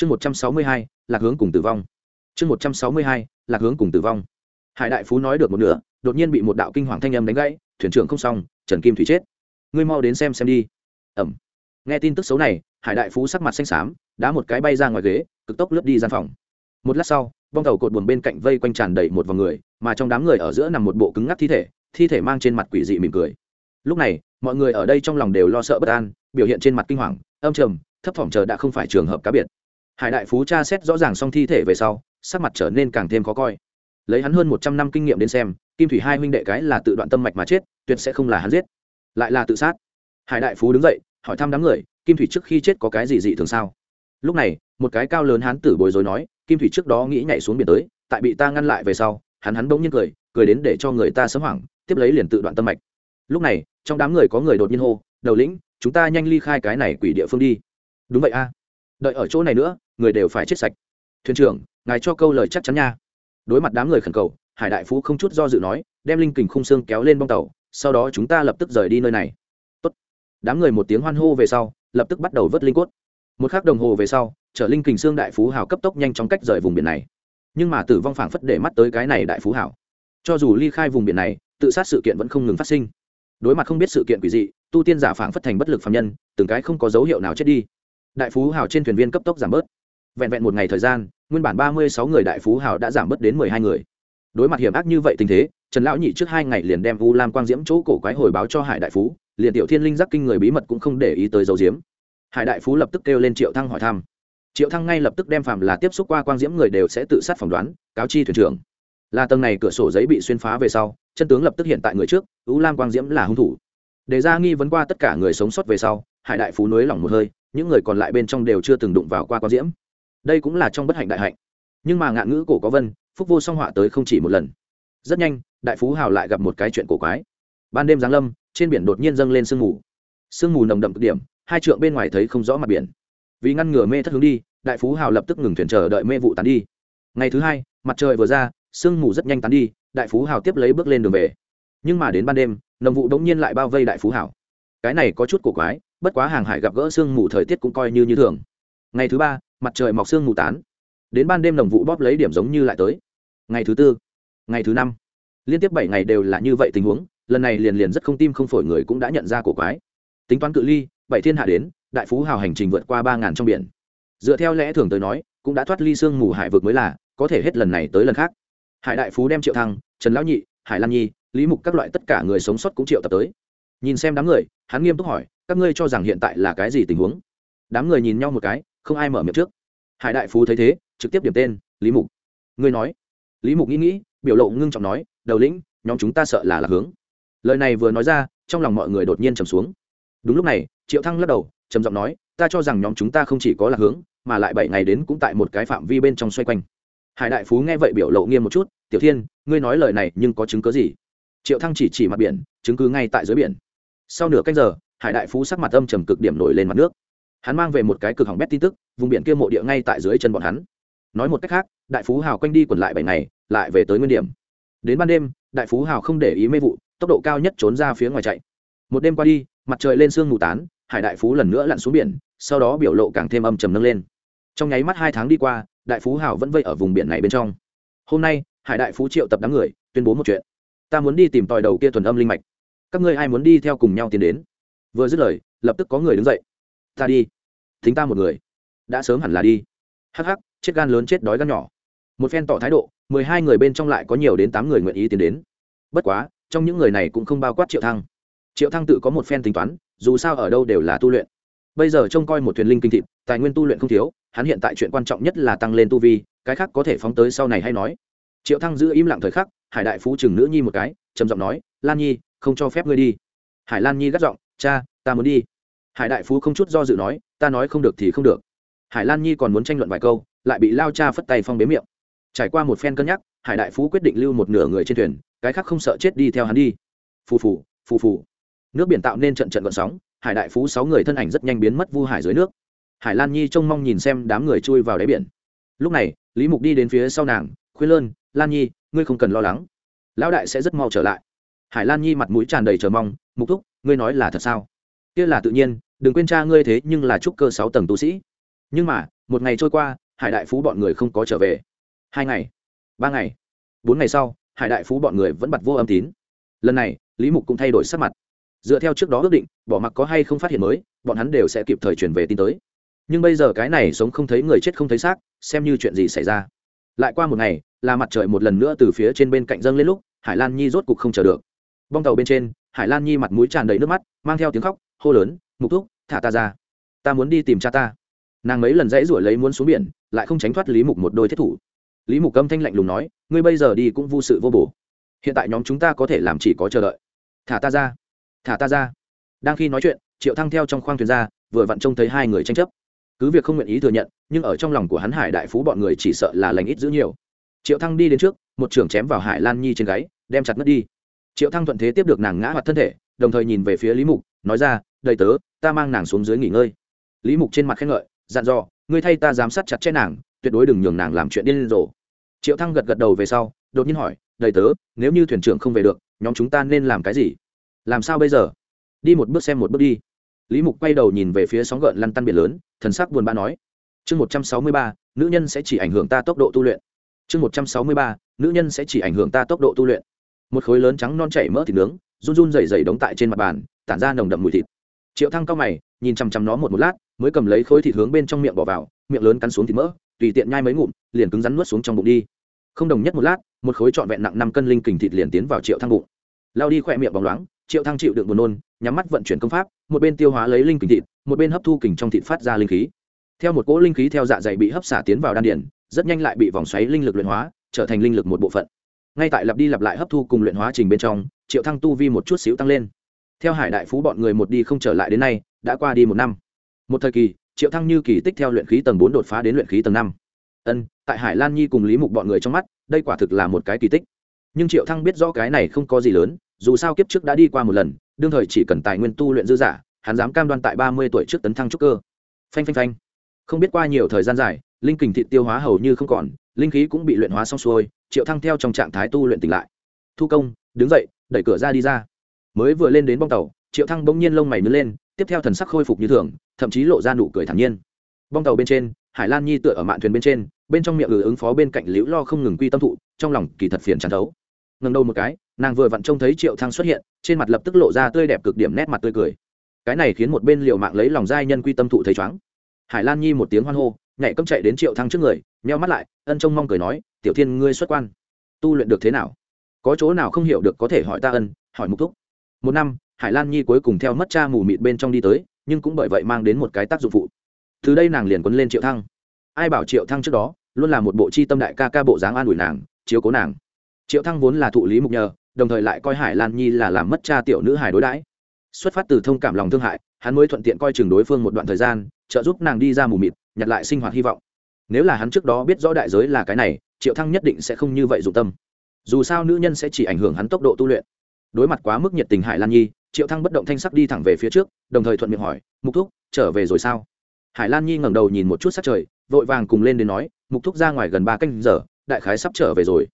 chương một trăm sáu mươi hai, lạc hướng cùng tử vong. Chương một trăm sáu mươi hai, lạc hướng cùng tử vong. Hải đại phú nói được một nửa, đột nhiên bị một đạo kinh hoàng thanh âm đánh gãy, thuyền trưởng không xong, trần kim thủy chết. Ngươi mau đến xem xem đi. Ẩm. Nghe tin tức xấu này, hải đại phú sắc mặt xanh xám, đá một cái bay ra ngoài ghế, cực tốc lướt đi gian phòng. Một lát sau, bong tàu cột buồn bên cạnh vây quanh tràn đầy một vòng người, mà trong đám người ở giữa nằm một bộ cứng ngắc thi thể thi thể mang trên mặt quỷ dị mỉm cười. Lúc này, mọi người ở đây trong lòng đều lo sợ bất an, biểu hiện trên mặt kinh hoàng, âm trầm, thấp thỏm chờ đã không phải trường hợp cá biệt hải đại phú tra xét rõ ràng xong thi thể về sau, sắc mặt trở nên càng thêm khó coi. Lấy hắn hơn một trăm năm kinh nghiệm đến xem, kim thủy hai huynh đệ cái là tự đoạn tâm mạch mà chết, tuyệt sẽ không là hắn giết. Lại là tự sát. Hải đại phú đứng dậy, hỏi thăm đám người, kim thủy trước khi chết có cái gì dị thường sao? Lúc này, một cái cao lớn hán tử bối rối nói, kim thủy trước đó nghĩ nhảy xuống biển tới, tại bị ta ngăn lại về sau, hắn hắn bỗng nhiên cười cười đến để cho người ta sớm hoảng, tiếp lấy liền tự đoạn tâm mạch. Lúc này, trong đám người có người đột nhiên hô, đầu lĩnh, chúng ta nhanh ly khai cái này quỷ địa phương đi. Đúng vậy a đợi ở chỗ này nữa, người đều phải chết sạch. Thuyền trưởng, ngài cho câu lời chắc chắn nha. Đối mặt đám người khẩn cầu, hải đại phú không chút do dự nói, đem linh kình khung xương kéo lên bong tàu, sau đó chúng ta lập tức rời đi nơi này. Tốt. đám người một tiếng hoan hô về sau, lập tức bắt đầu vớt linh cốt. Một k h ắ c đồng hồ về sau chở linh kình xương đại phú hào cấp tốc nhanh chóng cách rời vùng biển này. Nhưng mà tử vong phảng phất để mắt tới cái này đại phú hảo cho dù ly khai vùng biển này, tự sát sự kiện vẫn không ngừng phát sinh. Đối mặt không biết sự kiện quỷ dị, tu tiên giả phảng phất thành bất lực phạm nhân, từng cái không có dấu hiệu nào chết đi đại phú hào trên thuyền viên cấp tốc giảm bớt. Vẹn vẹn một ngày thời gian, nguyên bản ba mươi sáu người đại phú hào đã giảm bớt đến mười hai người. Đối mặt hiểm ác như vậy tình thế, trần lão nhị trước hai ngày liền đem u lam quang diễm chỗ cổ quái hồi báo cho hải đại phú, liền tiểu thiên linh giác kinh người bí mật cũng không để ý tới dấu diếm. Hải đại phú lập tức kêu lên triệu thăng hỏi thăm. Triệu thăng ngay lập tức đem phạm là tiếp xúc qua quang diễm người đều sẽ tự sát phỏng đoán, cáo chi thuyền trưởng. Là tầng này cửa sổ giấy bị xuyên phá về sau, chân tướng lập tức hiện tại người trước, u lam quang diễm là hung thủ. Đề ra nghi vấn qua tất cả người sống sót về sau, hải đại phú nới lỏng một hơi những người còn lại bên trong đều chưa từng đụng vào qua quan diễm. Đây cũng là trong bất hạnh đại hạnh. Nhưng mà ngạn ngữ cổ có vân, phúc vô song họa tới không chỉ một lần. Rất nhanh, đại phú hào lại gặp một cái chuyện cổ quái. Ban đêm giáng lâm, trên biển đột nhiên dâng lên sương mù. Sương mù nồng đậm cực điểm, hai trượng bên ngoài thấy không rõ mặt biển. Vì ngăn ngừa mê thất hướng đi, đại phú hào lập tức ngừng thuyền chờ đợi mê vụ tán đi. Ngày thứ hai, mặt trời vừa ra, sương mù rất nhanh tán đi, đại phú hào tiếp lấy bước lên đường về. Nhưng mà đến ban đêm, nồng vụ đống nhiên lại bao vây đại phú hào. Cái này có chút cổ quái bất quá hàng hải gặp gỡ sương mù thời tiết cũng coi như như thường. Ngày thứ ba, mặt trời mọc sương mù tán. Đến ban đêm đồng vụ bóp lấy điểm giống như lại tới. Ngày thứ tư, ngày thứ năm. Liên tiếp bảy ngày đều là như vậy tình huống, lần này liền liền rất không tim không phổi người cũng đã nhận ra cổ quái. Tính toán cự ly, bảy thiên hạ đến, đại phú hào hành trình vượt qua ba ngàn trong biển. Dựa theo lẽ thường tới nói, cũng đã thoát ly sương mù hải vực mới là, có thể hết lần này tới lần khác. Hải đại phú đem triệu thăng, trần lão nhị, hải lan nhi, lý mục các loại tất cả người sống sót cũng triệu tập tới. Nhìn xem đám người, hắn nghiêm túc hỏi các ngươi cho rằng hiện tại là cái gì tình huống? Đám người nhìn nhau một cái, không ai mở miệng trước. Hải đại phú thấy thế, trực tiếp điểm tên, lý mục. Ngươi nói. Lý mục nghĩ nghĩ, biểu lộ ngưng trọng nói, đầu lĩnh, nhóm chúng ta sợ là lạc hướng. Lời này vừa nói ra, trong lòng mọi người đột nhiên trầm xuống. Đúng lúc này, triệu thăng lắc đầu, trầm giọng nói, ta cho rằng nhóm chúng ta không chỉ có lạc hướng, mà lại bảy ngày đến cũng tại một cái phạm vi bên trong xoay quanh. Hải đại phú nghe vậy biểu lộ nghiêm một chút, tiểu thiên, ngươi nói lời này nhưng có chứng cớ gì? Triệu thăng chỉ chỉ mặt biển, chứng cứ ngay tại dưới biển. Sau nửa canh giờ hải đại phú sắc mặt âm trầm cực điểm nổi lên mặt nước. Hắn mang về một cái cực hỏng bét tin tức, vùng biển kia mộ địa ngay tại dưới chân bọn hắn. Nói một cách khác, đại phú hào quanh đi quẩn lại bảy ngày, lại về tới nguyên điểm. Đến ban đêm, đại phú hào không để ý mê vụ, tốc độ cao nhất trốn ra phía ngoài chạy. Một đêm qua đi, mặt trời lên sương mù tán, hải đại phú lần nữa lặn xuống biển, sau đó biểu lộ càng thêm âm trầm nâng lên. Trong nháy mắt hai tháng đi qua, đại phú hào vẫn vây ở vùng biển này bên trong. Hôm nay, hải đại phú triệu tập đám người, tuyên bố một chuyện. Ta muốn đi tìm tòi đầu kia thuần âm linh mạch. Các ngươi ai muốn đi theo cùng nhau tiến đến? Vừa dứt lời, lập tức có người đứng dậy. Ta đi. Thính ta một người. Đã sớm hẳn là đi. Hắc hắc, chết gan lớn chết đói gan nhỏ. Một phen tỏ thái độ, mười hai người bên trong lại có nhiều đến tám người nguyện ý tiến đến. Bất quá, trong những người này cũng không bao quát triệu thăng. Triệu thăng tự có một phen tính toán, dù sao ở đâu đều là tu luyện. Bây giờ trông coi một thuyền linh kinh thịt, tài nguyên tu luyện không thiếu, hắn hiện tại chuyện quan trọng nhất là tăng lên tu vi, cái khác có thể phóng tới sau này hay nói. Triệu thăng giữ im lặng thời khắc, hải đại phú chừng nữ nhi một cái, trầm giọng nói, lan nhi, không cho phép ngươi đi. Hải lan nhi gắt giọng cha, ta muốn đi. Hải đại phú không chút do dự nói, ta nói không được thì không được. Hải lan nhi còn muốn tranh luận vài câu, lại bị lao cha phất tay phong bế miệng. Trải qua một phen cân nhắc, hải đại phú quyết định lưu một nửa người trên thuyền, cái khác không sợ chết đi theo hắn đi. Phù phù phù phù. Nước biển tạo nên trận trận gợn sóng, hải đại phú sáu người thân ảnh rất nhanh biến mất vu hải dưới nước. Hải lan nhi trông mong nhìn xem đám người chui vào đáy biển. Lúc này, lý mục đi đến phía sau nàng, khuyên lơn, lan nhi, ngươi không cần lo lắng. Lão đại sẽ rất mau trở lại. Hải lan nhi mặt mũi tràn đầy chờ mong, mục thúc ngươi nói là thật sao? Kia là tự nhiên, đừng quên cha ngươi thế nhưng là trúc cơ sáu tầng tu sĩ. Nhưng mà, một ngày trôi qua, hải đại phú bọn người không có trở về. Hai ngày, ba ngày, bốn ngày sau, hải đại phú bọn người vẫn bật vô âm tín. Lần này, lý mục cũng thay đổi sắc mặt. Dựa theo trước đó ước định, bỏ mặc có hay không phát hiện mới, bọn hắn đều sẽ kịp thời chuyển về tin tới. Nhưng bây giờ cái này sống không thấy người chết không thấy xác, xem như chuyện gì xảy ra. Lại qua một ngày, là mặt trời một lần nữa từ phía trên bên cạnh dâng lên lúc, hải lan nhi rốt cục không chờ được. Bong tàu bên trên hải lan nhi mặt mũi tràn đầy nước mắt, mang theo tiếng khóc, hô lớn, mục thúc, thả ta ra. Ta muốn đi tìm cha ta. Nàng mấy lần dãy ruổi lấy muốn xuống biển, lại không tránh thoát lý mục một đôi thiết thủ. Lý mục âm thanh lạnh lùng nói, ngươi bây giờ đi cũng vô sự vô bổ. Hiện tại nhóm chúng ta có thể làm chỉ có chờ đợi. Thả ta ra. Thả ta ra. Đang khi nói chuyện, triệu thăng theo trong khoang thuyền ra, vừa vặn trông thấy hai người tranh chấp. Cứ việc không nguyện ý thừa nhận, nhưng ở trong lòng của hắn hải đại phú bọn người chỉ sợ là lành ít giữ nhiều. Triệu thăng đi đến trước, một trưởng chém vào hải lan nhi trên gáy, đem chặt mất đi triệu thăng thuận thế tiếp được nàng ngã hoạt thân thể, đồng thời nhìn về phía lý mục, nói ra, đầy tớ, ta mang nàng xuống dưới nghỉ ngơi. Lý mục trên mặt khen ngợi, dặn dò, ngươi thay ta giám sát chặt chẽ nàng, tuyệt đối đừng nhường nàng làm chuyện điên rồ. Triệu thăng gật gật đầu về sau, đột nhiên hỏi, đầy tớ, nếu như thuyền trưởng không về được, nhóm chúng ta nên làm cái gì? Làm sao bây giờ? Đi một bước xem một bước đi. Lý mục quay đầu nhìn về phía sóng gợn lăn tăn biển lớn, thần sắc buồn bã nói, chương một trăm sáu mươi ba, nữ nhân sẽ chỉ ảnh hưởng ta tốc độ tu luyện. Chương một trăm sáu mươi ba, nữ nhân sẽ chỉ ảnh hưởng ta tốc độ tu luyện một khối lớn trắng non chảy mỡ thịt nướng, run run dày dày đống tại trên mặt bàn, tản ra nồng đậm mùi thịt. Triệu thăng cao mày, nhìn chằm chằm nó một một lát, mới cầm lấy khối thịt hướng bên trong miệng bỏ vào, miệng lớn cắn xuống thịt mỡ, tùy tiện nhai mấy ngụm, liền cứng rắn nuốt xuống trong bụng đi. Không đồng nhất một lát, một khối trọn vẹn nặng năm cân linh kình thịt liền tiến vào triệu thăng bụng. Lao đi khỏe miệng bóng loáng, triệu thăng chịu đựng buồn nôn, nhắm mắt vận chuyển công pháp, một bên tiêu hóa lấy linh kình thịt, một bên hấp thu kình trong thịt phát ra linh khí. Theo một cỗ linh khí theo dạ dày bị hấp xả tiến vào đan điển rất nhanh lại bị vòng xoáy linh lực luyện hóa, trở thành linh lực một bộ phận ngay tại lặp đi lặp lại hấp thu cùng luyện hóa trình bên trong, triệu thăng tu vi một chút xíu tăng lên. Theo hải đại phú bọn người một đi không trở lại đến nay, đã qua đi một năm. Một thời kỳ, triệu thăng như kỳ tích theo luyện khí tầng bốn đột phá đến luyện khí tầng năm. Ân, tại hải lan nhi cùng lý mục bọn người trong mắt, đây quả thực là một cái kỳ tích. Nhưng triệu thăng biết rõ cái này không có gì lớn, dù sao kiếp trước đã đi qua một lần, đương thời chỉ cần tài nguyên tu luyện dư giả, hắn dám cam đoan tại ba mươi tuổi trước tấn thăng trúc cơ. Phanh phanh phanh. Không biết qua nhiều thời gian dài linh kình thịt tiêu hóa hầu như không còn, linh khí cũng bị luyện hóa xong xuôi, triệu thăng theo trong trạng thái tu luyện tỉnh lại. Thu công, đứng dậy, đẩy cửa ra đi ra. Mới vừa lên đến bong tàu, triệu thăng bỗng nhiên lông mày nhướng lên, tiếp theo thần sắc khôi phục như thường, thậm chí lộ ra nụ cười thản nhiên. Bong tàu bên trên, hải lan nhi tựa ở mạn thuyền bên trên, bên trong miệng ừ ứng phó bên cạnh liễu lo không ngừng quy tâm thụ, trong lòng kỳ thật phiền tràn thấu. Ngần đầu một cái, nàng vừa vặn trông thấy triệu thăng xuất hiện, trên mặt lập tức lộ ra tươi đẹp cực điểm nét mặt tươi cười. Cái này khiến một bên liều mạng lấy lòng giai nhân quy tâm thụ thấy chóng hải lan nhi một tiếng hoan hô nhảy cấm chạy đến triệu thăng trước người, nheo mắt lại, ân trông mong cười nói, tiểu thiên, ngươi xuất quan. Tu luyện được thế nào? Có chỗ nào không hiểu được có thể hỏi ta ân, hỏi mục thúc. Một năm, hải lan nhi cuối cùng theo mất cha mù mịt bên trong đi tới, nhưng cũng bởi vậy mang đến một cái tác dụng phụ. Từ đây nàng liền quấn lên triệu thăng. Ai bảo triệu thăng trước đó, luôn là một bộ chi tâm đại ca ca bộ dáng an ủi nàng, chiếu cố nàng. Triệu thăng vốn là thụ lý mục nhờ, đồng thời lại coi hải lan nhi là làm mất cha tiểu nữ hải đối đãi. Xuất phát từ thông cảm lòng thương hại, hắn mới thuận tiện coi chừng đối phương một đoạn thời gian trợ giúp nàng đi ra mù mịt, nhặt lại sinh hoạt hy vọng. Nếu là hắn trước đó biết rõ đại giới là cái này, triệu thăng nhất định sẽ không như vậy dụng tâm. Dù sao nữ nhân sẽ chỉ ảnh hưởng hắn tốc độ tu luyện. Đối mặt quá mức nhiệt tình hải lan nhi, triệu thăng bất động thanh sắc đi thẳng về phía trước, đồng thời thuận miệng hỏi, mục thúc, trở về rồi sao? Hải lan nhi ngẩng đầu nhìn một chút sắc trời, vội vàng cùng lên đến nói, mục thúc ra ngoài gần ba canh giờ, đại khái sắp trở về rồi.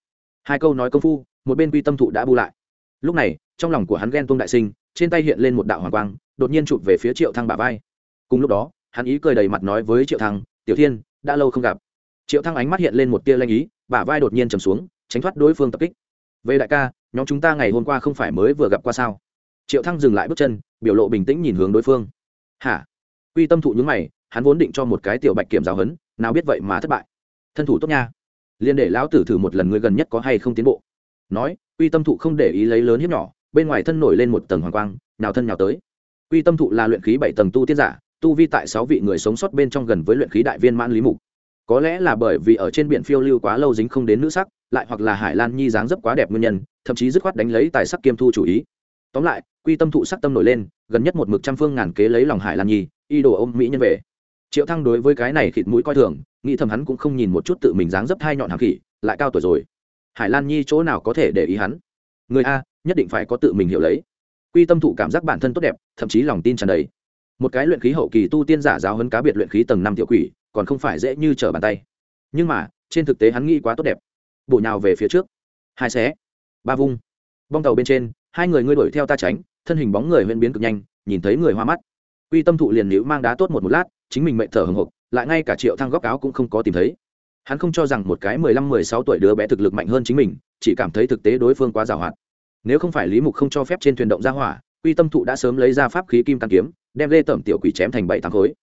Hai câu nói công phu, một bên quy tâm thụ đã bu lại. Lúc này, trong lòng của hắn ghen tuông đại sinh, trên tay hiện lên một đạo hoàng quang, đột nhiên chụp về phía triệu thăng bả vai. Cùng lúc đó hắn ý cười đầy mặt nói với triệu thăng, tiểu thiên, đã lâu không gặp. Triệu thăng ánh mắt hiện lên một tia lanh ý, bả vai đột nhiên trầm xuống, tránh thoát đối phương tập kích. Về đại ca, nhóm chúng ta ngày hôm qua không phải mới vừa gặp qua sao? Triệu thăng dừng lại bước chân, biểu lộ bình tĩnh nhìn hướng đối phương. Hả? Quy tâm thụ những mày, hắn vốn định cho một cái tiểu bạch kiểm giáo hấn, nào biết vậy mà thất bại. Thân thủ tốt nha, liền để lão tử thử một lần người gần nhất có hay không tiến bộ. Nói, quy tâm thụ không để ý lấy lớn hiếp nhỏ, bên ngoài thân nổi lên một tầng hoàng quang nào thân nào tới. Quy tâm thụ là luyện khí bảy tầng tu tiên giả tu vi tại sáu vị người sống sót bên trong gần với luyện khí đại viên mãn lý mục. Có lẽ là bởi vì ở trên biển phiêu lưu quá lâu dính không đến nữ sắc, lại hoặc là hải lan nhi dáng dấp quá đẹp nguyên nhân, thậm chí dứt khoát đánh lấy tài sắc kiêm thu chủ ý. Tóm lại, quy tâm thụ sắc tâm nổi lên, gần nhất một mực trăm phương ngàn kế lấy lòng hải lan nhi y đồ ôm mỹ nhân về. Triệu thăng đối với cái này khịt mũi coi thường, nghĩ thầm hắn cũng không nhìn một chút tự mình dáng dấp hai nhọn hàng khỉ, lại cao tuổi rồi. Hải lan nhi chỗ nào có thể để ý hắn? Người a, nhất định phải có tự mình hiểu lấy. Quy tâm thụ cảm giác bản thân tốt đẹp, thậm chí lòng tin tràn đầy một cái luyện khí hậu kỳ tu tiên giả giáo hơn cá biệt luyện khí tầng năm tiểu quỷ, còn không phải dễ như trở bàn tay. Nhưng mà, trên thực tế hắn nghĩ quá tốt đẹp. Bổ nhào về phía trước. Hai xé. Ba vung. Bong tàu bên trên, hai người ngươi đuổi theo ta tránh, thân hình bóng người huyễn biến cực nhanh, nhìn thấy người hoa mắt. Quy tâm thụ liền nữ mang đá tốt một một lát, chính mình mệnh thở hồng hộc lại ngay cả triệu thăng góc áo cũng không có tìm thấy. Hắn không cho rằng một cái mười lăm mười sáu tuổi đứa bé thực lực mạnh hơn chính mình, chỉ cảm thấy thực tế đối phương quá giàu hoạt nếu không phải lý mục không cho phép trên thuyền động ra hỏa, quy tâm thụ đã sớm lấy ra pháp khí kim căn kiếm đem lê tẩm tiểu quỷ chém thành bảy tám khối.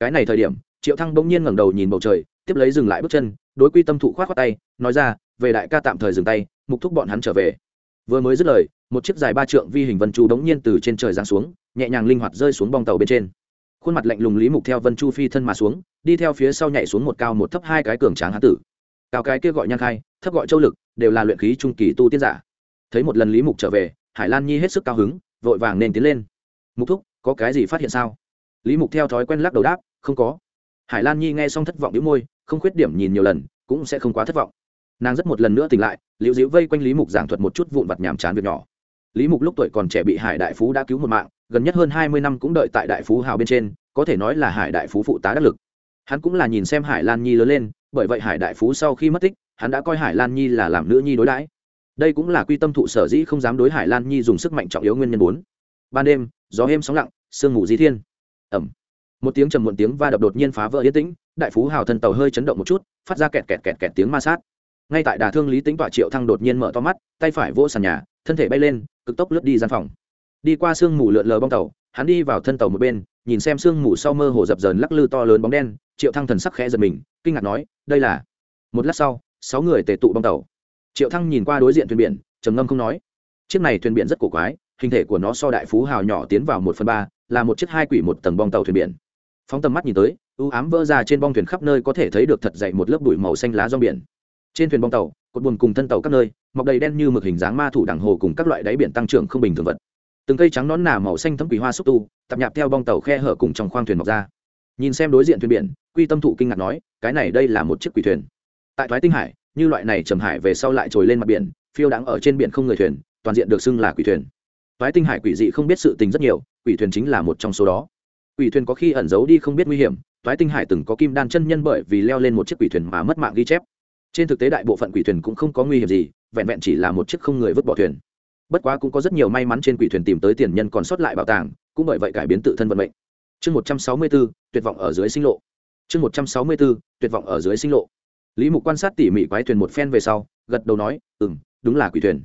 Cái này thời điểm, triệu thăng bỗng nhiên ngẩng đầu nhìn bầu trời, tiếp lấy dừng lại bước chân, đối quy tâm thụ khoát khoát tay, nói ra, về đại ca tạm thời dừng tay, mục thúc bọn hắn trở về. Vừa mới dứt lời, một chiếc dài ba trượng vi hình vân chu đống nhiên từ trên trời giáng xuống, nhẹ nhàng linh hoạt rơi xuống bong tàu bên trên. Khuôn mặt lạnh lùng lý mục theo vân chu phi thân mà xuống, đi theo phía sau nhảy xuống một cao một thấp hai cái cường tráng hán tử. Cao cái kia gọi nhan khai, thấp gọi châu lực, đều là luyện khí trung kỳ tu tiên giả. Thấy một lần lý mục trở về, hải lan nhi hết sức cao hứng, vội vàng nên tiến lên. Mục thúc có cái gì phát hiện sao? Lý mục theo thói quen lắc đầu đáp, không có. Hải lan nhi nghe xong thất vọng đĩu môi, không khuyết điểm nhìn nhiều lần, cũng sẽ không quá thất vọng. Nàng rất một lần nữa tỉnh lại, liễu diễu vây quanh lý mục giảng thuật một chút vụn vặt nhàm chán việc nhỏ. Lý mục lúc tuổi còn trẻ bị hải đại phú đã cứu một mạng, gần nhất hơn hai mươi năm cũng đợi tại đại phú hào bên trên, có thể nói là hải đại phú phụ tá đắc lực. Hắn cũng là nhìn xem hải lan nhi lớn lên, bởi vậy hải đại phú sau khi mất tích, hắn đã coi hải lan nhi là làm nữ nhi đối đãi. Đây cũng là quy tâm thụ sở dĩ không dám đối hải lan nhi dùng sức mạnh trọng yếu nguyên nhân bốn. Ban đêm, gió êm sóng lặng sương mù di thiên. Ẩm. Một tiếng trầm muộn tiếng va đập đột nhiên phá vỡ yên tĩnh, đại phú hào thân tàu hơi chấn động một chút, phát ra kẹt kẹt kẹt kẹt tiếng ma sát. Ngay tại đà thương lý tính tọa triệu thăng đột nhiên mở to mắt, tay phải vỗ sàn nhà, thân thể bay lên, cực tốc lướt đi gian phòng. Đi qua sương mù lượn lờ bong tàu, hắn đi vào thân tàu một bên, nhìn xem sương mù sau mơ hồ dập dờn lắc lư to lớn bóng đen, triệu thăng thần sắc khẽ giật mình, kinh ngạc nói, đây là một lát sau, sáu người tề tụ bong tàu. Triệu thăng nhìn qua đối diện thuyền biển, trầm ngâm không nói. Chiếc này thuyền biển rất cổ quái hình thể của nó so đại phú hào nhỏ tiến vào một phần ba, là một chiếc hai quỷ một tầng bong tàu thuyền biển. Phóng tầm mắt nhìn tới ưu ám vỡ ra trên bong thuyền khắp nơi có thể thấy được thật dậy một lớp bụi màu xanh lá rong biển. Trên thuyền bong tàu, cột buồn cùng thân tàu các nơi, mọc đầy đen như mực hình dáng ma thủ đẳng hồ cùng các loại đáy biển tăng trưởng không bình thường vật. Từng cây trắng nón nà màu xanh thấm quỷ hoa xúc tu tạp nhạp theo bong tàu khe hở cùng trong khoang thuyền mọc ra. Nhìn xem đối diện thuyền biển, quy tâm thụ kinh ngạc nói, cái này đây là một chiếc quỷ thuyền. Tại thoái tinh hải, như loại này trầm hải về sau lại trồi lên mặt biển, phiêu đáng ở trên biển không người thuyền, toàn diện được xưng là quỷ thuyền toái tinh hải quỷ dị không biết sự tình rất nhiều, quỷ thuyền chính là một trong số đó. Quỷ thuyền có khi ẩn giấu đi không biết nguy hiểm, toái tinh hải từng có kim đan chân nhân bởi vì leo lên một chiếc quỷ thuyền mà mất mạng ghi chép. Trên thực tế đại bộ phận quỷ thuyền cũng không có nguy hiểm gì, vẹn vẹn chỉ là một chiếc không người vứt bỏ thuyền. Bất quá cũng có rất nhiều may mắn trên quỷ thuyền tìm tới tiền nhân còn sót lại bảo tàng, cũng bởi vậy cải biến tự thân vận mệnh. Chương một trăm sáu mươi bốn, tuyệt vọng ở dưới sinh lộ. Chương một trăm sáu mươi bốn, tuyệt vọng ở dưới sinh lộ. Lý mục quan sát tỉ mỉ quái thuyền một phen về sau, gật đầu nói ừ m đúng là quỷ thuyền.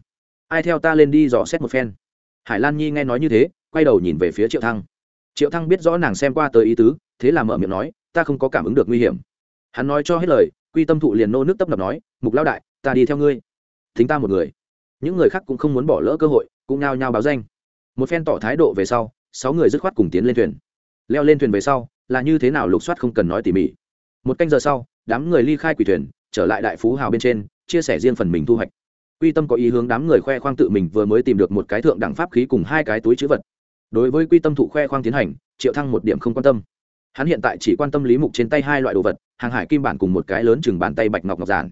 Ai theo ta lên đi dò xét một phen? Hải lan nhi nghe nói như thế, quay đầu nhìn về phía triệu thăng. Triệu thăng biết rõ nàng xem qua tới ý tứ, thế là mở miệng nói, ta không có cảm ứng được nguy hiểm. Hắn nói cho hết lời, quy tâm thụ liền nô nước tấp nập nói, mục lao đại, ta đi theo ngươi. Thính ta một người. Những người khác cũng không muốn bỏ lỡ cơ hội, cũng nao nhao báo danh. Một phen tỏ thái độ về sau, sáu người dứt khoát cùng tiến lên thuyền. Leo lên thuyền về sau, là như thế nào lục soát không cần nói tỉ mỉ. Một canh giờ sau, đám người ly khai quỷ thuyền, trở lại đại phú hào bên trên, chia sẻ riêng phần mình thu hoạch quy tâm có ý hướng đám người khoe khoang tự mình vừa mới tìm được một cái thượng đẳng pháp khí cùng hai cái túi chữ vật. Đối với quy tâm thụ khoe khoang tiến hành, triệu thăng một điểm không quan tâm. Hắn hiện tại chỉ quan tâm lý mục trên tay hai loại đồ vật, hàng hải kim bản cùng một cái lớn chừng bàn tay bạch ngọc ngọc giản.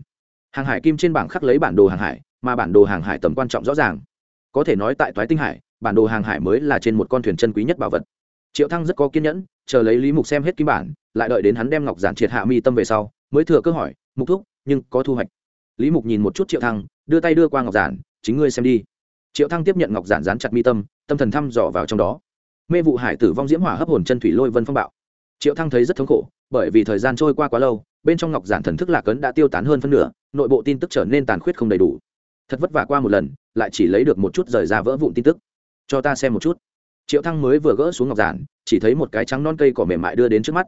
Hàng hải kim trên bảng khắc lấy bản đồ hàng hải, mà bản đồ hàng hải tầm quan trọng rõ ràng. Có thể nói tại toái tinh hải, bản đồ hàng hải mới là trên một con thuyền chân quý nhất bảo vật. Triệu thăng rất có kiên nhẫn, chờ lấy lý mục xem hết kim bản, lại đợi đến hắn đem ngọc giản triệt hạ mi tâm về sau, mới thừa cơ hỏi, mục thúc, nhưng có thu hoạch? Lý mục nhìn một chút triệu thăng đưa tay đưa qua ngọc giản, chính ngươi xem đi. Triệu thăng tiếp nhận ngọc giản dán chặt mi tâm tâm thần thăm dò vào trong đó. Mê vụ hải tử vong diễm hỏa hấp hồn chân thủy lôi vân phong bạo. Triệu thăng thấy rất thống khổ, bởi vì thời gian trôi qua quá lâu, bên trong ngọc giản thần thức lạc ấn đã tiêu tán hơn phân nửa, nội bộ tin tức trở nên tàn khuyết không đầy đủ. Thật vất vả qua một lần, lại chỉ lấy được một chút rời ra vỡ vụn tin tức. Cho ta xem một chút. Triệu thăng mới vừa gỡ xuống ngọc giản, chỉ thấy một cái trắng non cây cỏ mềm mại đưa đến trước mắt.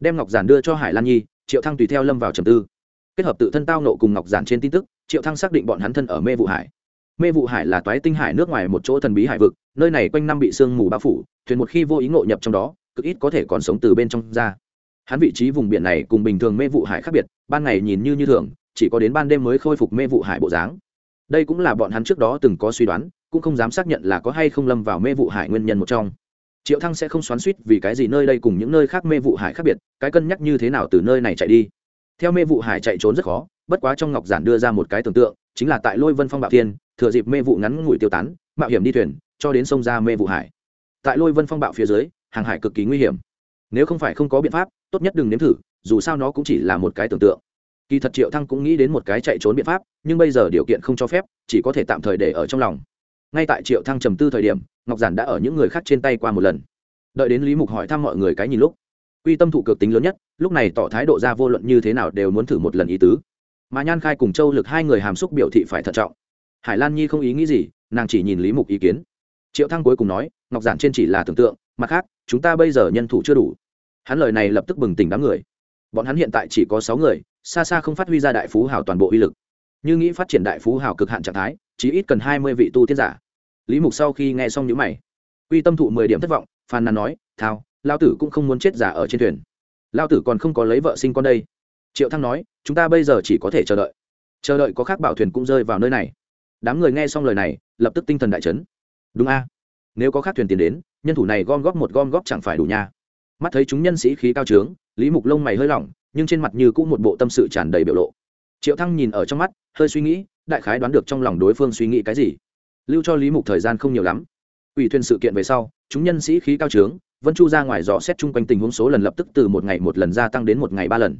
Đem ngọc giản đưa cho hải lan nhi, triệu thăng tùy theo lâm vào trầm tư. Kết hợp tự thân tao nộ cùng ngọc giản trên tin tức triệu thăng xác định bọn hắn thân ở mê vụ hải mê vụ hải là toái tinh hải nước ngoài một chỗ thần bí hải vực nơi này quanh năm bị sương mù bao phủ thuyền một khi vô ý ngộ nhập trong đó cực ít có thể còn sống từ bên trong ra hắn vị trí vùng biển này cùng bình thường mê vụ hải khác biệt ban ngày nhìn như như thường chỉ có đến ban đêm mới khôi phục mê vụ hải bộ dáng đây cũng là bọn hắn trước đó từng có suy đoán cũng không dám xác nhận là có hay không lâm vào mê vụ hải nguyên nhân một trong triệu thăng sẽ không xoắn suýt vì cái gì nơi đây cùng những nơi khác mê vụ hải khác biệt cái cân nhắc như thế nào từ nơi này chạy đi theo mê vụ hải chạy trốn rất khó bất quá trong ngọc giản đưa ra một cái tưởng tượng, chính là tại lôi vân phong bạo thiên, thừa dịp mê vụ ngắn ngủi tiêu tán, mạo hiểm đi thuyền, cho đến sông ra mê vụ hải. Tại lôi vân phong bạo phía dưới, hàng hải cực kỳ nguy hiểm. Nếu không phải không có biện pháp, tốt nhất đừng nếm thử, dù sao nó cũng chỉ là một cái tưởng tượng. Kỳ thật triệu thăng cũng nghĩ đến một cái chạy trốn biện pháp, nhưng bây giờ điều kiện không cho phép, chỉ có thể tạm thời để ở trong lòng. Ngay tại triệu thăng trầm tư thời điểm, ngọc giản đã ở những người khác trên tay qua một lần. Đợi đến lý mục hỏi thăm mọi người cái nhìn lúc, quy tâm thụ cực tính lớn nhất, lúc này tỏ thái độ ra vô luận như thế nào đều muốn thử một lần ý tứ mà nhan khai cùng châu lực hai người hàm xúc biểu thị phải thận trọng. Hải lan nhi không ý nghĩ gì, nàng chỉ nhìn lý mục ý kiến. Triệu thăng cuối cùng nói, ngọc giản trên chỉ là tưởng tượng, mặt khác, chúng ta bây giờ nhân thủ chưa đủ. Hắn lời này lập tức bừng tỉnh đám người. Bọn hắn hiện tại chỉ có sáu người, xa xa không phát huy ra đại phú hào toàn bộ uy lực. Như nghĩ phát triển đại phú hào cực hạn trạng thái chỉ ít cần hai mươi vị tu tiên giả. Lý mục sau khi nghe xong những mày, quy tâm thụ mười điểm thất vọng, phàn nàn nói, thao lao tử cũng không muốn chết giả ở trên thuyền. Lao tử còn không có lấy vợ sinh con đây triệu thăng nói, chúng ta bây giờ chỉ có thể chờ đợi. Chờ đợi có khác bảo thuyền cũng rơi vào nơi này. Đám người nghe xong lời này, lập tức tinh thần đại chấn. Đúng a, nếu có khác thuyền tiền đến, nhân thủ này gom góp một gom góp chẳng phải đủ nha. Mắt thấy chúng nhân sĩ khí cao trướng, lý mục lông mày hơi lỏng, nhưng trên mặt như cũng một bộ tâm sự tràn đầy biểu lộ. Triệu thăng nhìn ở trong mắt, hơi suy nghĩ, đại khái đoán được trong lòng đối phương suy nghĩ cái gì. Lưu cho lý mục thời gian không nhiều lắm. Ủy thuyền sự kiện về sau, chúng nhân sĩ khí cao trướng, vân chu ra ngoài dò xét chung quanh tình huống số lần lập tức từ một ngày một lần gia tăng đến một ngày ba lần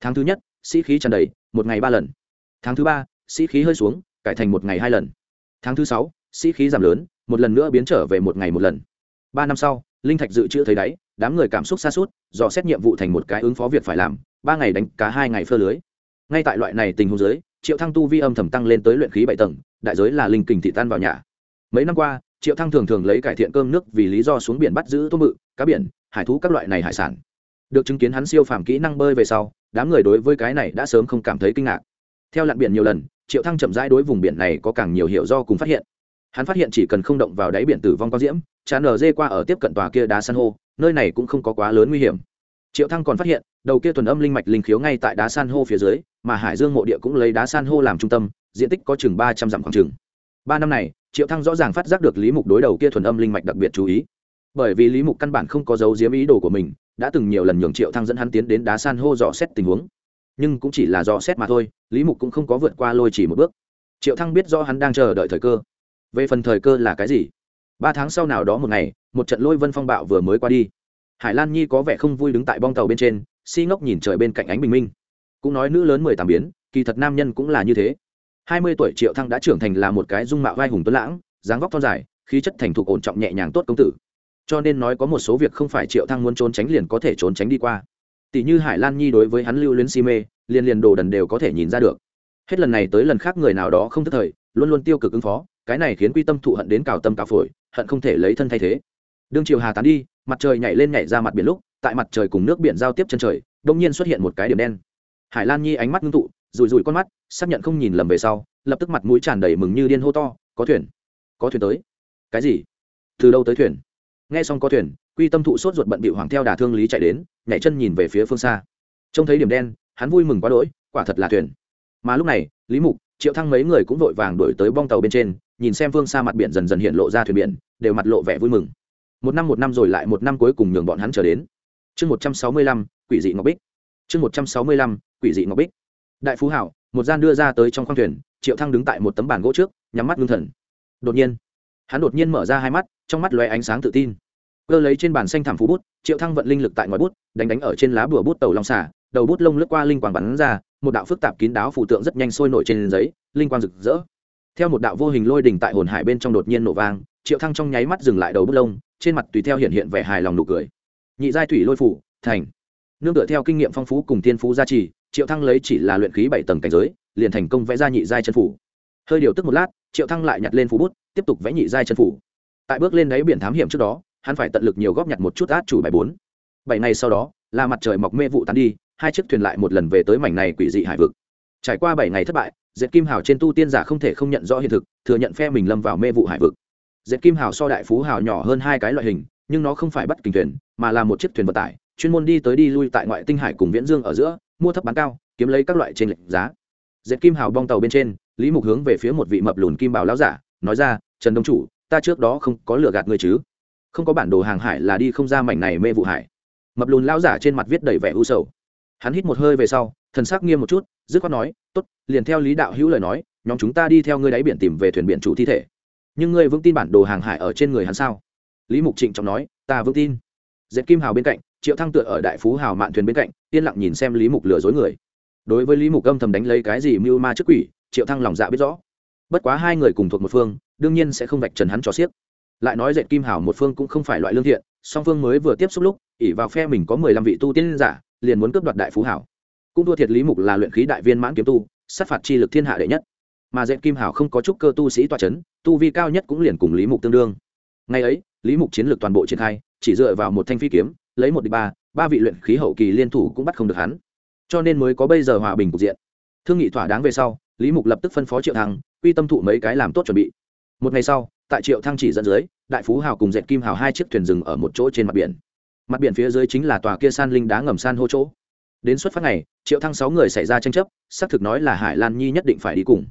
tháng thứ nhất sĩ khí tràn đầy một ngày ba lần. Tháng thứ ba sĩ khí hơi xuống cải thành một ngày hai lần. Tháng thứ sáu sĩ khí giảm lớn một lần nữa biến trở về một ngày một lần. Ba năm sau linh thạch dự trữ thấy đáy đám người cảm xúc xa suốt do xét nhiệm vụ thành một cái ứng phó việc phải làm ba ngày đánh cá hai ngày phơ lưới. Ngay tại loại này tình huống giới, triệu thăng tu vi âm thầm tăng lên tới luyện khí bảy tầng đại giới là linh kình thị tan vào nhà. Mấy năm qua triệu thăng thường thường lấy cải thiện cơm nước vì lý do xuống biển bắt giữ tôm mự cá biển hải thú các loại này hải sản. Được chứng kiến hắn siêu phàm kỹ năng bơi về sau đám người đối với cái này đã sớm không cảm thấy kinh ngạc. Theo lặn biển nhiều lần, triệu thăng chậm rãi đối vùng biển này có càng nhiều hiểu do cùng phát hiện. Hắn phát hiện chỉ cần không động vào đáy biển tử vong cao diễm, chán nở dê qua ở tiếp cận tòa kia đá san hô, nơi này cũng không có quá lớn nguy hiểm. Triệu thăng còn phát hiện, đầu kia thuần âm linh mạch linh khiếu ngay tại đá san hô phía dưới, mà hải dương mộ địa cũng lấy đá san hô làm trung tâm, diện tích có chừng ba trăm dặm khoảng chừng. Ba năm này, triệu thăng rõ ràng phát giác được lý mục đối đầu kia thuần âm linh mạch đặc biệt chú ý. Bởi vì lý mục căn bản không có dấu diếm ý đồ của mình đã từng nhiều lần nhường triệu thăng dẫn hắn tiến đến đá san hô dò xét tình huống. Nhưng cũng chỉ là dò xét mà thôi, lý mục cũng không có vượt qua lôi chỉ một bước. Triệu thăng biết do hắn đang chờ đợi thời cơ. Về phần thời cơ là cái gì? Ba tháng sau nào đó một ngày, một trận lôi vân phong bạo vừa mới qua đi. Hải lan nhi có vẻ không vui đứng tại bong tàu bên trên, si ngốc nhìn trời bên cạnh ánh bình minh. Cũng nói nữ lớn mười tám biến, kỳ thật nam nhân cũng là như thế. Hai mươi tuổi triệu thăng đã trưởng thành là một cái dung mạo vai hùng tuấn lãng, dáng vóc thon dài, khí chất thành thục ổn trọng nhẹ nhàng tốt công tử cho nên nói có một số việc không phải triệu thăng muốn trốn tránh liền có thể trốn tránh đi qua. Tỷ như hải lan nhi đối với hắn lưu luyến si mê, liền liền đồ đần đều có thể nhìn ra được. Hết lần này tới lần khác người nào đó không thức thời, luôn luôn tiêu cực ứng phó, cái này khiến quy tâm thụ hận đến cào tâm cào phổi, hận không thể lấy thân thay thế. Đương triều hà tán đi, mặt trời nhảy lên nhảy ra mặt biển lúc, tại mặt trời cùng nước biển giao tiếp chân trời đông nhiên xuất hiện một cái điểm đen. Hải lan nhi ánh mắt ngưng tụ rùi rùi con mắt, xác nhận không nhìn lầm về sau, lập tức mặt mũi tràn đầy mừng như điên hô to, có thuyền có thuyền tới. Cái gì? Từ đâu tới thuyền? Nghe xong có thuyền, quy tâm thụ sốt ruột bận bị hoàng theo đà thương lý chạy đến, nhảy chân nhìn về phía phương xa. Trông thấy điểm đen, hắn vui mừng quá đỗi, quả thật là thuyền. Mà lúc này, lý mục, triệu thăng mấy người cũng vội vàng đổi tới bong tàu bên trên, nhìn xem phương xa mặt biển dần dần hiện lộ ra thuyền biển, đều mặt lộ vẻ vui mừng. Một năm một năm rồi lại một năm cuối cùng nhường bọn hắn trở đến. Chương một trăm sáu mươi lăm, quỷ dị ngọc bích. Chương một trăm sáu mươi lăm, quỷ dị ngọc bích. Đại phú hảo, một gian đưa ra tới trong khoang thuyền, triệu thăng đứng tại một tấm bàn gỗ trước, nhắm mắt ngưng thần. Đột nhiên, hắn đột nhiên mở ra hai mắt trong mắt lóe ánh sáng tự tin. Cơ lấy trên bàn xanh thảm phú bút, triệu thăng vận linh lực tại ngoài bút, đánh đánh ở trên lá bùa bút tàu long xả đầu bút lông lướt qua linh quang bắn ra, một đạo phức tạp kín đáo phù tượng rất nhanh sôi nổi trên giấy, linh quang rực rỡ. Theo một đạo vô hình lôi đỉnh tại hồn hải bên trong đột nhiên nổ vang, triệu thăng trong nháy mắt dừng lại đầu bút lông, trên mặt tùy theo hiện hiện vẻ hài lòng nụ cười. Nhị giai thủy lôi phủ thành. Nương tựa theo kinh nghiệm phong phú cùng thiên phú gia trì, triệu thăng lấy chỉ là luyện khí bảy tầng cảnh giới, liền thành công vẽ ra nhị giai chân phủ hơi điều tức một lát, triệu thăng lại nhặt lên phú bút, tiếp tục vẽ nhị giai chân phủ tại bước lên đáy biển thám hiểm trước đó, hắn phải tận lực nhiều góp nhặt một chút át chủ bài bốn. Bảy ngày sau đó, là mặt trời mọc mê vụ tán đi, hai chiếc thuyền lại một lần về tới mảnh này quỷ dị hải vực. Trải qua bảy ngày thất bại dệt kim hào trên tu tiên giả không thể không nhận rõ hiện thực, thừa nhận phe mình lâm vào mê vụ hải vực. Dệt kim hào so đại phú hào nhỏ hơn hai cái loại hình, nhưng nó không phải bắt kình thuyền, mà là một chiếc thuyền vận tải, chuyên môn đi tới đi lui tại ngoại tinh hải cùng viễn dương ở giữa, mua thấp bán cao, kiếm lấy các loại trên lệnh giá. Dệt kim hào bong tàu bên trên, lý mục hướng về phía một vị mập lùn kim bảo lão giả, nói ra, trần đông chủ ta trước đó không có lừa gạt ngươi chứ. Không có bản đồ hàng hải là đi không ra mảnh này mê vụ hải. Mập lùn lão giả trên mặt viết đầy vẻ u sầu. Hắn hít một hơi về sau, thần sắc nghiêm một chút, dứt khoát nói, tốt, liền theo lý đạo hữu lời nói, nhóm chúng ta đi theo ngươi đáy biển tìm về thuyền biển chủ thi thể. Nhưng ngươi vững tin bản đồ hàng hải ở trên người hắn sao? Lý mục trịnh trọng nói, ta vững tin. Dệt kim hào bên cạnh, triệu thăng tựa ở đại phú hào mạn thuyền bên cạnh, yên lặng nhìn xem lý mục lừa dối người. Đối với lý mục âm thầm đánh lấy cái gì mưu ma trước quỷ, triệu thăng lòng dạ biết rõ bất quá hai người cùng thuộc một phương, đương nhiên sẽ không vạch trần hắn cho xiếc. Lại nói dệt kim Hảo một phương cũng không phải loại lương thiện, song phương mới vừa tiếp xúc lúc ỉ vào phe mình có mười lăm vị tu tiên giả, liền muốn cướp đoạt đại phú hảo. Cũng thua thiệt lý mục là luyện khí đại viên mãn kiếm tu, sát phạt chi lực thiên hạ đệ nhất. Mà dệt kim hảo không có chút cơ tu sĩ toa c h ấ n tu vi cao nhất cũng liền cùng lý mục tương đương. Ngày ấy, lý mục chiến lược toàn bộ triển khai, chỉ dựa vào một thanh phi kiếm, lấy một đ ba ba vị luyện khí hậu kỳ liên thủ cũng bắt không được hắn. Cho nên mới có bây giờ hòa bình cục diện. Thương nghị thỏa đáng về sau, lý mục lập tức phân phó triệu thăng quy tâm thụ mấy cái làm tốt chuẩn bị. Một ngày sau, tại triệu thăng chỉ dẫn dưới, đại phú hào cùng dệt kim hào hai chiếc thuyền rừng ở một chỗ trên mặt biển. Mặt biển phía dưới chính là tòa kia san linh đá ngầm san hô chỗ. Đến xuất phát ngày, triệu thăng sáu người xảy ra tranh chấp, xác thực nói là hải lan nhi nhất định phải đi cùng.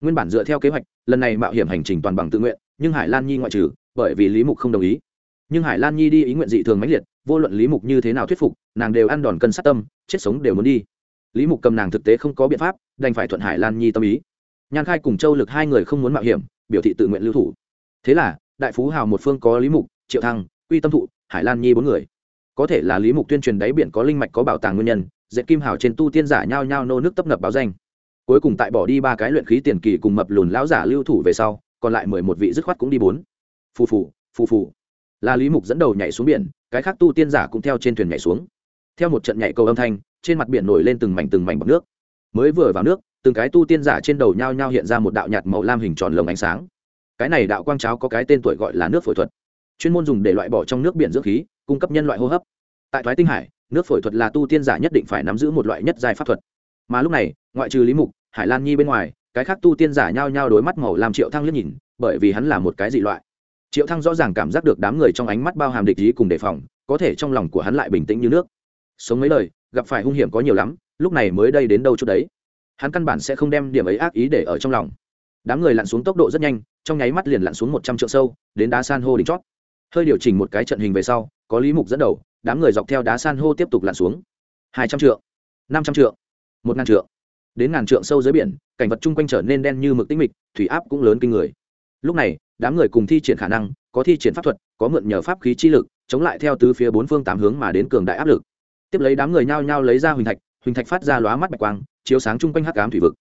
Nguyên bản dựa theo kế hoạch, lần này mạo hiểm hành trình toàn bằng tự nguyện, nhưng hải lan nhi ngoại trừ, bởi vì lý mục không đồng ý. Nhưng hải lan nhi đi ý nguyện dị thường mãnh liệt, vô luận lý mục như thế nào thuyết phục, nàng đều ăn đòn cân sát tâm, chết sống đều muốn đi. Lý mục cầm nàng thực tế không có biện pháp, đành phải thuận hải lan nhi tâm ý nhan khai cùng châu lực hai người không muốn mạo hiểm, biểu thị tự nguyện lưu thủ. Thế là, đại phú hào một phương có lý mục, triệu thăng, quy tâm thụ, hải lan nhi bốn người. Có thể là lý mục tuyên truyền đáy biển có linh mạch có bảo tàng nguyên nhân, dệt kim hào trên tu tiên giả nhao nhao nô nước tấp nập báo danh. Cuối cùng tại bỏ đi ba cái luyện khí tiền kỳ cùng mập lùn lão giả lưu thủ về sau, còn lại mười một vị dứt khoát cũng đi bốn. Phù phù phù phù. Là lý mục dẫn đầu nhảy xuống biển, cái khác tu tiên giả cũng theo trên thuyền nhảy xuống. Theo một trận nhảy cầu âm thanh, trên mặt biển nổi lên từng mảnh từng mảnh bọc nước. Mới vừa vào nước từng cái tu tiên giả trên đầu nhao nhao hiện ra một đạo nhạt màu lam hình tròn lồng ánh sáng. Cái này đạo quang cháo có cái tên tuổi gọi là nước phổi thuật. Chuyên môn dùng để loại bỏ trong nước biển dưỡng khí, cung cấp nhân loại hô hấp. Tại thoái tinh hải, nước phổi thuật là tu tiên giả nhất định phải nắm giữ một loại nhất giai pháp thuật. Mà lúc này, ngoại trừ lý mục, hải lan nhi bên ngoài, cái khác tu tiên giả nhao nhao đối mắt màu làm triệu thăng liếc nhìn, bởi vì hắn là một cái dị loại. Triệu thăng rõ ràng cảm giác được đám người trong ánh mắt bao hàm địch ý cùng đề phòng, có thể trong lòng của hắn lại bình tĩnh như nước. Sống mấy lời gặp phải hung hiểm có nhiều lắm, lúc này mới đây đến đâu chút đấy hắn căn bản sẽ không đem điểm ấy ác ý để ở trong lòng. Đám người lặn xuống tốc độ rất nhanh, trong nháy mắt liền lặn xuống một trăm triệu sâu, đến đá san hô đỉnh chót. Hơi điều chỉnh một cái trận hình về sau, có lý mục dẫn đầu, đám người dọc theo đá san hô tiếp tục lặn xuống. Hai trăm triệu năm trăm triệu một ngàn triệu đến ngàn trượng sâu dưới biển, cảnh vật chung quanh trở nên đen như mực tinh mịch, thủy áp cũng lớn kinh người. Lúc này, đám người cùng thi triển khả năng, có thi triển pháp thuật, có mượn nhờ pháp khí chi lực, chống lại theo tứ phía bốn phương tám hướng mà đến cường đại áp lực. Tiếp lấy đám người nhao nhao lấy ra huỳnh thạch huỳnh thạch phát ra lóa mắt bạch quang chiếu sáng chung quanh hắc ám thủy vực.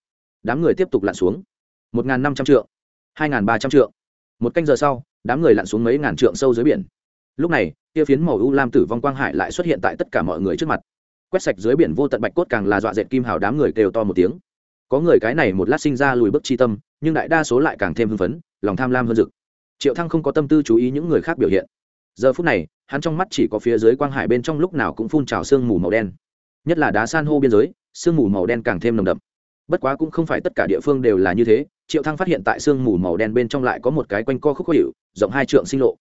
Đám người tiếp tục lặn xuống. Một ngàn năm trăm trượng, hai ngàn ba trăm trượng, một canh giờ sau đám người lặn xuống mấy ngàn trượng sâu dưới biển. Lúc này kia phiến màu u lam tử vong quang hải lại xuất hiện tại tất cả mọi người trước mặt. Quét sạch dưới biển vô tận bạch cốt càng là dọa dệt kim hào đám người kêu to một tiếng. Có người cái này một lát sinh ra lùi bước chi tâm nhưng đại đa số lại càng thêm hưng phấn lòng tham lam hơn rực. Triệu thăng không có tâm tư chú ý những người khác biểu hiện. Giờ phút này hắn trong mắt chỉ có phía dưới quang hải bên trong lúc nào cũng phun trào sương mù màu đen. Nhất là đá san hô biên giới sương mù màu đen càng thêm nồng đậm. Bất quá cũng không phải tất cả địa phương đều là như thế, triệu thăng phát hiện tại sương mù màu đen bên trong lại có một cái quanh co khúc khó hiệu rộng hai trượng sinh lộ.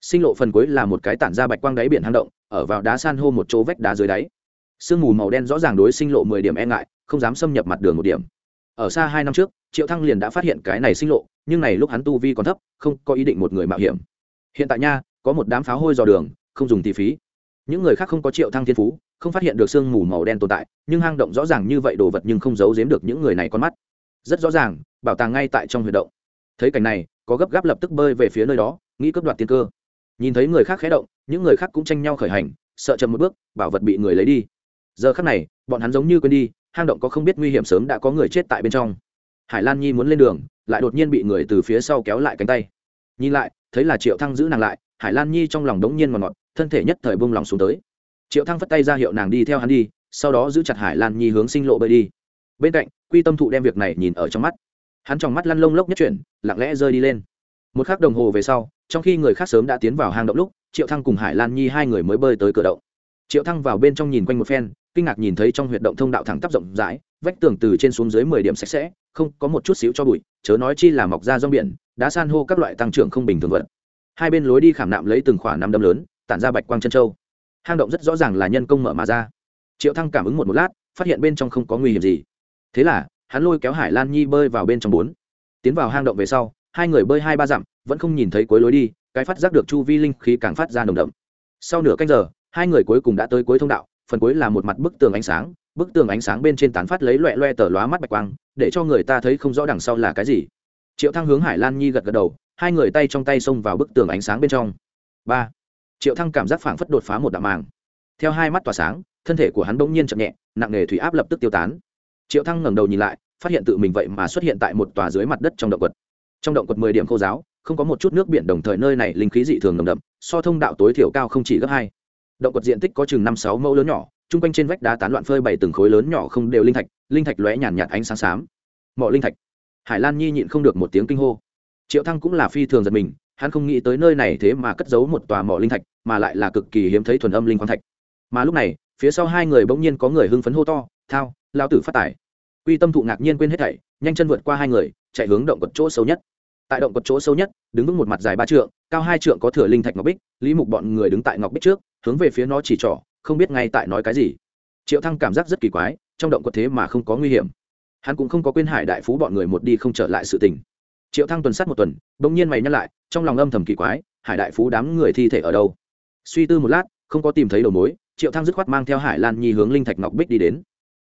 Sinh lộ phần cuối là một cái tản ra bạch quang đáy biển hang động, ở vào đá san hô một chỗ vách đá dưới đáy. Sương mù màu đen rõ ràng đối sinh lộ mười điểm e ngại, không dám xâm nhập mặt đường một điểm. Ở xa hai năm trước, triệu thăng liền đã phát hiện cái này sinh lộ, nhưng này lúc hắn tu vi còn thấp, không có ý định một người mạo hiểm. Hiện tại nha, có một đám pháo hôi dò đường, không dùng tỷ phí. Những người khác không có triệu thăng thiên phú không phát hiện được sương mù màu đen tồn tại, nhưng hang động rõ ràng như vậy đồ vật nhưng không giấu giếm được những người này con mắt. Rất rõ ràng, bảo tàng ngay tại trong huyệt động. Thấy cảnh này, có gấp gáp lập tức bơi về phía nơi đó, nghĩ cướp đoạt tiên cơ. Nhìn thấy người khác khé động, những người khác cũng tranh nhau khởi hành, sợ chậm một bước, bảo vật bị người lấy đi. Giờ khắc này, bọn hắn giống như quên đi, hang động có không biết nguy hiểm sớm đã có người chết tại bên trong. Hải lan nhi muốn lên đường, lại đột nhiên bị người từ phía sau kéo lại cánh tay. Nhìn lại, thấy là triệu thăng giữ nàng lại, hải lan nhi trong lòng đống nhiên ngọt ngọt, thân thể nhất thời buông lòng xuống tới triệu thăng phất tay ra hiệu nàng đi theo hắn đi, sau đó giữ chặt hải lan nhi hướng sinh lộ bơi đi. Bên cạnh, quy tâm thụ đem việc này nhìn ở trong mắt. Hắn trong mắt lăn lông lốc nhất chuyển, lặng lẽ rơi đi lên. Một khắc đồng hồ về sau, trong khi người khác sớm đã tiến vào hang động lúc, triệu thăng cùng hải lan nhi hai người mới bơi tới cửa động. Triệu thăng vào bên trong nhìn quanh một phen, kinh ngạc nhìn thấy trong huyệt động thông đạo thẳng tắp rộng rãi, vách tường từ trên xuống dưới mười điểm sạch sẽ, không có một chút xíu cho bụi, chớ nói chi là mọc ra rong biển, đá san hô các loại tăng trưởng không bình thường vật. Hai bên lối đi khảm nạm lấy từng khỏa năm đâm lớn, tản ra bạch quang chân châu hang động rất rõ ràng là nhân công mở mà ra. Triệu thăng cảm ứng một một lát, phát hiện bên trong không có nguy hiểm gì. Thế là, hắn lôi kéo hải lan nhi bơi vào bên trong bốn. Tiến vào hang động về sau, hai người bơi hai ba dặm, vẫn không nhìn thấy cuối lối đi, cái phát giác được chu vi linh khí càng phát ra nồng đậm. Sau nửa canh giờ, hai người cuối cùng đã tới cuối thông đạo, phần cuối là một mặt bức tường ánh sáng, bức tường ánh sáng bên trên tán phát lấy loẹ loe tờ lóa mắt bạch quang, để cho người ta thấy không rõ đằng sau là cái gì. Triệu thăng hướng hải lan nhi gật gật đầu, hai người tay trong tay xông vào bức tường ánh sáng bên trong. Ba triệu thăng cảm giác phảng phất đột phá một đạo màng. Theo hai mắt tỏa sáng, thân thể của hắn bỗng nhiên chậm nhẹ, nặng nề thủy áp lập tức tiêu tán. Triệu thăng ngẩng đầu nhìn lại, phát hiện tự mình vậy mà xuất hiện tại một tòa dưới mặt đất trong động quật. Trong động quật mười điểm khô giáo, không có một chút nước biển đồng thời nơi này linh khí dị thường nồng đậm, so thông đạo tối thiểu cao không chỉ gấp hai. Động quật diện tích có chừng năm sáu mẫu lớn nhỏ, chung quanh trên vách đá tán loạn phơi bày từng khối lớn nhỏ không đều linh thạch linh thạch lóe nhàn nhạt ánh sáng xám. Mỏ linh thạch. Hải lan nhi nhịn không được một tiếng kinh hô. Triệu thăng cũng là phi thường giật mình hắn không nghĩ tới nơi này thế mà cất giấu một tòa mỏ linh thạch, mà lại là cực kỳ hiếm thấy thuần âm linh khoáng thạch. Mà lúc này, phía sau hai người bỗng nhiên có người hưng phấn hô to, thao lao tử phát tải quy tâm thụ ngạc nhiên quên hết thảy, nhanh chân vượt qua hai người, chạy hướng động cột chỗ sâu nhất. Tại động cột chỗ sâu nhất, đứng vững một mặt dài ba trượng, cao hai trượng có thửa linh thạch ngọc bích, lý mục bọn người đứng tại ngọc bích trước, hướng về phía nó chỉ trỏ, không biết ngay tại nói cái gì. Triệu thăng cảm giác rất kỳ quái, trong động quật thế mà không có nguy hiểm. Hắn cũng không có quên hải đại phú bọn người một đi không trở lại sự tình triệu thăng tuần sát một tuần, bỗng nhiên mày nhắc lại, trong lòng âm thầm kỳ quái, hải đại phú đám người thi thể ở đâu? Suy tư một lát, không có tìm thấy đầu mối, triệu thăng dứt khoát mang theo hải lan nhi hướng linh thạch ngọc bích đi đến.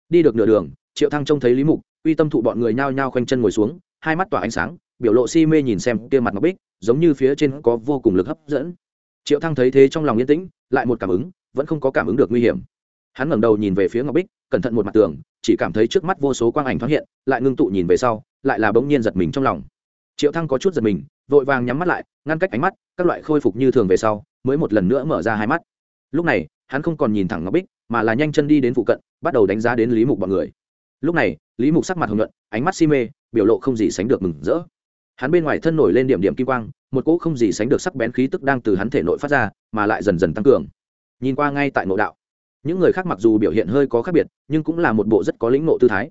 Đi được nửa đường, triệu thăng trông thấy lý mục, uy tâm thụ bọn người nhao nhao khoanh chân ngồi xuống, hai mắt tỏa ánh sáng, biểu lộ si mê nhìn xem kia mặt ngọc bích, giống như phía trên có vô cùng lực hấp dẫn. Triệu thăng thấy thế trong lòng yên tĩnh, lại một cảm ứng, vẫn không có cảm ứng được nguy hiểm. Hắn ngẩng đầu nhìn về phía ngọc bích, cẩn thận một mặt tường, chỉ cảm thấy trước mắt vô số quang ảnh thoáng hiện, lại ngưng tụ nhìn về sau, lại là bỗng nhiên giật mình trong lòng triệu thăng có chút giật mình, vội vàng nhắm mắt lại, ngăn cách ánh mắt, các loại khôi phục như thường về sau, mới một lần nữa mở ra hai mắt. Lúc này, hắn không còn nhìn thẳng ngọc bích, mà là nhanh chân đi đến phụ cận, bắt đầu đánh giá đến lý mục bọn người. Lúc này, lý mục sắc mặt hồng nhuận, ánh mắt si mê, biểu lộ không gì sánh được mừng rỡ. Hắn bên ngoài thân nổi lên điểm điểm kim quang, một cỗ không gì sánh được sắc bén khí tức đang từ hắn thể nội phát ra, mà lại dần dần tăng cường. Nhìn qua ngay tại nội đạo, những người khác mặc dù biểu hiện hơi có khác biệt, nhưng cũng là một bộ rất có lĩnh nộ tư thái.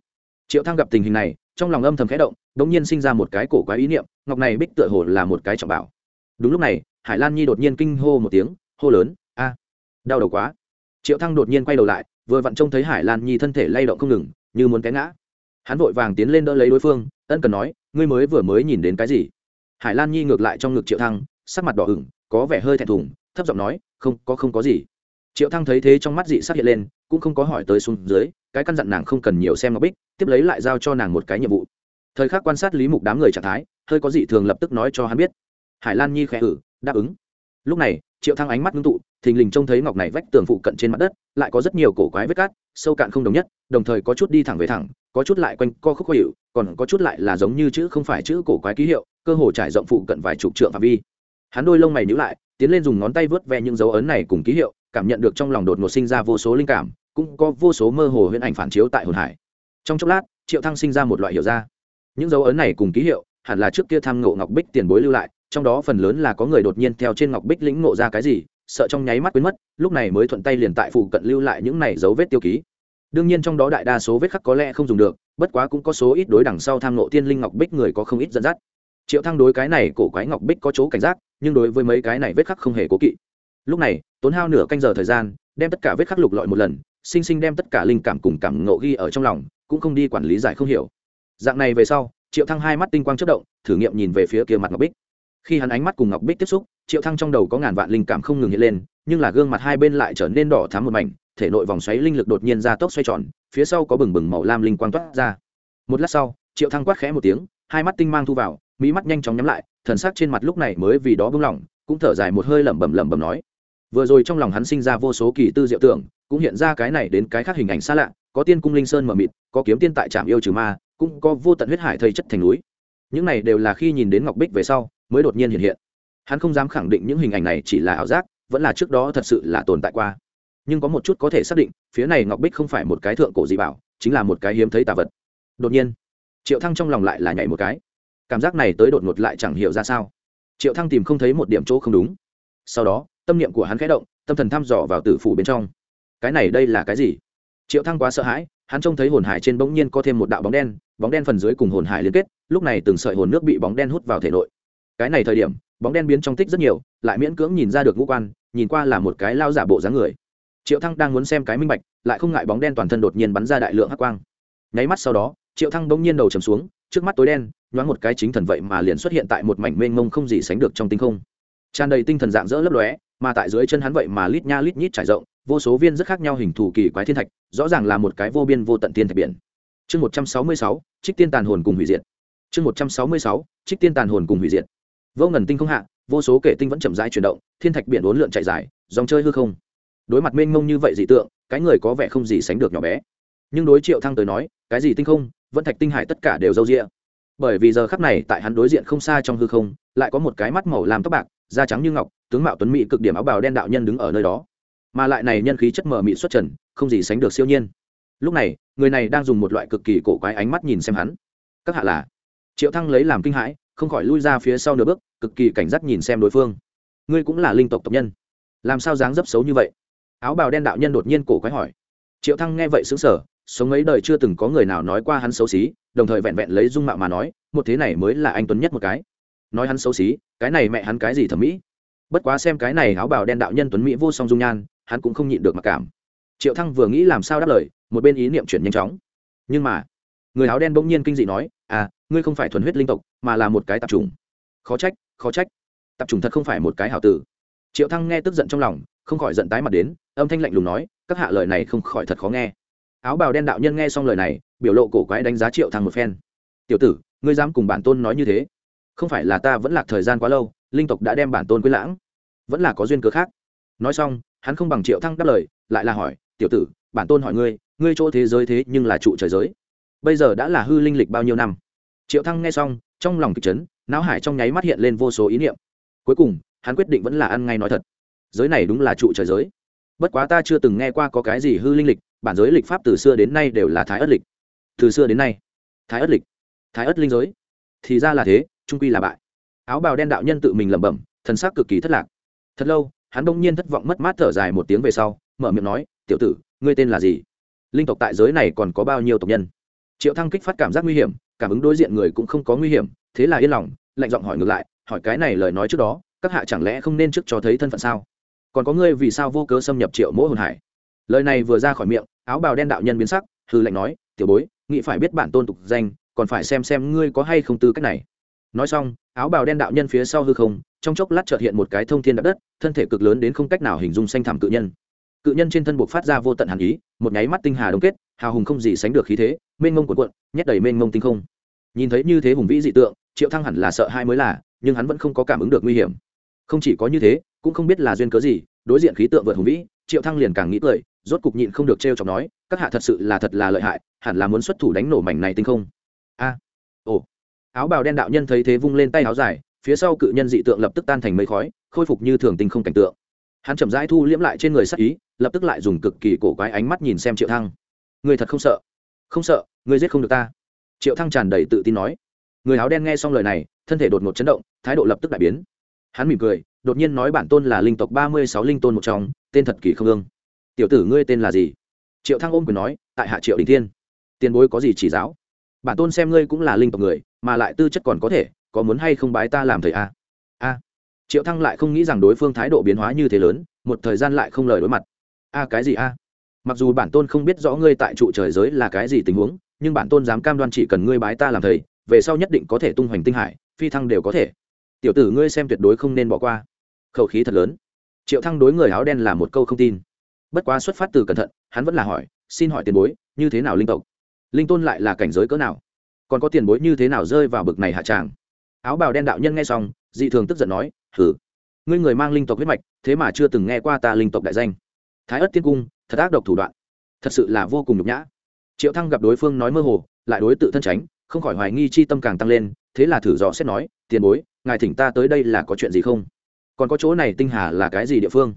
Triệu thăng gặp tình hình này trong lòng âm thầm khẽ động đống nhiên sinh ra một cái cổ quái ý niệm, ngọc này bích tựa hồ là một cái trọng bảo. Đúng lúc này, hải lan nhi đột nhiên kinh hô một tiếng, hô lớn, a, đau đầu quá. Triệu thăng đột nhiên quay đầu lại, vừa vặn trông thấy hải lan nhi thân thể lay động không ngừng, như muốn té ngã. Hắn vội vàng tiến lên đỡ lấy đối phương, ân cần nói, ngươi mới vừa mới nhìn đến cái gì? Hải lan nhi ngược lại trong ngực triệu thăng, sắc mặt đỏ ửng, có vẻ hơi thẹn thùng, thấp giọng nói, không, có không có gì. Triệu thăng thấy thế trong mắt dị sắc hiện lên, cũng không có hỏi tới xuống dưới, cái căn dặn nàng không cần nhiều xem ngọc bích tiếp lấy lại giao cho nàng một cái nhiệm vụ. Thời khắc quan sát lý mục đám người trạng thái, hơi có dị thường lập tức nói cho hắn biết. Hải lan nhi khẽ ử đáp ứng. Lúc này, triệu thăng ánh mắt ngưng tụ, thình lình trông thấy ngọc này vách tường phụ cận trên mặt đất, lại có rất nhiều cổ quái vết cát, sâu cạn không đồng nhất, đồng thời có chút đi thẳng về thẳng, có chút lại quanh co khúc khó hiệu còn có chút lại là giống như chữ không phải chữ cổ quái ký hiệu, cơ hồ trải rộng phụ cận vài chục trượng phạm vi. Hắn đôi lông mày nhíu lại, tiến lên dùng ngón tay vớt ve những dấu ấn này cùng ký hiệu, cảm nhận được trong lòng đột ngột sinh ra vô số linh cảm, cũng có vô số mơ hồ huyễn ảnh phản chiếu tại hồn hải trong chốc lát, triệu thăng sinh ra một loại hiểu ra. Những dấu ấn này cùng ký hiệu, hẳn là trước kia tham ngộ ngọc bích tiền bối lưu lại, trong đó phần lớn là có người đột nhiên theo trên ngọc bích lĩnh ngộ ra cái gì, sợ trong nháy mắt quên mất, lúc này mới thuận tay liền tại phụ cận lưu lại những này dấu vết tiêu ký. Đương nhiên trong đó đại đa số vết khắc có lẽ không dùng được, bất quá cũng có số ít đối đằng sau tham ngộ tiên linh ngọc bích người có không ít dẫn dắt. Triệu thăng đối cái này cổ quái ngọc bích có chỗ cảnh giác, nhưng đối với mấy cái này vết khắc không hề cố kỵ. Lúc này, tốn hao nửa canh giờ thời gian, đem tất cả vết khắc lục lọi một lần, sinh sinh đem tất cả linh cảm cùng cảm ngộ ghi ở trong lòng cũng không đi quản lý giải không hiểu. Dạng này về sau, triệu thăng hai mắt tinh quang chất động, thử nghiệm nhìn về phía kia mặt ngọc bích. Khi hắn ánh mắt cùng ngọc bích tiếp xúc, triệu thăng trong đầu có ngàn vạn linh cảm không ngừng hiện lên, nhưng là gương mặt hai bên lại trở nên đỏ thắm một mảnh, thể nội vòng xoáy linh lực đột nhiên ra tốc xoay tròn, phía sau có bừng bừng màu lam linh quang toát ra. Một lát sau, triệu thăng quát khẽ một tiếng, hai mắt tinh mang thu vào mỹ mắt nhanh chóng nhắm lại, thần sắc trên mặt lúc này mới vì đó bưng lỏng cũng thở dài một hơi lẩm bẩm lẩm bẩm nói. Vừa rồi trong lòng hắn sinh ra vô số kỳ tư diệu tưởng, cũng hiện ra cái này đến cái khác hình ảnh xa lạ, có tiên cung linh sơn mờ mịt có kiếm tiên tại trạm yêu trừ ma, cũng có vô tận huyết hải thây chất thành núi. Những này đều là khi nhìn đến ngọc bích về sau, mới đột nhiên hiện hiện. Hắn không dám khẳng định những hình ảnh này chỉ là ảo giác, vẫn là trước đó thật sự là tồn tại qua. Nhưng có một chút có thể xác định, phía này ngọc bích không phải một cái thượng cổ dị bảo, chính là một cái hiếm thấy tà vật. Đột nhiên, triệu thăng trong lòng lại là nhảy một cái. Cảm giác này tới đột ngột lại chẳng hiểu ra sao. Triệu thăng tìm không thấy một điểm chỗ không đúng. Sau đó, tâm niệm của hắn khẽ động, tâm thần thăm dò vào tử phủ bên trong. Cái này đây là cái gì? Triệu thăng quá sợ hãi hắn trông thấy hồn hải trên bỗng nhiên có thêm một đạo bóng đen bóng đen phần dưới cùng hồn hải liên kết, lúc này từng sợi hồn nước bị bóng đen hút vào thể nội. Cái này thời điểm, bóng đen biến trong tích rất nhiều, lại miễn cưỡng nhìn ra được ngũ quan, nhìn qua là một cái lao giả bộ dáng người. Triệu thăng đang muốn xem cái minh bạch, lại không ngại bóng đen toàn thân đột nhiên bắn ra đại lượng hắc quang. Nháy mắt sau đó, triệu thăng bỗng nhiên đầu trầm xuống, trước mắt tối đen, nhoáng một cái chính thần vậy mà liền xuất hiện tại một mảnh mênh mông không gì sánh được trong tinh không. Tràn đầy tinh thần dạng dỡ lấp lóe, mà tại dưới chân hắn vậy mà lít nha lít nhít trải rộng vô số viên rất khác nhau hình thù kỳ quái thiên thạch, rõ ràng là một cái vô biên vô tận thiên thạch biển. Chương một trăm sáu mươi sáu, trích tiên tàn hồn cùng hủy diệt. Chương một trăm sáu mươi sáu, trích tiên tàn hồn cùng hủy diệt. Vô ngần tinh không hạ, vô số kể tinh vẫn chậm rãi chuyển động, thiên thạch biển uốn lượn chạy dài, dòng chơi hư không. Đối mặt mênh mông như vậy dị tượng, cái người có vẻ không gì sánh được nhỏ bé. Nhưng đối triệu thăng tới nói, cái gì tinh không, vẫn thạch tinh hải tất cả đều râu rịa bởi vì giờ khắc này, tại hắn đối diện không xa trong hư không, lại có một cái mắt màu làm tóc bạc, da trắng như ngọc, tướng mạo tuấn mỹ cực điểm áo bào đen đạo nhân đứng ở nơi đó mà lại này nhân khí chất mờ mị xuất trần không gì sánh được siêu nhiên. Lúc này người này đang dùng một loại cực kỳ cổ quái ánh mắt nhìn xem hắn. Các hạ là? Triệu thăng lấy làm kinh hãi không khỏi lui ra phía sau nửa bước cực kỳ cảnh giác nhìn xem đối phương. Ngươi cũng là linh tộc tộc nhân. Làm sao dáng dấp xấu như vậy? Áo bào đen đạo nhân đột nhiên cổ quái hỏi. Triệu thăng nghe vậy sững sờ, sống mấy đời chưa từng có người nào nói qua hắn xấu xí đồng thời vẹn vẹn lấy dung mạo mà nói một thế này mới là anh tuấn nhất một cái. Nói hắn xấu xí cái này mẹ hắn cái gì thẩm mỹ? Bất quá xem cái này áo bào đen đạo nhân tuấn mỹ vô song dung nhan hắn cũng không nhịn được mặc cảm. Triệu thăng vừa nghĩ làm sao đáp lời, một bên ý niệm chuyển nhanh chóng. Nhưng mà, người áo đen bỗng nhiên kinh dị nói à ngươi không phải thuần huyết linh tộc, mà là một cái tạp trùng khó trách khó trách. Tạp trùng thật không phải một cái hảo tử. Triệu thăng nghe tức giận trong lòng, không khỏi giận tái mặt đến, âm thanh lạnh lùng nói, các hạ lời này không khỏi thật khó nghe. Áo bào đen đạo nhân nghe xong lời này, biểu lộ cổ quái đánh giá triệu thăng một phen. Tiểu tử, ngươi dám cùng bản tôn nói như thế? Không phải là ta vẫn lạc thời gian quá lâu, linh tộc đã đem bản tôn quên lãng. Vẫn là có duyên cớ khác. Nói xong hắn không bằng triệu thăng đáp lời, lại là hỏi, tiểu tử, bản tôn hỏi ngươi ngươi chỗ thế giới thế nhưng là trụ trời giới. Bây giờ đã là hư linh lịch bao nhiêu năm? Triệu thăng nghe xong, trong lòng kịch chấn, não hải trong nháy mắt hiện lên vô số ý niệm. Cuối cùng, hắn quyết định vẫn là ăn ngay nói thật. Giới này đúng là trụ trời giới. Bất quá ta chưa từng nghe qua có cái gì hư linh lịch, bản giới lịch pháp từ xưa đến nay đều là thái ất lịch. Từ xưa đến nay, thái ất lịch, thái ất linh giới. Thì ra là thế, trung quy là bại. Áo bào đen đạo nhân tự mình lẩm bẩm, thần sắc cực kỳ thất lạc. Thật lâu hắn đông nhiên thất vọng mất mát thở dài một tiếng về sau, mở miệng nói, tiểu tử, ngươi tên là gì? Linh tộc tại giới này còn có bao nhiêu tộc nhân? Triệu thăng kích phát cảm giác nguy hiểm, cảm ứng đối diện người cũng không có nguy hiểm, thế là yên lòng, lạnh giọng hỏi ngược lại, hỏi cái này lời nói trước đó, các hạ chẳng lẽ không nên trước cho thấy thân phận sao? Còn có ngươi vì sao vô cớ xâm nhập triệu mỗi hồn hải? Lời này vừa ra khỏi miệng, áo bào đen đạo nhân biến sắc hư lệnh nói, tiểu bối, nghĩ phải biết bản tôn tục danh, còn phải xem xem ngươi có hay không tư cách này nói xong, áo bào đen đạo nhân phía sau hư không, trong chốc lát trợt hiện một cái thông thiên đặc đất, thân thể cực lớn đến không cách nào hình dung xanh thảm cự nhân. Cự nhân trên thân buộc phát ra vô tận hàn ý, một nháy mắt tinh hà đông kết, hào hùng không gì sánh được khí thế, mênh mông cuộn cuộn, nhét đầy mênh mông tinh không. Nhìn thấy như thế hùng vĩ dị tượng, triệu thăng hẳn là sợ hai mới là, nhưng hắn vẫn không có cảm ứng được nguy hiểm. Không chỉ có như thế, cũng không biết là duyên cớ gì, đối diện khí tượng vượt hùng vĩ, triệu thăng liền càng nghĩ cười, rốt cục nhịn không được trêu chọc nói, các hạ thật sự là thật là lợi hại, hẳn là muốn xuất thủ đánh nổ mảnh này tinh không. A, ồ áo bào đen đạo nhân thấy thế vung lên tay áo dài, phía sau cự nhân dị tượng lập tức tan thành mây khói, khôi phục như thường tình không cảnh tượng. Hắn chậm rãi thu liễm lại trên người sắc ý, lập tức lại dùng cực kỳ cổ quái ánh mắt nhìn xem triệu thăng. Người thật không sợ? Không sợ, người giết không được ta. Triệu thăng tràn đầy tự tin nói. Người áo đen nghe xong lời này, thân thể đột ngột chấn động, thái độ lập tức đại biến. Hắn mỉm cười, đột nhiên nói bản tôn là linh tộc ba mươi sáu linh tôn một trong, tên thật kỳ không ương. Tiểu tử ngươi tên là gì? Triệu thăng ôm quyền nói, tại hạ triệu đình thiên. Tiền bối có gì chỉ giáo? Bản tôn xem ngươi cũng là linh tộc người mà lại tư chất còn có thể, có muốn hay không bái ta làm thầy a a. Triệu thăng lại không nghĩ rằng đối phương thái độ biến hóa như thế lớn, một thời gian lại không lời đối mặt. A, cái gì a? Mặc dù bản tôn không biết rõ ngươi tại trụ trời giới là cái gì tình huống, nhưng bản tôn dám cam đoan chỉ cần ngươi bái ta làm thầy, về sau nhất định có thể tung hoành tinh hải, phi thăng đều có thể. Tiểu tử ngươi xem tuyệt đối không nên bỏ qua. Khẩu khí thật lớn. Triệu thăng đối người áo đen là một câu không tin. Bất quá xuất phát từ cẩn thận, hắn vẫn là hỏi, xin hỏi tiền bối, như thế nào linh tộc? Linh tôn lại là cảnh giới cỡ nào? Còn có tiền bối như thế nào rơi vào bực này hạ tràng? Áo bào đen đạo nhân nghe xong, dị thường tức giận nói thử ngươi người mang linh tộc huyết mạch, thế mà chưa từng nghe qua ta linh tộc đại danh. Thái ất tiên cung, thật ác độc thủ đoạn. Thật sự là vô cùng nhục nhã. Triệu thăng gặp đối phương nói mơ hồ, lại đối tự thân tránh, không khỏi hoài nghi chi tâm càng tăng lên, thế là thử dò xét nói, tiền bối, ngài thỉnh ta tới đây là có chuyện gì không? Còn có chỗ này tinh hà là cái gì địa phương?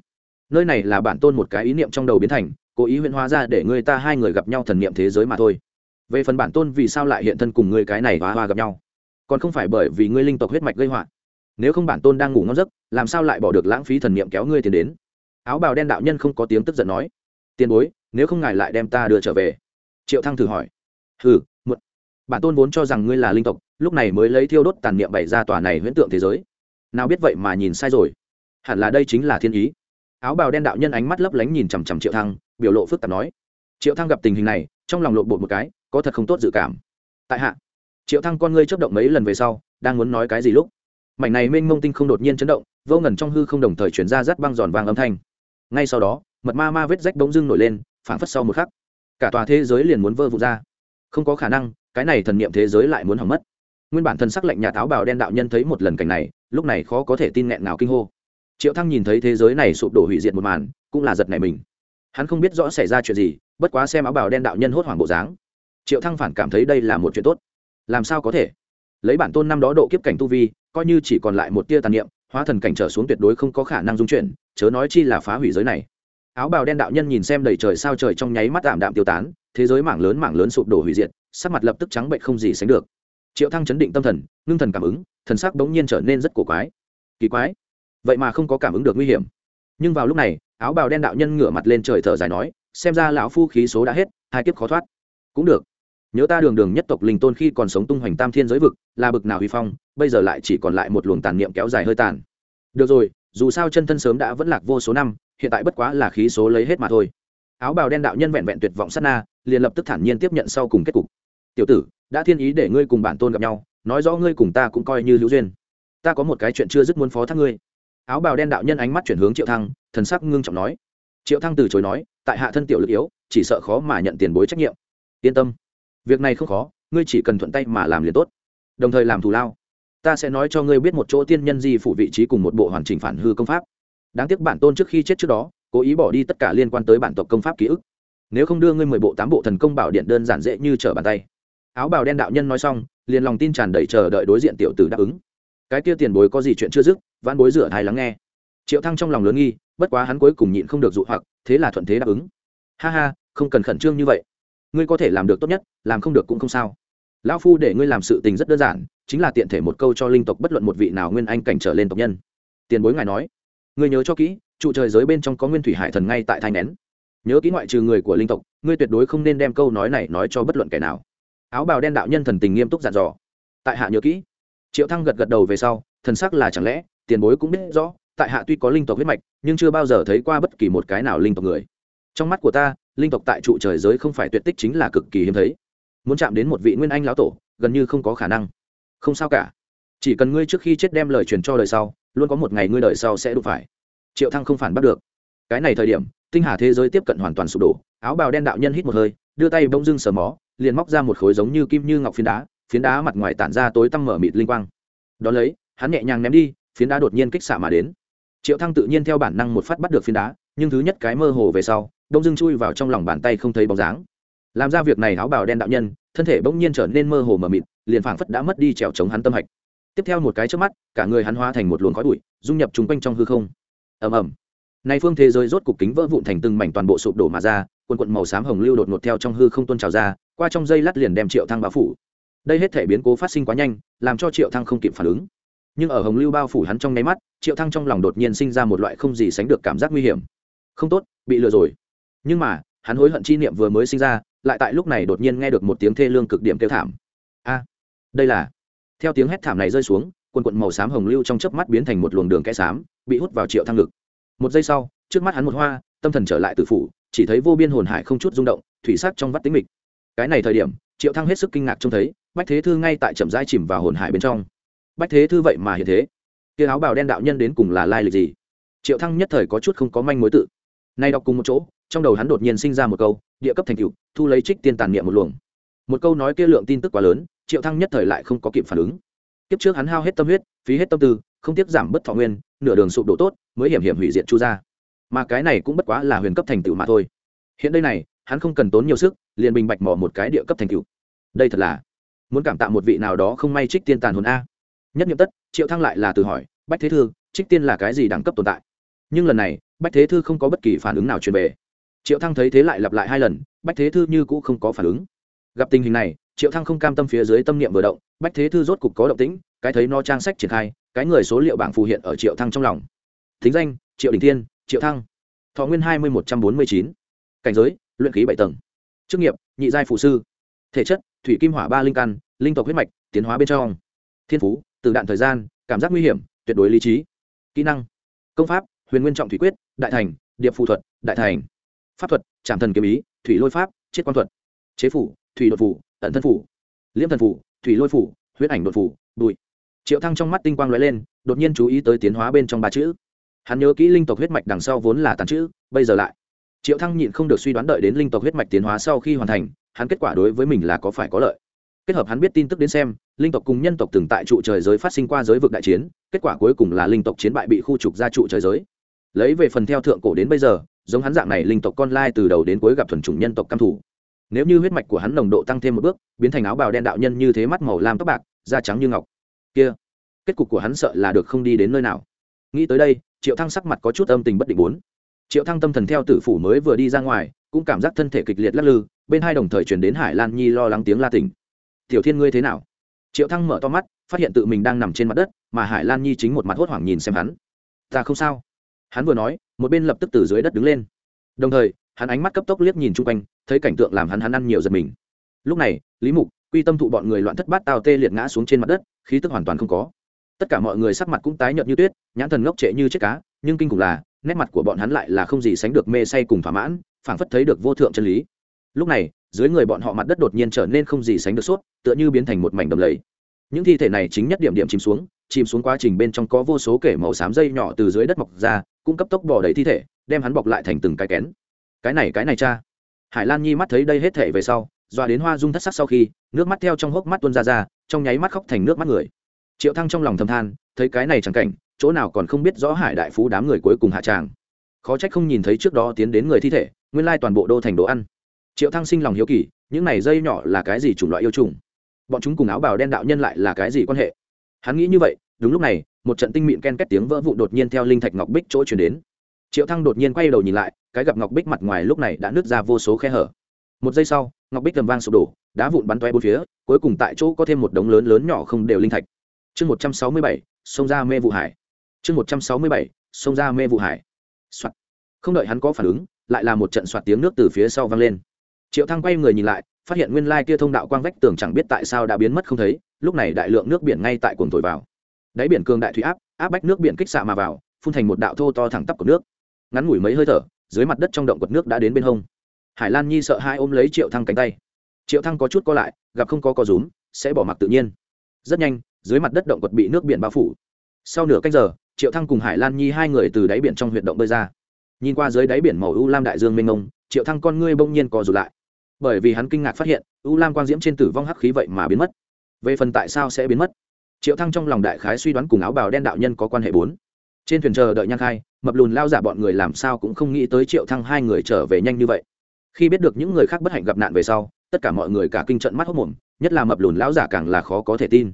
Nơi này là bản tôn một cái ý niệm trong đầu biến thành, cố ý huyễn hóa ra để ngươi ta hai người gặp nhau thần niệm thế giới mà thôi về phần bản tôn vì sao lại hiện thân cùng ngươi cái này hoa hoa gặp nhau? Còn không phải bởi vì ngươi linh tộc huyết mạch gây họa. Nếu không bản tôn đang ngủ ngon giấc, làm sao lại bỏ được lãng phí thần niệm kéo ngươi tiền đến? Áo bào đen đạo nhân không có tiếng tức giận nói. Tiền bối, nếu không ngài lại đem ta đưa trở về. Triệu thăng thử hỏi. Hừ, muộn. bản tôn vốn cho rằng ngươi là linh tộc, lúc này mới lấy thiêu đốt tàn niệm bày ra tòa này huyễn tượng thế giới. Nào biết vậy mà nhìn sai rồi. Hẳn là đây chính là thiên ý. Áo bào đen đạo nhân ánh mắt lấp lánh nhìn chằm chằm triệu thăng, biểu lộ phức tạp nói. Triệu thăng gặp tình hình này, trong lòng lộn bột một cái có thật không tốt dự cảm. Tại hạ, triệu thăng con ngươi chấp động mấy lần về sau, đang muốn nói cái gì lúc, mảnh này mênh mông tinh không đột nhiên chấn động, vô ngần trong hư không đồng thời chuyển ra rát băng giòn vàng âm thanh. Ngay sau đó, mật ma ma vết rách bỗng dưng nổi lên, phảng phất sau một khắc, cả tòa thế giới liền muốn vỡ vụt ra. Không có khả năng, cái này thần niệm thế giới lại muốn hỏng mất. Nguyên bản thần sắc lệnh nhà táo bào đen đạo nhân thấy một lần cảnh này, lúc này khó có thể tin nghẹn nào kinh hô. Triệu thăng nhìn thấy thế giới này sụp đổ hủy diệt một màn, cũng là giật này mình. Hắn không biết rõ xảy ra chuyện gì, bất quá xem áo bào đen đạo nhân hốt hoảng bộ dáng triệu thăng phản cảm thấy đây là một chuyện tốt. Làm sao có thể? Lấy bản tôn năm đó độ kiếp cảnh tu vi, coi như chỉ còn lại một tia tàn niệm, hóa thần cảnh trở xuống tuyệt đối không có khả năng dung chuyển chớ nói chi là phá hủy giới này. Áo bào đen đạo nhân nhìn xem đầy trời sao trời trong nháy mắt tạm đạm tiêu tán, thế giới mảng lớn mảng lớn sụp đổ hủy diệt, sắc mặt lập tức trắng bệnh không gì sánh được. Triệu thăng chấn định tâm thần, ngưng thần cảm ứng, thần sắc đống nhiên trở nên rất cổ quái. Kỳ quái. Vậy mà không có cảm ứng được nguy hiểm. Nhưng vào lúc này, áo bào đen đạo nhân ngửa mặt lên trời thở dài nói, xem ra lão phu khí số đã hết, hai kiếp khó thoát cũng được. Nhớ ta đường đường nhất tộc linh tôn khi còn sống tung hoành tam thiên giới vực, là bực nào huy phong, bây giờ lại chỉ còn lại một luồng tàn niệm kéo dài hơi tàn. Được rồi, dù sao chân thân sớm đã vẫn lạc vô số năm, hiện tại bất quá là khí số lấy hết mà thôi. Áo bào đen đạo nhân vẹn vẹn tuyệt vọng sát na, liền lập tức thản nhiên tiếp nhận sau cùng kết cục. Tiểu tử, đã thiên ý để ngươi cùng bản tôn gặp nhau, nói rõ ngươi cùng ta cũng coi như hữu duyên. Ta có một cái chuyện chưa dứt muốn phó thác ngươi. Áo bào đen đạo nhân ánh mắt chuyển hướng triệu thăng, thần sắc ngưng trọng nói. Triệu thăng từ chối nói, tại hạ thân tiểu lực yếu, chỉ sợ khó mà nhận tiền bối trách nhiệm yên tâm. Việc này không khó, ngươi chỉ cần thuận tay mà làm liền tốt. Đồng thời làm thù lao. Ta sẽ nói cho ngươi biết một chỗ tiên nhân di phủ vị trí cùng một bộ hoàn chỉnh phản hư công pháp. Đáng tiếc bản tôn trước khi chết trước đó, cố ý bỏ đi tất cả liên quan tới bản tộc công pháp ký ức. Nếu không đưa ngươi mười bộ tám bộ thần công bảo điện đơn giản dễ như trở bàn tay. Áo bào đen đạo nhân nói xong, liền lòng tin tràn đầy chờ đợi đối diện tiểu tử đáp ứng. Cái kia tiền bối có gì chuyện chưa dứt, vãn bối rửa thai lắng nghe. Triệu thăng trong lòng lớn nghi, bất quá hắn cuối cùng nhịn không được dụ hoặc, thế là thuận thế đáp ứng. Ha ha, không cần khẩn trương như vậy ngươi có thể làm được tốt nhất, làm không được cũng không sao. Lão phu để ngươi làm sự tình rất đơn giản, chính là tiện thể một câu cho linh tộc bất luận một vị nào nguyên anh cảnh trở lên tộc nhân. Tiền bối ngài nói, ngươi nhớ cho kỹ, trụ trời giới bên trong có nguyên thủy hải thần ngay tại thai nén. Nhớ kỹ ngoại trừ người của linh tộc, ngươi tuyệt đối không nên đem câu nói này nói cho bất luận kẻ nào. Áo bào đen đạo nhân thần tình nghiêm túc dặn dò. Tại hạ nhớ kỹ. Triệu thăng gật gật đầu về sau, thần sắc là chẳng lẽ, tiền bối cũng biết rõ, tại hạ tuy có linh tộc huyết mạch, nhưng chưa bao giờ thấy qua bất kỳ một cái nào linh tộc người. Trong mắt của ta linh tộc tại trụ trời giới không phải tuyệt tích chính là cực kỳ hiếm thấy. Muốn chạm đến một vị nguyên anh lão tổ, gần như không có khả năng. Không sao cả. Chỉ cần ngươi trước khi chết đem lời truyền cho đời sau, luôn có một ngày ngươi đời sau sẽ đụng phải. Triệu thăng không phản bắt được. Cái này thời điểm, tinh hà thế giới tiếp cận hoàn toàn sụp đổ, áo bào đen đạo nhân hít một hơi, đưa tay bỗng dưng sờ mó, liền móc ra một khối giống như kim như ngọc phiến đá phiến đá mặt ngoài tản ra tối tăm mở mịt linh quang. Đón lấy, hắn nhẹ nhàng ném đi, phiến đá đột nhiên kích xạ mà đến. Triệu thăng tự nhiên theo bản năng một phát bắt được phiến đá nhưng thứ nhất cái mơ hồ về sau, đông dưng chui vào trong lòng bàn tay không thấy bóng dáng. Làm ra việc này áo bào đen đạo nhân, thân thể bỗng nhiên trở nên mơ hồ mờ mịt, liền phảng phất đã mất đi trèo chống hắn tâm hạch. Tiếp theo một cái trước mắt, cả người hắn hóa thành một luồng khói bụi, dung nhập chung quanh trong hư không. Ầm ầm. Nay phương thế giới rốt cục kính vỡ vụn thành từng mảnh toàn bộ sụp đổ mà ra, quần quận màu xám hồng lưu đột ngột theo trong hư không tuôn trào ra, qua trong dây lát liền đem triệu thăng bao phủ. Đây hết thể biến cố phát sinh quá nhanh, làm cho triệu thăng không kịp phản ứng. Nhưng ở hồng lưu bao phủ hắn trong nháy mắt, triệu thăng trong lòng đột nhiên sinh ra một loại không gì sánh được cảm giác nguy hiểm không tốt, bị lừa rồi. Nhưng mà, hắn hối hận chi niệm vừa mới sinh ra, lại tại lúc này đột nhiên nghe được một tiếng thê lương cực điểm kêu thảm. A, đây là, theo tiếng hét thảm này rơi xuống, quần quận màu xám hồng lưu trong chớp mắt biến thành một luồng đường kẽ xám, bị hút vào triệu thăng ngực một giây sau, trước mắt hắn một hoa, tâm thần trở lại tự phủ, chỉ thấy vô biên hồn hải không chút rung động, thủy sắc trong vắt tính mịch. Cái này thời điểm, triệu thăng hết sức kinh ngạc trông thấy, bách thế thư ngay tại chậm rãi chìm vào hồn hải bên trong. Bách thế thư vậy mà hiện thế. Kia áo bào đen đạo nhân đến cùng là lai lịch gì? Triệu thăng nhất thời có chút không có manh mối tự nay đọc cùng một chỗ, trong đầu hắn đột nhiên sinh ra một câu, địa cấp thành cựu thu lấy trích tiên tàn niệm một luồng. Một câu nói kia lượng tin tức quá lớn, triệu thăng nhất thời lại không có kịp phản ứng. Kiếp trước hắn hao hết tâm huyết, phí hết tâm tư, không tiếc giảm bất thọ nguyên, nửa đường sụp đổ tốt, mới hiểm hiểm hủy diệt chu gia. mà cái này cũng bất quá là huyền cấp thành tựu mà thôi. Hiện đây này, hắn không cần tốn nhiều sức, liền bình bạch mỏ một cái địa cấp thành tựu. Đây thật là muốn cảm tạ một vị nào đó không may trích tiên tàn hồn a. Nhất nhiệm tất, triệu thăng lại là từ hỏi, bách thế thư, trích tiên là cái gì đẳng cấp tồn tại? Nhưng lần này bách thế thư không có bất kỳ phản ứng nào truyền về. Triệu thăng thấy thế lại lặp lại hai lần, bách thế thư như cũ không có phản ứng. Gặp tình hình này, triệu thăng không cam tâm phía dưới tâm niệm vừa động, bách thế thư rốt cục có động tĩnh, cái thấy nó trang sách triển khai, cái người số liệu bảng phù hiện ở triệu thăng trong lòng. Thính danh, triệu đình thiên, triệu thăng. Thọ nguyên hai mươi một trăm bốn mươi chín. Cảnh giới, luyện khí bảy tầng. Chức nghiệp, nhị giai phụ sư. Thể chất, thủy kim hỏa ba linh căn, linh tộc huyết mạch, tiến hóa bên trong. Thiên phú, từ đạn thời gian, cảm giác nguy hiểm, tuyệt đối lý trí. Kỹ năng, công pháp huyền nguyên trọng thủy quyết, đại thành, điệp phụ thuật, đại thành. Pháp thuật, trảm thần kiếm ý, thủy lôi pháp, chiết quan thuật. Chế phủ, thủy đột phủ, ẩn thân phủ. Liêm thần phủ, thủy lôi phủ huyết ảnh đột phủ, bụi. Triệu thăng trong mắt tinh quang lóe lên, đột nhiên chú ý tới tiến hóa bên trong ba chữ. Hắn nhớ kỹ linh tộc huyết mạch đằng sau vốn là tàn chữ, bây giờ lại. Triệu thăng nhịn không được suy đoán đợi đến linh tộc huyết mạch tiến hóa sau khi hoàn thành, hắn kết quả đối với mình là có phải có lợi. Kết hợp hắn biết tin tức đến xem, linh tộc cùng nhân tộc từng tại trụ trời giới phát sinh qua giới vực đại chiến, kết quả cuối cùng là linh tộc chiến bại bị khu trục ra trụ trời giới lấy về phần theo thượng cổ đến bây giờ, giống hắn dạng này linh tộc con lai từ đầu đến cuối gặp thuần chủng nhân tộc căm thủ. Nếu như huyết mạch của hắn nồng độ tăng thêm một bước, biến thành áo bào đen đạo nhân như thế mắt màu lam tóc bạc, da trắng như ngọc. Kia, kết cục của hắn sợ là được không đi đến nơi nào. Nghĩ tới đây, triệu thăng sắc mặt có chút âm tình bất định bốn. Triệu thăng tâm thần theo tử phủ mới vừa đi ra ngoài, cũng cảm giác thân thể kịch liệt lắc lư, bên hai đồng thời chuyển đến hải lan nhi lo lắng tiếng la tỉnh. Tiểu thiên ngươi thế nào? Triệu thăng mở to mắt, phát hiện tự mình đang nằm trên mặt đất, mà hải lan nhi chính một mặt hốt hoảng nhìn xem hắn. Ta không sao hắn vừa nói một bên lập tức từ dưới đất đứng lên. Đồng thời hắn ánh mắt cấp tốc liếc nhìn chung quanh thấy cảnh tượng làm hắn hắn ăn nhiều giật mình. Lúc này lý mục quy tâm thụ bọn người loạn thất bát tao tê liệt ngã xuống trên mặt đất khí tức hoàn toàn không có. Tất cả mọi người sắc mặt cũng tái nhợt như tuyết nhãn thần ngốc trệ như chết cá nhưng kinh khủng là nét mặt của bọn hắn lại là không gì sánh được mê say cùng thỏa mãn phảng phất thấy được vô thượng chân lý. Lúc này dưới người bọn họ mặt đất đột nhiên trở nên không gì sánh được suốt, tựa như biến thành một mảnh đầm lầy. Những thi thể này chính nhất điểm điểm chìm xuống chìm xuống quá trình bên trong có vô số kể màu xám dây nhỏ từ dưới đất mọc ra, cũng cấp tốc bỏ đầy thi thể, đem hắn bọc lại thành từng cái kén. Cái này cái này cha. Hải lan nhi mắt thấy đây hết thể về sau doa đến hoa dung thất sắc sau khi, nước mắt theo trong hốc mắt tuôn ra ra, trong nháy mắt khóc thành nước mắt người. Triệu thăng trong lòng thầm than, thấy cái này chẳng cảnh, chỗ nào còn không biết rõ hải đại phú đám người cuối cùng hạ tràng. Khó trách không nhìn thấy trước đó tiến đến người thi thể, nguyên lai toàn bộ đô thành đồ ăn. Triệu thăng sinh lòng hiếu kỳ, những này dây nhỏ là cái gì chủng loại yêu trùng bọn chúng cùng áo bào đen đạo nhân lại là cái gì quan hệ? Hắn nghĩ như vậy, đúng lúc này, một trận tinh mịn ken két tiếng vỡ vụ đột nhiên theo linh thạch ngọc bích chỗ chuyển đến. Triệu thăng đột nhiên quay đầu nhìn lại, cái gặp ngọc bích mặt ngoài lúc này đã nứt ra vô số khe hở. Một giây sau, ngọc bích tầm vang sụp đổ, đá vụn bắn toe bốn phía, cuối cùng tại chỗ có thêm một đống lớn lớn nhỏ không đều linh thạch. Chương một trăm sáu mươi bảy xông ra mê vụ hải. Chương một trăm sáu mươi bảy xông ra mê vụ hải、Soạn. không đợi hắn có phản ứng, lại là một trận soạt tiếng nước từ phía sau vang lên. Triệu thăng quay người nhìn lại phát hiện nguyên lai kia thông đạo quang vách tường chẳng biết tại sao đã biến mất không thấy, lúc này đại lượng nước biển ngay tại cuồng thổi vào. Đáy biển cường đại thủy áp áp bách nước biển kích xạ mà vào, phun thành một đạo thô to thẳng tắp của nước. Ngắn ngủi mấy hơi thở, dưới mặt đất trong động quật nước đã đến bên hông. Hải lan nhi sợ hai ôm lấy triệu thăng cánh tay. Triệu thăng có chút co lại, gặp không có co rúm, sẽ bỏ mặc tự nhiên. Rất nhanh, dưới mặt đất động quật bị nước biển bao phủ. Sau nửa canh giờ, triệu thăng cùng hải lan nhi hai người từ đáy biển trong huyệt động bơi ra. Nhìn qua dưới đáy biển màu u lam đại dương mênh mông, triệu thăng con ngươi bỗng nhiên co rụt lại bởi vì hắn kinh ngạc phát hiện, u lam quang diễm trên tử vong hắc khí vậy mà biến mất. Về phần tại sao sẽ biến mất? Triệu thăng trong lòng đại khái suy đoán cùng áo bào đen đạo nhân có quan hệ bốn. Trên thuyền chờ đợi nhang khai, mập lùn lao giả bọn người làm sao cũng không nghĩ tới triệu thăng hai người trở về nhanh như vậy. Khi biết được những người khác bất hạnh gặp nạn về sau, tất cả mọi người cả kinh trận mắt hốc mồm, nhất là mập lùn lão giả càng là khó có thể tin.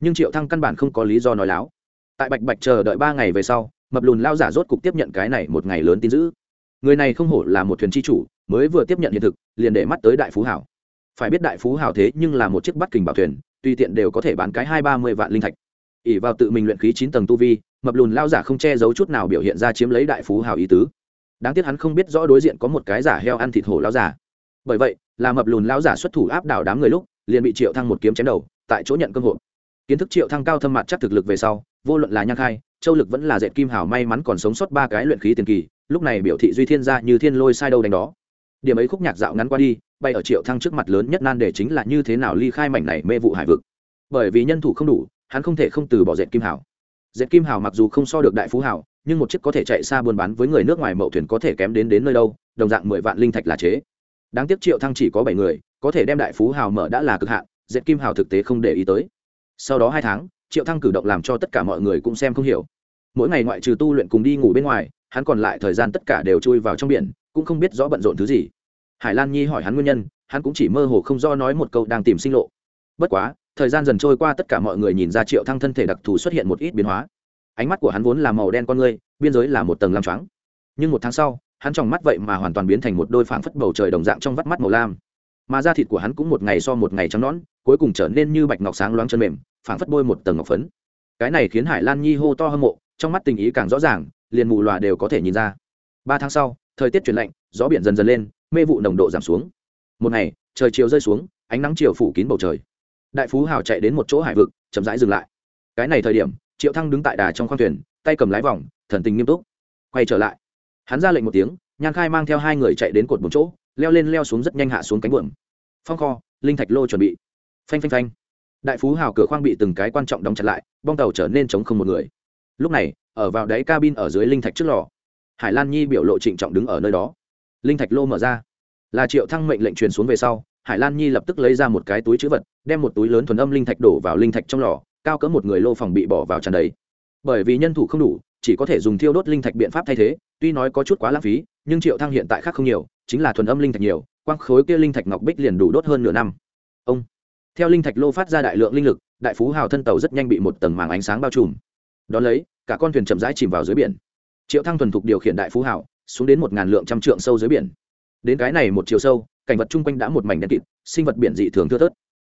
Nhưng triệu thăng căn bản không có lý do nói láo. Tại bạch bạch chờ đợi ba ngày về sau, mập lùn lao giả rốt cục tiếp nhận cái này một ngày lớn tin dữ người này không hổ là một thuyền chi chủ, mới vừa tiếp nhận hiện thực, liền để mắt tới đại phú hảo phải biết đại phú hảo thế nhưng là một chiếc bắt kình bảo thuyền, tùy tiện đều có thể bán cái hai ba mươi vạn linh thạch. Ỉ vào tự mình luyện khí chín tầng tu vi, mập lùn lao giả không che giấu chút nào biểu hiện ra chiếm lấy đại phú hảo ý tứ. Đáng tiếc hắn không biết rõ đối diện có một cái giả heo ăn thịt hổ lao giả. Bởi vậy, là mập lùn lao giả xuất thủ áp đảo đám người lúc, liền bị triệu thăng một kiếm chém đầu, tại chỗ nhận cơ hội kiến thức triệu thăng cao thâm mặt chắc thực lực về sau, vô luận là nhang khai, châu lực vẫn là dệt kim hảo may mắn còn sống sót ba cái luyện khí tiền kỳ lúc này biểu thị duy thiên gia như thiên lôi sai đâu đánh đó. Điểm ấy khúc nhạc dạo ngắn qua đi, bay ở triệu thăng trước mặt lớn nhất nan để chính là như thế nào ly khai mảnh này mê vụ hải vực. Bởi vì nhân thủ không đủ, hắn không thể không từ bỏ dệt kim hào. Dệt kim hào mặc dù không so được đại phú hào, nhưng một chiếc có thể chạy xa buôn bán với người nước ngoài mậu thuyền có thể kém đến đến nơi đâu, đồng dạng mười vạn linh thạch là chế. Đáng tiếc triệu thăng chỉ có bảy người, có thể đem đại phú hào mở đã là cực hạn, dệt kim hào thực tế không để ý tới. Sau đó hai tháng, triệu thăng cử động làm cho tất cả mọi người cũng xem không hiểu. Mỗi ngày ngoại trừ tu luyện cùng đi ngủ bên ngoài hắn còn lại thời gian tất cả đều chui vào trong biển, cũng không biết rõ bận rộn thứ gì. Hải lan nhi hỏi hắn nguyên nhân, hắn cũng chỉ mơ hồ không do nói một câu đang tìm sinh lộ. Bất quá, thời gian dần trôi qua tất cả mọi người nhìn ra triệu thăng thân thể đặc thù xuất hiện một ít biến hóa. Ánh mắt của hắn vốn là màu đen con ngươi, biên giới là một tầng lam choáng. Nhưng một tháng sau, hắn trong mắt vậy mà hoàn toàn biến thành một đôi phảng phất bầu trời đồng dạng trong vắt mắt màu lam. Mà da thịt của hắn cũng một ngày so một ngày trắng nõn, cuối cùng trở nên như bạch ngọc sáng loáng chân mềm, phảng phất bôi một tầng ngọc phấn. Cái này khiến hải lan nhi hô to hâm mộ, trong mắt tình ý càng rõ ràng liền mù loà đều có thể nhìn ra. Ba tháng sau, thời tiết chuyển lạnh, gió biển dần dần lên, mê vụ nồng độ giảm xuống. Một ngày, trời chiều rơi xuống, ánh nắng chiều phủ kín bầu trời. Đại phú hào chạy đến một chỗ hải vực, chậm rãi dừng lại. Cái này thời điểm, triệu thăng đứng tại đà trong khoang thuyền, tay cầm lái vòng, thần tình nghiêm túc. Quay trở lại. Hắn ra lệnh một tiếng, nhan khai mang theo hai người chạy đến cột một chỗ, leo lên leo xuống rất nhanh hạ xuống cánh buồm. Phong kho, linh thạch lô chuẩn bị. Phanh phanh phanh. Đại phú hào cửa khoang bị từng cái quan trọng đóng chặt lại, bong tàu trở nên chống không một người. Lúc này ở vào đáy cabin ở dưới linh thạch trước lò. Hải lan nhi biểu lộ trịnh trọng đứng ở nơi đó. Linh thạch lô mở ra. Là triệu thăng mệnh lệnh truyền xuống về sau, hải lan nhi lập tức lấy ra một cái túi chữ vật, đem một túi lớn thuần âm linh thạch đổ vào linh thạch trong lò, cao cỡ một người lô phòng bị bỏ vào tràn đầy. Bởi vì nhân thủ không đủ, chỉ có thể dùng thiêu đốt linh thạch biện pháp thay thế, tuy nói có chút quá lãng phí, nhưng triệu thăng hiện tại khác không nhiều, chính là thuần âm linh thạch nhiều, quang khối kia linh thạch ngọc bích liền đủ đốt hơn nửa năm. Ông. Theo linh thạch lô phát ra đại lượng linh lực, đại phú hào thân tàu rất nhanh bị một tầng màng ánh sáng bao trùm. Đón lấy cả con thuyền chậm rãi chìm vào dưới biển. Triệu thăng thuần thục điều khiển đại phú hảo, xuống đến một ngàn lượng trăm trượng sâu dưới biển. Đến cái này một chiều sâu, cảnh vật chung quanh đã một mảnh đen kịt, sinh vật biển dị thường thưa thớt.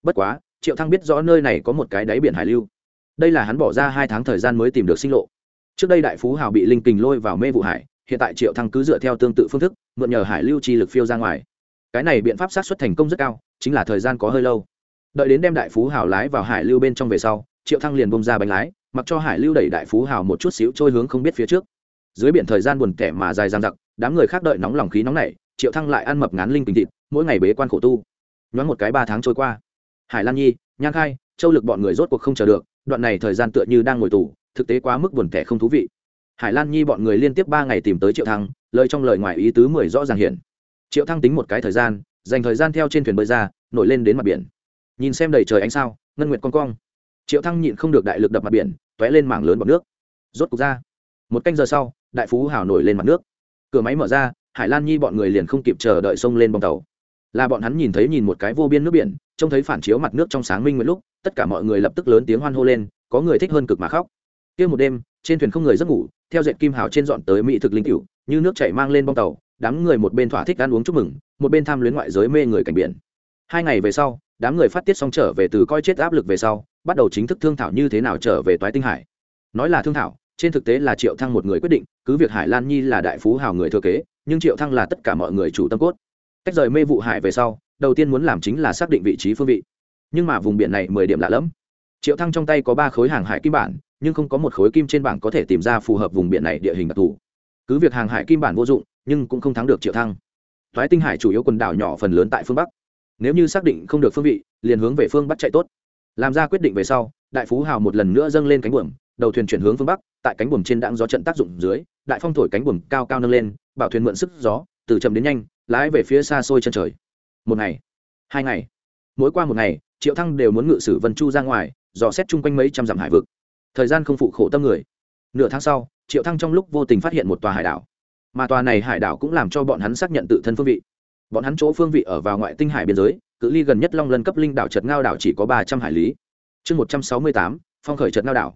Bất quá, triệu thăng biết rõ nơi này có một cái đáy biển hải lưu. Đây là hắn bỏ ra hai tháng thời gian mới tìm được sinh lộ. Trước đây đại phú hào bị linh kình lôi vào mê vụ hải, hiện tại triệu thăng cứ dựa theo tương tự phương thức, mượn nhờ hải lưu chi lực phiêu ra ngoài. Cái này biện pháp sát xuất thành công rất cao, chính là thời gian có hơi lâu. Đợi đến đem đại phú hào lái vào hải lưu bên trong về sau, triệu thăng liền bông ra bánh lái mặc cho hải lưu đẩy đại phú hào một chút xíu trôi hướng không biết phía trước. Dưới biển thời gian buồn kẻ mà dài dang dặc, đám người khác đợi nóng lòng khí nóng này triệu thăng lại ăn mập ngán linh tinh thịt, mỗi ngày bế quan khổ tu. Nhoáng một cái ba tháng trôi qua. Hải lan nhi nhan khai, châu lực bọn người rốt cuộc không chờ được, đoạn này thời gian tựa như đang ngồi tù, thực tế quá mức buồn tẻ không thú vị. Hải lan nhi bọn người liên tiếp ba ngày tìm tới triệu thăng, lời trong lời ngoài ý tứ mười rõ ràng hiển triệu thăng tính một cái thời gian, dành thời gian theo trên thuyền bơi ra, nổi lên đến mặt biển. Nhìn xem đầy trời ánh sao, ngân nguyệt con cong triệu thăng nhịn không được đại lực đập mặt biển t ó é lên mảng lớn bọc nước rốt cục ra một canh giờ sau đại phú hào nổi lên mặt nước cửa máy mở ra hải lan nhi bọn người liền không kịp chờ đợi xông lên bong tàu là bọn hắn nhìn thấy nhìn một cái vô biên nước biển trông thấy phản chiếu mặt nước trong sáng minh nguyện lúc tất cả mọi người lập tức lớn tiếng hoan hô lên có người thích hơn cực mà khóc kia một đêm trên thuyền không người giấc ngủ theo dệt kim hào trên dọn tới mỹ thực linh cựu như nước chảy mang lên bong tàu đám người một bên thỏa thích ăn uống chúc mừng một bên tham luyến ngoại giới mê người cảnh biển hai ngày về sau đám người phát tiết xong trở về từ coi chết áp lực về sau, bắt đầu chính thức thương thảo như thế nào trở về toái tinh hải. Nói là thương thảo, trên thực tế là triệu thăng một người quyết định, cứ việc hải lan nhi là đại phú hào người thừa kế, nhưng triệu thăng là tất cả mọi người chủ tâm cốt. Cách rời mê vụ hải về sau, đầu tiên muốn làm chính là xác định vị trí phương vị. Nhưng mà vùng biển này mười điểm lạ lẫm. Triệu thăng trong tay có ba khối hàng hải kim bản, nhưng không có một khối kim trên bảng có thể tìm ra phù hợp vùng biển này địa hình đặc thù. Cứ việc hàng hải kim bản vô dụng, nhưng cũng không thắng được triệu thăng. Thoái tinh hải chủ yếu quần đảo nhỏ phần lớn tại phương bắc nếu như xác định không được phương vị, liền hướng về phương bắc chạy tốt. Làm ra quyết định về sau, đại phú hào một lần nữa dâng lên cánh buồm, đầu thuyền chuyển hướng phương bắc, tại cánh buồm trên đãng gió trận tác dụng dưới, đại phong thổi cánh buồm cao cao nâng lên, bảo thuyền mượn sức gió, từ chậm đến nhanh, lái về phía xa xôi chân trời. Một ngày, hai ngày, mỗi qua một ngày, triệu thăng đều muốn ngự sử vân chu ra ngoài, dò xét chung quanh mấy trăm dặm hải vực. Thời gian không phụ khổ tâm người. Nửa tháng sau, triệu thăng trong lúc vô tình phát hiện một tòa hải đảo. Mà tòa này hải đảo cũng làm cho bọn hắn xác nhận tự thân phương vị bọn hắn chỗ phương vị ở vào ngoại tinh hải biên giới, cự ly gần nhất long lân cấp linh đảo trật ngao đảo chỉ có ba trăm hải lý. Chương một trăm sáu mươi tám, phong khởi trật ngao đảo.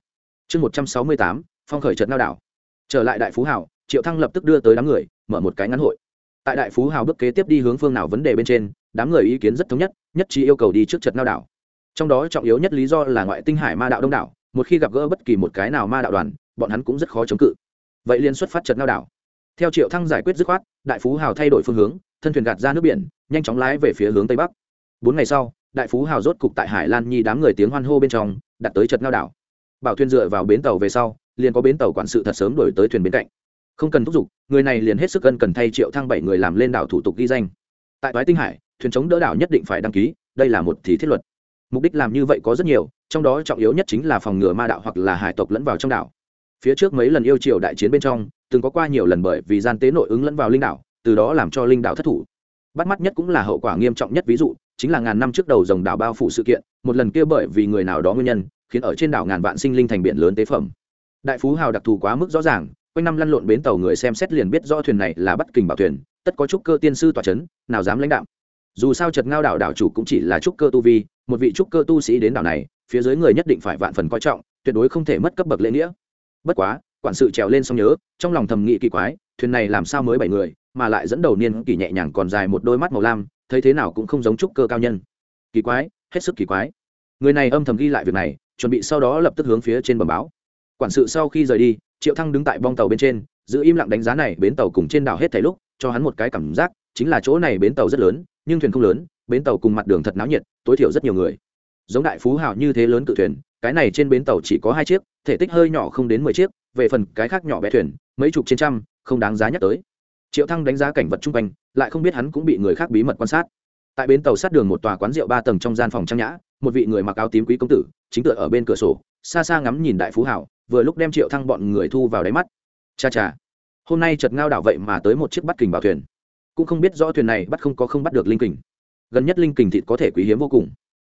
Chương một trăm sáu mươi tám, phong khởi trật ngao đảo. Trở lại đại phú hảo triệu thăng lập tức đưa tới đám người, mở một cái ngắn hội. Tại đại phú hào bước kế tiếp đi hướng phương nào vấn đề bên trên, đám người ý kiến rất thống nhất nhất trí yêu cầu đi trước trật ngao đảo. Trong đó trọng yếu nhất lý do là ngoại tinh hải ma đạo đông đảo, một khi gặp gỡ bất kỳ một cái nào ma đạo đoàn, bọn hắn cũng rất khó chống cự. Vậy liên xuất phát trật ngao đảo. Theo triệu thăng giải quyết dứt khoát, đại phú hào thay đổi phương hướng thân thuyền gạt ra nước biển, nhanh chóng lái về phía hướng tây bắc. Bốn ngày sau, đại phú hào rốt cục tại hải lan nhi đám người tiếng hoan hô bên trong, đặt tới chật ngao đảo. Bảo thuyền dựa vào bến tàu về sau, liền có bến tàu quản sự thật sớm đổi tới thuyền bên cạnh. Không cần thúc giục, người này liền hết sức cân cần thay triệu thăng bảy người làm lên đảo thủ tục ghi danh. Tại toái tinh hải, thuyền chống đỡ đảo nhất định phải đăng ký, đây là một thì thiết luật. Mục đích làm như vậy có rất nhiều, trong đó trọng yếu nhất chính là phòng ngừa ma đạo hoặc là hải tộc lẫn vào trong đảo. Phía trước mấy lần yêu triều đại chiến bên trong, từng có qua nhiều lần bởi vì gian tế nội ứng lẫn vào linh đảo từ đó làm cho linh đảo thất thủ. Bắt mắt nhất cũng là hậu quả nghiêm trọng nhất ví dụ, chính là ngàn năm trước đầu dòng đảo bao phủ sự kiện, một lần kia bởi vì người nào đó nguyên nhân, khiến ở trên đảo ngàn vạn sinh linh thành biển lớn tế phẩm. Đại phú hào đặc thù quá mức rõ ràng, quanh năm lăn lộn bến tàu người xem xét liền biết rõ thuyền này là bắt kình bảo thuyền, tất có trúc cơ tiên sư tòa c h ấ n nào dám lãnh đạo. Dù sao chật ngao đảo đảo chủ cũng chỉ là trúc cơ tu vi, một vị trúc cơ tu sĩ đến đảo này, phía dưới người nhất định phải vạn phần coi trọng, tuyệt đối không thể mất cấp bậc lễ nghĩa. Bất quá, quản sự trèo lên xong nhớ, trong lòng thầm nghị kỳ quái, thuyền này làm sao mới bảy người mà lại dẫn đầu niên kỳ nhẹ nhàng còn dài một đôi mắt màu lam, thấy thế nào cũng không giống trúc cơ cao nhân. Kỳ quái, hết sức kỳ quái. Người này âm thầm ghi lại việc này, chuẩn bị sau đó lập tức hướng phía trên bờ báo. Quản sự sau khi rời đi, triệu thăng đứng tại bong tàu bên trên, giữ im lặng đánh giá này bến tàu cùng trên đảo hết thảy lúc, cho hắn một cái cảm giác, chính là chỗ này bến tàu rất lớn, nhưng thuyền không lớn, bến tàu cùng mặt đường thật náo nhiệt, tối thiểu rất nhiều người. Giống đại phú hào như thế lớn cự thuyền, cái này trên bến tàu chỉ có hai chiếc, thể tích hơi nhỏ không đến mười chiếc, về phần cái khác nhỏ bé thuyền, mấy chục trên trăm, không đáng giá nhắc tới triệu thăng đánh giá cảnh vật chung quanh, lại không biết hắn cũng bị người khác bí mật quan sát. Tại bến tàu sát đường một tòa quán rượu ba tầng trong gian phòng trang nhã, một vị người mặc áo tím quý công tử, chính tựa ở bên cửa sổ, xa xa ngắm nhìn đại phú hảo, vừa lúc đem triệu thăng bọn người thu vào đáy mắt. Cha cha, hôm nay chợt ngao đảo vậy mà tới một chiếc bắt kình bảo thuyền. Cũng không biết rõ thuyền này bắt không có không bắt được linh kình. Gần nhất linh kình thịt có thể quý hiếm vô cùng.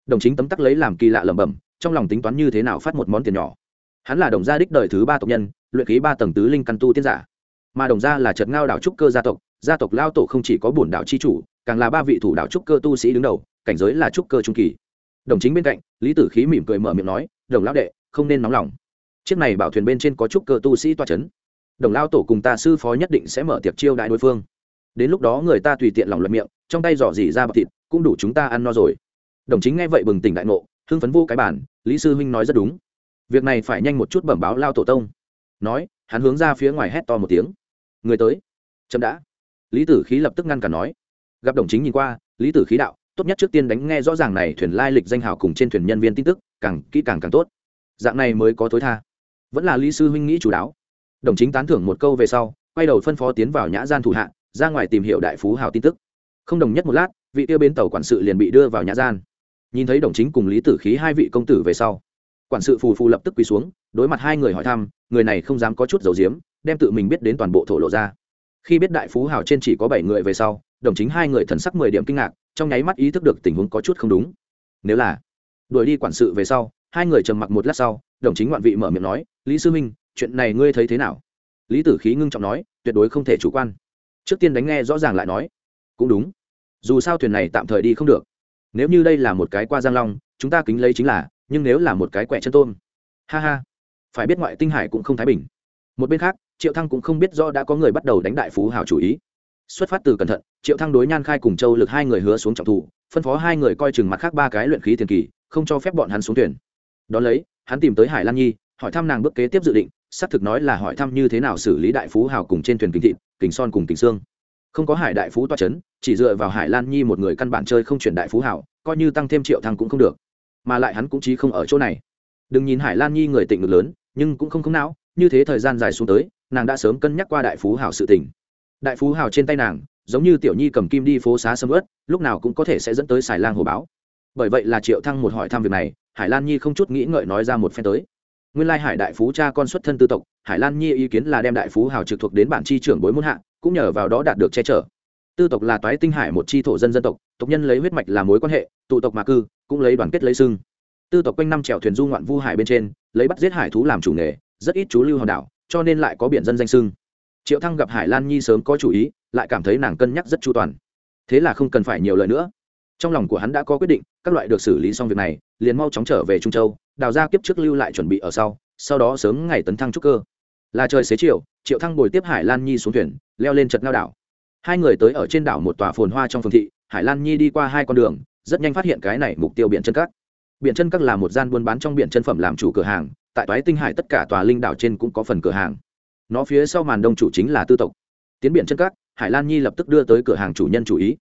Đồng chính tấm tắc lấy làm kỳ lạ lẩm bẩm, trong lòng tính toán như thế nào phát một món tiền nhỏ. Hắn là đồng gia đích đời thứ ba tộc nhân, luyện khí ba tầng tứ linh căn tu tiên giả mà đồng gia là trật ngao đảo trúc cơ gia tộc gia tộc lao tổ không chỉ có bổn đạo c h i chủ, càng là ba vị thủ đạo trúc cơ tu sĩ đứng đầu, cảnh giới là trúc cơ trung kỳ. Đồng chính bên cạnh, lý tử khí mỉm cười mở miệng nói, đồng lão đệ, không nên nóng lòng. Chiếc này bảo thuyền bên trên có trúc cơ tu sĩ toa c h ấ n đồng lao tổ cùng ta sư phó nhất định sẽ mở tiệc chiêu đại đối phương. Đến lúc đó người ta tùy tiện lòng luận miệng, trong tay giỏ dỉ ra bọc thịt, cũng đủ chúng ta ăn no rồi. Đồng chính nghe vậy bừng tỉnh đại ngộ, hưng phấn vô cái bản lý sư huynh nói rất đúng. Việc này phải nhanh một chút bẩm báo lao tổ tông. Nói, hắn hướng ra phía ngoài hét to một tiếng người tới. Chậm đã. Lý tử khí lập tức ngăn cả nói. Gặp đồng chính nhìn qua, lý tử khí đạo, tốt nhất trước tiên đánh nghe rõ ràng này thuyền lai lịch danh hào cùng trên thuyền nhân viên tin tức, càng kỹ càng càng tốt. Dạng này mới có tối tha. Vẫn là lý sư huynh nghĩ chủ đáo đồng chính tán thưởng một câu về sau, quay đầu phân phó tiến vào nhã gian thủ hạ, ra ngoài tìm hiểu đại phú hào tin tức. Không đồng nhất một lát, vị tiêu bến tàu quản sự liền bị đưa vào nhã gian. Nhìn thấy đồng chính cùng lý tử khí hai vị công tử về sau, quản sự phù phù lập tức quỳ xuống, đối mặt hai người hỏi thăm, người này không dám có chút dầu diếm đem tự mình biết đến toàn bộ thổ lộ ra. Khi biết đại phú hào trên chỉ có bảy người về sau, đồng chính hai người thần sắc mười điểm kinh ngạc, trong nháy mắt ý thức được tình huống có chút không đúng. Nếu là đuổi đi quản sự về sau, hai người trầm mặc một lát sau, đồng chính ngoạn vị mở miệng nói, lý sư minh chuyện này ngươi thấy thế nào? Lý tử khí ngưng trọng nói, tuyệt đối không thể chủ quan. Trước tiên đánh nghe rõ ràng lại nói, cũng đúng. Dù sao thuyền này tạm thời đi không được. Nếu như đây là một cái qua giang long, chúng ta kính lấy chính là, nhưng nếu là một cái quẹ chân tôm, ha ha, phải biết ngoại tinh hải cũng không thái bình một bên khác triệu thăng cũng không biết do đã có người bắt đầu đánh đại phú hào chủ ý. Xuất phát từ cẩn thận triệu thăng đối nhan khai cùng châu lực hai người hứa xuống trọng thủ phân phó hai người coi chừng mặt khác ba cái luyện khí tiền kỳ không cho phép bọn hắn xuống thuyền. Đón lấy hắn tìm tới hải lan nhi hỏi thăm nàng bước kế tiếp dự định xác thực nói là hỏi thăm như thế nào xử lý đại phú hào cùng trên thuyền kính thịt kính son cùng kính xương không có hải đại phú toa chấn, chỉ dựa vào hải lan nhi một người căn bản chơi không chuyển đại phú hào coi như tăng thêm triệu thăng cũng không được. Mà lại hắn cũng chí không ở chỗ này. Đừng nhìn hải lan nhi người tịnh ngực lớn nhưng cũng không không não như thế thời gian dài xuống tới, nàng đã sớm cân nhắc qua đại phú hào sự tình. Đại phú hào trên tay nàng, giống như tiểu nhi cầm kim đi phố xá sâm ớt lúc nào cũng có thể sẽ dẫn tới xài lang hồ báo. Bởi vậy là triệu thăng một hỏi thăm việc này, hải lan nhi không chút nghĩ ngợi nói ra một phen tới. Nguyên lai hải đại phú cha con xuất thân tư tộc, hải lan nhi ý kiến là đem đại phú hào trực thuộc đến bản chi trưởng bối muôn hạ, cũng nhờ vào đó đạt được che chở. Tư tộc là toái tinh hải một chi thổ dân dân tộc tộc nhân lấy huyết mạch làm mối quan hệ, tụ tộc mà cư, cũng lấy đoàn kết lấy xương tư tộc quanh năm trèo thuyền du ngoạn vu hải bên trên, lấy bắt giết hải thú làm chủ nghề rất ít chú lưu hòn đảo, cho nên lại có biển dân danh sưng. Triệu thăng gặp hải lan nhi sớm có chủ ý, lại cảm thấy nàng cân nhắc rất chu toàn. Thế là không cần phải nhiều lời nữa. Trong lòng của hắn đã có quyết định, các loại được xử lý xong việc này, liền mau chóng trở về trung châu, đào ra kiếp trước lưu lại chuẩn bị ở sau sau đó sớm ngày tấn thăng trúc cơ. Là trời xế chiều, triệu thăng bồi tiếp hải lan nhi xuống thuyền, leo lên chật ngao đảo. Hai người tới ở trên đảo một tòa phồn hoa trong phường thị, hải lan nhi đi qua hai con đường, rất nhanh phát hiện cái này mục tiêu biển chân cát. Biển chân cát là một gian buôn bán trong biển chân phẩm làm chủ cửa hàng tại toái tinh hải tất cả tòa linh đảo trên cũng có phần cửa hàng. Nó phía sau màn đông chủ chính là tư tộc. Tiến biển chân cát hải lan nhi lập tức đưa tới cửa hàng chủ nhân chủ ý.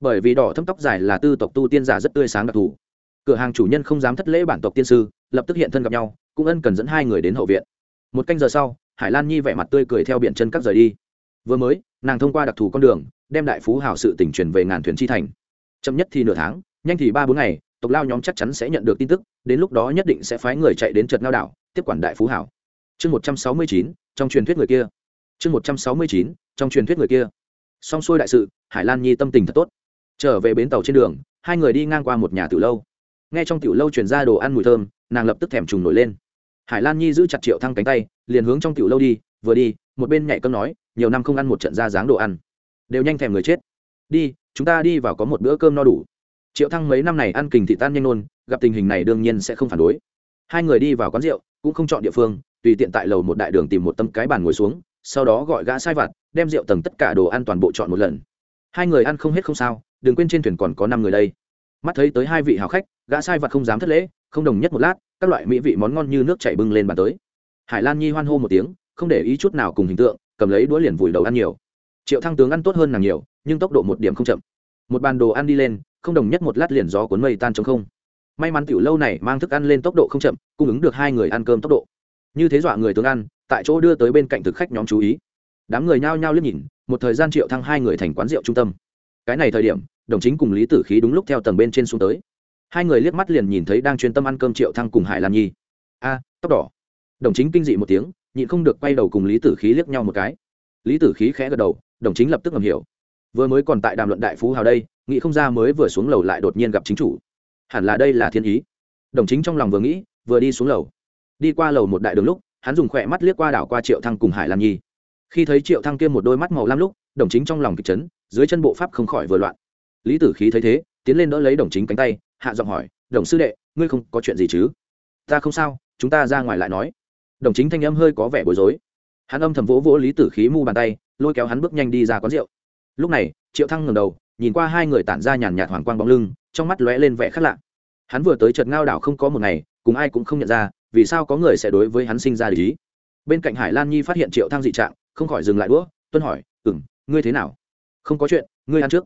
Bởi vì đỏ thâm tóc dài là tư tộc tu tiên giả rất tươi sáng đặc thù. Cửa hàng chủ nhân không dám thất lễ bản tộc tiên sư, lập tức hiện thân gặp nhau, cũng ân cần dẫn hai người đến hậu viện. Một canh giờ sau, hải lan nhi vẻ mặt tươi cười theo biển chân cắt rời đi. Vừa mới, nàng thông qua đặc thù con đường, đem đại phú hảo sự tỉnh truyền về ngàn thuyền chi thành. Chậm nhất thì nửa tháng, nhanh thì ba bốn ngày tộc lao nhóm chắc chắn sẽ nhận được tin tức, đến lúc đó nhất định sẽ phái người chạy đến trật ngao đảo, tiếp quản đại phú hảo. Chương một trăm sáu mươi chín, trong truyền thuyết người kia. Chương một trăm sáu mươi chín, trong truyền thuyết người kia. Xong xuôi đại sự, hải lan nhi tâm tình thật tốt. Trở về bến tàu trên đường, hai người đi ngang qua một nhà tiểu lâu. Nghe trong tiểu lâu truyền ra đồ ăn mùi thơm, nàng lập tức thèm trùng nổi lên. Hải lan nhi giữ chặt triệu thăng cánh tay, liền hướng trong tiểu lâu đi, vừa đi, một bên nhảy cơm nói, nhiều năm không ăn một trận ra dáng đồ ăn. Đều nhanh thèm người chết. Đi, chúng ta đi vào có một bữa cơm no đủ triệu thăng mấy năm này ăn kình thị tan nhanh nôn gặp tình hình này đương nhiên sẽ không phản đối. Hai người đi vào quán rượu, cũng không chọn địa phương, tùy tiện tại lầu một đại đường tìm một tâm cái bàn ngồi xuống, sau đó gọi gã sai vặt, đem rượu tầng tất cả đồ ăn toàn bộ chọn một lần. Hai người ăn không hết không sao, đừng quên trên thuyền còn có năm người đây. Mắt thấy tới hai vị hào khách, gã sai vặt không dám thất lễ, không đồng nhất một lát, các loại mỹ vị món ngon như nước chảy bưng lên bàn tới. Hải lan nhi hoan hô một tiếng, không để ý chút nào cùng hình tượng, cầm lấy đũa liền vùi đầu ăn nhiều. Triệu thăng tướng ăn tốt hơn nàng nhiều, nhưng tốc độ một điểm không chậm. Một bàn đồ ăn đi lên không đồng nhất một lát liền gió cuốn mây tan trong không. May mắn tiểu lâu này mang thức ăn lên tốc độ không chậm, cung ứng được hai người ăn cơm tốc độ. Như thế dọa người tướng ăn, tại chỗ đưa tới bên cạnh thực khách nhóm chú ý. Đám người nhao nhao liếc nhìn, một thời gian triệu thăng hai người thành quán rượu trung tâm. Cái này thời điểm, đồng chính cùng lý tử khí đúng lúc theo tầng bên trên xuống tới. Hai người liếc mắt liền nhìn thấy đang chuyên tâm ăn cơm triệu thăng cùng hải lan nhi. A, tóc đỏ. Đồng chính kinh dị một tiếng, nhịn không được quay đầu cùng lý tử khí liếc nhau một cái. Lý tử khí khẽ gật đầu, đồng chính lập tức ngầm hiểu. Vừa mới còn tại đàm luận đại phú hào đây nghĩ không ra mới vừa xuống lầu lại đột nhiên gặp chính chủ. Hẳn là đây là thiên ý. Đồng chính trong lòng vừa nghĩ, vừa đi xuống lầu. Đi qua lầu một đại đường lúc, hắn dùng khỏe mắt liếc qua đảo qua triệu thăng cùng hải lam nhi. Khi thấy triệu thăng kia một đôi mắt màu lam lúc, đồng chính trong lòng kịch chấn, dưới chân bộ pháp không khỏi vừa loạn. Lý tử khí thấy thế, tiến lên đỡ lấy đồng chính cánh tay, hạ giọng hỏi, đồng sư đệ, ngươi không có chuyện gì chứ? Ta không sao, chúng ta ra ngoài lại nói. Đồng chính thanh âm hơi có vẻ bối rối. Hắn âm thầm vỗ vỗ lý tử khí mu bàn tay, lôi kéo hắn bước nhanh đi ra quán rượu. Lúc này, triệu thăng ngẩng đầu nhìn qua hai người tản ra nhàn nhạt hoàng quang bóng lưng, trong mắt lóe lên vẻ khác lạ. Hắn vừa tới chợt ngao đảo không có một ngày, cùng ai cũng không nhận ra, vì sao có người sẽ đối với hắn sinh ra lý bên cạnh hải lan nhi phát hiện triệu thăng dị trạng, không khỏi dừng lại đũa, tuân hỏi ừng ngươi thế nào? Không có chuyện, ngươi ăn trước.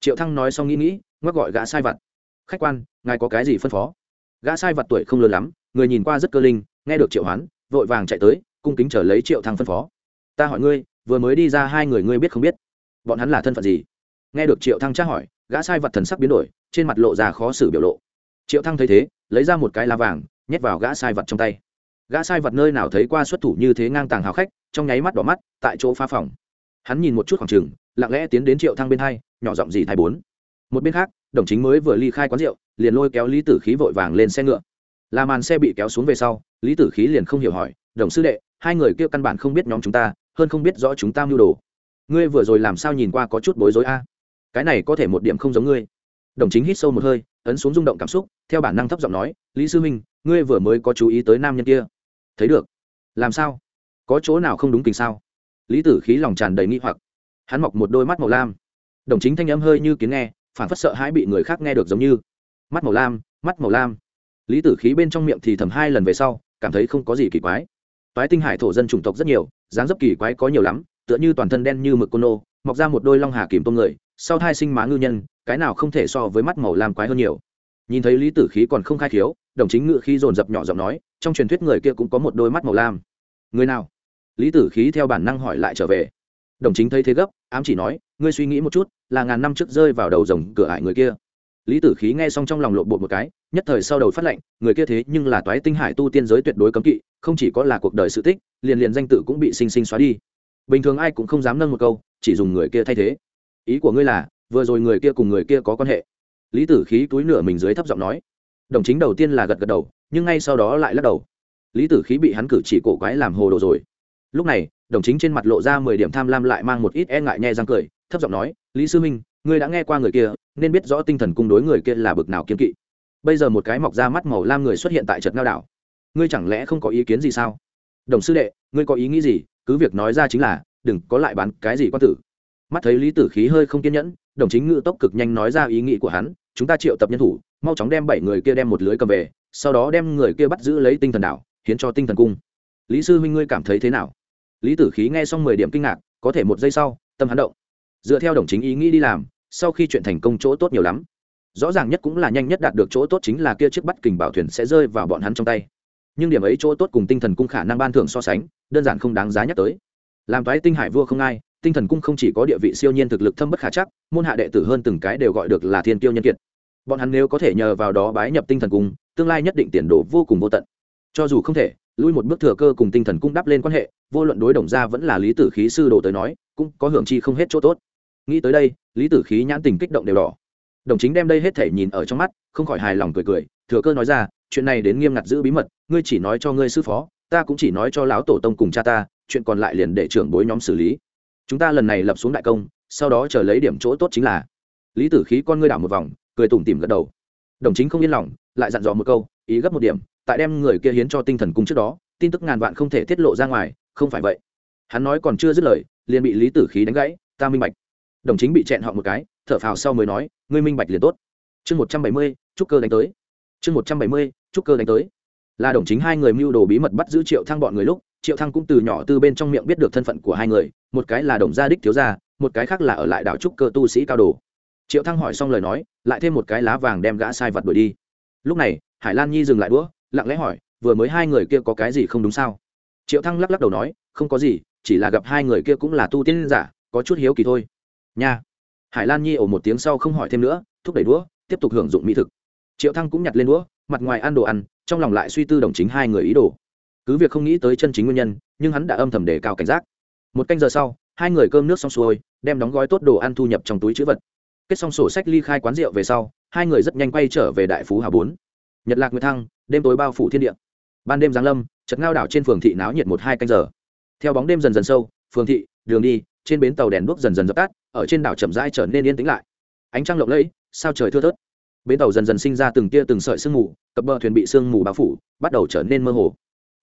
Triệu thăng nói xong nghĩ nghĩ, ngoắc gọi gã sai vặt. Khách quan, ngài có cái gì phân phó? Gã sai vặt tuổi không lớn lắm, người nhìn qua rất cơ linh, nghe được triệu hoán, vội vàng chạy tới, cung kính trở lấy triệu thăng phân phó. Ta hỏi ngươi, vừa mới đi ra hai người ngươi biết không biết? Bọn hắn là thân phận gì? Nghe được triệu thăng tra hỏi, gã sai vật thần sắc biến đổi, trên mặt lộ ra khó xử biểu lộ. Triệu thăng thấy thế, lấy ra một cái lá vàng, nhét vào gã sai vật trong tay. Gã sai vật nơi nào thấy qua xuất thủ như thế ngang tàng hào khách, trong nháy mắt đỏ mắt, tại chỗ phá phòng. Hắn nhìn một chút khoảng trường, lặng lẽ tiến đến triệu thăng bên hai, nhỏ giọng gì thay bốn. Một bên khác, đồng chính mới vừa ly khai quán rượu, liền lôi kéo lý tử khí vội vàng lên xe ngựa. Là màn xe bị kéo xuống về sau, lý tử khí liền không hiểu hỏi, đồng sư đệ, hai người kia căn bản không biết nhóm chúng ta, hơn không biết rõ chúng ta mưu đồ. Ngươi vừa rồi làm sao nhìn qua có chút bối rối a? Cái này có thể một điểm không giống ngươi. Đồng chính hít sâu một hơi, ấn xuống rung động cảm xúc, theo bản năng thấp giọng nói, lý sư minh ngươi vừa mới có chú ý tới nam nhân kia. Thấy được. Làm sao? Có chỗ nào không đúng tình sao? Lý tử khí lòng tràn đầy nghi hoặc. Hắn mọc một đôi mắt màu lam. Đồng chính thanh âm hơi như kiến nghe, phản phất sợ hãi bị người khác nghe được giống như. Mắt màu lam, mắt màu lam. Lý tử khí bên trong miệng thì thầm hai lần về sau, cảm thấy không có gì kỳ quái. Toái tinh hải thổ dân chủng tộc rất nhiều, dáng dấp kỳ quái có nhiều lắm, tựa như toàn thân đen như mực côn nô, mọc ra một đôi long hà kìm tôm người sau thai sinh má ngư nhân, cái nào không thể so với mắt màu lam quái hơn nhiều. Nhìn thấy lý tử khí còn không khai khiếu, đồng chính ngự khí dồn dập nhỏ giọng nói, trong truyền thuyết người kia cũng có một đôi mắt màu lam. Người nào? Lý tử khí theo bản năng hỏi lại trở về. Đồng chính thấy thế gấp, ám chỉ nói, ngươi suy nghĩ một chút, là ngàn năm trước rơi vào đầu rồng cửa ải người kia. Lý tử khí nghe xong trong lòng lộn bột một cái, nhất thời sau đầu phát lệnh, người kia thế nhưng là toái tinh hải tu tiên giới tuyệt đối cấm kỵ, không chỉ có là cuộc đời sự tích, liền liền danh tự cũng bị sinh sinh xóa đi. Bình thường ai cũng không dám nâng một câu, chỉ dùng người kia thay thế ý của ngươi là, vừa rồi người kia cùng người kia có quan hệ. Lý tử khí túi nửa mình dưới thấp giọng nói. Đồng chính đầu tiên là gật gật đầu, nhưng ngay sau đó lại lắc đầu. Lý tử khí bị hắn cử chỉ cổ quái làm hồ đồ rồi. Lúc này, đồng chính trên mặt lộ ra mười điểm tham lam lại mang một ít e ngại nhẹ răng cười, thấp giọng nói, lý sư minh ngươi đã nghe qua người kia, nên biết rõ tinh thần cung đối người kia là bực nào kiên kỵ. Bây giờ một cái mọc ra mắt màu lam người xuất hiện tại trật ngao đảo. Ngươi chẳng lẽ không có ý kiến gì sao? Đồng sư đệ, ngươi có ý nghĩ gì? Cứ việc nói ra chính là, đừng có lại bán cái gì quan tử mắt thấy lý tử khí hơi không kiên nhẫn, đồng chính ngự tốc cực nhanh nói ra ý nghĩ của hắn, chúng ta triệu tập nhân thủ, mau chóng đem bảy người kia đem một lưới cầm về, sau đó đem người kia bắt giữ lấy tinh thần đảo, hiến cho tinh thần cung. Lý sư huynh ngươi cảm thấy thế nào? Lý tử khí nghe xong mười điểm kinh ngạc, có thể một giây sau, tâm hắn động. Dựa theo đồng chính ý nghĩ đi làm, sau khi chuyện thành công chỗ tốt nhiều lắm. Rõ ràng nhất cũng là nhanh nhất đạt được chỗ tốt chính là kia chiếc bắt kình bảo thuyền sẽ rơi vào bọn hắn trong tay. Nhưng điểm ấy chỗ tốt cùng tinh thần cung khả năng ban thưởng so sánh, đơn giản không đáng giá nhắc tới. Làm toái tinh hải vua không ai tinh thần cung không chỉ có địa vị siêu nhiên thực lực thâm bất khả chắc, môn hạ đệ tử hơn từng cái đều gọi được là thiên tiêu nhân kiệt. Bọn hắn nếu có thể nhờ vào đó bái nhập tinh thần cung, tương lai nhất định tiền đồ vô cùng vô tận. Cho dù không thể, lui một bước thừa cơ cùng tinh thần cung đắp lên quan hệ, vô luận đối đồng gia vẫn là lý tử khí sư đồ tới nói, cũng có hưởng chi không hết chỗ tốt. Nghĩ tới đây, lý tử khí nhãn tình kích động đều đỏ. Đồng chính đem đây hết thể nhìn ở trong mắt, không khỏi hài lòng cười cười, thừa cơ nói ra, chuyện này đến nghiêm ngặt giữ bí mật, ngươi chỉ nói cho ngươi sư phó, ta cũng chỉ nói cho lão tổ tông cùng cha ta, chuyện còn lại liền để trưởng bối nhóm xử lý chúng ta lần này lập xuống đại công, sau đó chờ lấy điểm chỗ tốt chính là. Lý tử khí con ngươi đảo một vòng, cười tủm tỉm gật đầu. Đồng chính không yên lòng, lại dặn dò một câu, ý gấp một điểm, tại đem người kia hiến cho tinh thần cung trước đó, tin tức ngàn vạn không thể tiết lộ ra ngoài, không phải vậy. Hắn nói còn chưa dứt lời, liền bị lý tử khí đánh gãy, ta minh bạch. Đồng chính bị chẹn họ một cái, thở phào sau mới nói, ngươi minh bạch liền tốt. Chương một trăm bảy mươi trúc cơ đánh tới. Chương một trăm bảy mươi trúc cơ đánh tới. Là đồng chính hai người mưu đồ bí mật bắt giữ triệu thăng bọn người lúc triệu thăng cũng từ nhỏ từ bên trong miệng biết được thân phận của hai người, một cái là đồng gia đích thiếu gia, một cái khác là ở lại đảo trúc cơ tu sĩ cao đồ. Triệu thăng hỏi xong lời nói, lại thêm một cái lá vàng đem gã sai vật đuổi đi. Lúc này, hải lan nhi dừng lại đũa, lặng lẽ hỏi, vừa mới hai người kia có cái gì không đúng sao? Triệu thăng lắc lắc đầu nói, không có gì, chỉ là gặp hai người kia cũng là tu tiên giả, có chút hiếu kỳ thôi. Nha. Hải lan nhi ổ một tiếng sau không hỏi thêm nữa, thúc đẩy đũa, tiếp tục hưởng dụng mỹ thực. Triệu thăng cũng nhặt lên đũa, mặt ngoài ăn đồ ăn, trong lòng lại suy tư đồng chính hai người ý đồ cứ việc không nghĩ tới chân chính nguyên nhân, nhưng hắn đã âm thầm đề cao cảnh giác. Một canh giờ sau, hai người cơm nước xong xuôi, đem đóng gói tốt đồ ăn thu nhập trong túi chữ vật. Kết xong sổ sách ly khai quán rượu về sau, hai người rất nhanh quay trở về đại phú hà bốn. Nhật lạc nguyệt thăng, đêm tối bao phủ thiên địa. Ban đêm giáng lâm chật ngao đảo trên phường thị náo nhiệt một hai canh giờ. Theo bóng đêm dần dần sâu, phường thị, đường đi, trên bến tàu đèn đuốc dần dần dập tắt, ở trên đảo chậm rãi trở nên yên tĩnh lại. Ánh trăng lộng lẫy, sao trời thưa thớt. Bến tàu dần dần sinh ra từng tia từng sợi sương mù cập bờ thuyền bị sương mù bao phủ, bắt đầu trở nên mơ hồ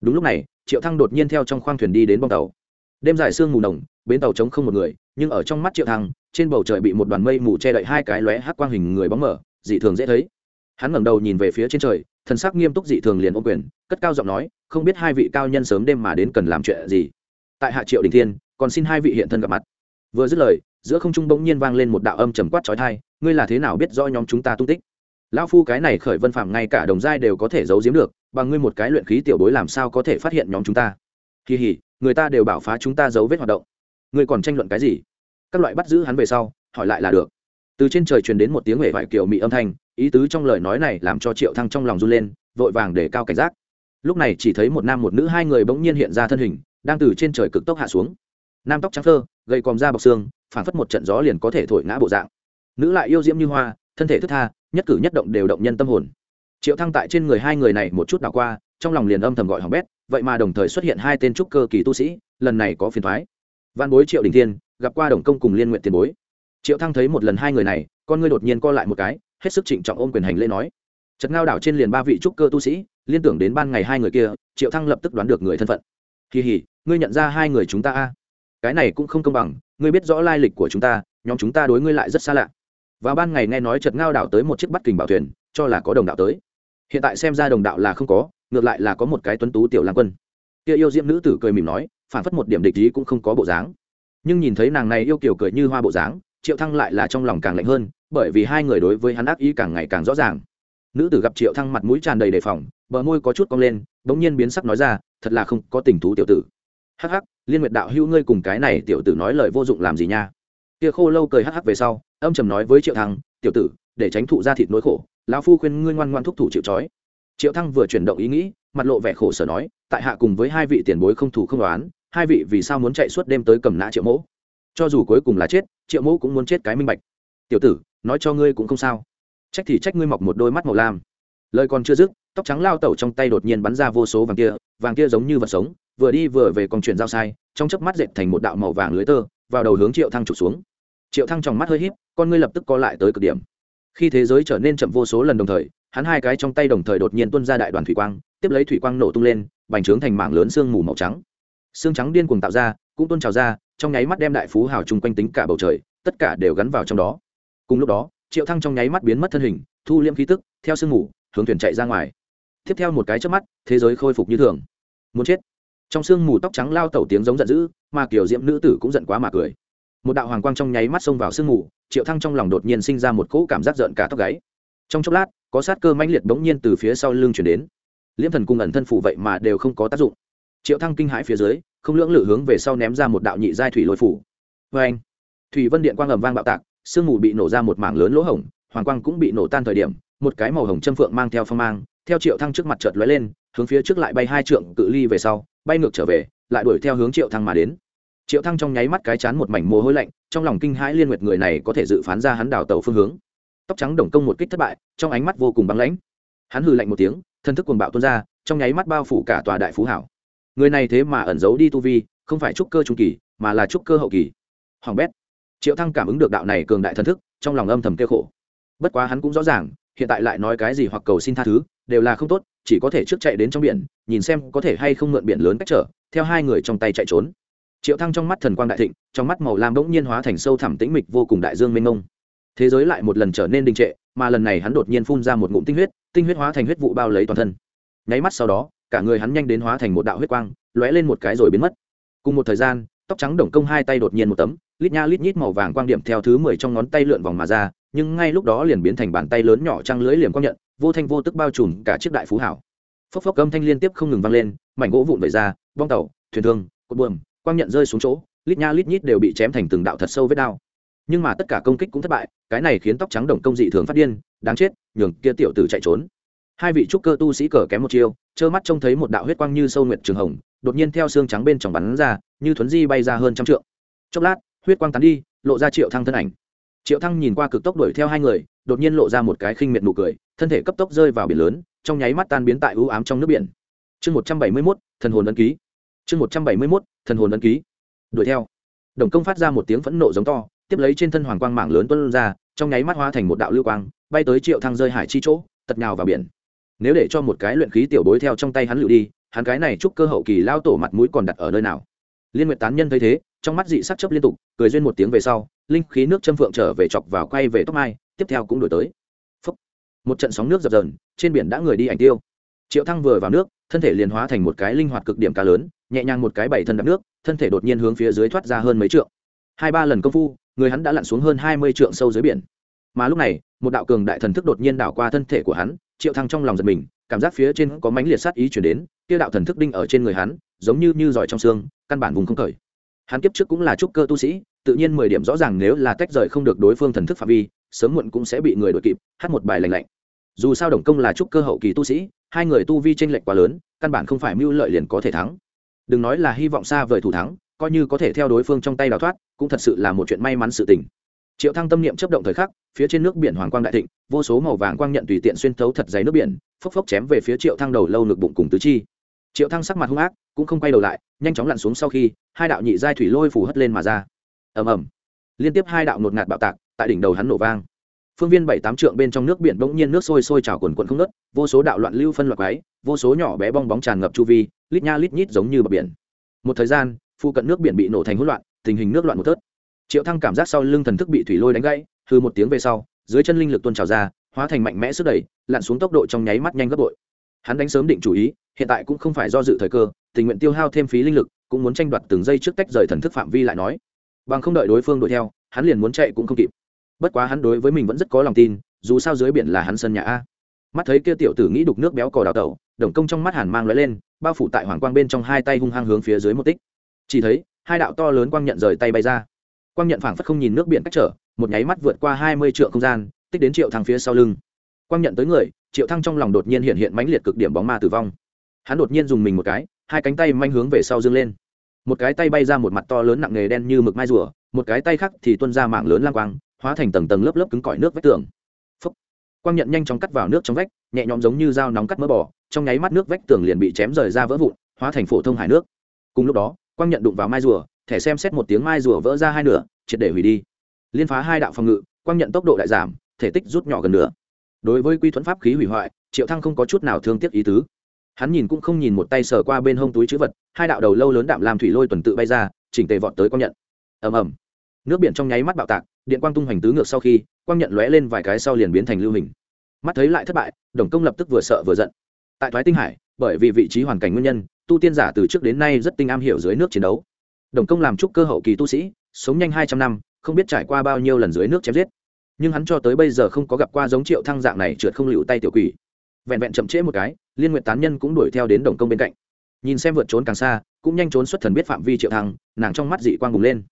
đúng lúc này, triệu thăng đột nhiên theo trong khoang thuyền đi đến bong tàu. Đêm dài sương mù nồng, bến tàu trống không một người, nhưng ở trong mắt triệu thăng, trên bầu trời bị một đoàn mây mù che đậy hai cái lóe hắc quang hình người bóng mở dị thường dễ thấy. Hắn ngẩng đầu nhìn về phía trên trời, thần sắc nghiêm túc dị thường liền ôm quyền, cất cao giọng nói, không biết hai vị cao nhân sớm đêm mà đến cần làm chuyện gì? Tại hạ triệu đình thiên, còn xin hai vị hiện thân gặp mặt. Vừa dứt lời, giữa không trung bỗng nhiên vang lên một đạo âm trầm quát trói thai ngươi là thế nào biết rõ nhóm chúng ta tung tích? Lão phu cái này khởi vân phạm ngay cả đồng giai đều có thể giấu giếm được bằng ngươi một cái luyện khí tiểu bối làm sao có thể phát hiện nhóm chúng ta? Kỳ hỉ, người ta đều bảo phá chúng ta giấu vết hoạt động. Ngươi còn tranh luận cái gì? Các loại bắt giữ hắn về sau, hỏi lại là được. Từ trên trời truyền đến một tiếng huệ vải kiểu mị âm thanh, ý tứ trong lời nói này làm cho triệu thăng trong lòng run lên, vội vàng để cao cảnh giác. Lúc này chỉ thấy một nam một nữ hai người bỗng nhiên hiện ra thân hình, đang từ trên trời cực tốc hạ xuống. Nam tóc trắng thơ gây còm da bọc xương phản phất một trận gió liền có thể thổi ngã bộ dạng. Nữ lại yêu diễm như hoa, thân thể thức tha, nhất cử nhất động đều động nhân tâm hồn triệu thăng tại trên người hai người này một chút đảo qua, trong lòng liền âm thầm gọi hỏng bét, vậy mà đồng thời xuất hiện hai tên trúc cơ kỳ tu sĩ, lần này có phiền thoái văn bối triệu đình thiên, gặp qua đồng công cùng liên nguyện tiền bối. Triệu thăng thấy một lần hai người này, con ngươi đột nhiên co lại một cái, hết sức trịnh trọng ôm quyền hành lễ nói. Chật ngao đảo trên liền ba vị trúc cơ tu sĩ, liên tưởng đến ban ngày hai người kia, triệu thăng lập tức đoán được người thân phận. Kỳ hỉ ngươi nhận ra hai người chúng ta a? Cái này cũng không công bằng, ngươi biết rõ lai lịch của chúng ta, nhóm chúng ta đối ngươi lại rất xa lạ. Và ban ngày nghe nói chật ngao đảo tới một chiếc bắt kình bảo thuyền, cho là có đồng đạo tới hiện tại xem ra đồng đạo là không có, ngược lại là có một cái tuấn tú tiểu lang quân. Kia yêu diễm nữ tử cười mỉm nói, phản phất một điểm địch ý cũng không có bộ dáng. Nhưng nhìn thấy nàng này yêu kiểu cười như hoa bộ dáng, triệu thăng lại là trong lòng càng lạnh hơn, bởi vì hai người đối với hắn ác ý càng ngày càng rõ ràng. Nữ tử gặp triệu thăng mặt mũi tràn đầy đề phòng, bờ môi có chút cong lên, bỗng nhiên biến sắc nói ra, thật là không có tình thú tiểu tử. Hắc hắc, liên nguyệt đạo hữu ngươi cùng cái này tiểu tử nói lời vô dụng làm gì nha? Kia khô lâu cười hắc hắc về sau, âm trầm nói với triệu thăng, tiểu tử, để tránh thụ ra thịt nỗi khổ lão phu khuyên ngươi ngoan ngoan thúc thủ chịu trói. Triệu thăng vừa chuyển động ý nghĩ, mặt lộ vẻ khổ sở nói, tại hạ cùng với hai vị tiền bối không thủ không đoán hai vị vì sao muốn chạy suốt đêm tới cầm nã triệu mẫu cho dù cuối cùng là chết, triệu mẫu cũng muốn chết cái minh bạch. Tiểu tử, nói cho ngươi cũng không sao. Trách thì trách ngươi mọc một đôi mắt màu lam. Lời còn chưa dứt, tóc trắng lao tẩu trong tay đột nhiên bắn ra vô số vàng kia vàng kia giống như vật sống, vừa đi vừa về còn chuyển giao sai, trong chớp mắt dệt thành một đạo màu vàng lưới tơ, vào đầu hướng triệu thăng trục xuống. Triệu thăng trong mắt hơi híp, con ngươi lập tức co lại tới cực điểm khi thế giới trở nên chậm vô số lần đồng thời, hắn hai cái trong tay đồng thời đột nhiên tuôn ra đại đoàn thủy quang, tiếp lấy thủy quang nổ tung lên, bành trướng thành mảng lớn sương mù màu trắng. Xương trắng điên cuồng tạo ra, cũng tuôn trào ra, trong nháy mắt đem đại phú hào chung quanh tính cả bầu trời, tất cả đều gắn vào trong đó. Cùng lúc đó, triệu thăng trong nháy mắt biến mất thân hình, thu liễm khí tức, theo sương mù, hướng thuyền chạy ra ngoài. Tiếp theo một cái chớp mắt, thế giới khôi phục như thường. Muốn chết. Trong sương mù tóc trắng lao tẩu tiếng giống giận dữ, mà kiểu diễm nữ tử cũng giận quá mà cười một đạo hoàng quang trong nháy mắt xông vào sương mù, triệu thăng trong lòng đột nhiên sinh ra một cỗ cảm giác giận cả tóc gáy. Trong chốc lát, có sát cơ mãnh liệt bỗng nhiên từ phía sau lưng chuyển đến. Liễm thần cung ẩn thân phủ vậy mà đều không có tác dụng. Triệu thăng kinh hãi phía dưới, không lưỡng lự hướng về sau ném ra một đạo nhị giai thủy lôi phủ. Vê anh thủy vân điện quang ầm vang bạo tạc, sương mù bị nổ ra một mảng lớn lỗ hổng, hoàng quang cũng bị nổ tan thời điểm, một cái màu hồng châm phượng mang theo phong mang, theo triệu thăng trước mặt chợt lóe lên, hướng phía trước lại bay hai trượng cự ly về sau, bay ngược trở về, lại đuổi theo hướng triệu thăng mà đến triệu thăng trong nháy mắt cái chán một mảnh mồ hôi lạnh, trong lòng kinh hãi liên nguyệt người này có thể dự phán ra hắn đào tàu phương hướng. Tóc trắng đồng công một kích thất bại, trong ánh mắt vô cùng băng lãnh. Hắn hừ lạnh một tiếng, thân thức cuồng bạo tuôn ra, trong nháy mắt bao phủ cả tòa đại phú hảo. Người này thế mà ẩn giấu đi tu vi, không phải trúc cơ trung kỳ, mà là trúc cơ hậu kỳ. Hoàng bét. Triệu thăng cảm ứng được đạo này cường đại thần thức, trong lòng âm thầm kêu khổ. Bất quá hắn cũng rõ ràng, hiện tại lại nói cái gì hoặc cầu xin tha thứ, đều là không tốt, chỉ có thể trước chạy đến trong biển, nhìn xem có thể hay không mượn biển lớn cách trở, theo hai người trong tay chạy trốn triệu thăng trong mắt thần quang đại thịnh, trong mắt màu lam bỗng nhiên hóa thành sâu thẳm tĩnh mịch vô cùng đại dương mênh mông. Thế giới lại một lần trở nên đình trệ, mà lần này hắn đột nhiên phun ra một ngụm tinh huyết tinh huyết hóa thành huyết vụ bao lấy toàn thân. Nháy mắt sau đó, cả người hắn nhanh đến hóa thành một đạo huyết quang, lóe lên một cái rồi biến mất. Cùng một thời gian, tóc trắng đồng công hai tay đột nhiên một tấm, lít nha lít nhít màu vàng quang điểm theo thứ mười trong ngón tay lượn vòng mà ra, nhưng ngay lúc đó liền biến thành bàn tay lớn nhỏ trăng lưới liềm quang nhận, vô thanh vô tức bao trùm cả chiếc đại phú hảo. Phốc phốc âm thanh liên tiếp không ngừng vang lên, mảnh gỗ vụn vẩy ra, bong tàu, thuyền thương, cột buồm quang nhận rơi xuống chỗ, lít nha lít nhít đều bị chém thành từng đạo thật sâu vết đao. Nhưng mà tất cả công kích cũng thất bại, cái này khiến tóc trắng đồng công dị thường phát điên, đáng chết, nhường kia tiểu tử chạy trốn. Hai vị trúc cơ tu sĩ cờ kém một chiêu, trơ mắt trông thấy một đạo huyết quang như sâu nguyệt trường hồng, đột nhiên theo xương trắng bên trong bắn ra, như thuấn di bay ra hơn trăm trượng. Chốc lát, huyết quang tán đi, lộ ra triệu thăng thân ảnh. Triệu thăng nhìn qua cực tốc đuổi theo hai người, đột nhiên lộ ra một cái khinh miệt nụ cười, thân thể cấp tốc rơi vào biển lớn, trong nháy mắt tan biến tại ưu ám trong nước biển. Chương một trăm bảy mươi mốt, thần hồn ấn ký chương một trăm bảy mươi mốt, thần hồn ấn ký. Đuổi theo. Đồng công phát ra một tiếng phẫn nộ giống to, tiếp lấy trên thân hoàng quang mảng lớn tuân ra, trong nháy mắt hóa thành một đạo lưu quang, bay tới triệu thăng rơi hải chi chỗ, tật nhào vào biển. Nếu để cho một cái luyện khí tiểu bối theo trong tay hắn lựu đi, hắn cái này chúc cơ hậu kỳ lao tổ mặt mũi còn đặt ở nơi nào? Liên nguyện tán nhân thấy thế, trong mắt dị sắc chấp liên tục, cười duyên một tiếng về sau, linh khí nước châm phượng trở về chọc vào quay về tóc mai, tiếp theo cũng đổi tới. Phúc. một trận sóng nước dập dờn, trên biển đã người đi ảnh tiêu triệu thăng vừa vào nước, thân thể liền hóa thành một cái linh hoạt cực điểm cá lớn, nhẹ nhàng một cái bảy thân đập nước, thân thể đột nhiên hướng phía dưới thoát ra hơn mấy trượng. Hai ba lần công phu, người hắn đã lặn xuống hơn hai mươi trượng sâu dưới biển. Mà lúc này, một đạo cường đại thần thức đột nhiên đảo qua thân thể của hắn, triệu thăng trong lòng giật mình, cảm giác phía trên có mánh liệt sát ý chuyển đến, kia đạo thần thức đinh ở trên người hắn, giống như như giỏi trong xương, căn bản vùng không khởi. Hắn kiếp trước cũng là trúc cơ tu sĩ, tự nhiên mười điểm rõ ràng nếu là tách rời không được đối phương thần thức phạm vi, sớm muộn cũng sẽ bị người đuổi kịp, hát một bài lành lạnh dù sao đồng công là trúc cơ hậu kỳ tu sĩ, hai người tu vi tranh lệch quá lớn, căn bản không phải mưu lợi liền có thể thắng. Đừng nói là hy vọng xa vời thủ thắng, coi như có thể theo đối phương trong tay đào thoát, cũng thật sự là một chuyện may mắn sự tình. Triệu thăng tâm niệm chấp động thời khắc, phía trên nước biển hoàng quang đại thịnh, vô số màu vàng quang nhận tùy tiện xuyên thấu thật dày nước biển, phốc phốc chém về phía triệu thăng đầu lâu ngực bụng cùng tứ chi. Triệu thăng sắc mặt hung ác, cũng không quay đầu lại, nhanh chóng lặn xuống sau khi, hai đạo nhị giai thủy lôi phủ hất lên mà ra. Ầm ầm. Liên tiếp hai đạo ngột ngạt bạo tạc, tại đỉnh đầu hắn nổ vang phương viên bảy tám trượng bên trong nước biển bỗng nhiên nước sôi sôi trào quần quần không nớt vô số đạo loạn lưu phân loạt quái, vô số nhỏ bé bong bóng tràn ngập chu vi, lít nha lít nhít giống như bờ biển. Một thời gian phụ cận nước biển bị nổ thành hỗn loạn, tình hình nước loạn một thớt triệu thăng cảm giác sau lưng thần thức bị thủy lôi đánh gãy, hư một tiếng về sau, dưới chân linh lực tuôn trào ra, hóa thành mạnh mẽ sức đẩy, lặn xuống tốc độ trong nháy mắt nhanh gấp bội. Hắn đánh sớm định chủ ý, hiện tại cũng không phải do dự thời cơ, tình nguyện tiêu hao thêm phí linh lực, cũng muốn tranh đoạt từng giây trước tách rời thần thức phạm vi lại nói. Bằng không đợi đối phương đuổi theo, hắn liền muốn chạy cũng không kịp bất quá hắn đối với mình vẫn rất có lòng tin, dù sao dưới biển là hắn sân nhà a. Mắt thấy kia tiểu tử nghĩ đục nước béo cò đào tẩu, đồng công trong mắt hàn mang lóe lên, bao phủ tại hoàng quang bên trong hai tay hung hăng hướng phía dưới một tích. Chỉ thấy, hai đạo to lớn quang nhận rời tay bay ra. Quang nhận phảng phất không nhìn nước biển cách trở, một nháy mắt vượt qua hai mươi triệu không gian, tích đến triệu thăng phía sau lưng. Quang nhận tới người, triệu thăng trong lòng đột nhiên hiện hiện mãnh liệt cực điểm bóng ma tử vong. Hắn đột nhiên dùng mình một cái, hai cánh tay manh hướng về sau dương lên. Một cái tay bay ra một mặt to lớn nặng nề đen như mực mai rùa, một cái tay khác thì tuôn ra mạng lớn lang quang hóa thành tầng tầng lớp lớp cứng cỏi nước vách tường. Phúc. quang nhận nhanh chóng cắt vào nước trong vách, nhẹ nhõm giống như dao nóng cắt mỡ bò, trong nháy mắt nước vách tường liền bị chém rời ra vỡ vụn, hóa thành phổ thông hải nước. Cùng lúc đó, quang nhận đụng vào mai rùa, thẻ xem xét một tiếng mai rùa vỡ ra hai nửa, triệt để hủy đi. Liên phá hai đạo phòng ngự, quang nhận tốc độ đại giảm, thể tích rút nhỏ gần nữa đối với quy thuẫn pháp khí hủy hoại, triệu thăng không có chút nào thương tiếc ý tứ. Hắn nhìn cũng không nhìn một tay sờ qua bên hông túi chữ vật, hai đạo đầu lâu lớn đạm làm thủy lôi tuần tự bay ra, chỉnh tề vọt tới quang nhận. Ầm ầm nước biển trong nháy mắt bạo tạc, điện quang tung hoành tứ ngược sau khi, quang nhận lóe lên vài cái sau liền biến thành lưu hình. Mắt thấy lại thất bại, đồng công lập tức vừa sợ vừa giận. Tại thoái tinh hải, bởi vì vị trí hoàn cảnh nguyên nhân, tu tiên giả từ trước đến nay rất tinh am hiểu dưới nước chiến đấu. Đồng công làm trúc cơ hậu kỳ tu sĩ, sống nhanh hai trăm năm, không biết trải qua bao nhiêu lần dưới nước chém giết. Nhưng hắn cho tới bây giờ không có gặp qua giống triệu thăng dạng này trượt không lựu tay tiểu quỷ. Vẹn vẹn chậm trễ một cái, liên nguyện tán nhân cũng đuổi theo đến đồng công bên cạnh. Nhìn xem vượt trốn càng xa, cũng nhanh trốn xuất thần biết phạm vi triệu thăng, nàng trong mắt dị quang bùng lên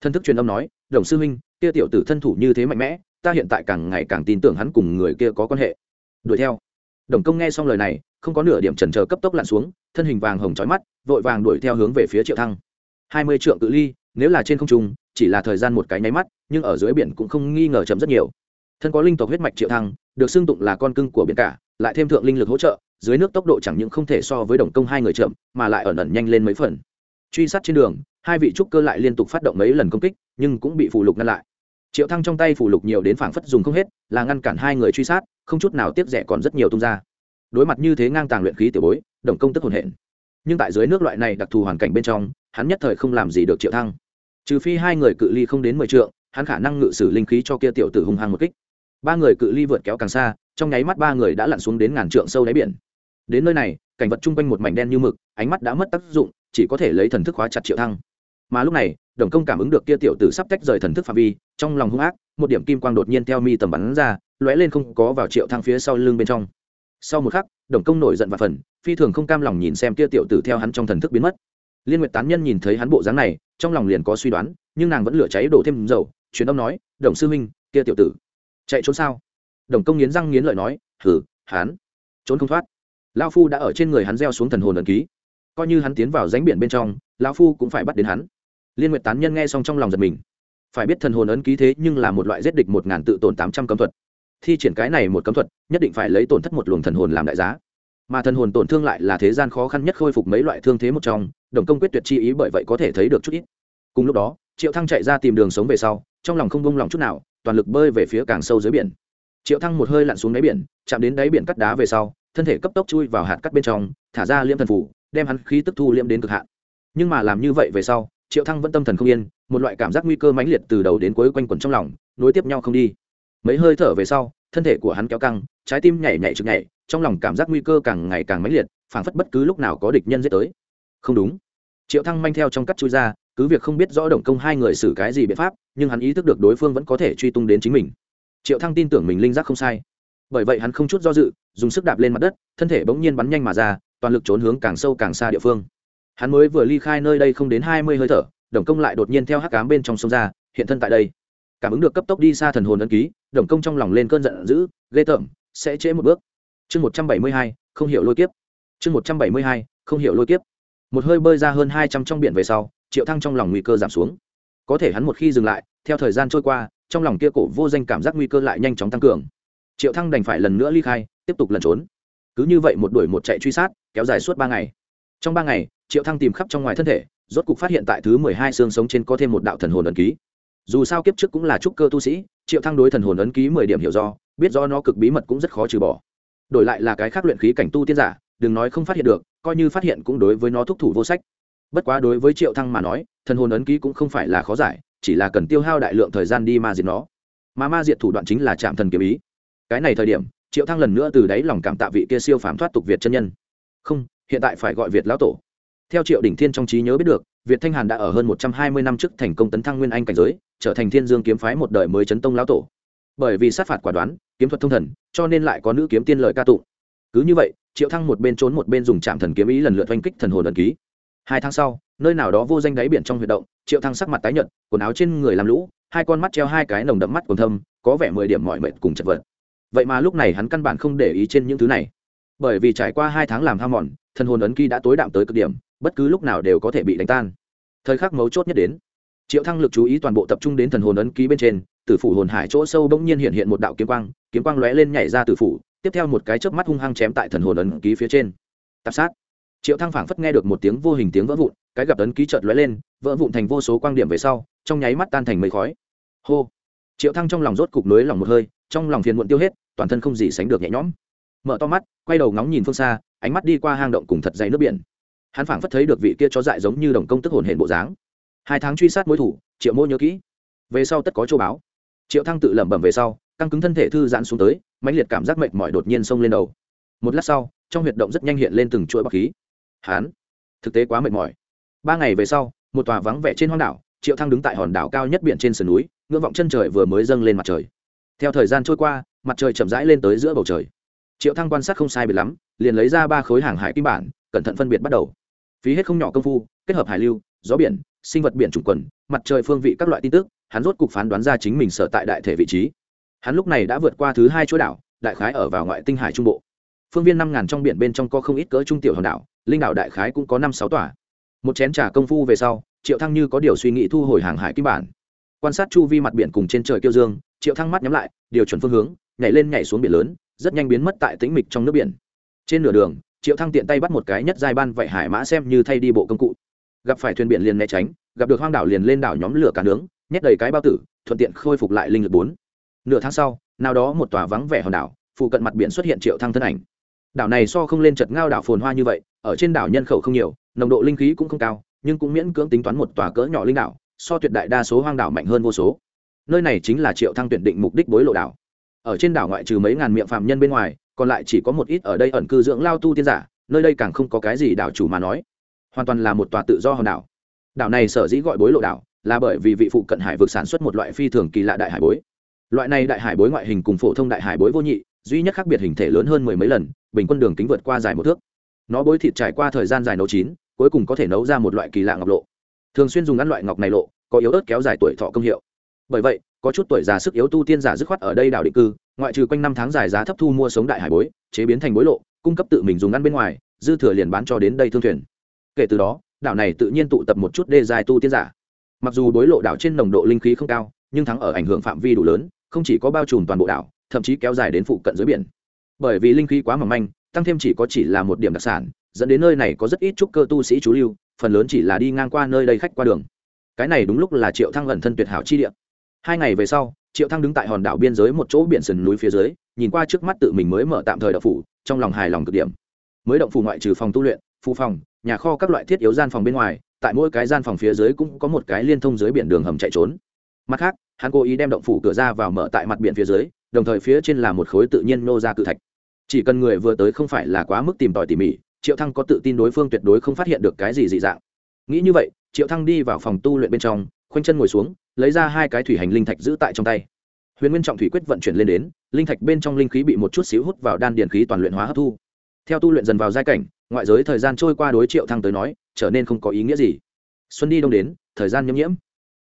thân thức truyền âm nói, đồng sư huynh, kia tiểu tử thân thủ như thế mạnh mẽ, ta hiện tại càng ngày càng tin tưởng hắn cùng người kia có quan hệ. Đuổi theo. Đồng công nghe xong lời này, không có nửa điểm trần chờ cấp tốc lặn xuống, thân hình vàng hồng trói mắt, vội vàng đuổi theo hướng về phía triệu thăng. Hai mươi trượng cự ly, nếu là trên không trung, chỉ là thời gian một cái nháy mắt, nhưng ở dưới biển cũng không nghi ngờ chậm rất nhiều. Thân có linh tộc huyết mạch triệu thăng, được xưng tụng là con cưng của biển cả, lại thêm thượng linh lực hỗ trợ, dưới nước tốc độ chẳng những không thể so với đồng công hai người chậm, mà lại ẩn ẩn nhanh lên mấy phần. Truy sát trên đường hai vị trúc cơ lại liên tục phát động mấy lần công kích, nhưng cũng bị phù lục ngăn lại. Triệu thăng trong tay phù lục nhiều đến phảng phất dùng không hết, là ngăn cản hai người truy sát, không chút nào tiếc rẻ còn rất nhiều tung ra. Đối mặt như thế ngang tàng luyện khí tiểu bối, đồng công tức hồn hển. Nhưng tại dưới nước loại này đặc thù hoàn cảnh bên trong, hắn nhất thời không làm gì được triệu thăng. Trừ phi hai người cự ly không đến mười trượng, hắn khả năng ngự sử linh khí cho kia tiểu tử hung hăng một kích. Ba người cự ly vượt kéo càng xa, trong nháy mắt ba người đã lặn xuống đến ngàn trượng sâu đáy biển. Đến nơi này, cảnh vật chung quanh một mảnh đen như mực, ánh mắt đã mất tác dụng, chỉ có thể lấy thần thức khóa chặt triệu thăng mà lúc này, đồng công cảm ứng được kia tiểu tử sắp tách rời thần thức phạm vi, trong lòng hung ác, một điểm kim quang đột nhiên theo mi tầm bắn ra, lóe lên không có vào triệu thang phía sau lưng bên trong. Sau một khắc, đồng công nổi giận và phần, phi thường không cam lòng nhìn xem kia tiểu tử theo hắn trong thần thức biến mất. Liên nguyệt tán nhân nhìn thấy hắn bộ dáng này, trong lòng liền có suy đoán, nhưng nàng vẫn lửa cháy đổ thêm dầu, truyền âm nói, đồng sư huynh, kia tiểu tử, chạy trốn sao? Đồng công nghiến răng nghiến lợi nói, hử, hắn, trốn không thoát. Lao phu đã ở trên người hắn gieo xuống thần hồn ẩn ký. Coi như hắn tiến vào ránh biển bên trong lao phu cũng phải bắt đến hắn liên nguyện tán nhân nghe xong trong lòng giật mình. Phải biết thần hồn ấn ký thế nhưng là một loại giết địch một ngàn tự tổn tám trăm cấm thuật. Thi triển cái này một cấm thuật, nhất định phải lấy tổn thất một luồng thần hồn làm đại giá. Mà thần hồn tổn thương lại là thế gian khó khăn nhất khôi phục mấy loại thương thế một trong, đồng công quyết tuyệt chi ý bởi vậy có thể thấy được chút ít. Cùng lúc đó, triệu thăng chạy ra tìm đường sống về sau, trong lòng không bông lòng chút nào, toàn lực bơi về phía càng sâu dưới biển. Triệu thăng một hơi lặn xuống đáy biển, chạm đến đáy biển cắt đá về sau, thân thể cấp tốc chui vào hạt cắt bên trong, thả ra liêm thần phủ đem hắn khí tức thu liêm đến cực hạn. Nhưng mà làm như vậy về sau triệu thăng vẫn tâm thần không yên, một loại cảm giác nguy cơ mãnh liệt từ đầu đến cuối quanh quẩn trong lòng, nối tiếp nhau không đi. Mấy hơi thở về sau, thân thể của hắn kéo căng, trái tim nhảy nhảy trực nhảy, trong lòng cảm giác nguy cơ càng ngày càng mãnh liệt, phảng phất bất cứ lúc nào có địch nhân giết tới. Không đúng. Triệu thăng manh theo trong cắt chui ra, cứ việc không biết rõ động công hai người xử cái gì biện pháp, nhưng hắn ý thức được đối phương vẫn có thể truy tung đến chính mình. Triệu thăng tin tưởng mình linh giác không sai. Bởi vậy hắn không chút do dự, dùng sức đạp lên mặt đất, thân thể bỗng nhiên bắn nhanh mà ra, toàn lực trốn hướng càng sâu càng xa địa phương hắn mới vừa ly khai nơi đây không đến hai mươi hơi thở, đồng công lại đột nhiên theo hắc cám bên trong sông ra, hiện thân tại đây. Cảm ứng được cấp tốc đi xa thần hồn ấn ký, đồng công trong lòng lên cơn giận dữ, ghê tởm, sẽ trễ một bước. Chương một trăm bảy mươi hai, không hiểu lôi kiếp. Chương một trăm bảy mươi hai, không hiểu lôi kiếp. Một hơi bơi ra hơn hai trăm trong biển về sau, triệu thăng trong lòng nguy cơ giảm xuống. Có thể hắn một khi dừng lại, theo thời gian trôi qua, trong lòng kia cổ vô danh cảm giác nguy cơ lại nhanh chóng tăng cường. Triệu thăng đành phải lần nữa ly khai, tiếp tục lẩn trốn. Cứ như vậy một đuổi một chạy truy sát, kéo dài suốt ba ngày. Trong ba ngày triệu thăng tìm khắp trong ngoài thân thể, rốt cục phát hiện tại thứ mười hai xương sống trên có thêm một đạo thần hồn ấn ký. Dù sao kiếp trước cũng là trúc cơ tu sĩ, triệu thăng đối thần hồn ấn ký mười điểm hiểu do, biết do nó cực bí mật cũng rất khó trừ bỏ. Đổi lại là cái khác luyện khí cảnh tu tiên giả, đừng nói không phát hiện được, coi như phát hiện cũng đối với nó thúc thủ vô sách. Bất quá đối với triệu thăng mà nói, thần hồn ấn ký cũng không phải là khó giải, chỉ là cần tiêu hao đại lượng thời gian đi ma diệt nó. Mà ma diệt thủ đoạn chính là chạm thần kiếm ý. Cái này thời điểm, triệu thăng lần nữa từ đáy lòng cảm tạ vị kia siêu phàm thoát tục việt chân nhân. Không, hiện tại phải gọi việt lão tổ theo triệu đỉnh thiên trong trí nhớ biết được, việt thanh hàn đã ở hơn một trăm hai mươi năm trước thành công tấn thăng nguyên anh cảnh giới, trở thành thiên dương kiếm phái một đời mới chấn tông lão tổ. Bởi vì sát phạt quả đoán, kiếm thuật thông thần, cho nên lại có nữ kiếm tiên lợi ca tụng. Cứ như vậy, triệu thăng một bên trốn một bên dùng trạm thần kiếm ý lần lượt oanh kích thần hồn ẩn ký. Hai tháng sau, nơi nào đó vô danh đáy biển trong huy động, triệu thăng sắc mặt tái nhợt, quần áo trên người làm lũ, hai con mắt treo hai cái nồng đậm mắt còn thâm, có vẻ mười điểm mọi mệt cùng chật vật. Vậy mà lúc này hắn căn bản không để ý trên những thứ này. Bởi vì trải qua hai tháng làm ham mòn, thần hồn ấn ký đã tối đạm tới cực điểm bất cứ lúc nào đều có thể bị đánh tan. Thời khắc mấu chốt nhất đến, triệu thăng lực chú ý toàn bộ tập trung đến thần hồn ấn ký bên trên, tử phủ hồn hải chỗ sâu bỗng nhiên hiện hiện một đạo kiếm quang kiếm quang lóe lên nhảy ra tử phủ, tiếp theo một cái chớp mắt hung hăng chém tại thần hồn ấn ký phía trên. Tạp sát. Triệu thăng phảng phất nghe được một tiếng vô hình tiếng vỡ vụn, cái gặp ấn ký chợt lóe lên, vỡ vụn thành vô số quang điểm về sau, trong nháy mắt tan thành mây khói. Hô. Triệu thăng trong lòng rốt cục nới lòng một hơi, trong lòng phiền muộn tiêu hết, toàn thân không gì sánh được nhẹ nhõm. Mở to mắt, quay đầu ngóng nhìn phương xa, ánh mắt đi qua hang động cùng thật dày nước biển hắn phảng phất thấy được vị kia chó dại giống như đồng công tức hồn hển bộ dáng. Hai tháng truy sát mối thủ, triệu mô nhớ kỹ. Về sau tất có châu báo. Triệu thăng tự lẩm bẩm về sau, căng cứng thân thể thư giãn xuống tới, mãnh liệt cảm giác mệt mỏi đột nhiên xông lên đầu. Một lát sau, trong huyệt động rất nhanh hiện lên từng chuỗi bọc khí. Hán thực tế quá mệt mỏi. Ba ngày về sau, một tòa vắng vẻ trên hoang đảo, triệu thăng đứng tại hòn đảo cao nhất biển trên sườn núi, ngưỡng vọng chân trời vừa mới dâng lên mặt trời. Theo thời gian trôi qua, mặt trời chậm rãi lên tới giữa bầu trời. Triệu thăng quan sát không sai biệt lắm, liền lấy ra ba khối hàng hải kim bản, cẩn thận phân biệt bắt đầu phí hết không nhỏ công phu, kết hợp hải lưu, gió biển, sinh vật biển trùng quần, mặt trời phương vị các loại tin tức, hắn rốt cục phán đoán ra chính mình sở tại đại thể vị trí. Hắn lúc này đã vượt qua thứ hai chỗ đảo, đại khái ở vào ngoại tinh hải trung bộ. Phương viên năm ngàn trong biển bên trong có không ít cỡ trung tiểu hòn đảo, linh đảo đại khái cũng có năm sáu tòa. Một chén trà công phu về sau, triệu thăng như có điều suy nghĩ thu hồi hàng hải kim bản. Quan sát chu vi mặt biển cùng trên trời kiêu dương, triệu thăng mắt nhắm lại, điều chuẩn phương hướng, nhảy lên nhảy xuống biển lớn, rất nhanh biến mất tại tĩnh mịch trong nước biển. Trên nửa đường triệu thăng tiện tay bắt một cái nhất giai ban vậy hải mã xem như thay đi bộ công cụ. Gặp phải thuyền biển liền né tránh, gặp được hoang đảo liền lên đảo nhóm lửa cả nướng, nhét đầy cái bao tử, thuận tiện khôi phục lại linh lực bốn. Nửa tháng sau, nào đó một tòa vắng vẻ hòn đảo, phụ cận mặt biển xuất hiện triệu thăng thân ảnh. Đảo này so không lên chật ngao đảo phồn hoa như vậy, ở trên đảo nhân khẩu không nhiều, nồng độ linh khí cũng không cao, nhưng cũng miễn cưỡng tính toán một tòa cỡ nhỏ linh đảo, so tuyệt đại đa số hoang đảo mạnh hơn vô số. Nơi này chính là triệu thăng tuyển định mục đích bối lộ đảo. Ở trên đảo ngoại trừ mấy ngàn miệng phạm nhân bên ngoài còn lại chỉ có một ít ở đây ẩn cư dưỡng lao tu tiên giả, nơi đây càng không có cái gì đảo chủ mà nói. Hoàn toàn là một tòa tự do hòn đảo. Đảo này sở dĩ gọi bối lộ đảo, là bởi vì vị phụ cận hải vực sản xuất một loại phi thường kỳ lạ đại hải bối. Loại này đại hải bối ngoại hình cùng phổ thông đại hải bối vô nhị, duy nhất khác biệt hình thể lớn hơn mười mấy lần, bình quân đường kính vượt qua dài một thước. Nó bối thịt trải qua thời gian dài nấu chín, cuối cùng có thể nấu ra một loại kỳ lạ ngọc lộ. Thường xuyên dùng ăn loại ngọc này lộ, có yếu ớt kéo dài tuổi thọ công hiệu. Bởi vậy, có chút tuổi già sức yếu tu tiên giả dứt khoát ở đây đảo định cư ngoại trừ quanh năm tháng dài giá thấp thu mua sống đại hải bối, chế biến thành bối lộ, cung cấp tự mình dùng ăn bên ngoài, dư thừa liền bán cho đến đây thương thuyền. Kể từ đó, đảo này tự nhiên tụ tập một chút đê dài tu tiên giả. Mặc dù bối lộ đảo trên nồng độ linh khí không cao, nhưng thắng ở ảnh hưởng phạm vi đủ lớn, không chỉ có bao trùm toàn bộ đảo, thậm chí kéo dài đến phụ cận dưới biển. Bởi vì linh khí quá mỏng manh, tăng thêm chỉ có chỉ là một điểm đặc sản, dẫn đến nơi này có rất ít trúc cơ tu sĩ chú lưu, phần lớn chỉ là đi ngang qua nơi đây khách qua đường. Cái này đúng lúc là triệu thăng ẩn thân tuyệt hảo chi địa. Hai ngày về sau triệu thăng đứng tại hòn đảo biên giới một chỗ biển sườn núi phía dưới, nhìn qua trước mắt tự mình mới mở tạm thời đậu phủ, trong lòng hài lòng cực điểm. Mới động phủ ngoại trừ phòng tu luyện phụ phòng, nhà kho các loại thiết yếu gian phòng bên ngoài, tại mỗi cái gian phòng phía dưới cũng có một cái liên thông dưới biển đường hầm chạy trốn. Mặt khác, hắn cố ý đem động phủ cửa ra vào mở tại mặt biển phía dưới, đồng thời phía trên là một khối tự nhiên nô ra cự thạch. Chỉ cần người vừa tới không phải là quá mức tìm tòi tỉ mỉ, triệu thăng có tự tin đối phương tuyệt đối không phát hiện được cái gì dị dạng. Nghĩ như vậy, triệu thăng đi vào phòng tu luyện bên trong khoanh chân ngồi xuống, lấy ra hai cái thủy hành linh thạch giữ tại trong tay. Huyền nguyên trọng thủy quyết vận chuyển lên đến, linh thạch bên trong linh khí bị một chút xíu hút vào đan điện khí toàn luyện hóa hấp thu. Theo tu luyện dần vào giai cảnh, ngoại giới thời gian trôi qua đối triệu thăng tới nói, trở nên không có ý nghĩa gì. Xuân đi đông đến, thời gian nhiễm nhiễm.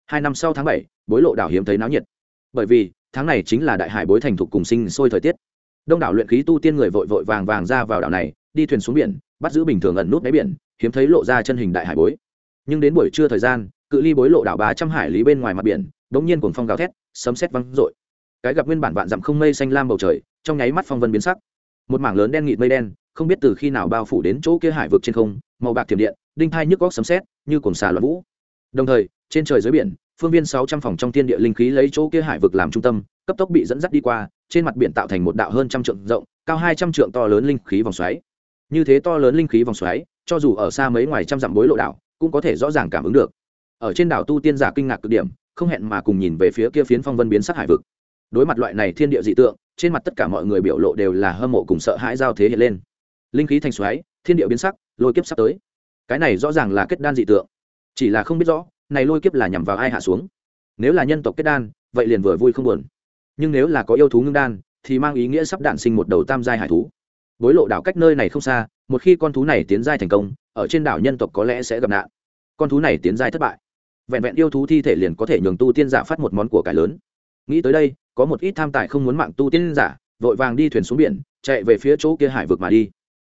Hai năm sau tháng bảy, bối lộ đảo hiếm thấy náo nhiệt. Bởi vì, tháng này chính là đại hải bối thành thục cùng sinh sôi thời tiết. Đông đảo luyện khí tu tiên người vội vội vàng vàng ra vào đảo này, đi thuyền xuống biển, bắt giữ bình thường ẩn nút đáy biển, hiếm thấy lộ ra chân hình đại hải bối. Nhưng đến buổi trưa thời gian cự ly bối lộ đảo ba trăm hải lý bên ngoài mặt biển đ ỗ n g nhiên cuồng phong gào thét, sấm xét văng r ộ i cái gặp nguyên bản vạn dặm không mây xanh lam bầu trời, trong nháy mắt phong vân biến sắc. Một mảng lớn đen nghịt mây đen, không biết từ khi nào bao phủ đến chỗ kia hải vực trên không, màu bạc thiểm điện, đinh thai nhức góc sấm xét như cồn xà loạn vũ. Đồng thời, trên trời dưới biển, phương viên sáu trăm phòng trong thiên địa linh khí lấy chỗ kia hải vực làm trung tâm, cấp tốc bị dẫn dắt đi qua, trên mặt biển tạo thành một đạo hơn trăm trượng rộng, cao hai trăm trượng to lớn linh khí vòng xoáy. Như thế to lớn linh khí vòng xoáy, cho dù ở xa mấy ngoài trăm dặm bối lộ đảo, cũng có thể rõ ràng cảm ứng được ở trên đảo tu tiên giả kinh ngạc cực điểm, không hẹn mà cùng nhìn về phía kia phiến phong vân biến sắc hải vực. Đối mặt loại này thiên địa dị tượng, trên mặt tất cả mọi người biểu lộ đều là hâm mộ cùng sợ hãi giao thế hiện lên. Linh khí thành xoáy, thiên địa biến sắc, lôi kiếp sắp tới. Cái này rõ ràng là kết đan dị tượng. Chỉ là không biết rõ, này lôi kiếp là nhằm vào ai hạ xuống. Nếu là nhân tộc kết đan, vậy liền vừa vui không buồn. Nhưng nếu là có yêu thú ngưng đan, thì mang ý nghĩa sắp đạn sinh một đầu tam giai hải thú. Bối lộ đảo cách nơi này không xa, một khi con thú này tiến giai thành công, ở trên đảo nhân tộc có lẽ sẽ gặp nạn. Con thú này tiến giai thất bại vẹn vẹn yêu thú thi thể liền có thể nhường tu tiên giả phát một món của cải lớn. Nghĩ tới đây, có một ít tham tài không muốn mạng tu tiên giả, vội vàng đi thuyền xuống biển, chạy về phía chỗ kia hải vực mà đi.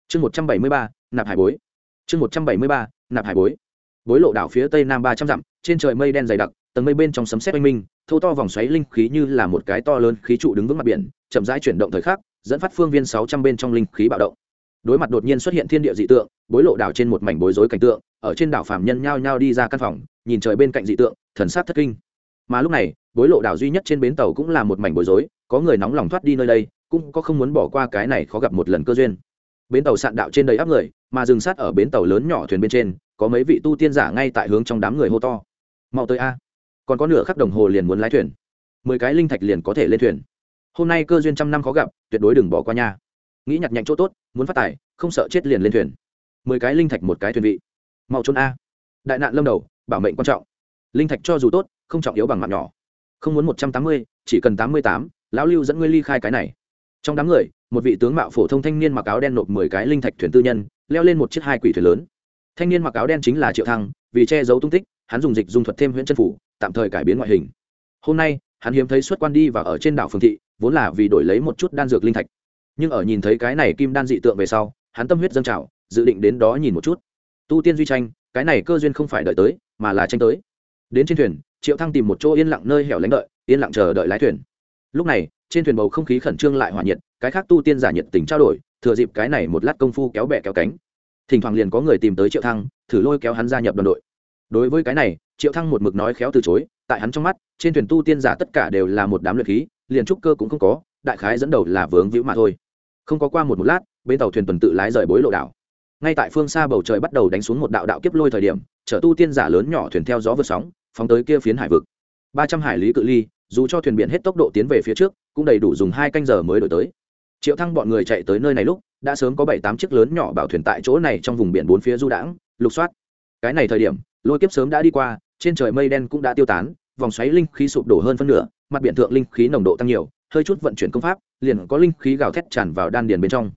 Chương một trăm bảy mươi ba, nạp hải bối. Chương một trăm bảy mươi ba, nạp hải bối. Bối lộ đảo phía tây nam ba trăm dặm, trên trời mây đen dày đặc, tầng mây bên trong sấm xét oanh minh thâu to vòng xoáy linh khí như là một cái to lớn khí trụ đứng vững mặt biển, chậm rãi chuyển động thời khắc, dẫn phát phương viên sáu trăm bên trong linh khí bạo động đối mặt đột nhiên xuất hiện thiên địa dị tượng, bối lộ đảo trên một mảnh bối rối cảnh tượng, ở trên đảo phạm nhân nhao nhao đi ra căn phòng, nhìn trời bên cạnh dị tượng, thần sát thất kinh. Mà lúc này, bối lộ đảo duy nhất trên bến tàu cũng là một mảnh bối rối, có người nóng lòng thoát đi nơi đây, cũng có không muốn bỏ qua cái này khó gặp một lần cơ duyên. Bến tàu sạn đạo trên đầy áp người, mà dừng sát ở bến tàu lớn nhỏ thuyền bên trên, có mấy vị tu tiên giả ngay tại hướng trong đám người hô to. Mau tới a! Còn có nửa khắc đồng hồ liền muốn lái thuyền. Mười cái linh thạch liền có thể lên thuyền. Hôm nay cơ duyên trăm năm khó gặp, tuyệt đối đừng bỏ qua nha nghĩ nhặt nhạnh chỗ tốt, muốn phát tài, không sợ chết liền lên thuyền. Mười cái linh thạch một cái thuyền vị. Mau trốn a. Đại nạn lâm đầu, bảo mệnh quan trọng. Linh thạch cho dù tốt, không trọng yếu bằng mạng nhỏ. Không muốn một trăm tám mươi, chỉ cần tám mươi tám, lão lưu dẫn ngươi ly khai cái này. Trong đám người, một vị tướng mạo phổ thông thanh niên mặc áo đen nộp mười cái linh thạch thuyền tư nhân, leo lên một chiếc hai quỷ thuyền lớn. Thanh niên mặc áo đen chính là triệu thăng, vì che giấu tung tích, hắn dùng dịch dung thuật thêm huyện chân phủ, tạm thời cải biến ngoại hình. Hôm nay, hắn hiếm thấy xuất quan đi và ở trên đảo phương thị, vốn là vì đổi lấy một chút đan dược linh thạch nhưng ở nhìn thấy cái này kim đan dị tượng về sau, hắn tâm huyết dâng trào, dự định đến đó nhìn một chút. Tu tiên duy tranh, cái này cơ duyên không phải đợi tới, mà là tranh tới. Đến trên thuyền, triệu thăng tìm một chỗ yên lặng nơi hẻo lánh đợi, yên lặng chờ đợi lái thuyền. Lúc này, trên thuyền bầu không khí khẩn trương lại hòa nhiệt, cái khác tu tiên giả nhiệt tình trao đổi, thừa dịp cái này một lát công phu kéo bẹ kéo cánh. Thỉnh thoảng liền có người tìm tới triệu thăng, thử lôi kéo hắn gia nhập đoàn đội. Đối với cái này, triệu thăng một mực nói khéo từ chối, tại hắn trong mắt, trên thuyền tu tiên giả tất cả đều là một đám luyện khí, liền trúc cơ cũng không có, đại khái dẫn đầu là vướng víu mà thôi không có qua một một lát bên tàu thuyền tuần tự lái rời bối lộ đảo. Ngay tại phương xa bầu trời bắt đầu đánh xuống một đạo đạo kiếp lôi thời điểm, chở tu tiên giả lớn nhỏ thuyền theo gió vượt sóng, phóng tới kia phiến hải vực. Ba trăm hải lý cự ly, dù cho thuyền biển hết tốc độ tiến về phía trước, cũng đầy đủ dùng hai canh giờ mới đổi tới. Triệu thăng bọn người chạy tới nơi này lúc, đã sớm có bảy tám chiếc lớn nhỏ bảo thuyền tại chỗ này trong vùng biển bốn phía du đãng, lục soát. Cái này thời điểm, lôi kiếp sớm đã đi qua, trên trời mây đen cũng đã tiêu tán, vòng xoáy linh khí sụp đổ hơn phân nửa, mặt biển thượng linh khí nồng độ tăng nhiều hơi chút vận chuyển công pháp, liền có linh khí gào thét tràn vào đan điền bên trong.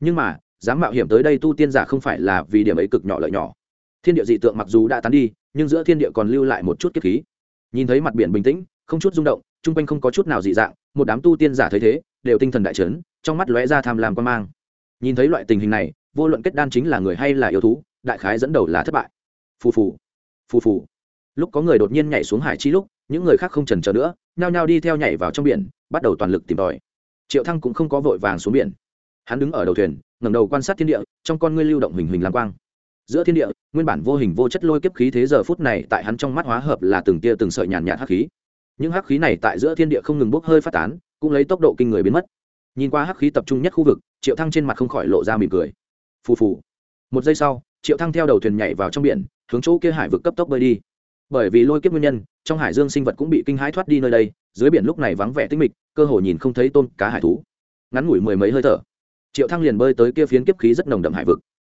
Nhưng mà, dám mạo hiểm tới đây tu tiên giả không phải là vì điểm ấy cực nhỏ lợi nhỏ. Thiên địa dị tượng mặc dù đã tán đi, nhưng giữa thiên địa còn lưu lại một chút kiếp khí. Nhìn thấy mặt biển bình tĩnh, không chút rung động, chung quanh không có chút nào dị dạng, một đám tu tiên giả thấy thế, đều tinh thần đại chấn, trong mắt lóe ra tham lam quan mang. Nhìn thấy loại tình hình này, vô luận kết đan chính là người hay là yêu thú, đại khái dẫn đầu là thất bại. Phù phù phù phù. Lúc có người đột nhiên nhảy xuống hải chi lúc, những người khác không trần chờ nữa, nhao nhao đi theo nhảy vào trong biển bắt đầu toàn lực tìm tòi. Triệu thăng cũng không có vội vàng xuống biển. Hắn đứng ở đầu thuyền, ngẩng đầu quan sát thiên địa, trong con ngươi lưu động hình hình lam quang. Giữa thiên địa, nguyên bản vô hình vô chất lôi kiếp khí thế giờ phút này tại hắn trong mắt hóa hợp là từng tia từng sợi nhàn nhạt hắc khí. Những hắc khí này tại giữa thiên địa không ngừng bốc hơi phát tán, cũng lấy tốc độ kinh người biến mất. Nhìn qua hắc khí tập trung nhất khu vực, triệu thăng trên mặt không khỏi lộ ra mỉm cười. Phù phù. Một giây sau, triệu thăng theo đầu thuyền nhảy vào trong biển, hướng chỗ kia hải vực cấp tốc bơi đi bởi vì lôi kiếp nguyên nhân, trong hải dương sinh vật cũng bị kinh hãi thoát đi nơi đây, dưới biển lúc này vắng vẻ tinh mịch, cơ hồ nhìn không thấy tôm, cá, hải thú. Ngắn ngủi mười mấy hơi thở, triệu thăng liền bơi tới kia phiến kiếp khí rất nồng đậm hải vực.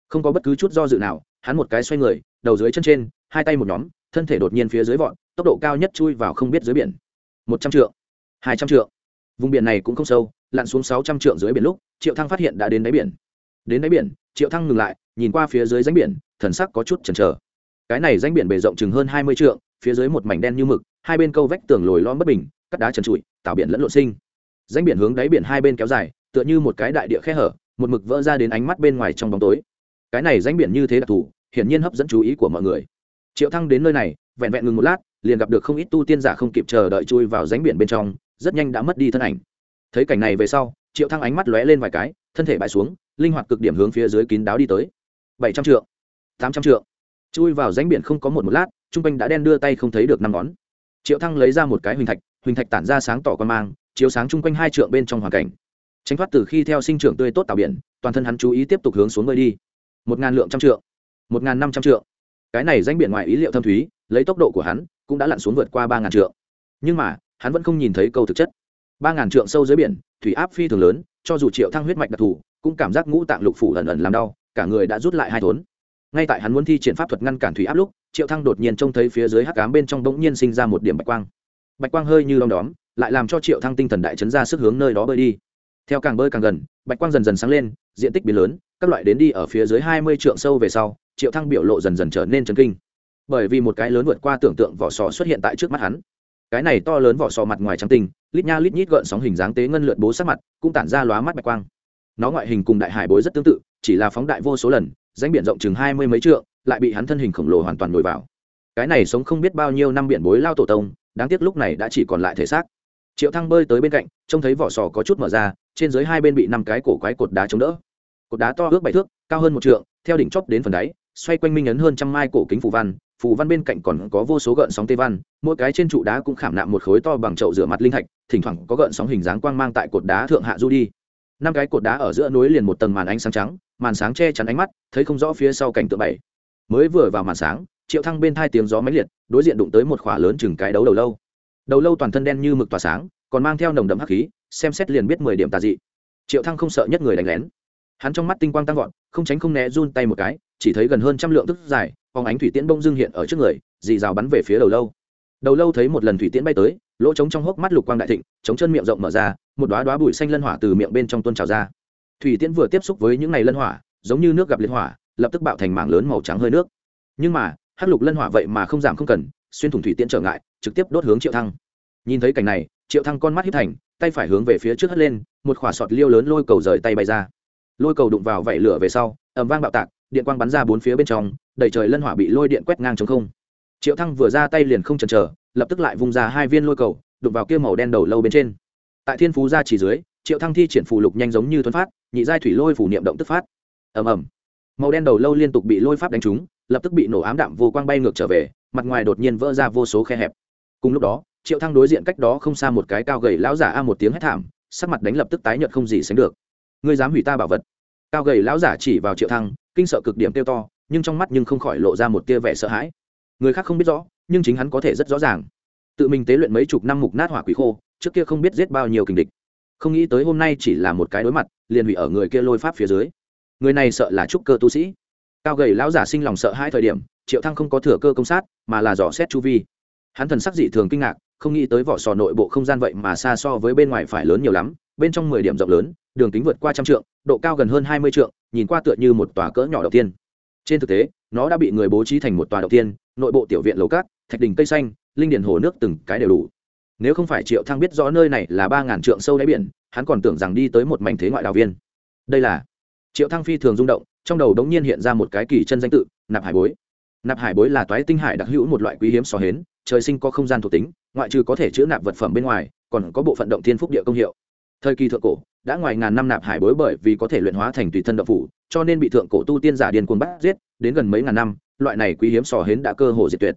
Không có bất cứ chút do dự nào, hắn một cái xoay người, đầu dưới chân trên, hai tay một nhóm, thân thể đột nhiên phía dưới vọt, tốc độ cao nhất chui vào không biết dưới biển. Một trăm trượng, hai trăm trượng. Vùng biển này cũng không sâu, lặn xuống sáu trăm trượng dưới biển lúc, triệu thăng phát hiện đã đến đáy biển. Đến đáy biển, triệu thăng ngừng lại, nhìn qua phía dưới ránh biển, thần sắc có chút chần chờ cái này danh biển bề rộng chừng hơn hai mươi trượng phía dưới một mảnh đen như mực hai bên câu vách tường lồi lõm bất bình cắt đá trần trụi tạo biển lẫn lộn sinh danh biển hướng đáy biển hai bên kéo dài tựa như một cái đại địa khe hở một mực vỡ ra đến ánh mắt bên ngoài trong bóng tối. Cái này danh biển như thế đặc thù hiển nhiên hấp dẫn chú ý của mọi người. Triệu thăng đến nơi này vẹn vẹn ngừng một lát liền gặp được không ít tu tiên giả không kịp chờ đợi chui vào danh biển bên trong rất nhanh đã mất đi thân ảnh. Thấy cảnh này về sau triệu thăng ánh mắt lóe lên vài cái thân thể bại xuống linh hoạt cực điểm hướng phía dưới kín đáo đi tới. Bảy trăm trượng, tám trăm trượng chui vào ránh biển không có một một lát, trung quanh đã đen đưa tay không thấy được năm ngón. Triệu thăng lấy ra một cái huỳnh thạch huỳnh thạch tản ra sáng tỏ quan mang, chiếu sáng chung quanh hai trượng bên trong hoàn cảnh. Tránh thoát từ khi theo sinh trưởng tươi tốt tạo biển, toàn thân hắn chú ý tiếp tục hướng xuống bơi đi. Một ngàn lượng trăm trượng, một ngàn năm trăm trượng. Cái này danh biển ngoài ý liệu thâm thúy, lấy tốc độ của hắn cũng đã lặn xuống vượt qua ba ngàn trượng. Nhưng mà, hắn vẫn không nhìn thấy câu thực chất. Ba ngàn trượng sâu dưới biển, thủy áp phi thường lớn, cho dù triệu thăng huyết mạch đặc thù, cũng cảm giác ngũ tạng lục phủ ẩn ẩn làm đau, cả người đã rút lại hai thốn ngay tại hắn muốn thi triển pháp thuật ngăn cản thủy áp lúc, triệu thăng đột nhiên trông thấy phía dưới hắc ám bên trong bỗng nhiên sinh ra một điểm bạch quang. Bạch quang hơi như đom đóm, lại làm cho triệu thăng tinh thần đại chấn ra sức hướng nơi đó bơi đi. Theo càng bơi càng gần, bạch quang dần dần sáng lên, diện tích biến lớn, các loại đến đi ở phía dưới hai mươi trượng sâu về sau, triệu thăng biểu lộ dần dần trở nên chấn kinh. Bởi vì một cái lớn vượt qua tưởng tượng vỏ sò xuất hiện tại trước mắt hắn. Cái này to lớn vỏ sò mặt ngoài trắng tinh, lít nha lít nhít gợn sóng hình dáng tế ngân lượn bố sát mặt, cũng tản ra lóa mắt bạch quang. Nó ngoại hình cùng đại hải bối rất tương tự, chỉ là phóng đại vô số lần danh biển rộng chừng hai mươi mấy trượng, lại bị hắn thân hình khổng lồ hoàn toàn nổi vào. Cái này sống không biết bao nhiêu năm biển bối lao tổ tông, đáng tiếc lúc này đã chỉ còn lại thể xác. Triệu thăng bơi tới bên cạnh, trông thấy vỏ sò có chút mở ra, trên dưới hai bên bị năm cái cổ quái cột đá chống đỡ. Cột đá to ước bảy thước, cao hơn một trượng, theo đỉnh chóp đến phần đáy, xoay quanh minh ấn hơn trăm mai cổ kính phù văn phù văn bên cạnh còn có vô số gợn sóng tê văn, mỗi cái trên trụ đá cũng khảm nạm một khối to bằng chậu rửa mặt linh thạch, thỉnh thoảng có gợn sóng hình dáng quang mang tại cột đá thượng hạ du đi năm cái cột đá ở giữa núi liền một tầng màn ánh sáng trắng, màn sáng che chắn ánh mắt, thấy không rõ phía sau cảnh tượng bảy. Mới vừa vào màn sáng, triệu thăng bên thai tiếng gió máy liệt, đối diện đụng tới một khỏa lớn chừng cái đấu đầu lâu. Đầu lâu toàn thân đen như mực tỏa sáng, còn mang theo nồng đậm hắc khí, xem xét liền biết mười điểm tà dị. Triệu thăng không sợ nhất người đánh lén. Hắn trong mắt tinh quang tăng vọt, không tránh không né run tay một cái, chỉ thấy gần hơn trăm lượng tức dài phóng ánh thủy tiễn bông dương hiện ở trước người, dì rào bắn về phía đầu lâu. Đầu lâu thấy một lần thủy tiễn bay tới, lỗ trống trong hốc mắt lục quang đại thịnh chống chân miệng rộng mở ra một đoá đoá bụi xanh lân hỏa từ miệng bên trong tuôn trào ra. Thủy tiễn vừa tiếp xúc với những ngày lân hỏa, giống như nước gặp liên hỏa, lập tức bạo thành mảng lớn màu trắng hơi nước. Nhưng mà, hắc lục lân hỏa vậy mà không giảm không cần, xuyên thủng thủy tiễn trở ngại, trực tiếp đốt hướng triệu thăng. Nhìn thấy cảnh này, triệu thăng con mắt hiếp thành, tay phải hướng về phía trước hất lên, một khỏa sọt liêu lớn lôi cầu rời tay bay ra. Lôi cầu đụng vào vảy lửa về sau, ầm vang bạo tạc, điện quang bắn ra bốn phía bên trong, đầy trời lân hỏa bị lôi điện quét ngang chống không. Triệu thăng vừa ra tay liền không chần chờ, lập tức lại vung ra hai viên lôi cầu, đụng vào kia màu đen đầu lâu bên trên tại thiên phú ra chỉ dưới, triệu thăng thi triển phù lục nhanh giống như thuấn phát, nhị giai thủy lôi phủ niệm động tức phát. Ầm ầm. Màu đen đầu lâu liên tục bị lôi pháp đánh trúng, lập tức bị nổ ám đạm vô quang bay ngược trở về, mặt ngoài đột nhiên vỡ ra vô số khe hẹp. Cùng lúc đó, triệu thăng đối diện cách đó không xa một cái cao gầy lão giả a một tiếng hét thảm, sắc mặt đánh lập tức tái nhợt không gì sánh được. Ngươi dám hủy ta bảo vật. Cao gầy lão giả chỉ vào triệu thăng, kinh sợ cực điểm tiêu to, nhưng trong mắt nhưng không khỏi lộ ra một tia vẻ sợ hãi. Người khác không biết rõ, nhưng chính hắn có thể rất rõ ràng. Tự mình tế luyện mấy chục năm mục nát hỏa quỷ khô trước kia không biết giết bao nhiêu kình địch. Không nghĩ tới hôm nay chỉ là một cái đối mặt, liền hủy ở người kia lôi pháp phía dưới. Người này sợ là trúc cơ tu sĩ. Cao gầy lão giả sinh lòng sợ hai thời điểm, triệu thăng không có thừa cơ công sát, mà là dò xét chu vi. Hắn thần sắc dị thường kinh ngạc, không nghĩ tới vỏ sò nội bộ không gian vậy mà xa so với bên ngoài phải lớn nhiều lắm, bên trong mười điểm rộng lớn, đường kính vượt qua trăm trượng, độ cao gần hơn hai mươi trượng, nhìn qua tựa như một tòa cỡ nhỏ đầu tiên. Trên thực tế, nó đã bị người bố trí thành một tòa đầu tiên, nội bộ tiểu viện lầu cát, thạch đình cây xanh, linh điền hồ nước từng cái đều đủ nếu không phải triệu thăng biết rõ nơi này là ba ngàn trượng sâu đáy biển, hắn còn tưởng rằng đi tới một mảnh thế ngoại đào viên. Đây là triệu thăng phi thường rung động, trong đầu đống nhiên hiện ra một cái kỳ chân danh tự, nạp hải bối. Nạp hải bối là toái tinh hải đặc hữu một loại quý hiếm sò hến, trời sinh có không gian thuộc tính, ngoại trừ có thể chữa nạp vật phẩm bên ngoài, còn có bộ phận động thiên phúc địa công hiệu. Thời kỳ thượng cổ, đã ngoài ngàn năm nạp hải bối bởi vì có thể luyện hóa thành tùy thân động phủ, cho nên bị thượng cổ tu tiên giả điên cuồng bắt giết, đến gần mấy ngàn năm, loại này quý hiếm sò hến đã cơ hồ diệt tuyệt.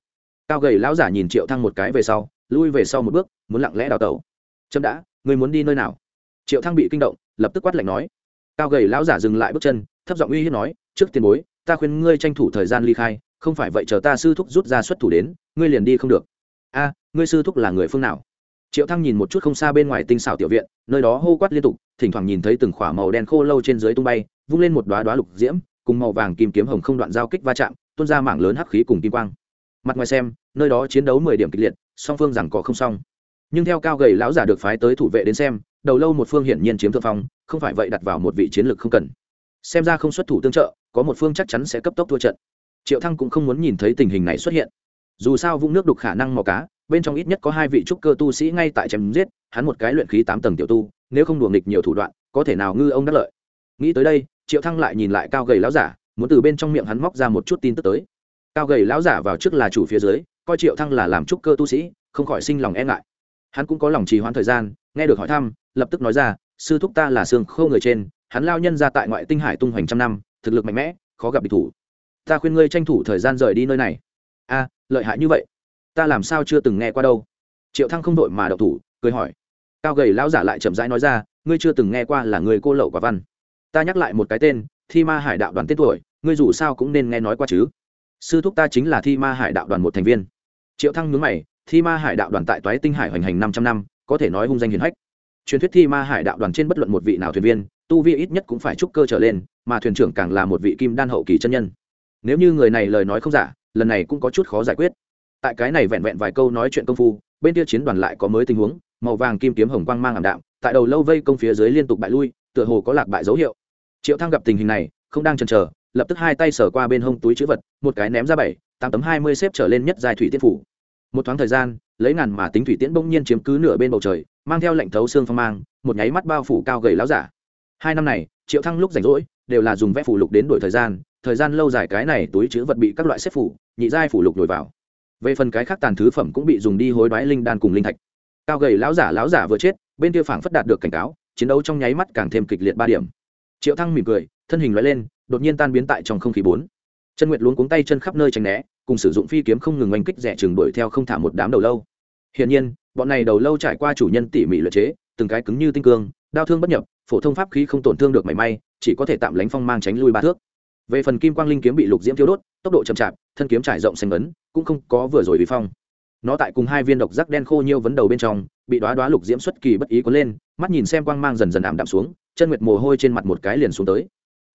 Cao gầy lão giả nhìn triệu thăng một cái về sau lui về sau một bước, muốn lặng lẽ đào tẩu. Chậm đã người muốn đi nơi nào? Triệu thăng bị kinh động, lập tức quát lạnh nói. Cao gầy lão giả dừng lại bước chân, thấp giọng uy hiếp nói, trước tiền bối, ta khuyên ngươi tranh thủ thời gian ly khai, không phải vậy chờ ta sư thúc rút ra xuất thủ đến, ngươi liền đi không được. A, ngươi sư thúc là người phương nào? Triệu thăng nhìn một chút không xa bên ngoài tinh xảo tiểu viện, nơi đó hô quát liên tục, thỉnh thoảng nhìn thấy từng khỏa màu đen khô lâu trên dưới tung bay, vung lên một đóa đóa lục diễm, cùng màu vàng kim kiếm hồng không đoạn giao kích va chạm, tuôn ra mảng lớn hắc khí cùng kim quang. Mặt ngoài xem, nơi đó chiến đấu mười điểm kịch liệt song phương rằng có không xong. Nhưng theo cao gầy lão giả được phái tới thủ vệ đến xem, đầu lâu một phương hiển nhiên chiếm thượng phong, không phải vậy đặt vào một vị chiến lược không cần. Xem ra không xuất thủ tương trợ, có một phương chắc chắn sẽ cấp tốc thua trận. Triệu thăng cũng không muốn nhìn thấy tình hình này xuất hiện. Dù sao vũng nước đục khả năng mò cá, bên trong ít nhất có hai vị trúc cơ tu sĩ ngay tại chém giết, hắn một cái luyện khí tám tầng tiểu tu, nếu không đùa nghịch nhiều thủ đoạn, có thể nào ngư ông đắc lợi. Nghĩ tới đây, triệu thăng lại nhìn lại cao gầy lão giả muốn từ bên trong miệng hắn móc ra một chút tin tức tới. Cao gầy lão giả vào trước là chủ phía dưới coi triệu thăng là làm trúc cơ tu sĩ, không khỏi sinh lòng e ngại. Hắn cũng có lòng trì hoãn thời gian, nghe được hỏi thăm, lập tức nói ra, sư thúc ta là xương khô người trên, hắn lao nhân ra tại ngoại tinh hải tung hoành trăm năm, thực lực mạnh mẽ, khó gặp địch thủ. Ta khuyên ngươi tranh thủ thời gian rời đi nơi này. A, lợi hại như vậy. Ta làm sao chưa từng nghe qua đâu. Triệu thăng không đội mà đậu thủ, cười hỏi. Cao gầy lão giả lại chậm rãi nói ra, ngươi chưa từng nghe qua là người cô lậu quả văn. Ta nhắc lại một cái tên, thi ma hải đạo đoàn tên tuổi, ngươi dù sao cũng nên nghe nói qua chứ sư thúc ta chính là thi ma hải đạo đoàn một thành viên. Triệu thăng nhướng mày, thi ma hải đạo đoàn tại toái tinh hải hoành hành năm trăm năm, có thể nói hung danh hiền hách. Truyền thuyết thi ma hải đạo đoàn trên bất luận một vị nào thuyền viên, tu vi ít nhất cũng phải trúc cơ trở lên, mà thuyền trưởng càng là một vị kim đan hậu kỳ chân nhân. Nếu như người này lời nói không giả, lần này cũng có chút khó giải quyết. Tại cái này vẹn vẹn vài câu nói chuyện công phu, bên kia chiến đoàn lại có mới tình huống, màu vàng kim kiếm hồng quang mang ảm đạm, tại đầu lâu vây công phía dưới liên tục bại lui, tựa hồ có lạc bại dấu hiệu. Triệu thăng gặp tình hình này, không đang chần chờ lập tức hai tay sở qua bên hông túi chữ vật, một cái ném ra bảy, tám tấm hai mươi xếp trở lên nhất dài thủy tiên phủ. Một thoáng thời gian, lấy ngàn mà tính thủy tiễn bỗng nhiên chiếm cứ nửa bên bầu trời, mang theo lệnh thấu xương phong mang, một nháy mắt bao phủ cao gầy láo giả. Hai năm này, triệu thăng lúc rảnh rỗi, đều là dùng vẽ phủ lục đến đổi thời gian thời gian lâu dài cái này túi chữ vật bị các loại xếp phủ, nhị giai phủ lục đổi vào. Về phần cái khác tàn thứ phẩm cũng bị dùng đi hối đoái linh đan cùng linh thạch. Cao gầy lão giả lão giả vừa chết, bên kia phảng phất đạt được cảnh cáo, chiến đấu trong nháy mắt càng thêm kịch liệt ba điểm. Triệu thăng mỉm cười, thân hình loại lên đột nhiên tan biến tại trong không khí bốn. Chân nguyệt luống cuống tay chân khắp nơi tránh né, cùng sử dụng phi kiếm không ngừng oanh kích rẻ chừng đuổi theo không thả một đám đầu lâu. Hiển nhiên, bọn này đầu lâu trải qua chủ nhân tỉ mỉ luyện chế, từng cái cứng như tinh cương đao thương bất nhập, phổ thông pháp khí không tổn thương được mảy may, chỉ có thể tạm lánh phong mang tránh lui ba thước. Về phần kim quang linh kiếm bị lục diễm thiếu đốt, tốc độ chậm chạp, thân kiếm trải rộng xanh ấn, cũng không có vừa rồi vì phong. Nó tại cùng hai viên độc rắc đen khô nhiêu vấn đầu bên trong, bị đoá đoá lục diễm xuất kỳ bất ý có lên, mắt nhìn xem quang mang dần dần ảm đạm xuống, chân nguyệt mồ hôi trên mặt một cái liền xuống tới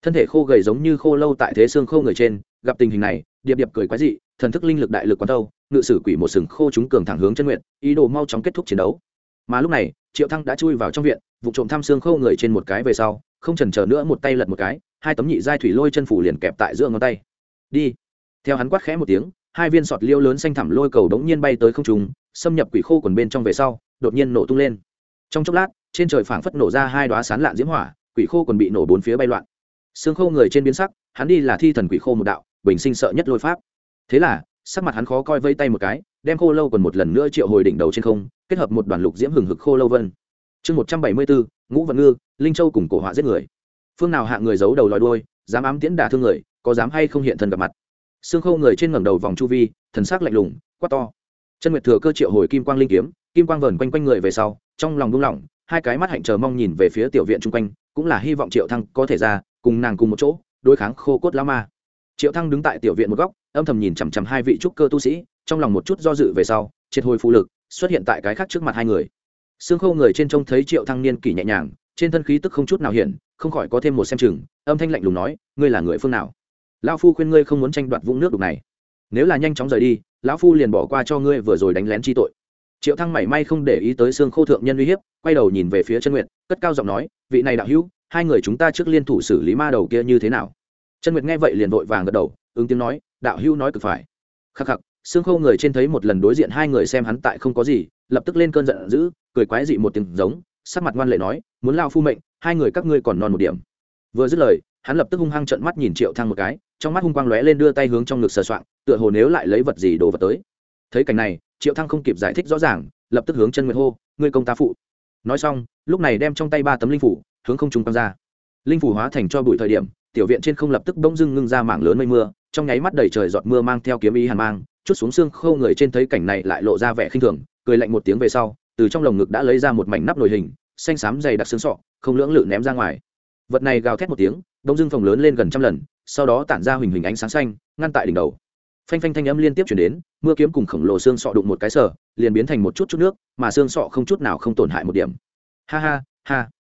thân thể khô gầy giống như khô lâu tại thế xương khô người trên, gặp tình hình này, điệp điệp cười quái dị, thần thức linh lực đại lực quán tâu ngự sử quỷ một sừng khô chúng cường thẳng hướng chân nguyện ý đồ mau chóng kết thúc chiến đấu. Mà lúc này, triệu thăng đã chui vào trong viện, vụ trộm thăm xương khô người trên một cái về sau, không chần chờ nữa một tay lật một cái, hai tấm nhị giai thủy lôi chân phủ liền kẹp tại giữa ngón tay. Đi. Theo hắn quát khẽ một tiếng, hai viên sọt liêu lớn xanh thẳm lôi cầu đống nhiên bay tới không trung, xâm nhập quỷ khô quần bên trong về sau, đột nhiên nổ tung lên. Trong chốc lát, trên trời phảng phất nổ ra hai đóa sán lạn diễm hỏa, quỷ khô quần bị nổ bốn phía bay loạn xương khô người trên biến sắc, hắn đi là thi thần quỷ khô một đạo, bình sinh sợ nhất lôi pháp. Thế là, sắc mặt hắn khó coi vây tay một cái, đem khô lâu còn một lần nữa triệu hồi đỉnh đầu trên không, kết hợp một đoàn lục diễm hừng hực khô lâu vân. Chương một trăm bảy mươi bốn, ngũ vận ngư, linh châu cùng cổ họa giết người. Phương nào hạ người giấu đầu lòi đôi dám ám tiễn đả thương người, có dám hay không hiện thân gặp mặt. Xương khô người trên ngẩng đầu vòng chu vi, thần sắc lạnh lùng, quát to. Chân nguyệt thừa cơ triệu hồi kim quang linh kiếm, kim quang vờn quanh quanh người về sau, trong lòng buông lỏng, hai cái mắt hạnh chờ mong nhìn về phía tiểu viện chung quanh, cũng là hy vọng triệu thăng có thể ra cùng nàng cùng một chỗ, đối kháng khô cốt lao ma. Triệu thăng đứng tại tiểu viện một góc, âm thầm nhìn chằm chằm hai vị trúc cơ tu sĩ, trong lòng một chút do dự về sau, triệt hồi phụ lực, xuất hiện tại cái khác trước mặt hai người. Xương khô người trên trông thấy triệu thăng niên kỷ nhẹ nhàng, trên thân khí tức không chút nào hiện, không khỏi có thêm một xem chừng, âm thanh lạnh lùng nói, ngươi là người phương nào? Lão phu khuyên ngươi không muốn tranh đoạt vũng nước đục này. Nếu là nhanh chóng rời đi, lão phu liền bỏ qua cho ngươi vừa rồi đánh lén chi tội. Triệu thăng mảy may không để ý tới xương khô thượng nhân uy hiếp, quay đầu nhìn về phía chân nguyệt, cất cao giọng nói, vị này đạo hữu hai người chúng ta trước liên thủ xử lý ma đầu kia như thế nào? Chân nguyệt nghe vậy liền vội vàng gật đầu, ứng tiếng nói, đạo hữu nói cực phải. Khắc khắc xương khâu người trên thấy một lần đối diện hai người xem hắn tại không có gì, lập tức lên cơn giận dữ, cười quái dị một tiếng giống, sắc mặt ngoan lệ nói, muốn lao phu mệnh, hai người các ngươi còn non một điểm. Vừa dứt lời, hắn lập tức hung hăng trận mắt nhìn triệu thăng một cái, trong mắt hung quang lóe lên đưa tay hướng trong ngực sờ soạng, tựa hồ nếu lại lấy vật gì đồ vật tới. Thấy cảnh này, triệu thăng không kịp giải thích rõ ràng, lập tức hướng chân nguyệt hô, ngươi công ta phụ. Nói xong, lúc này đem trong tay ba tấm linh phủ hướng không trung quăng ra. Linh phủ hóa thành cho bụi thời điểm, tiểu viện trên không lập tức bỗng dưng ngưng ra mảng lớn mây mưa, trong nháy mắt đầy trời giọt mưa mang theo kiếm ý hàn mang, chút xuống xương khâu người trên thấy cảnh này lại lộ ra vẻ khinh thường, cười lạnh một tiếng về sau, từ trong lồng ngực đã lấy ra một mảnh nắp nồi hình, xanh xám dày đặc xương sọ, không lưỡng lự ném ra ngoài. Vật này gào thét một tiếng đông dưng phồng lớn lên gần trăm lần, sau đó tản ra huỳnh huỳnh ánh sáng xanh, ngăn tại đỉnh đầu. Phanh phanh thanh âm liên tiếp chuyển đến, mưa kiếm cùng khổng lồ xương sọ đụng một cái sở liền biến thành một chút chút nước, mà xương sọ không chút nào không tổn hại một điểm. Ha ha ha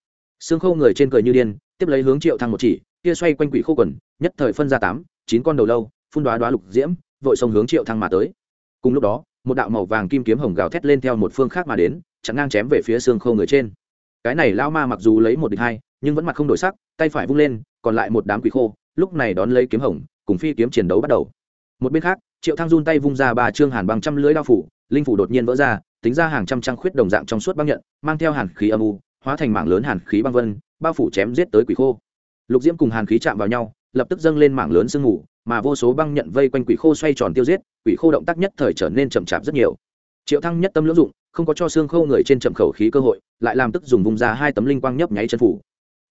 xương khô người trên cười như điên, tiếp lấy hướng triệu thăng một chỉ, kia xoay quanh quỷ khô quần, nhất thời phân ra tám, chín con đầu lâu, phun đoá đoá lục diễm, vội sông hướng triệu thăng mà tới. Cùng lúc đó, một đạo màu vàng kim kiếm hồng gào thét lên theo một phương khác mà đến, chặn ngang chém về phía xương khô người trên. Cái này lao ma mặc dù lấy một địch hai, nhưng vẫn mặt không đổi sắc, tay phải vung lên, còn lại một đám quỷ khô, lúc này đón lấy kiếm hồng, cùng phi kiếm chiến đấu bắt đầu. Một bên khác, triệu thăng run tay vung ra ba trương hàn bằng trăm lưới đao phủ, linh phủ đột nhiên vỡ ra, tính ra hàng trăm trang khuyết đồng dạng trong suốt băng nhận, mang theo hàn khí âm u hóa thành mảng lớn hàn khí băng vân, bao phủ chém giết tới quỷ khô. Lục diễm cùng hàn khí chạm vào nhau, lập tức dâng lên mảng lớn sương mù, mà vô số băng nhận vây quanh quỷ khô xoay tròn tiêu giết, quỷ khô động tác nhất thời trở nên chậm chạp rất nhiều. Triệu thăng nhất tâm lưỡng dụng, không có cho xương khô người trên chậm khẩu khí cơ hội, lại làm tức dùng vùng ra hai tấm linh quang nhấp nháy chân phủ.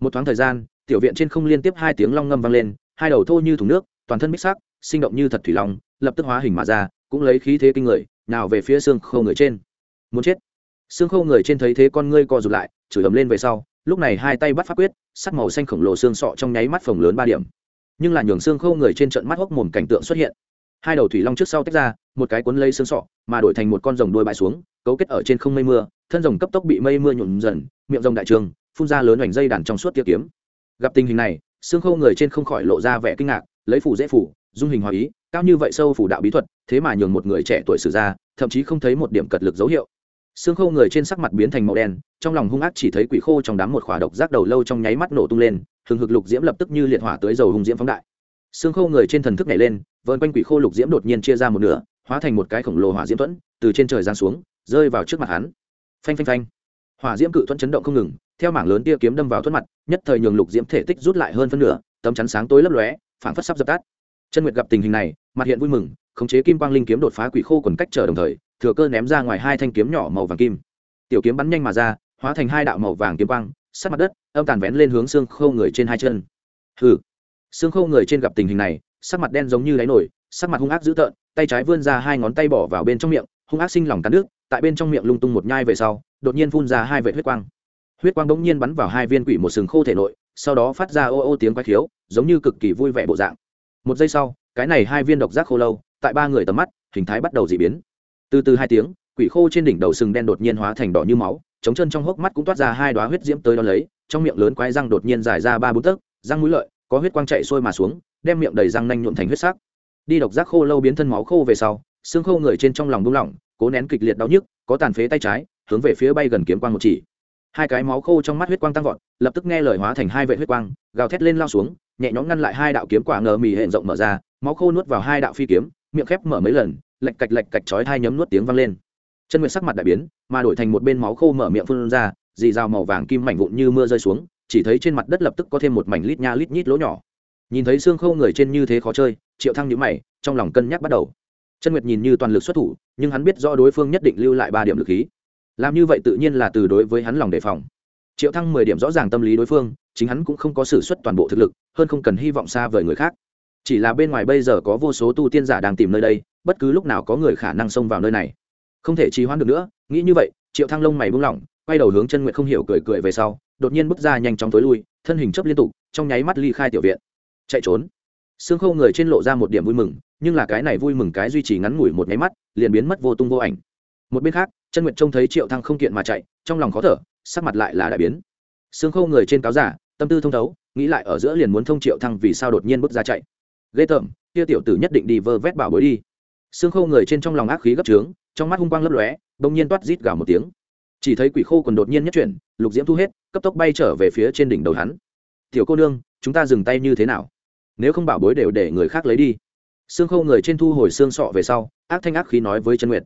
Một thoáng thời gian, tiểu viện trên không liên tiếp hai tiếng long ngâm vang lên, hai đầu thô như thùng nước, toàn thân bích sắc, sinh động như thật thủy long, lập tức hóa hình mà ra, cũng lấy khí thế kinh người, nào về phía xương khô người trên. Muốn chết xương khâu người trên thấy thế con ngươi co rụt lại, chửi ầm lên về sau, lúc này hai tay bắt phát quyết, sắc màu xanh khổng lồ xương sọ trong nháy mắt phồng lớn ba điểm. Nhưng là nhường xương khâu người trên trận mắt hốc mồm cảnh tượng xuất hiện. Hai đầu thủy long trước sau tách ra, một cái cuốn lấy xương sọ, mà đổi thành một con rồng đuôi bãi xuống, cấu kết ở trên không mây mưa, thân rồng cấp tốc bị mây mưa nhuộm dần, miệng rồng đại trường, phun ra lớn hoành dây đàn trong suốt tiêu kiếm. Gặp tình hình này, xương khâu người trên không khỏi lộ ra vẻ kinh ngạc, lấy phủ dễ phủ, dung hình hòa ý, cao như vậy sâu phủ đạo bí thuật, thế mà nhường một người trẻ tuổi sử ra, thậm chí không thấy một điểm cật lực dấu hiệu xương khô người trên sắc mặt biến thành màu đen, trong lòng hung ác chỉ thấy quỷ khô trong đám một khỏa độc rác đầu lâu trong nháy mắt nổ tung lên, hừng hực lục diễm lập tức như liệt hỏa tới dầu hung diễm phóng đại. Xương khô người trên thần thức nhảy lên vợn quanh quỷ khô lục diễm đột nhiên chia ra một nửa, hóa thành một cái khổng lồ hỏa diễm thuẫn, từ trên trời giáng xuống, rơi vào trước mặt hắn. Phanh phanh phanh. Hỏa diễm cự thuẫn chấn động không ngừng, theo mảng lớn tia kiếm đâm vào thuẫn mặt, nhất thời nhường lục diễm thể tích rút lại hơn phân nửa, tấm chắn sáng tối lấp lóe, phảng phất sắp dập tắt. Chân nguyệt gặp tình hình này, mặt hiện vui mừng, khống chế kim quang linh kiếm đột phá quỷ khô quần cách trở đồng thời thừa cơ ném ra ngoài hai thanh kiếm nhỏ màu vàng kim. Tiểu kiếm bắn nhanh mà ra, hóa thành hai đạo màu vàng kiếm quang sát mặt đất, âm tàn vén lên hướng xương khâu người trên hai chân. Hừ. Xương khâu người trên gặp tình hình này, sắc mặt đen giống như đáy nổi, sắc mặt hung ác dữ tợn, tay trái vươn ra hai ngón tay bỏ vào bên trong miệng, hung ác sinh lòng cắn nước, tại bên trong miệng lung tung một nhai về sau, đột nhiên phun ra hai vệt huyết quang. Huyết quang bỗng nhiên bắn vào hai viên quỷ một sừng khô thể nội, sau đó phát ra ô ô tiếng quái khiếu, giống như cực kỳ vui vẻ bộ dạng. Một giây sau, cái này hai viên độc giác khô lâu, tại ba người tầm mắt, hình thái bắt đầu dị biến từ từ hai tiếng, quỷ khô trên đỉnh đầu sừng đen đột nhiên hóa thành đỏ như máu, chống chân trong hốc mắt cũng toát ra hai đoá huyết diễm tới đó lấy, trong miệng lớn quái răng đột nhiên dài ra ba bốn tấc, răng mũi lợi, có huyết quang chạy sôi mà xuống, đem miệng đầy răng nanh nhuộm thành huyết sắc. Đi độc giác khô lâu biến thân máu khô về sau, xương khô người trên trong lòng buông lỏng, cố nén kịch liệt đau nhức, có tàn phế tay trái, hướng về phía bay gần kiếm quang một chỉ. Hai cái máu khô trong mắt huyết quang tăng vọt, lập tức nghe lời hóa thành hai vệ huyết quang, gào thét lên lao xuống, nhẹ nhõm ngăn lại hai đạo kiếm quả ngờ mì hẹn rộng mở ra, máu khô nuốt vào hai đạo phi kiếm, miệng khép mở mấy lần lạch cạch lạch cạch chói hai nhấm nuốt tiếng vang lên. Chân nguyệt sắc mặt đại biến, mà đổi thành một bên máu khô mở miệng phun ra, dì dao màu vàng kim mảnh vụn như mưa rơi xuống, chỉ thấy trên mặt đất lập tức có thêm một mảnh lít nha lít nhít lỗ nhỏ. Nhìn thấy xương khô người trên như thế khó chơi, triệu thăng nhíu mày, trong lòng cân nhắc bắt đầu. Chân nguyệt nhìn như toàn lực xuất thủ, nhưng hắn biết rõ đối phương nhất định lưu lại ba điểm lực khí. Làm như vậy tự nhiên là từ đối với hắn lòng đề phòng. Triệu thăng mười điểm rõ ràng tâm lý đối phương, chính hắn cũng không có s ử suất toàn bộ thực lực, hơn không cần hy vọng xa vời người khác chỉ là bên ngoài bây giờ có vô số tu tiên giả đang tìm nơi đây, bất cứ lúc nào có người khả năng xông vào nơi này. Không thể trì hoãn được nữa, nghĩ như vậy, triệu thăng lông mày buông lỏng, quay đầu hướng chân nguyện không hiểu cười cười về sau, đột nhiên bước ra nhanh chóng tối lui, thân hình chấp liên tục, trong nháy mắt ly khai tiểu viện. Chạy trốn. Xương khâu người trên lộ ra một điểm vui mừng, nhưng là cái này vui mừng cái duy trì ngắn ngủi một nháy mắt, liền biến mất vô tung vô ảnh. Một bên khác, chân nguyện trông thấy triệu thăng không kiện mà chạy, trong lòng khó thở, sắc mặt lại là đại biến. Xương khâu người trên cáo giả, tâm tư thông thấu, nghĩ lại ở giữa liền muốn thông triệu thăng vì sao đột nhiên bước ra chạy ghê tởm, kia tiểu tử nhất định đi vơ vét bảo bối đi. Xương khô người trên trong lòng ác khí gấp trướng, trong mắt hung quang lấp lóe, bỗng nhiên toát rít gào một tiếng. Chỉ thấy quỷ khô còn đột nhiên nhất chuyển, lục diễm thu hết, cấp tốc bay trở về phía trên đỉnh đầu hắn. Tiểu cô nương, chúng ta dừng tay như thế nào? Nếu không bảo bối đều để người khác lấy đi. Xương khô người trên thu hồi xương sọ về sau, ác thanh ác khí nói với chân nguyệt.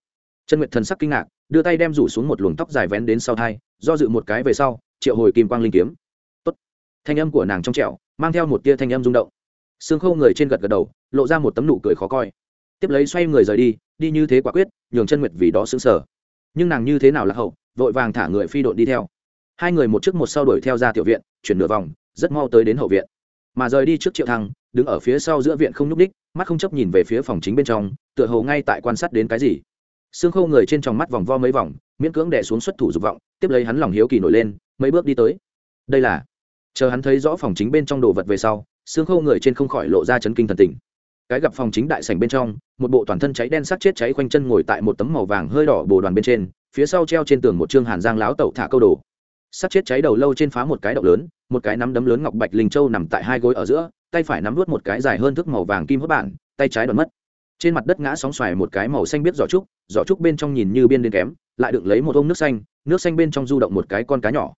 Chân nguyệt thần sắc kinh ngạc, đưa tay đem rủ xuống một luồng tóc dài vén đến sau thai, do dự một cái về sau, triệu hồi kim quang linh kiếm. Tốt. thanh âm của nàng trong trẻo, mang theo một tia thanh âm rung động xương khâu người trên gật gật đầu, lộ ra một tấm nụ cười khó coi. Tiếp lấy xoay người rời đi đi như thế quả quyết, nhường chân nguyệt vì đó xứng sở nhưng nàng như thế nào là hậu, vội vàng thả người phi đội đi theo. Hai người một trước một sau đuổi theo ra tiểu viện, chuyển nửa vòng, rất mau tới đến hậu viện. Mà rời đi trước triệu thăng, đứng ở phía sau giữa viện không nhúc ních mắt không chấp nhìn về phía phòng chính bên trong, tựa hồ ngay tại quan sát đến cái gì. Xương khâu người trên trong mắt vòng vo mấy vòng, miễn cưỡng đẻ xuống xuất thủ dục vọng, tiếp lấy hắn lòng hiếu kỳ nổi lên, mấy bước đi tới. Đây là, chờ hắn thấy rõ phòng chính bên trong đồ vật về sau xương khâu người trên không khỏi lộ ra chấn kinh thần tình. Cái gặp phòng chính đại sảnh bên trong, một bộ toàn thân cháy đen sắc chết cháy quanh chân ngồi tại một tấm màu vàng hơi đỏ bồ đoàn bên trên, phía sau treo trên tường một trương hàn giang láo tẩu thả câu đồ. Sắc chết cháy đầu lâu trên phá một cái động lớn, một cái nắm đấm lớn ngọc bạch linh châu nằm tại hai gối ở giữa, tay phải nắm vút một cái dài hơn thước màu vàng kim hốt bản, tay trái đoạn mất. Trên mặt đất ngã sóng xoài một cái màu xanh biết giỏ trúc giỏ trúc bên trong nhìn như biên đến kém, lại đựng lấy một ống nước xanh nước xanh bên trong du động một cái con cá nhỏ.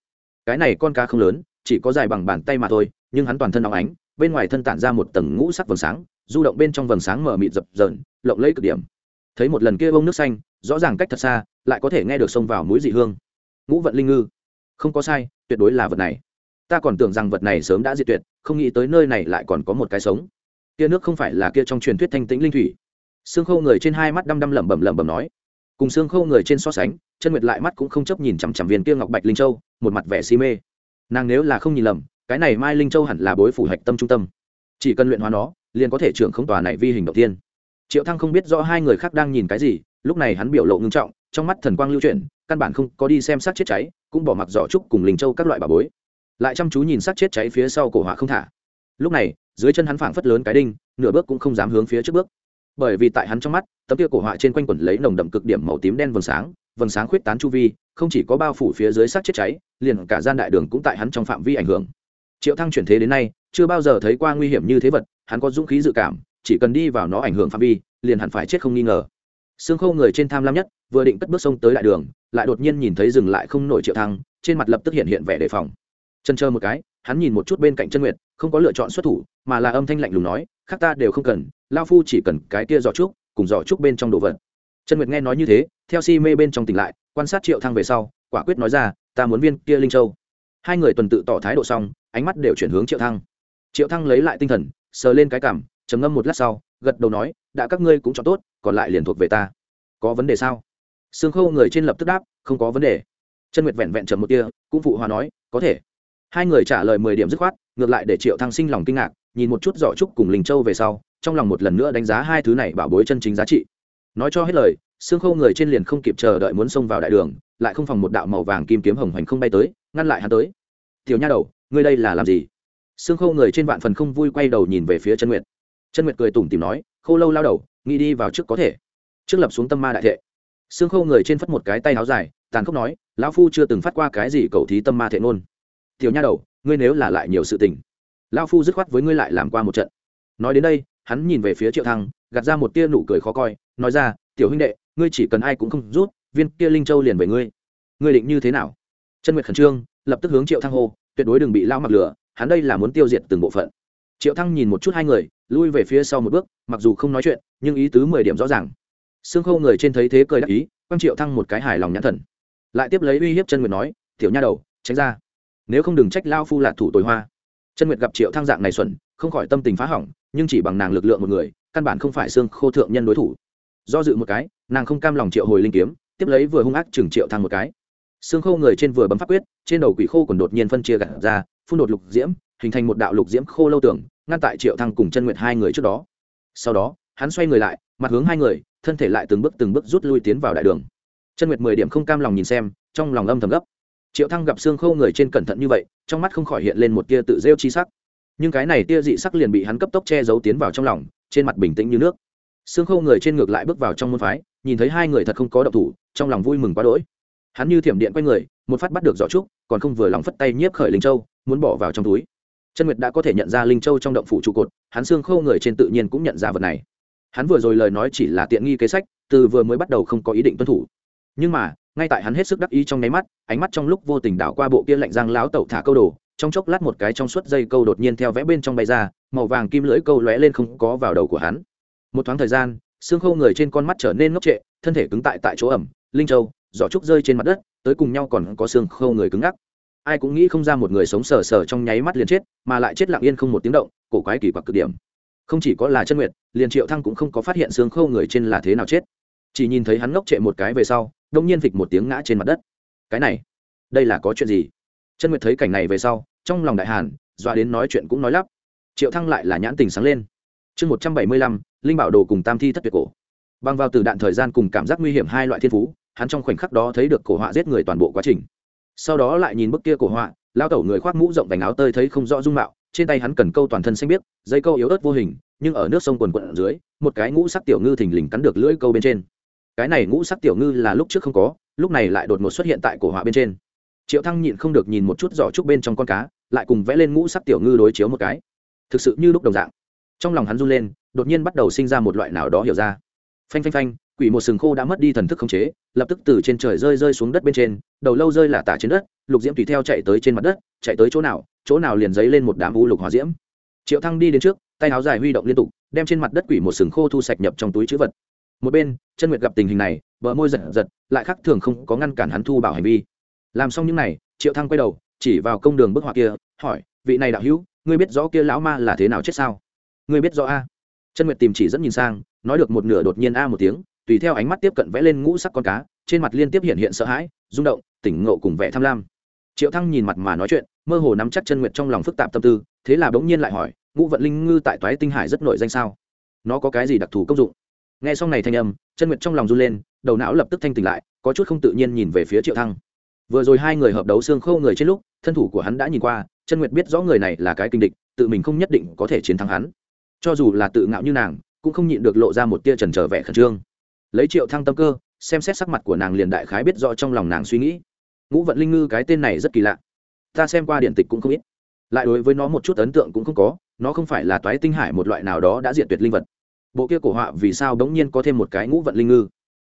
Cái này con cá không lớn, chỉ có dài bằng bàn tay mà thôi, nhưng hắn toàn thân óng ánh bên ngoài thân tản ra một tầng ngũ sắc vầng sáng, du động bên trong vầng sáng mở mịt dập dờn, lộng lẫy cực điểm. Thấy một lần kia bông nước xanh, rõ ràng cách thật xa, lại có thể nghe được xông vào mũi dị hương. Ngũ vận linh ngư. Không có sai, tuyệt đối là vật này. Ta còn tưởng rằng vật này sớm đã diệt tuyệt, không nghĩ tới nơi này lại còn có một cái sống. Kia nước không phải là kia trong truyền thuyết thanh tĩnh linh thủy. Xương khâu người trên hai mắt đăm đăm lẩm bẩm lẩm bẩm nói. Cùng xương khâu người trên so sánh, chân nguyệt lại mắt cũng không chấp nhìn chằm chằm viên kia ngọc bạch linh châu, một mặt vẻ si mê. Nàng nếu là không nhìn lầm cái này mai linh châu hẳn là bối phủ hạch tâm trung tâm. Chỉ cần luyện hóa nó, liền có thể trưởng không tòa này vi hình đầu tiên. Triệu thăng không biết rõ hai người khác đang nhìn cái gì, lúc này hắn biểu lộ ngưng trọng, trong mắt thần quang lưu chuyển, căn bản không có đi xem sát chết cháy, cũng bỏ mặc giỏ trúc cùng linh châu các loại bà bối. Lại chăm chú nhìn sát chết cháy phía sau cổ hỏa không thả. Lúc này, dưới chân hắn phảng phất lớn cái đinh, nửa bước cũng không dám hướng phía trước bước. Bởi vì tại hắn trong mắt, tấm kia cổ họa trên quanh quẩn lấy nồng đậm cực điểm màu tím đen vầng sáng vầng sáng khuyết tán chu vi, không chỉ có bao phủ phía dưới sát chết cháy, liền cả gian đại đường cũng tại hắn trong phạm vi ảnh hưởng triệu thăng chuyển thế đến nay, chưa bao giờ thấy qua nguy hiểm như thế vật, hắn có dũng khí dự cảm, chỉ cần đi vào nó ảnh hưởng phạm vi, liền hẳn phải chết không nghi ngờ. Xương khâu người trên tham lam nhất, vừa định cất bước sông tới đại đường, lại đột nhiên nhìn thấy dừng lại không nổi triệu thăng, trên mặt lập tức hiện hiện vẻ đề phòng. Chân chờ một cái, hắn nhìn một chút bên cạnh chân nguyệt, không có lựa chọn xuất thủ, mà là âm thanh lạnh lùng nói, khác ta đều không cần, lao phu chỉ cần cái kia giỏ trúc, cùng giỏ trúc bên trong đồ vật. Chân nguyệt nghe nói như thế, theo si mê bên trong tỉnh lại, quan sát triệu thăng về sau, quả quyết nói ra, ta muốn viên kia linh châu hai người tuần tự tỏ thái độ xong, ánh mắt đều chuyển hướng triệu thăng. Triệu thăng lấy lại tinh thần, sờ lên cái cảm trầm ngâm một lát sau, gật đầu nói, đã các ngươi cũng chọn tốt, còn lại liền thuộc về ta. Có vấn đề sao? Xương khâu người trên lập tức đáp, không có vấn đề. Chân nguyệt vẹn vẹn trầm một tia, cũng phụ hòa nói, có thể. Hai người trả lời mười điểm dứt khoát, ngược lại để triệu thăng sinh lòng kinh ngạc, nhìn một chút giỏ trúc cùng linh châu về sau, trong lòng một lần nữa đánh giá hai thứ này bảo bối chân chính giá trị. Nói cho hết lời xương khâu người trên liền không kịp chờ đợi muốn xông vào đại đường, lại không phòng một đạo màu vàng kim kiếm hồng hoành không bay tới ngăn lại hắn tới. Tiểu nha đầu, ngươi đây là làm gì? Xương khâu người trên vạn phần không vui quay đầu nhìn về phía chân nguyệt. Chân nguyệt cười tủm tìm nói, khâu lâu lao đầu, nghĩ đi vào trước có thể. Trước lập xuống tâm ma đại thệ. Xương khâu người trên phất một cái tay áo dài, tàn khốc nói, lão phu chưa từng phát qua cái gì cầu thí tâm ma thệ ngôn. Tiểu nha đầu, ngươi nếu là lại nhiều sự tình, lão phu dứt khoát với ngươi lại làm qua một trận. Nói đến đây, hắn nhìn về phía triệu thăng, gạt ra một tia nụ cười khó coi, nói ra, tiểu huynh đệ, ngươi chỉ cần ai cũng không rút, viên kia linh châu liền về ngươi. Ngươi định như thế nào? Chân nguyệt khẩn trương, lập tức hướng triệu thăng hô, tuyệt đối đừng bị lao mặc lửa hắn đây là muốn tiêu diệt từng bộ phận. Triệu thăng nhìn một chút hai người, lui về phía sau một bước, mặc dù không nói chuyện, nhưng ý tứ mười điểm rõ ràng. Xương khâu người trên thấy thế cười đắc ý, quăng triệu thăng một cái hài lòng nhãn thần. Lại tiếp lấy uy hiếp chân nguyệt nói, tiểu nha đầu, tránh ra. Nếu không đừng trách lao phu là thủ tồi hoa. Chân nguyệt gặp triệu thăng dạng này xuẩn, không khỏi tâm tình phá hỏng, nhưng chỉ bằng nàng lực lượng một người, căn bản không phải xương khô thượng nhân đối thủ. Do dự một cái, nàng không cam lòng triệu hồi linh kiếm, tiếp lấy vừa hung ác chừng triệu thăng một cái xương khô người trên vừa bấm pháp quyết, trên đầu quỷ khô còn đột nhiên phân chia gặt ra, phun đột lục diễm, hình thành một đạo lục diễm khô lâu tưởng ngăn tại triệu thăng cùng chân nguyệt hai người trước đó. Sau đó, hắn xoay người lại, mặt hướng hai người, thân thể lại từng bước từng bước rút lui tiến vào đại đường. Chân nguyệt mười điểm không cam lòng nhìn xem, trong lòng âm thầm gấp. Triệu thăng gặp xương khô người trên cẩn thận như vậy, trong mắt không khỏi hiện lên một tia tự rêu chi sắc. Nhưng cái này tia dị sắc liền bị hắn cấp tốc che giấu tiến vào trong lòng, trên mặt bình tĩnh như nước. Xương khô người trên ngược lại bước vào trong môn phái, nhìn thấy hai người thật không có động thủ, trong lòng vui mừng quá đỗi hắn như thiểm điện quay người, một phát bắt được giỏ trúc, còn không vừa lòng phất tay nhiếp khởi linh châu, muốn bỏ vào trong túi. Chân nguyệt đã có thể nhận ra linh châu trong động phủ trụ cột, hắn xương khô người trên tự nhiên cũng nhận ra vật này. Hắn vừa rồi lời nói chỉ là tiện nghi kế sách, từ vừa mới bắt đầu không có ý định tuân thủ. Nhưng mà, ngay tại hắn hết sức đắc ý trong nháy mắt, ánh mắt trong lúc vô tình đảo qua bộ kia lạnh giang láo tẩu thả câu đồ, trong chốc lát một cái trong suốt dây câu đột nhiên theo vẽ bên trong bay ra, màu vàng kim lưỡi câu lóe lên không có vào đầu của hắn. Một thoáng thời gian, xương khâu người trên con mắt trở nên ngốc trệ, thân thể cứng tại tại chỗ ẩm, linh châu giỏ trúc rơi trên mặt đất, tới cùng nhau còn có xương khâu người cứng ngắc. Ai cũng nghĩ không ra một người sống sờ sờ trong nháy mắt liền chết, mà lại chết lặng yên không một tiếng động, cổ quái kỳ quặc cực điểm. Không chỉ có là chân nguyệt, liền triệu thăng cũng không có phát hiện xương khâu người trên là thế nào chết. Chỉ nhìn thấy hắn ngốc trệ một cái về sau, đông nhiên phịch một tiếng ngã trên mặt đất. Cái này, đây là có chuyện gì? Chân nguyệt thấy cảnh này về sau, trong lòng đại hàn, dọa đến nói chuyện cũng nói lắp. Triệu thăng lại là nhãn tình sáng lên. Chương một trăm bảy mươi lăm, linh bảo đồ cùng tam thi thất tuyệt cổ. Băng vào từ đạn thời gian cùng cảm giác nguy hiểm hai loại thiên phú hắn trong khoảnh khắc đó thấy được cổ họa giết người toàn bộ quá trình. Sau đó lại nhìn bức kia cổ họa, lao tẩu người khoác mũ rộng vành áo tơi thấy không rõ dung mạo, trên tay hắn cần câu toàn thân xanh biếc, dây câu yếu ớt vô hình, nhưng ở nước sông quần quận ở dưới, một cái ngũ sắc tiểu ngư thình lình cắn được lưỡi câu bên trên. Cái này ngũ sắc tiểu ngư là lúc trước không có, lúc này lại đột ngột xuất hiện tại cổ họa bên trên. Triệu thăng nhịn không được nhìn một chút giỏ trúc bên trong con cá, lại cùng vẽ lên ngũ sắc tiểu ngư đối chiếu một cái. Thực sự như lúc đồng dạng. Trong lòng hắn run lên, đột nhiên bắt đầu sinh ra một loại nào đó hiểu ra. Phanh phanh phanh quỷ một sừng khô đã mất đi thần thức khống chế, lập tức từ trên trời rơi rơi xuống đất bên trên, đầu lâu rơi là tả trên đất, lục diễm tùy theo chạy tới trên mặt đất, chạy tới chỗ nào chỗ nào liền dấy lên một đám u lục hỏa diễm. Triệu thăng đi đến trước, tay áo dài huy động liên tục, đem trên mặt đất quỷ một sừng khô thu sạch nhập trong túi chữ vật. Một bên, chân nguyệt gặp tình hình này, bờ môi giật giật, lại khác thường không có ngăn cản hắn thu bảo hành vi. Làm xong những này, triệu thăng quay đầu, chỉ vào công đường bức họa kia, hỏi, vị này đạo hữu, ngươi biết rõ kia lão ma là thế nào chết sao? Ngươi biết rõ a. Chân nguyệt tìm chỉ dẫn nhìn sang, nói được một nửa đột nhiên a một tiếng tùy theo ánh mắt tiếp cận vẽ lên ngũ sắc con cá, trên mặt liên tiếp hiện hiện sợ hãi, rung động, tỉnh ngộ cùng vẻ tham lam. Triệu thăng nhìn mặt mà nói chuyện, mơ hồ nắm chắc chân nguyệt trong lòng phức tạp tâm tư, thế là bỗng nhiên lại hỏi, ngũ vận linh ngư tại toái tinh hải rất nổi danh sao? Nó có cái gì đặc thù công dụng? Nghe xong này thanh âm, chân nguyệt trong lòng run lên, đầu não lập tức thanh tỉnh lại, có chút không tự nhiên nhìn về phía triệu thăng. Vừa rồi hai người hợp đấu xương khâu người trên lúc, thân thủ của hắn đã nhìn qua, chân nguyệt biết rõ người này là cái kinh địch, tự mình không nhất định có thể chiến thắng hắn. Cho dù là tự ngạo như nàng, cũng không nhịn được lộ ra một tia trần trở vẻ khẩn trương lấy triệu thăng tâm cơ, xem xét sắc mặt của nàng liền đại khái biết rõ trong lòng nàng suy nghĩ. Ngũ vận linh ngư cái tên này rất kỳ lạ. Ta xem qua điện tịch cũng không ít. Lại đối với nó một chút ấn tượng cũng không có, nó không phải là toái tinh hải một loại nào đó đã diệt tuyệt linh vật. Bộ kia cổ họa vì sao đống nhiên có thêm một cái ngũ vận linh ngư?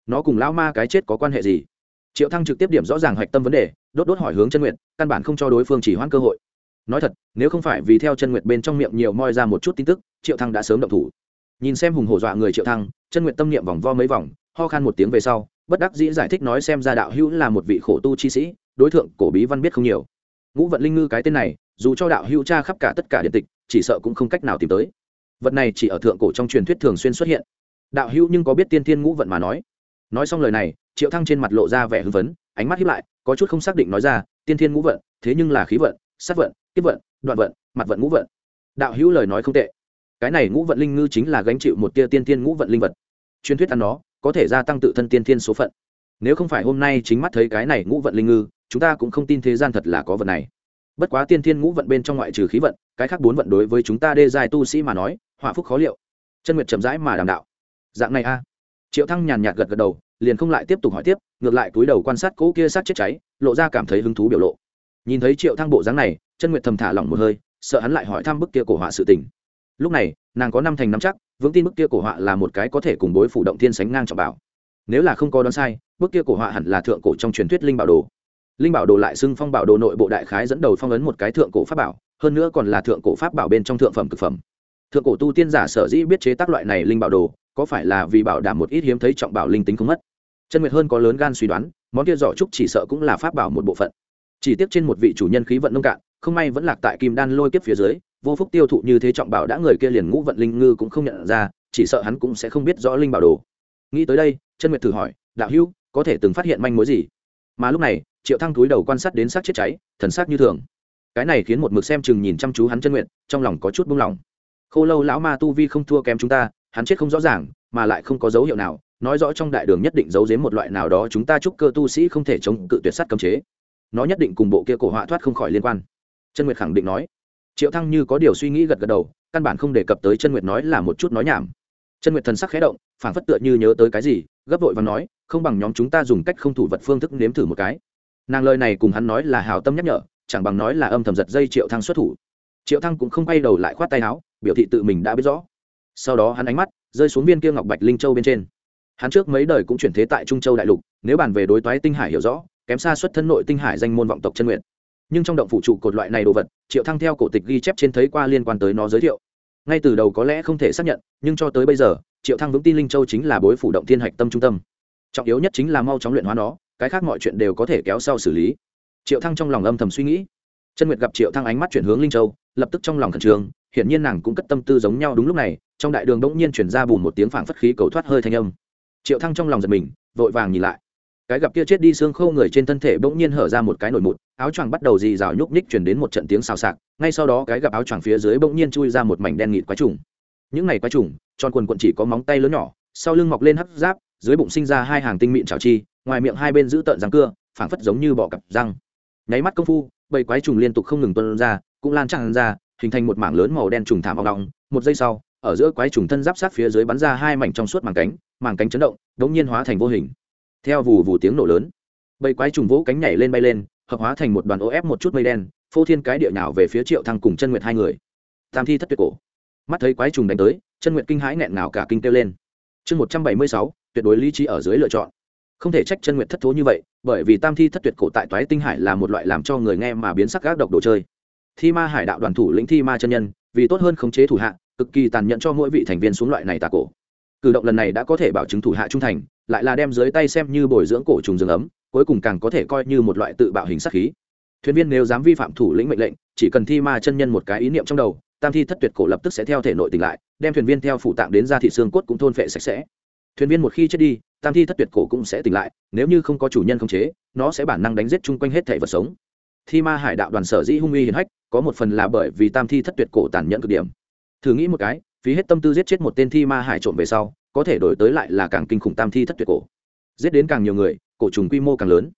Nó cùng lão ma cái chết có quan hệ gì? Triệu thăng trực tiếp điểm rõ ràng hạch tâm vấn đề, đốt đốt hỏi hướng chân nguyện căn bản không cho đối phương chỉ hoãn cơ hội. Nói thật, nếu không phải vì theo chân nguyện bên trong miệng nhiều moi ra một chút tin tức, triệu thăng đã sớm động thủ nhìn xem hùng hổ dọa người triệu thăng, chân nguyện tâm niệm vòng vo mấy vòng, ho khan một tiếng về sau, bất đắc dĩ giải thích nói xem ra đạo hữu là một vị khổ tu chi sĩ, đối tượng cổ bí văn biết không nhiều. Ngũ vận linh ngư cái tên này, dù cho đạo hữu tra khắp cả tất cả điện tịch, chỉ sợ cũng không cách nào tìm tới. Vật này chỉ ở thượng cổ trong truyền thuyết thường xuyên xuất hiện. Đạo hữu nhưng có biết tiên thiên ngũ vận mà nói? Nói xong lời này, triệu thăng trên mặt lộ ra vẻ hưng phấn, ánh mắt hiếp lại, có chút không xác định nói ra, tiên thiên ngũ vận, thế nhưng là khí vận, sát vận tiếp vận, đoạn vận, mặt vận ngũ vận. Đạo hữu lời nói không tệ cái này ngũ vận linh ngư chính là gánh chịu một tia tiên thiên ngũ vận linh vật. Truyền thuyết ăn nó, có thể gia tăng tự thân tiên thiên số phận. Nếu không phải hôm nay chính mắt thấy cái này ngũ vận linh ngư, chúng ta cũng không tin thế gian thật là có vật này. Bất quá tiên thiên ngũ vận bên trong ngoại trừ khí vận, cái khác bốn vận đối với chúng ta đê dài tu sĩ mà nói, họa phúc khó liệu. Chân nguyệt chậm rãi mà đàm đạo. Dạng này a. Triệu thăng nhàn nhạt gật gật đầu, liền không lại tiếp tục hỏi tiếp, ngược lại túi đầu quan sát cỗ kia sát chết cháy, lộ ra cảm thấy hứng thú biểu lộ. Nhìn thấy triệu thăng bộ dáng này, chân nguyệt thầm thả lỏng một hơi, sợ hắn lại hỏi thăm bức kia cổ họa sự tình lúc này, nàng có năm thành năm chắc, vững tin bức kia cổ họa là một cái có thể cùng bối phủ động thiên sánh ngang trọng bảo. Nếu là không có đoán sai, bức kia cổ họa hẳn là thượng cổ trong truyền thuyết linh bảo đồ. Linh bảo đồ lại xưng phong bảo đồ nội bộ đại khái dẫn đầu phong ấn một cái thượng cổ pháp bảo, hơn nữa còn là thượng cổ pháp bảo bên trong thượng phẩm thực phẩm. Thượng cổ tu tiên giả sở dĩ biết chế tác loại này linh bảo đồ, có phải là vì bảo đảm một ít hiếm thấy trọng bảo linh tính không mất? Chân nguyệt hơn có lớn gan suy đoán, món kia giỏ trúc chỉ sợ cũng là pháp bảo một bộ phận. Chỉ tiếc trên một vị chủ nhân khí vận nông cạn, không may vẫn lạc tại kim đan lôi kiếp phía dưới vô phúc tiêu thụ như thế trọng bảo đã người kia liền ngũ vận linh ngư cũng không nhận ra, chỉ sợ hắn cũng sẽ không biết rõ linh bảo đồ. Nghĩ tới đây, chân nguyệt thử hỏi, đạo hữu, có thể từng phát hiện manh mối gì? Mà lúc này, triệu thăng túi đầu quan sát đến xác chết cháy, thần xác như thường. Cái này khiến một mực xem chừng nhìn chăm chú hắn chân nguyện trong lòng có chút buông lỏng. Khô lâu lão ma tu vi không thua kém chúng ta, hắn chết không rõ ràng, mà lại không có dấu hiệu nào, nói rõ trong đại đường nhất định giấu giếm một loại nào đó chúng ta chúc cơ tu sĩ không thể chống cự tuyệt sắt cấm chế. Nó nhất định cùng bộ kia cổ họa thoát không khỏi liên quan. Chân nguyệt khẳng định nói triệu thăng như có điều suy nghĩ gật gật đầu, căn bản không đề cập tới chân nguyệt nói là một chút nói nhảm. Chân nguyệt thần sắc khẽ động, phảng phất tựa như nhớ tới cái gì, gấp vội và nói, không bằng nhóm chúng ta dùng cách không thủ vật phương thức nếm thử một cái. Nàng lời này cùng hắn nói là hào tâm nhắc nhở, chẳng bằng nói là âm thầm giật dây triệu thăng xuất thủ. Triệu thăng cũng không quay đầu lại khoát tay áo, biểu thị tự mình đã biết rõ. Sau đó hắn ánh mắt rơi xuống viên kia ngọc bạch linh châu bên trên. Hắn trước mấy đời cũng chuyển thế tại trung châu đại lục, nếu bàn về đối toái tinh hải hiểu rõ, kém xa xuất thân nội tinh hải danh môn vọng tộc chân nguyện nhưng trong động phụ trụ cột loại này đồ vật, triệu thăng theo cổ tịch ghi chép trên thấy qua liên quan tới nó giới thiệu. Ngay từ đầu có lẽ không thể xác nhận, nhưng cho tới bây giờ, triệu thăng vững tin linh châu chính là bối phủ động thiên hạch tâm trung tâm. Trọng yếu nhất chính là mau chóng luyện hóa nó, cái khác mọi chuyện đều có thể kéo sau xử lý. Triệu thăng trong lòng âm thầm suy nghĩ. Chân nguyệt gặp triệu thăng ánh mắt chuyển hướng linh châu, lập tức trong lòng khẩn trương, hiển nhiên nàng cũng cất tâm tư giống nhau đúng lúc này, trong đại đường đống nhiên chuyển ra bùn một tiếng phảng phất khí cầu thoát hơi thanh âm. Triệu thăng trong lòng giật mình, vội vàng nhìn lại cái gặp kia chết đi xương khô người trên thân thể bỗng nhiên hở ra một cái nổi mụn áo choàng bắt đầu dì rào nhúc nhích chuyển đến một trận tiếng xào xạc, ngay sau đó cái gặp áo choàng phía dưới bỗng nhiên chui ra một mảnh đen nghịt quái trùng. Những này quái trùng, tròn quần quận chỉ có móng tay lớn nhỏ, sau lưng mọc lên hấp giáp, dưới bụng sinh ra hai hàng tinh mịn trào chi, ngoài miệng hai bên giữ tợn răng cưa, phảng phất giống như bọ cặp răng. Nháy mắt công phu bầy quái trùng liên tục không ngừng tuân ra, cũng lan tràn ra, hình thành một mảng lớn màu đen trùng thảm vọng động một giây sau, ở giữa quái trùng thân giáp sát phía dưới bắn ra hai mảnh trong suốt màng cánh màng cánh chấn động, đống nhiên hóa thành vô hình theo vù vù tiếng nổ lớn, bầy quái trùng vỗ cánh nhảy lên bay lên, hợp hóa thành một đoàn ô ép một chút mây đen, phô thiên cái địa nào về phía triệu thăng cùng chân nguyệt hai người. Tam thi thất tuyệt cổ. Mắt thấy quái trùng đánh tới, chân nguyệt kinh hãi nghẹn nào cả kinh kêu lên. Chương một trăm bảy mươi sáu, tuyệt đối lý trí ở dưới lựa chọn. Không thể trách chân nguyệt thất thố như vậy, bởi vì tam thi thất tuyệt cổ tại toái tinh hải là một loại làm cho người nghe mà biến sắc gác độc đồ chơi. Thi ma hải đạo đoàn thủ lĩnh thi ma chân nhân, vì tốt hơn khống chế thủ hạ, cực kỳ tàn nhẫn cho mỗi vị thành viên xuống loại này tà cổ cử động lần này đã có thể bảo chứng thủ hạ trung thành, lại là đem dưới tay xem như bồi dưỡng cổ trùng rừng ấm, cuối cùng càng có thể coi như một loại tự bạo hình sát khí. Thuyền viên nếu dám vi phạm thủ lĩnh mệnh lệnh, chỉ cần thi ma chân nhân một cái ý niệm trong đầu, tam thi thất tuyệt cổ lập tức sẽ theo thể nội tỉnh lại, đem thuyền viên theo phủ tạng đến ra thị xương cốt cũng thôn phệ sạch sẽ. Thuyền viên một khi chết đi, tam thi thất tuyệt cổ cũng sẽ tỉnh lại, nếu như không có chủ nhân khống chế, nó sẽ bản năng đánh giết chung quanh hết thể vật sống. Thi ma hải đạo đoàn sở dĩ hung uy hiền hách, có một phần là bởi vì tam thi thất tuyệt cổ tàn nhẫn cực điểm. Thử nghĩ một cái phí hết tâm tư giết chết một tên thi ma hải trộm về sau, có thể đổi tới lại là càng kinh khủng tam thi thất tuyệt cổ. Giết đến càng nhiều người, cổ trùng quy mô càng lớn.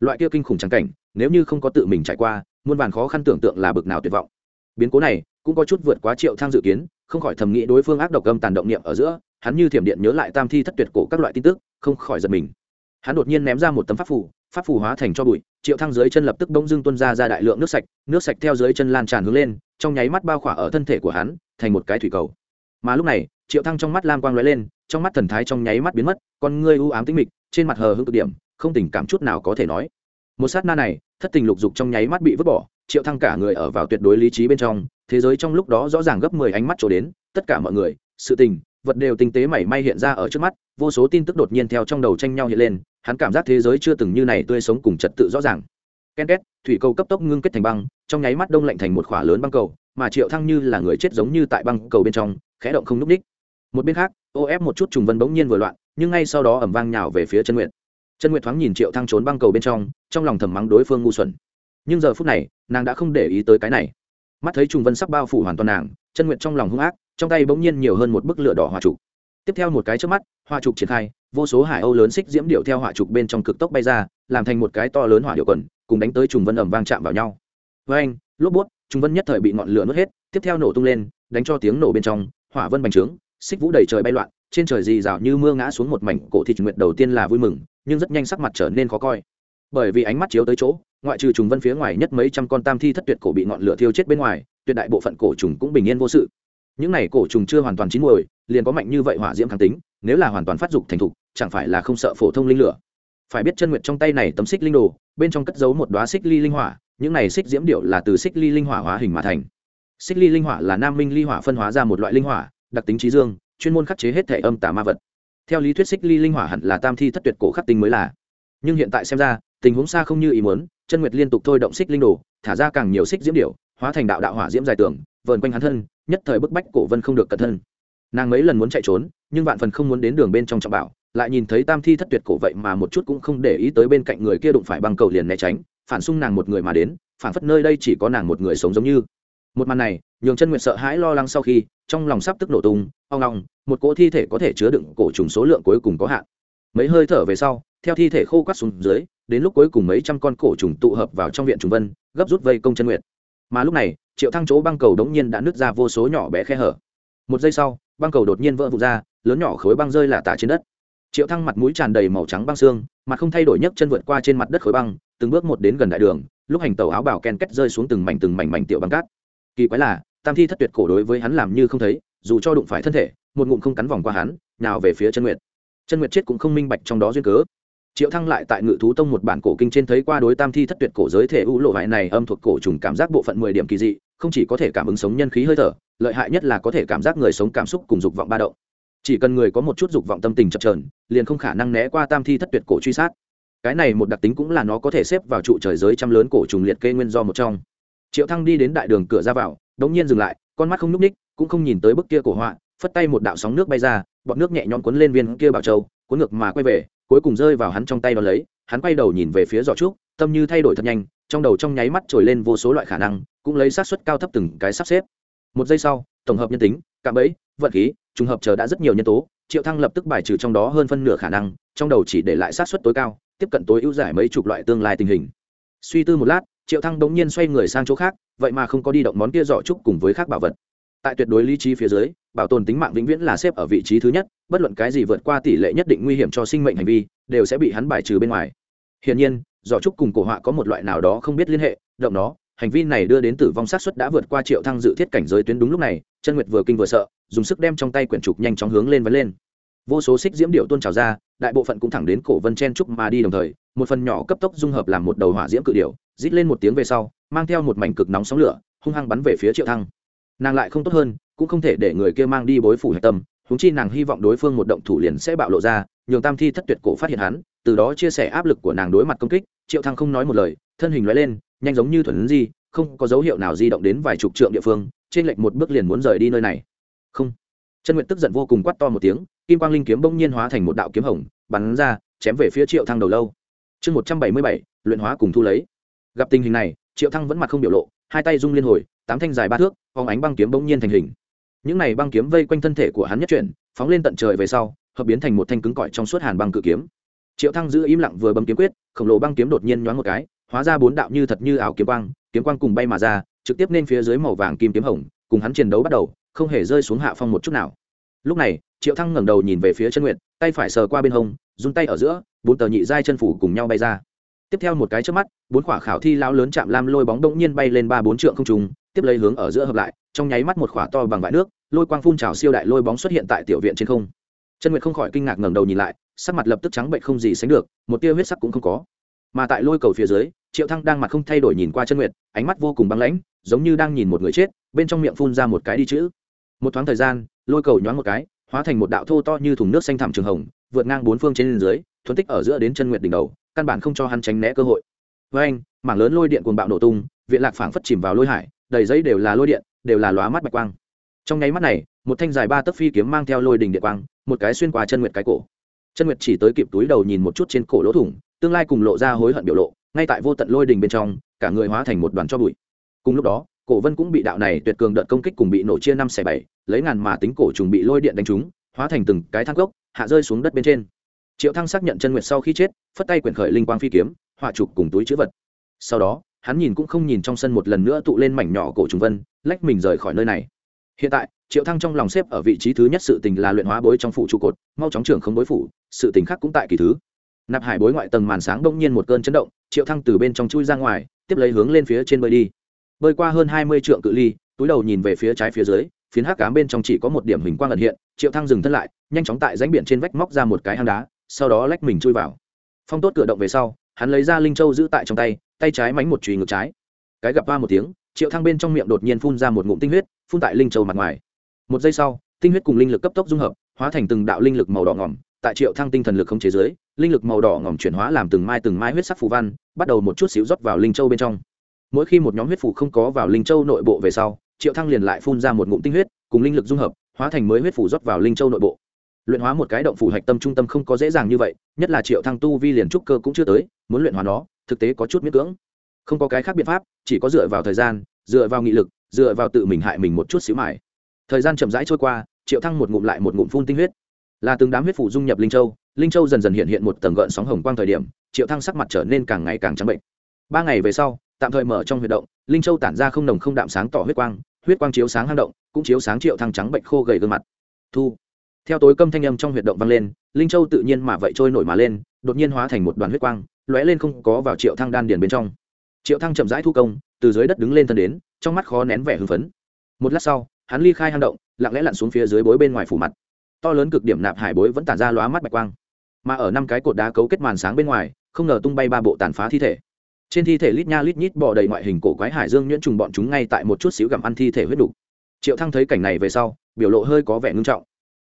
Loại kia kinh khủng trắng cảnh, nếu như không có tự mình trải qua, muôn vàn khó khăn tưởng tượng là bực nào tuyệt vọng. Biến cố này cũng có chút vượt quá triệu thang dự kiến, không khỏi thầm nghĩ đối phương ác độc âm tàn động niệm ở giữa, hắn như thiểm điện nhớ lại tam thi thất tuyệt cổ các loại tin tức, không khỏi giật mình. Hắn đột nhiên ném ra một tấm pháp phù pháp phù hóa thành cho bụi, triệu thang dưới chân lập tức bỗng dưng tuân ra ra đại lượng nước sạch nước sạch theo dưới chân lan tràn hướng lên, trong nháy mắt bao khỏa ở thân thể của hắn, thành một cái thủy cầu mà lúc này, triệu thăng trong mắt lam quang lóe lên, trong mắt thần thái trong nháy mắt biến mất, con ngươi u ám tĩnh mịch, trên mặt hờ hững cực điểm, không tình cảm chút nào có thể nói. Một sát na này, thất tình lục dục trong nháy mắt bị vứt bỏ, triệu thăng cả người ở vào tuyệt đối lý trí bên trong, thế giới trong lúc đó rõ ràng gấp mười ánh mắt trổ đến, tất cả mọi người, sự tình, vật đều tinh tế mảy may hiện ra ở trước mắt, vô số tin tức đột nhiên theo trong đầu tranh nhau hiện lên, hắn cảm giác thế giới chưa từng như này tươi sống cùng trật tự rõ ràng. Ken két, thủy cầu cấp tốc ngưng kết thành băng, trong nháy mắt đông lạnh thành một khỏa lớn băng cầu, mà triệu thăng như là người chết giống như tại băng cầu bên trong khẽ động không núp ních một bên khác ô ép một chút trùng vân bỗng nhiên vừa loạn, nhưng ngay sau đó ẩm vang nhào về phía chân nguyện chân nguyện thoáng nhìn triệu thăng trốn băng cầu bên trong trong lòng thầm mắng đối phương ngu xuẩn. Nhưng giờ phút này, nàng đã không để ý tới cái này. Mắt thấy trùng vân sắp bao phủ hoàn toàn nàng chân nguyện trong lòng hung ác, trong tay bỗng nhiên nhiều hơn một bức lửa đỏ hòa trục. Tiếp theo một cái trước mắt hòa trục triển khai, vô số hải âu lớn xích diễm điệu theo hỏa trục bên trong cực tốc bay ra, làm thành một cái to lớn hỏa điệu quần, cùng đánh tới trùng vân ẩm vang chạm vào nhau. Với anh lốp bút, trùng vân nhất thời bị ngọn lửa nuốt hết, tiếp theo nổ tung lên, đánh cho tiếng nổ bên trong hỏa vân bành trướng, xích vũ đầy trời bay loạn, trên trời dì rào như mưa ngã xuống một mảnh, cổ thịt nguyệt đầu tiên là vui mừng, nhưng rất nhanh sắc mặt trở nên khó coi. Bởi vì ánh mắt chiếu tới chỗ, ngoại trừ trùng vân phía ngoài nhất mấy trăm con tam thi thất tuyệt cổ bị ngọn lửa thiêu chết bên ngoài, tuyệt đại bộ phận cổ trùng cũng bình yên vô sự. Những này cổ trùng chưa hoàn toàn chín muồi, liền có mạnh như vậy hỏa diễm kháng tính, nếu là hoàn toàn phát dục thành thục, chẳng phải là không sợ phổ thông linh lửa. Phải biết chân nguyệt trong tay này tấm xích linh đồ, bên trong cất giấu một đoá xích ly linh hỏa, những này xích diễm điệu là từ xích ly linh hỏa hóa hình mà thành xích ly linh hỏa là nam minh ly hỏa phân hóa ra một loại linh hỏa, đặc tính trí dương, chuyên môn khắc chế hết thể âm tà ma vật. Theo lý thuyết xích ly linh hỏa hẳn là tam thi thất tuyệt cổ khắc tinh mới là. Nhưng hiện tại xem ra, tình huống xa không như ý muốn, chân nguyệt liên tục thôi động xích linh đồ, thả ra càng nhiều xích diễm điệu hóa thành đạo đạo hỏa diễm dài tường, vờn quanh hắn thân, nhất thời bức bách cổ vân không được cẩn thân nàng mấy lần muốn chạy trốn, nhưng vạn phần không muốn đến đường bên trong trọng bảo, lại nhìn thấy tam thi thất tuyệt cổ vậy mà một chút cũng không để ý tới bên cạnh người kia đụng phải băng cầu liền né tránh, phản xung nàng một người mà đến, phản phất nơi đây chỉ có nàng một người sống giống như một màn này, nhường chân nguyệt sợ hãi lo lắng sau khi, trong lòng sắp tức nổ tung oong ngong một cỗ thi thể có thể chứa đựng cổ trùng số lượng cuối cùng có hạn. Mấy hơi thở về sau, theo thi thể khô quắt xuống dưới, đến lúc cuối cùng mấy trăm con cổ trùng tụ hợp vào trong viện trùng vân, gấp rút vây công chân nguyệt. Mà lúc này, triệu thăng chỗ băng cầu đống nhiên đã nứt ra vô số nhỏ bé khe hở. Một giây sau, băng cầu đột nhiên vỡ vụt ra, lớn nhỏ khối băng rơi là tả trên đất. Triệu thăng mặt mũi tràn đầy màu trắng băng xương, mặt không thay đổi nhấc chân vượt qua trên mặt đất khối băng, từng bước một đến gần đại đường, lúc hành tàu áo bảo ken kết rơi xuống từng mảnh từng mảnh mảnh tiểu băng cát kỳ quái là, tam thi thất tuyệt cổ đối với hắn làm như không thấy, dù cho đụng phải thân thể, một ngụm không cắn vòng qua hắn, nào về phía chân nguyệt. Chân nguyệt chết cũng không minh bạch trong đó duyên cớ. Triệu thăng lại tại ngự thú tông một bản cổ kinh trên thấy qua đối tam thi thất tuyệt cổ giới thể u lộ vải này âm thuộc cổ trùng cảm giác bộ phận mười điểm kỳ dị, không chỉ có thể cảm ứng sống nhân khí hơi thở, lợi hại nhất là có thể cảm giác người sống cảm xúc cùng dục vọng ba động. Chỉ cần người có một chút dục vọng tâm tình chập chờn, liền không khả năng né qua tam thi thất tuyệt cổ truy sát. Cái này một đặc tính cũng là nó có thể xếp vào trụ trời giới trăm lớn cổ trùng liệt kê nguyên do một trong triệu thăng đi đến đại đường cửa ra vào, đống nhiên dừng lại, con mắt không núp ních cũng không nhìn tới bức kia cổ họa, phất tay một đạo sóng nước bay ra, bọn nước nhẹ nhõm cuốn lên viên kia bảo châu, cuốn ngược mà quay về, cuối cùng rơi vào hắn trong tay đó lấy, hắn quay đầu nhìn về phía giỏ trúc, tâm như thay đổi thật nhanh, trong đầu trong nháy mắt trồi lên vô số loại khả năng, cũng lấy sát suất cao thấp từng cái sắp xếp. Một giây sau, tổng hợp nhân tính, cạm bẫy, vận khí, trùng hợp chờ đã rất nhiều nhân tố, triệu thăng lập tức bài trừ trong đó hơn phân nửa khả năng, trong đầu chỉ để lại sát suất tối cao, tiếp cận tối ưu giải mấy chục loại tương lai tình hình. Suy tư một lát triệu thăng bỗng nhiên xoay người sang chỗ khác, vậy mà không có đi động món kia giỏ trúc cùng với khác bảo vật. Tại tuyệt đối lý trí phía dưới, bảo tồn tính mạng vĩnh viễn là xếp ở vị trí thứ nhất, bất luận cái gì vượt qua tỷ lệ nhất định nguy hiểm cho sinh mệnh hành vi, đều sẽ bị hắn bài trừ bên ngoài. Hiển nhiên, giỏ trúc cùng cổ họa có một loại nào đó không biết liên hệ, động nó, hành vi này đưa đến tử vong sát suất đã vượt qua triệu thăng dự thiết cảnh giới tuyến đúng lúc này, chân nguyệt vừa kinh vừa sợ, dùng sức đem trong tay quyển trục nhanh chóng hướng lên vấn lên vô số xích diễm điệu tôn trào ra, đại bộ phận cũng thẳng đến cổ vân chen trúc mà đi đồng thời, một phần nhỏ cấp tốc dung hợp làm một đầu hỏa diễm cự điệu, rít lên một tiếng về sau, mang theo một mảnh cực nóng sóng lửa, hung hăng bắn về phía triệu thăng. Nàng lại không tốt hơn, cũng không thể để người kia mang đi bối phủ hạch tâm húng chi nàng hy vọng đối phương một động thủ liền sẽ bạo lộ ra, nhường tam thi thất tuyệt cổ phát hiện hắn, từ đó chia sẻ áp lực của nàng đối mặt công kích, triệu thăng không nói một lời, thân hình lói lên, nhanh giống như thuần di, không có dấu hiệu nào di động đến vài chục trượng địa phương, trên lệch một bước liền muốn rời đi nơi này. Không chân nguyện tức giận vô cùng quát to một tiếng, kim quang linh kiếm bỗng nhiên hóa thành một đạo kiếm hồng, bắn ra, chém về phía triệu thăng đầu lâu. Chương một trăm bảy mươi bảy, luyện hóa cùng thu lấy. Gặp tình hình này, triệu thăng vẫn mặt không biểu lộ, hai tay rung liên hồi, tám thanh dài ba thước, phóng ánh băng kiếm bỗng nhiên thành hình. Những này băng kiếm vây quanh thân thể của hắn nhất chuyển, phóng lên tận trời về sau, hợp biến thành một thanh cứng cỏi trong suốt hàn băng cự kiếm. Triệu thăng giữ im lặng vừa bấm kiếm quyết, khổng lồ băng kiếm đột nhiên nhoáng một cái, hóa ra bốn đạo như thật như ảo kiếm quang kiếm quang cùng bay mà ra, trực tiếp lên phía dưới màu vàng kim kiếm hồng, cùng hắn chiến đấu bắt đầu, không hề rơi xuống hạ phong một chút nào lúc này, triệu thăng ngẩng đầu nhìn về phía chân nguyện tay phải sờ qua bên hông, run tay ở giữa, bốn tờ nhị giai chân phủ cùng nhau bay ra. Tiếp theo một cái trước mắt, bốn quả khảo thi lao lớn chạm lam lôi bóng đông nhiên bay lên ba bốn trượng không trùng tiếp lấy hướng ở giữa hợp lại, trong nháy mắt một quả to bằng vải nước, lôi quang phun trào siêu đại lôi bóng xuất hiện tại tiểu viện trên không. Chân nguyệt không khỏi kinh ngạc ngẩng đầu nhìn lại, sắc mặt lập tức trắng bệnh không gì sánh được, một tia huyết sắc cũng không có. Mà tại lôi cầu phía dưới, triệu thăng đang mặt không thay đổi nhìn qua chân nguyệt, ánh mắt vô cùng băng lãnh, giống như đang nhìn một người chết, bên trong miệng phun ra một cái đi chữ. Một thoáng thời gian lôi cầu nhoáng một cái, hóa thành một đạo thô to như thùng nước xanh thẳm trường hồng, vượt ngang bốn phương trên dưới, thuấn tích ở giữa đến chân nguyệt đỉnh đầu, căn bản không cho hắn tránh né cơ hội. Với anh, mảng lớn lôi điện cuồng bạo nổ tung, viện lạc phảng phất chìm vào lôi hải, đầy giấy đều là lôi điện, đều là lóa mắt bạch quang. Trong nháy mắt này, một thanh dài ba tấc phi kiếm mang theo lôi đình điện quang, một cái xuyên qua chân nguyệt cái cổ. Chân nguyệt chỉ tới kịp túi đầu nhìn một chút trên cổ lỗ thủng, tương lai cùng lộ ra hối hận biểu lộ, ngay tại vô tận lôi đình bên trong, cả người hóa thành một đoàn cho bụi. Cùng lúc đó, cổ vân cũng bị đạo này tuyệt cường đợt công kích cùng bị nổ chia năm xẻ bảy lấy ngàn mà tính cổ trùng bị lôi điện đánh trúng, hóa thành từng cái thang gốc hạ rơi xuống đất bên trên. Triệu thăng xác nhận chân nguyệt sau khi chết, phất tay quyển khởi linh quang phi kiếm, họa chụp cùng túi chữ vật. Sau đó, hắn nhìn cũng không nhìn trong sân một lần nữa tụ lên mảnh nhỏ cổ trùng vân, lách mình rời khỏi nơi này. Hiện tại, triệu thăng trong lòng xếp ở vị trí thứ nhất sự tình là luyện hóa bối trong phủ trụ cột, mau chóng trưởng không bối phủ, sự tình khác cũng tại kỳ thứ. Nạp hải bối ngoại tầng màn sáng đông nhiên một cơn chấn động, triệu thăng từ bên trong chui ra ngoài, tiếp lấy hướng lên phía trên bơi đi. Bơi qua hơn hai mươi trượng cự ly, túi đầu nhìn về phía trái phía dưới phiến hắc cám bên trong chỉ có một điểm hình quang ẩn hiện, triệu thăng dừng thân lại, nhanh chóng tại rãnh biển trên vách móc ra một cái hang đá, sau đó lách mình chui vào. Phong tốt cửa động về sau, hắn lấy ra linh châu giữ tại trong tay tay trái mánh một chùy ngược trái. Cái gặp va một tiếng, triệu thăng bên trong miệng đột nhiên phun ra một ngụm tinh huyết, phun tại linh châu mặt ngoài. Một giây sau, tinh huyết cùng linh lực cấp tốc dung hợp, hóa thành từng đạo linh lực màu đỏ ngỏm, tại triệu thăng tinh thần lực không chế giới linh lực màu đỏ ngỏm chuyển hóa làm từng mai từng mai huyết sắc phù văn, bắt đầu một chút xíu rót vào linh châu bên trong. Mỗi khi một nhóm huyết phủ không có vào linh châu nội bộ về sau triệu thăng liền lại phun ra một ngụm tinh huyết, cùng linh lực dung hợp, hóa thành mới huyết phủ rót vào linh châu nội bộ. Luyện hóa một cái động phủ hạch tâm trung tâm không có dễ dàng như vậy, nhất là triệu thăng tu vi liền trúc cơ cũng chưa tới, muốn luyện hóa nó, thực tế có chút miễn cưỡng. Không có cái khác biện pháp, chỉ có dựa vào thời gian, dựa vào nghị lực, dựa vào tự mình hại mình một chút xíu mải. Thời gian chậm rãi trôi qua, triệu thăng một ngụm lại một ngụm phun tinh huyết. Là từng đám huyết phủ dung nhập linh châu linh châu dần dần hiện hiện một tầng gợn sóng hồng quang thời điểm, triệu thăng sắc mặt trở nên càng ngày càng trắng bệnh. Ba ngày về sau, tạm thời mở trong huy động, linh châu tản ra không nồng không đạm sáng tỏ huyết quang huyết quang chiếu sáng hang động, cũng chiếu sáng triệu thăng trắng bệnh khô gầy gương mặt. Thu. Theo tối câm thanh âm trong huyệt động vang lên, linh châu tự nhiên mà vậy trôi nổi mà lên, đột nhiên hóa thành một đoàn huyết quang, lóe lên không có vào triệu thăng đan điền bên trong. Triệu thăng chậm rãi thu công, từ dưới đất đứng lên thân đến, trong mắt khó nén vẻ hưng phấn. Một lát sau, hắn ly khai hang động, lặng lẽ lặn xuống phía dưới bối bên ngoài phủ mặt. To lớn cực điểm nạp hải bối vẫn tản ra lóa mắt bạch quang. Mà ở năm cái cột đá cấu kết màn sáng bên ngoài, không ngờ tung bay ba bộ tàn phá thi thể trên thi thể lít nha lít nhít bò đầy ngoại hình cổ quái hải dương nhuyễn trùng bọn chúng ngay tại một chút xíu gặm ăn thi thể huyết đủ. triệu thăng thấy cảnh này về sau, biểu lộ hơi có vẻ ngưng trọng.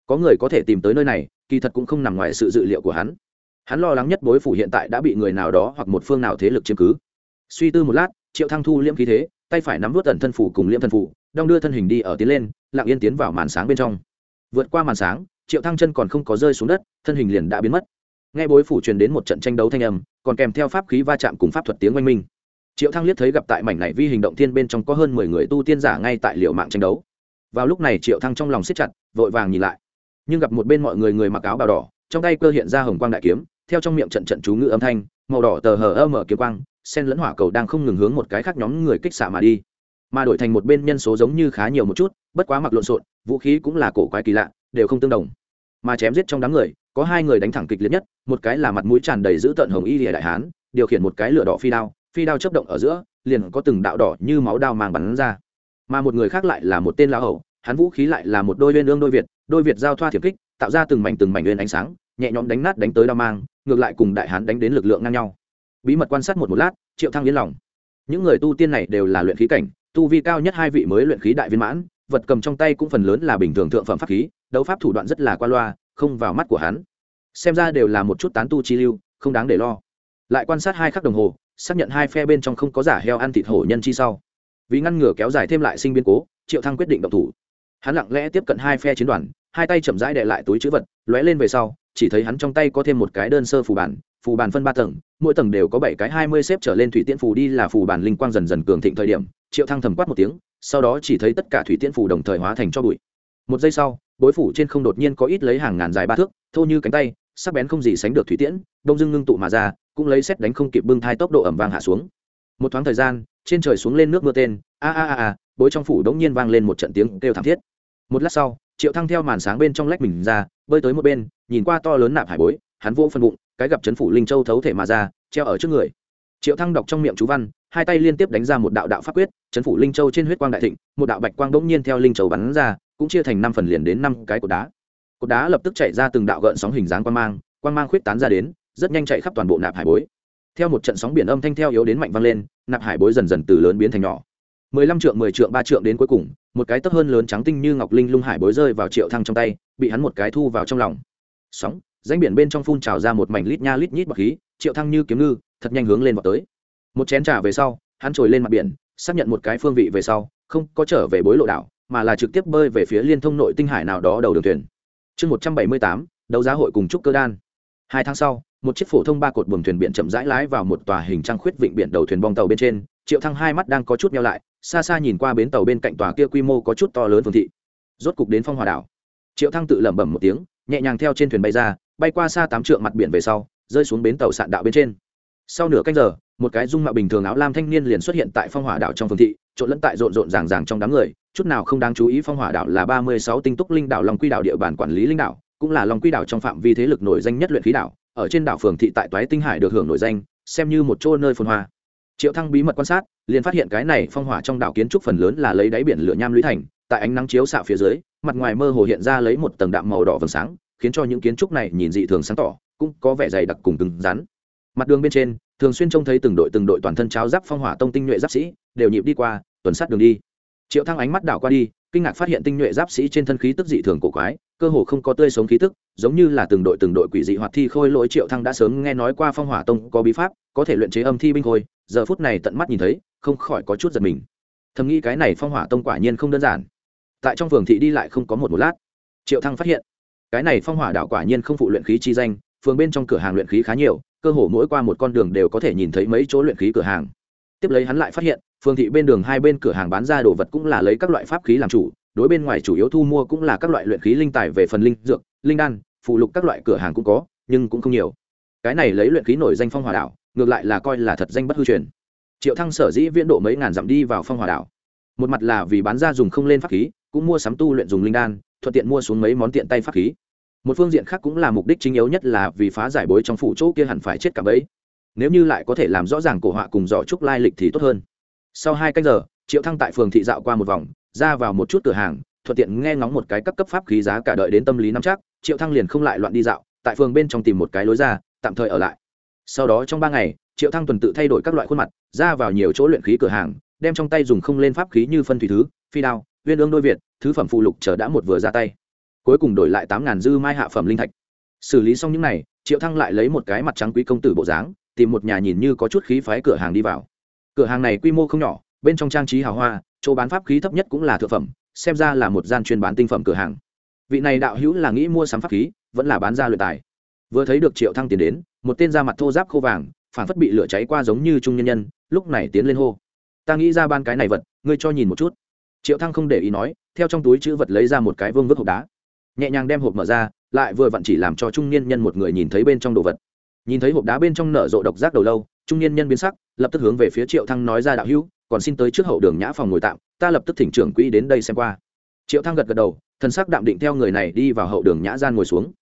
Có người có thể tìm tới nơi này, kỳ thật cũng không nằm ngoài sự dự liệu của hắn. Hắn lo lắng nhất bối phủ hiện tại đã bị người nào đó hoặc một phương nào thế lực chiếm cứ. Suy tư một lát, triệu thăng thu liễm khí thế, tay phải nắm vút tần thân phủ cùng liễm thân phủ, đong đưa thân hình đi ở tiến lên, lặng yên tiến vào màn sáng bên trong. Vượt qua màn sáng, triệu thăng chân còn không có rơi xuống đất, thân hình liền đã biến mất nghe bối phủ truyền đến một trận tranh đấu thanh âm, còn kèm theo pháp khí va chạm cùng pháp thuật tiếng oanh minh. Triệu thăng liếc thấy gặp tại mảnh này vi hình động thiên bên trong có hơn mười người tu tiên giả ngay tại liệu mạng tranh đấu. Vào lúc này triệu thăng trong lòng siết chặt, vội vàng nhìn lại. Nhưng gặp một bên mọi người người mặc áo bào đỏ, trong tay cơ hiện ra hồng quang đại kiếm, theo trong miệng trận trận chú ngữ âm thanh, màu đỏ tờ hờ ơ mở kiếm quang, sen lẫn hỏa cầu đang không ngừng hướng một cái khác nhóm người kích xạ mà đi. Mà đổi thành một bên nhân số giống như khá nhiều một chút, bất quá mặc lộn xộn, vũ khí cũng là cổ quái kỳ lạ, đều không tương đồng. Mà chém giết trong đám người có hai người đánh thẳng kịch liệt nhất, một cái là mặt mũi tràn đầy dữ tợn hồng y lìa đại hán, điều khiển một cái lửa đỏ phi đao phi đao chấp động ở giữa, liền có từng đạo đỏ như máu đao mang bắn ra. Mà một người khác lại là một tên lão hầu, hắn vũ khí lại là một đôi bên ương đôi việt đôi việt giao thoa thiệp kích, tạo ra từng mảnh từng mảnh lên ánh sáng, nhẹ nhõm đánh nát đánh tới đao mang, ngược lại cùng đại hán đánh đến lực lượng ngang nhau. Bí mật quan sát một một lát, triệu thăng yên lòng. Những người tu tiên này đều là luyện khí cảnh, tu vi cao nhất hai vị mới luyện khí đại viên mãn, vật cầm trong tay cũng phần lớn là bình thường thượng phẩm pháp khí, đấu pháp thủ đoạn rất là qua loa không vào mắt của hắn. Xem ra đều là một chút tán tu chi lưu, không đáng để lo. Lại quan sát hai khắc đồng hồ, xác nhận hai phe bên trong không có giả heo ăn thịt hổ nhân chi sau. Vì ngăn ngừa kéo dài thêm lại sinh biến cố, triệu thăng quyết định động thủ. Hắn lặng lẽ tiếp cận hai phe chiến đoàn, hai tay chậm rãi đệ lại túi chữ vật, lóe lên về sau, chỉ thấy hắn trong tay có thêm một cái đơn sơ phù bản phù bản phân ba tầng, mỗi tầng đều có bảy cái hai mươi xếp trở lên thủy tiễn phù đi là phù bản linh quang dần dần cường thịnh thời điểm, triệu thăng thầm quát một tiếng, sau đó chỉ thấy tất cả thủy tiễn phù đồng thời hóa thành cho bụi. Một giây sau bối phủ trên không đột nhiên có ít lấy hàng ngàn dài ba thước, thô như cánh tay, sắc bén không gì sánh được thủy tiễn, đông dưng ngưng tụ mà ra, cũng lấy xét đánh không kịp bưng thai tốc độ ẩm vang hạ xuống. Một thoáng thời gian, trên trời xuống lên nước mưa tên, a a a a, bối trong phủ đống nhiên vang lên một trận tiếng kêu thảm thiết. Một lát sau, triệu thăng theo màn sáng bên trong lách mình ra, bơi tới một bên, nhìn qua to lớn nạp hải bối, hắn vỗ phân bụng, cái gặp chấn phủ linh châu thấu thể mà ra, treo ở trước người. Triệu thăng đọc trong miệng chú văn, hai tay liên tiếp đánh ra một đạo đạo pháp quyết, chấn phủ linh châu trên huyết quang đại thịnh, một đạo bạch quang đống nhiên theo linh châu bắn ra cũng chia thành năm phần liền đến năm cái cột đá. Cột đá lập tức chạy ra từng đạo gợn sóng hình dáng quang mang quang mang khuyết tán ra đến, rất nhanh chạy khắp toàn bộ nạp hải bối. Theo một trận sóng biển âm thanh theo yếu đến mạnh vang lên, nạp hải bối dần dần từ lớn biến thành nhỏ. Mười lăm trượng, mười trượng, ba trượng đến cuối cùng, một cái tấp hơn lớn trắng tinh như ngọc linh lung hải bối rơi vào triệu thăng trong tay, bị hắn một cái thu vào trong lòng. Sóng danh biển bên trong phun trào ra một mảnh lít nha lít nhít bọc khí, triệu thăng như kiếm ngư, thật nhanh hướng lên vào tới. Một chén trà về sau, hắn trồi lên mặt biển, xác nhận một cái phương vị về sau, không có trở về bối lộ đảo mà là trực tiếp bơi về phía liên thông nội tinh hải nào đó đầu đường thuyền. Chương một trăm bảy mươi tám, đấu giá hội cùng trúc cơ đan. Hai tháng sau, một chiếc phổ thông ba cột buồng thuyền biển chậm rãi lái vào một tòa hình trăng khuyết vịnh biển đầu thuyền bong tàu bên trên, triệu thăng hai mắt đang có chút nhau lại, xa xa nhìn qua bến tàu bên cạnh tòa kia quy mô có chút to lớn phương thị. Rốt cục đến phong hòa đảo. Triệu thăng tự lẩm bẩm một tiếng, nhẹ nhàng theo trên thuyền bay ra, bay qua xa tám trượng mặt biển về sau, rơi xuống bến tàu sạn đạo bên trên. Sau nửa canh giờ, một cái dung mạo bình thường áo lam thanh niên liền xuất hiện tại phong hỏa đảo trong phương thị trộn lẫn tại rộn rộn ràng ràng trong đám người, chút nào không đáng chú ý phong hỏa đảo là ba mươi sáu tinh túc linh đảo long quy đảo địa bàn quản lý linh đảo, cũng là long quy đảo trong phạm vi thế lực nổi danh nhất luyện khí đảo, ở trên đảo phường thị tại toái tinh hải được hưởng nổi danh, xem như một chỗ nơi phồn hoa. Triệu thăng bí mật quan sát, liền phát hiện cái này phong hỏa trong đảo kiến trúc phần lớn là lấy đáy biển lửa nham lũy thành, tại ánh nắng chiếu xạ phía dưới, mặt ngoài mơ hồ hiện ra lấy một tầng đạm màu đỏ vầng sáng, khiến cho những kiến trúc này nhìn dị thường sáng tỏ, cũng có vẻ dày đặc cùng cứng rắn. Mặt đường bên trên thường xuyên trông thấy từng đội từng đội toàn thân cháo giáp phong hỏa tông tinh nhuệ giáp sĩ, đều nhịp đi qua, tuần sát đường đi. Triệu thăng ánh mắt đảo qua đi, kinh ngạc phát hiện tinh nhuệ giáp sĩ trên thân khí tức dị thường cổ quái, cơ hồ không có tươi sống khí tức, giống như là từng đội từng đội quỷ dị hoạt thi khôi lỗi triệu thăng đã sớm nghe nói qua phong hỏa tông có bí pháp, có thể luyện chế âm thi binh khôi, giờ phút này tận mắt nhìn thấy, không khỏi có chút giật mình. Thầm nghĩ cái này phong hỏa tông quả nhiên không đơn giản. Tại trong phường thị đi lại không có một một lát. Triệu thăng phát hiện, cái này phong hỏa đạo quả nhiên không phụ luyện khí chi danh, phường bên trong cửa hàng luyện khí khá nhiều cơ hồ mỗi qua một con đường đều có thể nhìn thấy mấy chỗ luyện khí cửa hàng. Tiếp lấy hắn lại phát hiện, phương thị bên đường hai bên cửa hàng bán ra đồ vật cũng là lấy các loại pháp khí làm chủ, đối bên ngoài chủ yếu thu mua cũng là các loại luyện khí linh tài về phần linh dược, linh đan, phụ lục các loại cửa hàng cũng có, nhưng cũng không nhiều. Cái này lấy luyện khí nổi danh phong hòa đảo, ngược lại là coi là thật danh bất hư truyền. Triệu thăng sở dĩ viễn độ mấy ngàn dặm đi vào phong hòa đảo. Một mặt là vì bán ra dùng không lên pháp khí, cũng mua sắm tu luyện dùng linh đan, thuận tiện mua xuống mấy món tiện tay pháp khí một phương diện khác cũng là mục đích chính yếu nhất là vì phá giải bối trong phủ chỗ kia hẳn phải chết cả bấy. Nếu như lại có thể làm rõ ràng cổ họa cùng dò trúc lai lịch thì tốt hơn. Sau hai canh giờ, triệu thăng tại phường thị dạo qua một vòng, ra vào một chút cửa hàng, thuận tiện nghe ngóng một cái cấp cấp pháp khí giá cả đợi đến tâm lý nắm chắc, triệu thăng liền không lại loạn đi dạo, tại phường bên trong tìm một cái lối ra, tạm thời ở lại. Sau đó trong ba ngày, triệu thăng tuần tự thay đổi các loại khuôn mặt, ra vào nhiều chỗ luyện khí cửa hàng, đem trong tay dùng không lên pháp khí như phân thủy thứ, phi đao viên ương đôi việt, thứ phẩm phụ lục chờ đã một vừa ra tay cuối cùng đổi lại tám ngàn dư mai hạ phẩm linh thạch. Xử lý xong những n à y triệu thăng lại lấy một cái mặt trắng quý công tử bộ dáng, tìm một nhà nhìn như có chút khí phái cửa hàng đi vào. Cửa hàng này quy mô không nhỏ, bên trong trang trí hào hoa, chỗ bán pháp khí thấp nhất cũng là thượng phẩm, xem ra là một gian chuyên bán tinh phẩm cửa hàng. Vị này đạo hữu là nghĩ mua sắm pháp khí, vẫn là bán ra luyện tài. Vừa thấy được triệu thăng tiến đến, một tên da mặt thô giáp khô vàng, phản phất bị lửa cháy qua giống như trung nhân nhân, lúc này tiến lên hô. Ta nghĩ ra ban cái này vật, ngươi cho nhìn một chút. Triệu thăng không để ý nói, theo trong túi chữ vật lấy ra một cái vương vức hộp đá nhẹ nhàng đem hộp mở ra, lại vừa vặn chỉ làm cho trung niên nhân một người nhìn thấy bên trong đồ vật. Nhìn thấy hộp đá bên trong nở rộ độc giác đầu lâu, trung niên nhân biến sắc, lập tức hướng về phía triệu thăng nói ra đạo hữu, còn xin tới trước hậu đường nhã phòng ngồi tạm, ta lập tức thỉnh trưởng quỹ đến đây xem qua. Triệu thăng gật gật đầu, thần sắc đạm định theo người này đi vào hậu đường nhã gian ngồi xuống.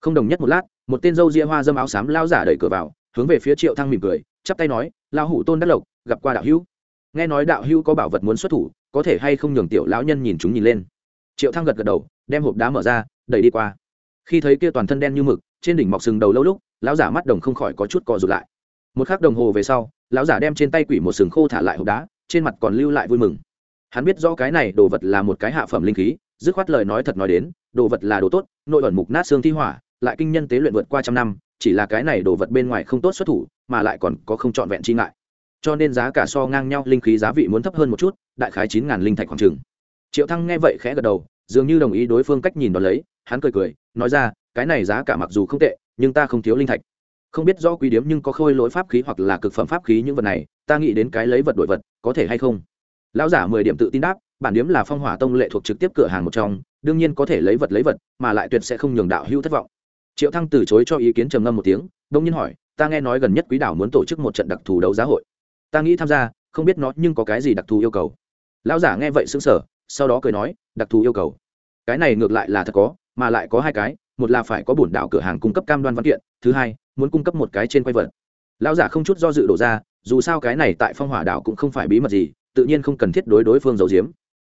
Không đồng nhất một lát, một tên dâu ria hoa dâm áo xám lao giả đẩy cửa vào, hướng về phía triệu thăng mỉm cười, chắp tay nói lao hủ tôn đắc lộc, gặp qua đạo hữu. Nghe nói đạo hữu có bảo vật muốn xuất thủ, có thể hay không nhường tiểu lão nhân nhìn chúng nhìn lên. Triệu thăng gật gật đầu đem hộp đá mở ra, đẩy đi qua. Khi thấy kia toàn thân đen như mực, trên đỉnh mọc sừng đầu lâu lúc, lão giả mắt đồng không khỏi có chút cò rụt lại. Một khắc đồng hồ về sau, lão giả đem trên tay quỷ một sừng khô thả lại hộp đá, trên mặt còn lưu lại vui mừng. Hắn biết rõ cái này đồ vật là một cái hạ phẩm linh khí, dứt khoát lời nói thật nói đến, đồ vật là đồ tốt, nội ẩn mục nát xương thi hỏa, lại kinh nhân tế luyện vượt qua trăm năm, chỉ là cái này đồ vật bên ngoài không tốt xuất thủ, mà lại còn có không trọn vẹn chi ngại. Cho nên giá cả so ngang nhau, linh khí giá vị muốn thấp hơn một chút, đại khái chín ngàn linh thạch khoảng trừng triệu thăng nghe vậy khẽ gật đầu dường như đồng ý đối phương cách nhìn đ lấy, hắn cười cười, nói ra, cái này giá cả mặc dù không tệ, nhưng ta không thiếu linh thạch. Không biết rõ quý điếm nhưng có khôi lỗi pháp khí hoặc là cực phẩm pháp khí những vật này, ta nghĩ đến cái lấy vật đổi vật, có thể hay không? Lão giả mười điểm tự tin đáp, bản điếm là phong hỏa tông lệ thuộc trực tiếp cửa hàng một trong, đương nhiên có thể lấy vật lấy vật, mà lại tuyệt sẽ không nhường đạo hữu thất vọng. Triệu thăng từ chối cho ý kiến trầm ngâm một tiếng, đông nhiên hỏi, ta nghe nói gần nhất quý đảo muốn tổ chức một trận đặc thù đấu giá hội. Ta nghĩ tham gia, không biết nó nhưng có cái gì đặc thù yêu cầu. Lão giả nghe vậy sững sờ sau đó cười nói, đặc thù yêu cầu. Cái này ngược lại là thật có, mà lại có hai cái, một là phải có bổn đạo cửa hàng cung cấp cam đoan văn kiện, thứ hai, muốn cung cấp một cái trên quay vật. Lão giả không chút do dự đổ ra, dù sao cái này tại phong hỏa đảo cũng không phải bí mật gì, tự nhiên không cần thiết đối đối phương giấu giếm.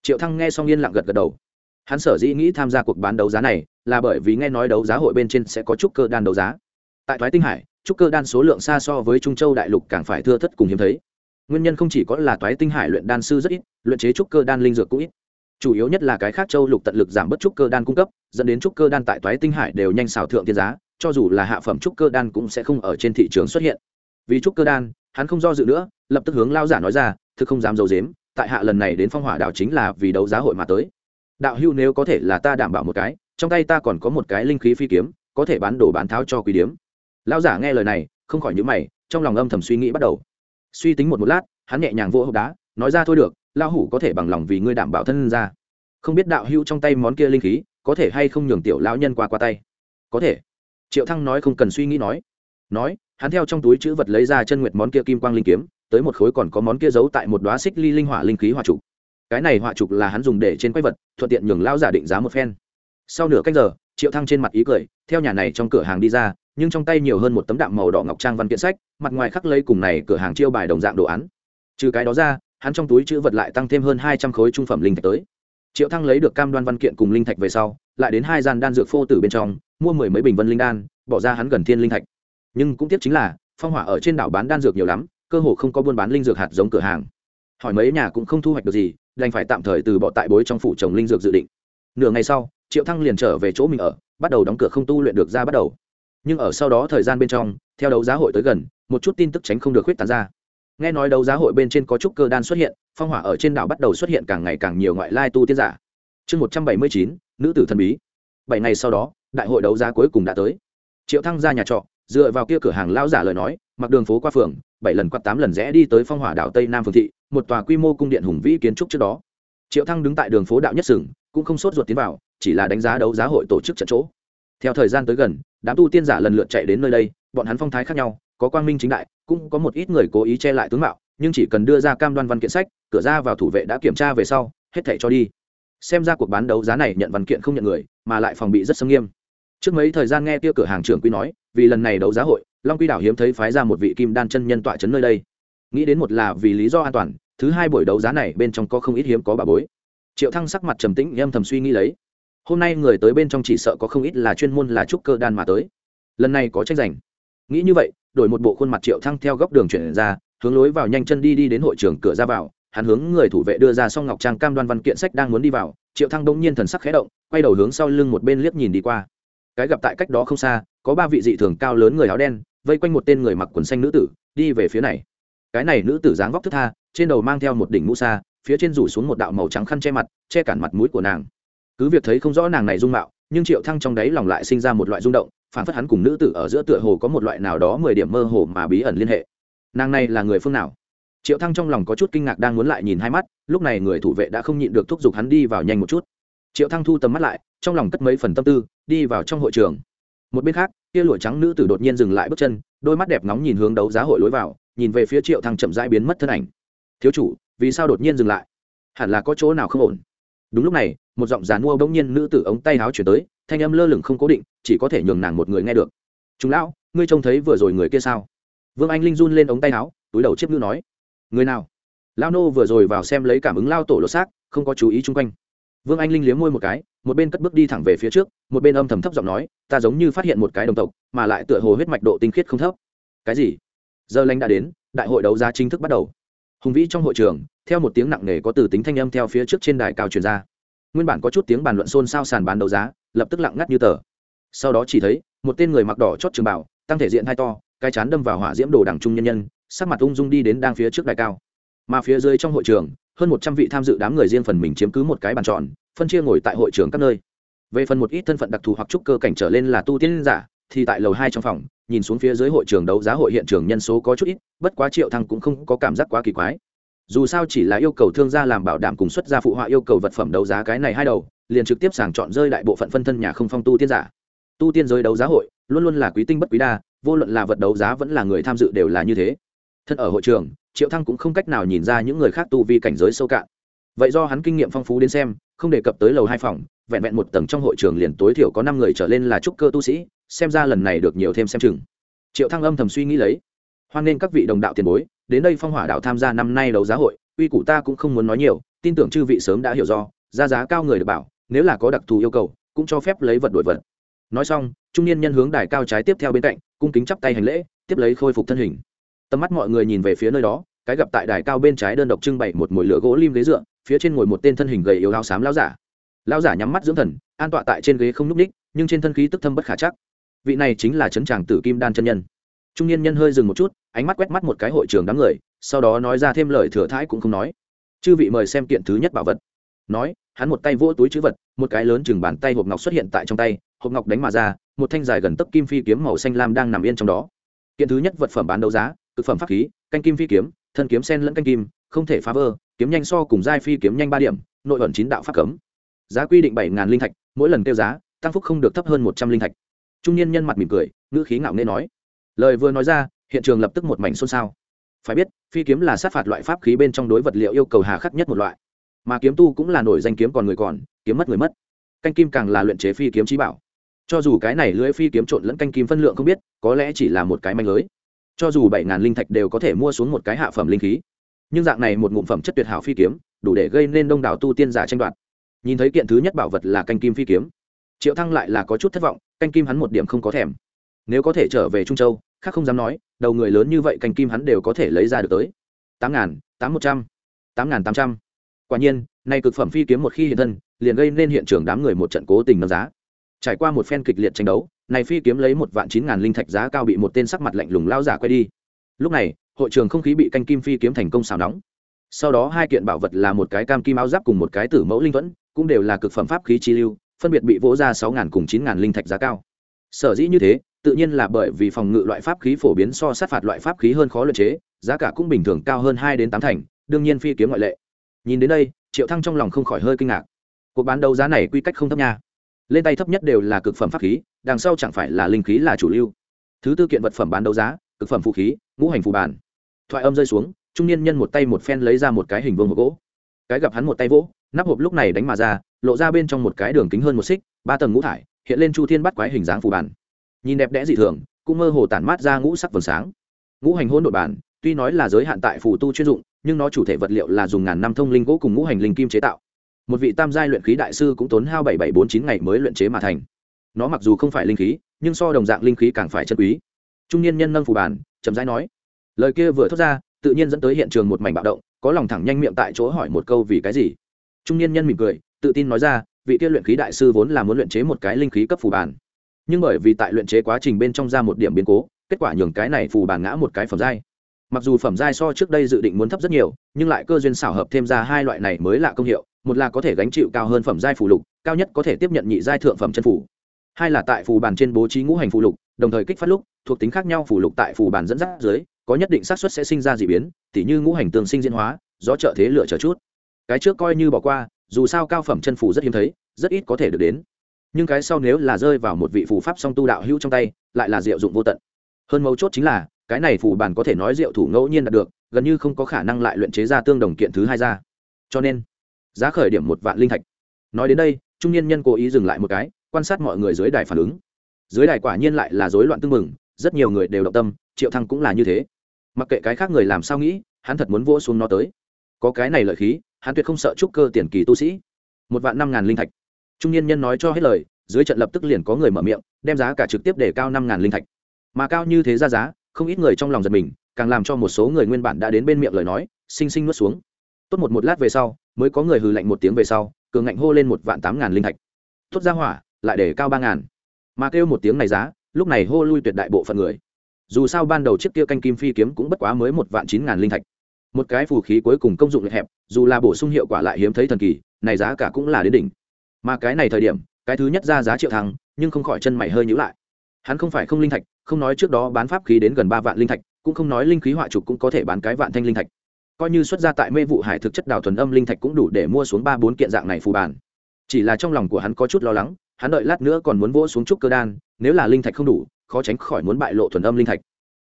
Triệu thăng nghe xong yên lặng gật gật đầu. Hắn sở dĩ nghĩ tham gia cuộc bán đấu giá này, là bởi vì nghe nói đấu giá hội bên trên sẽ có trúc cơ đan đấu giá. Tại thoái tinh hải, trúc cơ đan số lượng xa so với trung châu đại lục càng phải thưa thất cùng hiếm thấy. Nguyên nhân không chỉ có là toái tinh hải luyện đan sư rất ít, luyện chế trúc cơ đan linh dược cũng ít chủ yếu nhất là cái khác châu lục tận lực giảm bớt trúc cơ đan cung cấp, dẫn đến trúc cơ đan tại toái tinh hải đều nhanh xào thượng thiên giá, cho dù là hạ phẩm trúc cơ đan cũng sẽ không ở trên thị trường xuất hiện. Vì trúc cơ đan, hắn không do dự nữa, lập tức hướng lao giả nói ra, thực không dám d i ấ u dếm tại hạ lần này đến phong hỏa đạo chính là vì đấu giá hội mà tới. Đạo hưu nếu có thể là ta đảm bảo một cái, trong tay ta còn có một cái linh khí phi kiếm, có thể bán đồ bán tháo cho quý điếm. Lao giả nghe lời này, không khỏi nhữ mày, trong lòng âm thầm suy nghĩ bắt đầu. Suy tính một một lát, hắn nhẹ nhàng vỗ hộp đá, nói ra, thôi được Lão hủ có thể bằng lòng vì ngươi đảm bảo thân ra không biết đạo hữu trong tay món kia linh khí, có thể hay không nhường tiểu lão nhân qua qua tay? Có thể. Triệu thăng nói không cần suy nghĩ nói. Nói, hắn theo trong túi chữ vật lấy ra chân nguyệt món kia kim quang linh kiếm, tới một khối còn có món kia giấu tại một đóa xích ly linh hỏa linh khí hỏa trục. Cái này hỏa trục là hắn dùng để trên quái vật, thuận tiện nhường lão giả định giá một phen. Sau nửa cách giờ, triệu thăng trên mặt ý cười, theo nhà này trong cửa hàng đi ra, nhưng trong tay nhiều hơn một tấm đạm màu đỏ ngọc trang văn kiện sách, mặt ngoài khắc lấy cùng này cửa hàng chiêu bài đồng dạng đồ án. Trừ cái đó ra hắn trong túi chữ vật lại tăng thêm hơn hai trăm khối trung phẩm linh thạch tới. Triệu thăng lấy được cam đoan văn kiện cùng linh thạch về sau, lại đến hai gian đan dược phô tử bên trong, mua mười mấy bình vân linh đan, bỏ ra hắn gần thiên linh thạch. Nhưng cũng tiếc chính là, phong hỏa ở trên đảo bán đan dược nhiều lắm, cơ hồ không có buôn bán linh dược hạt giống cửa hàng. Hỏi mấy nhà cũng không thu hoạch được gì, đành phải tạm thời từ bỏ tại bối trong phủ trồng linh dược dự định. Nửa ngày sau, triệu thăng liền trở về chỗ mình ở, bắt đầu đóng cửa không tu luyện được ra bắt đầu. Nhưng ở sau đó thời gian bên trong, theo đấu giá hội tới gần, một chút tin tức tránh không được huyết tán ra nghe nói đấu giá hội bên trên có trúc cơ đan xuất hiện, phong hỏa ở trên đảo bắt đầu xuất hiện càng ngày càng nhiều ngoại lai tu tiên giả. Chương một trăm bảy mươi chín, nữ tử thần bí. Bảy ngày sau đó, đại hội đấu giá cuối cùng đã tới. Triệu thăng ra nhà trọ, dựa vào kia cửa hàng lao giả lời nói, mặc đường phố qua phường, bảy lần quát tám lần rẽ đi tới phong hỏa đảo tây nam phường thị, một tòa quy mô cung điện hùng vĩ kiến trúc trước đó. Triệu thăng đứng tại đường phố đạo nhất sừng, cũng không sốt ruột tiến vào, chỉ là đánh giá đấu giá hội tổ chức trận chỗ. Theo thời gian tới gần, đám tu tiên giả lần lượt chạy đến nơi đây, bọn hắn phong thái khác nhau, có quang minh chính đại cũng có một ít người cố ý che lại tướng mạo, nhưng chỉ cần đưa ra cam đoan văn kiện sách, cửa ra vào thủ vệ đã kiểm tra về sau, hết thảy cho đi. Xem ra cuộc bán đấu giá này nhận văn kiện không nhận người, mà lại phòng bị rất sâm nghiêm. Trước mấy thời gian nghe kia cửa hàng trưởng quy nói, vì lần này đấu giá hội, long quy đảo hiếm thấy phái ra một vị kim đan chân nhân tọa trấn nơi đây. Nghĩ đến một là vì lý do an toàn, thứ hai buổi đấu giá này bên trong có không ít hiếm có bà bối. Triệu thăng sắc mặt trầm tĩnh, âm thầm suy nghĩ lấy. Hôm nay người tới bên trong chỉ sợ có không ít là chuyên môn là trúc cơ đan mà tới. Lần này có tranh giành. Nghĩ như vậy đổi một bộ khuôn mặt triệu thăng theo góc đường chuyển ra, hướng lối vào nhanh chân đi đi đến hội trường cửa ra vào, hắn hướng người thủ vệ đưa ra xong ngọc trang cam đoan văn kiện sách đang muốn đi vào, triệu thăng đông nhiên thần sắc khẽ động, quay đầu hướng sau lưng một bên liếc nhìn đi qua. Cái gặp tại cách đó không xa, có ba vị dị thường cao lớn người áo đen, vây quanh một tên người mặc quần xanh nữ tử, đi về phía này. Cái này nữ tử dáng vóc thức tha, trên đầu mang theo một đỉnh mũ xa phía trên rủ xuống một đạo màu trắng khăn che mặt, che cản mặt mũi của nàng. Cứ việc thấy không rõ nàng này dung mạo, nhưng triệu thăng trong đáy lòng lại sinh ra một loại rung động phản phất hắn cùng nữ tử ở giữa tựa hồ có một loại nào đó mười điểm mơ hồ mà bí ẩn liên hệ. Nàng này là người phương nào? Triệu thăng trong lòng có chút kinh ngạc đang muốn lại nhìn hai mắt, lúc này người thủ vệ đã không nhịn được thúc giục hắn đi vào nhanh một chút. Triệu thăng thu tầm mắt lại, trong lòng cất mấy phần tâm tư, đi vào trong hội trường. Một bên khác kia lụa trắng nữ tử đột nhiên dừng lại bước chân, đôi mắt đẹp nóng nhìn hướng đấu giá hội lối vào, nhìn về phía triệu thăng chậm rãi biến mất thân ảnh. Thiếu chủ, vì sao đột nhiên dừng lại? Hẳn là có chỗ nào không ổn? Đúng lúc này, một giọng dán mua bỗng nhiên nữ tử ống tay áo chuyển tới thanh âm lơ lửng không cố định, chỉ có thể nhường nàng một người nghe được. Chúng lão, ngươi trông thấy vừa rồi người kia sao? Vương anh linh run lên ống tay áo, túi đầu chiếc ngữ nói. Người nào? Lao nô vừa rồi vào xem lấy cảm ứng lao tổ lột xác, không có chú ý chung quanh. Vương anh linh liếm môi một cái, một bên cất bước đi thẳng về phía trước, một bên âm thầm thấp giọng nói, ta giống như phát hiện một cái đồng tộc, mà lại tựa hồ huyết mạch độ tinh khiết không thấp. Cái gì? Giờ lanh đã đến, đại hội đấu giá chính thức bắt đầu. Hùng vĩ trong hội trường, theo một tiếng nặng nề có từ tính thanh âm theo phía trước trên đài cao truyền ra. Nguyên bản có chút tiếng bàn luận xôn xao sàn bán đấu giá lập tức lặng ngắt như tờ. Sau đó chỉ thấy, một tên người mặc đỏ chót trường bảo tăng thể diện hai to, cái chán đâm vào hỏa diễm đồ đằng trung nhân nhân, sắc mặt ung dung đi đến đang phía trước đài cao. Mà phía dưới trong hội trường, hơn một trăm vị tham dự đám người riêng phần mình chiếm cứ một cái bàn tròn, phân chia ngồi tại hội trường các nơi. Về phần một ít thân phận đặc thù hoặc trúc cơ cảnh trở lên là tu tiên giả, thì tại lầu hai trong phòng, nhìn xuống phía dưới hội trường đấu giá hội hiện trường nhân số có chút ít, bất quá triệu thăng cũng không có cảm giác quá kỳ quái. Dù sao chỉ là yêu cầu thương gia làm bảo đảm cùng xuất gia phụ họa yêu cầu vật phẩm đấu giá cái này hai đầu liền trực tiếp sàng chọn rơi đại bộ phận phân thân nhà không phong tu tiên giả. Tu tiên giới đấu giá hội, luôn luôn là quý tinh bất quý đa, vô luận là vật đấu giá vẫn là người tham dự đều là như thế. Thân ở hội trường, triệu thăng cũng không cách nào nhìn ra những người khác tu vi cảnh giới sâu cạn. Vậy do hắn kinh nghiệm phong phú đến xem, không đề cập tới lầu hai phòng, vẹn vẹn một tầng trong hội trường liền tối thiểu có năm người trở lên là trúc cơ tu sĩ, xem ra lần này được nhiều thêm xem chừng. Triệu thăng âm thầm suy nghĩ lấy. Hoan nên các vị đồng đạo tiền bối, đến đây phong hỏa đạo tham gia năm nay đấu giá hội uy củ ta cũng không muốn nói nhiều, tin tưởng chư vị sớm đã hiểu do ra giá cao người được bảo nếu là có đặc thù yêu cầu, cũng cho phép lấy vật đổi vật. Nói xong, trung niên nhân hướng đài cao trái tiếp theo bên cạnh, cung kính chắp tay hành lễ, tiếp lấy khôi phục thân hình. Tầm mắt mọi người nhìn về phía nơi đó, cái gặp tại đài cao bên trái đơn độc trưng bày một mồi lửa gỗ lim ghế dựa, phía trên ngồi một tên thân hình gầy yếu lao xám lao giả. Lao giả nhắm mắt dưỡng thần, an tọa tại trên ghế không n ú c ních, nhưng trên thân khí tức thâm bất khả chắc. Vị này chính là trấn tràng tử kim đan chân nhân. Trung niên nhân hơi dừng một chút, ánh mắt quét mắt một cái hội trường đám người, sau đó nói ra thêm lời thừa thãi cũng không nói. Chư vị mời xem kiện thứ nhất bảo vật. Nói hắn một tay vỗ túi chữ vật, một cái lớn chừng bàn tay hộp ngọc xuất hiện tại trong tay, hộp ngọc đánh mà ra, một thanh dài gần tấc kim phi kiếm màu xanh lam đang nằm yên trong đó. Kiện thứ nhất vật phẩm bán đấu giá thực phẩm pháp khí, canh kim phi kiếm, thân kiếm sen lẫn canh kim, không thể phá vỡ, kiếm nhanh so cùng giai phi kiếm nhanh ba điểm, nội ẩn chín đạo pháp cấm. Giá quy định bảy linh thạch, mỗi lần tiêu giá, tăng phúc không được thấp hơn một trăm linh thạch. Trung niên nhân mặt mỉm cười, ngữ khí ngạo nghễ nói. Lời vừa nói ra, hiện trường lập tức một mảnh xôn xao. Phải biết, phi kiếm là sát phạt loại pháp khí bên trong đối vật liệu yêu cầu hà khắc nhất một loại mà kiếm tu cũng là nổi danh kiếm còn người còn, kiếm mất người mất. Canh kim càng là luyện chế phi kiếm trí bảo. Cho dù cái này lưỡi phi kiếm trộn lẫn canh kim phân lượng không biết, có lẽ chỉ là một cái manh lưới. Cho dù bảy ngàn linh thạch đều có thể mua xuống một cái hạ phẩm linh khí. Nhưng dạng này một ngụm phẩm chất tuyệt hảo phi kiếm, đủ để gây nên đông đảo tu tiên giả tranh đoạt. Nhìn thấy kiện thứ nhất bảo vật là canh kim phi kiếm, triệu thăng lại là có chút thất vọng, canh kim hắn một điểm không có thèm. Nếu có thể trở về trung châu, khác không dám nói, đầu người lớn như vậy canh kim hắn đều có thể lấy ra được tới. Tám ngàn, tám một trăm, tám ngàn tám trăm quả nhiên, nay cực phẩm phi kiếm một khi hiện thân, liền gây nên hiện trường đám người một trận cố tình nâng giá. Trải qua một phen kịch liệt tranh đấu này phi kiếm lấy một vạn chín ngàn linh thạch giá cao bị một tên sắc mặt lạnh lùng lao giả quay đi. Lúc này, hội trường không khí bị canh kim phi kiếm thành công xào nóng. Sau đó hai kiện bảo vật là một cái cam kim áo giáp cùng một cái tử mẫu linh thuẫn, cũng đều là cực phẩm pháp khí chi lưu, phân biệt bị vỗ ra sáu ngàn cùng chín ngàn linh thạch giá cao. Sở dĩ như thế, tự nhiên là bởi vì phòng ngự loại pháp khí phổ biến so sát phạt loại pháp khí hơn khó luyện chế, giá cả cũng bình thường cao hơn hai đến tám thành, đương nhiên phi kiếm ngoại lệ nhìn đến đây, triệu thăng trong lòng không khỏi hơi kinh ngạc. Cuộc bán đấu giá này quy cách không thấp nha. Lên tay thấp nhất đều là cực phẩm pháp khí, đằng sau chẳng phải là linh khí là chủ lưu. Thứ tư kiện vật phẩm bán đấu giá, cực phẩm phụ khí, ngũ hành phù bản. Thoại âm rơi xuống, trung niên nhân một tay một phen lấy ra một cái hình vương hộp gỗ. Cái gặp hắn một tay vỗ, nắp hộp lúc này đánh mà ra, lộ ra bên trong một cái đường kính hơn một xích, ba tầng ngũ thải, hiện lên chu thiên bắt quái hình dáng phù bản. Nhìn đẹp đẽ dị thường, cũng mơ hồ tản mát ra ngũ sắc vầng sáng. Ngũ hành hôn đội bản tuy nói là giới hạn tại phù tu chuyên dụng nhưng nó chủ thể vật liệu là dùng ngàn năm thông linh gỗ cùng ngũ hành linh kim chế tạo. Một vị tam giai luyện khí đại sư cũng tốn hao bảy bảy bốn chín ngày mới luyện chế mà thành. Nó mặc dù không phải linh khí nhưng so đồng dạng linh khí càng phải chân quý. Trung niên nhân nâng phù bàn, chậm rãi nói lời kia vừa thốt ra tự nhiên dẫn tới hiện trường một mảnh bạo động có lòng thẳng nhanh miệng tại chỗ hỏi một câu vì cái gì? Trung niên nhân mỉm cười tự tin nói ra vị kia luyện khí đại sư vốn là muốn luyện chế một cái linh khí cấp phù bàn, nhưng bởi vì tại luyện chế quá trình bên trong ra một điểm biến cố kết quả nhường cái này phù bàn ngã một cái phẩm giai mặc dù phẩm giai so trước đây dự định muốn thấp rất nhiều, nhưng lại cơ duyên xảo hợp thêm ra hai loại này mới là công hiệu, một là có thể gánh chịu cao hơn phẩm giai phù lục, cao nhất có thể tiếp nhận nhị giai thượng phẩm chân phủ hai là tại phù bàn trên bố trí ngũ hành phù lục, đồng thời kích phát lúc, thuộc tính khác nhau phù lục tại phù bàn dẫn dắt dưới, có nhất định xác suất sẽ sinh ra d ị biến, tỉ như ngũ hành tương sinh diễn hóa do trợ thế lựa chờ chút. Cái trước coi như bỏ qua, dù sao cao phẩm chân phù rất hiếm thấy, rất ít có thể được đến. Nhưng cái sau nếu là rơi vào một vị phù pháp song tu đạo hữu trong tay, lại là diệu dụng vô tận. Hơn mấu chốt chính là cái này phủ bản có thể nói rượu thủ ngẫu nhiên đạt được, gần như không có khả năng lại luyện chế ra tương đồng kiện thứ hai ra. Cho nên, giá khởi điểm một vạn linh thạch. Nói đến đây, trung niên nhân cố ý dừng lại một cái, quan sát mọi người dưới đài phản ứng. Dưới đài quả nhiên lại là rối loạn tưng mừng rất nhiều người đều động tâm, triệu thăng cũng là như thế. Mặc kệ cái khác người làm sao nghĩ, hắn thật muốn vỗ xuống nó tới. Có cái này lợi khí, hắn tuyệt không sợ trúc cơ tiền kỳ tu sĩ. Một vạn năm ngàn linh thạch. Trung niên nhân nói cho hết lời, dưới trận lập tức liền có người mở miệng, đem giá cả trực tiếp để cao năm ngàn linh thạch. Mà cao như thế ra giá không ít người trong lòng giật mình, càng làm cho một số người nguyên bản đã đến bên miệng lời nói, xinh xinh nuốt xuống. Tốt một một lát về sau, mới có người hừ lạnh một tiếng về sau, cường ngạnh hô lên một vạn tám ngàn linh thạch. Tốt ra hỏa, lại để cao ba ngàn. Mà kêu một tiếng này giá, lúc này hô lui tuyệt đại bộ phận người. Dù sao ban đầu chiếc kia canh kim phi kiếm cũng bất quá mới một vạn chín ngàn linh thạch. Một cái phù khí cuối cùng công dụng hẹp, dù là bổ sung hiệu quả lại hiếm thấy thần kỳ, này giá cả cũng là đến đỉnh. Mà cái này thời điểm, cái thứ nhất ra giá triệu thăng, nhưng không khỏi chân mày hơi nhữ lại hắn không phải không linh thạch, không nói trước đó bán pháp khí đến gần ba vạn linh thạch, cũng không nói linh khí họa trục cũng có thể bán cái vạn thanh linh thạch. Coi như xuất ra tại mê vụ hải thực chất đào thuần âm linh thạch cũng đủ để mua xuống ba bốn kiện dạng này phù bản. Chỉ là trong lòng của hắn có chút lo lắng, hắn đợi lát nữa còn muốn vỗ xuống trúc cơ đan, nếu là linh thạch không đủ, khó tránh khỏi muốn bại lộ thuần âm linh thạch.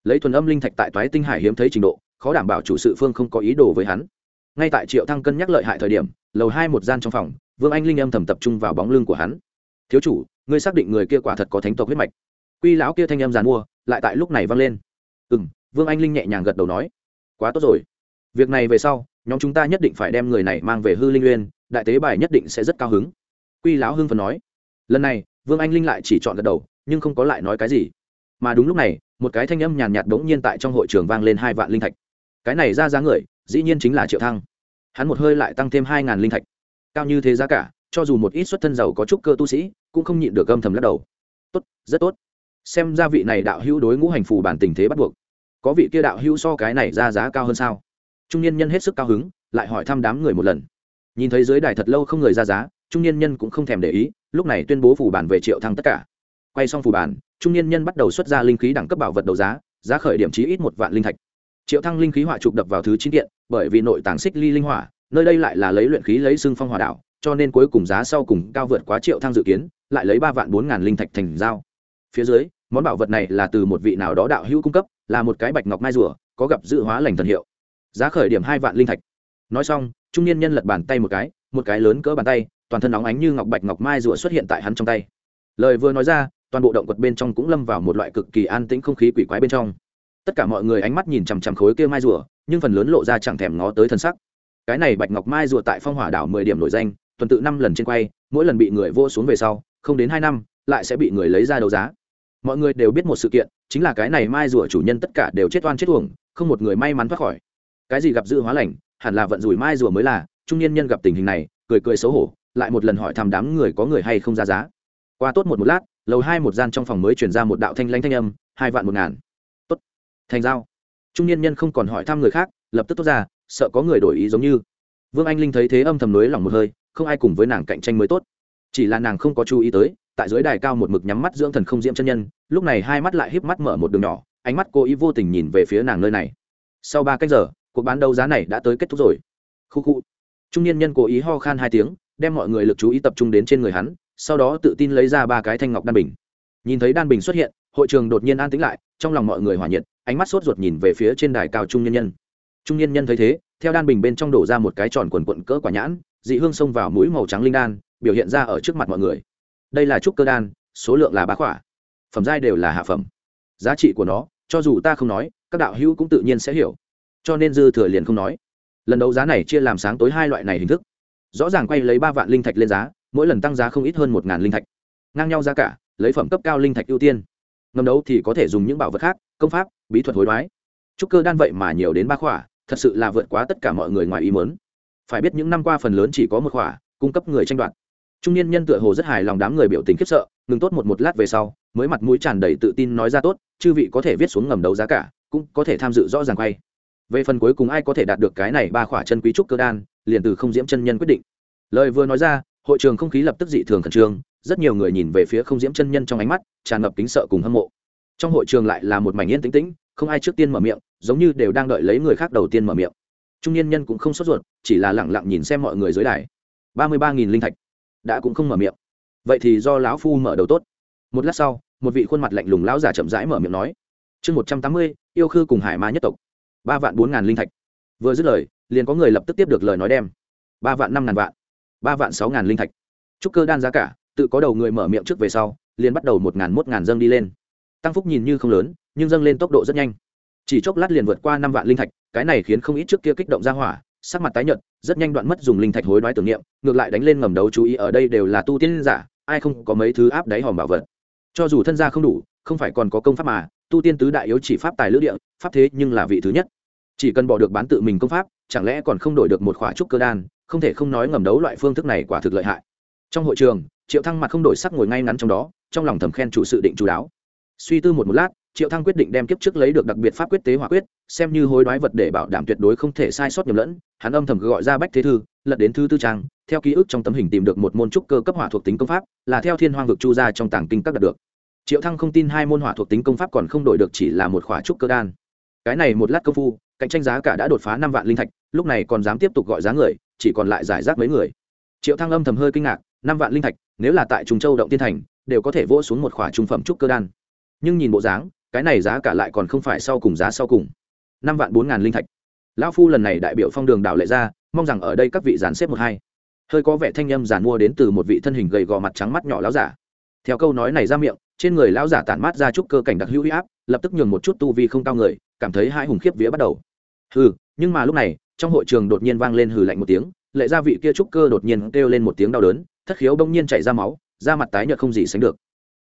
Lấy thuần âm linh thạch tại toái tinh hải hiếm thấy trình độ, khó đảm bảo chủ sự phương không có ý đồ với hắn. Ngay tại triệu thăng cân nhắc lợi hại thời điểm, lầu hai một gian trong phòng, vương anh linh âm thầm tập trung vào bóng lưng của hắn. Thiếu chủ, ngươi xác định người kia quả thật có thánh tộc huyết mạch quy lão kia thanh âm giàn mua, lại tại lúc này vang lên. Ừ m vương anh linh nhẹ nhàng gật đầu nói, quá tốt rồi. Việc này về sau, nhóm chúng ta nhất định phải đem người này mang về hư linh uyên, đại tế bài nhất định sẽ rất cao hứng. Quy lão hưng phần nói. Lần này, vương anh linh lại chỉ chọn gật đầu, nhưng không có lại nói cái gì. Mà đúng lúc này, một cái thanh âm nhàn nhạt bỗng nhiên tại trong hội trường vang lên hai vạn linh thạch. Cái này ra giá người, dĩ nhiên chính là triệu thăng. Hắn một hơi lại tăng thêm hai ngàn linh thạch. Cao như thế giá cả, cho dù một ít xuất thân giàu có chút cơ tu sĩ, cũng không nhịn được âm thầm lắc đầu. Tốt, rất tốt xem ra vị này đạo hữu đối ngũ hành phù bản tình thế bắt buộc. Có vị kia đạo hữu so cái này ra giá cao hơn sao? Trung niên nhân hết sức cao hứng, lại hỏi thăm đám người một lần. Nhìn thấy dưới đài thật lâu không người ra giá, trung niên nhân cũng không thèm để ý, lúc này tuyên bố phù bản về triệu thăng tất cả. Quay xong phù bản, trung niên nhân bắt đầu xuất ra linh khí đẳng cấp bảo vật đấu giá giá khởi điểm chí ít một vạn linh thạch. Triệu thăng linh khí hỏa trục đập vào thứ chín kiện, bởi vì nội tàng xích ly linh hỏa, nơi đây lại là lấy luyện khí lấy xương phong hỏa đạo, cho nên cuối cùng giá sau cùng cao vượt quá triệu thăng dự kiến, lại lấy ba vạn bốn ngàn linh thạch thành giao phía dưới, món bảo vật này là từ một vị nào đó đạo hữu cung cấp, là một cái bạch ngọc mai rùa, có gặp dự hóa lành thần hiệu. Giá khởi điểm hai vạn linh thạch. Nói xong, trung niên nhân lật bàn tay một cái một cái lớn cỡ bàn tay, toàn thân nóng ánh như ngọc bạch ngọc mai rùa xuất hiện tại hắn trong tay. Lời vừa nói ra, toàn bộ động vật bên trong cũng lâm vào một loại cực kỳ an tĩnh không khí quỷ quái bên trong. Tất cả mọi người ánh mắt nhìn chằm chằm khối kia mai rùa, nhưng phần lớn lộ ra chẳng thèm ngó tới thân sắc. Cái này bạch ngọc mai rùa tại phong hỏa đảo mười điểm nổi danh, tuần tự năm lần trên quay, mỗi lần bị người vô xuống về sau, không đến hai năm, lại sẽ bị người lấy ra đấu giá mọi người đều biết một sự kiện, chính là cái này mai rùa chủ nhân tất cả đều chết oan chết uổng, không một người may mắn thoát khỏi. Cái gì gặp dự hóa lành, hẳn là vận rủi mai rùa mới là, trung niên nhân gặp tình hình này, cười cười xấu hổ, lại một lần hỏi thăm đám người có người hay không ra giá. Qua tốt một một lát, lầu hai một gian trong phòng mới chuyển ra một đạo thanh lãnh thanh âm, hai vạn một ngàn. Tốt. Thành giao. Trung niên nhân không còn hỏi thăm người khác, lập tức tốt ra, sợ có người đổi ý giống như. Vương anh linh thấy thế âm thầm nới lòng một hơi, không ai cùng với nàng cạnh tranh mới tốt. Chỉ là nàng không có chú ý tới tại dưới đài cao một mực nhắm mắt dưỡng thần không diễm chân nhân, lúc này hai mắt lại híp mắt mở một đường nhỏ, ánh mắt cô ý vô tình nhìn về phía nàng nơi này. Sau ba cách giờ, cuộc bán đấu giá này đã tới kết thúc rồi. Khu khu. Trung niên nhân cố ý ho khan hai tiếng, đem mọi người lực chú ý tập trung đến trên người hắn, sau đó tự tin lấy ra ba cái thanh ngọc đan bình. Nhìn thấy đan bình xuất hiện, hội trường đột nhiên an tĩnh lại, trong lòng mọi người hòa nhiệt, ánh mắt sốt ruột nhìn về phía trên đài cao trung nhân nhân. Trung nhân nhân thấy thế, theo đan bình bên trong đổ ra một cái tròn quần quận cỡ quả nhãn, dị hương xông vào mũi màu trắng linh đan, biểu hiện ra ở trước mặt mọi người đây là trúc cơ đan, số lượng là bá khỏa. Phẩm giai đều là hạ phẩm. Giá trị của nó, cho dù ta không nói, các đạo hữu cũng tự nhiên sẽ hiểu. Cho nên dư thừa liền không nói. Lần đấu giá này chia làm sáng tối hai loại này hình thức. Rõ ràng quay lấy ba vạn linh thạch lên giá, mỗi lần tăng giá không ít hơn một ngàn linh thạch. Ngang nhau giá cả, lấy phẩm cấp cao linh thạch ưu tiên. Ngầm đấu thì có thể dùng những bảo vật khác, công pháp, bí thuật hối đoái. Trúc cơ đan vậy mà nhiều đến ba khỏa, thật sự là vượt quá tất cả mọi người ngoài ý mớn phải biết những năm qua phần lớn chỉ có một khỏa, cung cấp người tranh đoạt trung niên nhân tựa hồ rất hài lòng đám người biểu tình khiếp sợ, ngừng tốt một một lát về sau, mới mặt mũi tràn đầy tự tin nói ra tốt, chư vị có thể viết xuống ngầm đấu giá cả, cũng có thể tham dự rõ ràng quay. Về phần cuối cùng ai có thể đạt được cái này ba khỏa chân quý trúc cơ đan, liền từ không diễm chân nhân quyết định. Lời vừa nói ra, hội trường không khí lập tức dị thường khẩn trương, rất nhiều người nhìn về phía không diễm chân nhân trong ánh mắt, tràn ngập kính sợ cùng hâm mộ. Trong hội trường lại là một mảnh yên tĩnh tĩnh, không ai trước tiên mở miệng, giống như đều đang đợi lấy người khác đầu tiên mở miệng. Trung niên nhân cũng không sốt ruột, chỉ là lẳng lặng nhìn xem mọi người dưới đài. Ba mươi ba nghìn linh thạch đã cũng không mở miệng. Vậy thì do lão phu mở đầu tốt. Một lát sau, một vị khuôn mặt lạnh lùng lão giả chậm rãi mở miệng nói, chương một trăm tám mươi, yêu khư cùng hải ma nhất tộc. Ba vạn bốn ngàn linh thạch. Vừa dứt lời, liền có người lập tức tiếp được lời nói đem. Ba vạn năm ngàn vạn, ba vạn sáu ngàn linh thạch. Trúc cơ đan giá cả, tự có đầu người mở miệng trước về sau, liền bắt đầu một ngàn một ngàn dâng đi lên. Tăng phúc nhìn như không lớn, nhưng dâng lên tốc độ rất nhanh. Chỉ chốc lát liền vượt qua năm vạn linh thạch, cái này khiến không ít trước kia kích động ra hỏa sắc mặt tái nhợt, rất nhanh đoạn mất dùng linh thạch hối đoái tưởng niệm, ngược lại đánh lên ngầm đấu chú ý ở đây đều là tu tiên giả, ai không có mấy thứ áp đáy hòm bảo vật. Cho dù thân gia không đủ, không phải còn có công pháp mà, tu tiên tứ đại yếu chỉ pháp tài lữ địa, pháp thế nhưng là vị thứ nhất. Chỉ cần bỏ được bán tự mình công pháp, chẳng lẽ còn không đổi được một khóa trúc cơ đan, không thể không nói ngầm đấu loại phương thức này quả thực lợi hại. Trong hội trường, triệu thăng mặt không đổi sắc ngồi ngay ngắn trong đó, trong lòng thầm khen chủ sự định chú đáo. Suy tư một một lát triệu thăng quyết định đem kiếp trước lấy được đặc biệt pháp quyết tế hỏa quyết, xem như hối đoái vật để bảo đảm tuyệt đối không thể sai sót nhầm lẫn, hắn âm thầm gọi ra bách thế thư, lật đến thư tư trang, theo ký ức trong tấm hình tìm được một môn trúc cơ cấp hỏa thuộc tính công pháp, là theo thiên hoang vực chu ra trong tàng kinh các đạt được. Triệu thăng không tin hai môn hỏa thuộc tính công pháp còn không đổi được chỉ là một khỏa trúc cơ đan. Cái này một lát công phu, cạnh tranh giá cả đã đột phá năm vạn linh thạch, lúc này còn dám tiếp tục gọi giá người, chỉ còn lại giải rác mấy người. Triệu thăng âm thầm hơi kinh ngạc, năm vạn linh thạch, nếu là tại trung châu động tiên thành, đều có thể vỗ xuống một khỏa trung phẩm trúc cơ đan. Nhưng nhìn bộ dáng cái này giá cả lại còn không phải sau cùng giá sau cùng. Năm vạn bốn ngàn linh thạch. Lão phu lần này đại biểu phong đường đạo lệ ra, mong rằng ở đây các vị dàn xếp một hai. Hơi có vẻ thanh â m giàn mua đến từ một vị thân hình gầy gò mặt trắng mắt nhỏ láo giả. Theo câu nói này ra miệng, trên người lão giả tản mát ra chút cơ cảnh đặc hữu huy áp, lập tức nhường một chút tu vi không cao người, cảm thấy hai hùng khiếp vía bắt đầu. Hừ, nhưng mà lúc này, trong hội trường đột nhiên vang lên hừ lạnh một tiếng, lệ gia vị kia trúc cơ đột nhiên kêu lên một tiếng đau đớn, thất khiếu bỗng nhiên chảy ra máu, da mặt tái nhợt không gì sánh được.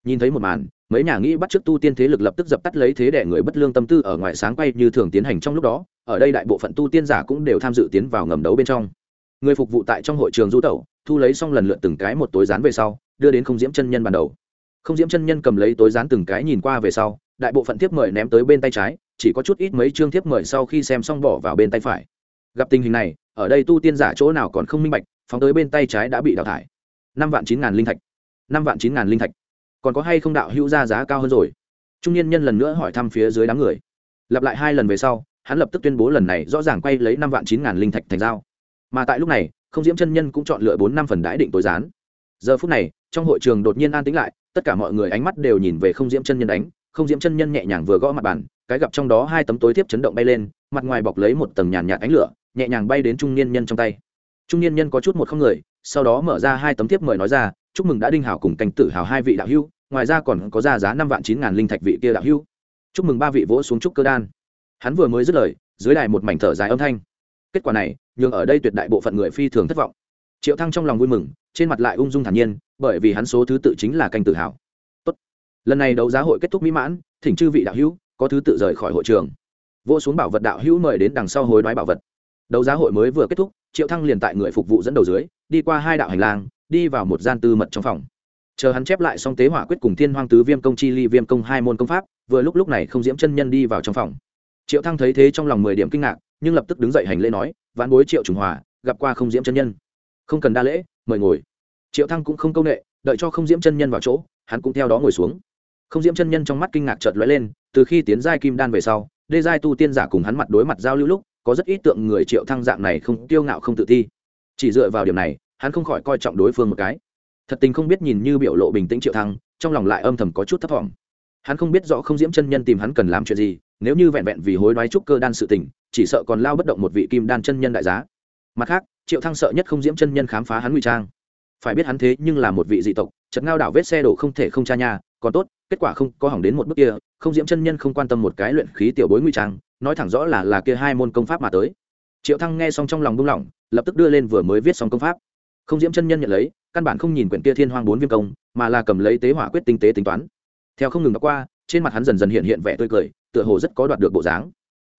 Nhìn thấy một màn mấy nhà nghĩ bắt chước tu tiên thế lực lập tức dập tắt lấy thế để người bất lương tâm tư ở ngoài sáng quay như thường tiến hành trong lúc đó, ở đây đại bộ phận tu tiên giả cũng đều tham dự tiến vào ngầm đấu bên trong. Người phục vụ tại trong hội trường du tẩu, thu lấy xong lần lượt từng cái một tối rán về sau, đưa đến không diễm chân nhân ban đầu. Không diễm chân nhân cầm lấy tối rán từng cái nhìn qua về sau, đại bộ phận thiếp mời ném tới bên tay trái, chỉ có chút ít mấy chương thiếp mời sau khi xem xong bỏ vào bên tay phải. Gặp tình hình này, ở đây tu tiên giả chỗ nào còn không minh bạch, phóng tới bên tay trái đã bị đào thải. Năm vạn chín ngàn linh thạch. Năm vạn chín ngàn linh thạch còn có hay không đạo hữu ra giá cao hơn rồi? Trung niên nhân lần nữa hỏi thăm phía dưới đám người. Lặp lại hai lần về sau, hắn lập tức tuyên bố lần này rõ ràng quay lấy năm vạn chín ngàn linh thạch thành dao mà tại lúc này, không diễm chân nhân cũng chọn lựa bốn năm phần đãi định tối gián. Giờ phút này, trong hội trường đột nhiên an tĩnh lại, tất cả mọi người ánh mắt đều nhìn về không diễm chân nhân đánh. Không diễm chân nhân nhẹ nhàng vừa gõ mặt bàn, cái gặp trong đó hai tấm tối thiếp chấn động bay lên, mặt ngoài bọc lấy một tầng nhàn nhạt ánh lửa, nhẹ nhàng bay đến trung niên nhân trong tay. Trung niên nhân có chút một không người, sau đó mở ra hai tấm thiếp mời nói ra chúc mừng đã đinh hảo cùng canh tử hảo hai vị đạo hưu ngoài ra còn có ra giá năm vạn chín ngàn linh thạch vị kia đạo hưu chúc mừng ba vị vỗ xuống trúc cơ đan. Hắn vừa mới dứt lời, dưới đài một mảnh thở dài âm thanh. Kết quả này, nhường ở đây tuyệt đại bộ phận người phi thường thất vọng. Triệu thăng trong lòng vui mừng, trên mặt lại ung dung thản nhiên, bởi vì hắn số thứ tự chính là canh tử hảo. Tốt. lần này đấu giá hội kết thúc mỹ mãn, thỉnh chư vị đạo hữu, có thứ tự rời khỏi hội trường. Vô xuống bảo vật đạo hữu mời đến đằng sau hối đoái bảo vật. Đấu giá hội mới vừa kết thúc, triệu thăng liền tại người phục vụ dẫn đầu dưới, đi qua hai đạo hành lang đi vào một gian tư mật trong phòng. Chờ hắn chép lại xong tế hỏa quyết cùng thiên hoang tứ viêm công chi ly viêm công hai môn công pháp, vừa lúc lúc này không diễm chân nhân đi vào trong phòng. Triệu thăng thấy thế trong lòng mười điểm kinh ngạc, nhưng lập tức đứng dậy hành lễ nói, vãn bối triệu trùng hòa, gặp qua không diễm chân nhân. Không cần đa lễ, mời ngồi. Triệu thăng cũng không công nghệ đợi cho không diễm chân nhân vào chỗ, hắn cũng theo đó ngồi xuống. Không diễm chân nhân trong mắt kinh ngạc chợt lóe lên, từ khi tiến giai kim đan về sau, đê giai tu tiên giả cùng hắn mặt đối mặt giao lưu lúc, có rất ít tượng người triệu thăng dạng này không tiêu ngạo không tự ti. Chỉ dựa vào điểm này hắn không khỏi coi trọng đối phương một cái. Thật tình không biết nhìn như biểu lộ bình tĩnh triệu thăng trong lòng lại âm thầm có chút thấp thỏm. Hắn không biết rõ không diễm chân nhân tìm hắn cần làm chuyện gì nếu như vẹn vẹn vì hối đoái trúc cơ đan sự tình chỉ sợ còn lao bất động một vị kim đan chân nhân đại giá. Mặt khác triệu thăng sợ nhất không diễm chân nhân khám phá hắn ngụy trang. Phải biết hắn thế nhưng là một vị dị tộc chật ngao đảo vết xe đổ không thể không cha nhà, còn tốt kết quả không có hỏng đến một bước kia không diễm chân nhân không quan tâm một cái luyện khí tiểu bối ngụy trang nói thẳng rõ là là kia hai môn công pháp mà tới. Triệu thăng nghe xong trong lòng buông lỏng lập tức đưa lên vừa mới viết xong công pháp không diễm chân nhân nhận lấy, căn bản không nhìn quyển kia thiên hoang bốn viêm công, mà là cầm lấy tế hỏa quyết tinh tế tính toán. Theo không ngừng đọc qua, trên mặt hắn dần dần hiện hiện vẻ tươi cười, tựa hồ rất có đoạt được bộ dáng.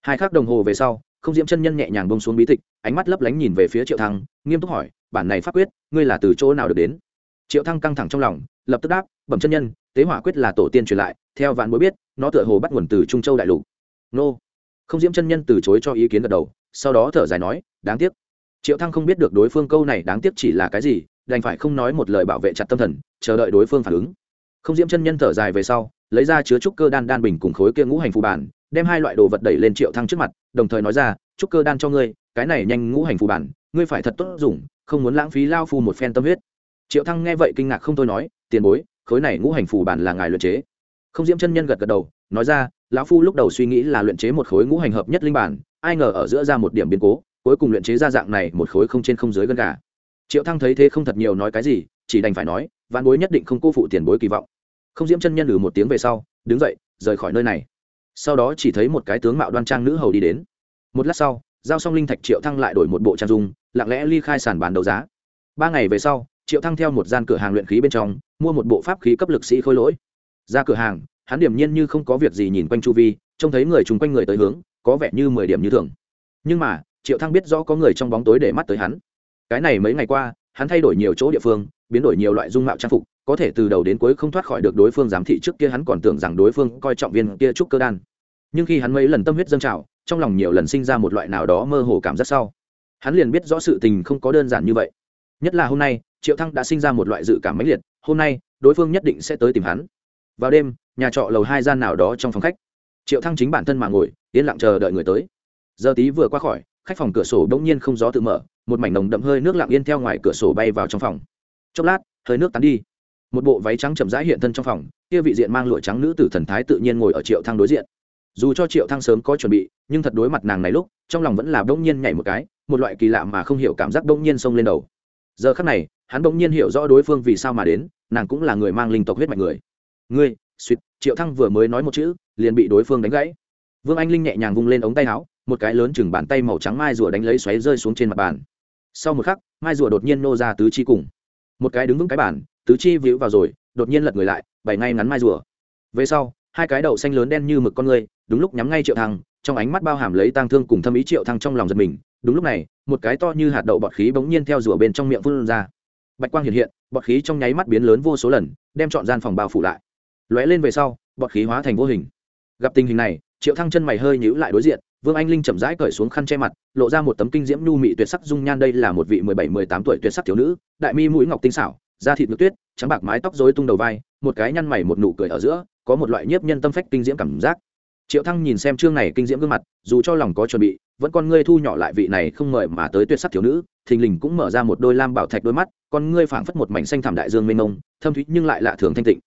Hai khắc đồng hồ về sau, không diễm chân nhân nhẹ nhàng bông xuống bí tịch, ánh mắt lấp lánh nhìn về phía triệu thăng, nghiêm túc hỏi, bản này pháp quyết, ngươi là từ chỗ nào được đến? Triệu thăng căng thẳng trong lòng, lập tức đáp, bẩm chân nhân, tế hỏa quyết là tổ tiên truyền lại, theo vạn bối biết, nó tựa hồ bắt nguồn từ trung châu đại lục. Nô. Không diễm chân nhân từ chối cho ý kiến gật đầu, sau đó thở dài nói, đáng tiếc triệu thăng không biết được đối phương câu này đáng tiếc chỉ là cái gì, đành phải không nói một lời bảo vệ chặt tâm thần, chờ đợi đối phương phản ứng. Không diễm chân nhân thở dài về sau, lấy ra chứa trúc cơ đan đan bình cùng khối kia ngũ hành phù bản, đem hai loại đồ vật đẩy lên triệu thăng trước mặt, đồng thời nói ra, trúc cơ đan cho ngươi, cái này nhanh ngũ hành phù bản, ngươi phải thật tốt dùng, không muốn lãng phí lao phu một phen tâm huyết. Triệu thăng nghe vậy kinh ngạc không thôi nói, tiền bối, khối này ngũ hành phù bản là ngài luyện chế. Không diễm chân nhân gật gật đầu, nói ra, lão phu lúc đầu suy nghĩ là luyện chế một khối ngũ hành hợp nhất linh bản, ai ngờ ở giữa ra một điểm biến cố cuối cùng luyện chế ra dạng này một khối không trên không dưới gân gà. Triệu thăng thấy thế không thật nhiều nói cái gì, chỉ đành phải nói, vạn bối nhất định không cô phụ tiền bối kỳ vọng. Không diễm chân nhân lử một tiếng về sau, đứng dậy, rời khỏi nơi này. Sau đó chỉ thấy một cái tướng mạo đoan trang nữ hầu đi đến. Một lát sau, giao xong linh thạch triệu thăng lại đổi một bộ trang dung, lặng lẽ ly khai sàn bán đấu giá. Ba ngày về sau, triệu thăng theo một gian cửa hàng luyện khí bên trong, mua một bộ pháp khí cấp lực sĩ khôi lỗi. Ra cửa hàng, hắn điểm nhiên như không có việc gì nhìn quanh chu vi, trông thấy người chung quanh người tới hướng, có vẻ như mười điểm như thường. Nhưng mà triệu thăng biết rõ có người trong bóng tối để mắt tới hắn. Cái này mấy ngày qua, hắn thay đổi nhiều chỗ địa phương, biến đổi nhiều loại dung mạo trang phục, có thể từ đầu đến cuối không thoát khỏi được đối phương giám thị trước kia hắn còn tưởng rằng đối phương coi trọng viên kia trúc cơ đan. Nhưng khi hắn mấy lần tâm huyết dâng trào, trong lòng nhiều lần sinh ra một loại nào đó mơ hồ cảm giác sau, hắn liền biết rõ sự tình không có đơn giản như vậy. Nhất là hôm nay, triệu thăng đã sinh ra một loại dự cảm mãnh liệt, hôm nay, đối phương nhất định sẽ tới tìm hắn. Vào đêm, nhà trọ lầu hai gian nào đó trong phòng khách, triệu thăng chính bản thân mà ngồi, yên lặng chờ đợi người tới. Giờ tí vừa qua khỏi khách phòng cửa sổ bỗng nhiên không gió tự mở, một mảnh nồng đậm hơi nước lặng yên theo ngoài cửa sổ bay vào trong phòng. Chốc lát, hơi nước tán đi. Một bộ váy trắng chậm rãi hiện thân trong phòng, kia vị diện mang lụa trắng nữ tử thần thái tự nhiên ngồi ở triệu thăng đối diện. Dù cho triệu thăng sớm có chuẩn bị, nhưng thật đối mặt nàng này lúc, trong lòng vẫn là bỗng nhiên nhảy một cái, một loại kỳ lạ mà không hiểu cảm giác bỗng nhiên xông lên đầu. Giờ khắc này, hắn bỗng nhiên hiểu rõ đối phương vì sao mà đến, nàng cũng là người mang linh tộc huyết mạch người. Ngươi, suýt, triệu thăng vừa mới nói một chữ, liền bị đối phương đánh gãy. Vương anh linh nhẹ nhàng vung lên ống tay áo một cái lớn chừng bàn tay màu trắng mai rùa đánh lấy xoáy rơi xuống trên mặt bàn. Sau một khắc, mai rùa đột nhiên nô ra tứ chi cùng. Một cái đứng vững cái bàn, tứ chi víu vào rồi, đột nhiên lật người lại, bày ngay ngắn mai rùa. Về sau, hai cái đậu xanh lớn đen như mực con người, đúng lúc nhắm ngay triệu thăng, trong ánh mắt bao hàm lấy tang thương cùng thâm ý triệu thăng trong lòng giật mình. Đúng lúc này, một cái to như hạt đậu bọt khí bỗng nhiên theo rùa bên trong miệng phun ra. Bạch quang hiện hiện, bọt khí trong nháy mắt biến lớn vô số lần, đem trọn gian phòng bao phủ lại. Lóe lên về sau, bọt khí hóa thành vô hình. Gặp tình hình này, triệu thăng chân mày hơi nhíu lại đối diện vương anh linh chậm rãi cởi xuống khăn che mặt, lộ ra một tấm kinh diễm nhu mị tuyệt sắc dung nhan, đây là một vị mười bảy, mười tám tuổi tuyệt sắc thiếu nữ, đại mi mũi ngọc tinh xảo, da thịt nước tuyết, trắng bạc mái tóc rối tung đầu vai, một cái nhăn mày một nụ cười ở giữa, có một loại nhiếp nhân tâm phách kinh diễm cảm giác. Triệu thăng nhìn xem chương này kinh diễm gương mặt, dù cho lòng có chuẩn bị, vẫn con ngươi thu nhỏ lại vị này không mời mà tới tuyệt sắc thiếu nữ, thình lình cũng mở ra một đôi lam bảo thạch đôi mắt, con ngươi phảng phất một mảnh xanh thảm đại dương mênh mông, thâm thúy nhưng lại lạ thường thanh tịnh.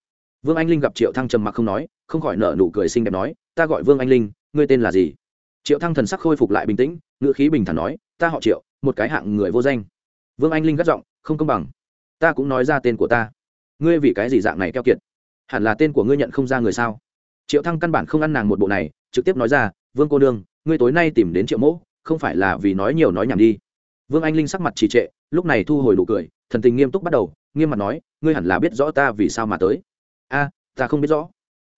Vương anh linh gặp triệu thăng trầm mặc không nói, không khỏi nở nụ cười xinh đẹp nói, ta gọi vương anh linh, ngươi tên là gì? Triệu thăng thần sắc khôi phục lại bình tĩnh ngựa khí bình thản nói, ta họ triệu, một cái hạng người vô danh. Vương anh linh gắt giọng, không công bằng. Ta cũng nói ra tên của ta. Ngươi vì cái gì dạng này keo kiệt? Hẳn là tên của ngươi nhận không ra người sao? Triệu thăng căn bản không ăn nàng một bộ này, trực tiếp nói ra, vương cô nương, ngươi tối nay tìm đến triệu mẫu không phải là vì nói nhiều nói nhảm đi. Vương anh linh sắc mặt trì trệ, lúc này thu hồi nụ cười, thần tình nghiêm túc bắt đầu, nghiêm mặt nói, ngươi hẳn là biết rõ ta vì sao mà tới. A, ta không biết rõ.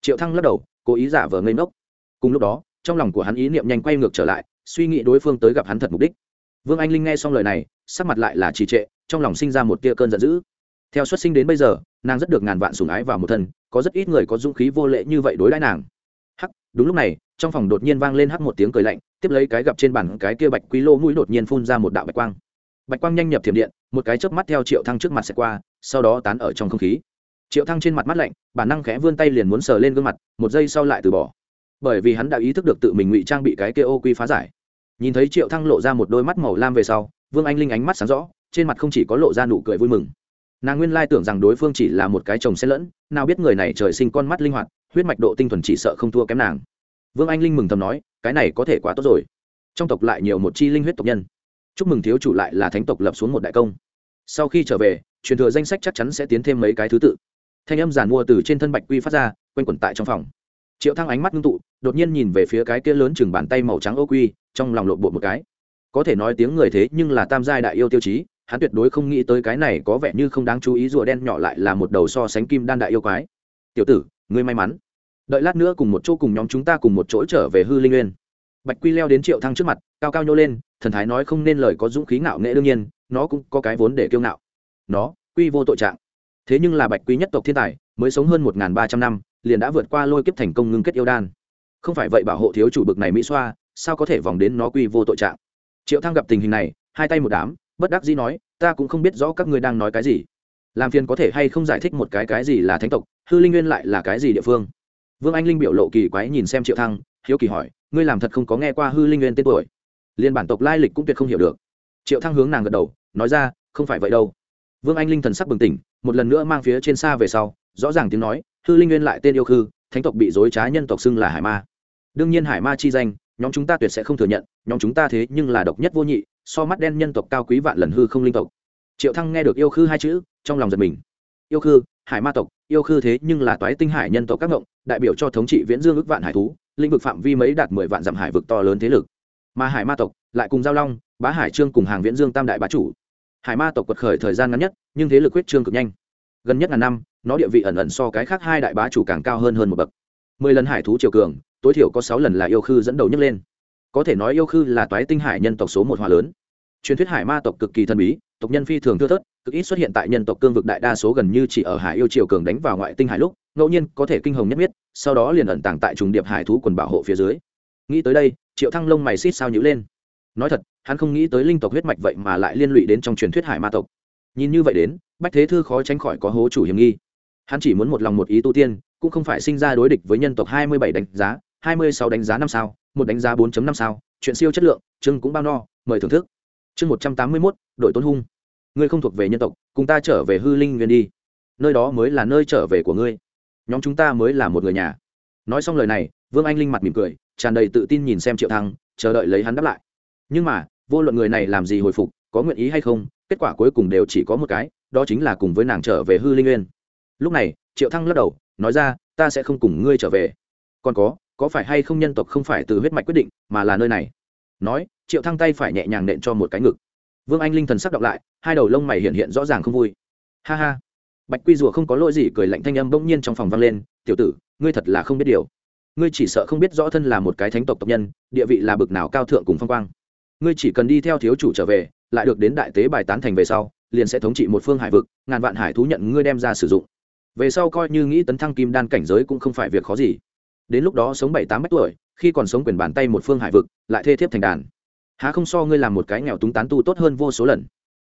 Triệu thăng lắc đầu, cố ý giả vờ ngây ngốc. Cùng lúc đó trong lòng của hắn ý niệm nhanh quay ngược trở lại, suy nghĩ đối phương tới gặp hắn thật mục đích. Vương anh linh nghe xong lời này, sắc mặt lại là trì trệ, trong lòng sinh ra một tia cơn giận dữ. Theo xuất sinh đến bây giờ, nàng rất được ngàn vạn sùng ái vào một thân, có rất ít người có dũng khí vô lệ như vậy đối đãi nàng. Hắc, đúng lúc này, trong phòng đột nhiên vang lên hắc một tiếng cười lạnh, tiếp lấy cái gặp trên bàn cái kia bạch quý lô mũi đột nhiên phun ra một đạo bạch quang. Bạch quang nhanh nhập thiểm điện, một cái chớp mắt theo triệu thăng trước mặt sẽ qua, sau đó tán ở trong không khí. Triệu thăng trên mặt mắt lạnh, bản năng khẽ vươn tay liền muốn sờ lên gương mặt, một giây sau lại từ bỏ bởi vì hắn đã ý thức được tự mình ngụy trang bị cái kia ô quy phá giải. Nhìn thấy triệu thăng lộ ra một đôi mắt màu lam về sau, vương anh linh ánh mắt sáng rõ, trên mặt không chỉ có lộ ra nụ cười vui mừng. Nàng nguyên lai tưởng rằng đối phương chỉ là một cái chồng xen lẫn, nào biết người này trời sinh con mắt linh hoạt, huyết mạch độ tinh thuần chỉ sợ không thua kém nàng. Vương anh linh mừng thầm nói, cái này có thể quá tốt rồi. Trong tộc lại nhiều một chi linh huyết tộc nhân. Chúc mừng thiếu chủ lại là thánh tộc lập xuống một đại công. Sau khi trở về, truyền thừa danh sách chắc chắn sẽ tiến thêm mấy cái thứ tự. Thanh âm giàn mua từ trên thân bạch quy phát ra, quanh quẩn tại trong phòng triệu thăng ánh mắt ngưng tụ, đột nhiên nhìn về phía cái kia lớn chừng bàn tay màu trắng ô quy, trong lòng lộn bộ một cái. Có thể nói tiếng người thế nhưng là tam giai đại yêu tiêu chí, hắn tuyệt đối không nghĩ tới cái này có vẻ như không đáng chú ý rùa đen nhỏ lại là một đầu so sánh kim đan đại yêu quái. Tiểu tử, ngươi may mắn. Đợi lát nữa cùng một chỗ cùng nhóm chúng ta cùng một chỗ trở về hư linh nguyên. Bạch quy leo đến triệu thăng trước mặt, cao cao nhô lên, thần thái nói không nên lời có dũng khí ngạo nghệ đương nhiên, nó cũng có cái vốn để kiêu ngạo. Nó, quy vô tội trạng. Thế nhưng là bạch quy nhất tộc thiên tài, mới sống hơn một ba trăm năm liền đã vượt qua lôi kiếp thành công ngưng kết yêu đan. Không phải vậy bảo hộ thiếu chủ bực này mỹ xoa, sao có thể vòng đến nó quy vô tội trạng? Triệu thăng gặp tình hình này, hai tay một đám, bất đắc dĩ nói, ta cũng không biết rõ các ngươi đang nói cái gì. Làm phiền có thể hay không giải thích một cái cái gì là thánh tộc, hư linh nguyên lại là cái gì địa phương? Vương anh linh biểu lộ kỳ quái nhìn xem triệu thăng, hiếu kỳ hỏi, ngươi làm thật không có nghe qua hư linh nguyên tên tuổi? Liên bản tộc lai lịch cũng tuyệt không hiểu được. Triệu thăng hướng nàng gật đầu, nói ra, không phải vậy đâu. Vương anh linh thần sắc bừng tỉnh, một lần nữa mang phía trên xa về sau, rõ ràng tiếng nói hư linh nguyên lại tên yêu khư, thánh tộc bị dối trá nhân tộc xưng là hải ma. Đương nhiên hải ma chi danh, nhóm chúng ta tuyệt sẽ không thừa nhận, nhóm chúng ta thế nhưng là độc nhất vô nhị, so mắt đen nhân tộc cao quý vạn lần hư không linh tộc. Triệu thăng nghe được yêu khư hai chữ, trong lòng giật mình. Yêu khư, hải ma tộc, yêu khư thế nhưng là toái tinh hải nhân tộc các ngộng, đại biểu cho thống trị viễn dương ước vạn hải thú, lĩnh vực phạm vi mấy đạt mười vạn dặm hải vực to lớn thế lực. Mà hải ma tộc lại cùng giao long, bá hải trương cùng hàng viễn dương tam đại bá chủ. Hải ma tộc quật khởi thời gian ngắn nhất, nhưng thế lực quyết trương cực nhanh. Gần nhất ngàn năm nó địa vị ẩn ẩn so cái khác hai đại bá chủ càng cao hơn hơn một bậc. Mười lần hải thú triều cường, tối thiểu có sáu lần là yêu khư dẫn đầu nhấc lên. Có thể nói yêu khư là toái tinh hải nhân tộc số một hòa lớn. Truyền thuyết hải ma tộc cực kỳ thần bí, tộc nhân phi thường thưa thớt, cực ít xuất hiện tại nhân tộc cương vực đại đa số gần như chỉ ở hải yêu triều cường đánh vào ngoại tinh hải lúc, ngẫu nhiên có thể kinh hồng nhất biết sau đó liền ẩn tàng tại trùng điệp hải thú quần bảo hộ phía dưới. Nghĩ tới đây, triệu thăng lông mày xít sao nhữ lên. Nói thật, hắn không nghĩ tới linh tộc huyết mạch vậy mà lại liên lụy đến trong truyền thuyết hải ma tộc. Nhìn như vậy đến, bách thế thư khó tránh khỏi có hố chủ hiểm nghi hắn chỉ muốn một lòng một ý tu tiên, cũng không phải sinh ra đối địch với nhân tộc hai mươi bảy đánh giá, hai mươi sáu đánh giá năm sao, một đánh giá bốn năm sao, chuyện siêu chất lượng chưng cũng bao no, mời thưởng thức. Chương một trăm tám mươi mốt, đội tôn hung. Ngươi không thuộc về nhân tộc, cùng ta trở về hư linh nguyên đi. Nơi đó mới là nơi trở về của ngươi. Nhóm chúng ta mới là một người nhà. Nói xong lời này, vương anh linh mặt mỉm cười, tràn đầy tự tin nhìn xem triệu thăng, chờ đợi lấy hắn đáp lại. Nhưng mà, vô luận người này làm gì hồi phục, có nguyện ý hay không, kết quả cuối cùng đều chỉ có một cái, đó chính là cùng với nàng trở về hư linh nguyên lúc này, triệu thăng lắc đầu, nói ra, ta sẽ không cùng ngươi trở về. Còn có có phải hay không nhân tộc không phải từ huyết mạch quyết định, mà là nơi này? Nói, triệu thăng tay phải nhẹ nhàng nện cho một cái ngực. Vương anh linh thần sắc đọc lại, hai đầu lông mày hiện hiện rõ ràng không vui. Ha ha. Bạch quy rùa không có lỗi gì, cười lạnh thanh âm bỗng nhiên trong phòng vang lên, tiểu tử, ngươi thật là không biết điều. Ngươi chỉ sợ không biết rõ thân là một cái thánh tộc tộc nhân, địa vị là bực nào cao thượng cùng phong quang. Ngươi chỉ cần đi theo thiếu chủ trở về, lại được đến đại tế bài tán thành về sau, liền sẽ thống trị một phương hải vực, ngàn vạn hải thú nhận ngươi đem ra sử dụng về sau coi như nghĩ tấn thăng kim đan cảnh giới cũng không phải việc khó gì. Đến lúc đó sống bảy tám mét tuổi, khi còn sống quyền bàn tay một phương hải vực, lại thê thiếp thành đàn. Há không so ngươi làm một cái nghèo túng tán tu tốt hơn vô số lần.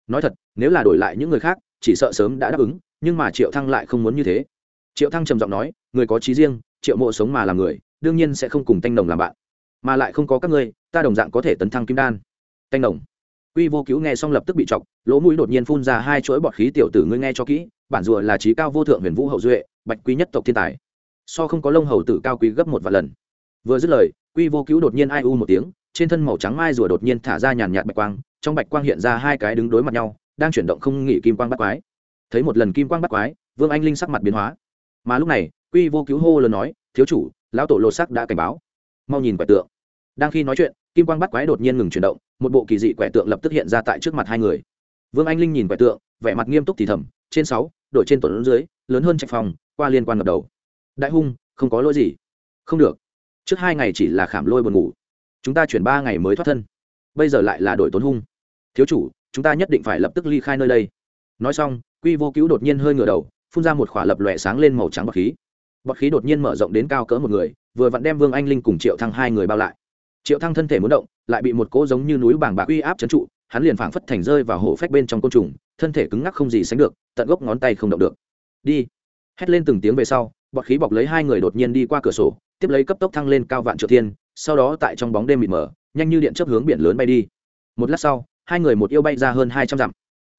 Nói thật, nếu là đổi lại những người khác, chỉ sợ sớm đã đáp ứng, nhưng mà triệu thăng lại không muốn như thế. Triệu thăng trầm giọng nói, người có trí riêng, triệu mộ sống mà làm người, đương nhiên sẽ không cùng tanh đồng làm bạn. Mà lại không có các ngươi, ta đồng dạng có thể tấn thăng kim đan. Tanh đồng quy vô cứu nghe xong lập tức bị chọc, lỗ mũi đột nhiên phun ra hai chuỗi bọt khí tiểu tử ngươi nghe cho kỹ, bản rùa là trí cao vô thượng huyền vũ hậu duệ, bạch quý nhất tộc thiên tài. So không có lông hầu tử cao quý gấp một vài lần. Vừa dứt lời, quy vô cứu đột nhiên ai u một tiếng, trên thân màu trắng mai rùa đột nhiên thả ra nhàn nhạt bạch quang, trong bạch quang hiện ra hai cái đứng đối mặt nhau, đang chuyển động không nghỉ kim quang bắt quái. Thấy một lần kim quang bắt quái, vương anh linh sắc mặt biến hóa. Mà lúc này, quy vô cứu hô lớn nói, thiếu chủ, lão tổ lột sắc đã cảnh báo. Mau nhìn quẻ tượng. Đang khi nói chuyện kim quang bắt quái đột nhiên ngừng chuyển động, một bộ kỳ dị quẻ tượng lập tức hiện ra tại trước mặt hai người. Vương anh linh nhìn quẻ tượng, vẻ mặt nghiêm túc thì thầm, trên sáu đội trên tuần dưới, lớn hơn trạch phòng, qua liên quan ngập đầu. Đại hung, không có lỗi gì. Không được. Trước hai ngày chỉ là khảm lôi buồn ngủ. Chúng ta chuyển ba ngày mới thoát thân. Bây giờ lại là đội tốn hung. Thiếu chủ, chúng ta nhất định phải lập tức ly khai nơi đây. Nói xong, quy vô cứu đột nhiên hơi ngửa đầu, phun ra một khỏa lập lòe sáng lên màu trắng bọt khí. Bọt khí đột nhiên mở rộng đến cao cỡ một người, vừa vặn đem vương anh linh cùng triệu thăng hai người bao lại triệu thăng thân thể muốn động, lại bị một cỗ giống như núi bảng bạc uy áp chấn trụ, hắn liền phảng phất thành rơi vào hổ phách bên trong côn trùng, thân thể cứng ngắc không gì sánh được, tận gốc ngón tay không động được. Đi. Hét lên từng tiếng về sau bọt khí bọc lấy hai người đột nhiên đi qua cửa sổ, tiếp lấy cấp tốc thăng lên cao vạn triệu thiên, sau đó tại trong bóng đêm mịt mờ, nhanh như điện chấp hướng biển lớn bay đi. Một lát sau, hai người một yêu bay ra hơn hai trăm dặm.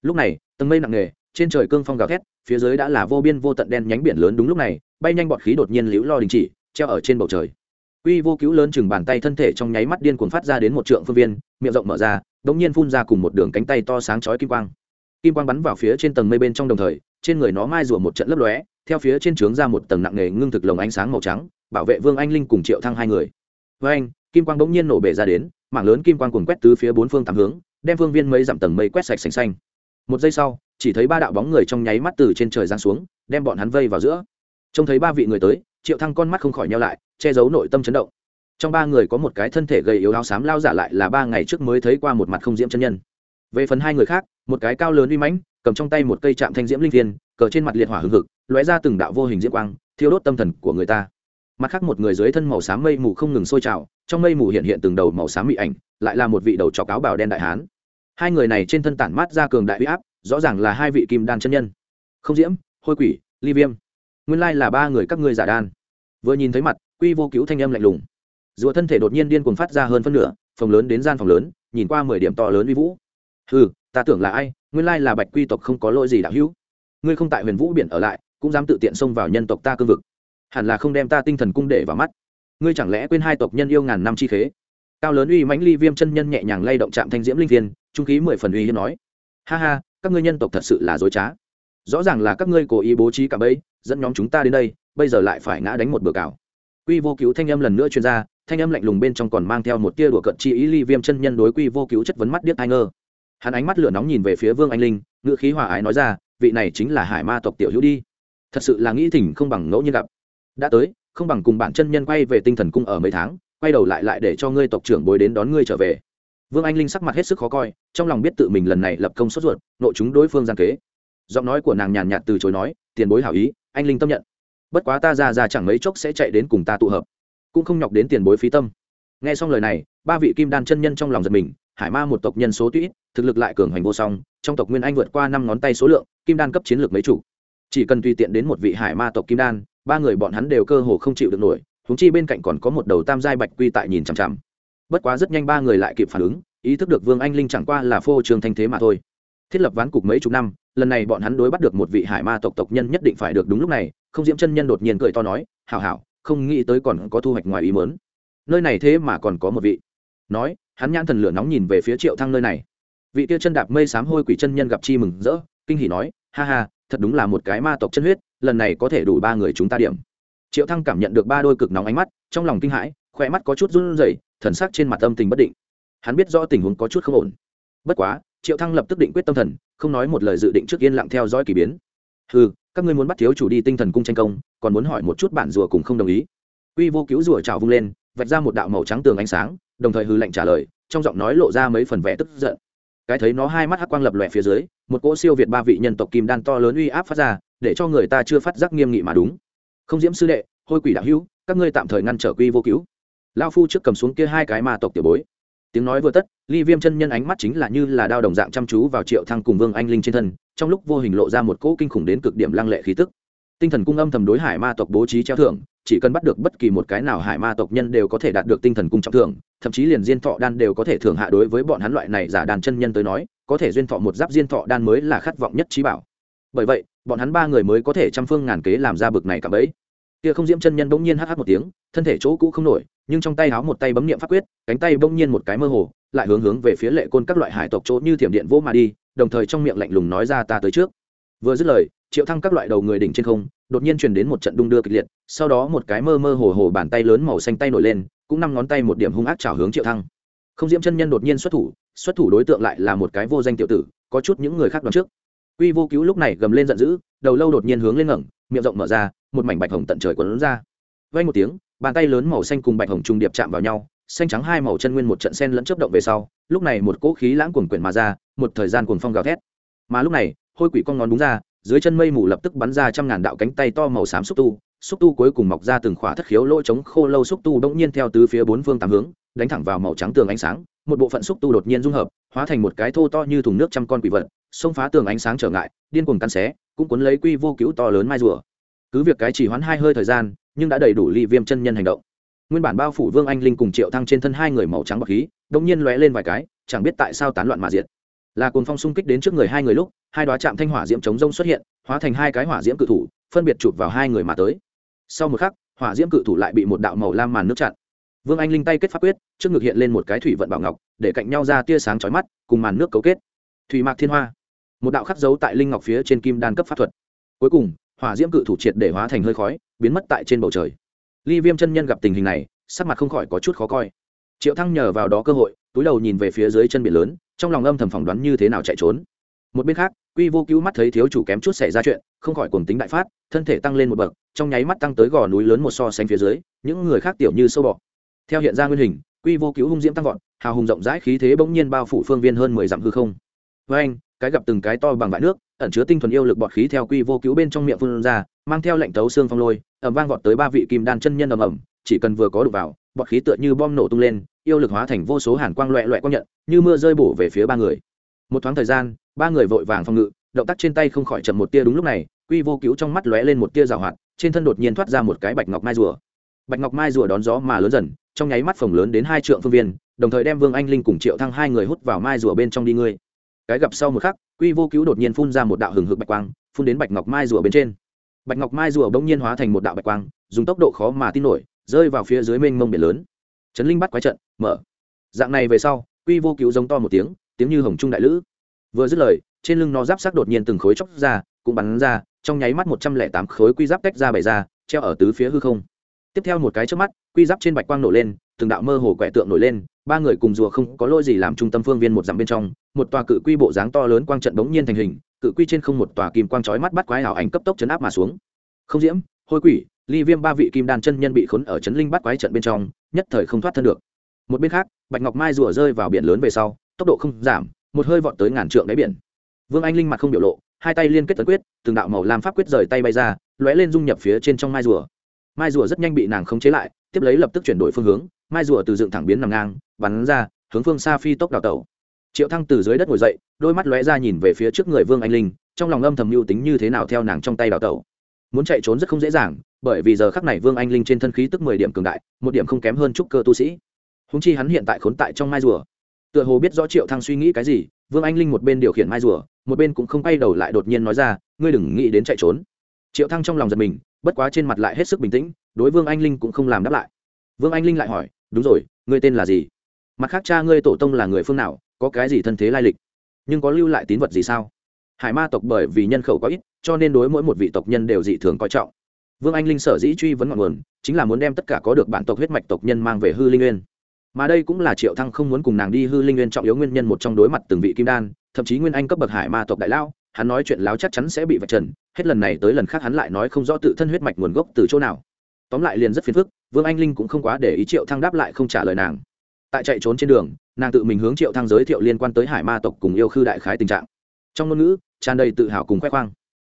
Lúc này, tầng mây nặng nề, trên trời cương phong gào thét, phía dưới đã là vô biên vô tận đen nhánh biển lớn đúng lúc này, bay nhanh bọt khí đột nhiên liễu lo đình chỉ, treo ở trên bầu trời uy vô cứu lớn chừng bàn tay thân thể trong nháy mắt điên cuồng phát ra đến một trượng phương viên, miệng rộng mở ra, đống nhiên phun ra cùng một đường cánh tay to sáng chói kim quang. Kim quang bắn vào phía trên tầng mây bên trong đồng thời, trên người nó mai rùa một trận lấp lóe, theo phía trên trướng ra một tầng nặng nề ngưng thực lồng ánh sáng màu trắng, bảo vệ vương anh linh cùng triệu thăng hai người. Với anh, kim quang đống nhiên nổ bể ra đến, mảng lớn kim quang cuồn quét từ phía bốn phương tám hướng, đem phương viên mấy dặm tầng mây quét sạch sành sanh. một giây sau, chỉ thấy ba đạo bóng người trong nháy mắt từ trên trời giáng xuống, đem bọn hắn vây vào giữa. Trông thấy ba vị người tới, triệu thăng con mắt không khỏi nheo lại che giấu nội tâm chấn động. Trong ba người có một cái thân thể gầy yếu áo xám lao giả lại là ba ngày trước mới thấy qua một mặt không diễm chân nhân. Về phần hai người khác, một cái cao lớn uy mãnh, cầm trong tay một cây chạm thanh diễm linh viên, cờ trên mặt liệt hỏa hưng hực, lóe ra từng đạo vô hình diễm quang, thiêu đốt tâm thần của người ta. Mặt khác một người dưới thân màu xám mây mù không ngừng sôi trào, trong mây mù hiện hiện từng đầu màu xám mị ảnh, lại là một vị đầu trọc áo bào đen đại hán. Hai người này trên thân tản mát ra cường đại huy áp, rõ ràng là hai vị kim đan chân nhân. Không diễm, hôi quỷ, ly viêm. Nguyên lai là ba người các ngươi giả đan. Vừa nhìn thấy mặt quy vô cứu thanh âm lạnh lùng. Rùa thân thể đột nhiên điên cuồng phát ra hơn phân nửa, phòng lớn đến gian phòng lớn, nhìn qua mười điểm to lớn uy vũ. Ừ ta tưởng là ai, nguyên lai là bạch quy tộc không có lỗi gì đạo hữu. Ngươi không tại huyền vũ biển ở lại, cũng dám tự tiện xông vào nhân tộc ta cương vực. Hẳn là không đem ta tinh thần cung để vào mắt. Ngươi chẳng lẽ quên hai tộc nhân yêu ngàn năm chi khế? Cao lớn uy mãnh ly viêm chân nhân nhẹ nhàng lay động chạm thanh diễm linh viên trung khí mười phần uy hiên nói. Ha ha, các ngươi nhân tộc thật sự là dối trá. Rõ ràng là các ngươi cố ý bố trí cả bẫy, dẫn nhóm chúng ta đến đây, bây giờ lại phải ngã đánh một bữa cào quy vô cứu thanh âm lần nữa chuyên ra, thanh âm lạnh lùng bên trong còn mang theo một tia đùa cận chi ý ly viêm chân nhân đối quy vô cứu chất vấn mắt điếc ai ngơ. Hắn ánh mắt lửa nóng nhìn về phía vương anh linh, ngữ khí hòa ái nói ra, vị này chính là hải ma tộc tiểu hữu đi. Thật sự là nghĩ thỉnh không bằng ngẫu nhiên gặp. Đã tới, không bằng cùng bản chân nhân quay về tinh thần cung ở mấy tháng, quay đầu lại lại để cho ngươi tộc trưởng bồi đến đón ngươi trở về. Vương anh linh sắc mặt hết sức khó coi, trong lòng biết tự mình lần này lập công sốt ruột, nội chúng đối phương gian kế. Giọng nói của nàng nhàn nhạt từ chối nói, tiền bối hảo ý, anh linh tâm nhận bất quá ta ra ra chẳng mấy chốc sẽ chạy đến cùng ta tụ hợp. Cũng không nhọc đến tiền bối phí tâm. Nghe xong lời này, ba vị kim đan chân nhân trong lòng giật mình, hải ma một tộc nhân số tuy ít, thực lực lại cường hành vô song, trong tộc nguyên anh vượt qua năm ngón tay số lượng, kim đan cấp chiến lược mấy chủ. Chỉ cần tùy tiện đến một vị hải ma tộc kim đan, ba người bọn hắn đều cơ hồ không chịu được nổi húng chi bên cạnh còn có một đầu tam giai bạch quy tại nhìn chằm chằm. Bất quá rất nhanh ba người lại kịp phản ứng, ý thức được vương anh linh chẳng qua là phô trường thanh thế mà thôi. Thiết lập ván cục mấy chục năm lần này bọn hắn đối bắt được một vị hải ma tộc tộc nhân nhất định phải được đúng lúc này, không diễm chân nhân đột nhiên cười to nói, hảo hảo, không nghĩ tới còn có thu hoạch ngoài ý mớn nơi này thế mà còn có một vị. Nói, hắn nhãn thần lửa nóng nhìn về phía triệu thăng nơi này. Vị kia chân đạp mây sám hôi quỷ chân nhân gặp chi mừng rỡ, kinh hỉ nói, ha ha, thật đúng là một cái ma tộc chân huyết, lần này có thể đủ ba người chúng ta điểm. Triệu thăng cảm nhận được ba đôi cực nóng ánh mắt, trong lòng kinh hãi khoe mắt có chút run rẩy, thần sắc trên mặt âm tình bất định. Hắn biết rõ tình huống có chút không ổn. Bất quá triệu thăng lập tức định quyết tâm thần, không nói một lời dự định trước yên lặng theo dõi k ỳ biến. Ừ các ngươi muốn bắt thiếu chủ đi tinh thần cung tranh công, còn muốn hỏi một chút bản rùa cùng không đồng ý. Quy vô cứu rùa trào vung lên, vạch ra một đạo màu trắng tường ánh sáng, đồng thời hư lệnh trả lời, trong giọng nói lộ ra mấy phần vẻ tức giận. Cái thấy nó hai mắt hắc quang lập lòe phía dưới, một cỗ siêu việt ba vị nhân tộc kim đan to lớn uy áp phát ra, để cho người ta chưa phát giác nghiêm nghị mà đúng. Không diễm sư đệ, hôi quỷ đạo hữu, các ngươi tạm thời ngăn trở quy vô cứu. Lao phu trước cầm xuống kia hai cái ma tộc tiểu bối tiếng nói vừa tất, ly viêm chân nhân ánh mắt chính là như là đao đồng dạng chăm chú vào triệu thăng cùng vương anh linh trên thân, trong lúc vô hình lộ ra một cỗ kinh khủng đến cực điểm lăng lệ khí tức. Tinh thần cung âm thầm đối hải ma tộc bố trí treo thưởng, chỉ cần bắt được bất kỳ một cái nào hải ma tộc nhân đều có thể đạt được tinh thần cung trọng thưởng, thậm chí liền diên thọ đan đều có thể thưởng hạ đối với bọn hắn loại này giả đàn chân nhân tới nói, có thể duyên thọ một giáp diên thọ đan mới là khát vọng nhất trí bảo. Bởi vậy, bọn hắn ba người mới có thể trăm phương ngàn kế làm ra bực này cả bấy kia không diễm chân nhân bỗng nhiên hắc hắc một tiếng, thân thể chỗ cũ không nổi, nhưng trong tay háo một tay bấm niệm pháp quyết, cánh tay bỗng nhiên một cái mơ hồ, lại hướng hướng về phía lệ côn các loại hải tộc chỗ như thiểm điện vô mà đi, đồng thời trong miệng lạnh lùng nói ra ta tới trước. Vừa dứt lời, triệu thăng các loại đầu người đỉnh trên không, đột nhiên truyền đến một trận đung đưa kịch liệt, sau đó một cái mơ mơ hồ hồ bàn tay lớn màu xanh tay nổi lên, cũng năm ngón tay một điểm hung ác chảo hướng triệu thăng. Không diễm chân nhân đột nhiên xuất thủ xuất thủ đối tượng lại là một cái vô danh tiểu tử, có chút những người khác đoán trước. Quy vô cứu lúc này gầm lên giận dữ, đầu lâu đột nhiên hướng lên ngẩng, miệng rộng mở ra một mảnh bạch hồng tận trời quấn ra. Vay một tiếng, bàn tay lớn màu xanh cùng bạch hồng trung điệp chạm vào nhau, xanh trắng hai màu chân nguyên một trận sen lẫn chớp động về sau, lúc này một cỗ khí lãng cuồn quyển mà ra, một thời gian cuồng phong gào thét. Mà lúc này, hôi quỷ con ngón đúng ra, dưới chân mây mù lập tức bắn ra trăm ngàn đạo cánh tay to màu xám xúc tu xúc tu cuối cùng mọc ra từng khỏa thất khiếu lỗ trống khô lâu xúc tu bỗng nhiên theo tứ phía bốn phương tám hướng, đánh thẳng vào màu trắng tường ánh sáng, một bộ phận xúc tu đột nhiên dung hợp, hóa thành một cái thô to như thùng nước trăm con quỷ vật, xông phá tường ánh sáng trở ngại, điên cuồng cắn xé, cũng cuốn lấy quy vô cứu to lớn mai rùa cứ việc cái chỉ hoán hai hơi thời gian, nhưng đã đầy đủ ly viêm chân nhân hành động. Nguyên bản bao phủ vương anh linh cùng triệu thăng trên thân hai người màu trắng bọc khí đông nhiên lóe lên vài cái, chẳng biết tại sao tán loạn mà diệt. Là cồn phong xung kích đến trước người hai người lúc, hai đoá chạm thanh hỏa diễm chống rông xuất hiện, hóa thành hai cái hỏa diễm cự thủ, phân biệt chụp vào hai người mà tới. Sau một khắc, hỏa diễm cự thủ lại bị một đạo màu lam màn nước chặn. Vương anh linh tay kết pháp quyết, trước ngực hiện lên một cái thủy vận bảo ngọc, để cạnh nhau ra tia sáng chói mắt, cùng màn nước cấu kết. Thủy mạc thiên hoa. Một đạo khắc dấu tại linh ngọc phía trên kim đan cấp pháp thuật. Cuối cùng hỏa diễm cự thủ triệt để hóa thành hơi khói, biến mất tại trên bầu trời. Ly viêm chân nhân gặp tình hình này, sắc mặt không khỏi có chút khó coi. Triệu thăng nhờ vào đó cơ hội, túi đầu nhìn về phía dưới chân biển lớn, trong lòng âm thầm phỏng đoán như thế nào chạy trốn. Một bên khác, quy vô cứu mắt thấy thiếu chủ kém chút xảy ra chuyện, không khỏi cuồng tính đại phát, thân thể tăng lên một bậc, trong nháy mắt tăng tới gò núi lớn một so sánh phía dưới, những người khác tiểu như sâu bọ. Theo hiện ra nguyên hình, quy vô cứu hung diễm tăng vọt, hào hùng rộng rãi khí thế bỗng nhiên bao phủ phương viên hơn mười dặm hư không. Với anh cái gặp từng cái to bằng vại nước, ẩn chứa tinh thuần yêu lực bọt khí theo quy vô cứu bên trong miệng phun ra, mang theo lệnh tấu xương phong lôi ẩm vang vọt tới ba vị kim đan chân nhân ầm ầm, chỉ cần vừa có đụng vào, bọt khí tựa như bom nổ tung lên, yêu lực hóa thành vô số hàn quang loẹ loẹ quang nhận, như mưa rơi bổ về phía ba người. Một thoáng thời gian, ba người vội vàng phòng ngự, động tác trên tay không khỏi chậm một tia đúng lúc này, quy vô cứu trong mắt lóe lên một tia rào hoạt, trên thân đột nhiên thoát ra một cái bạch ngọc mai rùa. Bạch ngọc mai rùa đón gió mà lớn dần, trong nháy mắt phồng lớn đến hai trượng phương viên, đồng thời đem vương anh linh cùng triệu thăng hai người hút vào mai rùa bên trong đi ngươi cái gặp sau một khắc, quy vô cứu đột nhiên phun ra một đạo hừng hực bạch quang, phun đến bạch ngọc mai rùa bên trên. Bạch ngọc mai rùa bỗng nhiên hóa thành một đạo bạch quang, dùng tốc độ khó mà tin nổi, rơi vào phía dưới mênh mông biển lớn. Trấn linh bắt quái trận, mở. Dạng này về sau, quy vô cứu giống to một tiếng tiếng như hồng trung đại lữ. Vừa dứt lời, trên lưng nó giáp sắc đột nhiên từng khối chóc ra, cũng bắn ra, trong nháy mắt một trăm lẻ tám khối quy giáp tách ra bày ra, treo ở tứ phía hư không. Tiếp theo một cái trước mắt, quy giáp trên bạch quang nổ lên, từng đạo mơ hồ quẻ tượng nổi lên, ba người cùng rùa không có lỗi gì làm trung tâm phương viên một dặm bên trong một tòa cự quy bộ dáng to lớn quang trận bỗng nhiên thành hình, cự quy trên không một tòa kim quang chói mắt bắt quái hảo ảnh cấp tốc chấn áp mà xuống. Không diễm, hôi quỷ, ly viêm ba vị kim đan chân nhân bị khốn ở chấn linh bắt quái trận bên trong, nhất thời không thoát thân được. Một bên khác, bạch ngọc mai rùa rơi vào biển lớn về sau, tốc độ không giảm, một hơi vọt tới ngàn trượng đáy biển. Vương anh linh mặt không biểu lộ, hai tay liên kết tấn quyết, từng đạo màu lam pháp quyết rời tay bay ra, lóe lên dung nhập phía trên trong mai rùa. Mai rùa rất nhanh bị nàng khống chế lại, tiếp lấy lập tức chuyển đổi phương hướng, mai rùa từ dựng thẳng biến nằm ngang, bắn ra, hướng phương xa phi tốc đào tẩu triệu thăng từ dưới đất ngồi dậy, đôi mắt lóe ra nhìn về phía trước người vương anh linh, trong lòng âm thầm mưu tính như thế nào theo nàng trong tay đào tẩu. Muốn chạy trốn rất không dễ dàng, bởi vì giờ khắc này vương anh linh trên thân khí tức mười điểm cường đại, một điểm không kém hơn trúc cơ tu sĩ. Húng chi hắn hiện tại khốn tại trong mai rùa. Tựa hồ biết rõ triệu thăng suy nghĩ cái gì, vương anh linh một bên điều khiển mai rùa, một bên cũng không quay đầu lại đột nhiên nói ra, ngươi đừng nghĩ đến chạy trốn. Triệu thăng trong lòng giật mình, bất quá trên mặt lại hết sức bình tĩnh, đối vương anh linh cũng không làm đáp lại. Vương anh linh lại hỏi, đúng rồi, ngươi tên là gì? Mặt khác cha ngươi tổ tông là người phương nào? Có cái gì thân thế lai lịch? Nhưng có lưu lại tín vật gì sao? Hải ma tộc bởi vì nhân khẩu có ít, cho nên đối mỗi một vị tộc nhân đều dị thường coi trọng. Vương anh linh sở dĩ truy vấn ngọn nguồn, chính là muốn đem tất cả có được bản tộc huyết mạch tộc nhân mang về hư linh nguyên. Mà đây cũng là triệu thăng không muốn cùng nàng đi hư linh nguyên trọng yếu nguyên nhân một trong đối mặt từng vị kim đan, thậm chí nguyên anh cấp bậc hải ma tộc đại lao, hắn nói chuyện láo chắc chắn sẽ bị vạch trần, hết lần này tới lần khác hắn lại nói không rõ tự thân huyết mạch nguồn gốc từ chỗ nào. Tóm lại liền rất phiền phức, vương anh linh cũng không quá để ý triệu thăng đáp lại không trả lời nàng tại chạy trốn trên đường, nàng tự mình hướng triệu thăng giới thiệu liên quan tới hải ma tộc cùng yêu khư đại khái tình trạng. Trong ngôn ngữ, tràn đầy tự hào cùng khoe khoang.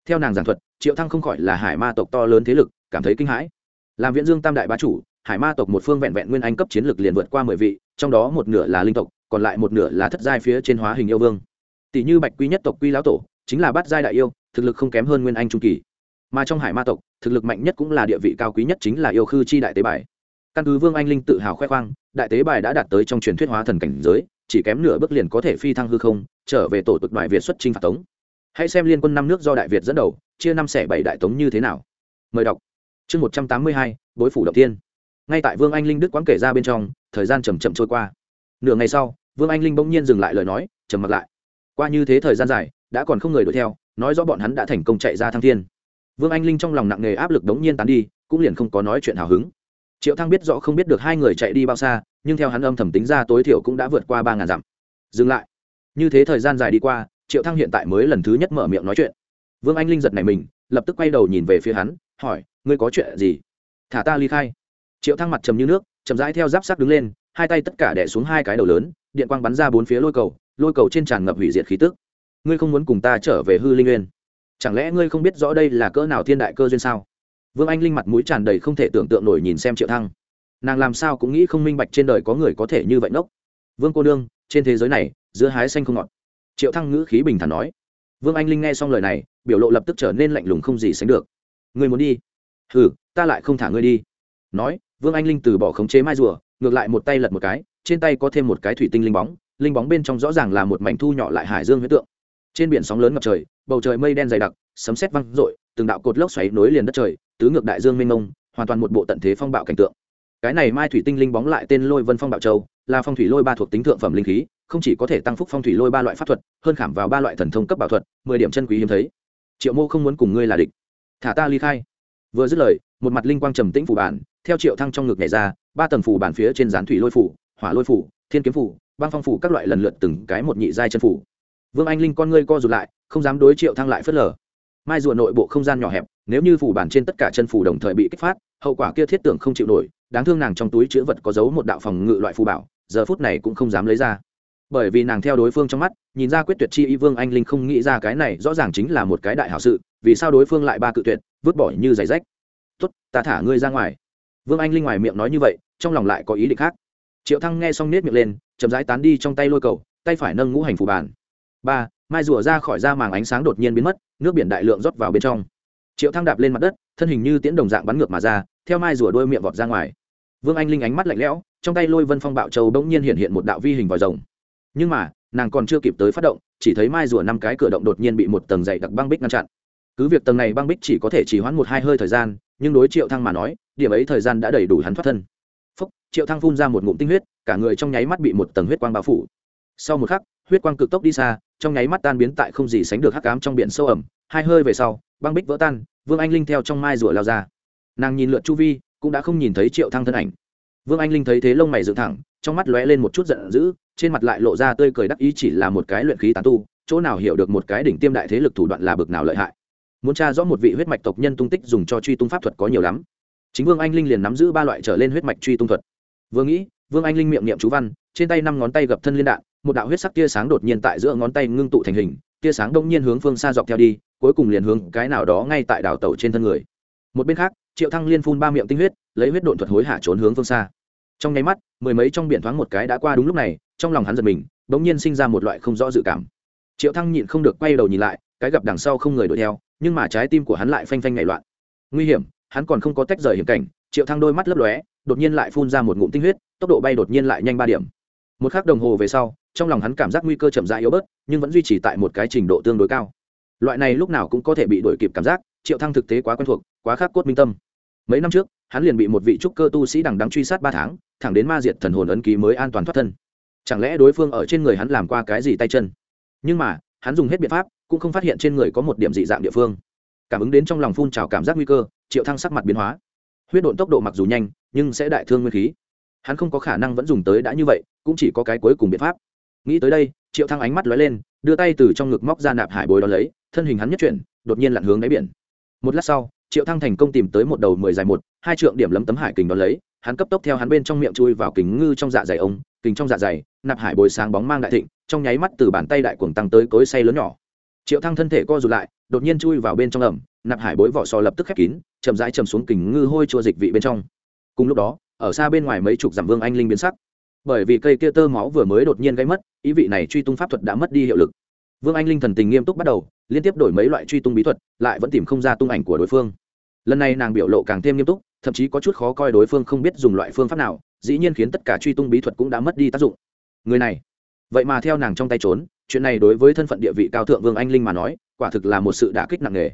Theo nàng giảng thuật, triệu thăng không khỏi là hải ma tộc to lớn thế lực, cảm thấy kinh hãi. Làm viễn dương tam đại bá chủ, hải ma tộc một phương vẹn vẹn nguyên anh cấp chiến lực liền vượt qua mười vị, trong đó một nửa là linh tộc, còn lại một nửa là thất giai phía trên hóa hình yêu vương. Tỷ như bạch quy nhất tộc quy lão tổ, chính là bát giai đại yêu, thực lực không kém hơn nguyên anh trung kỳ. Mà trong hải ma tộc, thực lực mạnh nhất cũng là địa vị cao quý nhất chính là yêu khư chi đại tế bài căn cứ vương anh linh tự hào khoe khoang, đại tế bài đã đạt tới trong truyền thuyết hóa thần cảnh giới, chỉ kém nửa bước liền có thể phi thăng hư không, trở về tổ tục đại việt xuất trinh phạt tống. Hãy xem liên quân năm nước do đại việt dẫn đầu, chia năm xẻ bảy đại tống như thế nào. Mời đọc. Chương một trăm tám mươi hai bối phủ động tiên ngay tại vương anh linh đức quán kể ra bên trong, thời gian chầm chậm trôi qua. Nửa ngày sau, vương anh linh bỗng nhiên dừng lại lời nói, trầm mặc lại. Qua như thế thời gian dài, đã còn không người đuổi theo, nói rõ bọn hắn đã thành công chạy ra thăng thiên. Vương anh linh trong lòng nặng nề áp lực đống nhiên tán đi, cũng liền không có nói chuyện hào hứng triệu thăng biết rõ không biết được hai người chạy đi bao xa, nhưng theo hắn âm thầm tính ra tối thiểu cũng đã vượt qua ba ngàn dặm. Dừng lại. Như thế thời gian dài đi qua, triệu thăng hiện tại mới lần thứ nhất mở miệng nói chuyện. Vương anh linh giật này mình, lập tức quay đầu nhìn về phía hắn, hỏi, ngươi có chuyện gì? Thả ta ly khai. Triệu thăng mặt trầm như nước, chậm rãi theo giáp sắc đứng lên, hai tay tất cả đẻ xuống hai cái đầu lớn, điện quang bắn ra bốn phía lôi cầu lôi cầu trên tràn ngập hủy diệt khí tức. Ngươi không muốn cùng ta trở về hư linh nguyên? Chẳng lẽ ngươi không biết rõ đây là cỡ nào thiên đại cơ duyên sao? Vương anh linh mặt mũi tràn đầy không thể tưởng tượng nổi nhìn xem triệu thăng. Nàng làm sao cũng nghĩ không minh bạch trên đời có người có thể như vậy nốc. vương cô đương, trên thế giới này dưa hái xanh không ngọt. Triệu thăng ngữ khí bình thản nói. Vương anh linh nghe xong lời này biểu lộ lập tức trở nên lạnh lùng không gì sánh được. Người muốn đi? Hừ ta lại không thả ngươi đi. Nói vương anh linh từ bỏ khống chế mai rùa ngược lại một tay lật một cái trên tay có thêm một cái thủy tinh linh bóng linh bóng bên trong rõ ràng là một mảnh thu nhỏ lại hải dương huyết tượng. Trên biển sóng lớn ngập trời bầu trời mây đen dày đặc sấm sét văng rội từng đạo cột lốc xoáy nối liền đất trời tứ ngược đại dương mênh mông, hoàn toàn một bộ tận thế phong bạo cảnh tượng. Cái này mai thủy tinh linh bóng lại tên lôi vân phong bạo châu, là phong thủy lôi ba thuộc tính thượng phẩm linh khí, không chỉ có thể tăng phúc phong thủy lôi ba loại pháp thuật, hơn khảm vào ba loại thần thông cấp bảo thuật, mười điểm chân quý hiếm thấy. Triệu mô không muốn cùng ngươi là địch. Thả ta ly khai. Vừa dứt lời, một mặt linh quang trầm tĩnh phủ bản theo triệu thăng trong ngực nhảy ra, ba tầng phủ bản phía trên dán thủy lôi phủ, hỏa lôi phủ, thiên kiếm phủ, băng phong phủ các loại lần lượt từng cái một nhị giai chân phủ. Vương anh linh con ngươi co rụt lại, không dám đối triệu thăng lại phớt lờ mai rùa nội bộ không gian nhỏ hẹp, nếu như phủ bản trên tất cả chân phủ đồng thời bị kích phát, hậu quả kia thiết tưởng không chịu nổi, đáng thương nàng trong túi chữ vật có giấu một đạo phòng ngự loại phù bảo, giờ phút này cũng không dám lấy ra. Bởi vì nàng theo đối phương trong mắt, nhìn ra quyết tuyệt chi y vương anh linh không nghĩ ra cái này rõ ràng chính là một cái đại hảo sự, vì sao đối phương lại ba cự tuyệt, vứt bỏ như giày rách. Tốt, ta thả ngươi ra ngoài. Vương anh linh ngoài miệng nói như vậy, trong lòng lại có ý định khác. Triệu thăng nghe xong nết miệng lên, chậm rãi tán đi trong tay lôi cầu, tay phải nâng ngũ hành phù bàn ba mai rùa ra khỏi da màng ánh sáng đột nhiên biến mất, nước biển đại lượng rót vào bên trong. Triệu thăng đạp lên mặt đất, thân hình như tiễn đồng dạng bắn ngược mà ra, theo mai rùa đôi miệng vọt ra ngoài. Vương anh linh ánh mắt lạnh lẽo, trong tay lôi vân phong bạo châu bỗng nhiên hiện hiện một đạo vi hình vòi rồng. Nhưng mà, nàng còn chưa kịp tới phát động, chỉ thấy mai rùa năm cái cửa động đột nhiên bị một tầng dày đặc băng bích ngăn chặn. Cứ việc tầng này băng bích chỉ có thể chỉ hoãn một hai hơi thời gian, nhưng đối triệu thăng mà nói, điểm ấy thời gian đã đầy đủ hắn thoát thân. Phúc, triệu thăng phun ra một ngụm tinh huyết, cả người trong nháy mắt bị một tầng huyết quang bao phủ. Sau một khắc huyết quang cực tốc đi xa, trong nháy mắt tan biến tại không gì sánh được hắc cám trong biển sâu ẩm, hai hơi về sau, băng bích vỡ tan, vương anh linh theo trong mai rủa lao ra. Nàng nhìn lượn chu vi, cũng đã không nhìn thấy triệu thăng thân ảnh. Vương anh linh thấy thế lông mày dựng thẳng, trong mắt lóe lên một chút giận dữ, trên mặt lại lộ ra tươi cười đắc ý chỉ là một cái luyện khí tán tu, chỗ nào hiểu được một cái đỉnh tiêm đại thế lực thủ đoạn là bực nào lợi hại. Muốn tra rõ một vị huyết mạch tộc nhân tung tích dùng cho truy tung pháp thuật có nhiều lắm. Chính vương anh linh liền nắm giữ ba loại trở lên huyết mạch truy tung thuật. Vừa nghĩ vương anh linh miệng niệm chú văn, trên tay năm ngón tay gập thân liên đạn, một đạo huyết sắc tia sáng đột nhiên tại giữa ngón tay ngưng tụ thành hình, tia sáng đông nhiên hướng phương xa dọc theo đi, cuối cùng liền hướng cái nào đó ngay tại đảo tàu trên thân người. Một bên khác, triệu thăng liên phun ba miệng tinh huyết, lấy huyết độn thuật hối hạ trốn hướng phương xa. Trong nháy mắt, mười mấy trong biển thoáng một cái đã qua đúng lúc này, trong lòng hắn giật mình, bỗng nhiên sinh ra một loại không rõ dự cảm. Triệu thăng nhịn không được quay đầu nhìn lại, cái gặp đằng sau không người đuổi theo, nhưng mà trái tim của hắn lại phanh phanh nhảy loạn. Nguy hiểm, hắn còn không có tách rời hiểm cảnh, triệu thăng đôi mắt lấp lóe, đột nhiên lại phun ra một ngụm tinh huyết tốc độ bay đột nhiên lại nhanh ba điểm. Một k h ắ c đồng hồ về sau, trong lòng hắn cảm giác nguy cơ chậm rãi yếu bớt, nhưng vẫn duy trì tại một cái trình độ tương đối cao. Loại này lúc nào cũng có thể bị đổi kịp cảm giác, triệu thăng thực tế quá quen thuộc, quá khắc cốt minh tâm. Mấy năm trước, hắn liền bị một vị trúc cơ tu sĩ đằng đắng truy sát ba tháng, thẳng đến ma diệt thần hồn ấn ký mới an toàn thoát thân. Chẳng lẽ đối phương ở trên người hắn làm qua cái gì tay chân? Nhưng mà, hắn dùng hết biện pháp, cũng không phát hiện trên người có một điểm dị dạng địa phương. Cảm ứng đến trong lòng phun trào cảm giác nguy cơ, triệu thăng sắc mặt biến hóa. Huyết độn tốc độ mặc dù nhanh, nhưng sẽ đại thương nguyên khí hắn không có khả năng vẫn dùng tới đã như vậy, cũng chỉ có cái cuối cùng biện pháp. Nghĩ tới đây, triệu thăng ánh mắt lóe lên, đưa tay từ trong ngực móc ra nạp hải bồi đó lấy, thân hình hắn nhất chuyển, đột nhiên lặn hướng đáy biển. Một lát sau, triệu thăng thành công tìm tới một đầu mười dài một, hai trượng điểm lấm tấm hải kình đó lấy, hắn cấp tốc theo hắn bên trong miệng chui vào kính ngư trong dạ dày ông kính trong dạ dày, nạp hải bồi sáng bóng mang đại thịnh, trong nháy mắt từ bàn tay đại cuồng tăng tới cối say lớn nhỏ. Triệu thăng thân thể co rụt lại, đột nhiên chui vào bên trong ẩm, nạp hải bối vỏ sò lập tức khép kín, chậm rãi chầm xuống kình ngư hôi chua dịch vị bên trong. Cùng lúc đó ở xa bên ngoài mấy chục dặm vương anh linh biến sắc. Bởi vì cây kia tơ máu vừa mới đột nhiên gây mất, ý vị này truy tung pháp thuật đã mất đi hiệu lực. Vương anh linh thần tình nghiêm túc bắt đầu, liên tiếp đổi mấy loại truy tung bí thuật, lại vẫn tìm không ra tung ảnh của đối phương. Lần này nàng biểu lộ càng thêm nghiêm túc, thậm chí có chút khó coi đối phương không biết dùng loại phương pháp nào, dĩ nhiên khiến tất cả truy tung bí thuật cũng đã mất đi tác dụng. Người này, vậy mà theo nàng trong tay trốn, chuyện này đối với thân phận địa vị cao thượng vương anh linh mà nói, quả thực là một sự đả kích nặng nề.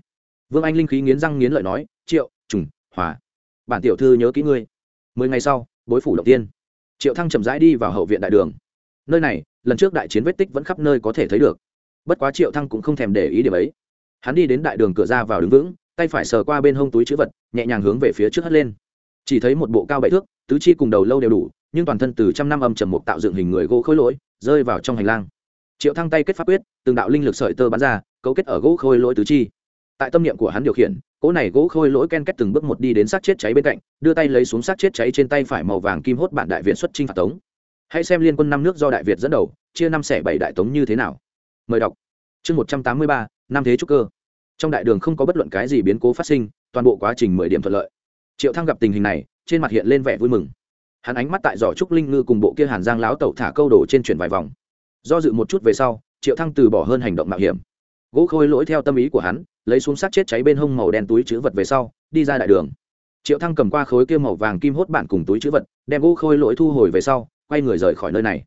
Vương anh linh khí nghiến răng nghiến lợi nói, triệu, trùng, hòa, bản tiểu thư nhớ kỹ ngươi mười ngày sau, bối phủ động tiên. Triệu thăng chậm rãi đi vào hậu viện đại đường. Nơi này, lần trước đại chiến vết tích vẫn khắp nơi có thể thấy được. Bất quá triệu thăng cũng không thèm để ý điểm ấy. Hắn đi đến đại đường cửa ra vào đứng vững, tay phải sờ qua bên hông túi chữ vật, nhẹ nhàng hướng về phía trước hất lên. Chỉ thấy một bộ cao bảy thước, tứ chi cùng đầu lâu đều đủ, nhưng toàn thân từ trăm năm âm trầm mục tạo dựng hình người gỗ khối lỗi, rơi vào trong hành lang. Triệu thăng tay kết pháp quyết, từng đạo linh lực sợi tơ bắn ra, cấu kết ở gỗ khối lỗi tứ chi. Tại tâm niệm của hắn điều khiển cỗ này gỗ khôi lỗi ken kết từng bước một đi đến xác chết cháy bên cạnh, đưa tay lấy xuống xác chết cháy trên tay phải màu vàng kim hốt bản đại viện xuất trinh phạt tống. Hãy xem liên quân năm nước do đại việt dẫn đầu, chia năm xẻ bảy đại tống như thế nào. Mời đọc. Chương một trăm tám mươi ba, năm thế trúc cơ. Trong đại đường không có bất luận cái gì biến cố phát sinh, toàn bộ quá trình mười điểm thuận lợi. Triệu thăng gặp tình hình này, trên mặt hiện lên vẻ vui mừng. Hắn ánh mắt tại giỏ trúc linh ngư cùng bộ kia hàn giang láo tẩu thả câu đổ trên chuyển vài vòng. Do dự một chút về sau, triệu thăng từ bỏ hơn hành động mạo hiểm. Gỗ khôi lỗi theo tâm ý của hắn lấy xuống sát chết cháy bên hông màu đen túi chữ vật về sau, đi ra đại đường. Triệu thăng cầm qua khối kia màu vàng kim hốt bản cùng túi chữ vật, đem gỗ khôi lỗi thu hồi về sau, quay người rời khỏi nơi này.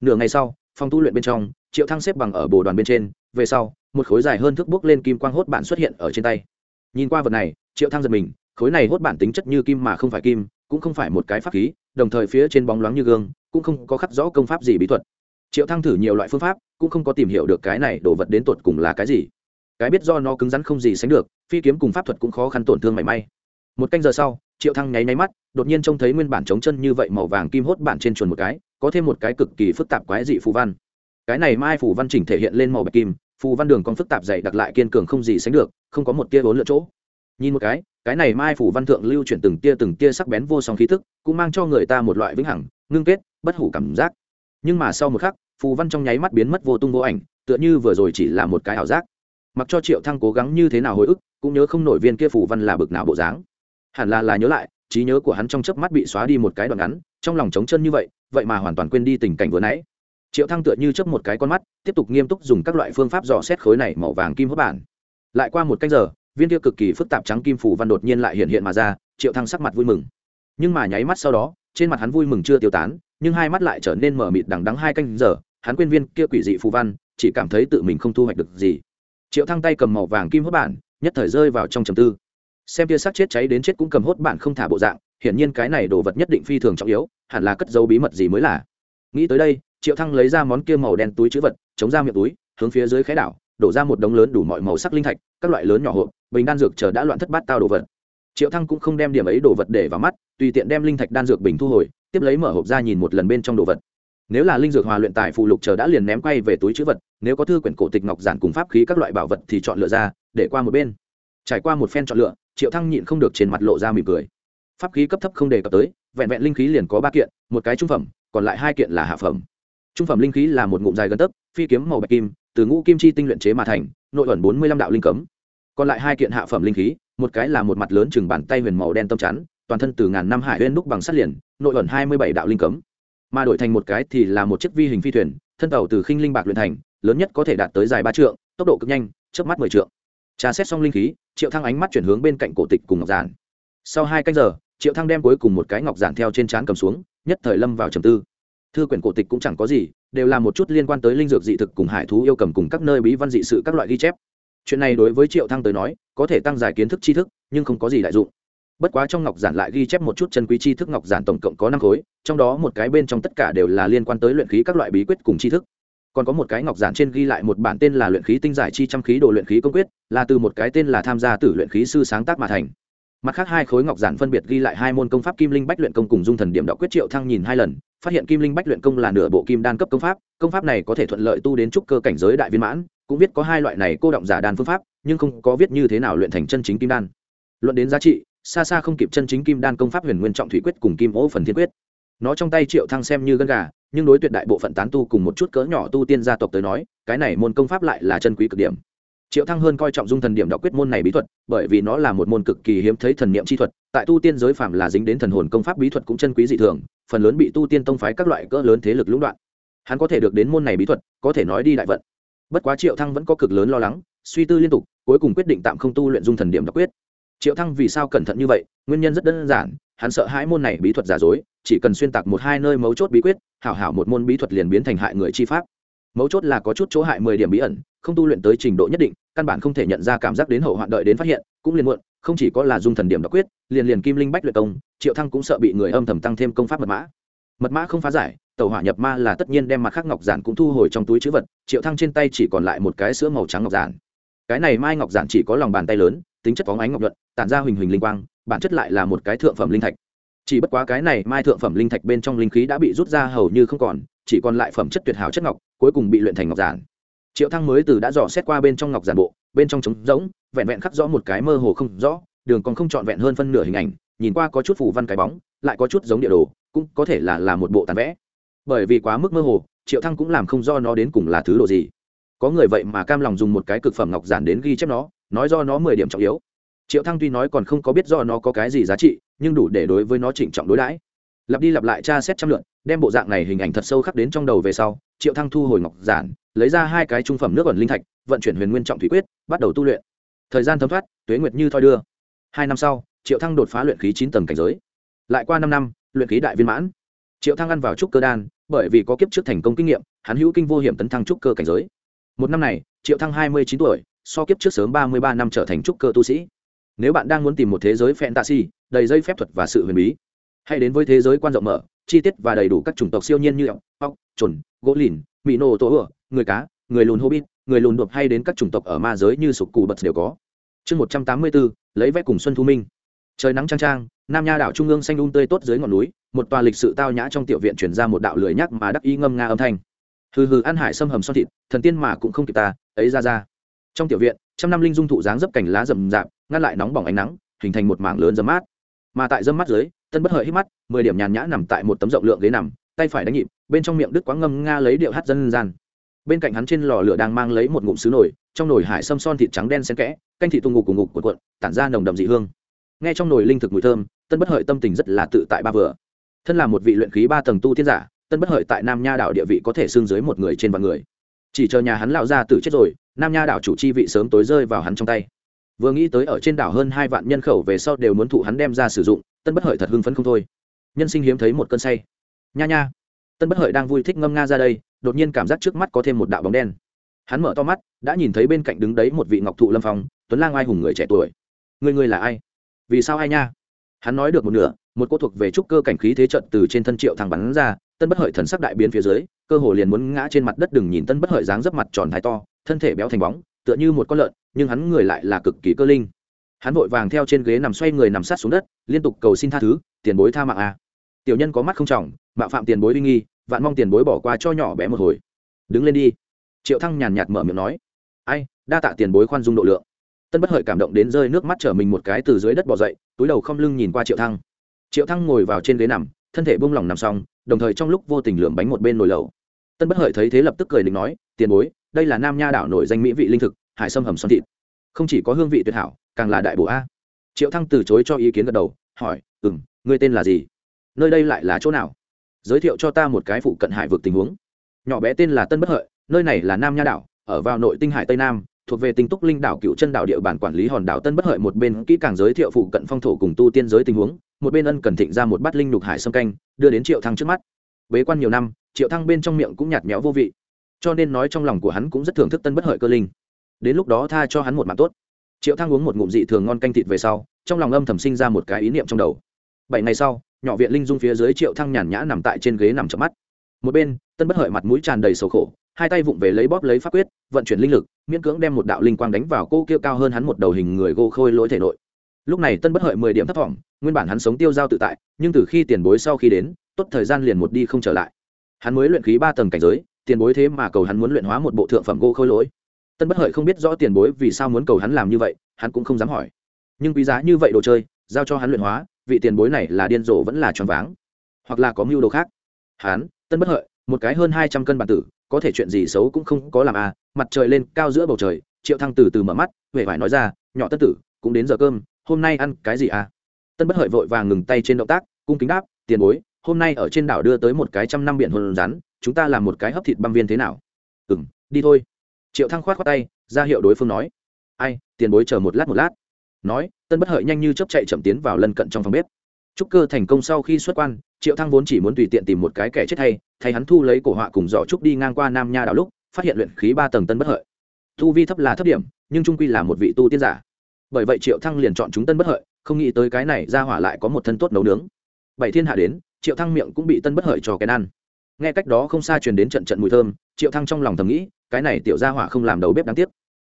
Nửa ngày sau, phòng tu luyện bên trong, triệu thăng xếp bằng ở bồ đoàn bên trên, về sau, một khối dài hơn thước bước lên kim quang hốt bản xuất hiện ở trên tay. Nhìn qua vật này, triệu thăng giật mình, khối này hốt bản tính chất như kim mà không phải kim, cũng không phải một cái pháp khí, đồng thời phía trên bóng loáng như gương, cũng không có khắc rõ công pháp gì bí thuật. Triệu thăng thử nhiều loại phương pháp, cũng không có tìm hiểu được cái này đồ vật đến tuột cùng là cái gì cái biết do nó cứng rắn không gì sánh được phi kiếm cùng pháp thuật cũng khó khăn tổn thương mảy may. Một canh giờ sau triệu thăng nháy nháy mắt đột nhiên trông thấy nguyên bản chống chân như vậy màu vàng kim hốt bản trên chuồn một cái có thêm một cái cực kỳ phức tạp quái dị phù văn. Cái này mai phù văn chỉnh thể hiện lên màu bạch kim phù văn đường con phức tạp dày đặc lại kiên cường không gì sánh được không có một tia vốn lựa chỗ. Nhìn một cái cái này mai phù văn thượng lưu chuyển từng tia từng tia sắc bén vô song khí tức, cũng mang cho người ta một loại vĩnh hằng ngưng kết bất hủ cảm giác. Nhưng mà sau một khắc phù văn trong nháy mắt biến mất vô tung vô ảnh tựa như vừa rồi chỉ là một cái ảo giác mặc cho triệu thăng cố gắng như thế nào hồi ức, cũng nhớ không nổi viên kia phù văn là bực nào bộ dáng. Hẳn là là nhớ lại, trí nhớ của hắn trong chớp mắt bị xóa đi một cái đoạn ngắn, trong lòng trống chân như vậy vậy mà hoàn toàn quên đi tình cảnh vừa nãy. Triệu thăng tựa như chớp một cái con mắt, tiếp tục nghiêm túc dùng các loại phương pháp dò xét khối này màu vàng kim hốt bản. Lại qua một cách giờ, viên kia cực kỳ phức tạp trắng kim phù văn đột nhiên lại hiện hiện mà ra, triệu thăng sắc mặt vui mừng. Nhưng mà nháy mắt sau đó, trên mặt hắn vui mừng chưa tiêu tán, nhưng hai mắt lại trở nên mở mịt đằng đắng hai canh giờ, hắn quên viên kia quỷ dị phù văn, chỉ cảm thấy tự mình không thu hoạch được gì triệu thăng tay cầm màu vàng kim hốt bản, nhất thời rơi vào trong trầm tư. Xem tia xác chết cháy đến chết cũng cầm hốt bản không thả bộ dạng, hiển nhiên cái này đồ vật nhất định phi thường trọng yếu, hẳn là cất dấu bí mật gì mới là. Nghĩ tới đây, triệu thăng lấy ra món kia màu đen túi chữ vật, chống ra miệng túi, hướng phía dưới khái đảo, đổ ra một đống lớn đủ mọi màu sắc linh thạch, các loại lớn nhỏ hộp, bình đan dược chờ đã loạn thất bát tao đồ vật. Triệu thăng cũng không đem điểm ấy đồ vật để vào mắt, tùy tiện đem linh thạch đan dược bình thu hồi, tiếp lấy mở hộp ra nhìn một lần bên trong đồ vật nếu là linh dược hòa luyện tài phụ lục chờ đã liền ném quay về túi chữ vật, nếu có thư quyển cổ tịch ngọc giản cùng pháp khí các loại bảo vật thì chọn lựa ra, để qua một bên. Trải qua một phen chọn lựa, triệu thăng nhịn không được trên mặt lộ ra mỉm cười. Pháp khí cấp thấp không đề cập tới, vẹn vẹn linh khí liền có ba kiện, một cái trung phẩm, còn lại hai kiện là hạ phẩm. Trung phẩm linh khí là một ngụm dài gần tấc, phi kiếm màu bạch kim, từ ngũ kim chi tinh luyện chế mà thành, nội ẩn bốn mươi lăm đạo linh cấm. Còn lại hai kiện hạ phẩm linh khí, một cái là một mặt lớn chừng bàn tay huyền màu đen tâm chắn, toàn thân từ ngàn năm hải huyên đúc bằng sắt liền, nội ẩn hai mươi bảy đạo linh cấm mà đổi thành một cái thì là một chiếc vi hình phi thuyền, thân tàu từ khinh linh bạc luyện thành, lớn nhất có thể đạt tới dài ba trượng, tốc độ cực nhanh, chớp mắt mười trượng. Trà xét xong linh khí, triệu thăng ánh mắt chuyển hướng bên cạnh cổ tịch cùng ngọc giản. Sau hai canh giờ, triệu thăng đem cuối cùng một cái ngọc giản theo trên trán cầm xuống, nhất thời lâm vào trầm tư. Thư quyển cổ tịch cũng chẳng có gì, đều là một chút liên quan tới linh dược dị thực cùng hải thú yêu cầm cùng các nơi bí văn dị sự các loại ghi chép. Chuyện này đối với triệu thăng tới nói, có thể tăng dài kiến thức tri thức, nhưng không có gì đại dụng bất quá trong ngọc giản lại ghi chép một chút chân quý tri thức, ngọc giản tổng cộng có năm khối, trong đó một cái bên trong tất cả đều là liên quan tới luyện khí các loại bí quyết cùng tri thức. Còn có một cái ngọc giản trên ghi lại một bản tên là luyện khí tinh giải chi trăm khí đồ luyện khí công quyết, là từ một cái tên là tham gia tử luyện khí sư sáng tác mà thành. Mặt khác hai khối ngọc giản phân biệt ghi lại hai môn công pháp kim linh bách luyện công cùng dung thần điểm đạo quyết triệu thăng nhìn hai lần, phát hiện kim linh bách luyện công là nửa bộ kim đan cấp công pháp công pháp này có thể thuận lợi tu đến trúc cơ cảnh giới đại viên mãn, cũng viết có hai loại này cô động giả đan phương pháp, nhưng không có viết như thế nào luyện thành chân chính kim đan. Luận đến giá trị xa xa không kịp chân chính kim đan công pháp huyền nguyên trọng thủy quyết cùng kim ố phần thiên quyết. Nó trong tay triệu thăng xem như gân gà, nhưng đối tuyệt đại bộ phận tán tu cùng một chút cỡ nhỏ tu tiên gia tộc tới nói, cái này môn công pháp lại là chân quý cực điểm. Triệu thăng hơn coi trọng dung thần điểm đọc quyết môn này bí thuật, bởi vì nó là một môn cực kỳ hiếm thấy thần niệm chi thuật, tại tu tiên giới phạm là dính đến thần hồn công pháp bí thuật cũng chân quý dị thường, phần lớn bị tu tiên tông phái các loại cỡ lớn thế lực lũng đoạn. Hắn có thể được đến môn này bí thuật, có thể nói đi đại vận. Bất quá triệu thăng vẫn có cực lớn lo lắng, suy tư liên tục, cuối cùng quyết định tạm không tu luyện dung thần điểm đọc quyết triệu thăng vì sao cẩn thận như vậy? Nguyên nhân rất đơn giản, hắn sợ hãi môn này bí thuật giả dối, chỉ cần xuyên tạc một hai nơi mấu chốt bí quyết, hảo hảo một môn bí thuật liền biến thành hại người chi pháp. Mấu chốt là có chút chỗ hại mười điểm bí ẩn, không tu luyện tới trình độ nhất định, căn bản không thể nhận ra cảm giác đến hậu hoạn đợi đến phát hiện, cũng liền muộn, không chỉ có là dung thần điểm đọc quyết, liền liền kim linh bách luyện công, triệu thăng cũng sợ bị người âm thầm tăng thêm công pháp mật mã. Mật mã không phá giải tàu hỏa nhập ma là tất nhiên đem mặt khắc ngọc giản cũng thu hồi trong túi chữ vật, triệu thăng trên tay chỉ còn lại một cái sữa màu trắng ngọc giản. Cái này mai ngọc giản chỉ có lòng bàn tay lớn tính chất phóng ánh ngọc nhuận, tản ra huỳnh huỳnh linh quang, bản chất lại là một cái thượng phẩm linh thạch. Chỉ bất quá cái này mai thượng phẩm linh thạch bên trong linh khí đã bị rút ra hầu như không còn, chỉ còn lại phẩm chất tuyệt hảo chất ngọc, cuối cùng bị luyện thành ngọc giản. Triệu thăng mới từ đã dò xét qua bên trong ngọc giản bộ, bên trong trống rỗng, vẹn vẹn khắc rõ một cái mơ hồ không rõ, đường còn không trọn vẹn hơn phân nửa hình ảnh, nhìn qua có chút phủ văn cái bóng, lại có chút giống địa đồ, cũng có thể là là một bộ tàn vẽ. Bởi vì quá mức mơ hồ, triệu thăng cũng làm không do nó đến cùng là thứ đồ gì. Có người vậy mà cam lòng dùng một cái cực phẩm ngọc giản đến ghi chép nó nói do nó mười điểm trọng yếu. Triệu thăng tuy nói còn không có biết do nó có cái gì giá trị, nhưng đủ để đối với nó trịnh trọng đối đãi. Lặp đi lặp lại tra xét trăm lượn đem bộ dạng này hình ảnh thật sâu khắc đến trong đầu về sau, triệu thăng thu hồi ngọc giản, lấy ra hai cái trung phẩm nước ẩn linh thạch, vận chuyển huyền nguyên trọng thủy quyết, bắt đầu tu luyện. Thời gian thấm thoát, tuế nguyệt như thoi đưa. Hai năm sau, triệu thăng đột phá luyện khí chín tầng cảnh giới. Lại qua năm năm, luyện khí đại viên mãn. Triệu thăng ăn vào trúc cơ đan, bởi vì có kiếp trước thành công kinh nghiệm, hắn hữu kinh vô hiểm tấn thăng trúc cơ cảnh giới. Một năm này, triệu thăng hai mươi chín tuổi so kiếp trước sớm ba mươi ba năm trở thành trúc cơ tu sĩ. Nếu bạn đang muốn tìm một thế giới fantasy, đầy dây phép thuật và sự huyền bí, hãy đến với thế giới quan rộng mở, chi tiết và đầy đủ các chủng tộc siêu nhiên như ốc ốc trồn gỗ lìn mỹ nô tổ ửa người cá, người lùn hobbit, người lùn đột hay đến các chủng tộc ở ma giới như sục cù bật đều có. Chương một trăm tám mươi bốn lấy vẽ cùng xuân thu minh. Trời nắng trang trang nam nha đảo trung ương xanh un um tươi tốt dưới ngọn núi, một tòa lịch sự tao nhã trong tiểu viện chuyển ra một đạo lười nhắc mà đắc ý ngâm nga âm thanh. Hừ hừ ăn hải xâm hầm son thịt, thần tiên mà cũng không kịp ta, ấy ra ra trong tiểu viện, trăm năm linh dung thụ dáng dấp cành lá rậm rạp, ngăn lại nóng bỏng ánh nắng, hình thành một mảng lớn dấm mát. Mà tại dâm mắt dưới, tân bất hợi hít mắt, mười điểm nhàn nhã nằm tại một tấm rộng lượng ghế nằm, tay phải đánh nhịp, bên trong miệng đứt quá ngâm nga lấy điệu hát dân gian. Bên cạnh hắn trên lò lửa đang mang lấy một ngụm sứ nồi, trong nồi hải sâm son thịt trắng đen xen kẽ, canh thị tung ngục cùng ngục của cuộn, tản ra nồng đậm dị hương. Nghe trong nồi linh thực mùi thơm, tân bất hợi tâm tình rất là tự tại ba vừa. Thân là một vị luyện khí ba tầng tu thiên giả, tân bất hợi tại nam nha đảo địa vị có thể xương dưới một người trên vạn người chỉ chờ nhà hắn lão ra tử chết rồi, nam nha đảo chủ chi vị sớm tối rơi vào hắn trong tay. Vừa nghĩ tới ở trên đảo hơn hai vạn nhân khẩu về sau đều muốn thụ hắn đem ra sử dụng, tân bất hợi thật hưng phấn không thôi. Nhân sinh hiếm thấy một cơn say. Nha nha. Tân bất hợi đang vui thích ngâm nga ra đây, đột nhiên cảm giác trước mắt có thêm một đạo bóng đen. Hắn mở to mắt, đã nhìn thấy bên cạnh đứng đấy một vị ngọc thụ lâm phong, tuấn lang ai hùng người trẻ tuổi. Người người là ai? Vì sao ai nha? Hắn nói được một nửa, một cô thuộc về trúc cơ cảnh khí thế trận từ trên thân triệu thằng bắn ra tân bất hợi thần sắc đại biến phía dưới, cơ hồ liền muốn ngã trên mặt đất đừng nhìn tân bất hợi dáng dấp mặt tròn thái to, thân thể béo thành bóng, tựa như một con lợn, nhưng hắn người lại là cực kỳ cơ linh. Hắn vội vàng theo trên ghế nằm xoay người nằm sát xuống đất, liên tục cầu xin tha thứ, tiền bối tha mạng a. Tiểu nhân có mắt không trọng, mạo phạm tiền bối uy nghi, vạn mong tiền bối bỏ qua cho nhỏ bé một hồi. Đứng lên đi. Triệu thăng nhàn nhạt mở miệng nói. Ai, đa tạ tiền bối khoan dung độ lượng. Tân bất hợi cảm động đến rơi nước mắt chở mình một cái từ dưới đất bỏ dậy, túi đầu không lưng nhìn qua triệu thăng. Triệu thăng ngồi vào trên ghế nằm thân thể bông lỏng nằm xong, đồng thời trong lúc vô tình lượm bánh một bên nồi lẩu. Tân bất hợi thấy thế lập tức cười định nói, tiền bối, đây là nam nha đảo nổi danh mỹ vị linh thực, hải sâm hầm xoắn thịt. Không chỉ có hương vị tuyệt hảo, càng là đại bổ a. Triệu thăng từ chối cho ý kiến gật đầu, hỏi ừ m ngươi tên là gì? Nơi đây lại là chỗ nào? Giới thiệu cho ta một cái phụ cận hải vực tình huống. Nhỏ bé tên là tân bất hợi, nơi này là nam nha đảo, ở vào nội tinh hải tây nam thuộc về tinh túc linh đảo cựu chân đảo địa bản quản lý hòn đảo tân bất hợi một bên kỹ càng giới thiệu phụ cận phong thổ cùng tu tiên giới tình huống, một bên ân cần thịnh ra một bát linh đục hải sâm canh, đưa đến triệu thăng trước mắt. Bế quan nhiều năm, triệu thăng bên trong miệng cũng nhạt nhẽo vô vị, cho nên nói trong lòng của hắn cũng rất thưởng thức tân bất hợi cơ linh. Đến lúc đó tha cho hắn một mạng tốt. Triệu thăng uống một ngụm dị thường ngon canh thịt về sau, trong lòng âm thầm sinh ra một cái ý niệm trong đầu. Bảy ngày sau, nhỏ viện linh dung phía dưới triệu thăng nhàn nhã nằm tại trên ghế nằm chợp mắt một bên, tân bất hợi mặt mũi tràn đầy sầu khổ, hai tay vụng về lấy bóp lấy pháp quyết, vận chuyển linh lực, miễn cưỡng đem một đạo linh quang đánh vào cô kia cao hơn hắn một đầu hình người gô khôi lỗi thể nội. Lúc này tân bất hợi mười điểm thấp thỏm nguyên bản hắn sống tiêu dao tự tại, nhưng từ khi tiền bối sau khi đến, tốt thời gian liền một đi không trở lại. Hắn mới luyện khí ba tầng cảnh giới, tiền bối thế mà cầu hắn muốn luyện hóa một bộ thượng phẩm gô khôi lỗi. Tân bất hợi không biết rõ tiền bối vì sao muốn cầu hắn làm như vậy, hắn cũng không dám hỏi. Nhưng quý giá như vậy đồ chơi, giao cho hắn luyện hóa, vị tiền bối này là điên rồ vẫn là tròn váng. Hoặc là có mưu đồ khác. Hắn tân bất hợi, một cái hơn hai trăm cân bản tử, có thể chuyện gì xấu cũng không có làm à mặt trời lên cao giữa bầu trời, triệu thăng từ từ mở mắt huệ phải nói ra, nhỏ tân tử, cũng đến giờ cơm, hôm nay ăn cái gì à? Tân bất hợi vội vàng ngừng tay trên động tác, cung kính đáp, tiền bối, hôm nay ở trên đảo đưa tới một cái trăm năm biển hồn rắn, chúng ta làm một cái hấp thịt băm viên thế nào? Ừ m đi thôi. Triệu thăng khoát khoát tay, ra hiệu đối phương nói, ai, tiền bối chờ một lát một lát. Nói, tân bất hợi nhanh như chấp chạy chậm tiến vào lân cận trong phòng bếp trúc cơ thành công sau khi xuất quan, triệu thăng vốn chỉ muốn tùy tiện tìm một cái kẻ chết hay, thay hắn thu lấy cổ họa cùng giỏ trúc đi ngang qua nam nha đảo lúc, phát hiện luyện khí ba tầng tân bất hợi. Thu vi thấp là thấp điểm, nhưng trung quy là một vị tu tiên giả. Bởi vậy triệu thăng liền chọn chúng tân bất hợi, không nghĩ tới cái này ra hỏa lại có một thân tốt nấu nướng. Bảy thiên hạ đến, triệu thăng miệng cũng bị tân bất hợi cho cái ăn. Nghe cách đó không xa truyền đến trận trận mùi thơm, triệu thăng trong lòng thầm nghĩ, cái này tiểu gia hỏa không làm đầu bếp đáng tiếc.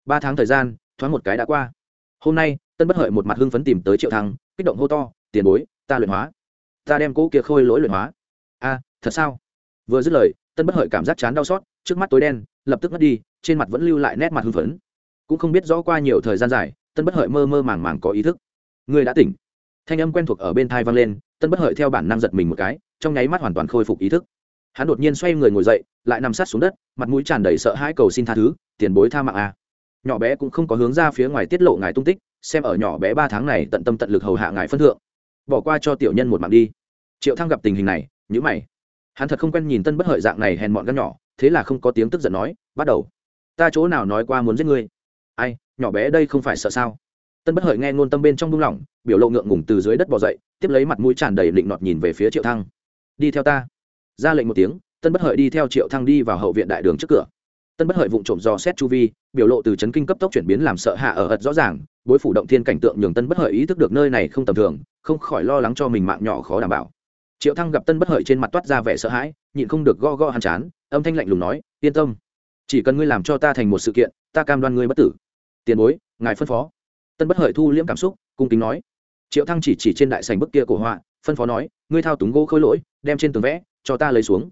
Ba tháng thời gian, thoáng một cái đã qua. Hôm nay, tân bất hợi một mặt hưng phấn tìm tới triệu thăng, kích động hô to, tiền bối ta luyện hóa. Ta đem cỗ kia khôi lỗi luyện hóa. A, thật sao? Vừa dứt lời, tân bất hợi cảm giác chán đau xót, trước mắt tối đen, lập tức mất đi, trên mặt vẫn lưu lại nét mặt hưng phấn. Cũng không biết rõ qua nhiều thời gian dài, tân bất hợi mơ mơ màng màng có ý thức. Người đã tỉnh. Thanh âm quen thuộc ở bên thai vang lên, tân bất hợi theo bản năng giật mình một cái, trong nháy mắt hoàn toàn khôi phục ý thức. Hắn đột nhiên xoay người ngồi dậy, lại nằm sát xuống đất, mặt mũi tràn đầy sợ hãi cầu xin tha thứ, tiền bối tha mạng a. Nhỏ bé cũng không có hướng ra phía ngoài tiết lộ ngài tung tích, xem ở nhỏ bé ba tháng này tận tâm tận lực hầu hạ ngài phân thượng bỏ qua cho tiểu nhân một mạng đi. Triệu thăng gặp tình hình này nhữ mày. Hắn thật không quen nhìn tân bất hợi dạng này hèn mọn gắn nhỏ, thế là không có tiếng tức giận nói, bắt đầu. Ta chỗ nào nói qua muốn giết ngươi? Ai, nhỏ bé đây không phải sợ sao? Tân bất hợi nghe ngôn tâm bên trong buông lỏng, biểu lộ ngượng ngùng từ dưới đất bỏ dậy, tiếp lấy mặt mũi tràn đầy định nọt nhìn về phía triệu thăng. Đi theo ta. Ra lệnh một tiếng, tân bất hợi đi theo triệu thăng đi vào hậu viện đại đường trước cửa. Tân bất hợi vụng trộm dò xét chu vi, biểu lộ từ chấn kinh cấp tốc chuyển biến làm sợ hạ ở ật rõ ràng bối phủ động thiên cảnh tượng nhường tân bất hợi ý thức được nơi này không tầm thường, không khỏi lo lắng cho mình mạng nhỏ khó đảm bảo. Triệu thăng gặp tân bất hợi trên mặt toát ra vẻ sợ hãi, nhịn không được go go hàn chán, âm thanh lạnh lùng nói, yên tâm, chỉ cần ngươi làm cho ta thành một sự kiện, ta cam đoan ngươi bất tử. Tiền bối, ngài phân phó. Tân bất hợi thu liễm cảm xúc, cung kính nói. Triệu thăng chỉ chỉ trên đại sành bức kia cổ họa, phân phó nói, ngươi thao túng gỗ khôi lỗi, đem trên tường vẽ, cho ta lấy xuống.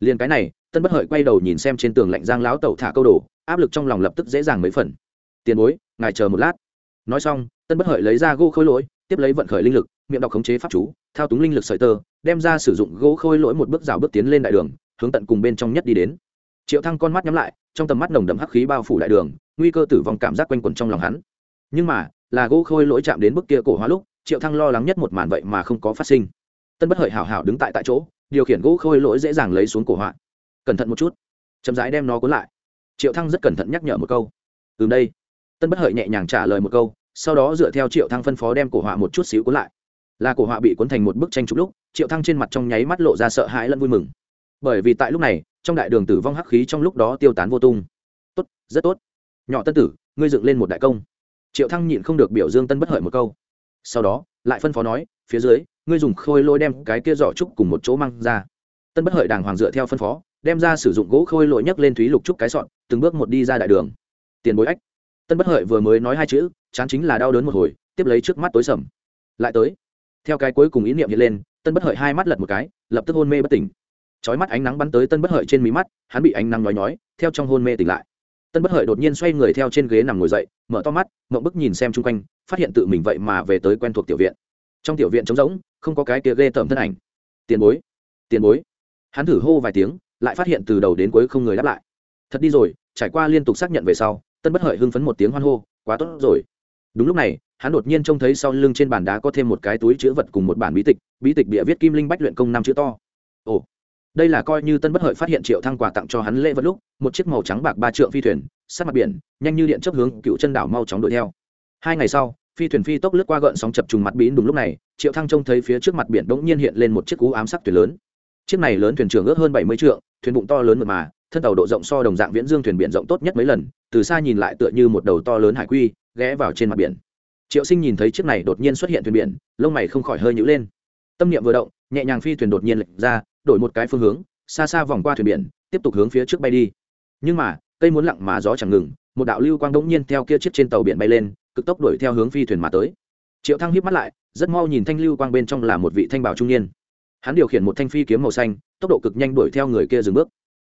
Liền cái này, tân bất hợi quay đầu nhìn xem trên tường lạnh giang láo tẩu thả câu đồ, áp lực trong lòng lập tức dễ dàng mấy phần. Tiền bối, ngài chờ một lát nói xong, tân bất hợi lấy ra gỗ khôi lỗi, tiếp lấy vận khởi linh lực, miệng đọc khống chế pháp chú, thao túng linh lực sợi tơ, đem ra sử dụng gỗ khôi lỗi một bước rào bước tiến lên đại đường, hướng tận cùng bên trong nhất đi đến. Triệu thăng con mắt nhắm lại, trong tầm mắt nồng đậm hắc khí bao phủ đại đường, nguy cơ tử vong cảm giác quanh quẩn trong lòng hắn. Nhưng mà, là gỗ khôi lỗi chạm đến bức kia cổ hóa lúc, triệu thăng lo lắng nhất một màn vậy mà không có phát sinh. Tân bất hợi hảo hảo đứng tại tại chỗ, điều khiển gỗ khôi lỗi dễ dàng lấy xuống cổ họa. Cẩn thận một chút. Chậm rãi đem nó cuốn lại. Triệu thăng rất cẩn thận nhắc nhở một câu. Từ đây tân bất hợi nhẹ nhàng trả lời một câu, sau đó dựa theo triệu thăng phân phó đem cổ họa một chút xíu cuốn lại. Là cổ họa bị cuốn thành một bức tranh chụp lúc, triệu thăng trên mặt trong nháy mắt lộ ra sợ hãi lẫn vui mừng. Bởi vì tại lúc này, trong đại đường tử vong hắc khí trong lúc đó tiêu tán vô tung. Tốt, rất tốt. Nhỏ tân tử, ngươi dựng lên một đại công. Triệu thăng nhịn không được biểu dương tân bất hợi một câu. Sau đó, lại phân phó nói, phía dưới, ngươi dùng khôi lôi đem cái kia giỏ trúc cùng một chỗ mang ra. Tân bất hợi đàng hoàng dựa theo phân phó, đem ra sử dụng gỗ khôi lội nhấc lên thúy lục trúc cái sọn từng bước một đi ra đại đường. Tiền bối ách tân bất hợi vừa mới nói hai chữ, chán chính là đau đớn một hồi, tiếp lấy trước mắt tối sầm. Lại tới. Theo cái cuối cùng ý niệm hiện lên, tân bất hợi hai mắt lật một cái, lập tức hôn mê bất tỉnh. Chói mắt ánh nắng bắn tới tân bất hợi trên mí mắt, hắn bị ánh nắng nhói nhói, theo trong hôn mê tỉnh lại. Tân bất hợi đột nhiên xoay người theo trên ghế nằm ngồi dậy, mở to mắt, mộng bức nhìn xem chung quanh, phát hiện tự mình vậy mà về tới quen thuộc tiểu viện. Trong tiểu viện trống rỗng, không có cái kia ghê tởm thân ảnh. Tiền bối tiền bối. Hắn thử hô vài tiếng, lại phát hiện từ đầu đến cuối không người đáp lại. Thật đi rồi, trải qua liên tục xác nhận về sau tân bất hợi hưng phấn một tiếng hoan hô, quá tốt rồi. Đúng lúc này, hắn đột nhiên trông thấy sau lưng trên bàn đá có thêm một cái túi chữ vật cùng một bản bí tịch bí tịch bịa viết kim linh bách luyện công năm chữ to. Ồ, đây là coi như tân bất hợi phát hiện triệu thăng quà tặng cho hắn lễ vật lúc, một chiếc màu trắng bạc ba trượng phi thuyền, sát mặt biển, nhanh như điện chấp hướng cựu chân đảo mau chóng đuổi theo. Hai ngày sau, phi thuyền phi tốc lướt qua gợn sóng chập trùng mặt biển, đúng lúc này, triệu thăng trông thấy phía trước mặt biển đống nhiên hiện lên một chiếc cú ám sắc thuyền lớn. Chiếc này lớn thuyền trưởng ước hơn bảy mươi trượng, thuyền bụng to lớn mượt mà, thân tàu độ rộng so đồng dạng viễn dương thuyền biển rộng tốt nhất mấy lần từ xa nhìn lại tựa như một đầu to lớn hải quy, ghé vào trên mặt biển. Triệu sinh nhìn thấy chiếc này đột nhiên xuất hiện thuyền biển, lông mày không khỏi hơi nhữ lên. Tâm niệm vừa động, nhẹ nhàng phi thuyền đột nhiên lệch ra, đổi một cái phương hướng, xa xa vòng qua thuyền biển, tiếp tục hướng phía trước bay đi. Nhưng mà, cây muốn lặng mà gió chẳng ngừng, một đạo lưu quang đống nhiên theo kia chiếc trên tàu biển bay lên, cực tốc đuổi theo hướng phi thuyền mà tới. Triệu thăng híp mắt lại, rất mau nhìn thanh lưu quang bên trong là một vị thanh bảo trung niên. Hắn điều khiển một thanh phi kiếm màu xanh, tốc độ cực nhanh đuổi theo người kia dừng bước.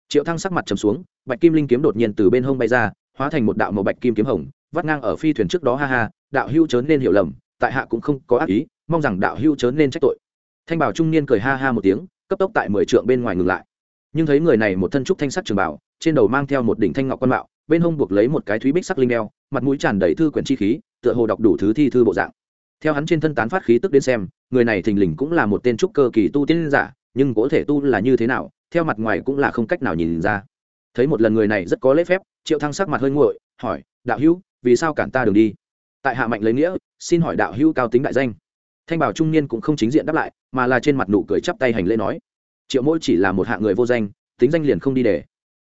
Triệu thăng sắc mặt trầm xuống, bạch kim linh kiếm đột nhiên từ bên hông bay ra hóa thành một đạo màu bạch kim kiếm hồng, vắt ngang ở phi thuyền trước đó, ha ha, đạo hưu chớ nên hiểu lầm, tại hạ cũng không có ác ý, mong rằng đạo hưu chớ nên trách tội. Thanh bảo trung niên cười ha ha một tiếng, cấp tốc tại mười trượng bên ngoài ngừng lại. Nhưng thấy người này một thân trúc thanh sắc trường bảo, trên đầu mang theo một đỉnh thanh ngọc quan mạo, bên hông buộc lấy một cái thúy bích sắc linh đeo, mặt mũi tràn đầy thư quyển chi khí, tựa hồ đọc đủ thứ thi thư bộ dạng. Theo hắn trên thân tán phát khí tức đến xem, người này thình lình cũng là một tên trúc cơ kỳ tu tiên giả, nhưng có thể tu là như thế nào, theo mặt ngoài cũng là không cách nào nhìn ra thấy một lần người này rất có lễ phép, triệu thăng sắc mặt hơi nguội, hỏi, đạo hữu, vì sao cản ta đường đi? Tại hạ mạnh lấy nghĩa, xin hỏi đạo hữu cao tính đại danh. Thanh bảo trung niên cũng không chính diện đáp lại, mà là trên mặt nụ cười chắp tay hành lễ nói, triệu mỗi chỉ là một hạng người vô danh, tính danh liền không đi để.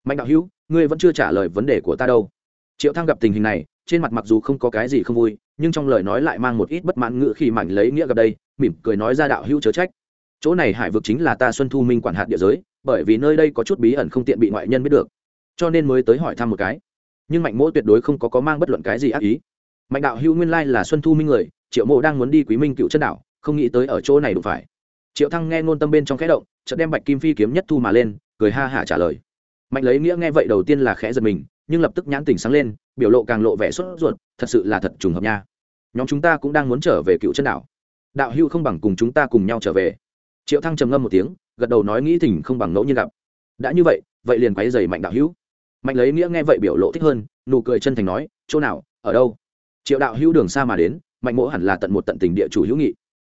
Mạnh đạo hữu, ngươi vẫn chưa trả lời vấn đề của ta đâu. Triệu thăng gặp tình hình này, trên mặt mặc dù không có cái gì không vui, nhưng trong lời nói lại mang một ít bất mãn ngự khi mạnh lấy nghĩa gặp đây, mỉm cười nói ra đạo hữu chớ trách. Chỗ này hải vực chính là ta xuân thu minh quản hạt địa giới bởi vì nơi đây có chút bí ẩn không tiện bị ngoại nhân biết được. Cho nên mới tới hỏi thăm một cái. Nhưng mạnh mỗ tuyệt đối không có có mang bất luận cái gì ác ý. Mạnh đạo hữu nguyên lai là xuân thu minh người, triệu mộ đang muốn đi quý minh cựu chân đảo, không nghĩ tới ở chỗ này đụng phải. Triệu thăng nghe ngôn tâm bên trong khẽ động, chợt đem bạch kim phi kiếm nhất thu mà lên, cười ha hả trả lời. Mạnh lấy nghĩa nghe vậy đầu tiên là khẽ giật mình, nhưng lập tức nhãn tỉnh sáng lên, biểu lộ càng lộ vẻ sốt ruột, thật sự là thật trùng hợp nha. Nhóm chúng ta cũng đang muốn trở về cựu chân đảo. Đạo hưu không bằng cùng chúng ta cùng nhau trở về. Triệu thăng trầm ngâm một tiếng gật đầu nói nghĩ thỉnh không bằng ngẫu nhiên gặp. Đã như vậy vậy liền quáy dày mạnh đạo hữu. Mạnh lấy nghĩa nghe vậy biểu lộ thích hơn, nụ cười chân thành nói, chỗ nào, ở đâu? Triệu đạo hữu đường xa mà đến, mạnh mỗ hẳn là tận một tận tình địa chủ hữu nghị.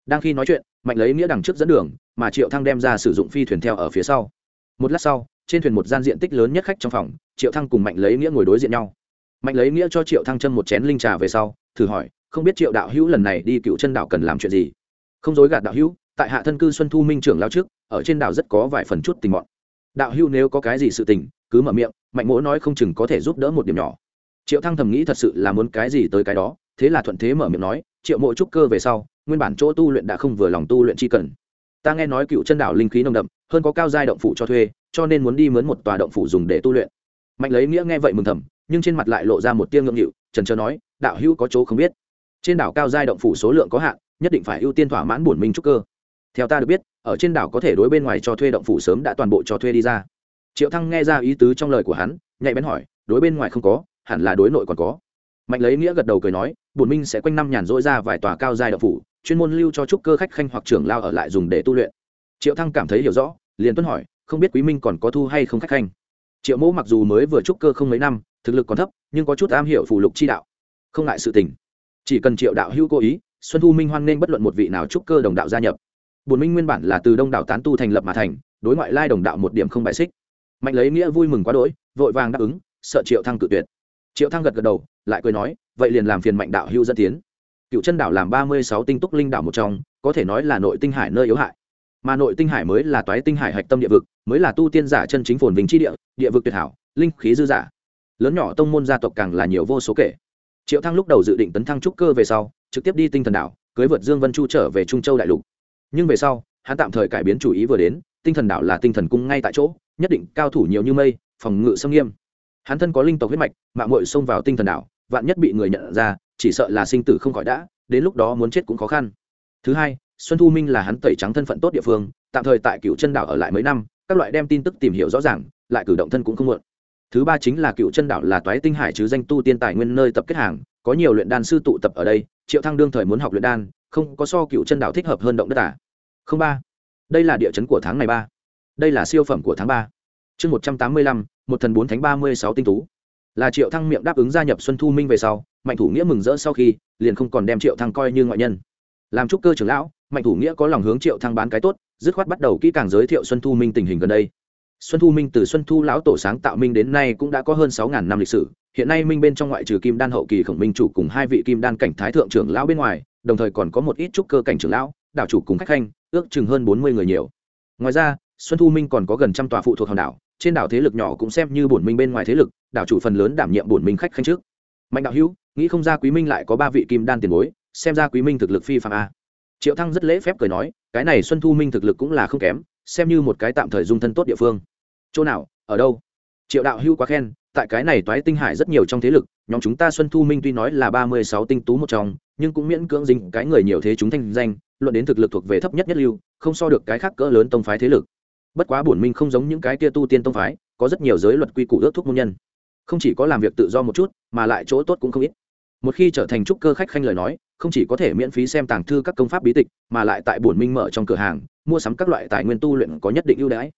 Đang khi nói chuyện, mạnh lấy nghĩa đằng trước dẫn đường, mà triệu thăng đem ra sử dụng phi thuyền theo ở phía sau. Một lát sau, trên thuyền một gian diện tích lớn nhất khách trong phòng, triệu thăng cùng mạnh lấy nghĩa ngồi đối diện nhau. Mạnh lấy nghĩa cho triệu thăng chân một chén linh trà về sau, thử hỏi, không biết triệu đạo hữu lần này đi cựu chân đạo cần làm chuyện gì? Không dối gạt đạo hữu tại hạ thân cư xuân thu minh trưởng lao trước, ở trên đảo rất có vài phần chút tình mọn. Đạo hưu nếu có cái gì sự tình, cứ mở miệng, mạnh mỗ nói không chừng có thể giúp đỡ một điểm nhỏ. Triệu thăng thầm nghĩ thật sự là muốn cái gì tới cái đó, thế là thuận thế mở miệng nói, triệu mộ trúc cơ về sau, nguyên bản chỗ tu luyện đã không vừa lòng tu luyện chi cần. Ta nghe nói cựu chân đảo linh khí nồng đậm, hơn có cao giai động phủ cho thuê, cho nên muốn đi mướn một tòa động phủ dùng để tu luyện. Mạnh lấy nghĩa nghe vậy mừng thầm, nhưng trên mặt lại lộ ra một tiêu ngượng nghịu, trần trờ nói, đạo hữu có chỗ không biết. Trên đảo cao giai động phủ số lượng có hạn, nhất định phải ưu tiên thỏa mãn bổn minh trúc cơ theo ta được biết, ở trên đảo có thể đối bên ngoài cho thuê động phủ sớm đã toàn bộ cho thuê đi ra. Triệu thăng nghe ra ý tứ trong lời của hắn, nhạy bén hỏi, đối bên ngoài không có, hẳn là đối nội còn có. Mạnh lấy nghĩa gật đầu cười nói, bổn minh sẽ quanh năm nhàn rỗi ra vài tòa cao dài động phủ, chuyên môn lưu cho trúc cơ khách khanh hoặc trưởng lao ở lại dùng để tu luyện. Triệu thăng cảm thấy hiểu rõ, liền tuân hỏi, không biết quý minh còn có thu hay không khách khanh? Triệu mẫu mặc dù mới vừa trúc cơ không mấy năm, thực lực còn thấp, nhưng có chút am hiểu phù lục chi đạo. Không ngại sự tình. Chỉ cần triệu đạo hữu cố ý, xuân thu minh hoan nên bất luận một vị nào trúc cơ đồng đạo gia nhập bổn minh nguyên bản là từ đông đảo tán tu thành lập mà thành, đối ngoại lai đồng đạo một điểm không bại xích. Mạnh lấy nghĩa vui mừng quá đỗi, vội vàng đáp ứng, sợ triệu thăng cự tuyệt. Triệu thăng gật gật đầu, lại cười nói, vậy liền làm phiền mạnh đạo hưu dẫn tiến. Cựu chân đảo làm ba mươi sáu tinh túc linh đảo một trong, có thể nói là nội tinh hải nơi yếu hại. Mà nội tinh hải mới là toái tinh hải hạch tâm địa vực, mới là tu tiên giả chân chính phồn vinh tri địa địa vực tuyệt hảo, linh khí dư giả lớn nhỏ tông môn gia tộc càng là nhiều vô số kể. Triệu thăng lúc đầu dự định tấn thăng trúc cơ về sau, trực tiếp đi tinh thần đảo, cưới vượt dương vân chu trở về trung châu đại lục nhưng về sau, hắn tạm thời cải biến chủ ý vừa đến, tinh thần đảo là tinh thần cung ngay tại chỗ, nhất định cao thủ nhiều như mây, phòng ngự xâm nghiêm. Hắn thân có linh tộc huyết mạch, mạng mội xông vào tinh thần đảo, vạn nhất bị người nhận ra, chỉ sợ là sinh tử không khỏi đã, đến lúc đó muốn chết cũng khó khăn. Thứ hai, xuân thu minh là hắn tẩy trắng thân phận tốt địa phương, tạm thời tại cựu chân đảo ở lại mấy năm, các loại đem tin tức tìm hiểu rõ ràng, lại cử động thân cũng không muộn. Thứ ba chính là cựu chân đảo là toái tinh hải chứ danh tu tiên tài nguyên nơi tập kết hàng, có nhiều luyện đan sư tụ tập ở đây, triệu thăng đương thời muốn học luyện đan, không có so cựu chân đảo thích hợp hơn động đất à không ba. Đây là địa chấn của tháng này ba. Đây là siêu phẩm của tháng ba. Chương một trăm tám mươi lăm, một thần bốn thánh ba mươi sáu tinh tú. Là triệu thăng miệng đáp ứng gia nhập xuân thu minh về sau, mạnh thủ nghĩa mừng rỡ sau khi, liền không còn đem triệu thăng coi như ngoại nhân. Làm trúc cơ trưởng lão, mạnh thủ nghĩa có lòng hướng triệu thăng bán cái tốt, dứt khoát bắt đầu kỹ càng giới thiệu xuân thu minh tình hình gần đây. Xuân thu minh từ xuân thu lão tổ sáng tạo minh đến nay cũng đã có hơn sáu ngàn năm lịch sử, hiện nay minh bên trong ngoại trừ kim đan hậu kỳ khổng minh chủ cùng hai vị kim đan cảnh thái thượng trưởng lão bên ngoài, đồng thời còn có một ít trúc cơ cảnh trưởng lão đảo chủ cùng khách khanh ước chừng hơn bốn mươi người nhiều. Ngoài ra, xuân thu minh còn có gần trăm tòa phụ thuộc hòn đảo, trên đảo thế lực nhỏ cũng xem như bổn minh bên ngoài thế lực, đảo chủ phần lớn đảm nhiệm bổn minh khách khanh trước. Mạnh đạo hữu, nghĩ không ra quý minh lại có ba vị kim đan tiền bối, xem ra quý minh thực lực phi phạm a. Triệu thăng rất lễ phép cười nói, cái này xuân thu minh thực lực cũng là không kém, xem như một cái tạm thời dung thân tốt địa phương. Chỗ nào, ở đâu? Triệu đạo hưu quá khen tại cái này toái tinh hải rất nhiều trong thế lực, nhóm chúng ta xuân thu minh tuy nói là ba mươi sáu tinh tú một trong, nhưng cũng miễn cưỡng dính cái người nhiều thế chúng thanh danh, luận đến thực lực thuộc về thấp nhất nhất lưu, không so được cái khác cỡ lớn tông phái thế lực. Bất quá bổn minh không giống những cái kia tu tiên tông phái, có rất nhiều giới luật quy củ ước thúc môn nhân. Không chỉ có làm việc tự do một chút, mà lại chỗ tốt cũng không ít. Một khi trở thành trúc cơ khách khanh lời nói, không chỉ có thể miễn phí xem tàng thư các công pháp bí tịch, mà lại tại bổn minh mở trong cửa hàng, mua sắm các loại tài nguyên tu luyện có nhất định ưu đãi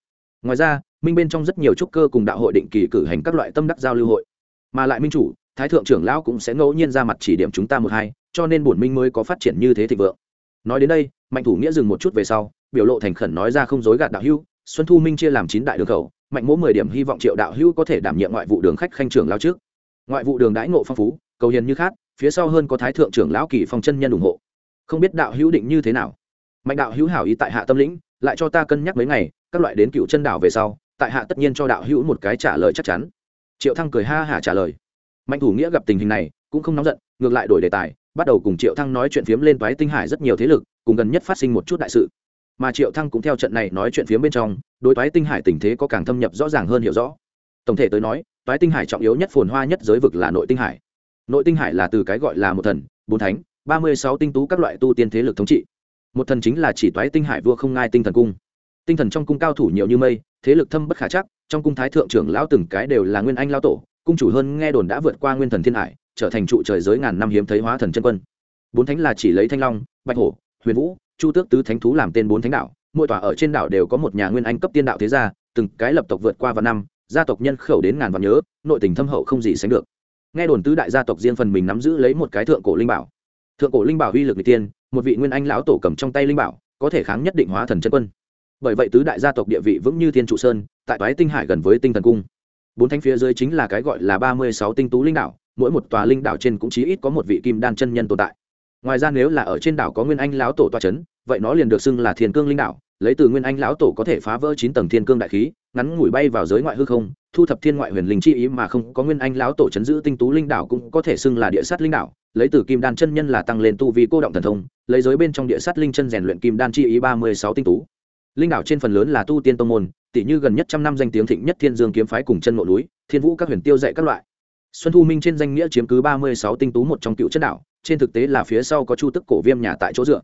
ngoài ra, minh bên trong rất nhiều trúc cơ cùng đạo hội định kỳ cử hành các loại tâm đắc giao lưu hội. Mà lại minh chủ, thái thượng trưởng lão cũng sẽ ngẫu nhiên ra mặt chỉ điểm chúng ta một hai, cho nên bổn minh mới có phát triển như thế thịnh vượng. Nói đến đây, mạnh thủ nghĩa dừng một chút về sau, biểu lộ thành khẩn nói ra không dối gạt đạo hưu xuân thu minh chia làm chín đại đường khẩu, mạnh mỗi mười điểm hy vọng triệu đạo hưu có thể đảm nhiệm ngoại vụ đường khách khanh trưởng lao trước. Ngoại vụ đường đãi ngộ phong phú, cầu hiền như khác phía sau hơn có thái thượng trưởng lão kỳ phong chân nhân ủng hộ. Không biết đạo hữu định như thế nào? Mạnh đạo hữu hảo ý tại hạ tâm lĩnh, lại cho ta cân nhắc mấy ngày các loại đến cựu chân đảo về sau, tại hạ tất nhiên cho đạo hữu một cái trả lời chắc chắn. Triệu thăng cười ha hả trả lời. Mạnh thủ nghĩa gặp tình hình này, cũng không nóng giận, ngược lại đổi đề tài, bắt đầu cùng triệu thăng nói chuyện phiếm lên toái tinh hải rất nhiều thế lực, cùng gần nhất phát sinh một chút đại sự. Mà triệu thăng cũng theo trận này nói chuyện phiếm bên trong, đối toái tinh hải tình thế có càng thâm nhập rõ ràng hơn hiểu rõ. Tổng thể tới nói, toái tinh hải trọng yếu nhất phồn hoa nhất giới vực là nội tinh hải. Nội tinh hải là từ cái gọi là một thần, bốn thánh, ba mươi sáu tinh tú các loại tu tiên thế lực thống trị. Một thần chính là chỉ toái tinh hải vua không ngai tinh thần cung tinh thần trong cung cao thủ nhiều như mây, thế lực thâm bất khả chắc, trong cung thái thượng trưởng lão từng cái đều là nguyên anh lao tổ, cung chủ hơn nghe đồn đã vượt qua nguyên thần thiên hải, trở thành trụ trời giới ngàn năm hiếm thấy hóa thần chân quân. Bốn thánh là chỉ lấy thanh long, bạch hổ, huyền vũ, chu tước tứ thánh thú làm tên bốn thánh đạo, mỗi tòa ở trên đảo đều có một nhà nguyên anh cấp tiên đạo thế gia, từng cái lập tộc vượt qua vạn năm, gia tộc nhân khẩu đến ngàn vạn nhớ, nội tình thâm hậu không gì sánh được. Nghe đồn tứ đại gia tộc riêng phần mình nắm giữ lấy một cái thượng cổ linh bảo. Thượng cổ linh bảo uy lực n tiên, một vị nguyên anh lão tổ cầm trong tay linh bảo, có thể kháng nhất định hóa thần chân quân bởi vậy tứ đại gia tộc địa vị vững như thiên trụ sơn, tại toái tinh hải gần với tinh thần cung. Bốn thánh phía dưới chính là cái gọi là ba mươi sáu tinh tú linh đảo, mỗi một tòa linh đảo trên cũng chí ít có một vị kim đan chân nhân tồn tại. Ngoài ra nếu là ở trên đảo có nguyên anh lão tổ toa c h ấ n vậy nó liền được xưng là thiên cương linh đảo, lấy từ nguyên anh lão tổ có thể phá vỡ chín tầng thiên cương đại khí, ngắn ngủi bay vào giới ngoại hư không, thu thập thiên ngoại huyền linh chi ý mà không có nguyên anh lão tổ chấn giữ tinh tú linh đảo cũng có thể xưng là địa sát linh đảo, lấy từ kim đan chân nhân là tăng lên tu vi cô động thần thông, lấy giới bên trong địa sát linh chân rèn luyện kim đan chi ý ba mươi sáu tinh tú linh đảo trên phần lớn là tu tiên tông môn tỷ như gần nhất trăm năm danh tiếng thịnh nhất thiên dương kiếm phái cùng chân ngộ núi, thiên vũ các huyền tiêu dạy các loại. Xuân thu minh trên danh nghĩa chiếm cứ ba mươi sáu tinh tú một trong cựu chất đảo, trên thực tế là phía sau có chu tức cổ viêm nhà tại chỗ dựa.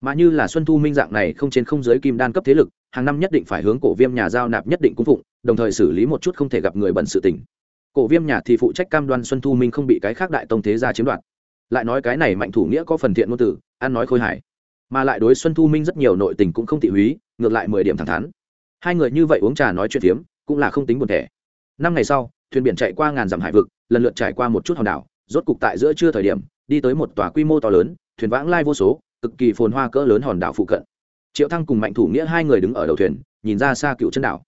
Mà như là xuân thu minh dạng này không trên không giới kim đan cấp thế lực, hàng năm nhất định phải hướng cổ viêm nhà giao nạp nhất định cung phụng, đồng thời xử lý một chút không thể gặp người bận sự tình. Cổ viêm nhà thì phụ trách cam đoan xuân thu minh không bị cái khác đại tông thế gia chiếm đoạt. Lại nói cái này mạnh thủ nghĩa có phần thiện ngôn tử ăn nói khôi hài mà lại đối xuân thu minh rất nhiều nội tình cũng không thị húy, ngược lại mười điểm thẳng thắn. Hai người như vậy uống trà nói chuyện phiếm, cũng là không tính buồn thẻ. Năm ngày sau, thuyền biển chạy qua ngàn dặm hải vực, lần lượt trải qua một chút hòn đảo, rốt cục tại giữa trưa thời điểm, đi tới một tòa quy mô to lớn, thuyền vãng lai vô số, cực kỳ phồn hoa cỡ lớn hòn đảo phụ cận. Triệu thăng cùng mạnh thủ nghĩa hai người đứng ở đầu thuyền, nhìn ra xa cựu chân đảo.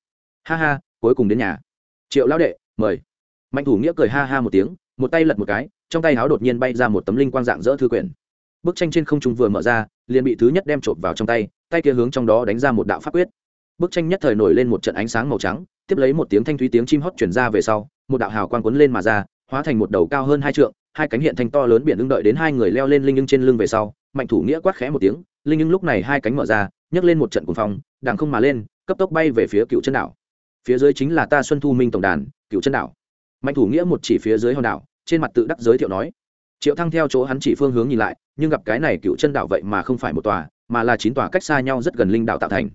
Ha ha, cuối cùng đến nhà. Triệu lão đệ, mời. Mạnh thủ nghĩa cười ha ha một tiếng, một tay lật một cái, trong tay háo đột nhiên bay ra một tấm linh quang dạng dỡ thư quyển bức tranh trên không trung vừa mở ra, liền bị thứ nhất đem trộm vào trong tay tay kia hướng trong đó đánh ra một đạo pháp quyết. Bức tranh nhất thời nổi lên một trận ánh sáng màu trắng, tiếp lấy một tiếng thanh thúy tiếng chim hót chuyển ra về sau, một đạo hào quang cuốn lên mà ra, hóa thành một đầu cao hơn hai trượng, hai cánh hiện thành to lớn biển ưng đợi đến hai người leo lên linh ưng trên lưng về sau, mạnh thủ nghĩa quát khẽ một tiếng, linh ưng lúc này hai cánh mở ra, nhấc lên một trận cuồng phong đàng không mà lên, cấp tốc bay về phía cựu chân đảo. Phía dưới chính là ta xuân thu minh tổng đàn, cựu chân đảo. Mạnh thủ nghĩa một chỉ phía dưới hòn đảo, trên mặt tự đắc giới thiệu nói triệu thăng theo chỗ hắn chỉ phương hướng nhìn lại, nhưng gặp cái này cựu chân đảo vậy mà không phải một tòa, mà là chín tòa cách xa nhau rất gần linh đảo tạo thành.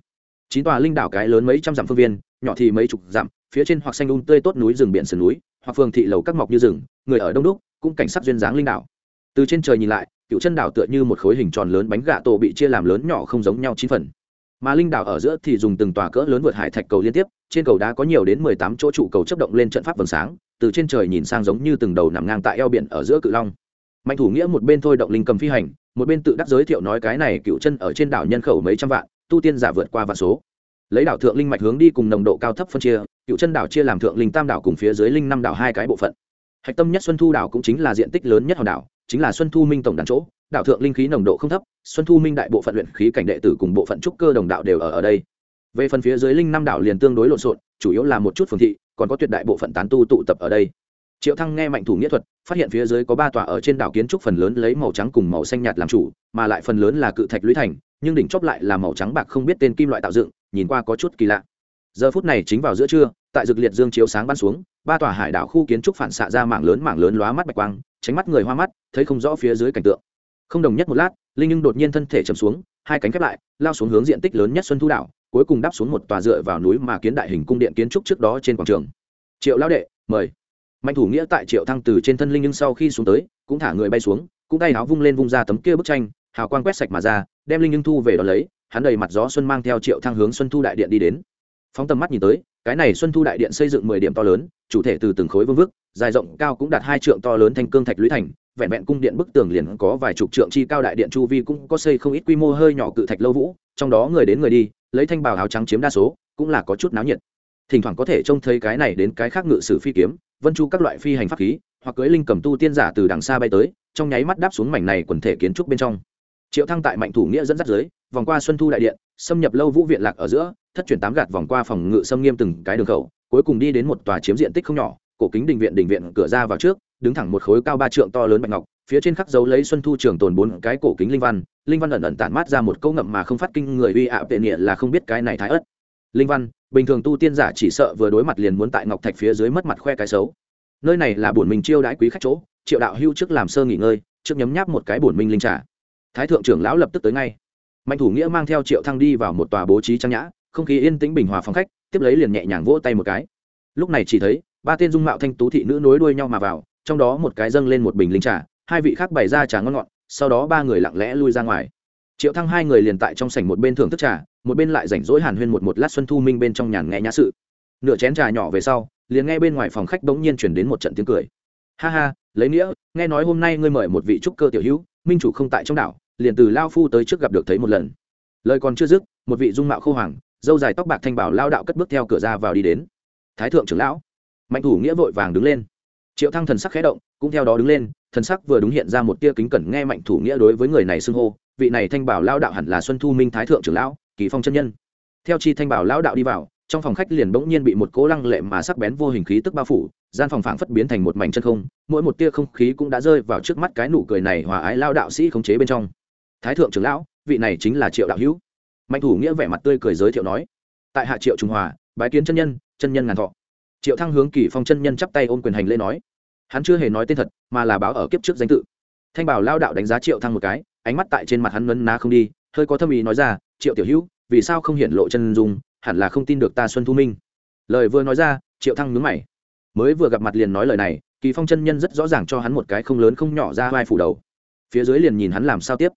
Chín tòa linh đảo cái lớn mấy trăm dặm phương viên, nhỏ thì mấy chục dặm, phía trên hoặc xanh đun tươi tốt núi rừng biển sườn núi, hoặc phường thị lầu các mọc như rừng, người ở đông đúc, cũng cảnh sắc duyên dáng linh đảo. Từ trên trời nhìn lại, cựu chân đảo tựa như một khối hình tròn lớn bánh gà tổ bị chia làm lớn nhỏ không giống nhau chín phần. Mà linh đảo ở giữa thì dùng từng tòa cỡ lớn vượt hải thạch cầu liên tiếp, trên cầu đá có nhiều đến mười tám chỗ trụ cầu chấp động lên trận pháp vầng sáng, từ trên trời nhìn sang giống như từng đầu nằm ngang tại eo biển ở giữa cự long mạnh thủ nghĩa một bên thôi động linh cầm phi hành, một bên tự đắc giới thiệu nói cái này cựu chân ở trên đảo nhân khẩu mấy trăm vạn, tu tiên giả vượt qua vạn số. Lấy đảo thượng linh mạch hướng đi cùng nồng độ cao thấp phân chia, cựu chân đảo chia làm thượng linh tam đảo cùng phía dưới linh năm đảo hai cái bộ phận. Hạch tâm nhất xuân thu đảo cũng chính là diện tích lớn nhất hòn đảo, chính là xuân thu minh tổng đàn chỗ đạo thượng linh khí nồng độ không thấp, xuân thu minh đại bộ phận luyện khí cảnh đệ tử cùng bộ phận trúc cơ đồng đạo đều ở ở đây. Về phần phía dưới linh năm đảo liền tương đối lộn xộn, chủ yếu là một chút phường thị, còn có tuyệt đại bộ phận tán tu tụ tập ở đây triệu thăng nghe mạnh thủ nghĩa thuật, phát hiện phía dưới có ba tòa ở trên đảo kiến trúc phần lớn lấy màu trắng cùng màu xanh nhạt làm chủ, mà lại phần lớn là cự thạch lũy thành, nhưng đỉnh chóp lại là màu trắng bạc không biết tên kim loại tạo dựng, nhìn qua có chút kỳ lạ. Giờ phút này chính vào giữa trưa, tại dược liệt dương chiếu sáng ban xuống, ba tòa hải đảo khu kiến trúc phản xạ ra mảng lớn mảng lớn lóa mắt bạch quang, tránh mắt người hoa mắt, thấy không rõ phía dưới cảnh tượng. Không đồng nhất một lát, linh nhưng đột nhiên thân thể chầm xuống, hai cánh khép lại, lao xuống hướng diện tích lớn nhất xuân thu đảo, cuối cùng đáp xuống một tòa dựa vào núi mà kiến đại hình cung điện kiến trúc trước đó trên quảng trường. Triệu lao đệ, mời mạnh thủ nghĩa tại triệu thăng từ trên thân linh nhưng sau khi xuống tới, cũng thả người bay xuống, cũng tay áo vung lên vung ra tấm kia bức tranh, hào quang quét sạch mà ra, đem linh nhưng thu về đó lấy, hắn đầy mặt gió xuân mang theo triệu thăng hướng xuân thu đại điện đi đến. Phóng tầm mắt nhìn tới, cái này xuân thu đại điện xây dựng mười điểm to lớn, chủ thể từ từng khối vương vức, dài rộng cao cũng đạt hai trượng to lớn thành cương thạch lũy thành, vẹn vẹn cung điện bức tường liền có vài chục trượng chi cao đại điện chu vi cũng có xây không ít quy mô hơi nhỏ cự thạch lâu vũ, trong đó người đến người đi, lấy thanh bào áo trắng chiếm đa số, cũng là có chút náo nhiệt. Thỉnh thoảng có thể trông thấy cái này đến cái khác ngự sử phi kiếm vân chu các loại phi hành pháp khí, hoặc cưới linh cầm tu tiên giả từ đằng xa bay tới, trong nháy mắt đáp xuống mảnh này quần thể kiến trúc bên trong. Triệu thăng tại mạnh thủ nghĩa dẫn dắt dưới, vòng qua xuân thu đại điện, xâm nhập lâu vũ viện lạc ở giữa, thất chuyển tám gạt vòng qua phòng ngự xâm nghiêm từng cái đường khẩu, cuối cùng đi đến một tòa chiếm diện tích không nhỏ, cổ kính đình viện đình viện cửa ra vào trước, đứng thẳng một khối cao ba trượng to lớn bạch ngọc, phía trên khắc dấu lấy xuân thu trường tồn bốn cái cổ kính linh văn linh văn ẩn ẩn tản mát ra một câu ngậm mà không phát kinh người uy ạ tệ nghĩa là không biết cái này thái ớt linh văn, bình thường tu tiên giả chỉ sợ vừa đối mặt liền muốn tại ngọc thạch phía dưới mất mặt khoe cái xấu. Nơi này là bổn mình chiêu đãi quý khách chỗ, triệu đạo hưu trước làm sơ nghỉ ngơi, trước nhấm nháp một cái bổn minh linh trà. Thái thượng trưởng lão lập tức tới ngay. Mạnh thủ nghĩa mang theo triệu thăng đi vào một tòa bố trí trang nhã, không khí yên tĩnh bình hòa phòng khách, tiếp lấy liền nhẹ nhàng vỗ tay một cái. Lúc này chỉ thấy, ba tên dung mạo thanh tú thị nữ nối đuôi nhau mà vào, trong đó một cái dâng lên một bình linh trà, hai vị khác bày ra trà ngon ngọt, sau đó ba người lặng lẽ lui ra ngoài. Triệu thăng hai người liền tại trong sảnh một bên thưởng thức trà một bên lại rảnh rỗi hàn huyên một một lát xuân thu minh bên trong nhàn nghe nhã sự. Nửa chén trà nhỏ về sau, liền nghe bên ngoài phòng khách bỗng nhiên chuyển đến một trận tiếng cười. Ha ha, lấy nghĩa, nghe nói hôm nay ngươi mời một vị trúc cơ tiểu hữu, minh chủ không tại trong đảo, liền từ lao phu tới trước gặp được thấy một lần. Lời còn chưa dứt, một vị dung mạo khô hoàng, dâu dài tóc bạc thanh bảo lao đạo cất bước theo cửa ra vào đi đến. Thái thượng trưởng lão. Mạnh thủ nghĩa vội vàng đứng lên. Triệu thăng thần sắc khẽ động, cũng theo đó đứng lên, thần sắc vừa đúng hiện ra một tia kính cẩn nghe mạnh thủ nghĩa đối với người này xưng hô, vị này thanh bảo lao đạo hẳn là xuân thu minh thái thượng trưởng lão kỳ phong chân nhân. Theo chi thanh bảo Lão đạo đi vào, trong phòng khách liền bỗng nhiên bị một cố lăng lệ mà sắc bén vô hình khí tức bao phủ, gian phòng phảng phất biến thành một mảnh chân không, mỗi một tia không khí cũng đã rơi vào trước mắt cái nụ cười này hòa ái lao đạo sĩ khống chế bên trong. Thái thượng trưởng lão, vị này chính là triệu đạo hữu. Mạnh thủ nghĩa vẻ mặt tươi cười giới thiệu nói. Tại hạ triệu trung hòa, bái kiến chân nhân chân nhân ngàn thọ. Triệu thăng hướng kỳ phong chân nhân chắp tay ôm quyền hành lễ nói. Hắn chưa hề nói tên thật, mà là báo ở kiếp trước danh tự. Thanh bảo lao đạo đánh giá triệu thăng một cái, ánh mắt tại trên mặt hắn ngấn ná không đi, hơi có thâm ý nói ra triệu tiểu hữu, vì sao không hiện lộ chân dung, hẳn là không tin được ta xuân thu minh. Lời vừa nói ra, triệu thăng nhướng mày. Mới vừa gặp mặt liền nói lời này, kỳ phong chân nhân rất rõ ràng cho hắn một cái không lớn không nhỏ ra vai phủ đầu. Phía dưới liền nhìn hắn làm sao tiếp.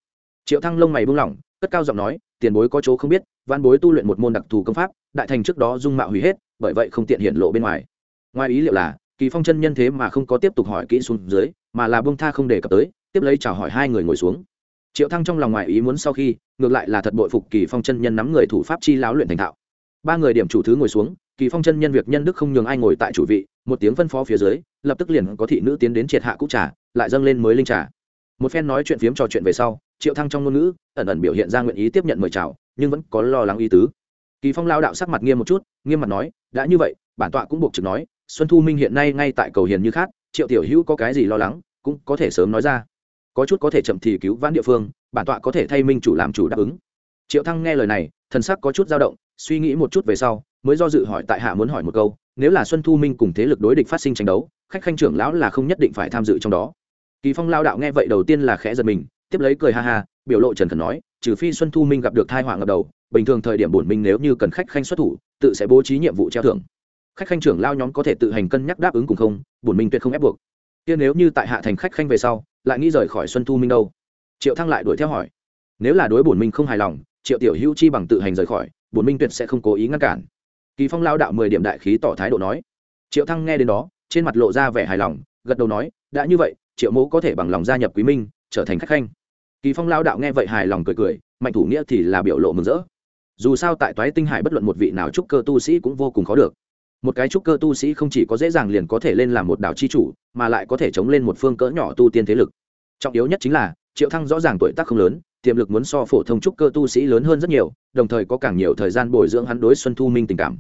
Triệu thăng lông mày buông lỏng, cất cao giọng nói, tiền bối có chỗ không biết, văn bối tu luyện một môn đặc thù công pháp, đại thành trước đó dung mạo hủy hết, bởi vậy không tiện hiện lộ bên ngoài. Ngoài ý liệu là, kỳ phong chân nhân thế mà không có tiếp tục hỏi kỹ xuống dưới, mà là buông tha không đề cập tới, tiếp lấy chào hỏi hai người ngồi xuống triệu thăng trong lòng ngoài ý muốn sau khi, ngược lại là thật bội phục kỳ phong chân nhân nắm người thủ pháp chi láo luyện thành thạo. Ba người điểm chủ thứ ngồi xuống, kỳ phong chân nhân việc nhân đức không nhường ai ngồi tại chủ vị, một tiếng phân phó phía dưới, lập tức liền có thị nữ tiến đến triệt hạ cũ trà, lại dâng lên mới linh trà. Một phen nói chuyện phiếm trò chuyện về sau, triệu thăng trong ngôn ngữ, ẩn ẩn biểu hiện ra nguyện ý tiếp nhận mời chào, nhưng vẫn có lo lắng ý tứ. Kỳ phong lao đạo sắc mặt nghiêm một chút, nghiêm mặt nói, đã như vậy, bản tọa cũng buộc trực nói, xuân thu minh hiện nay ngay tại cầu hiền như khác, triệu tiểu hữu có cái gì lo lắng, cũng có thể sớm nói ra có chút có thể chậm thì cứu vãn địa phương, bản tọa có thể thay minh chủ làm chủ đáp ứng. Triệu thăng nghe lời này, thần sắc có chút dao động, suy nghĩ một chút về sau, mới do dự hỏi tại hạ muốn hỏi một câu, nếu là xuân thu minh cùng thế lực đối địch phát sinh tranh đấu, khách khanh trưởng lão là không nhất định phải tham dự trong đó. Kỳ phong lao đạo nghe vậy đầu tiên là khẽ giật mình, tiếp lấy cười ha ha, biểu lộ trần thần nói, trừ phi xuân thu minh gặp được thai họa ngập đầu, bình thường thời điểm bổn minh nếu như cần khách khanh xuất thủ, tự sẽ bố trí nhiệm vụ treo thưởng. Khách khanh trưởng lao nhóm có thể tự hành cân nhắc đáp ứng cùng không, bổn minh tuyệt không ép buộc. Kia nếu như tại hạ thành khách khanh về sau lại nghĩ rời khỏi xuân thu minh đâu. Triệu thăng lại đuổi theo hỏi, nếu là đối bổn minh không hài lòng, triệu tiểu hữu chi bằng tự hành rời khỏi, bổn minh tuyệt sẽ không cố ý ngăn cản. Kỳ phong lao đạo mười điểm đại khí tỏ thái độ nói. Triệu thăng nghe đến đó, trên mặt lộ ra vẻ hài lòng, gật đầu nói, đã như vậy, triệu mẫu có thể bằng lòng gia nhập quý minh, trở thành khách khanh. Kỳ phong lao đạo nghe vậy hài lòng cười cười, mạnh thủ nghĩa thì là biểu lộ mừng rỡ. Dù sao tại toái tinh hải bất luận một vị nào trúc cơ tu sĩ cũng vô cùng khó được một cái trúc cơ tu sĩ không chỉ có dễ dàng liền có thể lên làm một đảo chi chủ, mà lại có thể chống lên một phương cỡ nhỏ tu tiên thế lực. Trọng yếu nhất chính là, triệu thăng rõ ràng tuổi tác không lớn, tiềm lực muốn so phổ thông trúc cơ tu sĩ lớn hơn rất nhiều, đồng thời có càng nhiều thời gian bồi dưỡng hắn đối xuân thu minh tình cảm.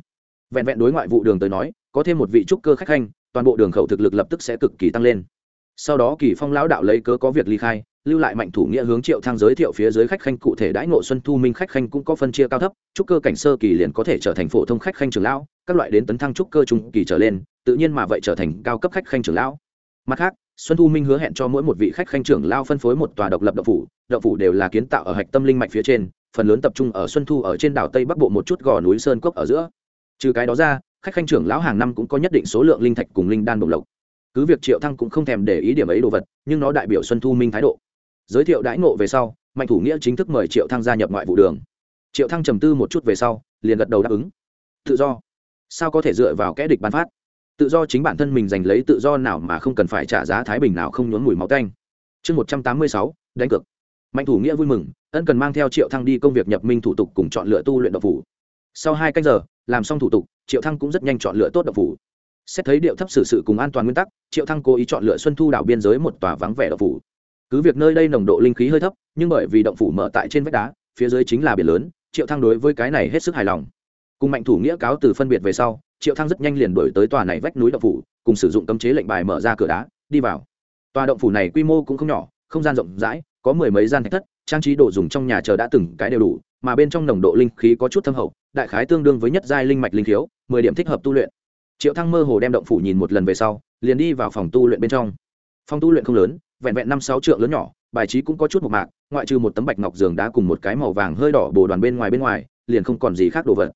Vẹn vẹn đối ngoại vụ đường tới nói, có thêm một vị trúc cơ khách khanh, toàn bộ đường khẩu thực lực lập tức sẽ cực kỳ tăng lên. Sau đó kỳ phong lão đạo lấy cớ có việc ly khai lưu lại mạnh thủ nghĩa hướng triệu thang giới thiệu phía dưới khách khanh cụ thể đãi ngộ xuân thu minh khách khanh cũng có phân chia cao thấp, trúc cơ cảnh sơ kỳ liền có thể trở thành phổ thông khách khanh trưởng lão, các loại đến tấn thăng trúc cơ trung kỳ trở lên, tự nhiên mà vậy trở thành cao cấp khách khanh trưởng lão. Mặt khác, xuân thu minh hứa hẹn cho mỗi một vị khách khanh trưởng lao phân phối một tòa độc lập đậu phủ đậu phủ đều là kiến tạo ở hạch tâm linh mạch phía trên, phần lớn tập trung ở xuân thu ở trên đảo tây bắc bộ một chút gò núi sơn cốc ở giữa. Trừ cái đó ra, khách khanh trưởng lão hàng năm cũng có nhất định số lượng linh thạch cùng linh đan bổng lộc. Cứ việc triệu thăng cũng không thèm để ý điểm ấy đồ vật, nhưng nó đại biểu xuân thu minh thái độ giới thiệu đãi ngộ về sau, mạnh thủ nghĩa chính thức mời triệu thăng gia nhập ngoại vụ đường. Triệu thăng trầm tư một chút về sau, liền gật đầu đáp ứng. Tự do. Sao có thể dựa vào kẽ địch ban phát? Tự do chính bản thân mình giành lấy tự do nào mà không cần phải trả giá thái bình nào không nhốn mùi máu canh chương một trăm tám mươi sáu, đánh cược. Mạnh thủ nghĩa vui mừng, ân cần mang theo triệu thăng đi công việc nhập minh thủ tục cùng chọn lựa tu luyện độc phủ. Sau hai cách giờ, làm xong thủ tục, triệu thăng cũng rất nhanh chọn lựa tốt độc phủ. Xét thấy điệu thấp xử sự cùng an toàn nguyên tắc, triệu thăng cố ý chọn lựa xuân thu đảo biên giới một tòa vắng vẻ độc phủ cứ việc nơi đây nồng độ linh khí hơi thấp, nhưng bởi vì động phủ mở tại trên vách đá, phía dưới chính là biển lớn, triệu thăng đối với cái này hết sức hài lòng. Cùng mạnh thủ nghĩa cáo từ phân biệt về sau, triệu thăng rất nhanh liền đổi tới tòa này vách núi động phủ, cùng sử dụng cấm chế lệnh bài mở ra cửa đá, đi vào. Tòa động phủ này quy mô cũng không nhỏ, không gian rộng rãi, có mười mấy gian thạch thất, trang trí đồ dùng trong nhà chờ đã từng cái đều đủ, mà bên trong nồng độ linh khí có chút thâm hậu, đại khái tương đương với nhất giai linh mạch linh thiếu mười điểm thích hợp tu luyện. Triệu thăng mơ hồ đem động phủ nhìn một lần về sau, liền đi vào phòng tu luyện bên trong. Phòng tu luyện không lớn vẹn vẹn năm sáu trượng lớn nhỏ, bài trí cũng có chút một mạc, ngoại trừ một tấm bạch ngọc giường đá cùng một cái màu vàng hơi đỏ bồ đoàn bên ngoài bên ngoài, liền không còn gì khác đồ vật.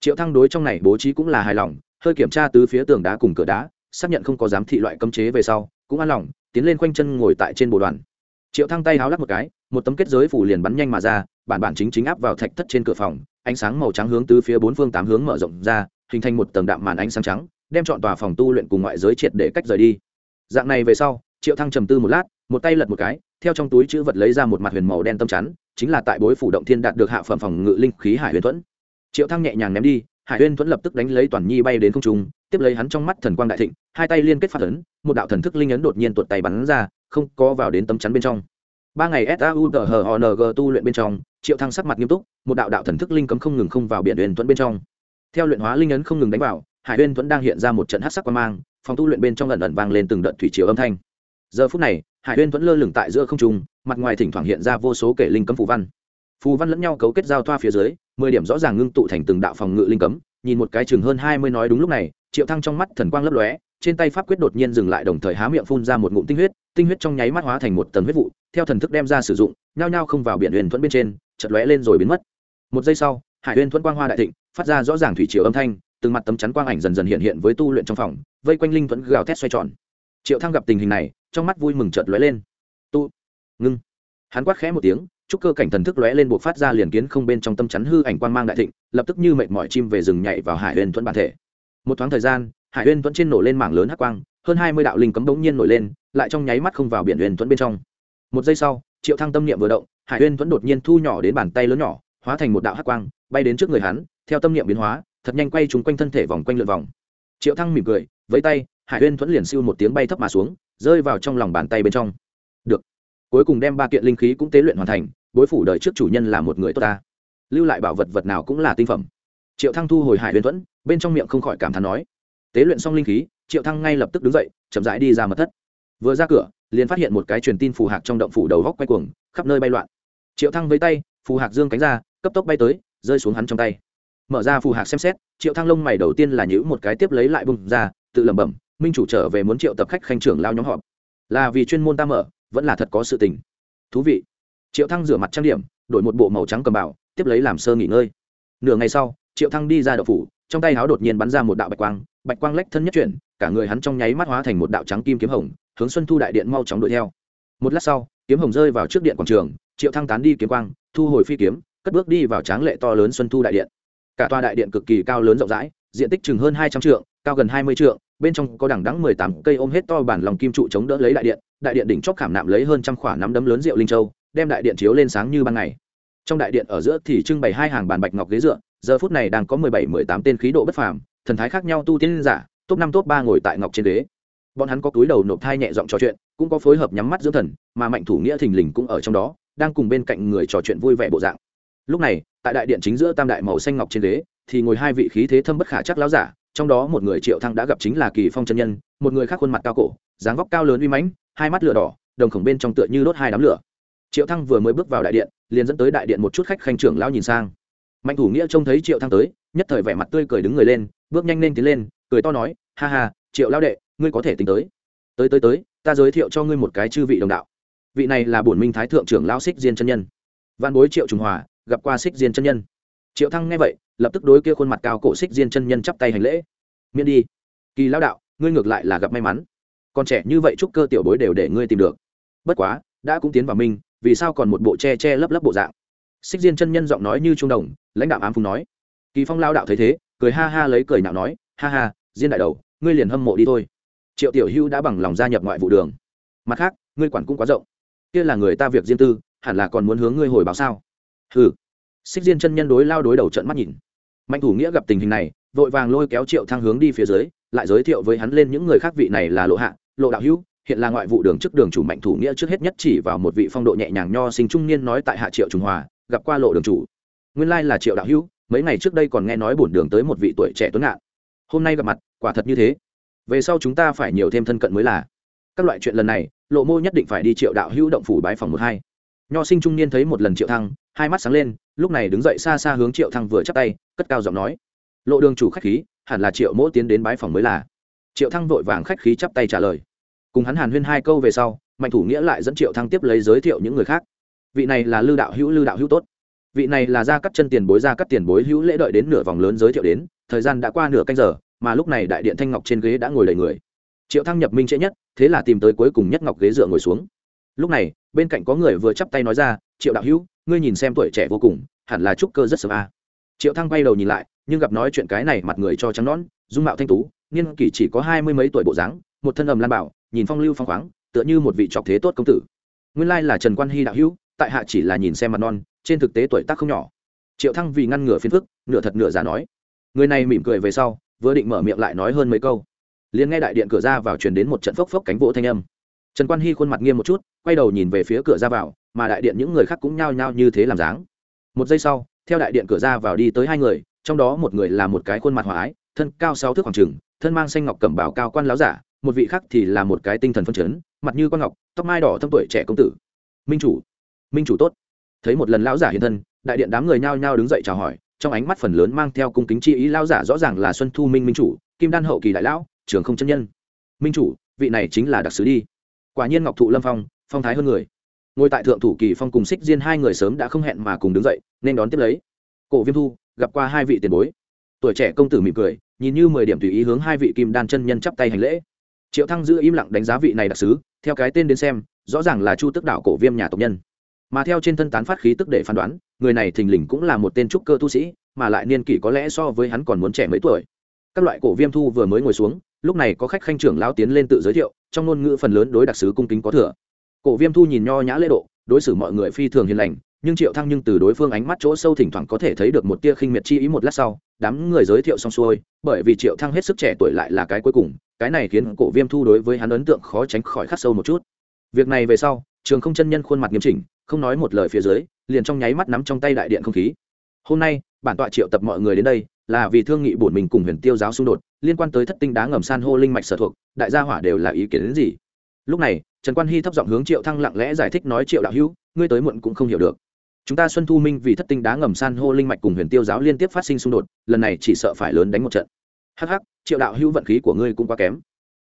Triệu thăng đối trong này bố trí cũng là hài lòng, hơi kiểm tra tứ phía tường đá cùng cửa đá, xác nhận không có giám thị loại cấm chế về sau, cũng an lòng, tiến lên quanh chân ngồi tại trên bồ đoàn. Triệu thăng tay háo lắc một cái, một tấm kết giới phủ liền bắn nhanh mà ra, bản bản chính chính áp vào thạch thất trên cửa phòng, ánh sáng màu trắng hướng từ phía bốn phương tám hướng mở rộng ra, hình thành một tầng đạm màn ánh sáng trắng, đem chọn tòa phòng tu luyện cùng ngoại giới triệt để cách rời đi. Dạng này về sau triệu thăng trầm tư một lát, một tay lật một cái, theo trong túi chữ vật lấy ra một mặt huyền màu đen tâm chắn, chính là tại bối phủ động thiên đạt được hạ phẩm phòng ngự linh khí hải huyền thuẫn. Triệu thăng nhẹ nhàng ném đi, hải huyền thuẫn lập tức đánh lấy toàn nhi bay đến không trung, tiếp lấy hắn trong mắt thần quang đại thịnh, hai tay liên kết phát ấn, một đạo thần thức linh ấn đột nhiên tuột tay bắn ra, không có vào đến tấm chắn bên trong. Ba ngày saunhng tu luyện bên trong, triệu thăng sắc mặt nghiêm túc, một đạo đạo thần thức linh cấm không ngừng không vào biển huyền thuẫn bên trong. Theo luyện hóa linh ấn không ngừng đánh vào, hải huyền thuẫn đang hiện ra một trận hắc sắc quan mang, phòng tu luyện bên trong lần ẩn vang lên từng đợt thủy chiều âm thanh giờ phút này, hải huyên vẫn lơ lửng tại giữa không trung, mặt ngoài thỉnh thoảng hiện ra vô số kể linh cấm phù văn. Phù văn lẫn nhau cấu kết giao thoa phía dưới, mười điểm rõ ràng ngưng tụ thành từng đạo phòng ngự linh cấm. Nhìn một cái chừng hơn hai mươi nói đúng lúc này, triệu thăng trong mắt thần quang lấp lóe, trên tay pháp quyết đột nhiên dừng lại đồng thời há miệng phun ra một ngụm tinh huyết tinh huyết trong nháy mắt hóa thành một tầng huyết vụ, theo thần thức đem ra sử dụng, nhao nhao không vào biển huyền thuẫn bên trên chật lóe lên rồi biến mất. Một giây sau, hải huyền thuẫn quang hoa đại thịnh, phát ra rõ ràng thủy chiều âm thanh, từng mặt tấm chắn quang ảnh dần dần hiện hiện với tu luyện trong phòng, vây quanh linh thuẫn gào thét xoay tròn triệu thăng gặp tình hình này, trong mắt vui mừng chợt lóe lên. Tu, ngưng. Hắn quát khẽ một tiếng, chúc cơ cảnh thần thức lóe lên buộc phát ra liền kiến không bên trong tâm chắn hư ảnh quan mang đại thịnh, lập tức như mệt mỏi chim về rừng nhảy vào hải uyên thuẫn bản thể. Một thoáng thời gian, hải uyên thuẫn trên nổ lên mảng lớn hắc quang, hơn hai mươi đạo linh cấm bỗng nhiên nổi lên, lại trong nháy mắt không vào biển uyên thuẫn bên trong. Một giây sau, triệu thăng tâm niệm vừa động, hải uyên thuẫn đột nhiên thu nhỏ đến bàn tay lớn nhỏ, hóa thành một đạo hắc quang, bay đến trước người hắn, theo tâm niệm biến hóa, thật nhanh quay trúng quanh thân thể vòng quanh lượn vòng. Triệu thăng mỉm cười với tay hải huyên thuẫn liền siêu một tiếng bay thấp mà xuống, rơi vào trong lòng bàn tay bên trong. Được. Cuối cùng đem ba kiện linh khí cũng tế luyện hoàn thành bối phủ đời trước chủ nhân là một người tốt ta. Lưu lại bảo vật vật nào cũng là tinh phẩm. Triệu thăng thu hồi hải huyên thuẫn, bên trong miệng không khỏi cảm thán nói. Tế luyện xong linh khí, triệu thăng ngay lập tức đứng dậy, chậm rãi đi ra mật thất. Vừa ra cửa, liền phát hiện một cái truyền tin phù hạc trong động phủ đầu góc quay cuồng, khắp nơi bay loạn. Triệu thăng với tay, phù hạc dương cánh ra, cấp tốc bay tới, rơi xuống hắn trong tay. Mở ra phù hạc xem xét, triệu thăng lông mày đầu tiên là nhữ một cái tiếp lấy lại bung ra, tự lẩm bẩm minh chủ trở về muốn triệu tập khách khanh trưởng lao nhóm họp. Là vì chuyên môn ta mở, vẫn là thật có sự tình. Thú vị. Triệu thăng rửa mặt trang điểm, đổi một bộ màu trắng cầm bảo tiếp lấy làm sơ nghỉ ngơi. Nửa ngày sau, triệu thăng đi ra đậu phủ, trong tay háo đột nhiên bắn ra một đạo bạch quang bạch quang lách thân nhất chuyển, cả người hắn trong nháy mắt hóa thành một đạo trắng kim kiếm hồng, hướng xuân thu đại điện mau chóng đuổi theo. Một lát sau, kiếm hồng rơi vào trước điện quảng trường, triệu thăng tán đi kiếm quang, thu hồi phi kiếm, cất bước đi vào tráng lệ to lớn xuân thu đại điện. Cả tòa đại điện cực kỳ cao lớn rộng rãi, diện tích chừng hơn hai trăm trượng, cao gần hai mươi trượng bên trong có đẳng đắng mười tám cây ôm hết to bản lòng kim trụ chống đỡ lấy đại điện đại điện đỉnh chóp khảm nạm lấy hơn trăm khoả nắm đấm lớn rượu linh châu, đem đại điện chiếu lên sáng như ban ngày. Trong đại điện ở giữa thì trưng bày hai hàng bàn bạch ngọc ghế dựa, giờ phút này đang có mười bảy, mười tám tên khí độ bất phàm, thần thái khác nhau tu tiên giả, top năm, top ba ngồi tại ngọc trên ghế. Bọn hắn có túi đầu nộp thai nhẹ giọng trò chuyện, cũng có phối hợp nhắm mắt dưỡng thần, mà mạnh thủ nghĩa thình lình cũng ở trong đó, đang cùng bên cạnh người trò chuyện vui vẻ bộ dạng. Lúc này, tại đại điện chính giữa tam đại màu xanh ngọc trên ghế, thì ngồi hai vị khí thế thâm bất khả chắc láo giả trong đó một người triệu thăng đã gặp chính là kỳ phong chân nhân, một người khác khuôn mặt cao cổ, dáng vóc cao lớn uy mãnh, hai mắt lửa đỏ, đồng khổng bên trong tựa như đốt hai đám lửa. Triệu thăng vừa mới bước vào đại điện, liền dẫn tới đại điện một chút khách khanh trưởng lão nhìn sang. Mạnh thủ nghĩa trông thấy triệu thăng tới, nhất thời vẻ mặt tươi cười đứng người lên, bước nhanh lên tiến lên, cười to nói, ha ha, triệu lao đệ, ngươi có thể tính tới. Tới tới tới, ta giới thiệu cho ngươi một cái chư vị đồng đạo. Vị này là bổn minh thái thượng trưởng lão xích diên chân nhân. Văn bối triệu trùng hòa, gặp qua xích diên chân nhân triệu thăng nghe vậy, lập tức đối kia khuôn mặt cao cổ xích diên chân nhân chắp tay hành lễ. Miễn đi. Kỳ lão đạo, ngươi ngược lại là gặp may mắn. Còn trẻ như vậy chúc cơ tiểu bối đều để ngươi tìm được. Bất quá, đã cũng tiến vào minh vì sao còn một bộ che che lấp lấp bộ dạng? Xích diên chân nhân giọng nói như trung đồng, lãnh đạo ám phùng nói. Kỳ phong lao đạo thấy thế, cười ha ha lấy cười nạo nói, ha ha, diên đại đầu, ngươi liền hâm mộ đi thôi. Triệu tiểu hưu đã bằng lòng gia nhập ngoại vụ đường. Mặt khác, ngươi quản cũng quá rộng. Kia là người ta việc riêng tư, hẳn là còn muốn hướng ngươi hồi báo sao? Ừ xích diên chân nhân đối lao đối đầu trận mắt nhìn. Mạnh thủ nghĩa gặp tình hình này, vội vàng lôi kéo triệu thăng hướng đi phía dưới, lại giới thiệu với hắn lên những người khác vị này là lộ hạ, lộ đạo hữu, hiện là ngoại vụ đường trước đường chủ mạnh thủ nghĩa trước hết nhất chỉ vào một vị phong độ nhẹ nhàng nho sinh trung niên nói tại hạ triệu trung hòa, gặp qua lộ đường chủ. Nguyên lai là triệu đạo hữu, mấy ngày trước đây còn nghe nói bổn đường tới một vị tuổi trẻ tuấn ngạn. Hôm nay gặp mặt, quả thật như thế. Về sau chúng ta phải nhiều thêm thân cận mới là. Các loại chuyện lần này, lộ mô nhất định phải đi triệu đạo hữu động phủ bái phòng một hai. Nho sinh trung niên thấy một lần triệu thăng hai mắt sáng lên, lúc này đứng dậy xa xa hướng triệu thăng vừa chắp tay, cất cao giọng nói. Lộ đường chủ khách khí, hẳn là triệu mỗ tiến đến bái phòng mới là. Triệu thăng vội vàng khách khí chắp tay trả lời. Cùng hắn hàn huyên hai câu về sau, mạnh thủ nghĩa lại dẫn triệu thăng tiếp lấy giới thiệu những người khác. Vị này là lư đạo hữu, lư đạo hữu tốt. Vị này là ra cắt chân tiền bối ra cắt tiền bối hữu lễ đợi đến nửa vòng lớn giới thiệu đến, thời gian đã qua nửa canh giờ, mà lúc này đại điện thanh ngọc trên ghế đã ngồi đầy người. Triệu thăng nhập minh trễ nhất, thế là tìm tới cuối cùng nhất ngọc ghế dựa ngồi xuống. Lúc này, bên cạnh có người vừa chắp tay nói ra, triệu đạo hữu ngươi nhìn xem tuổi trẻ vô cùng, hẳn là trúc cơ rất sớm a. Triệu thăng quay đầu nhìn lại, nhưng gặp nói chuyện cái này mặt người cho trắng nón dung mạo thanh tú, niên kỷ chỉ có hai mươi mấy tuổi bộ dáng, một thân ầm lan bảo, nhìn phong lưu phong khoáng, tựa như một vị trọc thế tốt công tử. Nguyên lai là trần quan hy đạo hữu, tại hạ chỉ là nhìn xem mặt non, trên thực tế tuổi tác không nhỏ. Triệu thăng vì ngăn ngừa phiền phức, nửa thật nửa giả nói. Người này mỉm cười về sau, vừa định mở miệng lại nói hơn mấy câu. Liền nghe đại điện cửa ra vào truyền đến một trận phốc phốc cánh vỗ thanh âm. Trần quan hy khuôn mặt nghiêm một chút, quay đầu nhìn về phía cửa ra vào mà đại điện những người khác cũng nhao nhao như thế làm dáng. Một giây sau, theo đại điện cửa ra vào đi tới hai người, trong đó một người là một cái khuôn mặt hòa ái, thân cao sáu thước khoảng trừng thân mang xanh ngọc cẩm bảo cao quan láo giả, một vị khác thì là một cái tinh thần phân chấn, mặt như con ngọc, tóc mai đỏ thâm tuổi trẻ công tử. Minh chủ minh chủ tốt. Thấy một lần lão giả hiện thân, đại điện đám người nhao nhao đứng dậy chào hỏi, trong ánh mắt phần lớn mang theo cung kính chi ý lão giả rõ ràng là xuân thu minh minh chủ, kim đan hậu kỳ đại lão trường không chân nhân. Minh chủ, vị này chính là đặc sứ đi. Quả nhiên ngọc thụ lâm phong phong thái hơn người ngồi tại thượng thủ kỳ phong cùng xích diên hai người sớm đã không hẹn mà cùng đứng dậy, nên đón tiếp lấy. Cổ viêm thu, gặp qua hai vị tiền bối. Tuổi trẻ công tử mỉm cười, nhìn như mười điểm tùy ý hướng hai vị kim đan chân nhân chắp tay hành lễ. Triệu thăng giữ im lặng đánh giá vị này đặc sứ, theo cái tên đến xem, rõ ràng là chu tức đạo cổ viêm nhà tộc nhân. Mà theo trên thân tán phát khí tức để phán đoán, người này thình lình cũng là một tên trúc cơ tu sĩ, mà lại niên kỷ có lẽ so với hắn còn muốn trẻ mấy tuổi. Các loại cổ viêm thu vừa mới ngồi xuống, lúc này có khách khanh trưởng lao tiến lên tự giới thiệu, trong ngôn ngữ phần lớn đối đặc sứ cung kính có thừa cổ viêm thu nhìn nho nhã lễ độ, đối xử mọi người phi thường hiền lành, nhưng triệu thăng nhưng từ đối phương ánh mắt chỗ sâu thỉnh thoảng có thể thấy được một tia khinh miệt chi ý một lát sau, đám người giới thiệu xong xuôi, bởi vì triệu thăng hết sức trẻ tuổi lại là cái cuối cùng, cái này khiến cổ viêm thu đối với hắn ấn tượng khó tránh khỏi khắc sâu một chút. Việc này về sau, trường không chân nhân khuôn mặt nghiêm chỉnh, không nói một lời phía dưới, liền trong nháy mắt nắm trong tay đại điện không khí. Hôm nay, bản tọa triệu tập mọi người đến đây, là vì thương nghị bổn mình cùng huyền tiêu giáo xung đột, liên quan tới thất tinh đá ngầm san hô linh mạch sở thuộc, đại gia hỏa đều là ý kiến đến gì? Lúc này trần quan hy thấp giọng hướng triệu thăng lặng lẽ giải thích nói, triệu đạo hữu, ngươi tới muộn cũng không hiểu được. Chúng ta xuân thu minh vì thất tinh đá ngầm san hô linh mạch cùng huyền tiêu giáo liên tiếp phát sinh xung đột, lần này chỉ sợ phải lớn đánh một trận. Hắc hắc, triệu đạo hữu vận khí của ngươi cũng quá kém.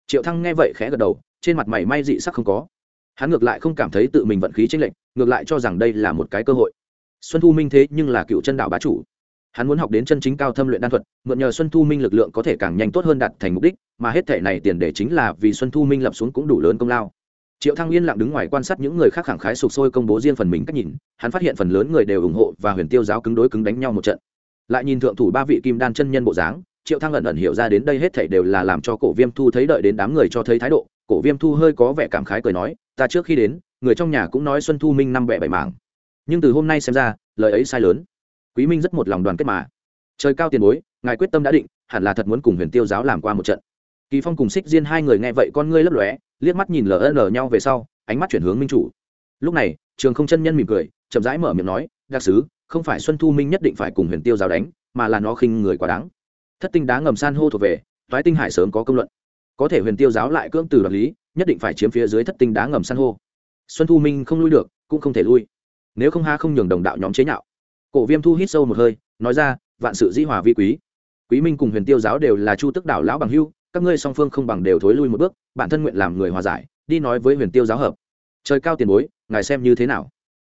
Triệu thăng nghe vậy khẽ gật đầu, trên mặt mày may dị sắc không có. Hắn ngược lại không cảm thấy tự mình vận khí chênh lệch, ngược lại cho rằng đây là một cái cơ hội. Xuân thu minh thế nhưng là cựu chân đạo bá chủ. Hắn muốn học đến chân chính cao thâm luyện đan thuật, mượn nhờ xuân thu minh lực lượng có thể càng nhanh tốt hơn đạt thành mục đích, mà hết thể này tiền đề chính là vì xuân thu minh lập xuống cũng đủ lớn công lao triệu thăng yên lặng đứng ngoài quan sát những người khác khẳng khái sụp sôi công bố riêng phần mình cách nhìn, hắn phát hiện phần lớn người đều ủng hộ và huyền tiêu giáo cứng đối cứng đánh nhau một trận. Lại nhìn thượng thủ ba vị kim đan chân nhân bộ dáng, triệu thăng ẩn ẩn hiểu ra đến đây hết thảy đều là làm cho cổ viêm thu thấy đợi đến đám người cho thấy thái độ. Cổ viêm thu hơi có vẻ cảm khái cười nói, ta trước khi đến, người trong nhà cũng nói xuân thu minh năm bẻ bảy mảng. Nhưng từ hôm nay xem ra, lời ấy sai lớn. Quý minh rất một lòng đoàn kết mà. Trời cao tiền bối, ngài quyết tâm đã định, hẳn là thật muốn cùng huyền tiêu giáo làm qua một trận. Kỳ phong cùng xích diên hai người nghe vậy con ngươi lấp lóe liếc mắt nhìn lờ ln nhau về sau, ánh mắt chuyển hướng minh chủ. Lúc này, trường không chân nhân mỉm cười, chậm rãi mở miệng nói, đặc sứ, không phải xuân thu minh nhất định phải cùng huyền tiêu giáo đánh, mà là nó khinh người quá đáng. Thất tinh đá ngầm san hô thuộc về, toái tinh hải sớm có công luận. Có thể huyền tiêu giáo lại cưỡng từ đoạt lý, nhất định phải chiếm phía dưới thất tinh đá ngầm san hô. Xuân thu minh không lui được, cũng không thể lui. Nếu không ha không nhường đồng đạo nhóm chế nhạo. Cổ viêm thu hít sâu một hơi, nói ra, vạn sự dĩ hòa vi quý. Quý minh cùng huyền tiêu giáo đều là chu tức đảo lão bằng hưu các ngươi song phương không bằng đều thối lui một bước, bản thân nguyện làm người hòa giải, đi nói với huyền tiêu giáo hợp. Trời cao tiền bối, ngài xem như thế nào?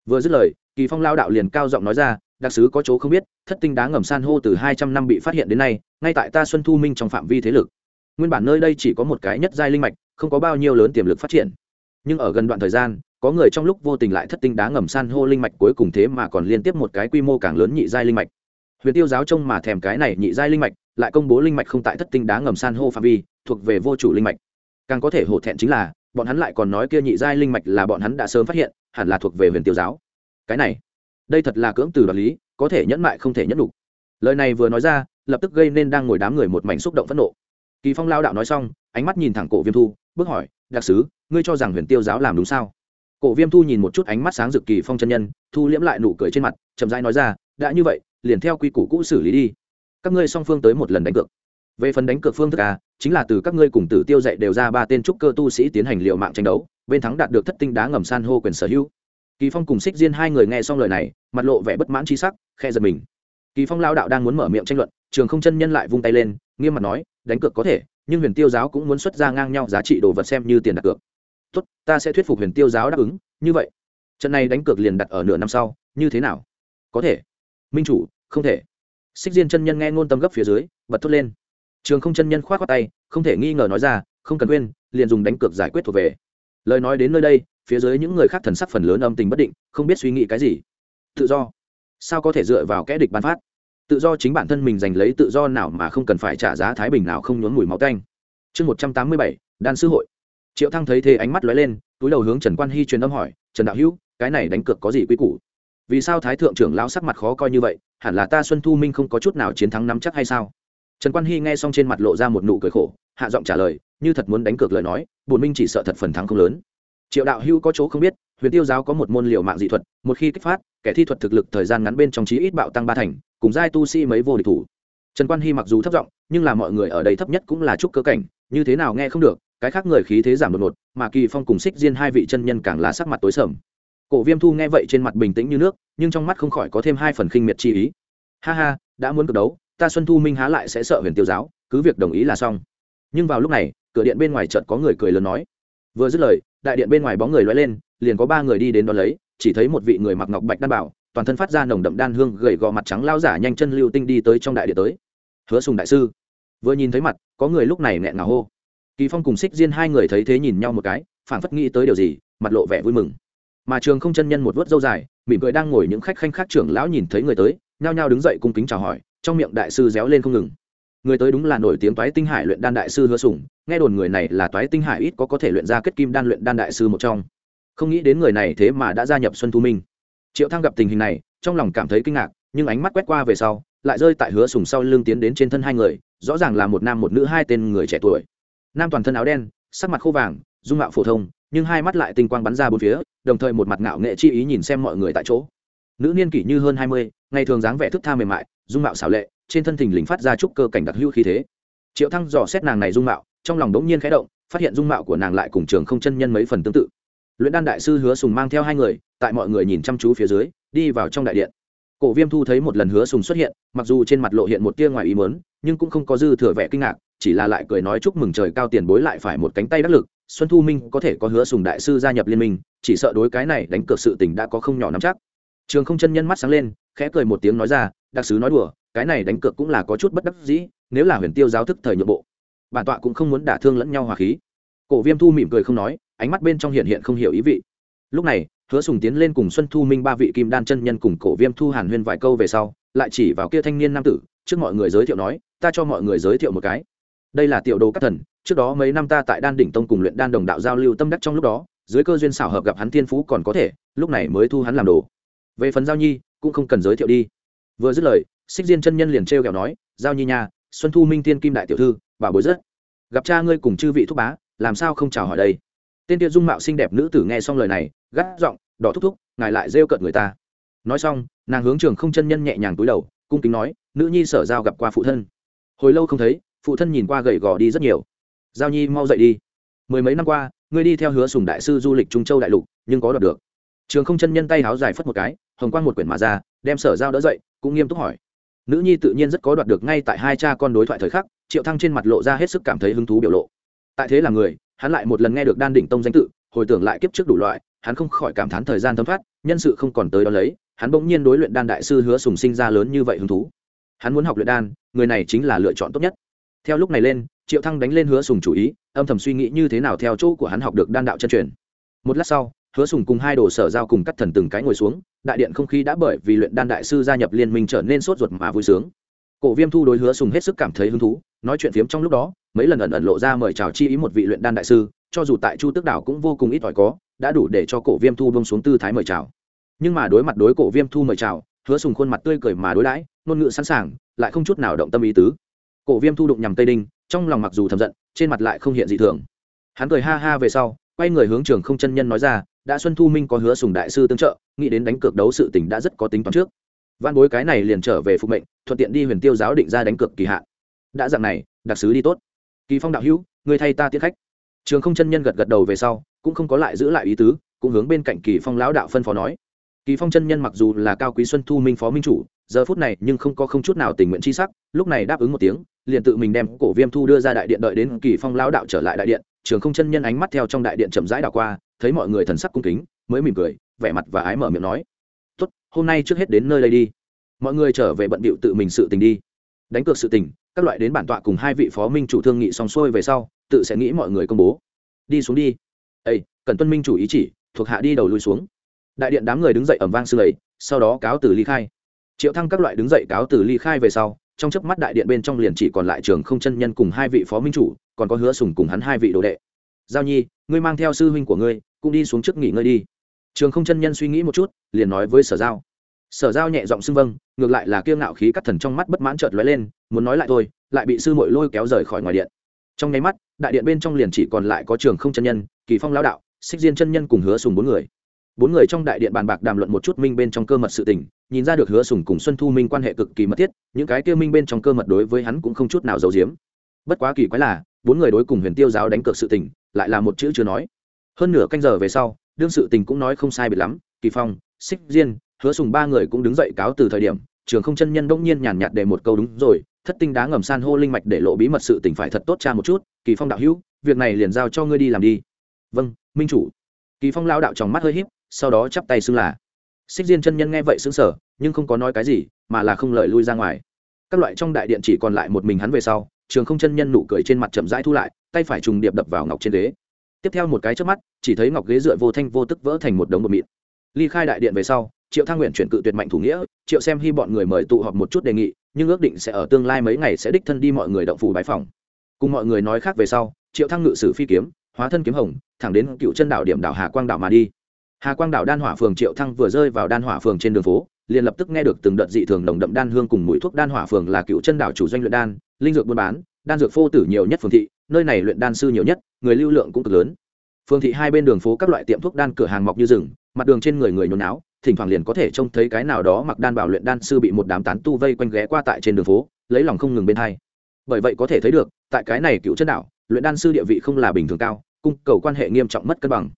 Vừa dứt lời, kỳ phong lao đạo liền cao giọng nói ra, đặc sứ có chỗ không biết, thất tinh đá ngầm san hô từ hai trăm năm bị phát hiện đến nay, ngay tại ta xuân thu minh trong phạm vi thế lực. Nguyên bản nơi đây chỉ có một cái nhất giai linh mạch, không có bao nhiêu lớn tiềm lực phát triển. Nhưng ở gần đoạn thời gian, có người trong lúc vô tình lại thất tinh đá ngầm san hô linh mạch cuối cùng thế mà còn liên tiếp một cái quy mô càng lớn nhị giai linh mạch. Huyền tiêu giáo trông mà thèm cái này nhị giai linh mạch lại công bố linh mạch không tại thất tinh đá ngầm san hô phạm vi, thuộc về vô chủ linh mạch. Càng có thể hổ thẹn chính là, bọn hắn lại còn nói kia nhị giai linh mạch là bọn hắn đã sớm phát hiện, hẳn là thuộc về huyền tiêu giáo. Cái này, đây thật là cưỡng từ đoạt lý, có thể nhẫn mại không thể nhẫn đủ lời này vừa nói ra, lập tức gây nên đang ngồi đám người một mảnh xúc động phẫn nộ. Kỳ phong lao đạo nói xong, ánh mắt nhìn thẳng cổ viêm thu, bước hỏi, đặc sứ, ngươi cho rằng huyền tiêu giáo làm đúng sao? Cổ viêm thu nhìn một chút ánh mắt sáng rực kỳ phong chân nhân, thu liễm lại nụ cười trên mặt, chậm rãi nói ra, đã như vậy, liền theo quy củ cũ xử lý đi các ngươi song phương tới một lần đánh cược. Về phần đánh cược phương thức a, chính là từ các ngươi cùng tử tiêu dạy đều ra ba tên trúc cơ tu sĩ tiến hành liệu mạng tranh đấu, bên thắng đạt được thất tinh đá ngầm san hô quyền sở hữu. Kỳ phong cùng xích diên hai người nghe xong lời này, mặt lộ vẻ bất mãn chi sắc khe giật mình. Kỳ phong lao đạo đang muốn mở miệng tranh luận, trường không chân nhân lại vung tay lên, nghiêm mặt nói, đánh cược có thể, nhưng huyền tiêu giáo cũng muốn xuất ra ngang nhau giá trị đồ vật xem như tiền đặt cược. Tốt, ta sẽ thuyết phục huyền tiêu giáo đáp ứng, như vậy. Trận này đánh cược liền đặt ở nửa năm sau, như thế nào? Có thể. Minh chủ, không thể xích diên chân nhân nghe ngôn tâm gấp phía dưới, bật thốt lên. Trường không chân nhân k h o á t khoác tay, không thể nghi ngờ nói ra, không cần quên, liền dùng đánh cược giải quyết thuộc về. Lời nói đến nơi đây, phía dưới những người khác thần sắc phần lớn âm tình bất định, không biết suy nghĩ cái gì. Tự do. Sao có thể dựa vào kẽ địch ban phát? Tự do chính bản thân mình giành lấy tự do nào mà không cần phải trả giá thái bình nào không nhốn mùi máu canh chương một trăm tám mươi bảy, đan sư hội. Triệu thăng thấy thế ánh mắt lóe lên, túi đầu hướng trần quan hy truyền âm hỏi, trần đạo hữu, cái này đánh cược có gì quy củ? Vì sao thái thượng trưởng lão sắc mặt khó coi như vậy hẳn là ta xuân thu minh không có chút nào chiến thắng nắm chắc hay sao? Trần quan hy nghe xong trên mặt lộ ra một nụ cười khổ, hạ giọng trả lời, như thật muốn đánh cược lời nói, bùn minh chỉ sợ thật phần thắng không lớn. Triệu đạo hữu có chỗ không biết, huyền tiêu giáo có một môn liệu mạng dị thuật, một khi kích phát, kẻ thi thuật thực lực thời gian ngắn bên trong trí ít bạo tăng ba thành, cùng giai tu sĩ mấy vô địch thủ. Trần quan hy mặc dù thấp giọng, nhưng là mọi người ở đây thấp nhất cũng là chút cơ cảnh, như thế nào nghe không được, cái khác người khí thế giảm đột ngột, mà kỳ phong cùng xích diên hai vị chân nhân càng là sắc mặt tối sầm cổ viêm thu nghe vậy trên mặt bình tĩnh như nước, nhưng trong mắt không khỏi có thêm hai phần khinh miệt chi ý. Ha ha, đã muốn cực đấu, ta xuân thu minh há lại sẽ sợ huyền tiêu giáo, cứ việc đồng ý là xong. Nhưng vào lúc này, cửa điện bên ngoài chợt có người cười lớn nói. Vừa dứt lời, đại điện bên ngoài bóng người loay lên, liền có ba người đi đến đón lấy, chỉ thấy một vị người mặc ngọc bạch đan bảo, toàn thân phát ra nồng đậm đan hương gầy gò mặt trắng lao giả nhanh chân lưu tinh đi tới trong đại điện tới. Hứa sùng đại sư. Vừa nhìn thấy mặt, có người lúc này nghẹn ngào hô. Kỳ phong cùng xích diên hai người thấy thế nhìn nhau một cái, phảng phất nghĩ tới điều gì, mặt lộ vẻ vui mừng mà trường không chân nhân một vớt dâu dài, mỉm cười đang ngồi những khách khanh khác trưởng lão nhìn thấy người tới, nhao nhao đứng dậy cung kính chào hỏi, trong miệng đại sư réo lên không ngừng. Người tới đúng là nổi tiếng toái tinh hải luyện đan đại sư hứa sùng, nghe đồn người này là toái tinh hải ít có có thể luyện ra kết kim đan luyện đan đại sư một trong. Không nghĩ đến người này thế mà đã gia nhập xuân thu minh. Triệu thăng gặp tình hình này, trong lòng cảm thấy kinh ngạc, nhưng ánh mắt quét qua về sau, lại rơi tại hứa sùng sau lưng tiến đến trên thân hai người, rõ ràng là một nam một nữ hai tên người trẻ tuổi. Nam toàn thân áo đen, sắc mặt khô vàng, dung mạo phổ thông, nhưng hai mắt lại tinh quang bắn ra bốn phía đồng thời một mặt ngạo nghệ chi ý nhìn xem mọi người tại chỗ. Nữ niên kỷ như hơn hai mươi, ngày thường dáng vẻ thức tha mềm mại, dung mạo xảo lệ, trên thân thình lình phát ra chút cơ cảnh đặc hữu khí thế. Triệu thăng dò xét nàng này dung mạo, trong lòng đống nhiên khẽ động, phát hiện dung mạo của nàng lại cùng trường không chân nhân mấy phần tương tự. Luyện đan đại sư hứa sùng mang theo hai người, tại mọi người nhìn chăm chú phía dưới, đi vào trong đại điện. Cổ viêm thu thấy một lần hứa sùng xuất hiện, mặc dù trên mặt lộ hiện một tia ngoài ý mớn nhưng cũng không có dư thừa vẻ kinh ngạc, chỉ là lại cười nói chúc mừng trời cao tiền bối lại phải một cánh tay đắc lực xuân thu minh có thể có hứa sùng đại sư gia nhập liên minh, chỉ sợ đối cái này đánh cược sự tình đã có không nhỏ nắm chắc. Trường không chân nhân mắt sáng lên, khẽ cười một tiếng nói ra, đặc sứ nói đùa, cái này đánh cược cũng là có chút bất đắc dĩ, nếu là huyền tiêu giáo thức thời nhượng bộ, bản tọa cũng không muốn đả thương lẫn nhau hòa khí. Cổ viêm thu mỉm cười không nói, ánh mắt bên trong hiện hiện không hiểu ý vị. Lúc này, hứa sùng tiến lên cùng xuân thu minh ba vị kim đan chân nhân cùng cổ viêm thu hàn huyên vài câu về sau, lại chỉ vào kia thanh niên nam tử, trước mọi người giới thiệu nói, ta cho mọi người giới thiệu một cái. Đây là tiểu đồ các thần trước đó mấy năm ta tại đan đỉnh tông cùng luyện đan đồng đạo giao lưu tâm đắc trong lúc đó, dưới cơ duyên xảo hợp gặp hắn thiên phú còn có thể, lúc này mới thu hắn làm đồ. Về phần giao nhi, cũng không cần giới thiệu đi. Vừa dứt lời, xích diên chân nhân liền t r e o kẹo nói, giao nhi nha, xuân thu minh tiên kim đại tiểu thư, bà bối rất. Gặp cha ngươi cùng chư vị thúc bá, làm sao không chào hỏi đây? Tên tiên dung mạo xinh đẹp nữ tử nghe xong lời này, gắt giọng, đỏ thúc thúc, ngài lại rêu cợt người ta. Nói xong, nàng hướng trường không chân nhân nhẹ nhàng túi đầu, cung kính nói, nữ nhi sở giao gặp qua phụ thân. Hồi lâu không thấy, phụ thân nhìn qua gầy gò đi rất nhiều giao nhi mau dậy đi. Mười mấy năm qua, ngươi đi theo hứa sùng đại sư du lịch trung châu đại lục, nhưng có đoạt được. Trường không chân nhân tay háo dài phất một cái, hồng quang một quyển mà ra, đem sở giao đỡ dậy, cũng nghiêm túc hỏi. Nữ nhi tự nhiên rất có đoạt được ngay tại hai cha con đối thoại thời khắc, triệu thăng trên mặt lộ ra hết sức cảm thấy hứng thú biểu lộ. Tại thế là người, hắn lại một lần nghe được đan đỉnh tông danh tự, hồi tưởng lại kiếp trước đủ loại, hắn không khỏi cảm thán thời gian thấm thoát, nhân sự không còn tới đó lấy, hắn bỗng nhiên đối luyện đan đại sư hứa sùng sinh ra lớn như vậy hứng thú. Hắn muốn học luyện đan, người này chính là lựa chọn tốt nhất theo lúc này lên, triệu thăng đánh lên hứa sùng chủ ý, âm thầm suy nghĩ như thế nào theo chỗ của hắn học được đan đạo chân truyền. Một lát sau, hứa sùng cùng hai đồ sở giao cùng cắt thần từng cái ngồi xuống, đại điện không khí đã bởi vì luyện đan đại sư gia nhập liên minh trở nên sốt ruột mà vui sướng. Cổ viêm thu đối hứa sùng hết sức cảm thấy hứng thú, nói chuyện phiếm trong lúc đó, mấy lần ẩn ẩn lộ ra mời chào chi ý một vị luyện đan đại sư, cho dù tại chu tước đảo cũng vô cùng ít ỏi có, đã đủ để cho cổ viêm thu bông xuống tư thái mời chào. Nhưng mà đối mặt đối cổ viêm thu mời chào, hứa sùng khuôn mặt tươi cười mà đối đãi, ngôn ngữ sẵn sàng, lại không chút nào động tâm ý tứ cổ viêm thu đụng nhằm tây đinh, trong lòng mặc dù thầm giận, trên mặt lại không hiện dị thường. Hắn cười ha ha về sau, quay người hướng trường không chân nhân nói ra, đã xuân thu minh có hứa sùng đại sư tương trợ, nghĩ đến đánh cược đấu sự tình đã rất có tính toán trước. Văn bối cái này liền trở về phục mệnh, thuận tiện đi huyền tiêu giáo định ra đánh cược kỳ hạn. Đã dặn này, đặc sứ đi tốt. Kỳ phong đạo hữu, người thay ta tiết khách. Trường không chân nhân gật gật đầu về sau, cũng không có lại giữ lại ý tứ, cũng hướng bên cạnh kỳ phong lão đạo phân phó nói. Kỳ phong chân nhân mặc dù là cao quý xuân thu minh phó minh chủ, giờ phút này nhưng không có không chút nào tình nguyện chi sắc, lúc này đáp ứng một tiếng liền tự mình đem cổ viêm thu đưa ra đại điện đợi đến kỳ phong lão đạo trở lại đại điện, trường không chân nhân ánh mắt theo trong đại điện chậm rãi đảo qua, thấy mọi người thần sắc cung kính, mới mỉm cười, vẻ mặt và ái mở miệng nói, tốt, hôm nay trước hết đến nơi đây đi. Mọi người trở về bận bịu tự mình sự tình đi. Đánh cược sự tình, các loại đến bản tọa cùng hai vị phó minh chủ thương nghị xong xuôi về sau, tự sẽ nghĩ mọi người công bố. Đi xuống đi. Ây cần tuân minh chủ ý chỉ, thuộc hạ đi đầu lui xuống. Đại điện đám người đứng dậy ẩm vang sư lầy sau đó cáo từ ly khai. Triệu thăng các loại đứng dậy cáo từ ly khai về sau trong chớp mắt đại điện bên trong liền chỉ còn lại trường không chân nhân cùng hai vị phó minh chủ, còn có hứa sùng cùng hắn hai vị đồ đệ. Giao nhi, ngươi mang theo sư huynh của ngươi, cũng đi xuống trước nghỉ ngơi đi. Trường không chân nhân suy nghĩ một chút, liền nói với sở giao. Sở giao nhẹ giọng xưng vâng ngược lại là kiêu ngạo khí cắt thần trong mắt bất mãn chợt lóe lên, muốn nói lại thôi, lại bị sư mội lôi kéo rời khỏi ngoài điện. Trong nháy mắt, đại điện bên trong liền chỉ còn lại có trường không chân nhân, kỳ phong lao đạo, xích diên chân nhân cùng hứa sùng bốn người bốn người trong đại điện bàn bạc đàm luận một chút minh bên trong cơ mật sự tình, nhìn ra được hứa sùng cùng xuân thu minh quan hệ cực kỳ mật thiết, những cái kia minh bên trong cơ mật đối với hắn cũng không chút nào giấu giếm. Bất quá kỳ quái là, bốn người đối cùng huyền tiêu giáo đánh cược sự tình, lại là một chữ chưa nói. Hơn nửa canh giờ về sau, đương sự tình cũng nói không sai biệt lắm, kỳ phong, xích diên, hứa sùng ba người cũng đứng dậy cáo từ thời điểm, trường không chân nhân đông nhiên nhàn nhạt để một câu đúng rồi, thất tinh đá ngầm san hô linh mạch để lộ bí mật sự tình phải thật tốt cha một chút, kỳ phong đạo hữu, việc này liền giao cho ngươi đi làm đi. Vâng minh chủ. Kỳ phong lao đạo trong mắt hơi híp sau đó chắp tay xưng là. Xích diên chân nhân nghe vậy xứng sở nhưng không có nói cái gì, mà là không lời lui ra ngoài. Các loại trong đại điện chỉ còn lại một mình hắn về sau, trường không chân nhân nụ cười trên mặt chậm rãi thu lại, tay phải trùng điệp đập vào ngọc trên ghế. Tiếp theo một cái trước mắt, chỉ thấy ngọc ghế dựa vô thanh vô tức vỡ thành một đống bột mịn. Ly khai đại điện về sau, triệu thang nguyện chuyển cự tuyệt mạnh thủ nghĩa, triệu xem hy bọn người mời tụ họp một chút đề nghị, nhưng ước định sẽ ở tương lai mấy ngày sẽ đích thân đi mọi người động phủ bái phòng. Cùng mọi người nói khác về sau, triệu thăng ngự sử phi kiếm, hóa thân kiếm hồng, thẳng đến cựu chân đảo điểm đảo hà quang đảo mà đi hà quang đảo đan hỏa phường triệu thăng vừa rơi vào đan hỏa phường trên đường phố, liền lập tức nghe được từng đợt dị thường nồng đậm đan hương cùng mùi thuốc. Đan hỏa phường là cựu chân đảo chủ doanh luyện đan, linh dược buôn bán, đan dược phô tử nhiều nhất phường thị, nơi này luyện đan sư nhiều nhất, người lưu lượng cũng cực lớn. Phường thị hai bên đường phố các loại tiệm thuốc đan cửa hàng mọc như rừng, mặt đường trên người người nhốn náo thỉnh thoảng liền có thể trông thấy cái nào đó mặc đan bảo luyện đan sư bị một đám tán tu vây quanh ghé qua tại trên đường phố, lấy lòng không ngừng bên hai. Bởi vậy có thể thấy được, tại cái này cựu chân đảo, luyện đan sư địa vị không là bình thường cao, cung cầu quan hệ nghiêm trọng mất cân bằng.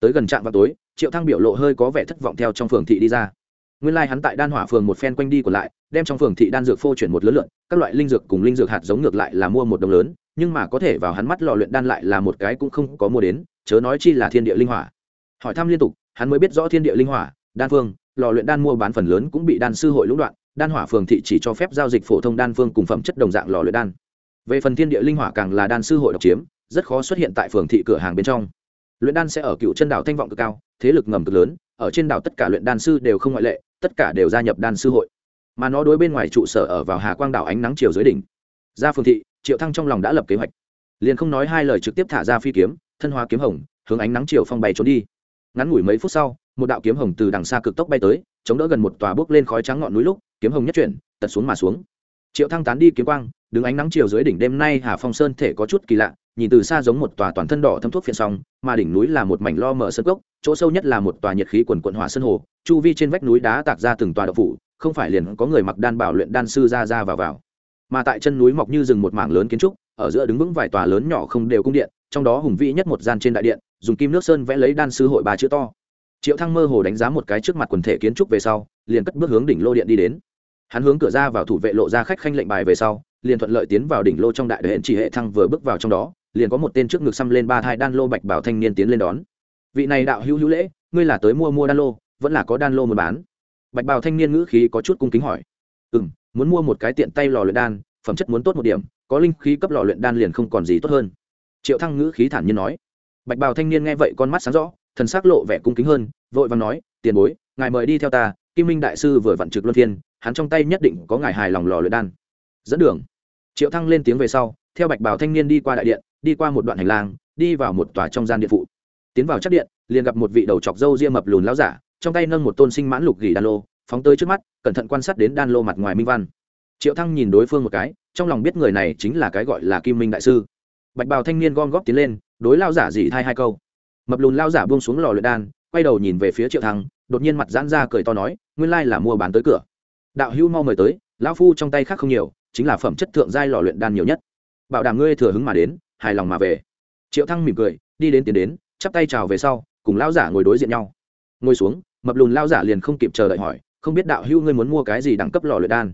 Tới gần trạm vào tối triệu thăng biểu lộ hơi có vẻ thất vọng theo trong phường thị đi ra. Nguyên lai、like、hắn tại đan hỏa phường một phen quanh đi còn lại, đem trong phường thị đan dược phô chuyển một lớn lượn, các loại linh dược cùng linh dược hạt giống ngược lại là mua một đồng lớn, nhưng mà có thể vào hắn mắt lò luyện đan lại là một cái cũng không có mua đến, chớ nói chi là thiên địa linh hỏa. Hỏi thăm liên tục, hắn mới biết rõ thiên địa linh hỏa, đan phương, lò luyện đan mua bán phần lớn cũng bị đan sư hội lũng đoạn, đan hỏa phường thị chỉ cho phép giao dịch phổ thông đan phương cùng phẩm chất đồng dạng lò luyện đan. Về phần thiên địa linh hỏa càng là đan sư hội độc chiếm, rất khó xuất hiện tại phường thị cửa hàng bên trong luyện đan sẽ ở cựu chân đảo thanh vọng cực cao, thế lực ngầm cực lớn, ở trên đảo tất cả luyện đan sư đều không ngoại lệ, tất cả đều gia nhập đan sư hội. Mà nó đối bên ngoài trụ sở ở vào hà quang đảo ánh nắng chiều dưới đỉnh. Ra phương thị, triệu thăng trong lòng đã lập kế hoạch. Liền không nói hai lời trực tiếp thả ra phi kiếm, thân hóa kiếm hồng, hướng ánh nắng chiều phong bay trốn đi. Ngắn ngủi mấy phút sau, một đạo kiếm hồng từ đằng xa cực tốc bay tới, chống đỡ gần một tòa bước lên khói trắng ngọn núi lúc, kiếm hồng nhất chuyển, tật xuống mà xuống. Triệu thăng tán đi kiếm quang, đứng ánh nắng chiều dưới đỉnh đêm nay hà phong sơn thể có chút kỳ lạ nhìn từ xa giống một tòa toàn thân đỏ thâm thuốc phiện song, mà đỉnh núi là một mảnh lo mở sân gốc chỗ sâu nhất là một tòa nhiệt khí quần quận hỏa sân hồ, chu vi trên vách núi đá tạc ra từng tòa đậu phủ, không phải liền có người mặc đan bảo luyện đan sư ra ra vào vào. Mà tại chân núi mọc như rừng một mảng lớn kiến trúc, ở giữa đứng vững vài tòa lớn nhỏ không đều cung điện, trong đó hùng vĩ nhất một gian trên đại điện, dùng kim nước sơn vẽ lấy đan sư hội ba chữ to. Triệu thăng mơ hồ đánh giá một cái trước mặt quần thể kiến trúc về sau, liền cất bước hướng đỉnh lô điện đi đến. Hắn hướng cửa ra vào thủ vệ lộ ra khách khanh lệnh bài về sau, liền thuận lợi tiến vào đỉnh lô trong đại đệ chỉ hệ thăng vừa bước vào trong đó liền có một tên trước ngực xăm lên ba thai đan lô bạch bảo thanh niên tiến lên đón. Vị này đạo hữu hữu lễ, ngươi là tới mua mua đan lô, vẫn là có đan lô muốn bán? Bạch bảo thanh niên ngữ khí có chút cung kính hỏi. Ừ m muốn mua một cái tiện tay lò luyện đan, phẩm chất muốn tốt một điểm, có linh khí cấp lò luyện đan liền không còn gì tốt hơn. Triệu thăng ngữ khí thản nhiên nói. Bạch bào thanh niên nghe vậy con mắt sáng rõ, thần s ắ c lộ vẻ cung kính hơn, vội và nói, tiền bối, ngài mời đi theo ta, kim minh đại sư vừa vặn trực luân thiên, hắn trong tay nhất định có ngài hài lòng lò luyện đan. Dẫn đường. Triệu thăng lên tiếng về sau, theo bạch bào thanh niên đi qua đại điện đi qua một đoạn hành lang, đi vào một tòa trong gian điện phụ. Tiến vào chắc điện, liền gặp một vị đầu chọc râu ria mập lùn láo giả, trong tay nâng một tôn sinh mãn lục gỉ đan lô, phóng tới trước mắt, cẩn thận quan sát đến đan lô mặt ngoài minh văn. Triệu thăng nhìn đối phương một cái, trong lòng biết người này chính là cái gọi là kim minh đại sư. Bạch bào thanh niên gom góp tiến lên, đối lao giả dỉ thai hai câu. Mập lùn lao giả buông xuống lò luyện đan, quay đầu nhìn về phía triệu thăng, đột nhiên mặt giãn ra cười to nói, nguyên lai là mua bán tới cửa. Đạo Hưu mau mời tới, lão phu trong tay khác không nhiều, chính là phẩm chất thượng giai lò luyện đan nhiều nhất. Bảo đảm ngươi thừa hứng mà đến hài lòng mà về. Triệu thăng mỉm cười đi đến tiến đến chắp tay chào về sau cùng lão giả ngồi đối diện nhau. Ngồi xuống mập lùn lão giả liền không kịp chờ đợi hỏi không biết đạo hữu ngươi muốn mua cái gì đẳng cấp lò luyện đan?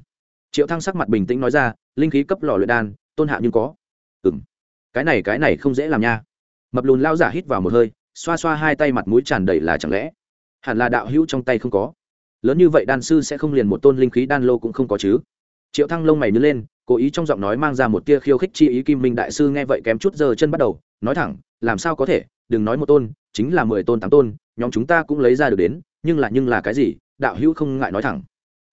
Triệu thăng sắc mặt bình tĩnh nói ra linh khí cấp lò luyện đan tôn hạ nhưng có. Ừm, cái này cái này không dễ làm nha. Mập lùn lão giả hít vào một hơi xoa xoa hai tay mặt mũi tràn đầy là chẳng lẽ. Hẳn là đạo hữu trong tay không có. Lớn như vậy đan sư sẽ không liền một tôn linh khí đan lô cũng không có chứ. Triệu thăng lông mày nhướng lên cố ý trong giọng nói mang ra một tia khiêu khích chi ý kim minh đại sư nghe vậy kém chút giờ chân bắt đầu, nói thẳng, làm sao có thể, đừng nói một tôn, chính là mười tôn, tám tôn, nhóm chúng ta cũng lấy ra được đến, nhưng là nhưng là cái gì? Đạo hữu không ngại nói thẳng.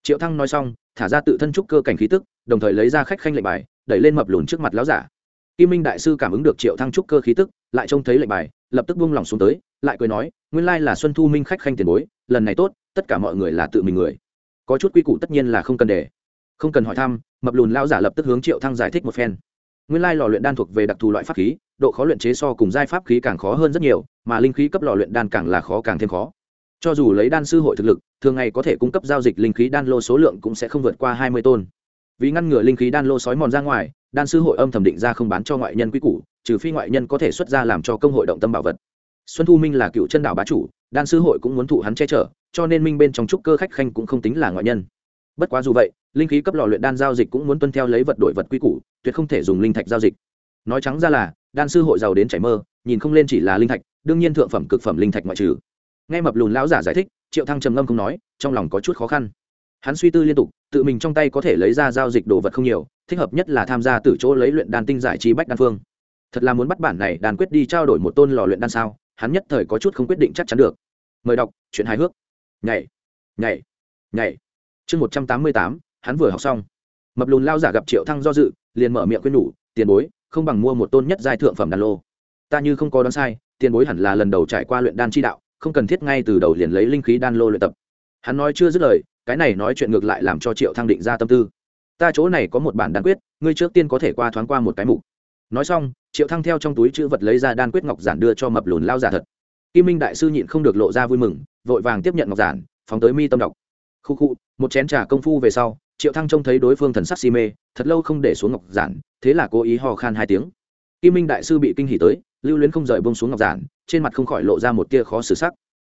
Triệu thăng nói xong, thả ra tự thân trúc cơ cảnh khí tức, đồng thời lấy ra khách khanh lệnh bài, đẩy lên mập lùn trước mặt lão giả. Kim minh đại sư cảm ứng được triệu thăng trúc cơ khí tức, lại trông thấy lệnh bài, lập tức buông lỏng xuống tới, lại cười nói, nguyên lai là xuân thu minh khách khanh tiền bối, lần này tốt, tất cả mọi người là tự mình người. Có chút quy củ tất nhiên là không cần để, không cần hỏi thăm mập lùn lão giả lập tức hướng triệu thăng giải thích một phen. Nguyên lai lò luyện đan thuộc về đặc thù loại pháp khí, độ khó luyện chế so cùng giai pháp khí càng khó hơn rất nhiều, mà linh khí cấp lò luyện đan càng là khó càng thêm khó. Cho dù lấy đan sư hội thực lực, thường ngày có thể cung cấp giao dịch linh khí đan lô số lượng cũng sẽ không vượt qua hai mươi tôn. Vì ngăn ngừa linh khí đan lô sói mòn ra ngoài, đan sư hội âm thẩm định ra không bán cho ngoại nhân quy củ, trừ phi ngoại nhân có thể xuất ra làm cho công hội động tâm bảo vật. Xuân thu minh là cựu chân đạo bá chủ, đan sư hội cũng muốn thụ hắn che chở, cho nên minh bên trong trúc cơ khách khanh cũng không tính là ngoại nhân bất quá dù vậy, linh khí cấp lò luyện đan giao dịch cũng muốn tuân theo lấy vật đổi vật quy củ, tuyệt không thể dùng linh thạch giao dịch. Nói trắng ra là, đan sư hội giàu đến chảy mơ, nhìn không lên chỉ là linh thạch, đương nhiên thượng phẩm, cực phẩm linh thạch ngoại trừ. Nghe mập lùn lão giả giải thích, triệu thăng trầm ngâm không nói, trong lòng có chút khó khăn. Hắn suy tư liên tục, tự mình trong tay có thể lấy ra giao dịch đồ vật không nhiều, thích hợp nhất là tham gia từ chỗ lấy luyện đan tinh giải trí bách đan phương. Thật là muốn bắt bản này đàn quyết đi trao đổi một tôn lò luyện đan sao, hắn nhất thời có chút không quyết định chắc chắn được. Mời đọc, chuyện hài hước. Nhảy nhảy nhảy chương một trăm tám mươi tám, hắn vừa học xong. Mập lùn lao giả gặp triệu thăng do dự, liền mở miệng quên nhủ, tiền bối, không bằng mua một tôn nhất giai thượng phẩm đan lô. Ta như không có đoán sai, tiền bối hẳn là lần đầu trải qua luyện đan chi đạo, không cần thiết ngay từ đầu liền lấy linh khí đan lô luyện tập. Hắn nói chưa dứt lời, cái này nói chuyện ngược lại làm cho triệu thăng định ra tâm tư. Ta chỗ này có một bản đan quyết, ngươi trước tiên có thể qua thoáng qua một cái mục. Nói xong, triệu thăng theo trong túi chữ vật lấy ra đan quyết ngọc giản đưa cho mập lùn lao giả thật. Kim minh đại sư nhịn không được lộ ra vui mừng, vội vàng tiếp nhận ngọc giản, phóng tới mi tâm đọc khu khu, một chén trà công phu về sau, triệu thăng trông thấy đối phương thần sắc si mê, thật lâu không để xuống ngọc giản, thế là cố ý hò khan hai tiếng. Kim minh đại sư bị kinh hỉ tới, lưu luyến không rời bông xuống ngọc giản, trên mặt không khỏi lộ ra một tia khó xử sắc.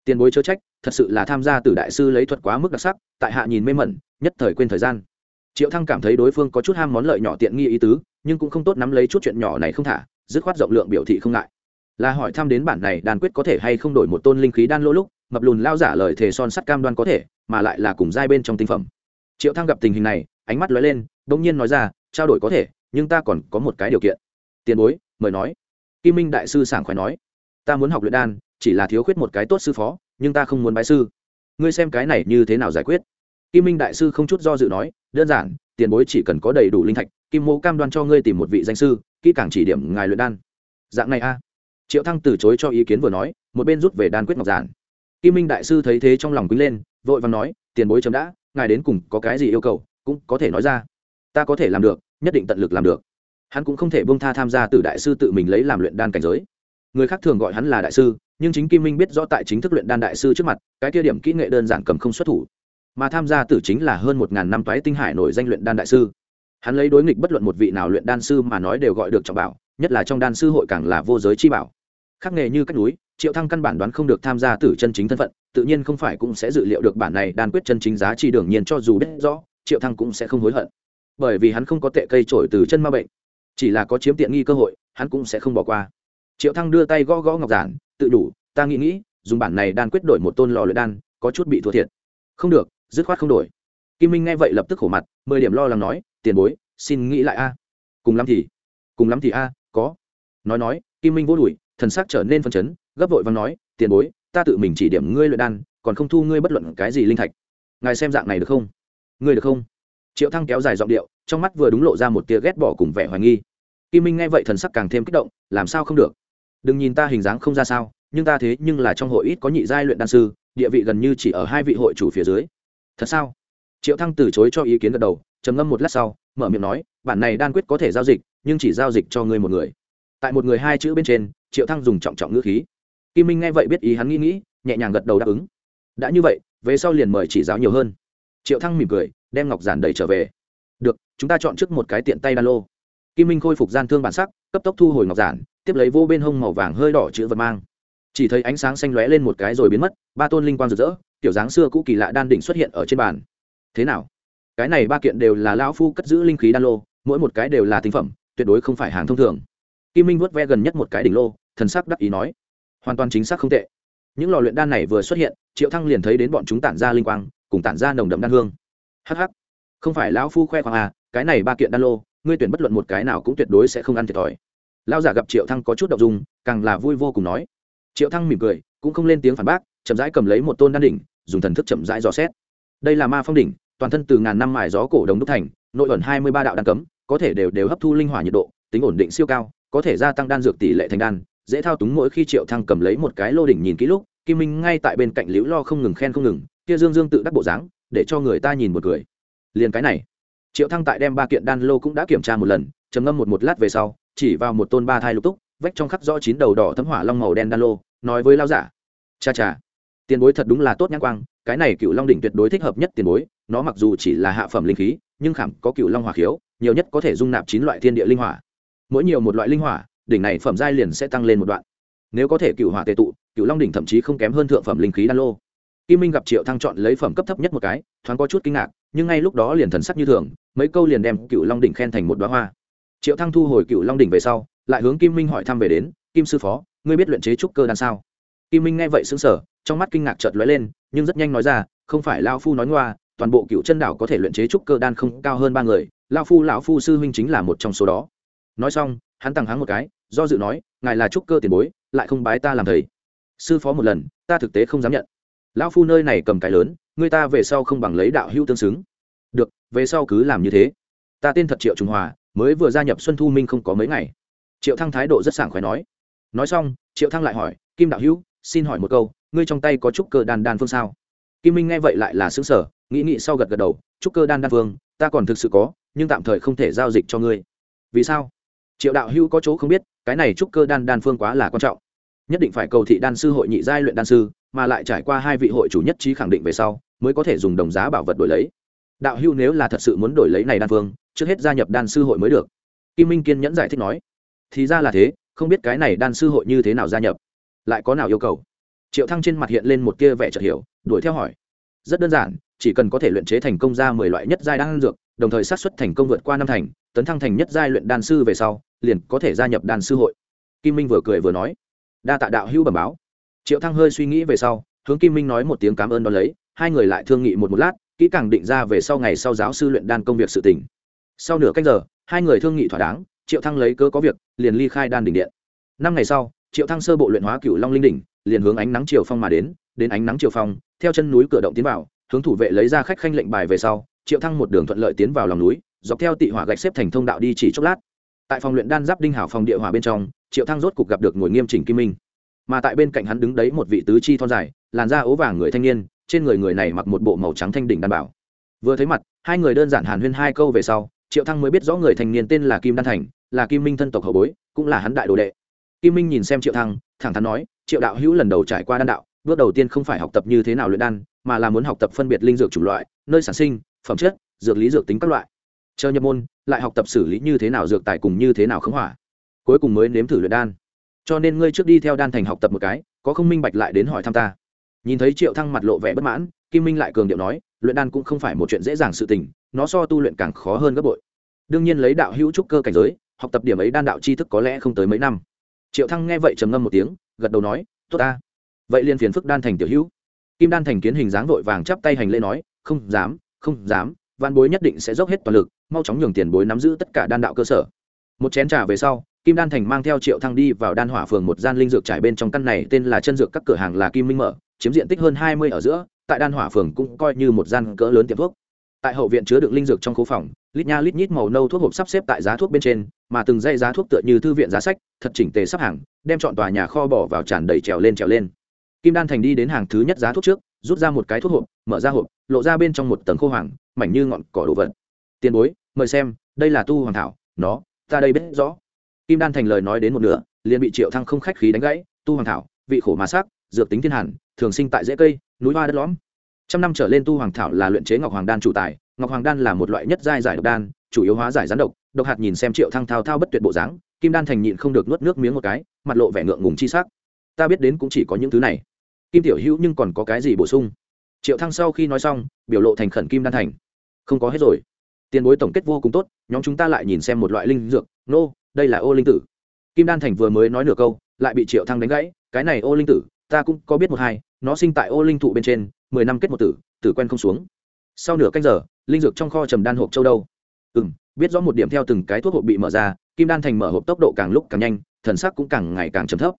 Tiền bối chớ trách, thật sự là tham gia từ đại sư lấy thuật quá mức đặc sắc, tại hạ nhìn mê mẩn, nhất thời quên thời gian. Triệu thăng cảm thấy đối phương có chút ham món lợi nhỏ tiện nghi ý tứ, nhưng cũng không tốt nắm lấy chút chuyện nhỏ này không thả, dứt khoát rộng lượng biểu thị không ngại. Là hỏi thăm đến bản này đan quyết có thể hay không đổi một tôn linh khí đan lỗ lúc, mập lùn lao giả lời thề son sắt cam đoan có thể mà lại là cùng giai bên trong tinh phẩm. Triệu thăng gặp tình hình này, ánh mắt lóe lên, bỗng nhiên nói ra, trao đổi có thể, nhưng ta còn có một cái điều kiện. Tiền bối, mời nói. Kim minh đại sư sảng khoái nói, ta muốn học luyện đan, chỉ là thiếu khuyết một cái tốt sư phó, nhưng ta không muốn bái sư. Ngươi xem cái này như thế nào giải quyết? Kim minh đại sư không chút do dự nói, đơn giản, tiền bối chỉ cần có đầy đủ linh thạch, kim mô cam đoan cho ngươi tìm một vị danh sư, kỹ càng chỉ điểm ngài luyện đan. Dạng này a triệu thăng từ chối cho ý kiến vừa nói, một bên rút về đan quyết ngọc giản. Kim minh đại sư thấy thế trong lòng quý lên vội vàng nói, tiền bối chấm đã, ngài đến cùng có cái gì yêu cầu, cũng có thể nói ra. Ta có thể làm được, nhất định tận lực làm được. Hắn cũng không thể bông tha tham gia từ đại sư tự mình lấy làm luyện đan cảnh giới. Người khác thường gọi hắn là đại sư, nhưng chính kim minh biết rõ tại chính thức luyện đan đại sư trước mặt, cái kia điểm kỹ nghệ đơn giản cầm không xuất thủ. Mà tham gia tử chính là hơn một ngàn năm toái tinh hải nổi danh luyện đan đại sư. Hắn lấy đối nghịch bất luận một vị nào luyện đan sư mà nói đều gọi được trọng bảo, nhất là trong đan sư hội càng là vô giới chi bảo. Khắc nghề như cách núi triệu thăng căn bản đoán không được tham gia tử chân chính thân phận, tự nhiên không phải cũng sẽ dự liệu được bản này đan quyết chân chính giá trị đương nhiên cho dù biết rõ, triệu thăng cũng sẽ không hối hận. Bởi vì hắn không có tệ cây trổi từ chân ma bệnh, chỉ là có chiếm tiện nghi cơ hội, hắn cũng sẽ không bỏ qua. Triệu thăng đưa tay gõ gõ ngọc giản, tự đủ, ta nghĩ nghĩ, dùng bản này đan quyết đổi một tôn lò luyện đan, có chút bị thua thiệt. Không được, dứt khoát không đổi. Kim minh nghe vậy lập tức khổ mặt, mười điểm lo lắng nói, tiền bối, xin nghĩ lại a. Cùng lắm thì, cùng lắm thì a, có. Nói nói, kim minh vô đùi thần sắc trở nên phân chấn gấp vội và nói, tiền bối, ta tự mình chỉ điểm ngươi luyện đan, còn không thu ngươi bất luận cái gì linh thạch. Ngài xem dạng này được không? Ngươi được không? Triệu thăng kéo dài giọng điệu, trong mắt vừa đúng lộ ra một tia ghét bỏ cùng vẻ hoài nghi. Kim minh nghe vậy thần sắc càng thêm kích động, làm sao không được? Đừng nhìn ta hình dáng không ra sao, nhưng ta thế nhưng là trong hội ít có nhị giai luyện đan sư, địa vị gần như chỉ ở hai vị hội chủ phía dưới. Thật sao? Triệu thăng từ chối cho ý kiến gật đầu, trầm ngâm một lát sau, mở miệng nói, bản này đan quyết có thể giao dịch, nhưng chỉ giao dịch cho ngươi một người. Tại một người hai chữ bên trên, triệu thăng dùng trọng trọng ngữ khí kim minh nghe vậy biết ý hắn nghĩ nghĩ, nhẹ nhàng gật đầu đáp ứng. Đã như vậy, về sau liền mời chỉ giáo nhiều hơn. Triệu thăng mỉm cười, đem ngọc giản đầy trở về. Được, chúng ta chọn trước một cái tiện tay đan lô. Kim minh khôi phục gian thương bản sắc, cấp tốc thu hồi ngọc giản, tiếp lấy vô bên hông màu vàng hơi đỏ chữ vật mang. Chỉ thấy ánh sáng xanh lóe lên một cái rồi biến mất, ba tôn linh quang rực rỡ, kiểu dáng xưa cũ kỳ lạ đan đỉnh xuất hiện ở trên bàn. Thế nào? Cái này ba kiện đều là lão phu cất giữ linh khí đan lô, mỗi một cái đều là tinh phẩm, tuyệt đối không phải hàng thông thường. Kim minh vuốt ve gần nhất một cái đỉnh lô, thần sắc đắc ý nói hoàn toàn chính xác không tệ. Những lò luyện đan này vừa xuất hiện triệu thăng liền thấy đến bọn chúng tản ra linh quang cùng tản ra nồng đậm đan hương. Hắc hắc, không phải lão phu khoe khoang à cái này ba kiện đan lô ngươi tuyển bất luận một cái nào cũng tuyệt đối sẽ không ăn thiệt thòi. Lão giả gặp triệu thăng có chút động dung càng là vui vô cùng nói. Triệu thăng mỉm cười cũng không lên tiếng phản bác chậm rãi cầm lấy một tôn đan đỉnh dùng thần thức chậm rãi dò xét. Đây là ma phong đỉnh toàn thân từ ngàn năm mài gió cổ đồng đúc thành nội ẩn hai mươi ba đạo đan cấm có thể đều đều hấp thu linh hỏa nhiệt độ tính ổn định siêu cao có thể gia tăng đan dược tỷ lệ thành đan dễ thao túng mỗi khi triệu thăng cầm lấy một cái lô đỉnh nhìn kỹ lúc, kim minh ngay tại bên cạnh liễu lo không ngừng khen không ngừng, kia dương dương tự đắc bộ dáng, để cho người ta nhìn một cười liền cái này, triệu thăng tại đem ba kiện đan lô cũng đã kiểm tra một lần, trầm ngâm một một lát về sau, chỉ vào một tôn ba thai lục túc, vách trong khắc rõ chín đầu đỏ thấm hỏa long màu đen đan lô, nói với lao giả, cha cha, tiền bối thật đúng là tốt nhãn quang, cái này cựu long đỉnh tuyệt đối thích hợp nhất tiền bối, nó mặc dù chỉ là hạ phẩm linh khí, nhưng khảm có cựu long hỏa khiếu, nhiều nhất có thể dung nạp chín loại thiên địa linh hỏa. Mỗi nhiều một loại linh hỏa đỉnh này phẩm giai liền sẽ tăng lên một đoạn. Nếu có thể cựu hỏa tệ tụ cựu long đỉnh thậm chí không kém hơn thượng phẩm linh khí đan lô. Kim minh gặp triệu thăng chọn lấy phẩm cấp thấp nhất một cái thoáng có chút kinh ngạc nhưng ngay lúc đó liền thần sắc như thường mấy câu liền đem cựu long đỉnh khen thành một đoá hoa. Triệu thăng thu hồi cựu long đỉnh về sau lại hướng kim minh hỏi thăm về đến kim sư phó ngươi biết luyện chế trúc cơ đan sao? Kim minh nghe vậy sững sờ, trong mắt kinh ngạc chợt lóe lên nhưng rất nhanh nói ra không phải lao phu nói ngoa toàn bộ cựu chân đảo có thể luyện chế trúc cơ đan không cao hơn ba người lao phu lão phu sư huynh chính là một trong số đó. Nói xong hắn tăng hắng một cái, do dự nói, ngài là trúc cơ tiền bối, lại không bái ta làm thầy. Sư phó một lần, ta thực tế không dám nhận. Lão phu nơi này cầm cái lớn, người ta về sau không bằng lấy đạo hữu tương xứng. Được, về sau cứ làm như thế. Ta tên thật triệu trung hòa, mới vừa gia nhập xuân thu minh không có mấy ngày. Triệu thăng thái độ rất sảng khoái nói. Nói xong, triệu thăng lại hỏi, kim đạo hữu, xin hỏi một câu, ngươi trong tay có trúc cơ đan đan phương sao? Kim minh nghe vậy lại là xứng sở nghĩ nghĩ sau gật gật đầu, trúc cơ đan đan phương, ta còn thực sự có, nhưng tạm thời không thể giao dịch cho ngươi. Vì sao? Triệu đạo hữu có chỗ không biết, cái này trúc cơ đan đan phương quá là quan trọng. Nhất định phải cầu thị đan sư hội nhị giai luyện đan sư, mà lại trải qua hai vị hội chủ nhất trí khẳng định về sau, mới có thể dùng đồng giá bảo vật đổi lấy. Đạo hưu nếu là thật sự muốn đổi lấy này đan phương, trước hết gia nhập đan sư hội mới được. Kim minh kiên nhẫn giải thích nói. Thì ra là thế, không biết cái này đan sư hội như thế nào gia nhập. Lại có nào yêu cầu? Triệu thăng trên mặt hiện lên một tia vẻ chợt hiểu, đuổi theo hỏi. Rất đơn giản, chỉ cần có thể luyện chế thành công ra mười loại nhất giai đan dược, đồng thời sát xuất thành công vượt qua năm thành tấn thăng thành nhất giai luyện đan sư về sau, liền có thể gia nhập đan sư hội. Kim minh vừa cười vừa nói. Đa tạ đạo hữu bẩm báo. Triệu thăng hơi suy nghĩ về sau, hướng kim minh nói một tiếng cảm ơn đón lấy, hai người lại thương nghị một một lát, kỹ càng định ra về sau ngày sau giáo sư luyện đan công việc sự tỉnh sau nửa cách giờ, hai người thương nghị thỏa đáng, triệu thăng lấy cớ có việc, liền ly khai đan đỉnh điện. Năm ngày sau, triệu thăng sơ bộ luyện hóa cựu long linh đỉnh, liền hướng ánh nắng chiều phong mà đến đến ánh nắng chiều phong, theo chân núi cửa động tiến vào, hướng thủ vệ lấy ra khách khanh lệnh bài về sau, triệu thăng một đường thuận lợi tiến vào lòng núi dọc theo tị hỏa gạch xếp thành thông đạo đi chỉ chốc lát. Tại phòng luyện đan giáp đinh hảo phòng địa hỏa bên trong, triệu thăng rốt cục gặp được ngồi nghiêm chỉnh kim minh. Mà tại bên cạnh hắn đứng đấy một vị tứ chi thon dài, làn da ố vàng người thanh niên, trên người người này mặc một bộ màu trắng thanh đỉnh đan bảo. Vừa thấy mặt, hai người đơn giản hàn huyên hai câu về sau, triệu thăng mới biết rõ người thanh niên tên là kim đan thành, là kim minh thân tộc hậu bối, cũng là hắn đại đồ đệ. Kim minh nhìn xem triệu thăng, thẳng thắn nói, triệu đạo hữu lần đầu trải qua đan đạo, bước đầu tiên không phải học tập như thế nào luyện đan, mà là muốn học tập phân biệt linh dược chủng loại, nơi sản sinh, phẩm chất, dược lý dược tính các loại chờ nhập môn, lại học tập xử lý như thế nào dược tài cùng như thế nào khống hỏa. Cuối cùng mới nếm thử luyện đan. Cho nên ngươi trước đi theo đan thành học tập một cái, có không minh bạch lại đến hỏi thăm ta. Nhìn thấy triệu thăng mặt lộ vẻ bất mãn, kim minh lại cường điệu nói, luyện đan cũng không phải một chuyện dễ dàng sự tình, nó so tu luyện càng khó hơn gấp bội. Đương nhiên lấy đạo hữu trúc cơ cảnh giới, học tập điểm ấy đan đạo tri thức có lẽ không tới mấy năm. Triệu thăng nghe vậy trầm ngâm một tiếng, gật đầu nói, tốt ta. Vậy liền phiền phức đan thành tiểu hữu. Kim đan thành kiến hình dáng vội vàng chắp tay hành lễ nói, không dám không dám văn bối nhất định sẽ dốc hết toàn lực, mau chóng nhường tiền bối nắm giữ tất cả đan đạo cơ sở. Một chén trà về sau, kim đan thành mang theo triệu thăng đi vào đan hỏa phường một gian linh dược trải bên trong căn này, tên là chân dược các cửa hàng là kim minh mở, chiếm diện tích hơn hai mươi ở giữa, tại đan hỏa phường cũng coi như một gian cỡ lớn tiệm thuốc. Tại hậu viện chứa đựng linh dược trong khu phòng, lít nha lít nhít màu nâu thuốc hộp sắp xếp tại giá thuốc bên trên, mà từng dây giá thuốc tựa như thư viện giá sách, thật chỉnh tề sắp hàng, đem chọn tòa nhà kho bỏ vào tràn đầy trèo lên trèo lên. Kim đan thành đi đến hàng thứ nhất giá thuốc trước rút ra một cái thuốc hộp, mở ra hộp, lộ ra bên trong một tầng khô hoàng, mảnh như ngọn cỏ đồ vật. Tiền bối, mời xem, đây là tu hoàng thảo, nó, ta đây biết rõ. Kim đan thành lời nói đến một nửa, liền bị triệu thăng không khách khí đánh gãy. Tu hoàng thảo, vị khổ mà sắc dược tính thiên hàn, thường sinh tại rễ cây, núi hoa đất lõm. Trăm năm trở lên tu hoàng thảo là luyện chế ngọc hoàng đan chủ tài, ngọc hoàng đan là một loại nhất giai giải độc đan, chủ yếu hóa giải rắn độc độc hạt nhìn xem triệu thăng thao thao bất tuyệt bộ dáng, kim đan thành nhịn không được nuốt nước miếng một cái, mặt lộ vẻ ngượng ngùng chi sắc. Ta biết đến cũng chỉ có những thứ này kim tiểu hữu nhưng còn có cái gì bổ sung? Triệu thăng sau khi nói xong biểu lộ thành khẩn kim đan thành. Không có hết rồi. Tiền bối tổng kết vô cùng tốt nhóm chúng ta lại nhìn xem một loại linh dược nô、no, đây là ô linh tử. Kim đan thành vừa mới nói nửa câu lại bị triệu thăng đánh gãy cái này ô linh tử ta cũng có biết một hai nó sinh tại ô linh thụ bên trên mười năm kết một tử tử quen không xuống. Sau nửa canh giờ linh dược trong kho trầm đan hộp châu đâu? Ừ m biết rõ một điểm theo từng cái thuốc hộp bị mở ra kim đan thành mở hộp tốc độ càng lúc càng nhanh thần sắc cũng càng ngày càng trầm thấp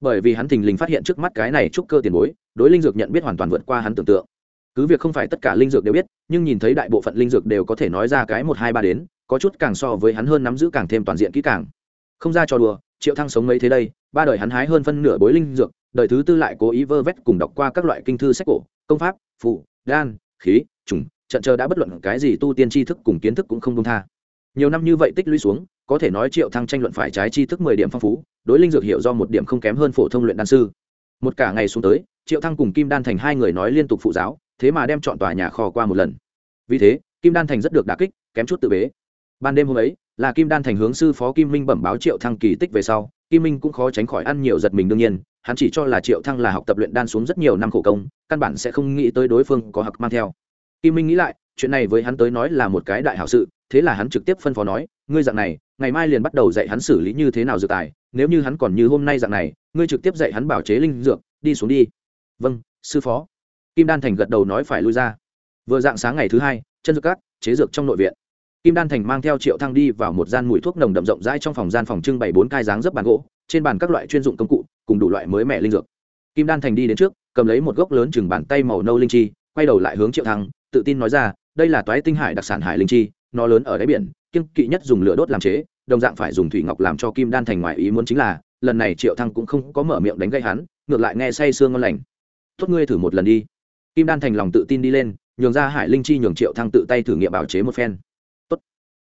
bởi vì hắn thình lình phát hiện trước mắt cái này trúc cơ tiền bối, đối linh dược nhận biết hoàn toàn vượt qua hắn tưởng tượng. Cứ việc không phải tất cả linh dược đều biết, nhưng nhìn thấy đại bộ phận linh dược đều có thể nói ra cái một hai ba đến, có chút càng so với hắn hơn nắm giữ càng thêm toàn diện kỹ càng. Không ra trò đùa, triệu thăng sống mấy thế đây, ba đời hắn hái hơn phân nửa bối linh dược, đời thứ tư lại cố ý vơ vét cùng đọc qua các loại kinh thư sách cổ, công pháp phụ đan, khí, trùng, trận chờ đã bất luận cái gì tu tiên tri thức cùng kiến thức cũng không công tha. Nhiều năm như vậy tích lũy xuống có thể nói triệu thăng tranh luận phải trái tri thức mười điểm phong phú, đối linh dược hiểu do một điểm không kém hơn phổ thông luyện đan sư. Một cả ngày xuống tới, triệu thăng cùng kim đan thành hai người nói liên tục phụ giáo, thế mà đem chọn tòa nhà kho qua một lần. Vì thế, kim đan thành rất được đà kích, kém chút tự bế. Ban đêm hôm ấy, là kim đan thành hướng sư phó kim minh bẩm báo triệu thăng kỳ tích về sau, kim minh cũng khó tránh khỏi ăn nhiều giật mình đương nhiên, hắn chỉ cho là triệu thăng là học tập luyện đan xuống rất nhiều năm khổ công, căn bản sẽ không nghĩ tới đối phương có học mang theo kim minh nghĩ lại, chuyện này với hắn tới nói là một cái đại hảo sự, thế là hắn trực tiếp phân phó nói, ngươi dạng này, ngày mai liền bắt đầu dạy hắn xử lý như thế nào dược tài, nếu như hắn còn như hôm nay dạng này, ngươi trực tiếp dạy hắn bảo chế linh dược, đi xuống đi. Vâng sư phó. Kim đan thành gật đầu nói phải lui ra. Vừa dạng sáng ngày thứ hai, chân dược cát, chế dược trong nội viện. Kim đan thành mang theo triệu thăng đi vào một gian mùi thuốc nồng đậm rộng rãi trong phòng gian phòng trưng bày bốn cai dáng dấp bàn gỗ, trên bàn các loại chuyên dụng công cụ, cùng đủ loại mới mẻ linh dược. Kim đan thành đi đến trước, cầm lấy một gốc lớn chừng bàn tay màu nâu linh chi, quay đầu lại hướng triệu thăng tự tin nói ra, đây là toái tinh hải đặc sản hải linh chi, nó lớn ở đáy biển kiên kỵ nhất dùng lửa đốt làm chế, đồng dạng phải dùng thủy ngọc làm cho kim đan thành ngoài ý muốn chính là, lần này triệu thăng cũng không có mở miệng đánh gây hắn, ngược lại nghe say sương ngon lành. Tốt, ngươi thử một lần đi. Kim đan thành lòng tự tin đi lên, nhường ra hải linh chi nhường triệu thăng tự tay thử nghiệm bảo chế một phen. Tốt.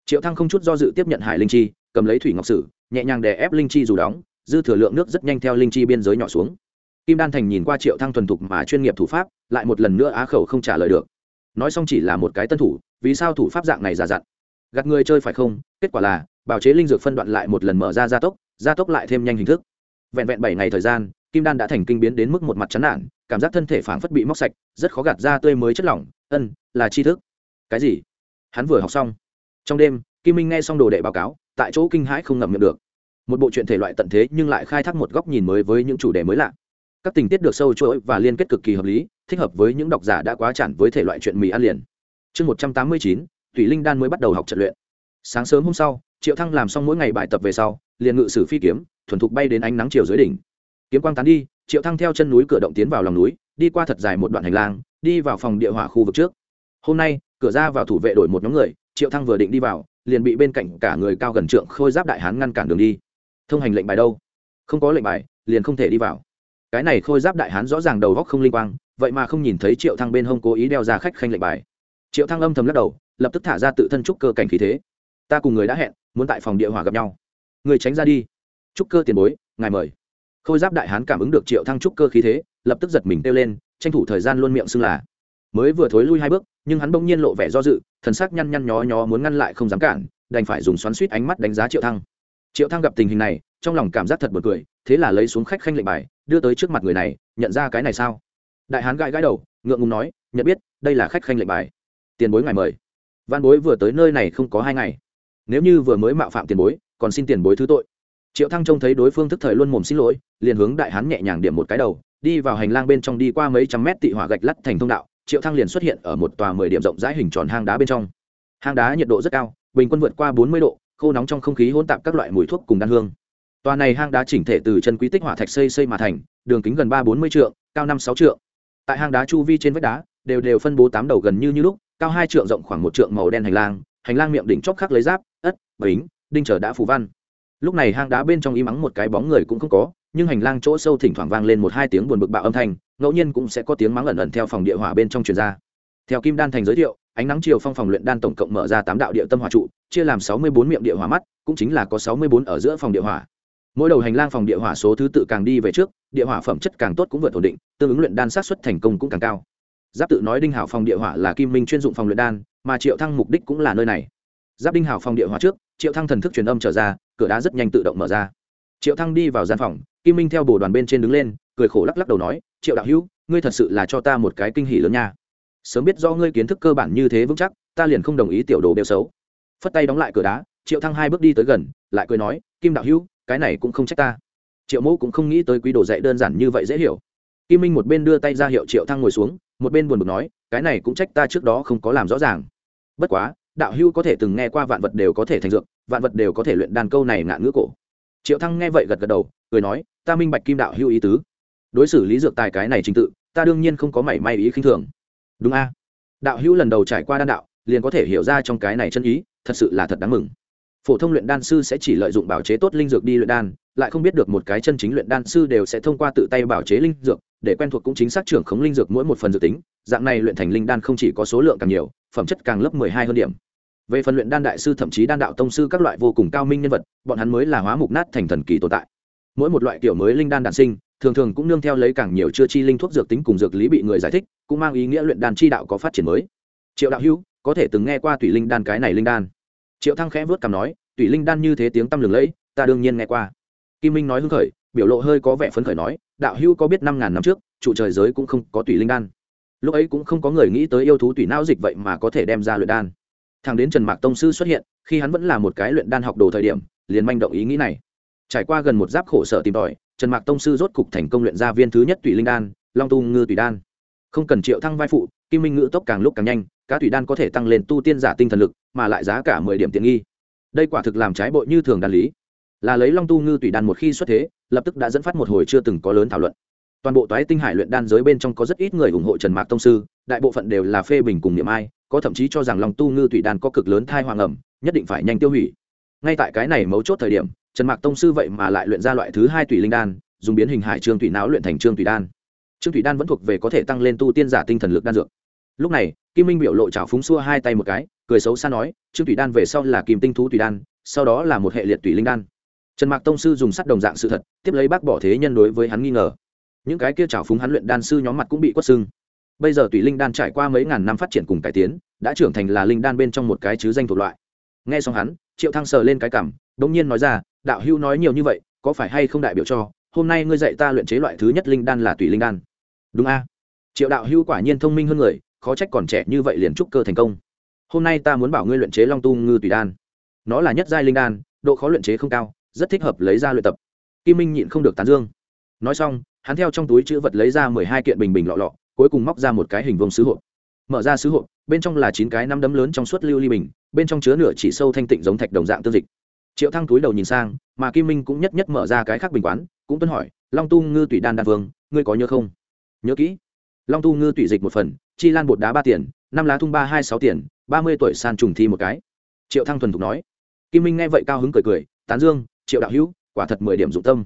triệu thăng không chút do dự tiếp nhận hải linh chi, cầm lấy thủy ngọc sử, nhẹ nhàng đè ép linh chi dù đóng, dư thừa lượng nước rất nhanh theo linh chi biên giới nhỏ xuống. Kim đan thành nhìn qua triệu thăng thuần thục mà chuyên nghiệp thủ pháp, lại một lần nữa á khẩu không trả lời được nói xong chỉ là một cái tân thủ, vì sao thủ pháp dạng này giả dặn? Gạt người chơi phải không? Kết quả là, bào chế linh dược phân đoạn lại một lần mở ra gia tốc gia tốc lại thêm nhanh hình thức. Vẹn vẹn bảy ngày thời gian, kim đan đã thành kinh biến đến mức một mặt chán nản, cảm giác thân thể phảng phất bị móc sạch, rất khó gạt ra tươi mới chất lỏng. Ân, là tri thức. Cái gì? Hắn vừa học xong. Trong đêm, kim minh nghe xong đồ đệ báo cáo, tại chỗ kinh hãi không ngậm miệng được. Một bộ truyện thể loại tận thế nhưng lại khai thác một góc nhìn mới với những chủ đề mới lạ các tình tiết được sâu chuỗi và liên kết cực kỳ hợp lý, thích hợp với những độc giả đã quá chản với thể loại chuyện mì ăn liền. Chương một trăm tám mươi chín, thủy linh đan mới bắt đầu học trận luyện. Sáng sớm hôm sau, triệu thăng làm xong mỗi ngày bài tập về sau, liền ngự sử phi kiếm, thuần thục bay đến ánh nắng chiều dưới đỉnh. Kiếm quang tán đi, triệu thăng theo chân núi cửa động tiến vào lòng núi, đi qua thật dài một đoạn hành lang, đi vào phòng địa hỏa khu vực trước. Hôm nay, cửa ra vào thủ vệ đổi một nhóm người, triệu thăng vừa định đi vào, liền bị bên cạnh cả người cao gần trượng khôi giáp đại hán ngăn cản đường đi. Thông hành lệnh bài đâu? Không có lệnh bài, liền không thể đi vào cái này khôi giáp đại hán rõ ràng đầu góc không linh quang, vậy mà không nhìn thấy triệu thăng bên hông cố ý đeo ra khách khanh lệnh bài. Triệu thăng âm thầm lắc đầu, lập tức thả ra tự thân trúc cơ cảnh khí thế. Ta cùng người đã hẹn, muốn tại phòng địa hỏa gặp nhau. Người tránh ra đi. Trúc cơ tiền bối, ngài mời. Khôi giáp đại hán cảm ứng được triệu thăng trúc cơ khí thế, lập tức giật mình kêu lên, tranh thủ thời gian luôn miệng xưng là. Mới vừa thối lui hai bước, nhưng hắn bỗng nhiên lộ vẻ do dự, thần sắc nhăn nhăn nhó nhó muốn ngăn lại không dám cản, đành phải dùng xoắn suýt ánh mắt đánh giá triệu thăng. Triệu thăng gặp tình hình này, trong lòng cảm giác thật buồn cười thế là lấy xuống khách khanh lệnh bài, đưa tới trước mặt người này, nhận ra cái này sao? Đại hán gãi gãi đầu, ngượng ngùng nói, nhận biết, đây là khách khanh lệnh bài. Tiền bối ngài mời. Văn bối vừa tới nơi này không có hai ngày. Nếu như vừa mới mạo phạm tiền bối, còn xin tiền bối thứ tội. Triệu thăng trông thấy đối phương thức thời luôn mồm xin lỗi, liền hướng đại hán nhẹ nhàng điểm một cái đầu, đi vào hành lang bên trong đi qua mấy trăm mét tị hỏa gạch lắt thành thông đạo, triệu thăng liền xuất hiện ở một tòa mười điểm rộng rãi hình tròn hang đá bên trong. Hang đá nhiệt độ rất cao, bình quân vượt qua bốn mươi độ, khô nóng trong không khí hỗn tạp các loại mùi thuốc cùng đan hương tòa này hang đá chỉnh thể từ chân quý tích hỏa thạch xây xây mà thành, đường kính gần ba bốn mươi trượng, cao năm sáu trượng. Tại hang đá chu vi trên vách đá, đều đều phân bố tám đầu gần như như lúc, cao hai trượng rộng khoảng một trượng màu đen hành lang hành lang miệng đỉnh chóp khắc lấy giáp, ất, bính, đinh trở đã phù văn. Lúc này hang đá bên trong im mắng một cái bóng người cũng không có, nhưng hành lang chỗ sâu thỉnh thoảng vang lên một hai tiếng buồn bực bạo âm thanh, ngẫu nhiên cũng sẽ có tiếng mắng ẩn ẩn theo phòng địa hỏa bên trong truyền ra. Theo kim đan thành giới thiệu, ánh nắng chiều phong phòng luyện đan tổng cộng mở ra tám đạo địa tâm hỏa trụ, chia làm sáu mươi bốn miệng địa hỏa mắt, cũng chính là có sáu mươi bốn ở giữa phòng địa hỏa mỗi đầu hành lang phòng địa hỏa số thứ tự càng đi về trước, địa hỏa phẩm chất càng tốt cũng vượt ổn định, tương ứng luyện đan sát xuất thành công cũng càng cao. Giáp tự nói đinh hảo phòng địa hỏa là kim minh chuyên dụng phòng luyện đan, mà triệu thăng mục đích cũng là nơi này. Giáp đinh hảo phòng địa hỏa trước, triệu thăng thần thức truyền âm trở ra, cửa đá rất nhanh tự động mở ra. Triệu thăng đi vào gian phòng, kim minh theo bồ đoàn bên trên đứng lên, cười khổ lắc lắc đầu nói, triệu đạo hữu, ngươi thật sự là cho ta một cái kinh hỉ lớn nha. Sớm biết do ngươi kiến thức cơ bản như thế vững chắc, ta liền không đồng ý tiểu đồ đều xấu. Phất tay đóng lại cửa đá, triệu thăng hai bước đi tới gần, lại cười nói, kim đạo hữu cái này cũng không trách ta. Triệu mẫu cũng không nghĩ tới quý đồ dạy đơn giản như vậy dễ hiểu. Kim minh một bên đưa tay ra hiệu triệu thăng ngồi xuống, một bên buồn bực nói, cái này cũng trách ta trước đó không có làm rõ ràng. Bất quá, đạo hưu có thể từng nghe qua vạn vật đều có thể thành dược, vạn vật đều có thể luyện đàn câu này ngạn ngữ cổ. Triệu thăng nghe vậy gật gật đầu, cười nói, ta minh bạch kim đạo hưu ý tứ. Đối xử lý dược tài cái này trình tự, ta đương nhiên không có mảy may ý khinh thường. Đúng a? Đạo hưu lần đầu trải qua đan đạo, liền có thể hiểu ra trong cái này chân ý, thật sự là thật đáng mừng phổ thông luyện đan sư sẽ chỉ lợi dụng bảo chế tốt linh dược đi luyện đan, lại không biết được một cái chân chính luyện đan sư đều sẽ thông qua tự tay bảo chế linh dược, để quen thuộc cũng chính xác trưởng khống linh dược mỗi một phần dự tính, dạng này luyện thành linh đan không chỉ có số lượng càng nhiều, phẩm chất càng lớp mười hai hơn điểm. Về phần luyện đan đại sư thậm chí đan đạo tông sư các loại vô cùng cao minh nhân vật, bọn hắn mới là hóa mục nát thành thần kỳ tồn tại. Mỗi một loại kiểu mới linh đan đản sinh, thường thường cũng nương theo lấy càng nhiều chưa chi linh thuốc dược tính cùng dược lý bị người giải thích, cũng mang ý nghĩa luyện đan chi đạo có phát triển mới. Triệu đạo hữu, có thể từng nghe qua tùy linh đan cái này linh đan? Triệu thăng khẽ vớt cằm nói, tùy linh đan như thế tiếng tăm lừng lẫy, ta đương nhiên nghe qua. Kim minh nói hưng khởi, biểu lộ hơi có vẻ phấn khởi nói, đạo hữu có biết năm ngàn năm trước, trụ trời giới cũng không có tùy linh đan. Lúc ấy cũng không có người nghĩ tới yêu thú tùy não dịch vậy mà có thể đem ra luyện đan. Thằng đến trần mạc tông sư xuất hiện, khi hắn vẫn là một cái luyện đan học đồ thời điểm, liền manh động ý nghĩ này. Trải qua gần một giáp khổ sở tìm tòi, trần mạc tông sư rốt cục thành công luyện ra viên thứ nhất tùy linh đan, long tu ngư tùy đan. Không cần triệu thăng vai phụ kim minh ngữ tốc càng lúc càng nhanh, cá Thủy đan có thể tăng lên tu tiên giả tinh thần lực, mà lại giá cả mười điểm tiện nghi. Đây quả thực làm trái bội như thường đan lý. Là lấy long tu ngư tùy đan một khi xuất thế, lập tức đã dẫn phát một hồi chưa từng có lớn thảo luận. Toàn bộ toái tinh hải luyện đan giới bên trong có rất ít người ủng hộ trần mạc tông sư, đại bộ phận đều là phê bình cùng niệm ai, có thậm chí cho rằng long tu ngư tùy đan có cực lớn thai hoàng ẩm, nhất định phải nhanh tiêu hủy. Ngay tại cái này mấu chốt thời điểm, trần mạc tông sư vậy mà lại luyện ra loại thứ hai tùy linh đan, dùng biến hình hải trương tùy não luyện thành trương tùy đan. Trương tùy đan vẫn thuộc về có thể tăng lên tu tiên giả tinh thần lực đan dược lúc này, kim minh biểu lộ trào phúng xua hai tay một cái, cười xấu xa nói, trương tùy đan về sau là kim tinh thú tùy đan, sau đó là một hệ liệt tùy linh đan. Trần mạc tông sư dùng sắt đồng dạng sự thật, tiếp lấy bác bỏ thế nhân đối với hắn nghi ngờ. Những cái kia trào phúng hắn luyện đan sư nhóm mặt cũng bị quất sưng. Bây giờ tùy linh đan trải qua mấy ngàn năm phát triển cùng cải tiến, đã trưởng thành là linh đan bên trong một cái chứ danh thuộc loại. Nghe xong hắn, triệu thăng sờ lên cái cảm, đống nhiên nói ra, đạo hưu nói nhiều như vậy, có phải hay không đại biểu cho, hôm nay ngươi dạy ta luyện chế loại thứ nhất linh đan là tùy linh đan? Đúng a. Triệu đạo Hưu quả nhiên thông minh hơn người khó trách còn trẻ như vậy liền trúc cơ thành công. Hôm nay ta muốn bảo ngươi luyện chế long tu ngư tùy đan. Nó là nhất giai linh đan, độ khó luyện chế không cao, rất thích hợp lấy ra luyện tập. Kim minh nhịn không được tán dương. Nói xong, hắn theo trong túi chữ vật lấy ra mười hai kiện bình bình lọ lọ, cuối cùng móc ra một cái hình vông sứ hộp. Mở ra sứ hộp, bên trong là chín cái năm đấm lớn trong suốt lưu ly bình, bên trong chứa nửa chỉ sâu thanh tịnh giống thạch đồng dạng tương dịch. Triệu thăng túi đầu nhìn sang, mà kim minh cũng nhất nhất mở ra cái khác bình quán, cũng tuân hỏi, long tu ngư tùy đan đan vương, ngươi có nhớ không? Nhớ kỹ. Long tu ngư tùy dịch một phần chi lan bột đá ba tiền năm lá thung ba hai sáu tiền ba mươi tuổi san trùng thi một cái. Triệu thăng thuần thục nói. Kim minh nghe vậy cao hứng cười cười tán dương triệu đạo hữu quả thật mười điểm dụng tâm.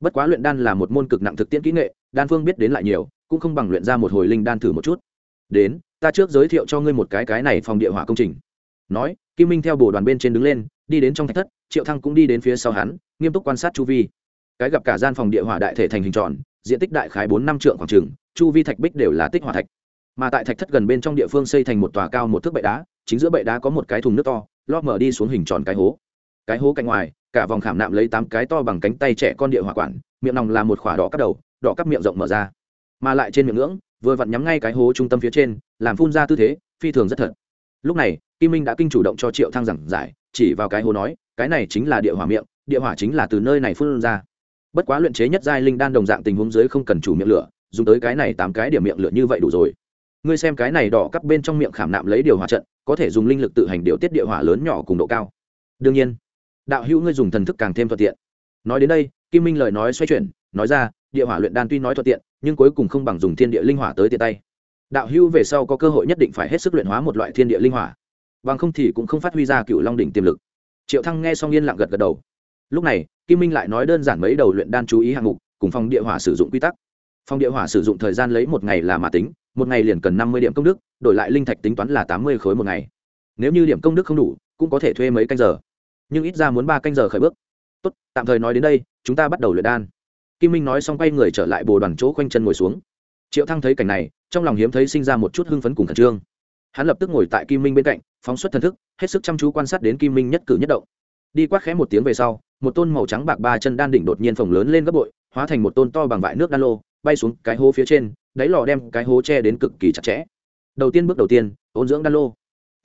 Bất quá luyện đan là một môn cực nặng thực tiễn kỹ nghệ đan phương biết đến lại nhiều cũng không bằng luyện ra một hồi linh đan thử một chút. Đến ta trước giới thiệu cho ngươi một cái cái này phòng địa hỏa công trình. Nói kim minh theo bồ đoàn bên trên đứng lên đi đến trong thạch thất triệu thăng cũng đi đến phía sau hắn nghiêm túc quan sát chu vi. Cái gặp cả gian phòng địa hỏa đại thể thành hình tròn diện tích đại khái bốn năm trượng khoảng trường, chu vi thạch bích đều là tích hỏa thạch mà tại thạch thất gần bên trong địa phương xây thành một tòa cao một thước bệ đá, chính giữa bệ đá có một cái thùng nước to lo mở đi xuống hình tròn cái hố. Cái hố cạnh ngoài, cả vòng khảm nạm lấy tám cái to bằng cánh tay trẻ con địa hỏa quản, miệng nòng là một khỏa đỏ cắp đầu, đỏ cắp miệng rộng mở ra. Mà lại trên miệng ngưỡng, vừa vặn nhắm ngay cái hố trung tâm phía trên, làm phun ra tư thế, phi thường rất thật. Lúc này, kim minh đã kinh chủ động cho triệu thăng giảng giải, chỉ vào cái hố nói, cái này chính là địa hỏa miệng, địa hỏa chính là từ nơi này phun ra. Bất quá luyện chế nhất giai linh đan đồng dạng tình huống dưới không cần chủ miệng lửa, dùng tới cái này tám cái điểm miệng lửa như vậy đủ rồi ngươi xem cái này đỏ cắp bên trong miệng khảm nạm lấy điều hòa trận, có thể dùng linh lực tự hành điều tiết địa hỏa lớn nhỏ cùng độ cao. Đương nhiên, đạo hữu ngươi dùng thần thức càng thêm thuận tiện. Nói đến đây, kim minh lời nói xoay chuyển, nói ra, địa hỏa luyện đan tuy nói thuận tiện, nhưng cuối cùng không bằng dùng thiên địa linh hỏa tới tiện tay. Đạo hữu về sau có cơ hội nhất định phải hết sức luyện hóa một loại thiên địa linh hỏa. Bằng không thì cũng không phát huy ra cựu long đỉnh tiềm lực. Triệu thăng nghe xong yên lặng gật gật đầu. Lúc này, kim minh lại nói đơn giản mấy đầu luyện đan chú ý hạng mục, cùng phòng địa hỏa sử dụng quy tắc. Phòng địa hỏa sử dụng thời gian lấy một ngày là mà tính một ngày liền cần năm mươi điểm công đức, đổi lại linh thạch tính toán là tám mươi khối một ngày. Nếu như điểm công đức không đủ, cũng có thể thuê mấy canh giờ. Nhưng ít ra muốn ba canh giờ khởi bước. Tốt, tạm thời nói đến đây, chúng ta bắt đầu luyện đan. Kim minh nói xong quay người trở lại bồ đoàn chỗ quanh chân ngồi xuống. Triệu thăng thấy cảnh này, trong lòng hiếm thấy sinh ra một chút hưng phấn cùng khẩn trương. Hắn lập tức ngồi tại kim minh bên cạnh, phóng xuất thần thức, hết sức chăm chú quan sát đến kim minh nhất cử nhất động. Đi quát khẽ một tiếng về sau, một tôn màu trắng bạc ba chân đan đỉnh đột nhiên phồng lớn lên gấp bội, hóa thành một tôn to bằng vại nước đan lô bay xuống cái hố phía trên, đáy lò đem cái hố che đến cực kỳ chặt chẽ. Đầu tiên bước đầu tiên, ôn dưỡng đan lô.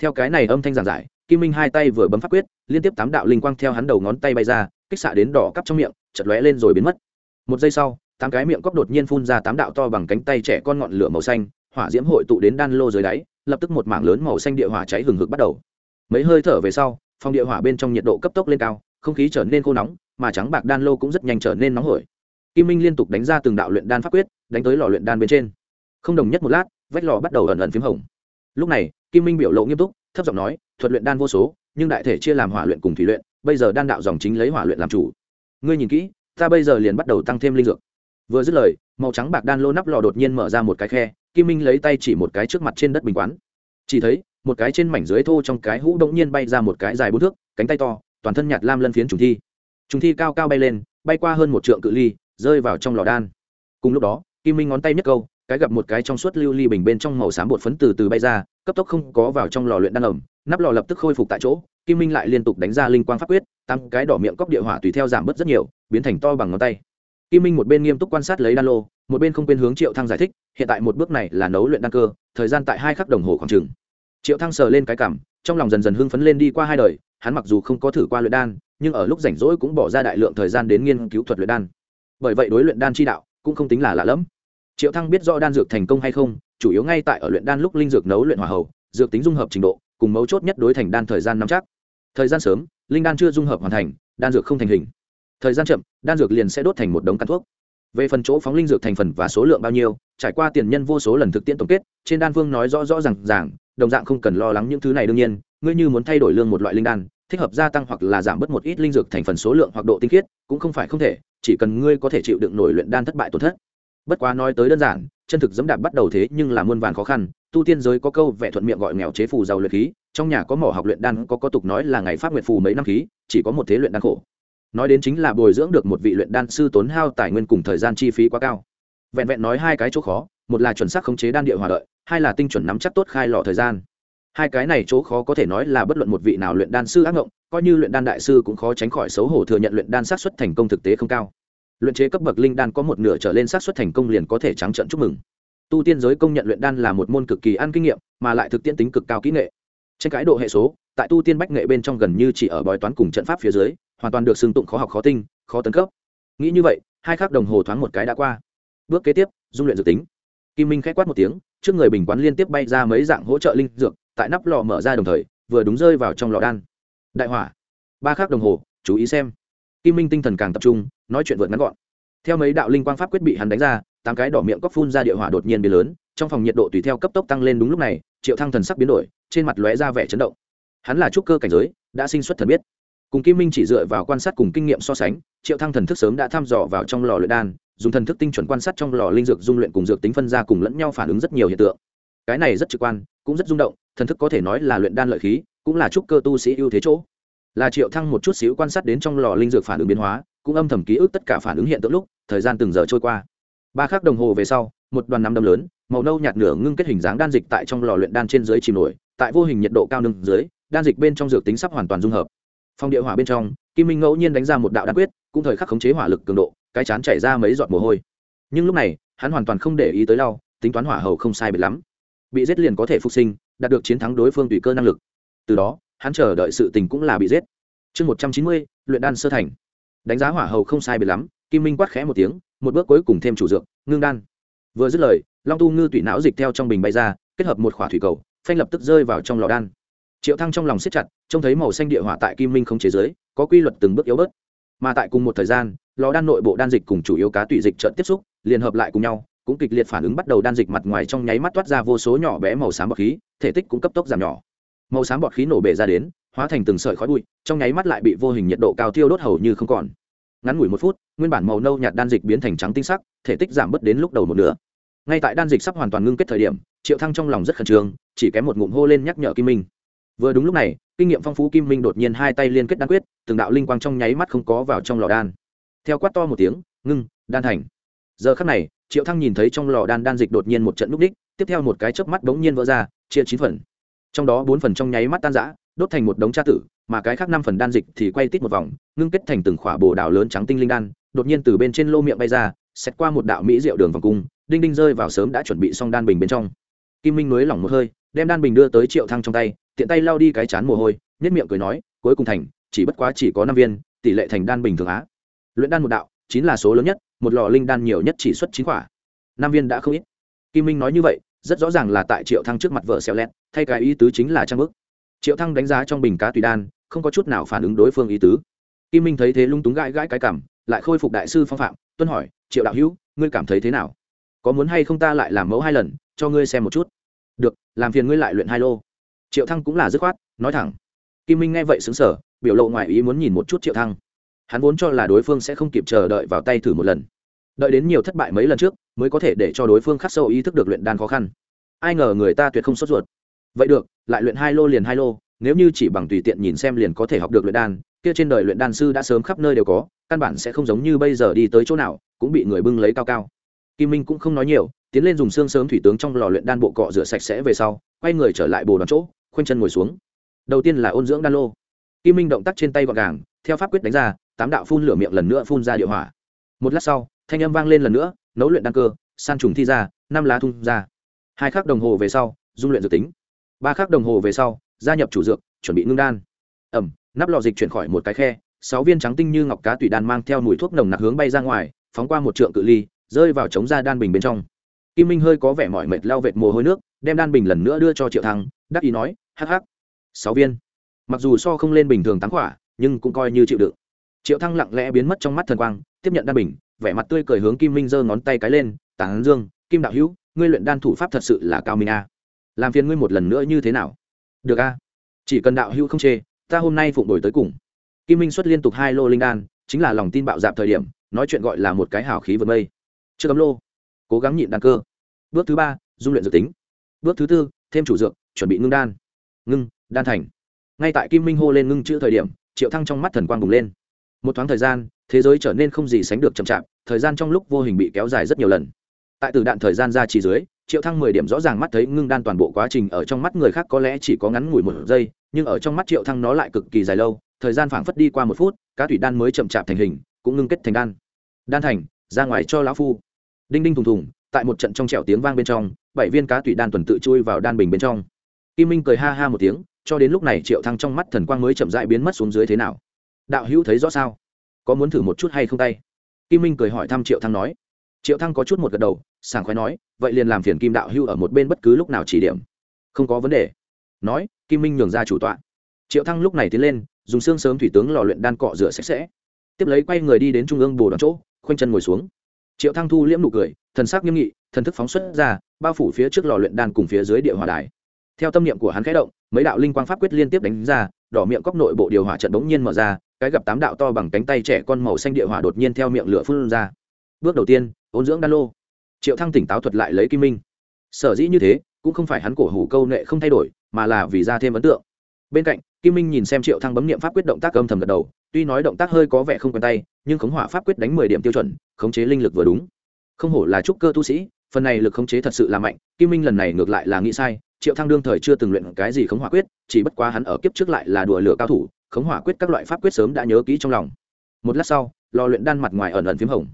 Theo cái này âm thanh giản giải, kim minh hai tay vừa bấm phát quyết, liên tiếp tám đạo linh quang theo hắn đầu ngón tay bay ra, kích xạ đến đỏ cắp trong miệng chật lóe lên rồi biến mất. Một giây sau, tám cái miệng cóc đột nhiên phun ra tám đạo to bằng cánh tay trẻ con ngọn lửa màu xanh, hỏa diễm hội tụ đến đan lô dưới đáy, lập tức một mảng lớn màu xanh địa hỏa cháy hừng hực bắt đầu. Mấy hơi thở về sau, phòng địa hỏa bên trong nhiệt độ cấp tốc lên cao, không khí trở nên khô nóng, mà trắng bạc đan lô cũng rất nhanh trở nên nóng hổi kim minh liên tục đánh ra từng đạo luyện đan pháp quyết, đánh tới lò luyện đan bên trên. Không đồng nhất một lát, vách lò bắt đầu ẩn ẩn p h í m hồng. Lúc này, kim minh biểu lộ nghiêm túc, thấp giọng nói, thuật luyện đan vô số, nhưng đại thể chia làm hỏa luyện cùng thủy luyện, bây giờ đan đạo dòng chính lấy hỏa luyện làm chủ. Ngươi nhìn kỹ, ta bây giờ liền bắt đầu tăng thêm linh dược. Vừa dứt lời, màu trắng bạc đan lô nắp lò đột nhiên mở ra một cái khe, kim minh lấy tay chỉ một cái trước mặt trên đất bình quán. Chỉ thấy, một cái trên mảnh dưới thô trong cái hũ đ ỗ n g nhiên bay ra một cái dài bốn thước, cánh tay to, toàn thân nhạt lam lân phiến trùng thi. Trùng thi cao cao bay lên, bay qua hơn một trượng cự ly rơi vào trong lò đan. Cùng lúc đó, kim minh ngón tay nhất câu, cái gặp một cái trong suốt lưu ly bình bên trong màu xám bột phấn từ từ bay ra, cấp tốc không có vào trong lò luyện đan ẩm, nắp lò lập tức khôi phục tại chỗ, kim minh lại liên tục đánh ra linh quang pháp quyết tăng cái đỏ miệng cốc địa hỏa tùy theo giảm bớt rất nhiều, biến thành to bằng ngón tay. Kim minh một bên nghiêm túc quan sát lấy đan lô, một bên không quên hướng triệu thăng giải thích, hiện tại một bước này là nấu luyện đan cơ, thời gian tại hai khắc đồng hồ khoảng chừng. Triệu thăng sờ lên cái cảm, trong lòng dần dần hưng phấn lên đi qua hai đời, hắn mặc dù không có thử qua luyện đan, nhưng ở lúc rảnh rỗi cũng bỏ ra đại lượng thời gian đến nghiên cứu thuật luyện đan bởi vậy đối luyện đan chi đạo cũng không tính là lạ lẫm. Triệu thăng biết rõ đan dược thành công hay không, chủ yếu ngay tại ở luyện đan lúc linh dược nấu luyện hòa hầu, dược tính dung hợp trình độ cùng mấu chốt nhất đối thành đan thời gian nắm chắc. Thời gian sớm, linh đan chưa dung hợp hoàn thành, đan dược không thành hình. Thời gian chậm, đan dược liền sẽ đốt thành một đống căn thuốc. Về phần chỗ phóng linh dược thành phần và số lượng bao nhiêu, trải qua tiền nhân vô số lần thực tiễn tổng kết, trên đan vương nói rõ rõ r ràng, đồng dạng không cần lo lắng những thứ này đương nhiên, ngươi như muốn thay đổi lương một loại linh đan thích hợp gia tăng hoặc là giảm bớt một ít linh dược thành phần số lượng hoặc độ tinh khiết, cũng không phải không thể, chỉ cần ngươi có thể chịu đựng nổi luyện đan thất bại tổn thất. Bất quá nói tới đơn giản, chân thực dẫm đạp bắt đầu thế nhưng là muôn vàn khó khăn, tu tiên giới có câu vẻ thuận miệng gọi nghèo chế phù giàu luyện khí, trong nhà có mỏ học luyện đan có có tục nói là ngày pháp nguyệt phù mấy năm khí, chỉ có một thế luyện đan khổ. Nói đến chính là bồi dưỡng được một vị luyện đan sư tốn hao tài nguyên cùng thời gian chi phí quá cao. Vẹn vẹn nói hai cái chỗ khó, một là chuẩn xác khống chế đan địa hòa đợi, hai là tinh chuẩn nắm chắc tốt khai lò thời gian hai cái này chỗ khó có thể nói là bất luận một vị nào luyện đan sư ác ngộng, coi như luyện đan đại sư cũng khó tránh khỏi xấu hổ thừa nhận luyện đan sát xuất thành công thực tế không cao. Luyện chế cấp bậc linh đan có một nửa trở lên xác suất thành công liền có thể trắng trận chúc mừng. Tu tiên giới công nhận luyện đan là một môn cực kỳ ăn kinh nghiệm, mà lại thực tiễn tính cực cao kỹ nghệ. Trên cái độ hệ số, tại tu tiên bách nghệ bên trong gần như chỉ ở bói toán cùng trận pháp phía dưới, hoàn toàn được xưng tụng khó học khó tinh, khó tấn cấp. Nghĩ như vậy, hai khắc đồng hồ thoáng một cái đã qua. Bước kế tiếp, dung luyện dự tính. Kim minh k h á quát một tiếng, trước người bình quán liên tiếp bay ra mấy dạng hỗ trợ linh dược tại nắp lò mở ra đồng thời, vừa đúng rơi vào trong lò đan. Đại hỏa. Ba khắc đồng hồ, chú ý xem. Kim minh tinh thần càng tập trung, nói chuyện vượt ngắn gọn. Theo mấy đạo linh quang pháp quyết bị hắn đánh ra, tám cái đỏ miệng cóc phun ra địa hỏa đột nhiên biến lớn, trong phòng nhiệt độ tùy theo cấp tốc tăng lên đúng lúc này, triệu thăng thần sắc biến đổi, trên mặt lóe ra vẻ chấn động. Hắn là trúc cơ cảnh giới, đã sinh xuất thần biết. Cùng kim minh chỉ dựa vào quan sát cùng kinh nghiệm so sánh, triệu thăng thần thức sớm đã thăm dò vào trong lò luyện đan, dùng thần thức tinh chuẩn quan sát trong lò linh dược dung luyện cùng dược tính phân ra cùng lẫn nhau phản ứng rất nhiều hiện tượng cái này rất trực quan, cũng rất rung động, thần thức có thể nói là luyện đan lợi khí, cũng là trúc cơ tu sĩ ưu thế chỗ. Là triệu thăng một chút xíu quan sát đến trong lò linh dược phản ứng biến hóa, cũng âm thầm ký ức tất cả phản ứng hiện tượng lúc, thời gian từng giờ trôi qua. Ba khắc đồng hồ về sau, một đoàn nắm đấm lớn, màu nâu nhạt nửa ngưng kết hình dáng đan dịch tại trong lò luyện đan trên dưới chìm nổi, tại vô hình nhiệt độ cao nâng dưới, đan dịch bên trong dược tính sắp hoàn toàn dung hợp. Phong địa hỏa bên trong, kim minh ngẫu nhiên đánh ra một đạo đan quyết, cũng thời khắc khống chế hỏa lực cường độ, cái chán chảy ra mấy giọt mồ hôi. Nhưng lúc này, hắn hoàn toàn không để ý tới lau, tính toán hỏa hầu không sai biệt lắm bị giết liền có thể phục sinh, đạt được chiến thắng đối phương tùy cơ năng lực. Từ đó, hắn chờ đợi sự tình cũng là bị giết. Chương một trăm chín mươi, luyện đan sơ thành. Đánh giá hỏa hầu không sai biệt lắm, kim minh quát khẽ một tiếng, một bước cuối cùng thêm chủ dược, ngưng đan. Vừa dứt lời, long tu ngư tủy não dịch theo trong bình bay ra, kết hợp một khỏa thủy cầu, phanh lập tức rơi vào trong lò đan. Triệu thăng trong lòng siết chặt, trông thấy màu xanh địa hỏa tại kim minh không chế giới có quy luật từng bước yếu bớt. Mà tại cùng một thời gian, lò đan nội bộ đan dịch cùng chủ yếu cá tủy dịch trợn tiếp xúc, liền hợp lại cùng nhau cũng kịch liệt phản ứng bắt đầu đan dịch mặt ngoài trong nháy mắt toát ra vô số nhỏ bé màu xám bọt khí, thể tích cũng cấp tốc giảm nhỏ. Màu xám bọt khí nổ bể ra đến, hóa thành từng sợi khói bụi, trong nháy mắt lại bị vô hình nhiệt độ cao tiêu đốt hầu như không còn. Ngắn ngủi một phút, nguyên bản màu nâu nhạt đan dịch biến thành trắng tinh sắc, thể tích giảm bớt đến lúc đầu một nửa. Ngay tại đan dịch sắp hoàn toàn ngưng kết thời điểm, triệu thăng trong lòng rất khẩn trương, chỉ kém một ngụm hô lên nhắc nhở kim minh. Vừa đúng lúc này, kinh nghiệm phong phú kim minh đột nhiên hai tay liên kết đan quyết, từng đạo linh quang trong nháy mắt không có vào trong lò đan. Theo quát to một tiếng, ngưng, đan thành. Giờ khắc này triệu thăng nhìn thấy trong lò đan đan dịch đột nhiên một trận núp đích, tiếp theo một cái chớp mắt bỗng nhiên vỡ ra, chia chín phần. Trong đó bốn phần trong nháy mắt tan rã, đốt thành một đống tra tử, mà cái khác năm phần đan dịch thì quay tít một vòng, ngưng kết thành từng khỏa bồ đào lớn trắng tinh linh đan, đột nhiên từ bên trên lô miệng bay ra xét qua một đạo mỹ rượu đường vòng cung, đinh đinh rơi vào sớm đã chuẩn bị xong đan bình bên trong. Kim minh nới lỏng một hơi, đem đan bình đưa tới triệu thăng trong tay, tiện tay lao đi cái chán mồ hôi nhất miệng cười nói, cuối cùng thành, chỉ bất quá chỉ có năm viên, tỷ lệ thành đan bình thường á. Luyện đan một đạo chính là số lớn nhất một lò linh đan nhiều nhất chỉ xuất chín quả. Nam viên đã không ít. Kim minh nói như vậy, rất rõ ràng là tại triệu thăng trước mặt vợ xèo lẹt, thay cái ý tứ chính là trang bức. Triệu thăng đánh giá trong bình cá tùy đan, không có chút nào phản ứng đối phương ý tứ. Kim minh thấy thế lung túng gãi gãi cái cảm lại khôi phục đại sư phong phạm, tuân hỏi, triệu đạo hữu, ngươi cảm thấy thế nào? Có muốn hay không ta lại làm mẫu hai lần, cho ngươi xem một chút? Được, làm phiền ngươi lại luyện hai lô. Triệu thăng cũng là dứt khoát, nói thẳng. Kim minh nghe vậy xứng sở biểu lộ ngoài ý muốn nhìn một chút triệu thăng. Hắn vốn cho là đối phương sẽ không kịp chờ đợi vào tay thử một lần đợi đến nhiều thất bại mấy lần trước mới có thể để cho đối phương khắc sâu ý thức được luyện đan khó khăn. Ai ngờ người ta tuyệt không sốt ruột. Vậy được, lại luyện hai lô liền hai lô, nếu như chỉ bằng tùy tiện nhìn xem liền có thể học được luyện đan, kia trên đời luyện đan sư đã sớm khắp nơi đều có, căn bản sẽ không giống như bây giờ đi tới chỗ nào, cũng bị người bưng lấy cao cao. Kim minh cũng không nói nhiều, tiến lên dùng xương sớm thủy tướng trong lò luyện đan bộ cọ rửa sạch sẽ về sau, quay người trở lại bồ đoàn chỗ, khoanh chân ngồi xuống. Đầu tiên là ôn dưỡng đan lô. Kim minh động tác trên tay gọn gàng, theo pháp quyết đánh ra, tám đạo phun lửa miệng lần nữa phun ra địa hỏa. Một lát sau thanh âm vang lên lần nữa, nấu luyện đan cơ, san trùng thi ra, năm lá thung ra. Hai khắc đồng hồ về sau, dung luyện dược tính. Ba khắc đồng hồ về sau, gia nhập chủ dược, chuẩn bị ngưng đan. Ẩm, nắp lò dịch chuyển khỏi một cái khe, sáu viên trắng tinh như ngọc cá tủy đan mang theo mùi thuốc nồng nặc hướng bay ra ngoài, phóng qua một trượng cự ly, rơi vào chống ra đan bình bên trong. Kim minh hơi có vẻ mỏi mệt lao vệt mồ hôi nước, đem đan bình lần nữa đưa cho triệu thăng, đắc ý nói, hắc hắc. Sáu viên. Mặc dù so không lên bình thường tám quả nhưng cũng coi như chịu đựng. Triệu thăng lặng lẽ biến mất trong mắt thần quang, tiếp nhận đan bình vẻ mặt tươi cười hướng kim minh giơ ngón tay cái lên tán dương, kim đạo hữu, ngươi luyện đan thủ pháp thật sự là cao minh a. Làm phiền ngươi một lần nữa như thế nào? Được a. Chỉ cần đạo hữu không chê, ta hôm nay phụng đổi tới cùng. Kim minh xuất liên tục hai lô linh đan, chính là lòng tin bạo dạp thời điểm, nói chuyện gọi là một cái hào khí vượt mây. Chưa cấm lô, cố gắng nhịn đan cơ. Bước thứ ba, dung luyện dược tính. Bước thứ tư, thêm chủ dược, chuẩn bị ngưng đan. Ngưng, đan thành. Ngay tại kim minh hô lên ngưng chữ thời điểm, triệu thăng trong mắt thần quang bùng lên một thoáng thời gian, thế giới trở nên không gì sánh được chậm chạp, thời gian trong lúc vô hình bị kéo dài rất nhiều lần. Tại từ đạn thời gian ra chỉ dưới, triệu thăng mười điểm rõ ràng mắt thấy ngưng đan toàn bộ quá trình ở trong mắt người khác có lẽ chỉ có ngắn ngủi một giây, nhưng ở trong mắt triệu thăng nó lại cực kỳ dài lâu, thời gian phảng phất đi qua một phút, cá thủy đan mới chậm chạp thành hình, cũng ngưng kết thành đan. Đan thành, ra ngoài cho lão phu. Đinh đinh thùng thùng, tại một trận trong trẻo tiếng vang bên trong, bảy viên cá thủy đan tuần tự chui vào đan bình bên trong. Kim minh cười ha ha một tiếng, cho đến lúc này triệu thăng trong mắt thần quang mới chậm rãi biến mất xuống dưới thế nào đạo hữu thấy rõ sao? Có muốn thử một chút hay không tay? Kim minh cười hỏi thăm triệu thăng nói. Triệu thăng có chút một gật đầu, sảng khoái nói, vậy liền làm phiền kim đạo hữu ở một bên bất cứ lúc nào chỉ điểm. Không có vấn đề. Nói, kim minh nhường ra chủ tọa. Triệu thăng lúc này tiến lên, dùng xương sớm thủy tướng lò luyện đan cọ rửa sạch sẽ. Tiếp lấy quay người đi đến trung ương bồ đoàn chỗ, khoanh chân ngồi xuống. Triệu thăng thu liễm nụ cười, thần sắc nghiêm nghị, thần thức phóng xuất ra, bao phủ phía trước lò luyện đan cùng phía dưới địa hỏa đài. Theo tâm niệm của hắn khẽ động, mấy đạo linh quang pháp quyết liên tiếp đánh ra, đỏ miệng cóc nội bộ điều hòa trận bỗng nhiên mở ra cái gặp tám đạo to bằng cánh tay trẻ con màu xanh địa hỏa đột nhiên theo miệng lửa phun ra. Bước đầu tiên, ôn dưỡng đan lô. Triệu thăng tỉnh táo thuật lại lấy kim minh. Sở dĩ như thế, cũng không phải hắn cổ hủ câu nệ không thay đổi, mà là vì ra thêm ấn tượng. Bên cạnh, kim minh nhìn xem triệu thăng bấm niệm pháp quyết động tác âm thầm gật đầu, tuy nói động tác hơi có vẻ không quen tay, nhưng khống hỏa pháp quyết đánh mười điểm tiêu chuẩn, khống chế linh lực vừa đúng. Không hổ là trúc cơ tu sĩ, phần này lực khống chế thật sự là mạnh, kim minh lần này ngược lại là nghĩ sai, triệu thăng đương thời chưa từng luyện cái gì khống hỏa quyết, chỉ bất quá hắn ở kiếp trước lại là đùa lửa cao thủ khống hỏa quyết các loại pháp quyết sớm đã nhớ kỹ trong lòng. Một lát sau, lò luyện đan mặt ngoài ẩn ẩn p h í m hồng.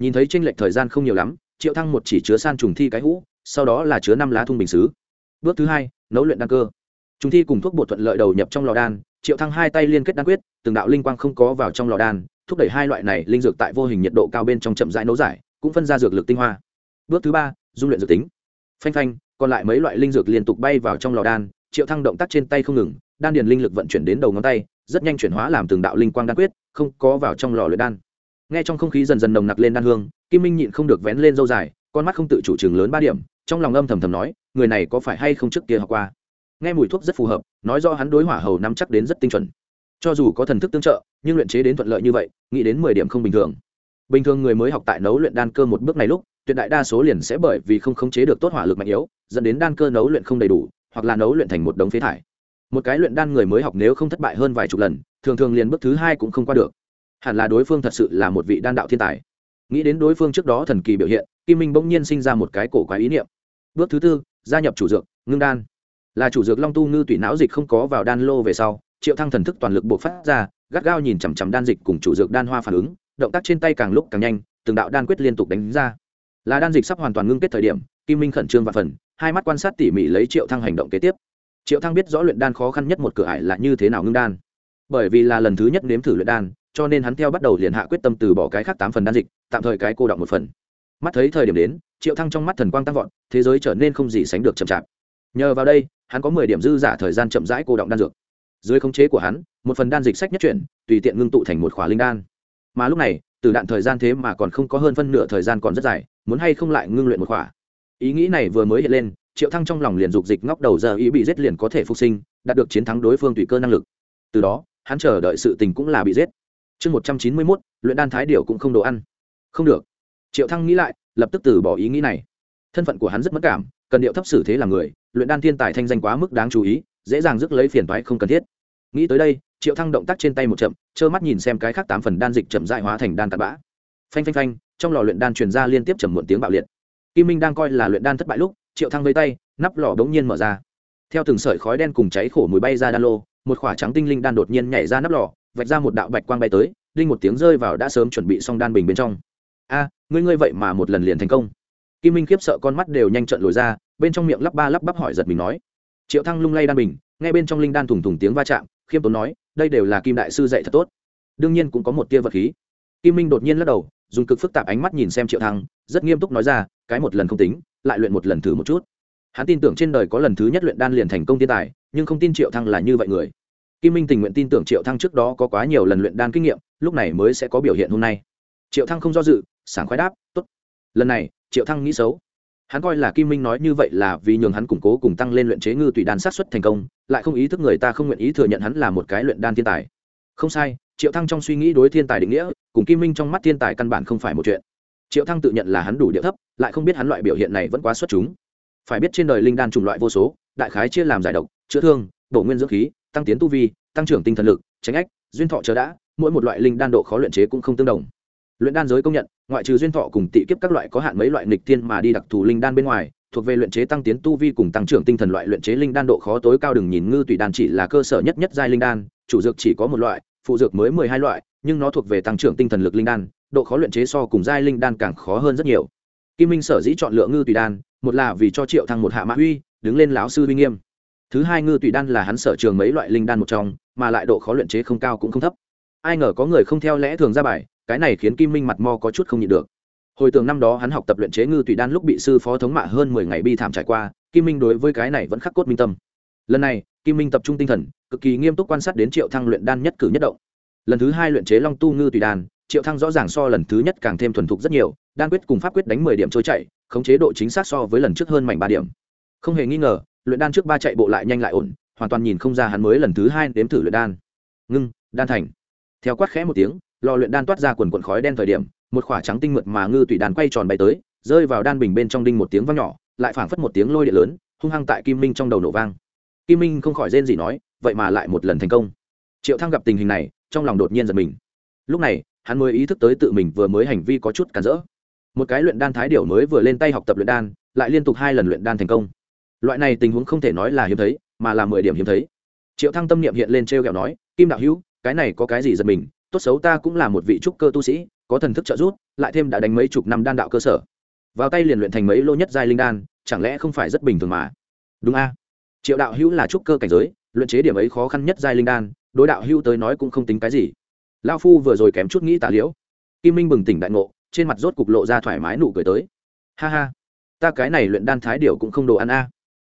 Nhìn thấy tranh lệch thời gian không nhiều lắm, triệu thăng một chỉ chứa san trùng thi cái hũ, sau đó là chứa năm lá thung bình xứ. Bước thứ hai, nấu luyện đan cơ. Trùng thi cùng thuốc bột thuận lợi đầu nhập trong lò đan, triệu thăng hai tay liên kết đan quyết, từng đạo linh quang không có vào trong lò đan, thúc đẩy hai loại này linh dược tại vô hình nhiệt độ cao bên trong chậm rãi nấu giải, cũng phân ra dược lực tinh hoa. Bước thứ ba, dung luyện dược tính. Phanh phanh, còn lại mấy loại linh dược liên tục bay vào trong lò đan, triệu thăng động tác trên tay không ngừng, đan điền linh lực vận chuyển đến đầu ngón tay rất nhanh chuyển hóa làm từng đạo linh quang đan quyết, không có vào trong lò luyện đan. Nghe trong không khí dần dần nồng nặc lên đan hương, kim minh nhịn không được vén lên dâu dài, con mắt không tự chủ trường lớn ba điểm, trong lòng âm thầm thầm nói, người này có phải hay không trước kia học qua? Nghe mùi thuốc rất phù hợp, nói do hắn đối hỏa hầu nắm chắc đến rất tinh chuẩn. Cho dù có thần thức tương trợ, nhưng luyện chế đến thuận lợi như vậy, nghĩ đến mười điểm không bình thường. Bình thường người mới học tại nấu luyện đan cơ một bước này lúc, tuyệt đại đa số liền sẽ bởi vì không khống chế được tốt hỏa lực mạnh yếu, dẫn đến đan cơ nấu luyện không đầy đủ, hoặc là nấu luyện thành một đống phế thải một cái luyện đan người mới học nếu không thất bại hơn vài chục lần, thường thường liền bước thứ hai cũng không qua được. Hẳn là đối phương thật sự là một vị đan đạo thiên tài. Nghĩ đến đối phương trước đó thần kỳ biểu hiện, kim minh bỗng nhiên sinh ra một cái cổ quái ý niệm. Bước thứ tư, gia nhập chủ dược, ngưng đan. Là chủ dược long tu ngư tủy não dịch không có vào đan lô về sau, triệu thăng thần thức toàn lực buộc phát ra, gắt gao nhìn chằm chằm đan dịch cùng chủ dược đan hoa phản ứng, động tác trên tay càng lúc càng nhanh, từng đạo đan quyết liên tục đánh ra. Là đan dịch sắp hoàn toàn ngưng kết thời điểm, kim minh khẩn trương và phần, hai mắt quan sát tỉ mỉ lấy triệu thăng hành động kế tiếp triệu thăng biết rõ luyện đan khó khăn nhất một cửa ải là như thế nào ngưng đan. Bởi vì là lần thứ nhất nếm thử luyện đan, cho nên hắn theo bắt đầu liền hạ quyết tâm từ bỏ cái khác tám phần đan dịch, tạm thời cái cô đọng một phần. Mắt thấy thời điểm đến, triệu thăng trong mắt thần quang tăng vọt, thế giới trở nên không gì sánh được chậm chạp. Nhờ vào đây, hắn có mười điểm dư giả thời gian chậm rãi cô động đan dược. Dưới khống chế của hắn, một phần đan dịch sách nhất chuyển, tùy tiện ngưng tụ thành một khỏa linh đan. Mà lúc này, từ đạn thời gian thế mà còn không có hơn phân nửa thời gian còn rất dài, muốn hay không lại ngưng luyện một khỏa. Ý nghĩ này vừa mới hiện lên triệu thăng trong lòng liền dục dịch ngóc đầu giờ ý bị giết liền có thể phục sinh, đạt được chiến thắng đối phương tùy cơ năng lực. Từ đó, hắn chờ đợi sự tình cũng là bị giết. Chương một trăm chín mươi mốt, luyện đan thái điệu cũng không đồ ăn. Không được. Triệu thăng nghĩ lại, lập tức từ bỏ ý nghĩ này. Thân phận của hắn rất mất cảm, cần điệu thấp xử thế là người, luyện đan thiên tài thanh danh quá mức đáng chú ý, dễ dàng rước lấy phiền toái không cần thiết. Nghĩ tới đây, triệu thăng động tác trên tay một chậm, trơ mắt nhìn xem cái khác tám phần đan dịch chậm dại hóa thành đan tạt bã. Phanh phanh phanh, trong lò luyện đan truyền ra liên tiếp chầm muộn tiếng bạo liệt. Kim minh đang coi là luyện đan thất bại lúc triệu thăng vây tay, nắp lò đống nhiên mở ra. Theo từng sợi khói đen cùng cháy khổ mùi bay ra đan lô, một khỏa trắng tinh linh đan đột nhiên nhảy ra nắp lò, vạch ra một đạo bạch quang bay tới linh một tiếng rơi vào đã sớm chuẩn bị xong đan bình bên trong. A, ngươi ngươi vậy mà một lần liền thành công. Kim minh khiếp sợ con mắt đều nhanh trận lồi ra, bên trong miệng lắp ba lắp bắp hỏi giật mình nói. Triệu thăng lung lay đan bình, nghe bên trong linh đan thủng thủng tiếng va chạm, khiêm tốn nói, đây đều là kim đại sư dạy thật tốt. Đương nhiên cũng có một tia vật khí. Kim minh đột nhiên lắc đầu dùng cực phức tạp ánh mắt nhìn xem triệu thăng, rất nghiêm túc nói ra, cái một lần không tính, lại luyện một lần thử một chút. Hắn tin tưởng trên đời có lần thứ nhất luyện đan liền thành công thiên tài, nhưng không tin triệu thăng là như vậy người. Kim minh tình nguyện tin tưởng triệu thăng trước đó có quá nhiều lần luyện đan kinh nghiệm, lúc này mới sẽ có biểu hiện hôm nay. Triệu thăng không do dự, sảng khoái đáp, tốt. Lần này, triệu thăng nghĩ xấu. Hắn coi là kim minh nói như vậy là vì nhường hắn củng cố cùng tăng lên luyện chế ngư tùy đan sát xuất thành công, lại không ý thức người ta không nguyện ý thừa nhận hắn là một cái luyện đan thiên tài không sai, triệu thăng trong suy nghĩ đối thiên tài định nghĩa, cùng kim minh trong mắt thiên tài căn bản không phải một chuyện. Triệu thăng tự nhận là hắn đủ địa thấp, lại không biết hắn loại biểu hiện này vẫn quá xuất chúng. Phải biết trên đời linh đan chủng loại vô số, đại khái chia làm giải độc, chữa thương, bổ nguyên dưỡng khí, tăng tiến tu vi, tăng trưởng tinh thần lực, tránh ách, duyên thọ chờ đã, mỗi một loại linh đan độ khó luyện chế cũng không tương đồng. Luyện đan giới công nhận, ngoại trừ duyên thọ cùng tị kiếp các loại có hạn mấy loại nghịch thiên mà đi đặc thù linh đan bên ngoài, thuộc về luyện chế tăng tiến tu vi cùng tăng trưởng tinh thần loại luyện chế linh đan độ khó tối cao đừng nhìn ngư tùy đan chỉ là cơ sở nhất nhất giai linh đan, chủ dược chỉ có một loại phụ dược mới mười hai loại, nhưng nó thuộc về tăng trưởng tinh thần lực linh đan, độ khó luyện chế so cùng giai linh đan càng khó hơn rất nhiều. Kim minh sở dĩ chọn lựa ngư tùy đan, một là vì cho triệu thăng một hạ mã huy đứng lên lão sư uy nghiêm. Thứ hai, ngư tùy đan là hắn sở trường mấy loại linh đan một trong, mà lại độ khó luyện chế không cao cũng không thấp. Ai ngờ có người không theo lẽ thường ra bài, cái này khiến kim minh mặt mo có chút không nhịn được. Hồi tưởng năm đó hắn học tập luyện chế ngư tùy đan lúc bị sư phó thống mạ hơn mười ngày bi thảm trải qua, kim minh đối với cái này vẫn khắc cốt minh tâm lần này, kim minh tập trung tinh thần, cực kỳ nghiêm túc quan sát đến triệu thăng luyện đan nhất cử nhất động. Lần thứ hai luyện chế long tu ngư tùy đan, triệu thăng rõ ràng so lần thứ nhất càng thêm thuần thục rất nhiều, đan quyết cùng pháp quyết đánh mười điểm trôi chạy khống chế độ chính xác so với lần trước hơn mảnh ba điểm. Không hề nghi ngờ, luyện đan trước ba chạy bộ lại nhanh lại ổn, hoàn toàn nhìn không ra hắn mới lần thứ hai đếm thử luyện đan. Ngưng, đan thành. Theo quát khẽ một tiếng, lò luyện đan toát ra quần quần khói đen thời điểm, một khỏa trắng tinh mượt mà ngư tùy đan quay tròn bay tới, rơi vào đan bình bên trong đinh một tiếng vang nhỏ, lại phảng phất một tiếng lôi điện lớn, hung hăng tại kim minh trong đầu nổ vang kim minh không khỏi rên gì nói, vậy mà lại một lần thành công. Triệu thăng gặp tình hình này, trong lòng đột nhiên giật mình. Lúc này, hắn mới ý thức tới tự mình vừa mới hành vi có chút cản rỡ. Một cái luyện đan thái điểu mới vừa lên tay học tập luyện đan, lại liên tục hai lần luyện đan thành công. Loại này tình huống không thể nói là hiếm thấy, mà là mười điểm hiếm thấy. Triệu thăng tâm niệm hiện lên t r e o kẹo nói, kim đạo hữu, cái này có cái gì giật mình? Tốt xấu ta cũng là một vị trúc cơ tu sĩ, có thần thức trợ giúp, lại thêm đã đánh mấy chục năm đan đạo cơ sở. Vào tay liền luyện thành mấy lô nhất giai linh đan, chẳng lẽ không phải rất bình thường mà? Đúng a triệu đạo hữu là trúc cơ cảnh giới, luyện chế điểm ấy khó khăn nhất giai linh đan, đối đạo hữu tới nói cũng không tính cái gì. Lao phu vừa rồi kém chút nghĩ tà liễu. Kim minh bừng tỉnh đại ngộ, trên mặt rốt cục lộ ra thoải mái nụ cười tới. Ha ha, ta cái này luyện đan thái điều cũng không đồ ăn a.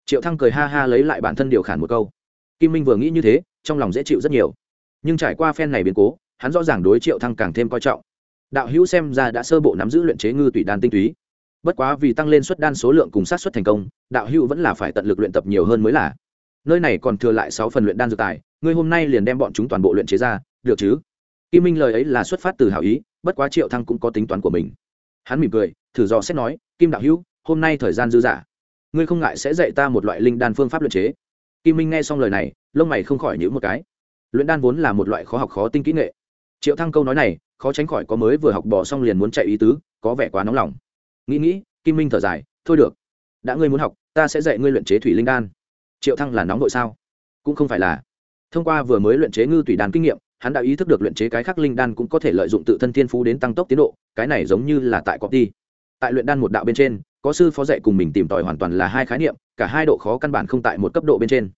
Triệu thăng cười ha ha lấy lại bản thân điều khản một câu. Kim minh vừa nghĩ như thế, trong lòng dễ chịu rất nhiều. Nhưng trải qua phen này biến cố, hắn rõ ràng đối triệu thăng càng thêm coi trọng. Đạo hữu xem ra đã sơ bộ nắm giữ luyện chế ngư tùy đan tinh túy bất quá vì tăng lên suất đan số lượng cùng sát suất thành công, đạo hữu vẫn là phải tận lực luyện tập nhiều hơn mới là. Nơi này còn thừa lại sáu phần luyện đan dược tài, ngươi hôm nay liền đem bọn chúng toàn bộ luyện chế ra, được chứ? Kim minh lời ấy là xuất phát từ hảo ý, bất quá triệu thăng cũng có tính toán của mình. Hắn mỉm cười, thử dò xét nói, kim đạo hữu, hôm nay thời gian dư dả. Ngươi không ngại sẽ dạy ta một loại linh đan phương pháp luyện chế? Kim minh nghe xong lời này, lông mày không khỏi nhữ một cái. Luyện đan vốn là một loại khó học khó tinh kỹ nghệ. Triệu thăng câu nói này, khó tránh khỏi có mới vừa học bỏ xong liền muốn chạy ý tứ, có vẻ quá nóng lòng nghĩ nghĩ, kim minh thở dài, thôi được, đã ngươi muốn học, ta sẽ dạy ngươi luyện chế thủy linh đan. Triệu thăng là nóng nội sao? Cũng không phải là. Thông qua vừa mới luyện chế ngư thủy đan kinh nghiệm, hắn đã ý thức được luyện chế cái khác linh đan cũng có thể lợi dụng tự thân thiên phú đến tăng tốc tiến độ, cái này giống như là tại copy tại luyện đan một đạo bên trên, có sư phó dạy cùng mình tìm tòi hoàn toàn là hai khái niệm, cả hai độ khó căn bản không tại một cấp độ bên trên.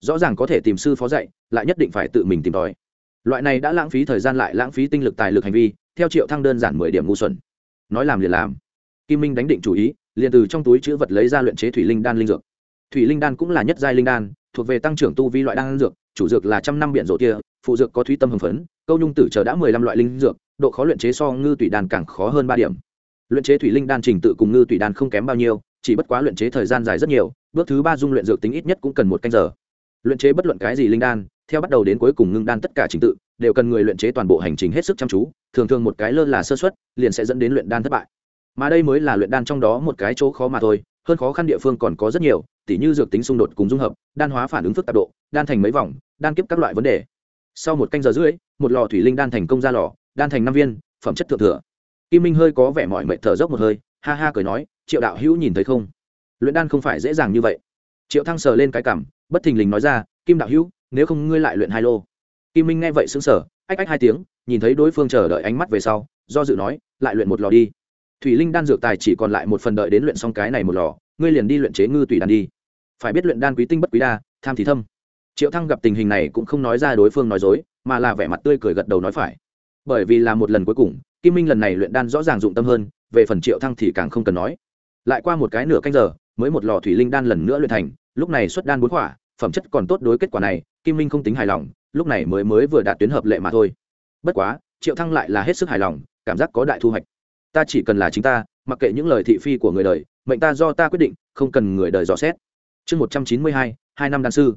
Rõ ràng có thể tìm sư phó dạy, lại nhất định phải tự mình tìm tòi. Loại này đã lãng phí thời gian lại lãng phí tinh lực tài lực hành vi, theo triệu thăng đơn giản mười điểm ngu xuẩn. Nói làm liền làm kim minh đánh định chủ ý, liền từ trong túi chữ vật lấy ra luyện chế thủy linh đan linh dược. Thủy linh đan cũng là nhất giai linh đan, thuộc về tăng trưởng tu vi loại đan dược, chủ dược là trăm năm biển rộ tia phụ dược có thúy tâm hưng phấn, câu nhung tử chờ đã mười lăm loại linh dược, độ khó luyện chế so ngư tủy đan càng khó hơn ba điểm. Luyện chế thủy linh đan trình tự cùng ngư tủy đan không kém bao nhiêu, chỉ bất quá luyện chế thời gian dài rất nhiều, bước thứ ba dung luyện dược tính ít nhất cũng cần một canh giờ. Luyện chế bất luận cái gì linh đan, theo bắt đầu đến cuối cùng ngưng đan tất cả trình tự, đều cần người luyện chế toàn bộ hành trình hết sức chăm chú, thường thường một cái lơ là sơ xuất liền sẽ dẫn đến luyện đan thất bại mà đây mới là luyện đan trong đó một cái chỗ khó mà thôi hơn khó khăn địa phương còn có rất nhiều tỉ như dược tính xung đột cùng dung hợp đan hóa phản ứng phức tạp độ đan thành mấy vòng đan kiếp các loại vấn đề. Sau một canh giờ rưỡi một lò thủy linh đan thành công ra lò đan thành năm viên phẩm chất thượng thừa. Kim minh hơi có vẻ mỏi mệt thở dốc một hơi ha ha cười nói triệu đạo hữu nhìn thấy không? Luyện đan không phải dễ dàng như vậy. Triệu thăng sờ lên cái cảm bất thình lình nói ra kim đạo hữu nếu không ngươi lại luyện hai lô. Kim minh nghe vậy sững sờ, ách ách hai tiếng nhìn thấy đối phương chờ đợi ánh mắt về sau do dự nói lại luyện một lò đi thủy linh đan dược tài chỉ còn lại một phần đợi đến luyện xong cái này một lò, ngươi liền đi luyện chế ngư tùy đan đi. Phải biết luyện đan quý tinh bất quý đa, tham thì thâm. Triệu thăng gặp tình hình này cũng không nói ra đối phương nói dối, mà là vẻ mặt tươi cười gật đầu nói phải. Bởi vì là một lần cuối cùng, kim minh lần này luyện đan rõ ràng dụng tâm hơn, về phần triệu thăng thì càng không cần nói. Lại qua một cái nửa canh giờ, mới một lò thủy linh đan lần nữa luyện thành, lúc này xuất đan bốn quả, phẩm chất còn tốt đối kết quả này, kim minh không tính hài lòng, lúc này mới mới vừa đạt tuyến hợp lệ mà thôi. Bất quá, triệu thăng lại là hết sức hài lòng, cảm giác có đại thu hoạch ta chỉ cần là chính ta, mặc kệ những lời thị phi của người đời, mệnh ta do ta quyết định, không cần người đời dò xét. Chương một trăm chín mươi hai hai năm đan sư.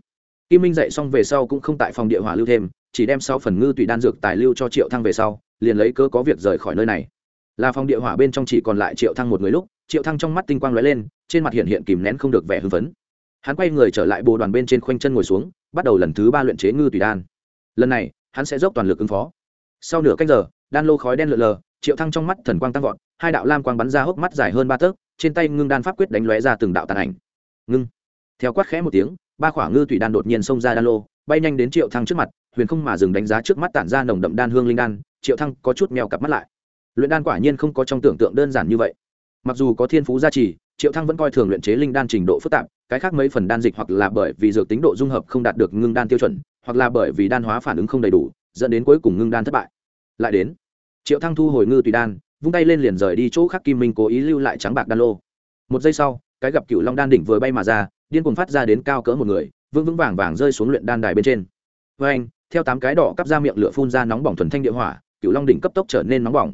Kim minh dạy xong về sau cũng không tại phòng địa hỏa lưu thêm, chỉ đem sau phần ngư tùy đan dược tài lưu cho triệu thăng về sau, liền lấy cớ có việc rời khỏi nơi này. Là phòng địa hỏa bên trong chỉ còn lại triệu thăng một người lúc, triệu thăng trong mắt tinh quang lóe lên, trên mặt hiện hiện kìm nén không được vẻ hưng phấn. Hắn quay người trở lại bồ đoàn bên trên khoanh chân ngồi xuống, bắt đầu lần thứ ba luyện chế ngư tùy đan. Lần này, hắn sẽ dốc toàn lực ứng phó. Sau nửa cách giờ, đan lô khói đen lượn lờ triệu thăng trong mắt thần quang tăng vọt, hai đạo lam quang bắn ra hốc mắt dài hơn ba tấc, trên tay ngưng đan pháp quyết đánh lóe ra từng đạo tàn ảnh. Ngưng. Theo quát khẽ một tiếng, ba khỏa ngư thủy đan đột nhiên xông ra đan lô, bay nhanh đến triệu thăng trước mặt, huyền không mà dừng đánh giá trước mắt tản ra nồng đậm đan hương linh đan, triệu thăng có chút mèo cặp mắt lại. Luyện đan quả nhiên không có trong tưởng tượng đơn giản như vậy. Mặc dù có thiên phú gia trì, triệu thăng vẫn coi thường luyện chế linh đan trình độ phức tạp, cái khác mấy phần đan dịch hoặc là bởi vì dược tính độ dung hợp không đạt được ngưng đan tiêu chuẩn, hoặc là bởi vì đan hóa phản ứng không đầy đủ, dẫn đến cuối cùng ngưng đan thất bại. Lại đến triệu thăng thu hồi ngư tùy đan, vung tay lên liền rời đi chỗ khác kim minh cố ý lưu lại trắng bạc đan lô. Một giây sau, cái gặp cựu long đan đỉnh vừa bay mà ra, điên cuồng phát ra đến cao cỡ một người, vững vững vàng vàng rơi xuống luyện đan đài bên trên. Với anh, theo tám cái đỏ cắp ra miệng lửa phun ra nóng bỏng thuần thanh địa hỏa cựu long đỉnh cấp tốc trở nên nóng bỏng.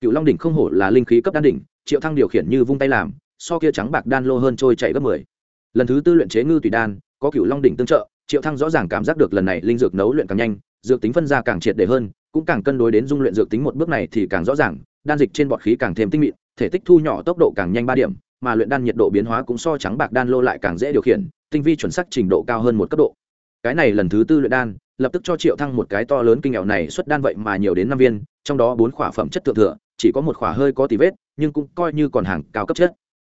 Cựu long đỉnh không hổ là linh khí cấp đan đỉnh, triệu thăng điều khiển như vung tay làm, so kia trắng bạc đan lô hơn trôi chạy gấp mười. Lần thứ tư luyện chế ngư tùy đan, có cựu long đỉnh tương trợ, triệu thăng rõ ràng cảm giác được lần này linh dược nấu luyện càng nhanh, dược tính phân ra càng triệt để hơn cũng càng cân đối đến dung luyện dược tính một bước này thì càng rõ ràng, đan dịch trên bọt khí càng thêm tinh mịn, thể tích thu nhỏ tốc độ càng nhanh ba điểm, mà luyện đan nhiệt độ biến hóa cũng so trắng bạc đan lô lại càng dễ điều khiển, tinh vi chuẩn sắc trình độ cao hơn một cấp độ. Cái này lần thứ tư luyện đan, lập tức cho triệu thăng một cái to lớn kinh nghèo này xuất đan vậy mà nhiều đến năm viên, trong đó bốn khỏa phẩm chất thượng thừa, chỉ có một khỏa hơi có tí vết, nhưng cũng coi như còn hàng cao cấp chất.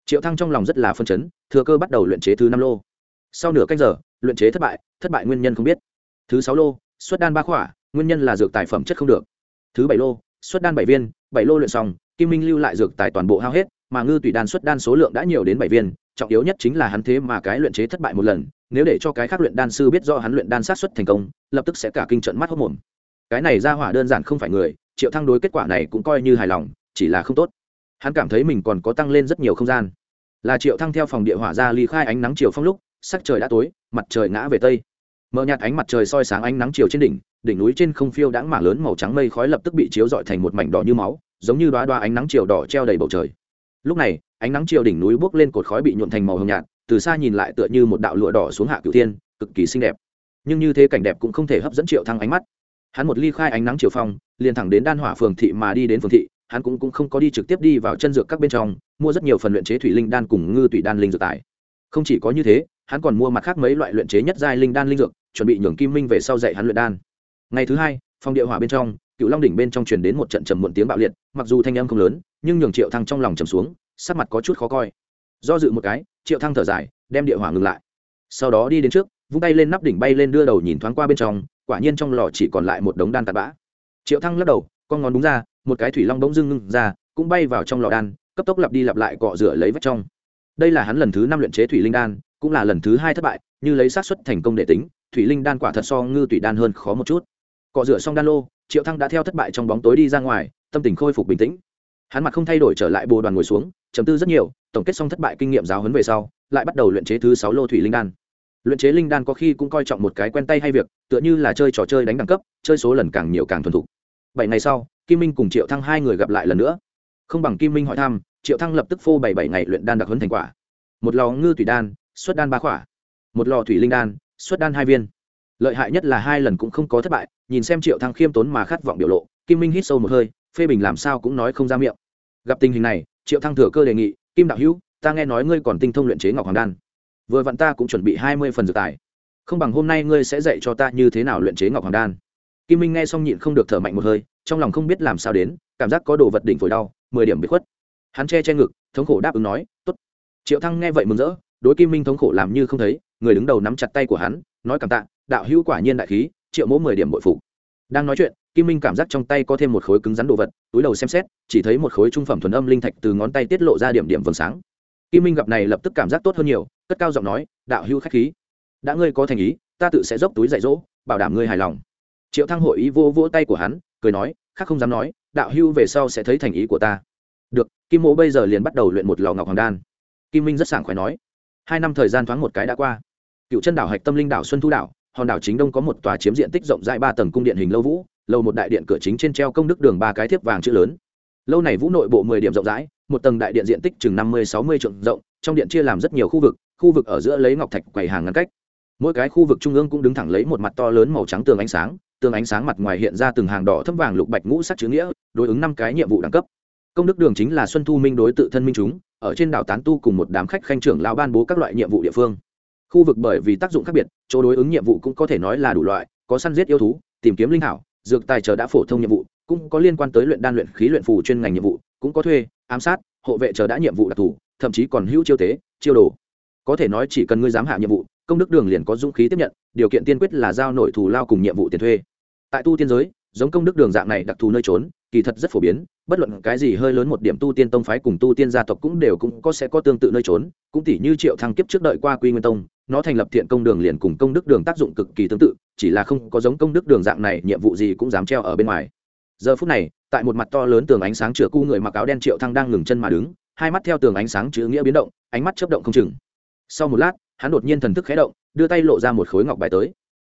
Triệu thăng trong lòng rất là phân chấn, thừa cơ bắt đầu luyện chế thứ năm lô. Sau nửa canh giờ, luyện chế thất bại thất bại nguyên nhân không biết. Thứ sáu lô, xuất đan ba khỏa nguyên nhân là dược tài phẩm chất không được. Thứ bảy lô, xuất đan bảy viên, bảy lô luyện xong, kim minh lưu lại dược tài toàn bộ hao hết, mà ngư tùy đan xuất đan số lượng đã nhiều đến bảy viên, trọng yếu nhất chính là hắn thế mà cái luyện chế thất bại một lần, nếu để cho cái khác luyện đan sư biết do hắn luyện đan sát xuất thành công, lập tức sẽ cả kinh trận mắt hốc mồm. Cái này ra hỏa đơn giản không phải người, triệu thăng đối kết quả này cũng coi như hài lòng, chỉ là không tốt. Hắn cảm thấy mình còn có tăng lên rất nhiều không gian. Là triệu thăng theo phòng địa hỏa ra ly khai ánh nắng chiều phong lúc, sắc trời đã tối, mặt trời ngã về tây mờ nhạt ánh mặt trời soi sáng ánh nắng chiều trên đỉnh đỉnh núi trên không phiêu đãng mảng lớn màu trắng mây khói lập tức bị chiếu dọi thành một mảnh đỏ như máu giống như đoá đoá ánh nắng chiều đỏ treo đầy bầu trời. Lúc này ánh nắng chiều đỉnh núi bốc lên cột khói bị nhuộn thành màu hồng nhạt từ xa nhìn lại tựa như một đạo lụa đỏ xuống hạ cửu thiên cực kỳ xinh đẹp. Nhưng như thế cảnh đẹp cũng không thể hấp dẫn triệu thăng ánh mắt. Hắn một ly khai ánh nắng chiều phong liền thẳng đến đan hỏa phường thị mà đi đến phường thị hắn cũng, cũng không có đi trực tiếp đi vào chân dược các bên trong mua rất nhiều phần luyện chế thủy linh đan cùng ngư thủy đan linh dược tài không chỉ có như thế, hắn còn mua mặt khác mấy loại luyện chế nhất giai linh đan linh dược, chuẩn bị nhường kim minh về sau dạy hắn luyện đan. Ngày thứ hai, phòng địa hỏa bên trong, cựu long đỉnh bên trong truyền đến một trận trầm muộn tiếng bạo liệt, mặc dù thanh âm không lớn, nhưng nhường triệu thăng trong lòng trầm xuống, sắc mặt có chút khó coi. Do dự một cái, triệu thăng thở dài, đem địa hỏa ngừng lại. Sau đó đi đến trước, vung tay lên nắp đỉnh bay lên đưa đầu nhìn thoáng qua bên trong, quả nhiên trong lò chỉ còn lại một đống đan tạt bã. Triệu thăng lắc đầu, con ngón đúng ra, một cái thủy long bỗng dưng ngưng ra, cũng bay vào trong lò đan, cấp tốc lặp đi lặp lại cọ rửa lấy vách trong đây là hắn lần thứ năm luyện chế thủy linh đan, cũng là lần thứ hai thất bại, như lấy xác suất thành công để tính, thủy linh đan quả thật so ngư thủy đan hơn khó một chút. Cọ rửa xong đan lô, triệu thăng đã theo thất bại trong bóng tối đi ra ngoài, tâm tình khôi phục bình tĩnh. Hắn mặt không thay đổi trở lại bồ đoàn ngồi xuống chấm tư rất nhiều, tổng kết xong thất bại kinh nghiệm giáo huấn về sau, lại bắt đầu luyện chế thứ sáu lô thủy linh đan. Luyện chế linh đan có khi cũng coi trọng một cái quen tay hay việc, tựa như là chơi trò chơi đánh đẳng cấp, chơi số lần càng nhiều càng thuần thục. Bảy ngày sau, kim minh cùng triệu thăng hai người gặp lại lần nữa. Không bằng kim minh hỏi thăm triệu thăng lập tức phô bảy bảy ngày luyện đan đặc huấn thành quả. Một lò ngư thủy đan, xuất đan ba khỏa. Một lò thủy linh đan, xuất đan hai viên. Lợi hại nhất là hai lần cũng không có thất bại, nhìn xem triệu thăng khiêm tốn mà khát vọng biểu lộ, kim minh hít sâu một hơi, phê bình làm sao cũng nói không ra miệng. Gặp tình hình này, triệu thăng thừa cơ đề nghị, kim đạo hữu, ta nghe nói ngươi còn tinh thông luyện chế ngọc hoàng đan. Vừa vặn ta cũng chuẩn bị hai mươi phần dược tài. Không bằng hôm nay ngươi sẽ dạy cho ta như thế nào luyện chế ngọc hoàng đan. Kim minh nghe xong nhịn không được thở mạnh một hơi, trong lòng không biết làm sao đến, cảm giác có đồ vật đỉnh phổi đau, mười điểm bị khuất hắn che che ngực, thống khổ đáp ứng nói t ố t triệu thăng nghe vậy mừng rỡ, đối kim minh thống khổ làm như không thấy, người đứng đầu nắm chặt tay của hắn, nói cảm tạ, đạo hữu quả nhiên đại khí, triệu mỗ mười điểm bội phụ. đang nói chuyện, kim minh cảm giác trong tay có thêm một khối cứng rắn đồ vật, túi đầu xem xét, chỉ thấy một khối trung phẩm thuần âm linh thạch từ ngón tay tiết lộ ra điểm điểm vầng sáng. Kim minh gặp này lập tức cảm giác tốt hơn nhiều, cất cao giọng nói, đạo hữu khách khí, đã ngươi có thành ý, ta tự sẽ dốc túi dạy dỗ, bảo đảm ngươi hài lòng. Triệu thăng hội ý vô vỗ tay của hắn, cười nói, khác không dám nói, đạo hữu về sau sẽ thấy thành ý của ta được, kim mỗ bây giờ liền bắt đầu luyện một lò ngọc hoàng đan. Kim minh rất sảng khoái nói, hai năm thời gian thoáng một cái đã qua. Cựu chân đảo hạch tâm linh đảo xuân thu đảo, hòn đảo chính đông có một tòa chiếm diện tích rộng rãi ba tầng cung điện hình lâu vũ, lâu một đại điện cửa chính trên treo công đức đường ba cái thiếp vàng chữ lớn. Lâu này vũ nội bộ mười điểm rộng rãi, một tầng đại điện diện tích chừng năm mươi, sáu mươi trượng rộng, trong điện chia làm rất nhiều khu vực khu vực ở giữa lấy ngọc thạch quầy hàng ngăn cách. Mỗi cái khu vực trung ương cũng đứng thẳng lấy một mặt to lớn màu trắng tường ánh sáng, tường ánh sáng mặt ngoài hiện ra từng hàng đỏ thâm vàng lục bạch ngũ sắc chữ nghĩa, đối ứng năm cái nhiệm vụ đẳng cấp công đức đường chính là xuân thu minh đối tự thân minh chúng, ở trên đảo tán tu cùng một đám khách khanh trưởng lao ban bố các loại nhiệm vụ địa phương. Khu vực bởi vì tác dụng khác biệt, chỗ đối ứng nhiệm vụ cũng có thể nói là đủ loại, có săn giết yêu thú, tìm kiếm linh hảo dược tài chờ đã phổ thông nhiệm vụ, cũng có liên quan tới luyện đan luyện khí luyện phù chuyên ngành nhiệm vụ, cũng có thuê, ám sát, hộ vệ chờ đã nhiệm vụ đặc thù, thậm chí còn hữu chiêu tế, chiêu đồ. Có thể nói chỉ cần ngươi dám hạ nhiệm vụ, công đức đường liền có dũng khí tiếp nhận, điều kiện tiên quyết là giao nội thù lao cùng nhiệm vụ tiền thuê. Tại tu tiên giới, giống công đức đường dạng này đặc thù nơi trốn kỳ thật rất phổ biến, bất luận cái gì hơi lớn một điểm tu tiên tông phái cùng tu tiên gia tộc cũng đều cũng có sẽ có tương tự nơi trốn, cũng tỷ như triệu thăng kiếp trước đợi qua quy nguyên tông, nó thành lập thiện công đường liền cùng công đức đường tác dụng cực kỳ tương tự, chỉ là không có giống công đức đường dạng này, nhiệm vụ gì cũng dám treo ở bên ngoài. Giờ phút này, tại một mặt to lớn tường ánh sáng chứa cu người mặc áo đen triệu thăng đang ngừng chân mà đứng, hai mắt theo tường ánh sáng chữ nghĩa biến động, ánh mắt chớp động không chừng. Sau một lát, hắn đột nhiên thần thức khẽ động, đưa tay lộ ra một khối ngọc bài tới.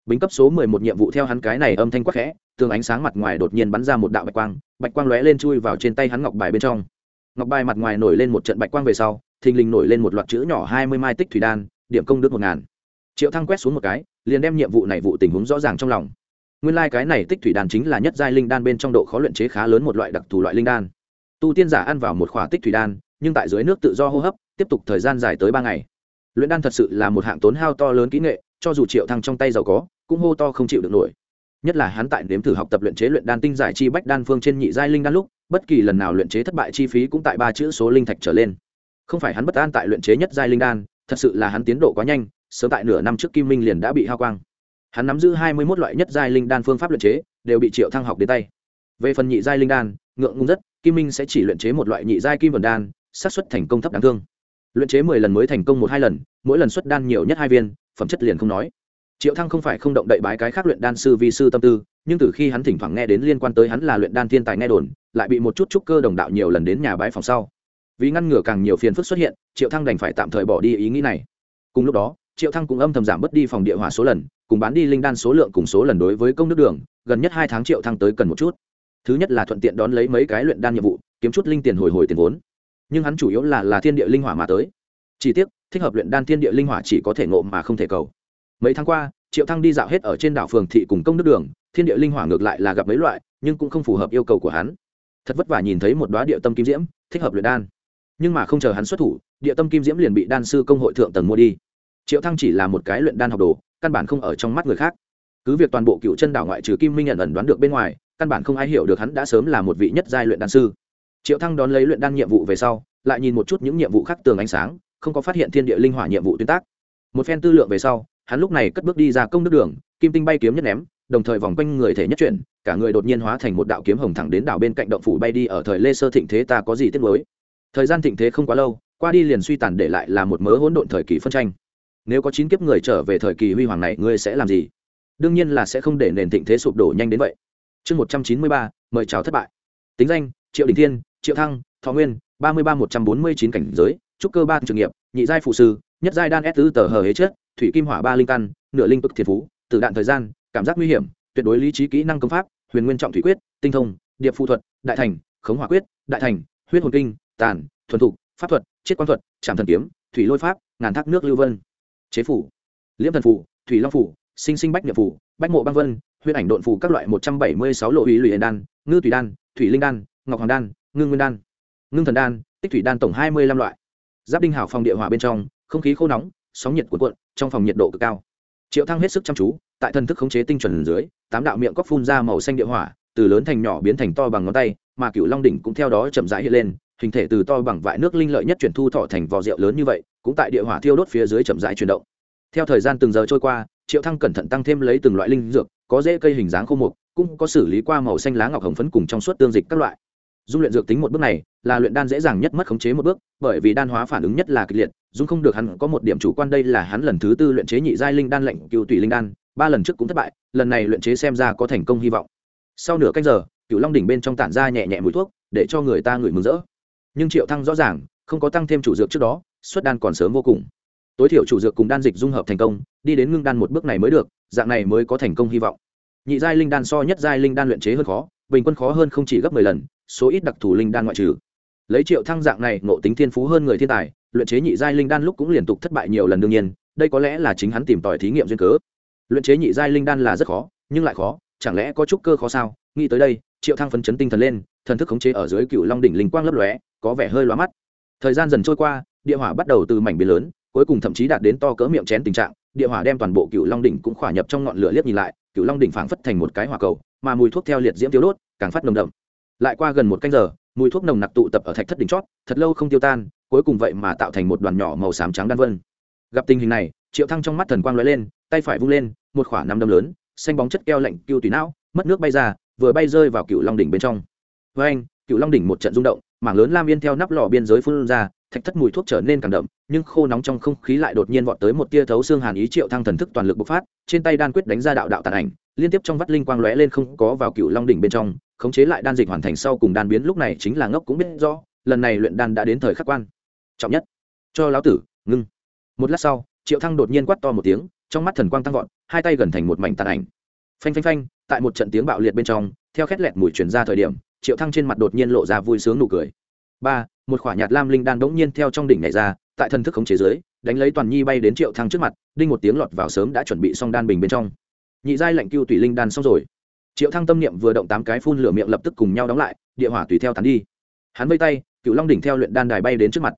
Bính cấp số mười một nhiệm vụ theo hắn cái này âm thanh quắc khẽ, tường ánh sáng mặt ngoài đột nhiên bắn ra một đạo bạch quang bạch quang lóe lên chui vào trên tay hắn ngọc bài bên trong. Ngọc bài mặt ngoài nổi lên một trận bạch quang về sau, thình lình nổi lên một loạt chữ nhỏ hai mươi mai tích thủy đan, điểm công đức một ngàn. Triệu thăng quét xuống một cái, liền đem nhiệm vụ này vụ tình huống rõ ràng trong lòng. Nguyên lai、like、cái này tích thủy đan chính là nhất giai linh đan bên trong độ khó luyện chế khá lớn một loại đặc thù loại linh đan. Tu tiên giả ăn vào một khỏa tích thủy đan, nhưng tại dưới nước tự do hô hấp, tiếp tục thời gian dài tới ba ngày. Luyện đan thật sự là một hạng tốn hao to lớn kỹ nghệ, cho dù triệu thăng trong tay giàu có, cũng hô to không chịu được nổi nhất là hắn tại nếm thử học tập luyện chế luyện đan tinh giải chi bách đan phương trên nhị giai linh đan lúc, bất kỳ lần nào luyện chế thất bại chi phí cũng tại ba chữ số linh thạch trở lên. Không phải hắn bất an tại luyện chế nhất giai linh đan, thật sự là hắn tiến độ quá nhanh, sớm tại nửa năm trước kim minh liền đã bị hao quang. Hắn nắm giữ hai mươi một loại nhất giai linh đan phương pháp luyện chế, đều bị triệu thăng học đến tay. Về phần nhị giai linh đan, ngượng ngung rất, kim minh sẽ chỉ luyện chế một loại nhị giai kim vần đan, xác suất thành công thấp đáng thương. Luyện chế mười lần mới thành công một hai lần, mỗi lần xuất đan nhiều nhất hai viên, phẩm chất liền không nói triệu thăng không phải không động đậy bái cái khác luyện đan sư vi sư tâm tư, nhưng từ khi hắn thỉnh thoảng nghe đến liên quan tới hắn là luyện đan thiên tài nghe đồn, lại bị một chút trúc cơ đồng đạo nhiều lần đến nhà bái phòng sau. Vì ngăn ngừa càng nhiều phiền phức xuất hiện, triệu thăng đành phải tạm thời bỏ đi ý nghĩ này. Cùng lúc đó, triệu thăng cũng âm thầm giảm bớt đi phòng địa hỏa số lần, cùng bán đi linh đan số lượng cùng số lần đối với công nước đường, gần nhất hai tháng triệu thăng tới cần một chút. Thứ nhất là thuận tiện đón lấy mấy cái luyện đan nhiệm vụ, kiếm chút linh tiền hồi hồi tiền vốn. Nhưng hắn chủ yếu là là thiên địa linh hỏa mà tới. Chỉ tiếc, thích hợp luyện đan thiên địa linh hỏa chỉ có thể ngộ mà không thể cầu mấy tháng qua, triệu thăng đi dạo hết ở trên đảo phường thị cùng công đức đường, thiên địa linh hỏa ngược lại là gặp mấy loại, nhưng cũng không phù hợp yêu cầu của hắn. Thật vất vả nhìn thấy một đoá địa tâm kim diễm, thích hợp luyện đan. Nhưng mà không chờ hắn xuất thủ, địa tâm kim diễm liền bị đan sư công hội thượng tầng mua đi. Triệu thăng chỉ là một cái luyện đan học đồ, căn bản không ở trong mắt người khác. Cứ việc toàn bộ cựu chân đảo ngoại trừ kim minh nhận ẩn đoán được bên ngoài, căn bản không ai hiểu được hắn đã sớm là một vị nhất giai luyện đan sư. Triệu thăng đón lấy luyện đan nhiệm vụ về sau, lại nhìn một chút những nhiệm vụ khác tường ánh sáng, không có phát hiện thiên địa linh hỏa nhiệm vụ tuyến tác. Một phen tư lượng về sau hắn lúc này cất bước đi ra công đức đường, kim tinh bay kiếm nhất ném, đồng thời vòng quanh người thể nhất chuyển, cả người đột nhiên hóa thành một đạo kiếm hồng thẳng đến đảo bên cạnh động phủ bay đi ở thời lê sơ thịnh thế ta có gì tiếc mới thời gian thịnh thế không quá lâu, qua đi liền suy tàn để lại là một mớ hỗn độn thời kỳ phân tranh. Nếu có chín kiếp người trở về thời kỳ huy hoàng này, ngươi sẽ làm gì? Đương nhiên là sẽ không để nền thịnh thế sụp đổ nhanh đến vậy. Chương một trăm chín mươi ba, mời chào thất bại. Tính danh, triệu đình thiên, triệu thăng, thọ nguyên, ba mươi ba một trăm bốn mươi chín cảnh giới, trúc cơ ba trường nghiệp, nhị giai phụ sư, nhất giai đan s tứ tờ hờ hế chết thủy kim hỏa ba linh căn, nửa linh cực thiền phú, tử đạn thời gian, cảm giác nguy hiểm, tuyệt đối lý trí kỹ năng công pháp, huyền nguyên trọng thủy quyết, tinh thông, điệp phụ thuật, đại thành, khống hỏa quyết, đại thành, huyết hồn kinh, tàn, thuần thục, pháp thuật, chiết quan thuật trạm thần kiếm, thủy lôi pháp, ngàn thác nước lưu vân. Chế phủ, liễm thần phủ, thủy long phủ, sinh sinh bách nhiệm phủ, bách mộ băng vân, huyết ảnh độn phủ các loại một trăm bảy mươi sáu lộ ý luyện đan, ngư thủy đan, thủy linh đan, ngọc hoàng đan ngưng nguyên đan, ngưng thần đan, tích thủy đan tổng hai mươi năm loại. Giáp đinh hảo phòng địa hỏa bên trong, không khí khô nóng sóng nhiệt cuộn cuộn, trong phòng nhiệt độ cực cao. Triệu thăng hết sức chăm chú, tại thần thức khống chế tinh chuẩn dưới, tám đạo miệng cóc phun ra màu xanh địa hỏa, từ lớn thành nhỏ biến thành to bằng ngón tay, mà cựu long đỉnh cũng theo đó chậm rãi hiện lên, hình thể từ to bằng vại nước linh lợi nhất chuyển thu thọ thành vò rượu lớn như vậy, cũng tại địa hỏa thiêu đốt phía dưới chậm rãi chuyển động. Theo thời gian từng giờ trôi qua, triệu thăng cẩn thận tăng thêm lấy từng loại linh dược, có rễ cây hình dáng khô mục, cũng có xử lý qua màu xanh lá ngọc hồng phấn cùng trong suốt tương dịch các loại. Dung luyện dược tính một bước này, là luyện đan dễ dàng nhất mất khống chế một bước, bởi vì đan hóa phản ứng nhất là kịch liệt dung không được hắn có một điểm chủ quan đây là hắn lần thứ tư luyện chế nhị giai linh đan lệnh cựu tùy linh đan, ba lần trước cũng thất bại, lần này luyện chế xem ra có thành công hy vọng. Sau nửa canh giờ cựu long đỉnh bên trong tản ra nhẹ nhẹ mùi thuốc, để cho người ta ngửi mừng rỡ. Nhưng triệu thăng rõ ràng, không có tăng thêm chủ dược trước đó, xuất đan còn sớm vô cùng. Tối thiểu chủ dược cùng đan dịch dung hợp thành công, đi đến ngưng đan một bước này mới được, dạng này mới có thành công hy vọng. Nhị giai linh đan so nhất giai linh đan luyện chế hơn khó, bình quân khó hơn không chỉ gấp mười lần, số ít đặc thù linh đan ngoại trừ lấy triệu thăng dạng này, ngộ tính thiên phú hơn người thiên tài, luyện chế nhị giai linh đan lúc cũng liên tục thất bại nhiều lần đương nhiên, đây có lẽ là chính hắn tìm tòi thí nghiệm duyên cớ. Luyện chế nhị giai linh đan là rất khó, nhưng lại khó, chẳng lẽ có chút cơ khó sao? Nghĩ tới đây, triệu thăng phấn chấn tinh thần lên, thần thức khống chế ở dưới cựu long đỉnh linh quang lấp lóe, có vẻ hơi lóa mắt. Thời gian dần trôi qua, địa hỏa bắt đầu từ mảnh biến lớn, cuối cùng thậm chí đạt đến to cỡ miệng chén tình trạng, địa hỏa đem toàn bộ cựu long đỉnh cũng khỏa nhập trong ngọn lửa liếc nhìn lại, cựu long đỉnh phảng phất thành một cái hỏa cầu, mà mùi thuốc theo liệt diễm tiêu đốt, càng phát nồng đậm. Lại qua gần một canh giờ mùi thuốc nồng nặc tụ tập ở thạch thất đỉnh chót, thật lâu không tiêu tan, cuối cùng vậy mà tạo thành một đoàn nhỏ màu xám trắng đan vân. Gặp tình hình này, triệu thăng trong mắt thần quang lóe lên, tay phải vung lên, một khỏa năm đâm lớn, xanh bóng chất keo lạnh cưu tùy não, mất nước bay ra, vừa bay rơi vào cựu long đỉnh bên trong. Với anh cựu long đỉnh một trận rung động mảng lớn lam yên theo nắp lò biên giới phun ra, thạch thất mùi thuốc trở nên càng đậm, nhưng khô nóng trong không khí lại đột nhiên vọt tới một tia thấu xương hàn ý triệu thăng thần thức toàn lực bộc phát, trên tay đan quyết đánh ra đạo đạo tàn ảnh, liên tiếp trong vắt linh quang lóe lên không có vào cựu long đỉnh bên trong, khống chế lại đan dịch hoàn thành sau cùng đan biến, lúc này chính là ngốc cũng biết rõ, lần này luyện đan đã đến thời khắc quan. Trọng nhất. Cho lão tử, ngưng. Một lát sau, triệu thăng đột nhiên quát to một tiếng, trong mắt thần quang tăng vọt, hai tay gần thành một mảnh tàn ảnh. Phanh phanh phanh, tại một trận tiếng bạo liệt bên trong, theo khét lẹt mùi truyền ra thời điểm triệu thăng trên mặt đột nhiên lộ ra vui sướng nụ cười. Ba, một khỏa nhạt lam linh đan đống nhiên theo trong đỉnh này ra, tại thần thức khống chế dưới, đánh lấy toàn nhi bay đến triệu thăng trước mặt, đinh một tiếng lọt vào sớm đã chuẩn bị xong đan bình bên trong. Nhị giai lệnh cưu tùy linh đan xong rồi. Triệu thăng tâm niệm vừa động tám cái phun lửa miệng lập tức cùng nhau đóng lại, địa hỏa tùy theo tán đi. Hắn vây tay, cựu long đỉnh theo luyện đan đài bay đến trước mặt.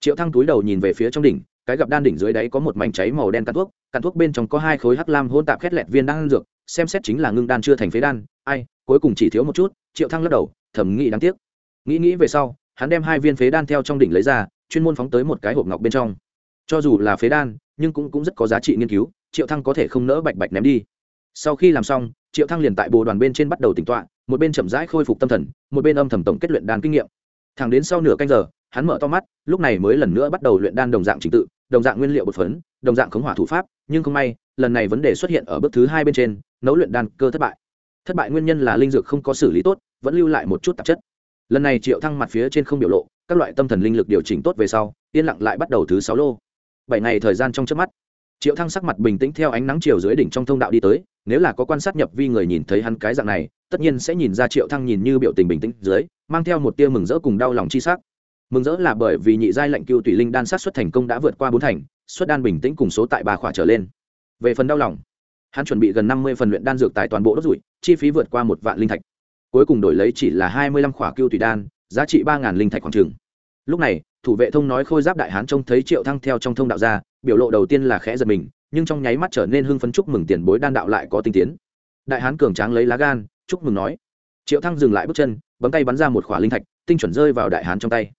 Triệu thăng túi đầu nhìn về phía trong đỉnh, cái gặp đan đỉnh dưới đáy có một mảnh cháy màu đen cắn thuốc cắn thuốc bên trong có hai khối hắc lam hôn tạp khét lẹt viên đan dược, xem xét chính là ngưng đan chưa thành phế đan, ai, cuối cùng chỉ thiếu một chút triệu thăng lắc đầu thầm nghĩ đáng tiếc. Nghĩ nghĩ về sau hắn đem hai viên phế đan theo trong đỉnh lấy ra chuyên môn phóng tới một cái hộp ngọc bên trong. Cho dù là phế đan nhưng cũng, cũng rất có giá trị nghiên cứu triệu thăng có thể không nỡ bạch bạch ném đi. Sau khi làm xong triệu thăng liền tại bồ đoàn bên trên bắt đầu tỉnh tọa một bên chậm rãi khôi phục tâm thần một bên âm thầm tổng kết luyện đan kinh nghiệm. Thẳng đến sau nửa canh giờ hắn mở to mắt lúc này mới lần nữa bắt đầu luyện đan đồng dạng trình tự đồng dạng nguyên liệu bột phấn đồng dạng khống hỏa thủ pháp nhưng không may lần này vấn đề xuất hiện ở bước thứ hai bên trên nấu luyện đan cơ thất bại. Thất bại nguyên nhân là linh dược không có xử lý tốt vẫn lưu lại một chút tạp chất. Lần này triệu thăng mặt phía trên không biểu lộ, các loại tâm thần linh lực điều chỉnh tốt về sau, yên lặng lại bắt đầu thứ sáu lô. Bảy ngày thời gian trong trước mắt, triệu thăng sắc mặt bình tĩnh theo ánh nắng chiều dưới đỉnh trong thông đạo đi tới, nếu là có quan sát nhập vi người nhìn thấy hắn cái dạng này, tất nhiên sẽ nhìn ra triệu thăng nhìn như biểu tình bình tĩnh dưới, mang theo một tia mừng rỡ cùng đau lòng chi sắc. Mừng rỡ là bởi vì nhị giai lệnh cưu tùy linh đan sát xuất thành công đã vượt qua bốn thành, xuất đan bình tĩnh cùng số tại ba khỏa trở lên. Về phần đau lòng, hắn chuẩn bị gần năm mươi phần luyện đan dược tại toàn bộ đốt rủi, chi phí vượt qua một vạn linh thạch cuối cùng đổi lấy chỉ là hai mươi lăm khỏa cưu tùy đan, giá trị ba ngàn linh thạch khoảng trường lúc này, thủ vệ thông nói khôi giáp đại hán trông thấy triệu thăng theo trong thông đạo ra, biểu lộ đầu tiên là khẽ giật mình, nhưng trong nháy mắt trở nên hưng phấn chúc mừng tiền bối đan đạo lại có tinh tiến. Đại hán cường tráng lấy lá gan, chúc mừng nói. Triệu thăng dừng lại bước chân, bấm tay bắn ra một khỏa linh thạch, tinh chuẩn rơi vào đại hán trong tay.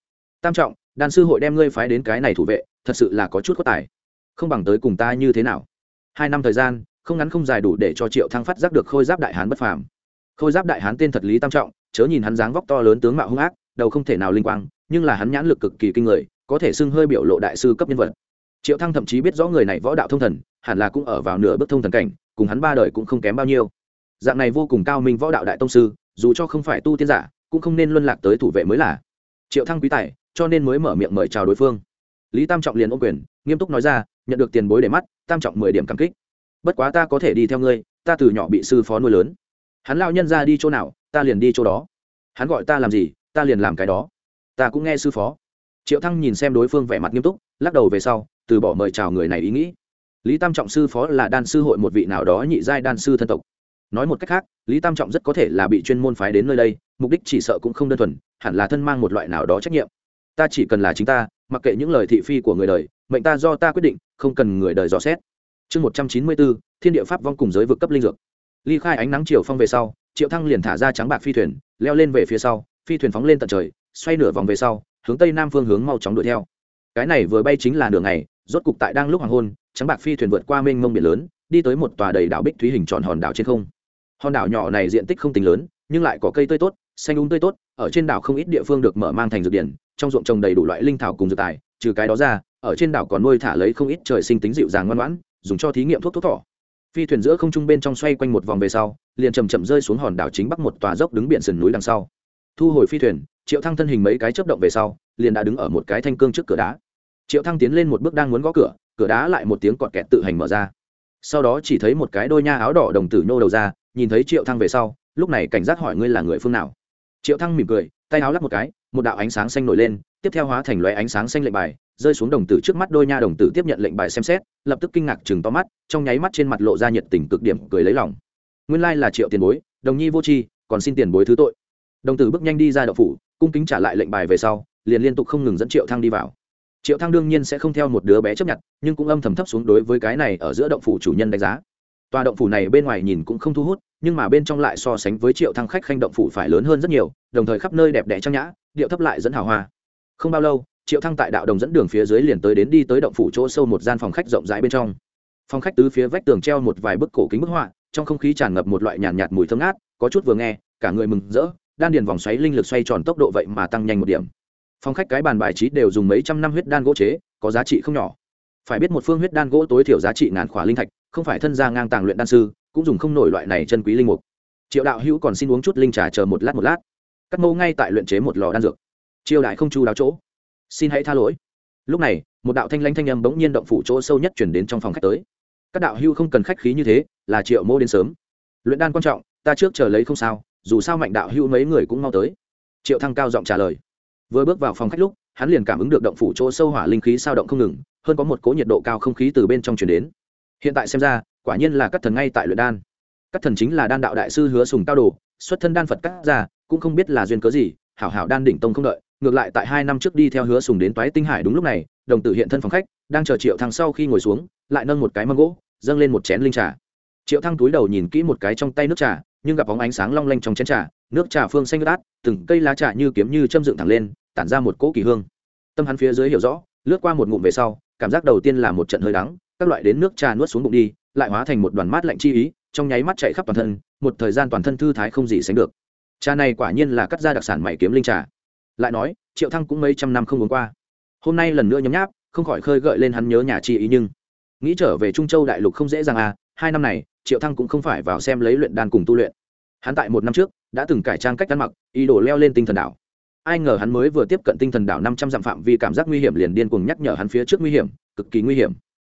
Tam trọng, đan sư hội đem ngươi phái đến cái này thủ vệ, thật sự là có chút có tài. Không bằng tới cùng ta như thế nào? Hai năm thời gian, không ngắn không dài đủ để cho triệu thăng phát giác được khôi giáp đại hán bất phàm khôi giáp đại hán tên thật lý tam trọng, chớ nhìn hắn dáng vóc to lớn tướng mạo hung ác, đầu không thể nào linh quang, nhưng là hắn nhãn lực cực kỳ kinh người, có thể xưng hơi biểu lộ đại sư cấp nhân vật. Triệu thăng thậm chí biết rõ người này võ đạo thông thần, hẳn là cũng ở vào nửa bước thông thần cảnh, cùng hắn ba đời cũng không kém bao nhiêu. Dạng này vô cùng cao minh võ đạo đại tông sư, dù cho không phải tu tiên giả, cũng không nên luân lạc tới thủ vệ mới là. Triệu thăng quý tài, cho nên mới mở miệng mời chào đối phương. Lý tam trọng liền ô quyền, nghiêm túc nói ra, nhận được tiền bối để mắt, tam trọng mười điểm cảm kích. Bất quá ta có thể đi theo ngươi, ta từ nhỏ bị sư phó nuôi lớn hắn lao nhân ra đi chỗ nào, ta liền đi chỗ đó. Hắn gọi ta làm gì, ta liền làm cái đó. Ta cũng nghe sư phó. Triệu thăng nhìn xem đối phương vẻ mặt nghiêm túc, lắc đầu về sau, từ bỏ mời chào người này ý nghĩ. Lý tam trọng sư phó là đan sư hội một vị nào đó nhị giai đan sư thân tộc. Nói một cách khác, lý tam trọng rất có thể là bị chuyên môn phái đến nơi đây, mục đích chỉ sợ cũng không đơn thuần, hẳn là thân mang một loại nào đó trách nhiệm. Ta chỉ cần là chính ta, mặc kệ những lời thị phi của người đời, mệnh ta do ta quyết định, không cần người đời dò xét. Chương một trăm chín mươi bốn, thiên địa pháp vong cùng giới vực cấp linh dược ly khai ánh nắng chiều phong về sau, triệu thăng liền thả ra trắng bạc phi thuyền, leo lên về phía sau, phi thuyền phóng lên tận trời, xoay nửa vòng về sau, hướng tây nam phương hướng mau chóng đuổi theo. Cái này vừa bay chính là nửa ngày, rốt cục tại đang lúc hoàng hôn, trắng bạc phi thuyền vượt qua mênh mông biển lớn, đi tới một tòa đầy đảo bích thúy hình tròn hòn đảo trên không. Hòn đảo nhỏ này diện tích không tính lớn, nhưng lại có cây tươi tốt, xanh úng tươi tốt, ở trên đảo không ít địa phương được mở mang thành dược điển, trong ruộng trồng đầy đủ loại linh thảo cùng dược tài, trừ cái đó ra, ở trên đảo còn nuôi thả lấy không ít trời sinh tính dịu dàng ngoan ngoãn, dùng cho thí nghiệm thuốc thuốc thỏ phi thuyền giữa không trung bên trong xoay quanh một vòng về sau, liền chầm chậm rơi xuống hòn đảo chính bắc một tòa dốc đứng biển sườn núi đằng sau. Thu hồi phi thuyền, triệu thăng thân hình mấy cái chớp động về sau, liền đã đứng ở một cái thanh cương trước cửa đá. Triệu thăng tiến lên một bước đang muốn gõ cửa cửa đá lại một tiếng cọt kẹt tự hành mở ra. Sau đó chỉ thấy một cái đôi nha áo đỏ đồng tử nhô đầu ra, nhìn thấy triệu thăng về sau, lúc này cảnh giác hỏi ngươi là người phương nào. Triệu thăng mỉm cười, tay áo lắp một cái, một đạo ánh sáng xanh nổi lên, tiếp theo hóa thành loại ánh sáng xanh lệnh bài rơi xuống đồng tử trước mắt đôi nha đồng tử tiếp nhận lệnh bài xem xét, lập tức kinh ngạc chừng to mắt, trong nháy mắt trên mặt lộ ra nhiệt tình cực điểm, cười lấy lòng. Nguyên lai là triệu tiền bối, đồng nhi vô tri, còn xin tiền bối thứ tội. Đồng tử bước nhanh đi ra đậu phủ, cung kính trả lại lệnh bài về sau, liền liên tục không ngừng dẫn triệu thăng đi vào. Triệu thăng đương nhiên sẽ không theo một đứa bé chấp nhận, nhưng cũng âm thầm thấp xuống đối với cái này ở giữa động phủ chủ nhân đánh giá. Tòa động phủ này bên ngoài nhìn cũng không thu hút, nhưng mà bên trong lại so sánh với triệu thăng khách khanh động phủ phải lớn hơn rất nhiều, đồng thời khắp nơi đẹp đẽ trang nhã, điệu thấp lại dẫn hào hoa. Không bao lâu triệu thăng tại đạo đồng dẫn đường phía dưới liền tới đến đi tới động phủ chỗ sâu một gian phòng khách rộng rãi bên trong. Phòng khách tứ phía vách tường treo một vài bức cổ kính bức họa trong không khí tràn ngập một loại nhàn nhạt, nhạt mùi thơm ngát có chút vừa nghe cả người mừng rỡ đan điền vòng xoáy linh lực xoay tròn tốc độ vậy mà tăng nhanh một điểm. Phòng khách cái bàn bài trí đều dùng mấy trăm năm huyết đan gỗ chế có giá trị không nhỏ. Phải biết một phương huyết đan gỗ tối thiểu giá trị ngàn khỏa linh thạch không phải thân gia ngang tàng luyện đan sư cũng dùng không nổi loại này chân quý linh mục. Triệu đạo hữu còn xin uống chút linh trà chờ một lát một lát. Cắt mâu ngay tại luyện chế một lò đan dược. Triều đại không chu đáo chỗ xin hãy tha lỗi. Lúc này, một đạo thanh lãnh thanh âm bỗng nhiên động phủ chỗ sâu nhất chuyển đến trong phòng khách tới. Các đạo hưu không cần khách khí như thế, là triệu mô đến sớm. Luyện đan quan trọng, ta trước chờ lấy không sao, dù sao mạnh đạo hưu mấy người cũng mau tới. Triệu thăng cao giọng trả lời. Vừa bước vào phòng khách lúc, hắn liền cảm ứng được động phủ chỗ sâu hỏa linh khí sao động không ngừng, hơn có một cỗ nhiệt độ cao không khí từ bên trong chuyển đến. Hiện tại xem ra, quả nhiên là các thần ngay tại luyện đan. Các thần chính là đan đạo đại sư hứa sùng cao đồ, xuất thân đan phật cắt ra, cũng không biết là duyên cớ gì, hảo hảo đan đỉnh tông không đợi ngược lại tại hai năm trước đi theo hứa sùng đến toái tinh hải đúng lúc này, đồng tử hiện thân phòng khách, đang chờ triệu thăng sau khi ngồi xuống, lại nâng một cái mâm gỗ, dâng lên một chén linh trà. Triệu thăng túi đầu nhìn kỹ một cái trong tay nước trà, nhưng gặp bóng ánh sáng long lanh trong chén trà, nước trà phương xanh ướt từng cây lá trà như kiếm như châm dựng thẳng lên, tản ra một cỗ kỳ hương. Tâm hắn phía dưới hiểu rõ, lướt qua một ngụm về sau, cảm giác đầu tiên là một trận hơi đắng, các loại đến nước trà nuốt xuống bụng đi, lại hóa thành một đoàn mát lạnh chi ý, trong nháy mắt chạy khắp toàn thân, một thời gian toàn thân thư thái không gì sánh được. Trà này quả nhiên là cắt ra đặc sản mày kiếm linh trà lại nói, triệu thăng cũng mấy trăm năm không uống qua. Hôm nay lần nữa nhấm nháp, không khỏi khơi gợi lên hắn nhớ nhà chi ý nhưng, nghĩ trở về trung châu đại lục không dễ dàng à hai năm này, triệu thăng cũng không phải vào xem lấy luyện đan cùng tu luyện. Hắn tại một năm trước, đã từng cải trang cách ăn mặc, ý đồ leo lên tinh thần đảo. Ai ngờ hắn mới vừa tiếp cận tinh thần đảo năm trăm dặm phạm vi cảm giác nguy hiểm liền điên cuồng nhắc nhở hắn phía trước nguy hiểm, cực kỳ nguy hiểm.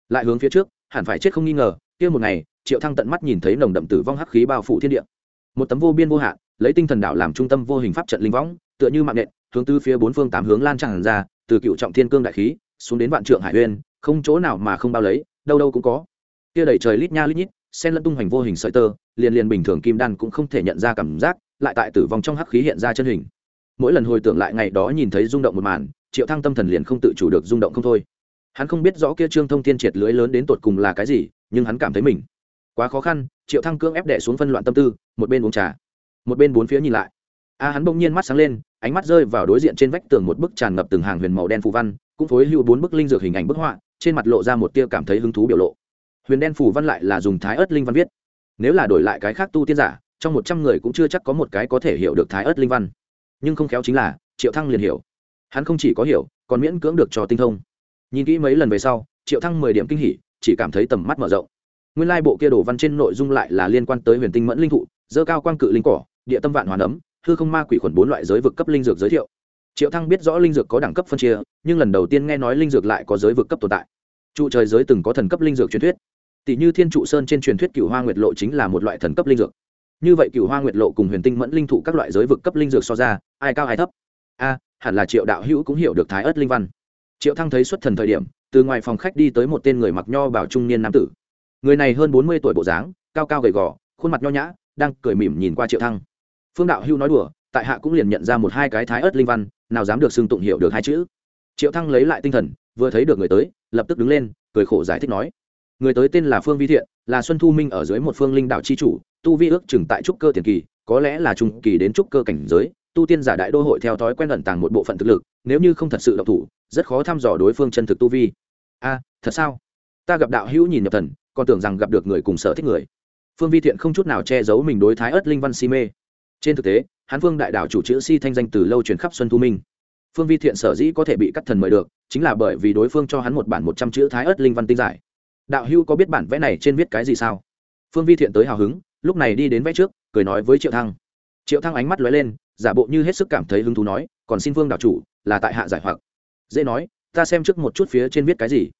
Lại hướng phía trước, hẳn phải chết không nghi ngờ, kia một ngày, triệu thăng tận mắt nhìn thấy nồng đậm tử vong hắc khí bao phủ thiên địa. Một tấm vô biên vô hạn, lấy tinh thần đảo làm trung tâm vô hình pháp trận linh võng, tựa như mạng nện hướng tư phía bốn phương tám hướng lan tràn ra, từ cựu trọng thiên cương đại khí, xuống đến vạn trượng hải uyên, không chỗ nào mà không bao lấy, đâu đâu cũng có. Kia đầy trời lít nha lít nhít sen lẫn tung hoành vô hình sợi tơ, liền liền bình thường kim đan cũng không thể nhận ra cảm giác, lại tại tử vong trong hắc khí hiện ra chân hình. Mỗi lần hồi tưởng lại ngày đó nhìn thấy rung động một màn, triệu thăng tâm thần liền không tự chủ được rung động không thôi. Hắn không biết rõ kia trương thông thiên triệt lưới lớn đến tột cùng là cái gì, nhưng hắn cảm thấy mình quá khó khăn, triệu thăng cưỡng ép đè xuống phân loạn tâm tư, một bên uống trà, một bên bốn phía nhìn lại. A, hắn bỗng nhiên mắt sáng lên ánh mắt rơi vào đối diện trên vách tường một bức tràn ngập từng hàng huyền màu đen phù văn, cũng phối hữu bốn bức linh dược hình ảnh bức họa, trên mặt lộ ra một tia cảm thấy hứng thú biểu lộ. Huyền đen phù văn lại là dùng thái ớt linh văn viết. Nếu là đổi lại cái khác tu tiên giả, trong một trăm người cũng chưa chắc có một cái có thể hiểu được thái ớt linh văn. Nhưng không khéo chính là, triệu thăng liền hiểu. Hắn không chỉ có hiểu, còn miễn cưỡng được cho tinh thông. Nhìn kỹ mấy lần về sau, triệu thăng mười điểm kinh hỉ, chỉ cảm thấy tầm mắt mở rộng. Nguyên lai bộ kia đồ văn trên nội dung lại là liên quan tới huyền tinh mẫn linh thụ, dơ cao quang cự linh cỏ, địa tâm vạn hoàn ấm hư không ma quỷ khuẩn bốn loại giới vực cấp linh dược giới thiệu. Triệu thăng biết rõ linh dược có đẳng cấp phân chia, nhưng lần đầu tiên nghe nói linh dược lại có giới vực cấp tồn tại. Trụ trời giới từng có thần cấp linh dược truyền thuyết. Tỷ như thiên trụ sơn trên truyền thuyết cựu hoa nguyệt lộ chính là một loại thần cấp linh dược. Như vậy cựu hoa nguyệt lộ cùng huyền tinh mẫn linh thụ các loại giới vực cấp linh dược so ra, ai cao ai thấp? A, hẳn là triệu đạo hữu cũng hiểu được thái ớt linh văn. Triệu thăng thấy xuất thần thời điểm, từ ngoài phòng khách đi tới một tên người mặc nho bảo trung niên nam tử. Người này hơn bốn mươi tuổi bộ dáng, cao cao gầy gò, khuôn mặt nho nhã, đang cười mỉm nhìn qua triệu thăng phương đạo hưu nói đùa, tại hạ cũng liền nhận ra một hai cái thái ớt linh văn, nào dám được xưng tụng hiểu được hai chữ. Triệu thăng lấy lại tinh thần, vừa thấy được người tới, lập tức đứng lên, cười khổ giải thích nói, người tới tên là phương vi thiện, là xuân thu minh ở dưới một phương linh đạo c h i chủ, tu vi ước chừng tại trúc cơ tiền kỳ, có lẽ là trung kỳ đến trúc cơ cảnh giới, tu tiên giả đại đô hội theo thói quen ẩn tàng một bộ phận thực lực, nếu như không thật sự độc thủ, rất khó thăm dò đối phương chân thực tu vi. A, thật sao? Ta gặp đạo hữu nhìn nhập thần, còn tưởng rằng gặp được người cùng sở thích người. Phương vi thiện không chút nào che giấu mình đối thái ớt linh văn si mê trên thực tế, hán phương đại đảo chủ chữ si thanh danh từ lâu truyền khắp xuân thu minh. Phương vi thiện sở dĩ có thể bị cắt thần mời được, chính là bởi vì đối phương cho hắn một bản một trăm chữ thái ớt linh văn tinh giải. Đạo hưu có biết bản vẽ này trên viết cái gì sao? Phương vi thiện tới hào hứng, lúc này đi đến vẽ trước, cười nói với triệu thăng. Triệu thăng ánh mắt lóe lên, giả bộ như hết sức cảm thấy hứng thú nói, còn xin phương đạo chủ, là tại hạ giải hoặc. Dễ nói, ta xem trước một chút phía trên viết cái gì.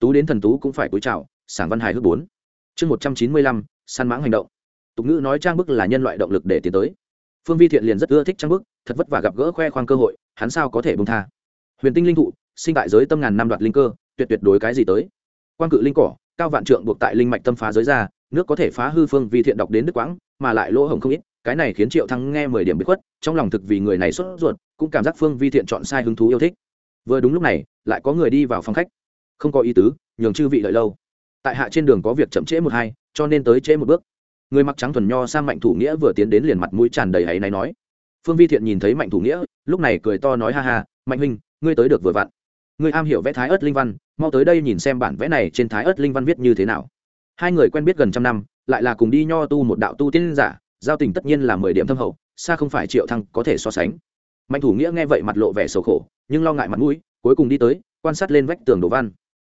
Tú đến thần tú cũng phải cúi chào, sảng văn hài hước bốn. Chương một trăm chín mươi lăm săn mãng hành động. Tục ngữ nói trang bức là nhân loại động lực để tiến tới phương vi thiện liền rất ưa thích trang bức, thật vất vả gặp gỡ khoe khoang cơ hội, hắn sao có thể bông tha. Huyền tinh linh thụ, sinh tại giới tâm ngàn năm đoạt linh cơ, tuyệt tuyệt đối cái gì tới. Quan cự linh cỏ, cao vạn trượng buộc tại linh mạch tâm phá giới ra, nước có thể phá hư phương vi thiện đọc đến đức quãng, mà lại lỗ hổng không ít, cái này khiến triệu thăng nghe mười điểm bị khuất, trong lòng thực vì người này sốt ruột, cũng cảm giác phương vi thiện chọn sai hứng thú yêu thích. Vừa đúng lúc này, lại có người đi vào phòng khách. Không có ý tứ, nhường chư vị đợi lâu. Tại hạ trên đường có việc chậm trễ một hai, cho nên tới trễ một bước người mặc trắng thuần nho sang mạnh thủ nghĩa vừa tiến đến liền mặt mũi tràn đầy hãy náy nói. Phương vi thiện nhìn thấy mạnh thủ nghĩa, lúc này cười to nói ha ha, mạnh huynh, ngươi tới được vừa vặn. Ngươi am hiểu vẽ thái ớt linh văn, mau tới đây nhìn xem bản vẽ này trên thái ớt linh văn viết như thế nào. Hai người quen biết gần trăm năm, lại là cùng đi nho tu một đạo tu tiên giả, giao tình tất nhiên là mười điểm thâm hậu, xa không phải triệu thăng có thể so sánh. Mạnh thủ nghĩa nghe vậy mặt lộ vẻ sầu khổ, nhưng lo ngại mặt mũi, cuối cùng đi tới, quan sát lên vách tường đồ văn.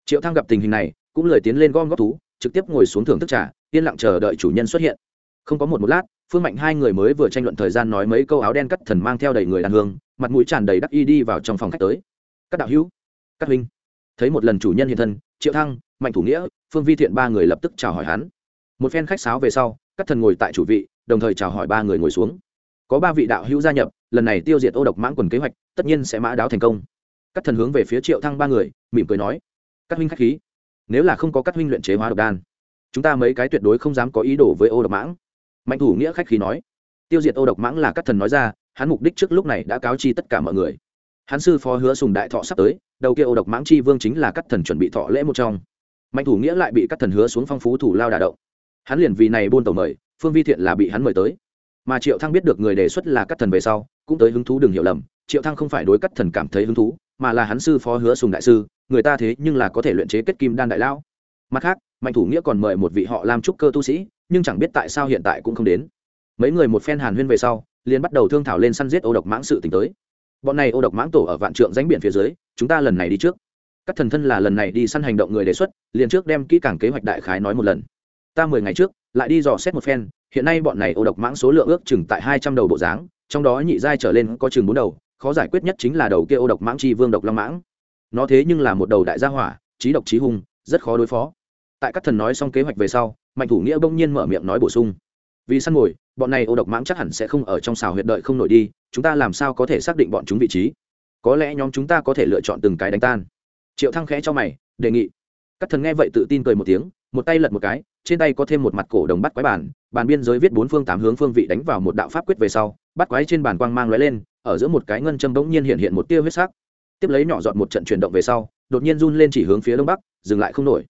Triệu thăng gặp tình hình này, cũng lời tiến lên gom góp thú, trực tiếp ngồi xuống thưởng thức trà yên lặng chờ đợi chủ nhân xuất hiện. Không có một một lát, phương mạnh hai người mới vừa tranh luận thời gian nói mấy câu áo đen cắt thần mang theo đầy người đàn hương, mặt mũi tràn đầy đắc y đi vào trong phòng khách tới. Các đạo hữu, các huynh. Thấy một lần chủ nhân hiện thân, triệu thăng, mạnh thủ nghĩa, phương vi thiện ba người lập tức chào hỏi hắn. Một phen khách sáo về sau các thần ngồi tại chủ vị, đồng thời chào hỏi ba người ngồi xuống. Có ba vị đạo hữu gia nhập, lần này tiêu diệt ô độc mãng quần kế hoạch, tất nhiên sẽ mã đáo thành công. Các thần hướng về phía triệu thăng ba người, mỉm cười nói các huynh khách khí. Nếu là không có các huynh luyện chế hóa độc đan chúng ta mấy cái tuyệt đối không dám có ý đồ với ô độc mãng. Mạnh thủ nghĩa khách khí nói. Tiêu diệt ô độc mãng là các thần nói ra, hắn mục đích trước lúc này đã cáo chi tất cả mọi người. Hắn sư phó hứa sùng đại thọ sắp tới, đầu kia ô độc mãng chi vương chính là các thần chuẩn bị thọ lễ một trong. Mạnh thủ nghĩa lại bị các thần hứa xuống phong phú thủ lao đà động. Hắn liền vì này buôn tàu mời, phương vi thiện là bị hắn mời tới. Mà triệu thăng biết được người đề xuất là các thần về sau, cũng tới hứng thú đừng hiểu lầm, triệu thăng không phải đối các thần cảm thấy hứng thú, mà là hắn sư phó hứa sùng đại sư, người ta thế nhưng là có thể luyện chế kết kim đan đại lão. Mặt khác mạnh thủ nghĩa còn mời một vị họ làm trúc cơ tu sĩ, nhưng chẳng biết tại sao hiện tại cũng không đến. Mấy người một phen hàn huyên về sau, liền bắt đầu thương thảo lên săn giết ô độc mãng sự t tới. Bọn này ô độc mãng tổ ở vạn trượng danh biển phía dưới, chúng ta lần này đi trước. Các thần thân là lần này đi săn hành động người đề xuất, liền trước đem kỹ càng kế hoạch đại khái nói một lần. Ta mười ngày trước, lại đi dò xét một phen, hiện nay bọn này ô độc mãng số lượng ước chừng tại hai trăm đầu bộ dáng, trong đó nhị giai trở lên có chừng bốn đầu, khó giải quyết nhất chính là đầu kia ô độc mãng chi vương độc long mãng. Nó thế nhưng là một đầu đại gia hỏa, trí độc trí hung, rất khó đối phó tại các thần nói xong kế hoạch về sau, mạnh thủ nghĩa bỗng nhiên mở miệng nói bổ sung. Vì săn mồi, bọn này ô độc mãng chắc hẳn sẽ không ở trong xào huyệt đợi không nổi đi, chúng ta làm sao có thể xác định bọn chúng vị trí? Có lẽ nhóm chúng ta có thể lựa chọn từng cái đánh tan. Triệu thăng khẽ cho mày, đề nghị. Các thần nghe vậy tự tin cười một tiếng, một tay lật một cái, trên tay có thêm một mặt cổ đồng bắt quái bản bàn biên giới viết bốn phương tám hướng phương vị đánh vào một đạo pháp quyết về sau, bắt quái trên bàn quang mang lóe lên, ở giữa một cái ngân châm bỗng nhiên hiện hiện một tia huyết sắc. Tiếp lấy nhỏ dọn một trận chuyển động về sau, đột nhiên run lên chỉ hướng phía đông bắc, dừng lại không nổi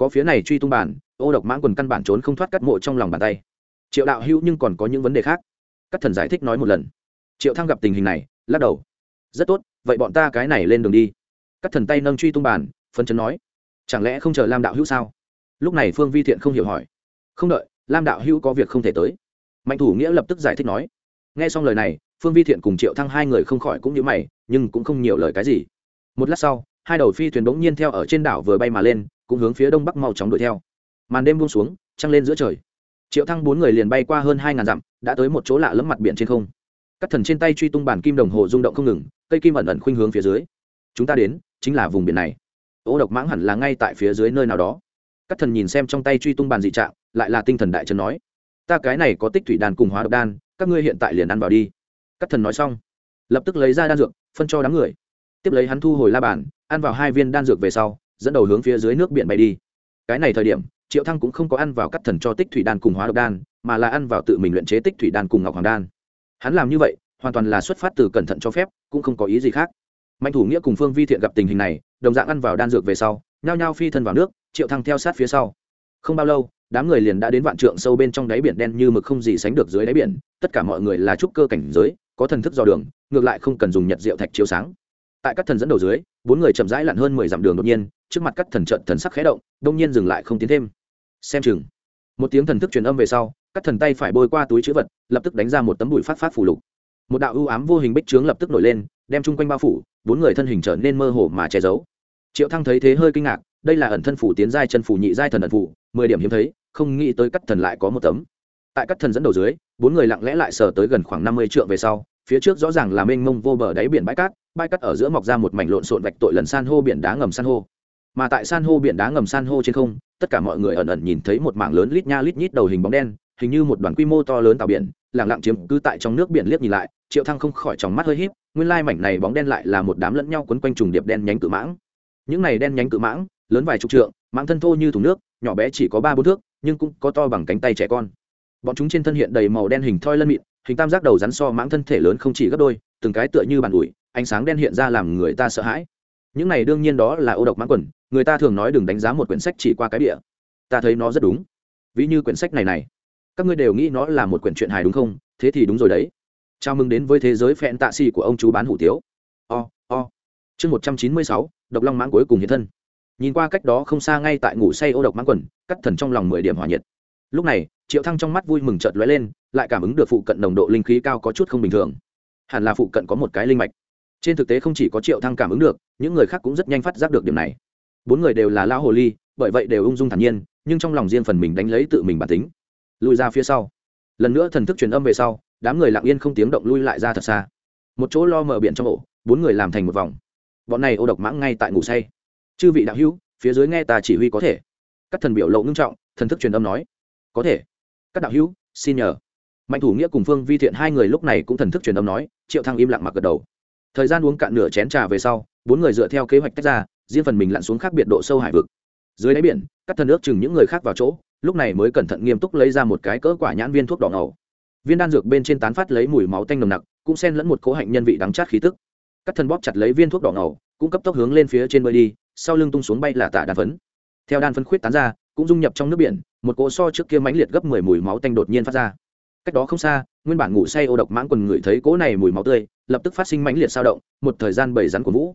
có phía này truy tung bản, ô độc mãng quần căn bản trốn không thoát cắt mộ trong lòng bàn tay. Triệu đạo hữu nhưng còn có những vấn đề khác. Các thần giải thích nói một lần. Triệu thăng gặp tình hình này, lắc đầu. Rất tốt, vậy bọn ta cái này lên đường đi. Các thần tay nâng truy tung bản phân chấn nói. Chẳng lẽ không chờ lam đạo hữu sao? Lúc này phương vi thiện không hiểu hỏi. Không đợi, lam đạo hữu có việc không thể tới. Mạnh thủ nghĩa lập tức giải thích nói. Nghe xong lời này, phương vi thiện cùng triệu thăng hai người không khỏi cũng như mày, nhưng cũng không nhiều lời cái gì. Một lát sau, hai đầu phi thuyền bỗng nhiên theo ở trên đảo vừa bay mà lên cũng hướng phía đông bắc mau chóng đuổi theo. Màn đêm buông xuống, trăng lên giữa trời. Triệu thăng bốn người liền bay qua hơn hai ngàn dặm, đã tới một chỗ lạ lẫm mặt biển trên không. Các thần trên tay truy tung bản kim đồng hồ rung động không ngừng, cây kim ẩn ẩn khuynh hướng phía dưới. Chúng ta đến, chính là vùng biển này. Ô độc mãng hẳn là ngay tại phía dưới nơi nào đó. Các thần nhìn xem trong tay truy tung bàn dị trạng, lại là tinh thần đại trần nói, ta cái này có tích thủy đàn cùng hóa độc đan, các ngươi hiện tại liền ăn vào đi. Các thần nói xong, lập tức lấy ra đan dược, phân cho đám người. Tiếp lấy hắn thu hồi la bàn, ăn vào hai viên đan dược về sau dẫn đầu hướng phía dưới nước biển bay đi. Cái này thời điểm, triệu thăng cũng không có ăn vào cắt thần cho tích thủy đan cùng hóa độc đan, mà là ăn vào tự mình luyện chế tích thủy đan cùng ngọc hoàng đan. Hắn làm như vậy, hoàn toàn là xuất phát từ cẩn thận cho phép, cũng không có ý gì khác. Mạnh thủ nghĩa cùng phương vi thiện gặp tình hình này, đồng dạng ăn vào đan dược về sau, nhao nhao phi thân vào nước, triệu thăng theo sát phía sau. Không bao lâu, đám người liền đã đến vạn trượng sâu bên trong đáy biển đen như mực không gì sánh được dưới đáy biển, tất cả mọi người là trúc cơ cảnh giới, có thần thức dò đường, ngược lại không cần dùng nhật diệu thạch chiếu sáng. Tại các thần dẫn đầu dưới bốn người chậm rãi lặn hơn mười dặm đường đột nhiên, trước mặt các thần trận thần sắc khẽ động, đông nhiên dừng lại không tiến thêm. Xem chừng, một tiếng thần thức truyền âm về sau, các thần tay phải bôi qua túi chữ vật, lập tức đánh ra một tấm bụi phát phát phủ lục. Một đạo ưu ám vô hình bích trướng lập tức nổi lên, đem chung quanh bao phủ, bốn người thân hình trở nên mơ hồ mà che giấu. Triệu thăng thấy thế hơi kinh ngạc, đây là ẩn thân phủ tiến giai chân phủ nhị giai thần ẩn phủ mười điểm hiếm thấy, không nghĩ tới cắt thần lại có một tấm. Tại cắt thần dẫn đầu dưới, bốn người lặng lẽ lại sờ tới gần khoảng năm mươi trượng về sau phía trước rõ ràng là mênh mông vô bờ đáy biển bãi cát bãi cát ở giữa mọc ra một mảnh lộn xộn vạch tội lần san hô biển đá ngầm san hô. Mà tại san hô biển đá ngầm san hô trên không, tất cả mọi người ẩn ẩn nhìn thấy một mảng lớn lít nha lít nhít đầu hình bóng đen, hình như một đoàn quy mô to lớn tàu biển lẳng lặng chiếm cứ tại trong nước biển liếc nhìn lại, triệu thăng không khỏi tròng mắt hơi híp, nguyên lai mảnh này bóng đen lại là một đám lẫn nhau quấn quanh trùng điệp đen nhánh cự mãng. Những này đen nhánh cự mãng, lớn vài chục trượng, mãng thân thô như thùng nước, nhỏ bé chỉ có ba bốn thước, nhưng cũng có to bằng cánh tay trẻ con. Bọn chúng trên thân hiện đầy màu đen hình thoi lân mịn hình tam giác đầu rắn so mãng thân thể lớn không chỉ gấp đôi, từng cái tựa như bàn ủi, ánh sáng đen hiện ra làm người ta sợ hãi. Những này đương nhiên đó là ô độc mãng quần, người ta thường nói đừng đánh giá một quyển sách chỉ qua cái địa ta thấy nó rất đúng. Ví như quyển sách này này. Các ngươi đều nghĩ nó là một quyển truyện hài đúng không? Thế thì đúng rồi đấy. Chào mừng đến với thế giới phẹn tạ xì của ông chú bán hủ tiếu. O o. Chương một trăm chín mươi sáu, độc long mãng cuối cùng hiện thân. Nhìn qua cách đó không xa ngay tại ngủ say ô độc mãng quần, cắt thần trong lòng mười điểm hòa nhiệt lúc này, triệu thăng trong mắt vui mừng chợt lóe lên, lại cảm ứng được phụ cận nồng độ linh khí cao có chút không bình thường. Hẳn là phụ cận có một cái linh mạch. Trên thực tế không chỉ có triệu thăng cảm ứng được, những người khác cũng rất nhanh phát giác được điểm này. Bốn người đều là lão hồ ly, bởi vậy đều ung dung thản nhiên, nhưng trong lòng riêng phần mình đánh lấy tự mình bản tính. Lùi ra phía sau. Lần nữa thần thức truyền âm về sau, đám người lặng yên không tiếng động lui lại ra thật xa. Một chỗ lo mở biển trong ổ, bốn người làm thành một vòng. Bọn này ô độc mãng ngay tại ngủ say. Chư vị đạo hữu, phía dưới nghe ta chỉ huy có thể. Các thần biểu lộ ngưng trọng, thần thức truyền âm nói có thể. Các đạo hữu, xin nhờ. Mạnh thủ nghĩa cùng phương vi thiện hai người lúc này cũng thần thức truyền âm nói, triệu thăng im lặng mặc gật đầu. Thời gian uống cạn nửa chén trà về sau, bốn người dựa theo kế hoạch tách ra, riêng phần mình lặn xuống khác biệt độ sâu hải vực. Dưới đáy biển, các thần ước chừng những người khác vào chỗ, lúc này mới cẩn thận nghiêm túc lấy ra một cái cỡ quả nhãn viên thuốc đỏ ngầu. Viên đan dược bên trên tán phát lấy mùi máu tanh nồng nặc, cũng xen lẫn một cố hạnh nhân vị đắng chát khí tức. Các thần bóp chặt lấy viên thuốc đỏ ngầu, cũng cấp tốc hướng lên phía trên bơi đi, sau lưng tung xuống bay là tả đan phấn. Theo đan phấn khuyết tán ra, cũng dung nhập trong nước biển một cỗ so trước kia mãnh liệt gấp mười mùi máu tanh đột nhiên phát ra. Cách đó không xa, nguyên bản ngủ say ô độc mãng quần ngửi thấy cỗ này mùi máu tươi, lập tức phát sinh mãnh liệt sao động, một thời gian bảy rắn của vũ.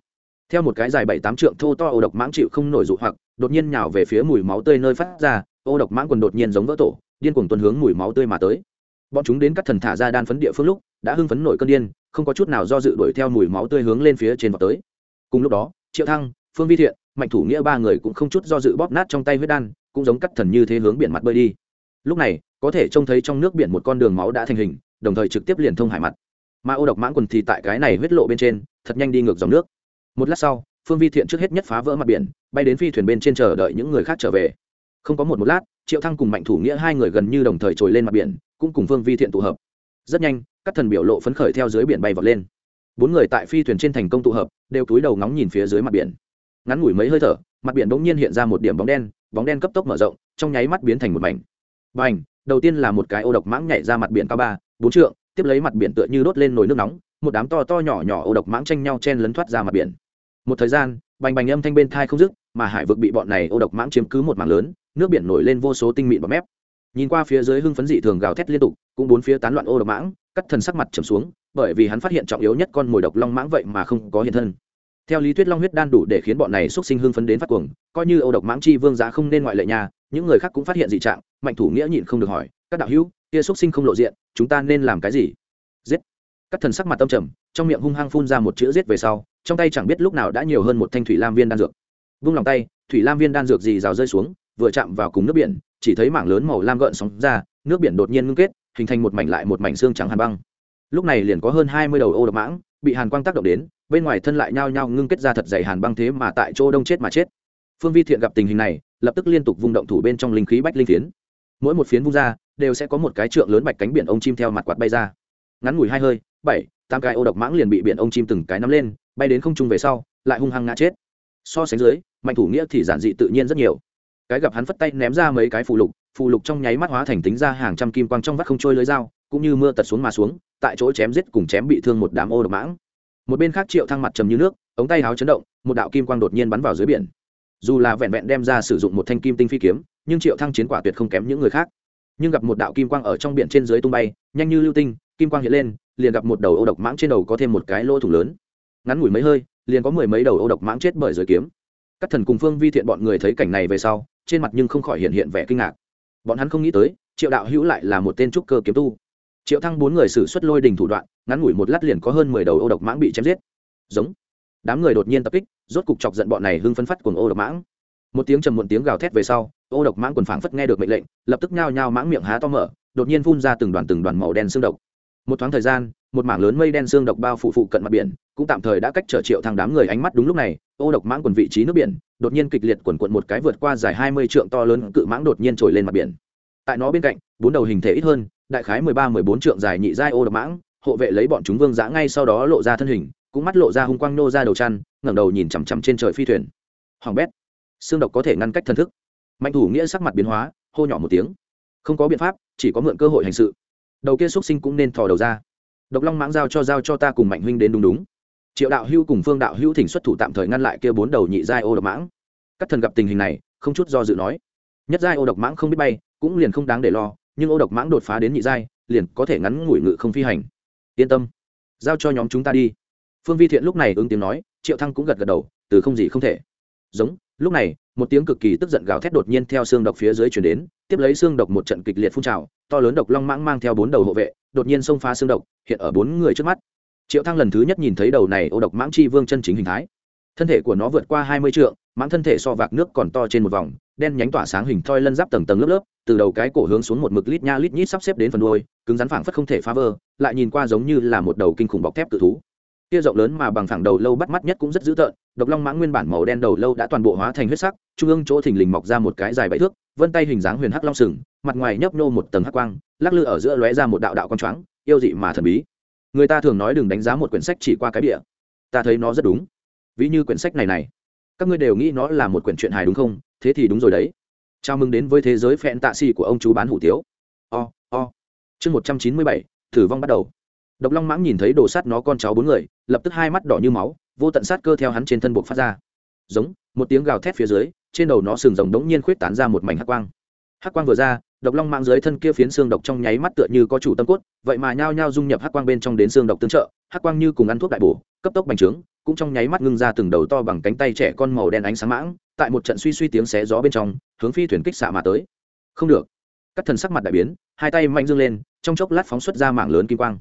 Theo một cái dài bảy tám trượng thô to ô độc mãng chịu không nổi dụ hoặc, đột nhiên nhào về phía mùi máu tươi nơi phát ra, ô độc mãng quần đột nhiên giống vỡ tổ, điên cuồng tuần hướng mùi máu tươi mà tới. Bọn chúng đến các thần thả ra đan phấn địa phương lúc, đã hưng phấn nổi cơn điên, không có chút nào do dự đuổi theo mùi máu tươi hướng lên phía trên vào tới. Cùng lúc đó, triệu thăng, phương vi thiện, mạnh thủ nghĩa ba người cũng không chút do dự bóp nát trong tay huyết đan cũng giống cắt thần như thế hướng biển mặt bơi đi. Lúc này, có thể trông thấy trong nước biển một con đường máu đã thành hình, đồng thời trực tiếp liền thông hải mặt. Mà ô độc mãn quần thì tại cái này huyết lộ bên trên, thật nhanh đi ngược dòng nước. Một lát sau, phương vi thiện trước hết nhất phá vỡ mặt biển, bay đến phi thuyền bên trên chờ đợi những người khác trở về. Không có một một lát, triệu thăng cùng mạnh thủ nghĩa hai người gần như đồng thời trồi lên mặt biển, cũng cùng phương vi thiện tụ hợp. Rất nhanh, các thần biểu lộ phấn khởi theo dưới biển bay vọt lên. Bốn người tại phi thuyền trên thành công tụ hợp, đều cúi đầu ngóng nhìn phía dưới mặt biển. Ngắn ngủi mấy hơi thở, mặt biển bỗng nhiên hiện ra một điểm bóng đen bóng đen cấp tốc mở rộng, trong nháy mắt biến thành một mảnh. B à n h đầu tiên là một cái ô độc mãng nhảy ra mặt biển cao ba, bốn trượng, tiếp lấy mặt biển tựa như đốt lên nồi nước nóng, một đám to to nhỏ nhỏ ô độc mãng tranh nhau chen lấn thoát ra mặt biển. Một thời gian, bành bành âm thanh bên thai không dứt, mà hải vực bị bọn này ô độc mãng chiếm cứ một mảng lớn, nước biển nổi lên vô số tinh mịn bọt mép. Nhìn qua phía dưới hưng phấn dị thường gào thét liên tục, cũng bốn phía tán loạn ô độc mãng, cắt thần sắc mặt trầm xuống, bởi vì hắn phát hiện trọng yếu nhất con mồi độc long mãng vậy mà không có hiện thân theo lý thuyết long huyết đan đủ để khiến bọn này xuất sinh hưng phấn đến phát cuồng, coi như âu độc mãng chi vương giá không nên ngoại lệ nhà những người khác cũng phát hiện dị trạng, mạnh thủ nghĩa nhịn không được hỏi, các đạo hữu, kia xuất sinh không lộ diện, chúng ta nên làm cái gì? Giết. Các thần sắc mặt tâm trầm, trong miệng hung hăng phun ra một chữ giết về sau, trong tay chẳng biết lúc nào đã nhiều hơn một thanh thủy lam viên đan dược. Vung lòng tay, thủy lam viên đan dược gì rào rơi xuống, vừa chạm vào cùng nước biển, chỉ thấy mảng lớn màu lam gợn sóng ra, nước biển đột nhiên ngưng kết, hình thành một mảnh lại một mảnh xương trắng hàn băng. Lúc này liền có hơn hai mươi đầu ô độc mãng bị hàn quang tác động đến, bên ngoài thân lại nhao nhao ngưng kết ra thật dày hàn băng thế mà tại chỗ đông chết mà chết. Phương vi thiện gặp tình hình này, lập tức liên tục vung động thủ bên trong linh khí bách linh phiến. Mỗi một phiến vung ra, đều sẽ có một cái trượng lớn bạch cánh biển ông chim theo mặt quạt bay ra. Ngắn ngủi hai hơi, bảy, tám cái ô độc mãng liền bị biển ông chim từng cái nắm lên, bay đến không trung về sau, lại hung hăng ngã chết. So sánh dưới, mạnh thủ nghĩa thì giản dị tự nhiên rất nhiều. Cái gặp hắn phất tay ném ra mấy cái phù lục phù lục trong nháy mắt hóa thành tính ra hàng trăm kim quang trong vắt không trôi lưới dao, cũng như mưa tật xuống mà xuống tại chỗ chém giết cùng chém bị thương một đám ô độc mãng. Một bên khác triệu thăng mặt trầm như nước, ống tay háo chấn động, một đạo kim quang đột nhiên bắn vào dưới biển. Dù là vẹn vẹn đem ra sử dụng một thanh kim tinh phi kiếm, nhưng triệu thăng chiến quả tuyệt không kém những người khác. Nhưng gặp một đạo kim quang ở trong biển trên dưới tung bay, nhanh như lưu tinh, kim quang hiện lên, liền gặp một đầu ô độc mãng trên đầu có thêm một cái lỗ thủ lớn. Ngắn ngủi mấy hơi, liền có mười mấy đầu ô độc mãng chết bởi dưới kiếm. Các thần cùng phương vi thiện bọn người thấy cảnh này về sau, trên mặt nhưng không khỏi hiện hiện vẻ kinh ngạc. Bọn hắn không nghĩ tới, triệu đạo hữu lại là một tên trúc cơ kiếm tu triệu thăng bốn người xử suất lôi đình thủ đoạn, ngắn ngủi một lát liền có hơn mười đầu ô độc mãng bị chém giết. Giống. Đám người đột nhiên tập kích, rốt cục chọc giận bọn này hưng phấn phát cùng ô độc mãng. Một tiếng trầm muộn tiếng gào thét về sau, ô độc mãng quần phảng phất nghe được mệnh lệnh, lập tức nhao nhao mãng miệng há to mở, đột nhiên phun ra từng đoàn từng đoàn màu đen xương độc. Một thoáng thời gian, một mảng lớn mây đen xương độc bao phủ phụ cận mặt biển, cũng tạm thời đã cách trở triệu thang đám người ánh mắt đúng lúc này, ô độc mãng quần vị trí nước biển, đột nhiên kịch liệt quần quận một cái vượt qua dài hai mươi trượng to lớn cự mãng đột nhiên trồi lên mặt biển. Tại nó bên cạnh, bốn đầu hình thể ít hơn đại khái mười ba, mười bốn trượng dài nhị giai ô độc mãng, hộ vệ lấy bọn chúng vương giã ngay sau đó lộ ra thân hình, cũng mắt lộ ra hung quang nô ra đầu chăn, ngẩng đầu nhìn chằm chằm trên trời phi thuyền. Hoàng bét, xương độc có thể ngăn cách thân thức. Mạnh thủ nghĩa sắc mặt biến hóa, hô nhỏ một tiếng. Không có biện pháp, chỉ có mượn cơ hội hành sự. Đầu kia xuất sinh cũng nên thò đầu ra. Độc long mãng giao cho giao cho ta cùng mạnh huynh đến đúng đúng. Triệu đạo hữu cùng phương đạo hữu thỉnh xuất thủ tạm thời ngăn lại kia bốn đầu nhị giai ô độc mãng. Các thần gặp tình hình này, không chút do dự nói. Nhất giai ô độc mãng không biết bay, cũng liền không đáng để lo nhưng ô độc mãng đột phá đến nhị giai, liền có thể ngắn ngủi ngự không phi hành. Yên tâm, giao cho nhóm chúng ta đi. Phương vi thiện lúc này ứng tiếng nói, triệu thăng cũng gật gật đầu, từ không gì không thể. Giống, lúc này, một tiếng cực kỳ tức giận gào thét đột nhiên theo xương độc phía dưới chuyển đến, tiếp lấy xương độc một trận kịch liệt phun trào, to lớn độc long mãng mang theo bốn đầu hộ vệ, đột nhiên xông phá xương độc, hiện ở bốn người trước mắt. Triệu thăng lần thứ nhất nhìn thấy đầu này ô độc mãng chi vương chân chính hình thái. Thân thể của nó vượt qua hai mươi trượng, mãng thân thể so vạc nước còn to trên một vòng đen nhánh tỏa sáng hình thoi lân giáp tầng tầng lớp lớp, từ đầu cái cổ hướng xuống một mực lít nha lít nhít sắp xếp đến phần đuôi, cứng rắn phảng phất không thể phá vỡ, lại nhìn qua giống như là một đầu kinh khủng bọc thép tự thú. Kia rộng lớn mà bằng phẳng đầu lâu bắt mắt nhất cũng rất dữ tợn, độc long mãng nguyên bản màu đen đầu lâu đã toàn bộ hóa thành huyết sắc, trung ương chỗ thình lình mọc ra một cái dài bảy thước, vân tay hình dáng huyền hắc long sừng, mặt ngoài nhấp nô một tầng hắc quang, lắc lư ở giữa lóe ra một đạo đạo con choáng, yêu dị mà thần bí. Người ta thường nói đừng đánh giá một quyển sách chỉ qua cái địa ta thấy nó rất đúng. Ví như quyển sách này này, các ngươi đều nghĩ nó là một quyển truyện hài đúng không? Thế thì đúng rồi đấy. Chào mừng đến với thế giới phẹn tạ xì của ông chú bán hủ tiếu. O o. Chương một trăm chín mươi bảy, thử vong bắt đầu. Độc long mãng nhìn thấy đồ sắt nó con cháu bốn người, lập tức hai mắt đỏ như máu, vô tận sát cơ theo hắn trên thân buộc phát ra. Giống, một tiếng gào thét phía dưới, trên đầu nó sừng rồng đống nhiên khuyết tán ra một mảnh hắc quang. Hắc quang vừa ra, độc long mãng dưới thân kia phiến xương độc trong nháy mắt tựa như có chủ tâm cốt, vậy mà nhao nhao dung nhập hắc quang bên trong đến xương độc tương trợ, hắc quang như cùng ăn thuốc đại bổ, cấp tốc bành trướng, cũng trong nháy mắt ngưng ra từng đầu to bằng cánh tay trẻ con màu đen ánh sáng mãng tại một trận suy suy tiếng xé gió bên trong, hướng phi thuyền kích xạ mà tới. Không được. Các thần sắc mặt đại biến, hai tay mạnh dương lên, trong chốc lát phóng xuất ra mảng lớn kim quang.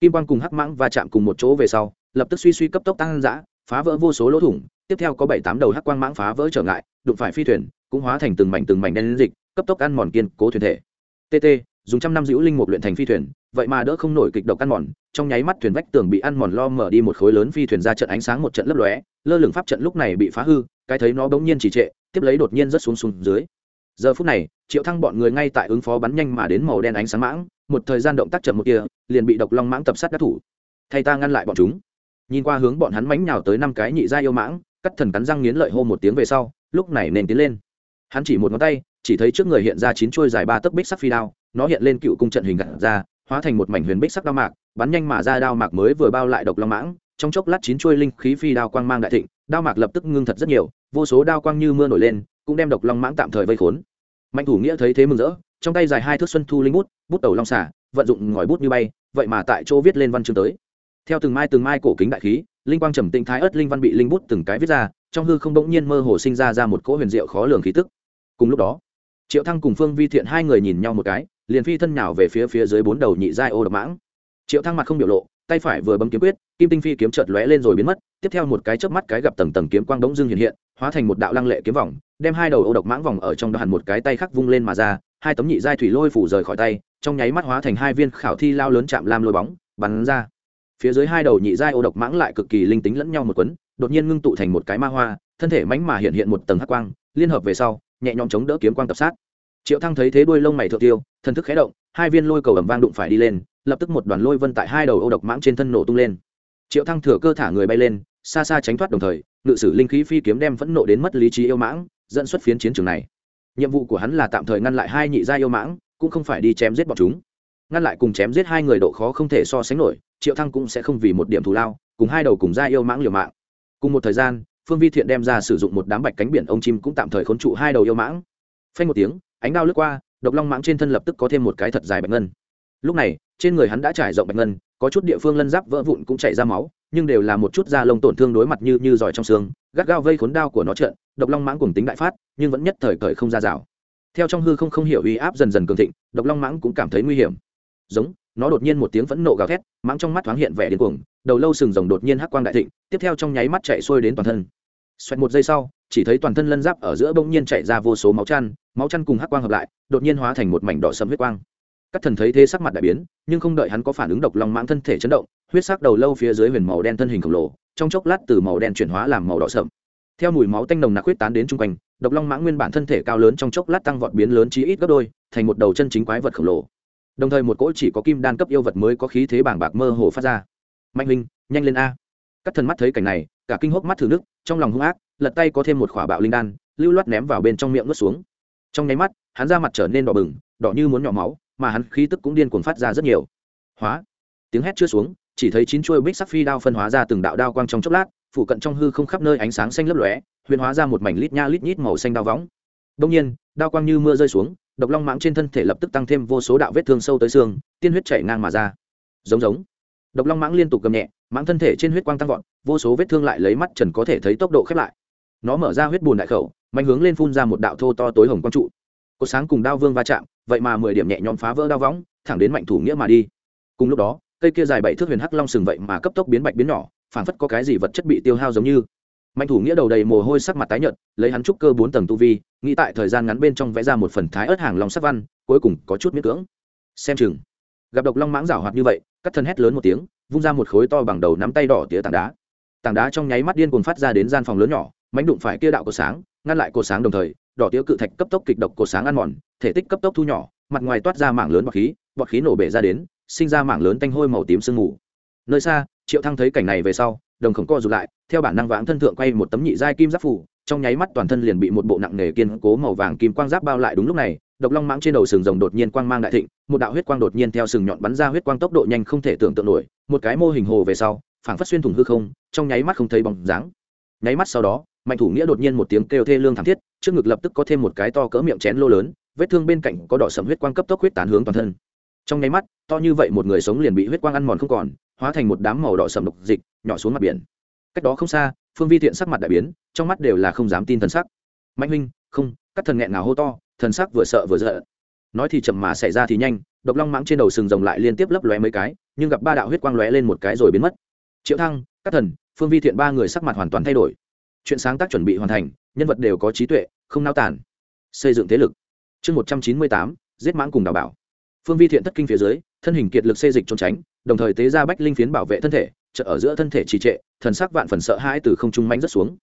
Kim quang cùng hắc mãng va chạm cùng một chỗ về sau, lập tức suy suy cấp tốc tăng dã, phá vỡ vô số lỗ thủng, tiếp theo có bảy tám đầu hắc quang mãng phá vỡ trở ngại, đụng phải phi thuyền, cũng hóa thành từng mảnh từng mảnh đen dịch, cấp tốc ăn mòn kiên cố thuyền thể. Tt dùng trăm năm giữ linh mục luyện thành phi thuyền, vậy mà đỡ không nổi kịch độc ăn mòn, trong nháy mắt thuyền vách tường bị ăn mòn lo mở đi một khối lớn phi thuyền ra trận ánh sáng một trận lấp lóe, lơ lửng pháp trận lúc này bị phá hư cái thấy nó bỗng nhiên chỉ trệ, tiếp lấy đột nhiên rất xuống xuống dưới. Giờ phút này, triệu thăng bọn người ngay tại ứng phó bắn nhanh mà đến màu đen ánh sáng mãng, một thời gian động tác chậm một kia, liền bị độc long mãng tập sát các thủ. Thay ta ngăn lại bọn chúng. Nhìn qua hướng bọn hắn mánh nhào tới năm cái nhị gia yêu mãng, cắt thần cắn răng nghiến lợi hô một tiếng về sau, lúc này nên tiến lên. Hắn chỉ một ngón tay, chỉ thấy trước người hiện ra chín chuôi dài ba tấc bích sắc phi đao, nó hiện lên cựu cung trận hình gạt ra, hóa thành một mảnh huyền bích sắc đao mạc, bắn nhanh mà ra đao mạc mới vừa bao lại độc long mãng, trong chốc lát chín chuôi linh khí phi đao quang mang đại thịnh đao mạc lập tức ngưng thật rất nhiều, vô số đao quang như mưa nổi lên, cũng đem độc long mãng tạm thời vây khốn. Mạnh thủ nghĩa thấy thế mừng rỡ, trong tay dài hai thước xuân thu linh bút bút đầu long xả vận dụng ngòi bút như bay, vậy mà tại chỗ viết lên văn chương tới. Theo từng mai từng mai cổ kính đại khí, linh quang trầm tĩnh thái ớt linh văn bị linh bút từng cái viết ra, trong hư không bỗng nhiên mơ hồ sinh ra ra một cỗ huyền diệu khó lường khí tức. Cùng lúc đó, triệu thăng cùng phương vi thiện hai người nhìn nhau một cái, liền phi thân nhào về phía phía dưới bốn đầu nhị giai ô độc mãng. Triệu thăng mặt không biểu lộ tay phải vừa bấm kiếm quyết, kim tinh phi kiếm chợt lóe lên rồi biến mất, tiếp theo một cái chớp mắt cái gặp tầng tầng kiếm quang đống dưng hiện hiện, hóa thành một đạo lăng lệ kiếm vòng, đem hai đầu ô độc mãng vòng ở trong đó hẳn một cái tay khắc vung lên mà ra, hai tấm nhị giai thủy lôi phủ rời khỏi tay, trong nháy mắt hóa thành hai viên khảo thi lao lớn chạm lam lôi bóng, bắn ra. Phía dưới hai đầu nhị giai ô độc mãng lại cực kỳ linh tính lẫn nhau một quấn, đột nhiên ngưng tụ thành một cái ma hoa, thân thể mánh mà hiện hiện một tầng hắc quang, liên hợp về sau, nhẹ nhõm chống đỡ kiếm quang tập sát. Triệu thăng thấy thế đuôi lông mày thượng tiêu, thần thức khẽ động, hai viên lôi cầu ầm vang đụng phải đi lên lập tức một đoàn lôi vân tại hai đầu ô độc mãng trên thân nổ tung lên. Triệu thăng thừa cơ thả người bay lên, xa xa tránh thoát đồng thời, ngự sử linh khí phi kiếm đem phẫn nộ đến mất lý trí yêu mãng, dẫn xuất phiến chiến trường này. Nhiệm vụ của hắn là tạm thời ngăn lại hai nhị gia yêu mãng, cũng không phải đi chém giết bọn chúng. Ngăn lại cùng chém giết hai người độ khó không thể so sánh nổi, triệu thăng cũng sẽ không vì một điểm thù lao, cùng hai đầu cùng gia yêu mãng liều mạng. Cùng một thời gian, phương vi thiện đem ra sử dụng một đám bạch cánh biển ông chim cũng tạm thời khốn trụ hai đầu yêu mãng. Phanh một tiếng, ánh đao lướt qua, độc long mãng trên thân lập tức có thêm một cái thật dài bạch ngân. Lúc này trên người hắn đã trải rộng bạch ngân, có chút địa phương lân giáp vỡ vụn cũng chảy ra máu, nhưng đều là một chút da lông tổn thương đối mặt như như giỏi trong xương, gắt gao vây khốn đao của nó trợn, độc long mãng cùng tính đại phát, nhưng vẫn nhất thời cởi không ra rào. Theo trong hư không không hiểu uy áp dần dần cường thịnh, độc long mãng cũng cảm thấy nguy hiểm. Giống, nó đột nhiên một tiếng phẫn nộ gào thét, mãng trong mắt thoáng hiện vẻ điên cuồng, đầu lâu sừng rồng đột nhiên hắc quang đại thịnh, tiếp theo trong nháy mắt chạy xuôi đến toàn thân. Xoẹt một giây sau, chỉ thấy toàn thân lân giáp ở giữa bỗng nhiên chạy ra vô số máu chăn máu chăn cùng hắc quang hợp lại, đột nhiên hóa thành một mảnh đỏ sầm huyết quang các thần thấy thế sắc mặt đại biến, nhưng không đợi hắn có phản ứng độc long mãng thân thể chấn động, huyết sắc đầu lâu phía dưới huyền màu đen thân hình khổng lồ, trong chốc lát từ màu đen chuyển hóa làm màu đỏ sậm. Theo mùi máu tanh nồng nặc huyết tán đến chung quanh, độc long mãng nguyên bản thân thể cao lớn trong chốc lát tăng vọt biến lớn chí ít gấp đôi, thành một đầu chân chính quái vật khổng lồ. Đồng thời một cỗ chỉ có kim đan cấp yêu vật mới có khí thế bảng bạc mơ hồ phát ra. Mạnh linh nhanh lên a. Các thần mắt thấy cảnh này, cả kinh hốc mắt thử nước, trong lòng hung ác, lật tay có thêm một khỏa bạo linh đan, lưu loát ném vào bên trong miệng nuốt xuống. Trong nháy mắt, hắn ra mặt trở nên đỏ bừng, đỏ như muốn nhỏ máu mà hắn khí tức cũng điên cuồng phát ra rất nhiều. Hóa. Tiếng hét chưa xuống, chỉ thấy chín chuôi bích sắc phi đao phân hóa ra từng đạo đao quang trong chốc lát phụ cận trong hư không khắp nơi ánh sáng xanh lấp lóe, huyền hóa ra một mảnh lít nha lít nhít màu xanh đao võng. Đông nhiên, đao quang như mưa rơi xuống, độc long mãng trên thân thể lập tức tăng thêm vô số đạo vết thương sâu tới xương, tiên huyết chảy ngang mà ra. Giống giống. Độc long mãng liên tục gầm nhẹ, mãng thân thể trên huyết quang tăng vọt, vô số vết thương lại lấy mắt trần có thể thấy tốc độ khép lại. Nó mở ra huyết bùn đại khẩu mạnh hướng lên phun ra một đạo thô to tối hồng quang trụ cột sáng cùng đao vương va chạm, vậy mà mười điểm nhẹ nhõm phá vỡ đao võng, thẳng đến mạnh thủ nghĩa mà đi. Cùng lúc đó, cây kia dài bảy thước huyền hắc long sừng vậy mà cấp tốc biến bạch biến nhỏ, phảng phất có cái gì vật chất bị tiêu hao giống như. Mạnh thủ nghĩa đầu đầy mồ hôi sắc mặt tái nhợt, lấy hắn trúc cơ bốn tầng tu vi, nghĩ tại thời gian ngắn bên trong vẽ ra một phần thái ớt hàng long sắc văn, cuối cùng có chút miễn cưỡng. Xem chừng, gặp độc long mãng rảo hoạt như vậy, cắt thân hét lớn một tiếng, vung ra một khối to bằng đầu nắm tay đỏ tía tảng đá. Tảng đá trong nháy mắt điên cuồng phát ra đến gian phòng lớn nhỏ mánh đụng phải kia đạo cột sáng, ngăn lại cột sáng đồng thời đỏ tiếu cự thạch cấp tốc kịch độc cột sáng ăn mòn, thể tích cấp tốc thu nhỏ, mặt ngoài toát ra mảng lớn bọt khí bọt khí nổ bể ra đến, sinh ra mảng lớn tanh hôi màu tím sương mù. Nơi xa, triệu thăng thấy cảnh này về sau, đồng khổng co rụt lại, theo bản năng vãng thân thượng quay một tấm nhị giai kim giáp phủ, trong nháy mắt toàn thân liền bị một bộ nặng nề kiên cố màu vàng kim quang giáp bao lại đúng lúc này, độc long mãng trên đầu sừng rồng đột nhiên quang mang đại thịnh, một đạo huyết quang đột nhiên theo sừng nhọn bắn ra huyết quang tốc độ nhanh không thể tưởng tượng nổi, một cái mô hình hồ về sau, phảng phất xuyên thủng hư không, trong nháy mắt không thấy bóng dáng. Nháy mắt sau đó mạnh thủ nghĩa đột nhiên một tiếng kêu thê lương thảm thiết, trước ngực lập tức có thêm một cái to cỡ miệng chén lô lớn, vết thương bên cạnh có đỏ sầm huyết quang cấp tốc huyết tán hướng toàn thân. Trong nháy mắt, to như vậy một người sống liền bị huyết quang ăn mòn không còn, hóa thành một đám màu đỏ sầm độc dịch, nhỏ xuống mặt biển. Cách đó không xa, phương vi thiện sắc mặt đại biến, trong mắt đều là không dám tin thần sắc. Mạnh huynh, không, các thần nghẹn nào hô to, thần sắc vừa sợ vừa giận. Nói thì chậm mà xảy ra thì nhanh, độc long mãng trên đầu sừng rồng lại liên tiếp lấp lóe mấy cái, nhưng gặp ba đạo huyết quang lóe lên một cái rồi biến mất. Triệu thăng, các thần. Phương vi thiện ba người sắc mặt hoàn toàn thay đổi chuyện sáng tác chuẩn bị hoàn thành, nhân vật đều có trí tuệ, không nao tản xây dựng thế lực. Chương một trăm chín mươi tám, giết mãng cùng đào bảo. Phương vi thiện thất kinh phía dưới, thân hình kiệt lực xê dịch trốn tránh, đồng thời tế ra bách linh phiến bảo vệ thân thể chợ ở giữa thân thể trì trệ, thần sắc vạn phần sợ hãi từ không trung mánh rất xuống.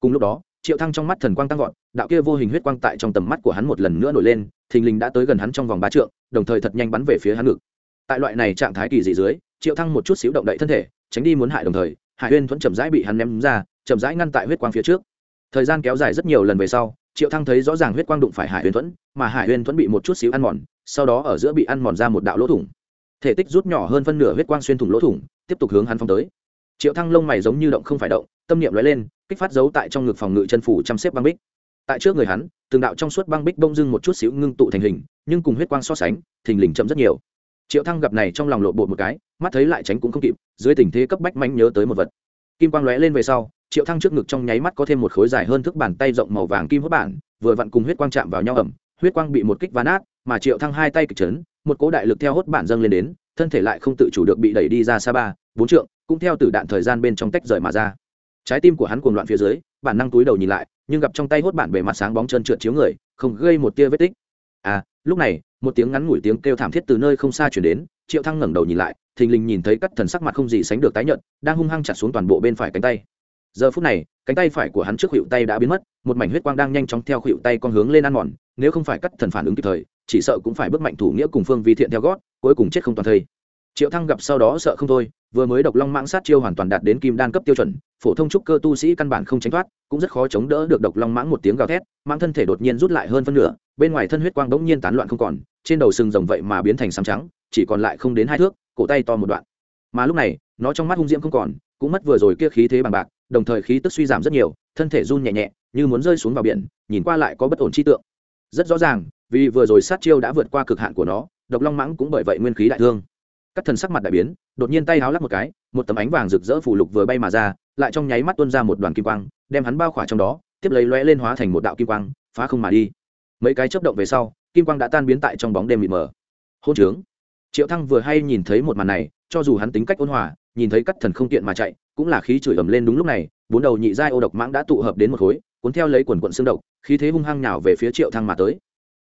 Cùng lúc đó, triệu thăng trong mắt thần quang tăng vọt, đạo kia vô hình huyết quang tại trong tầm mắt của hắn một lần nữa nổi lên, thình lình đã tới gần hắn trong vòng ba trượng, đồng thời thật nhanh bắn về phía hắn ngực. Tại loại này trạng thái kỳ dị dưới, triệu thăng một chút xíu động đậy thân thể, tránh đi muốn hại đồng thời, hải huyên vẫn chậm rãi bị hắn ném ra chậm rãi ngăn tại huyết quang phía trước. Thời gian kéo dài rất nhiều lần về sau, triệu thăng thấy rõ ràng huyết quang đụng phải hải huyền thuẫn, mà hải huyền thuẫn bị một chút xíu ăn mòn, sau đó ở giữa bị ăn mòn ra một đạo lỗ thủng. Thể tích rút nhỏ hơn phân nửa huyết quang xuyên thủng lỗ thủng, tiếp tục hướng hắn phong tới. Triệu thăng lông mày giống như động không phải động, tâm niệm lóe lên, kích phát giấu tại trong ngực phòng ngự chân phủ chăm xếp băng bích. Tại trước người hắn, từng đạo trong suốt băng bích bông dưng một chút xíu ngưng tụ thành hình, nhưng cùng huyết quang so sánh, thình lình chậm rất nhiều. Triệu thăng gặp này trong lòng lộ bột một cái, mắt thấy lại tránh cũng không kịp, dưới tình thế cấp bách manh nhớ tới một vật. Kim quang lóe lên về sau triệu thăng trước ngực trong nháy mắt có thêm một khối dài hơn thước bàn tay rộng màu vàng kim hốt bản, vừa vặn cùng huyết quang chạm vào nhau ẩm, huyết quang bị một kích ván át mà triệu thăng hai tay kịch chấn, một cỗ đại lực theo hốt bản dâng lên đến, thân thể lại không tự chủ được bị đẩy đi ra xa ba, bốn trượng, cũng theo từ đạn thời gian bên trong tách rời mà ra. Trái tim của hắn cuồng loạn phía dưới, bản năng túi đầu nhìn lại, nhưng gặp trong tay hốt bản bề mặt sáng bóng chân trượt chiếu người, không gây một tia vết tích. À lúc này, một tiếng ngắn ngủi tiếng kêu thảm thiết từ nơi không xa chuyển đến, triệu thăng ngẩng đầu nhìn lại, thình lình nhìn thấy cắt thần sắc mặt không gì sánh được tái nhợt, đang hung hăng chặt xuống toàn bộ bên phải cánh tay giờ phút này, cánh tay phải của hắn trước khuỷu tay đã biến mất, một mảnh huyết quang đang nhanh chóng theo khuỷu tay con hướng lên ăn mòn, nếu không phải cắt thần phản ứng kịp thời, chỉ sợ cũng phải bước mạnh thủ nghĩa cùng phương vi thiện theo gót, cuối cùng chết không toàn thây. Triệu thăng gặp sau đó sợ không thôi, vừa mới độc long mãng sát chiêu hoàn toàn đạt đến kim đan cấp tiêu chuẩn, phổ thông trúc cơ tu sĩ căn bản không tránh thoát, cũng rất khó chống đỡ được độc long mãng một tiếng gào thét, mãng thân thể đột nhiên rút lại hơn phân nửa, bên ngoài thân huyết quang bỗng nhiên tán loạn không còn, trên đầu sừng rồng vậy mà biến thành xám trắng, chỉ còn lại không đến hai thước, cổ tay to một đoạn. Mà lúc này, nó trong mắt hung diễm không còn, cũng mất vừa rồi kia khí thế bằng bạc đồng thời khí tức suy giảm rất nhiều, thân thể run nhẹ nhẹ, như muốn rơi xuống vào biển, nhìn qua lại có bất ổn chi tượng. Rất rõ ràng, vì vừa rồi sát chiêu đã vượt qua cực hạn của nó, độc long mãng cũng bởi vậy nguyên khí đại thương. Các thần sắc mặt đại biến, đột nhiên tay háo lắc một cái, một tấm ánh vàng rực rỡ phủ lục vừa bay mà ra, lại trong nháy mắt tuôn ra một đoàn kim quang, đem hắn bao khỏa trong đó, tiếp lấy lóe lên hóa thành một đạo kim quang, phá không mà đi. Mấy cái chớp động về sau, kim quang đã tan biến tại trong bóng đêm mịt mờ. Hôn trướng. Triệu thăng vừa hay nhìn thấy một màn này, cho dù hắn tính cách ôn hòa, nhìn thấy các thần không tiện mà chạy cũng là khí chửi ầm lên đúng lúc này, bốn đầu nhị giai ô độc mãng đã tụ hợp đến một khối, cuốn theo lấy quần quận xương độc, khí thế hung hăng nhào về phía triệu thăng mà tới.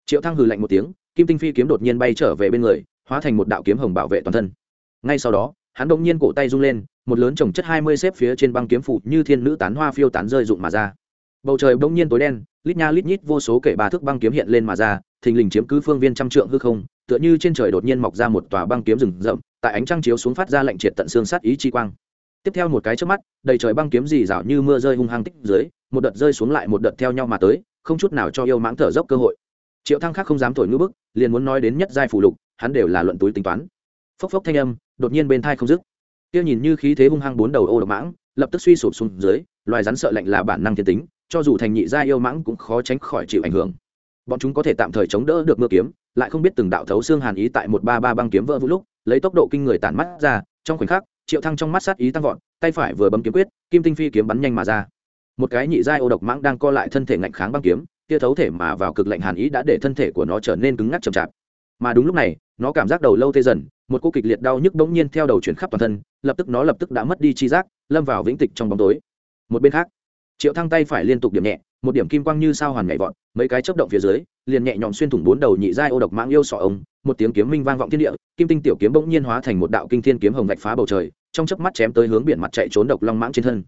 Triệu thăng hừ lạnh một tiếng, kim tinh phi kiếm đột nhiên bay trở về bên người, hóa thành một đạo kiếm hồng bảo vệ toàn thân. Ngay sau đó, hắn đột nhiên cổ tay rung lên, một lớn trồng chất hai mươi xếp phía trên băng kiếm phủ như thiên nữ tán hoa phiêu tán rơi rụng mà ra. Bầu trời bỗng nhiên tối đen, lít nha lít nhít vô số kể ba thước băng kiếm hiện lên mà ra, thình lình chiếm cứ phương viên trăm trượng hư không, tựa như trên trời đột nhiên mọc ra một tòa băng kiếm rừng rậm, tại ánh trăng chiếu xuống phát ra lệnh triệt tận xương sát ý chi quang tiếp theo một cái trước mắt, đầy trời băng kiếm dì rào như mưa rơi hung hăng tích dưới, một đợt rơi xuống lại một đợt theo nhau mà tới, không chút nào cho yêu mãng thở dốc cơ hội. Triệu thăng khác không dám thổi ngữ bức, liền muốn nói đến nhất giai phủ lục, hắn đều là luận túi tính toán. Phốc phốc thanh âm, đột nhiên bên thai không dứt. Kia nhìn như khí thế hung hăng bốn đầu ô độc mãng, lập tức suy sụp xuống dưới, loài rắn sợ lạnh là bản năng thiên tính, cho dù thành nhị gia yêu mãng cũng khó tránh khỏi chịu ảnh hưởng. Bọn chúng có thể tạm thời chống đỡ được mưa kiếm, lại không biết từng đạo thấu xương hàn ý tại một ba ba băng kiếm vỡ vũ lúc, lấy tốc độ kinh người tản mắt ra, trong khoảnh khắc triệu thăng trong mắt sát ý tăng vọt, tay phải vừa bấm kiếm quyết, kim tinh phi kiếm bắn nhanh mà ra. Một cái nhị giai ô độc mãng đang co lại thân thể ngạnh kháng băng kiếm kia thấu thể mà vào cực lạnh hàn ý đã để thân thể của nó trở nên cứng ngắc chậm chạp. Mà đúng lúc này, nó cảm giác đầu lâu tê dần, một cô kịch liệt đau nhức bỗng nhiên theo đầu chuyển khắp toàn thân, lập tức nó lập tức đã mất đi chi giác, lâm vào vĩnh tịch trong bóng tối. Một bên khác, triệu thăng tay phải liên tục điểm nhẹ, một điểm kim quang như sao hoàn nhảy vọt, mấy cái chớp động phía dưới, liền nhẹ nhõm xuyên thủng bốn đầu nhị giai ô độc mãng yêu sọ ông một tiếng kiếm minh vang vọng thiên địa, kim tinh tiểu kiếm bỗng nhiên hóa thành một đạo kinh thiên kiếm hồng vạch phá bầu trời, trong chớp mắt chém tới hướng biển mặt chạy trốn độc long mãng trên thân.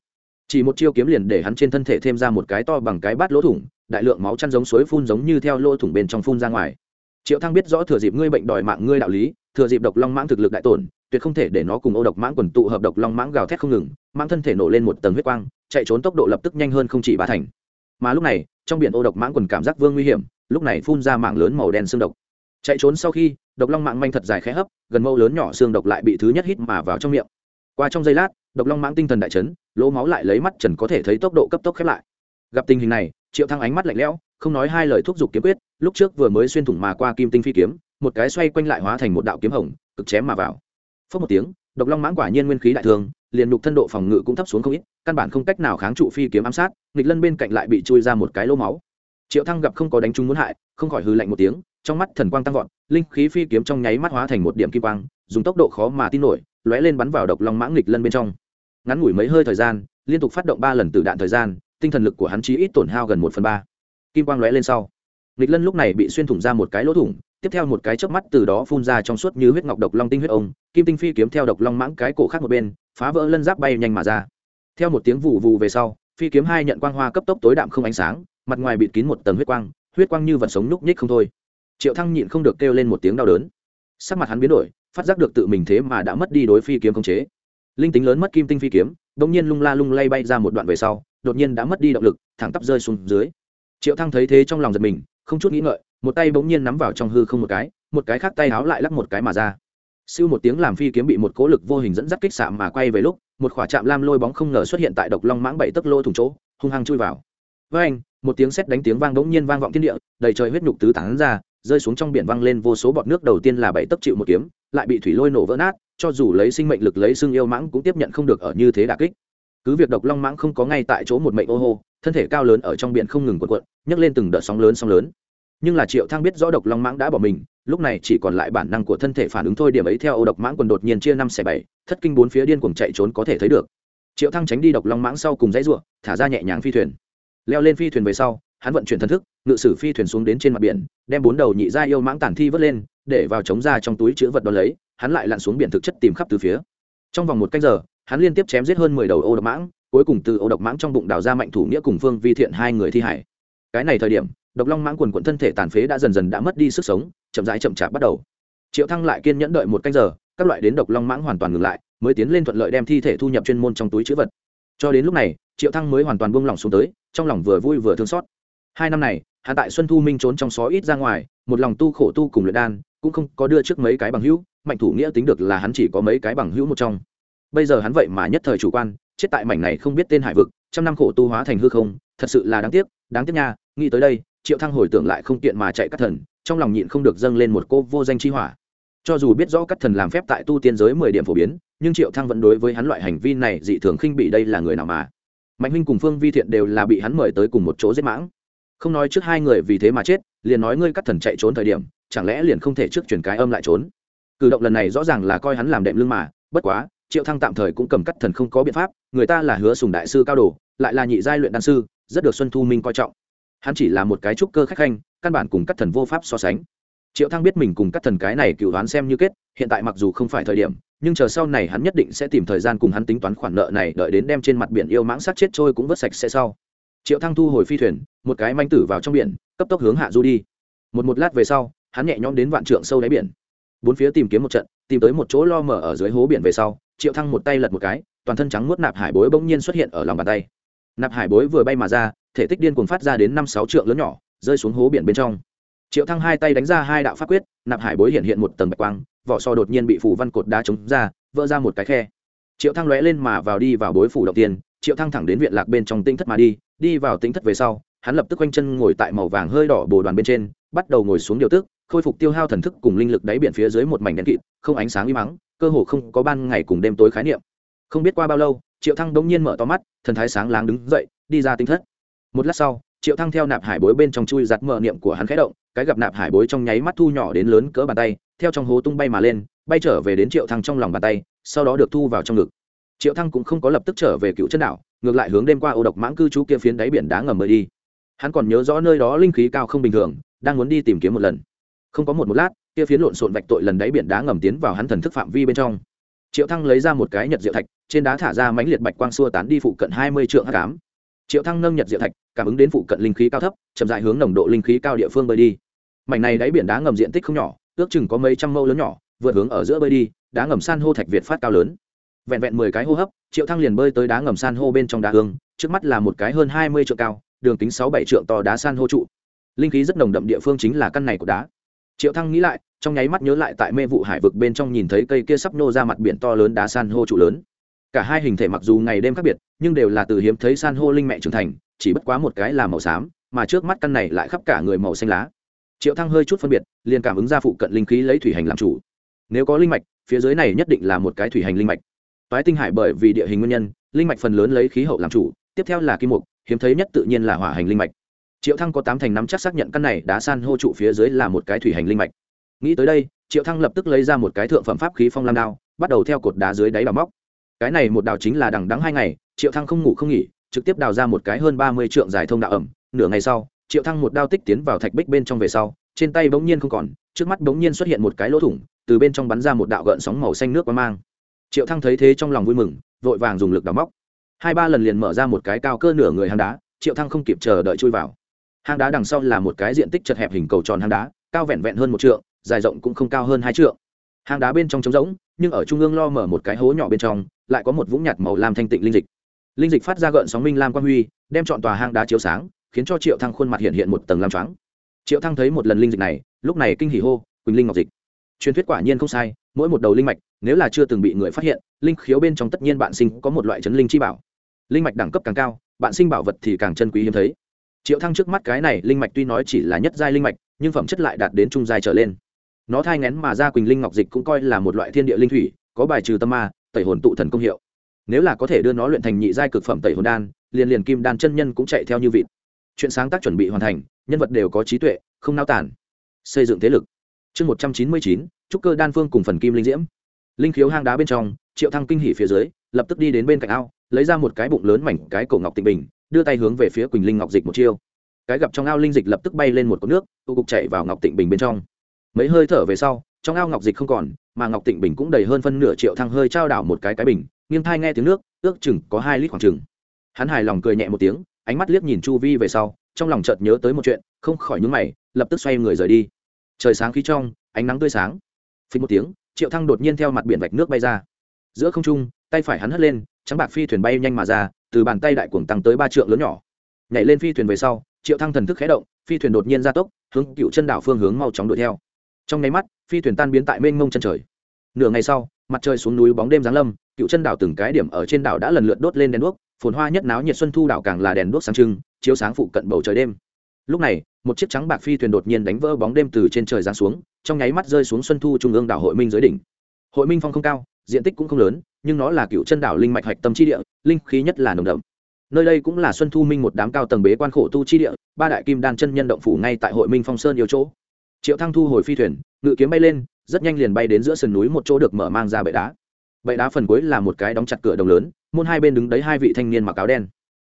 Chỉ một chiêu kiếm liền để hắn trên thân thể thêm ra một cái to bằng cái bát lỗ thủng, đại lượng máu chăn giống suối phun giống như theo lỗ thủng bên trong phun ra ngoài. Triệu thăng biết rõ thừa dịp ngươi bệnh đòi mạng ngươi đạo lý, thừa dịp độc long mãng thực lực đại tổn, tuyệt không thể để nó cùng ô độc mãng quần tụ hợp độc long mãng gào thét không ngừng, mãng thân thể nổ lên một tầng huyết quang, chạy trốn tốc độ lập tức nhanh hơn không chỉ ba thành. Mà lúc này, trong biển ô độc mãng quần cảm giác vương nguy hiểm, lúc này phun ra mạng lớn màu đen xương độc chạy trốn sau khi, độc long mạng manh thật dài khẽ hấp, gần mâu lớn nhỏ xương độc lại bị thứ nhất hít mà vào trong miệng. Qua trong giây lát, độc long mãng tinh thần đại chấn, lỗ máu lại lấy mắt trần có thể thấy tốc độ cấp tốc khép lại. Gặp tình hình này, triệu thăng ánh mắt lạnh lẽo, không nói hai lời thúc giục kiếm quyết, lúc trước vừa mới xuyên thủng mà qua kim tinh phi kiếm, một cái xoay quanh lại hóa thành một đạo kiếm hồng, cực chém mà vào. Phất một tiếng, độc long mãng quả nhiên nguyên khí đại thường liền nhục thân độ phòng ngự cũng thấp xuống không ít, căn bản không cách nào kháng trụ phi kiếm ám sát, nghịch lân bên cạnh lại bị chui ra một cái lỗ máu. Triệu thăng gặp không có đánh trúng muốn hại, không khỏi hư lạnh một tiếng trong mắt thần quang tăng vọt, linh khí phi kiếm trong nháy mắt hóa thành một điểm kim quang, dùng tốc độ khó mà tin nổi, lóe lên bắn vào độc long mãng nghịch lân bên trong. Ngắn ngủi mấy hơi thời gian, liên tục phát động ba lần từ đạn thời gian, tinh thần lực của hắn chí ít tổn hao gần một phần ba. Kim quang lóe lên sau. Nghịch lân lúc này bị xuyên thủng ra một cái lỗ thủng, tiếp theo một cái chớp mắt từ đó phun ra trong suốt như huyết ngọc độc long tinh huyết ông, kim tinh phi kiếm theo độc long mãng cái cổ khác một bên, phá vỡ lân giáp bay nhanh mà ra. Theo một tiếng vụ vụ về sau, phi kiếm hai nhận quang hoa cấp tốc tối đạm không ánh sáng, mặt ngoài bịt kín một tầng huyết quang huyết quang như vật sống nhúc nhích không thôi triệu thăng nhịn không được kêu lên một tiếng đau đớn. Sắc mặt hắn biến đổi, phát giác được tự mình thế mà đã mất đi đối phi kiếm khống chế. Linh tính lớn mất kim tinh phi kiếm đ nhiên lung la lung lay bay ra một đoạn về sau, đột nhiên đã mất đi động lực, thẳng tắp rơi xuống dưới. Triệu thăng thấy thế trong lòng giật mình, không chút nghĩ ngợi, một tay bỗng nhiên nắm vào trong hư không một cái một cái khác tay háo lại lắc một cái mà ra. Siêu một tiếng làm phi kiếm bị một cố lực vô hình dẫn dắt kích xạ mà quay về lúc, một khỏa chạm lam lôi bóng không ngờ xuất hiện tại độc long mãng bảy tấc lô thủng chỗ, hung hăng chui vào. Với anh một tiếng sét đánh tiếng vang bỗng nhiên vang vọng thiên địa, đầy trời huyết nhục tứ tán ra rơi xuống trong biển văng lên vô số bọt nước đầu tiên là bảy tấc chịu một kiếm, lại bị thủy lôi nổ vỡ nát, cho dù lấy sinh mệnh lực lấy xương yêu mãng cũng tiếp nhận không được ở như thế đà kích. Cứ việc độc long mãng không có ngay tại chỗ một mệnh ô hô, thân thể cao lớn ở trong biển không ngừng quật quận nhấc lên từng đợt sóng lớn sóng lớn. Nhưng là triệu thang biết rõ độc long mãng đã bỏ mình, lúc này chỉ còn lại bản năng của thân thể phản ứng thôi điểm ấy theo ô độc mãng quần đột nhiên chia năm xẻ bảy, thất kinh bốn phía điên cuồng chạy trốn có thể thấy được. Triệu thăng tránh đi độc long mãng sau cùng dãy ruộng thả ra nhẹ nhàng phi thuyền. Leo lên phi thuyền về sau, hắn vận chuyển thần thức ngự sử phi thuyền xuống đến trên mặt biển, đem bốn đầu nhị gia yêu mãng tản thi vớt lên, để vào chống ra trong túi chữ vật đ ó lấy, hắn lại lặn xuống biển thực chất tìm khắp từ phía. Trong vòng một canh giờ, hắn liên tiếp chém giết hơn mười đầu ô độc mãng, cuối cùng từ ô độc mãng trong bụng đào ra mạnh thủ nghĩa cùng phương vi thiện hai người thi hải. Cái này thời điểm, độc long mãng quần quận thân thể tàn phế đã dần dần đã mất đi sức sống, chậm rãi chậm chạp bắt đầu. Triệu thăng lại kiên nhẫn đợi một canh giờ, các loại đến độc long mãng hoàn toàn ngừng lại, mới tiến lên thuận lợi đem thi thể thu nhập chuyên môn trong túi chữ vật. Cho đến lúc này, triệu thăng mới hoàn toàn buông lỏng xuống tới, trong lòng vừa vui vừa thương xót. Hai năm này hắn tại xuân thu minh trốn trong xó ít ra ngoài, một lòng tu khổ tu cùng luyện đan, cũng không có đưa trước mấy cái bằng hữu, mạnh thủ nghĩa tính được là hắn chỉ có mấy cái bằng hữu một trong. Bây giờ hắn vậy mà nhất thời chủ quan, chết tại mảnh này không biết tên hải vực, trăm năm khổ tu hóa thành hư không, thật sự là đáng tiếc đáng tiếc nha, nghĩ tới đây, triệu thăng hồi tưởng lại không tiện mà chạy cắt thần, trong lòng nhịn không được dâng lên một cô vô danh chi hỏa. Cho dù biết rõ cắt thần làm phép tại tu tiên giới mười điểm phổ biến, nhưng triệu thăng vẫn đối với hắn loại hành vi này dị thường khinh bị đây là người nào mà. Mạnh huynh cùng phương vi thiện đều là bị hắn mời tới cùng một chỗ giết mãng không nói trước hai người vì thế mà chết, liền nói ngươi cắt thần chạy trốn thời điểm, chẳng lẽ liền không thể trước chuyển cái âm lại trốn? Cử động lần này rõ ràng là coi hắn làm đệm lưng mà, bất quá, triệu thăng tạm thời cũng cầm cắt thần không có biện pháp, người ta là hứa sùng đại sư cao đồ, lại là nhị giai luyện đan sư, rất được xuân thu minh coi trọng. Hắn chỉ là một cái trúc cơ khách khanh, căn bản cùng cắt thần vô pháp so sánh. Triệu thăng biết mình cùng cắt thần cái này cựu đoán xem như kết, hiện tại mặc dù không phải thời điểm, nhưng chờ sau này hắn nhất định sẽ tìm thời gian cùng hắn tính toán khoản nợ này, đợi đến đem trên mặt biển yêu mãng sát chết trôi cũng vớt sạch sẽ sau triệu thăng thu hồi phi thuyền, một cái manh tử vào trong biển, cấp tốc hướng hạ du đi. Một một lát về sau, hắn nhẹ nhõm đến vạn trượng sâu đáy biển. Bốn phía tìm kiếm một trận, tìm tới một chỗ lo mở ở dưới hố biển về sau, triệu thăng một tay lật một cái, toàn thân trắng muốt nạp hải bối bỗng nhiên xuất hiện ở lòng bàn tay. Nạp hải bối vừa bay mà ra, thể tích điên cuồng phát ra đến năm sáu trượng lớn nhỏ, rơi xuống hố biển bên trong. Triệu thăng hai tay đánh ra hai đạo pháp quyết, nạp hải bối hiện hiện một tầng bạch quang, vỏ so đột nhiên bị phủ văn cột đá chống ra, vỡ ra một cái khe. Triệu thăng lóe lên mà vào đi vào bối phủ đầu tiên, triệu thăng thẳng đến viện lạc bên trong tinh thất mà đi đi vào tinh thất về sau, hắn lập tức quanh chân ngồi tại màu vàng hơi đỏ bồ đoàn bên trên, bắt đầu ngồi xuống điều tức, khôi phục tiêu hao thần thức cùng linh lực đáy biển phía dưới một mảnh đen kịt, không ánh sáng im mắng, cơ hồ không có ban ngày cùng đêm tối khái niệm. Không biết qua bao lâu, triệu thăng đống nhiên mở to mắt, thần thái sáng láng đứng dậy, đi ra tinh thất. Một lát sau, triệu thăng theo nạp hải bối bên trong chui giặt mở niệm của hắn khẽ động, cái gặp nạp hải bối trong nháy mắt thu nhỏ đến lớn cỡ bàn tay, theo trong hố tung bay mà lên, bay trở về đến triệu thăng trong lòng bàn tay, sau đó được thu vào trong ngực. Triệu thăng cũng không có lập tức trở về cựu chân đảo ngược lại hướng đêm qua ô độc mãng cư trú kia phiến đáy biển đá ngầm mới đi. Hắn còn nhớ rõ nơi đó linh khí cao không bình thường, đang muốn đi tìm kiếm một lần. Không có một một lát, kia phiến lộn xộn vạch tội lần đáy biển đá ngầm tiến vào hắn thần thức phạm vi bên trong. Triệu thăng lấy ra một cái nhật diệu thạch, trên đá thả ra mãnh liệt bạch quang xua tán đi phụ cận hai mươi trượng h triệu thăng nâng nhật diệu thạch, cảm ứng đến phụ cận linh khí cao thấp, chậm dại hướng nồng độ linh khí cao địa phương bơi đi. Mảnh này đáy biển đá ngầm diện tích không nhỏ, ước chừng có mấy trăm mâu lớn nhỏ, vượt hướng ở giữa bơi đi, đá ngầm san hô thạch việt phát cao lớn vẹn vẹn mười cái hô hấp, triệu thăng liền bơi tới đá ngầm san hô bên trong đá hương, trước mắt là một cái hơn hai mươi trượng cao, đường kính sáu bảy trượng to đá san hô trụ. Linh khí rất nồng đậm địa phương chính là căn này của đá. Triệu thăng nghĩ lại, trong nháy mắt nhớ lại tại mê vụ hải vực bên trong nhìn thấy cây kia sắp nô ra mặt biển to lớn đá san hô trụ lớn. Cả hai hình thể mặc dù ngày đêm khác biệt, nhưng đều là từ hiếm thấy san hô linh mẹ trưởng thành, chỉ bất quá một cái là màu xám, mà trước mắt căn này lại khắp cả người màu xanh lá. Triệu thăng hơi chút phân biệt, liền cảm ứng ra phụ cận linh khí lấy thủy hành làm chủ. Nếu có linh mạch, phía dưới này nhất định là một cái thủy hành linh mạch toái tinh hải bởi vì địa hình nguyên nhân, linh mạch phần lớn lấy khí hậu làm chủ, tiếp theo là kim mục, hiếm thấy nhất tự nhiên là hỏa hành linh mạch. Triệu thăng có tám thành nắm chắc xác nhận căn này đá san hô trụ phía dưới là một cái thủy hành linh mạch. Nghĩ tới đây, triệu thăng lập tức lấy ra một cái thượng phẩm pháp khí phong lam đao, bắt đầu theo cột đá dưới đáy đào móc. Cái này một đào chính là đằng đắng hai ngày, triệu thăng không ngủ không nghỉ, trực tiếp đào ra một cái hơn ba mươi trượng dài thông đạo ẩm. Nửa ngày sau, triệu thăng một đao tích tiến vào thạch bích bên trong về sau, trên tay bỗng nhiên không còn, trước mắt bỗng nhiên xuất hiện một cái lỗ thủng, từ bên trong bắn ra một đạo gợn sóng màu xanh nước qua mang triệu thăng thấy thế trong lòng vui mừng, vội vàng dùng lực đào móc. Hai ba lần liền mở ra một cái cao cơ nửa người hang đá, triệu thăng không kịp chờ đợi chui vào. Hang đá đằng sau là một cái diện tích chật hẹp hình cầu tròn hang đá, cao vẹn vẹn hơn một trượng, dài rộng cũng không cao hơn hai trượng. Hang đá bên trong trống rỗng, nhưng ở trung ương lo mở một cái hố nhỏ bên trong, lại có một vũng nhạt màu lam thanh tịnh linh dịch. Linh dịch phát ra gợn sóng minh lam quang huy, đem chọn tòa hang đá chiếu sáng, khiến cho triệu thăng khuôn mặt hiện hiện một tầng lam trắng triệu thăng thấy một lần linh dịch này, lúc này kinh hỉ hô, quỳnh linh ngọc dịch truyền thuyết quả nhiên không sai, mỗi một đầu linh mạch, nếu là chưa từng bị người phát hiện, linh khiếu bên trong tất nhiên bạn sinh có một loại chấn linh chi bảo. Linh mạch đẳng cấp càng cao, bạn sinh bảo vật thì càng chân quý hiếm thấy. Triệu thăng trước mắt cái này linh mạch tuy nói chỉ là nhất giai linh mạch, nhưng phẩm chất lại đạt đến trung giai trở lên. Nó thai ngén mà ra quỳnh linh ngọc dịch cũng coi là một loại thiên địa linh thủy, có bài trừ tâm ma, tẩy hồn tụ thần công hiệu. Nếu là có thể đưa nó luyện thành nhị giai cực phẩm tẩy hồn đan, liền liền kim đan chân nhân cũng chạy theo như vịt. Chuyện sáng tác chuẩn bị hoàn thành, nhân vật đều có trí tuệ, không nao tản xây dựng thế lực chương một trăm chín mươi chín, trúc cơ đan phương cùng phần kim linh diễm. Linh khiếu hang đá bên trong, triệu thăng kinh hỉ phía dưới, lập tức đi đến bên cạnh ao, lấy ra một cái bụng lớn mảnh cái cổ ngọc tịnh bình, đưa tay hướng về phía quỳnh linh ngọc dịch một chiêu. Cái gặp trong ao linh dịch lập tức bay lên một cột nước, tụ cục chạy vào ngọc tịnh bình bên trong. Mấy hơi thở về sau, trong ao ngọc dịch không còn, mà ngọc tịnh bình cũng đầy hơn phân nửa triệu thăng hơi trao đảo một cái cái bình, nghiêng thai nghe tiếng nước, ước chừng có hai lít khoảng chừng. Hắn hài lòng cười nhẹ một tiếng, ánh mắt liếc nhìn chu vi về sau, trong lòng chợt nhớ tới một chuyện, không khỏi nhúng mày, lập tức xoay người rời đi trời sáng khí trong, ánh nắng tươi sáng. Phí một tiếng, triệu thăng đột nhiên theo mặt biển vạch nước bay ra. Giữa không trung, tay phải hắn hất lên, trắng bạc phi thuyền bay nhanh mà ra, từ bàn tay đại cuồng tăng tới ba trượng lớn nhỏ. Nhảy lên phi thuyền về sau, triệu thăng thần thức khẽ động, phi thuyền đột nhiên ra tốc, hướng cựu chân đảo phương hướng mau chóng đuổi theo. Trong nháy mắt, phi thuyền tan biến tại mênh mông chân trời. Nửa ngày sau, mặt trời xuống núi bóng đêm giáng lâm, cựu chân đảo từng cái điểm ở trên đảo đã lần lượt đốt lên đèn đuốc, phồn hoa nhất náo nhiệt xuân thu đảo càng là đèn đuốc sáng trưng, chiếu sáng phụ cận bầu trời đêm. Lúc này một chiếc trắng bạc phi thuyền đột nhiên đánh vỡ bóng đêm từ trên trời giáng xuống, trong nháy mắt rơi xuống xuân thu trung ương đảo hội minh dưới đỉnh. Hội minh phong không cao, diện tích cũng không lớn, nhưng nó là cựu chân đảo linh mạch hạch tâm chi địa, linh khí nhất là nồng đậm. Nơi đây cũng là xuân thu minh một đám cao tầng bế quan khổ tu chi địa, ba đại kim đan chân nhân động phủ ngay tại hội minh phong sơn yêu chỗ. Triệu thăng thu hồi phi thuyền, ngự kiếm bay lên, rất nhanh liền bay đến giữa sườn núi một chỗ được mở mang ra bệ đá. Bệ đá phần cuối là một cái đóng chặt cửa đồng lớn, môn hai bên đứng đấy hai vị thanh niên mặc áo đen.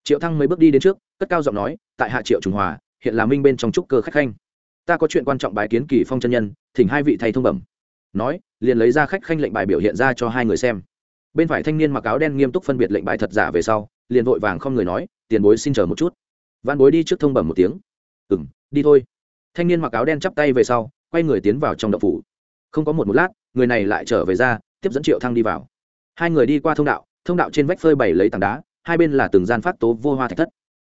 Triệu thăng mấy bước đi đến trước, cất cao giọng nói, tại hạ triệu trùng hòa hiện là minh bên trong trúc cơ khách khanh. Ta có chuyện quan trọng bài kiến kỳ phong chân nhân, thỉnh hai vị thầy thông bẩm. Nói, liền lấy ra khách khanh lệnh bài biểu hiện ra cho hai người xem. Bên phải thanh niên mặc áo đen nghiêm túc phân biệt lệnh bài thật giả về sau, liền vội vàng không người nói, tiền bối xin chờ một chút. Văn bối đi trước thông bẩm một tiếng. Ừ m đi thôi. Thanh niên mặc áo đen chắp tay về sau, quay người tiến vào trong đậu phủ. Không có một một lát, người này lại trở về ra, tiếp dẫn triệu thăng đi vào. Hai người đi qua thông đạo thông đạo trên vách phơi bày lấy tảng đá, hai bên là từng gian phát tố vô hoa thạch thất.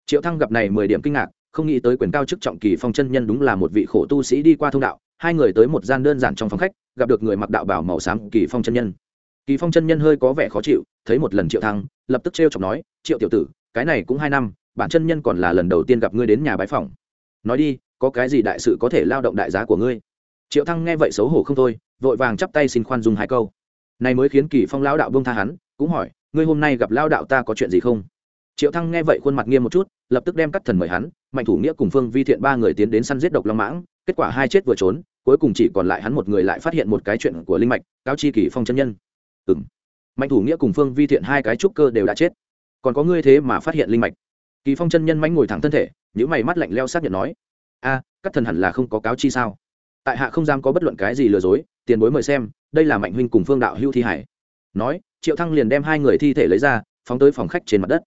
Triệu thăng gặp này mười điểm kinh ngạc không nghĩ tới quyền cao chức trọng kỳ phong chân nhân đúng là một vị khổ tu sĩ đi qua thông đạo, hai người tới một gian đơn giản trong phòng khách, gặp được người mặc đạo bảo màu xám kỳ phong chân nhân. Kỳ phong chân nhân hơi có vẻ khó chịu, thấy một lần triệu thăng, lập tức trêu chọc nói, triệu tiểu tử, cái này cũng hai năm, bản chân nhân còn là lần đầu tiên gặp ngươi đến nhà bái phòng nói đi, có cái gì đại sự có thể lao động đại giá của ngươi? Triệu thăng nghe vậy xấu hổ không thôi, vội vàng chắp tay xin khoan dung hai câu. Này mới khiến kỳ phong lao đạo buông tha hắn, cũng hỏi, ngươi hôm nay gặp lao đạo ta có chuyện gì không? Triệu thăng nghe vậy khuôn mặt nghiêm một chút, lập tức đem cắt thần mời hắn mạnh thủ nghĩa cùng phương vi thiện ba người tiến đến săn giết độc long mãng kết quả hai chết vừa trốn cuối cùng chỉ còn lại hắn một người lại phát hiện một cái chuyện của linh mạch cao chi kỳ phong chân nhân. Ừ m mạnh thủ nghĩa cùng phương vi thiện hai cái trúc cơ đều đã chết. Còn có ngươi thế mà phát hiện linh mạch? Kỳ phong chân nhân mánh ngồi thẳng thân thể những mày mắt lạnh leo xác nhận nói. A à, các thần hẳn là không có cáo chi sao? Tại hạ không dám có bất luận cái gì lừa dối tiền bối mời xem đây là mạnh huynh cùng phương đạo hưu thi hải. Nói triệu thăng liền đem hai người thi thể lấy ra phóng tới phòng khách trên mặt đất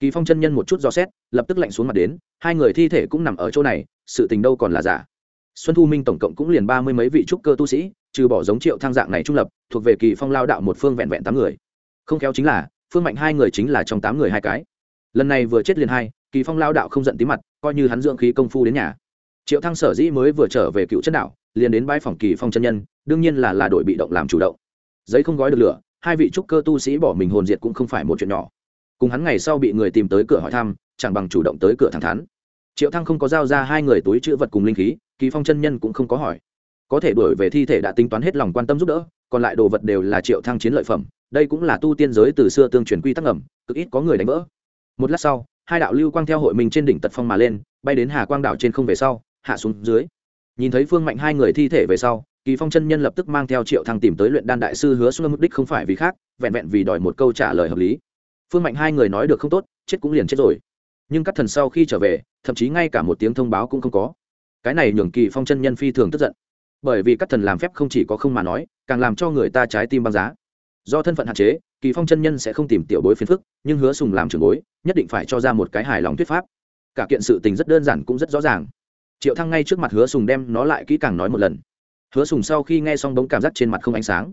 kỳ phong chân nhân một chút do xét, lập tức lạnh xuống mặt đến, hai người thi thể cũng nằm ở chỗ này, sự tình đâu còn là giả. Xuân thu minh tổng cộng cũng liền ba mươi mấy vị trúc cơ tu sĩ, trừ bỏ giống triệu thang dạng này trung lập, thuộc về kỳ phong lao đạo một phương vẹn vẹn tám người. Không khéo chính là, phương mạnh hai người chính là trong tám người hai cái. Lần này vừa chết liền hai, kỳ phong lao đạo không giận tí mặt, coi như hắn dưỡng khí công phu đến nhà. Triệu thăng sở dĩ mới vừa trở về cựu chân đạo liền đến bãi phòng kỳ phong chân nhân, đương nhiên là là đội bị động làm chủ động. Giấy không gói được lửa, hai vị trúc cơ tu sĩ bỏ mình hồn diệt cũng không phải một chuyện nhỏ cùng hắn ngày sau bị người tìm tới cửa hỏi thăm, chẳng bằng chủ động tới cửa thẳng thắn. Triệu thăng không có giao ra hai người túi chữ vật cùng linh khí, kỳ phong chân nhân cũng không có hỏi. Có thể đuổi về thi thể đã tính toán hết lòng quan tâm giúp đỡ, còn lại đồ vật đều là triệu thăng chiến lợi phẩm, đây cũng là tu tiên giới từ xưa tương truyền quy tắc ẩm cực ít có người đánh vỡ. Một lát sau, hai đạo lưu quang theo hội mình trên đỉnh tật phong mà lên, bay đến hà quang đảo trên không về sau, hạ xuống dưới. Nhìn thấy phương mạnh hai người thi thể về sau, kỳ phong chân nhân lập tức mang theo triệu thăng tìm tới luyện đan đại sư hứa xuống mục đích không phải vì khác, vẹn vẹn vì đòi một câu trả lời hợp lý phương mạnh hai người nói được không tốt, chết cũng liền chết rồi. Nhưng các thần sau khi trở về, thậm chí ngay cả một tiếng thông báo cũng không có. Cái này nhường kỳ phong chân nhân phi thường tức giận. Bởi vì các thần làm phép không chỉ có không mà nói, càng làm cho người ta trái tim băng giá. Do thân phận hạn chế, kỳ phong chân nhân sẽ không tìm tiểu bối phiền phức, nhưng hứa sùng làm trường bối, nhất định phải cho ra một cái hài lòng thuyết pháp. Cả kiện sự tình rất đơn giản cũng rất rõ ràng. Triệu thăng ngay trước mặt hứa sùng đem nó lại kỹ càng nói một lần. Hứa sùng sau khi nghe xong đống cảm giác trên mặt không ánh sáng.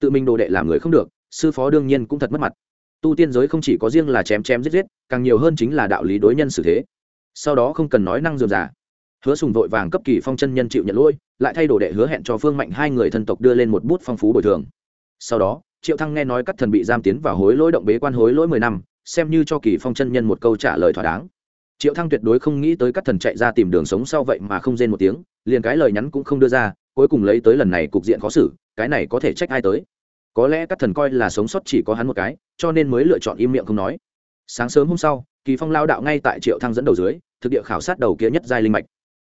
Tự mình đồ đệ làm người không được, sư phó đương nhiên cũng thật mất mặt tu tiên giới không chỉ có riêng là chém chém giết giết, càng nhiều hơn chính là đạo lý đối nhân xử thế. Sau đó không cần nói năng dườm giả hứa sùng vội vàng cấp kỳ phong chân nhân chịu nhận lỗi, lại thay đổi đệ hứa hẹn cho phương mạnh hai người thân tộc đưa lên một bút phong phú bồi thường. Sau đó, triệu thăng nghe nói các thần bị giam tiến vào hối lỗi động bế quan hối lỗi mười năm, xem như cho kỳ phong chân nhân một câu trả lời thỏa đáng. Triệu thăng tuyệt đối không nghĩ tới các thần chạy ra tìm đường sống sau vậy mà không rên một tiếng, liền cái lời nhắn cũng không đưa ra, cuối cùng lấy tới lần này cục diện khó xử, cái này có thể trách ai tới có lẽ các thần coi là sống sót chỉ có hắn một cái, cho nên mới lựa chọn im miệng không nói. Sáng sớm hôm sau, kỳ phong lao đạo ngay tại triệu thăng dẫn đầu dưới, thực địa khảo sát đầu kia nhất giai linh mạch.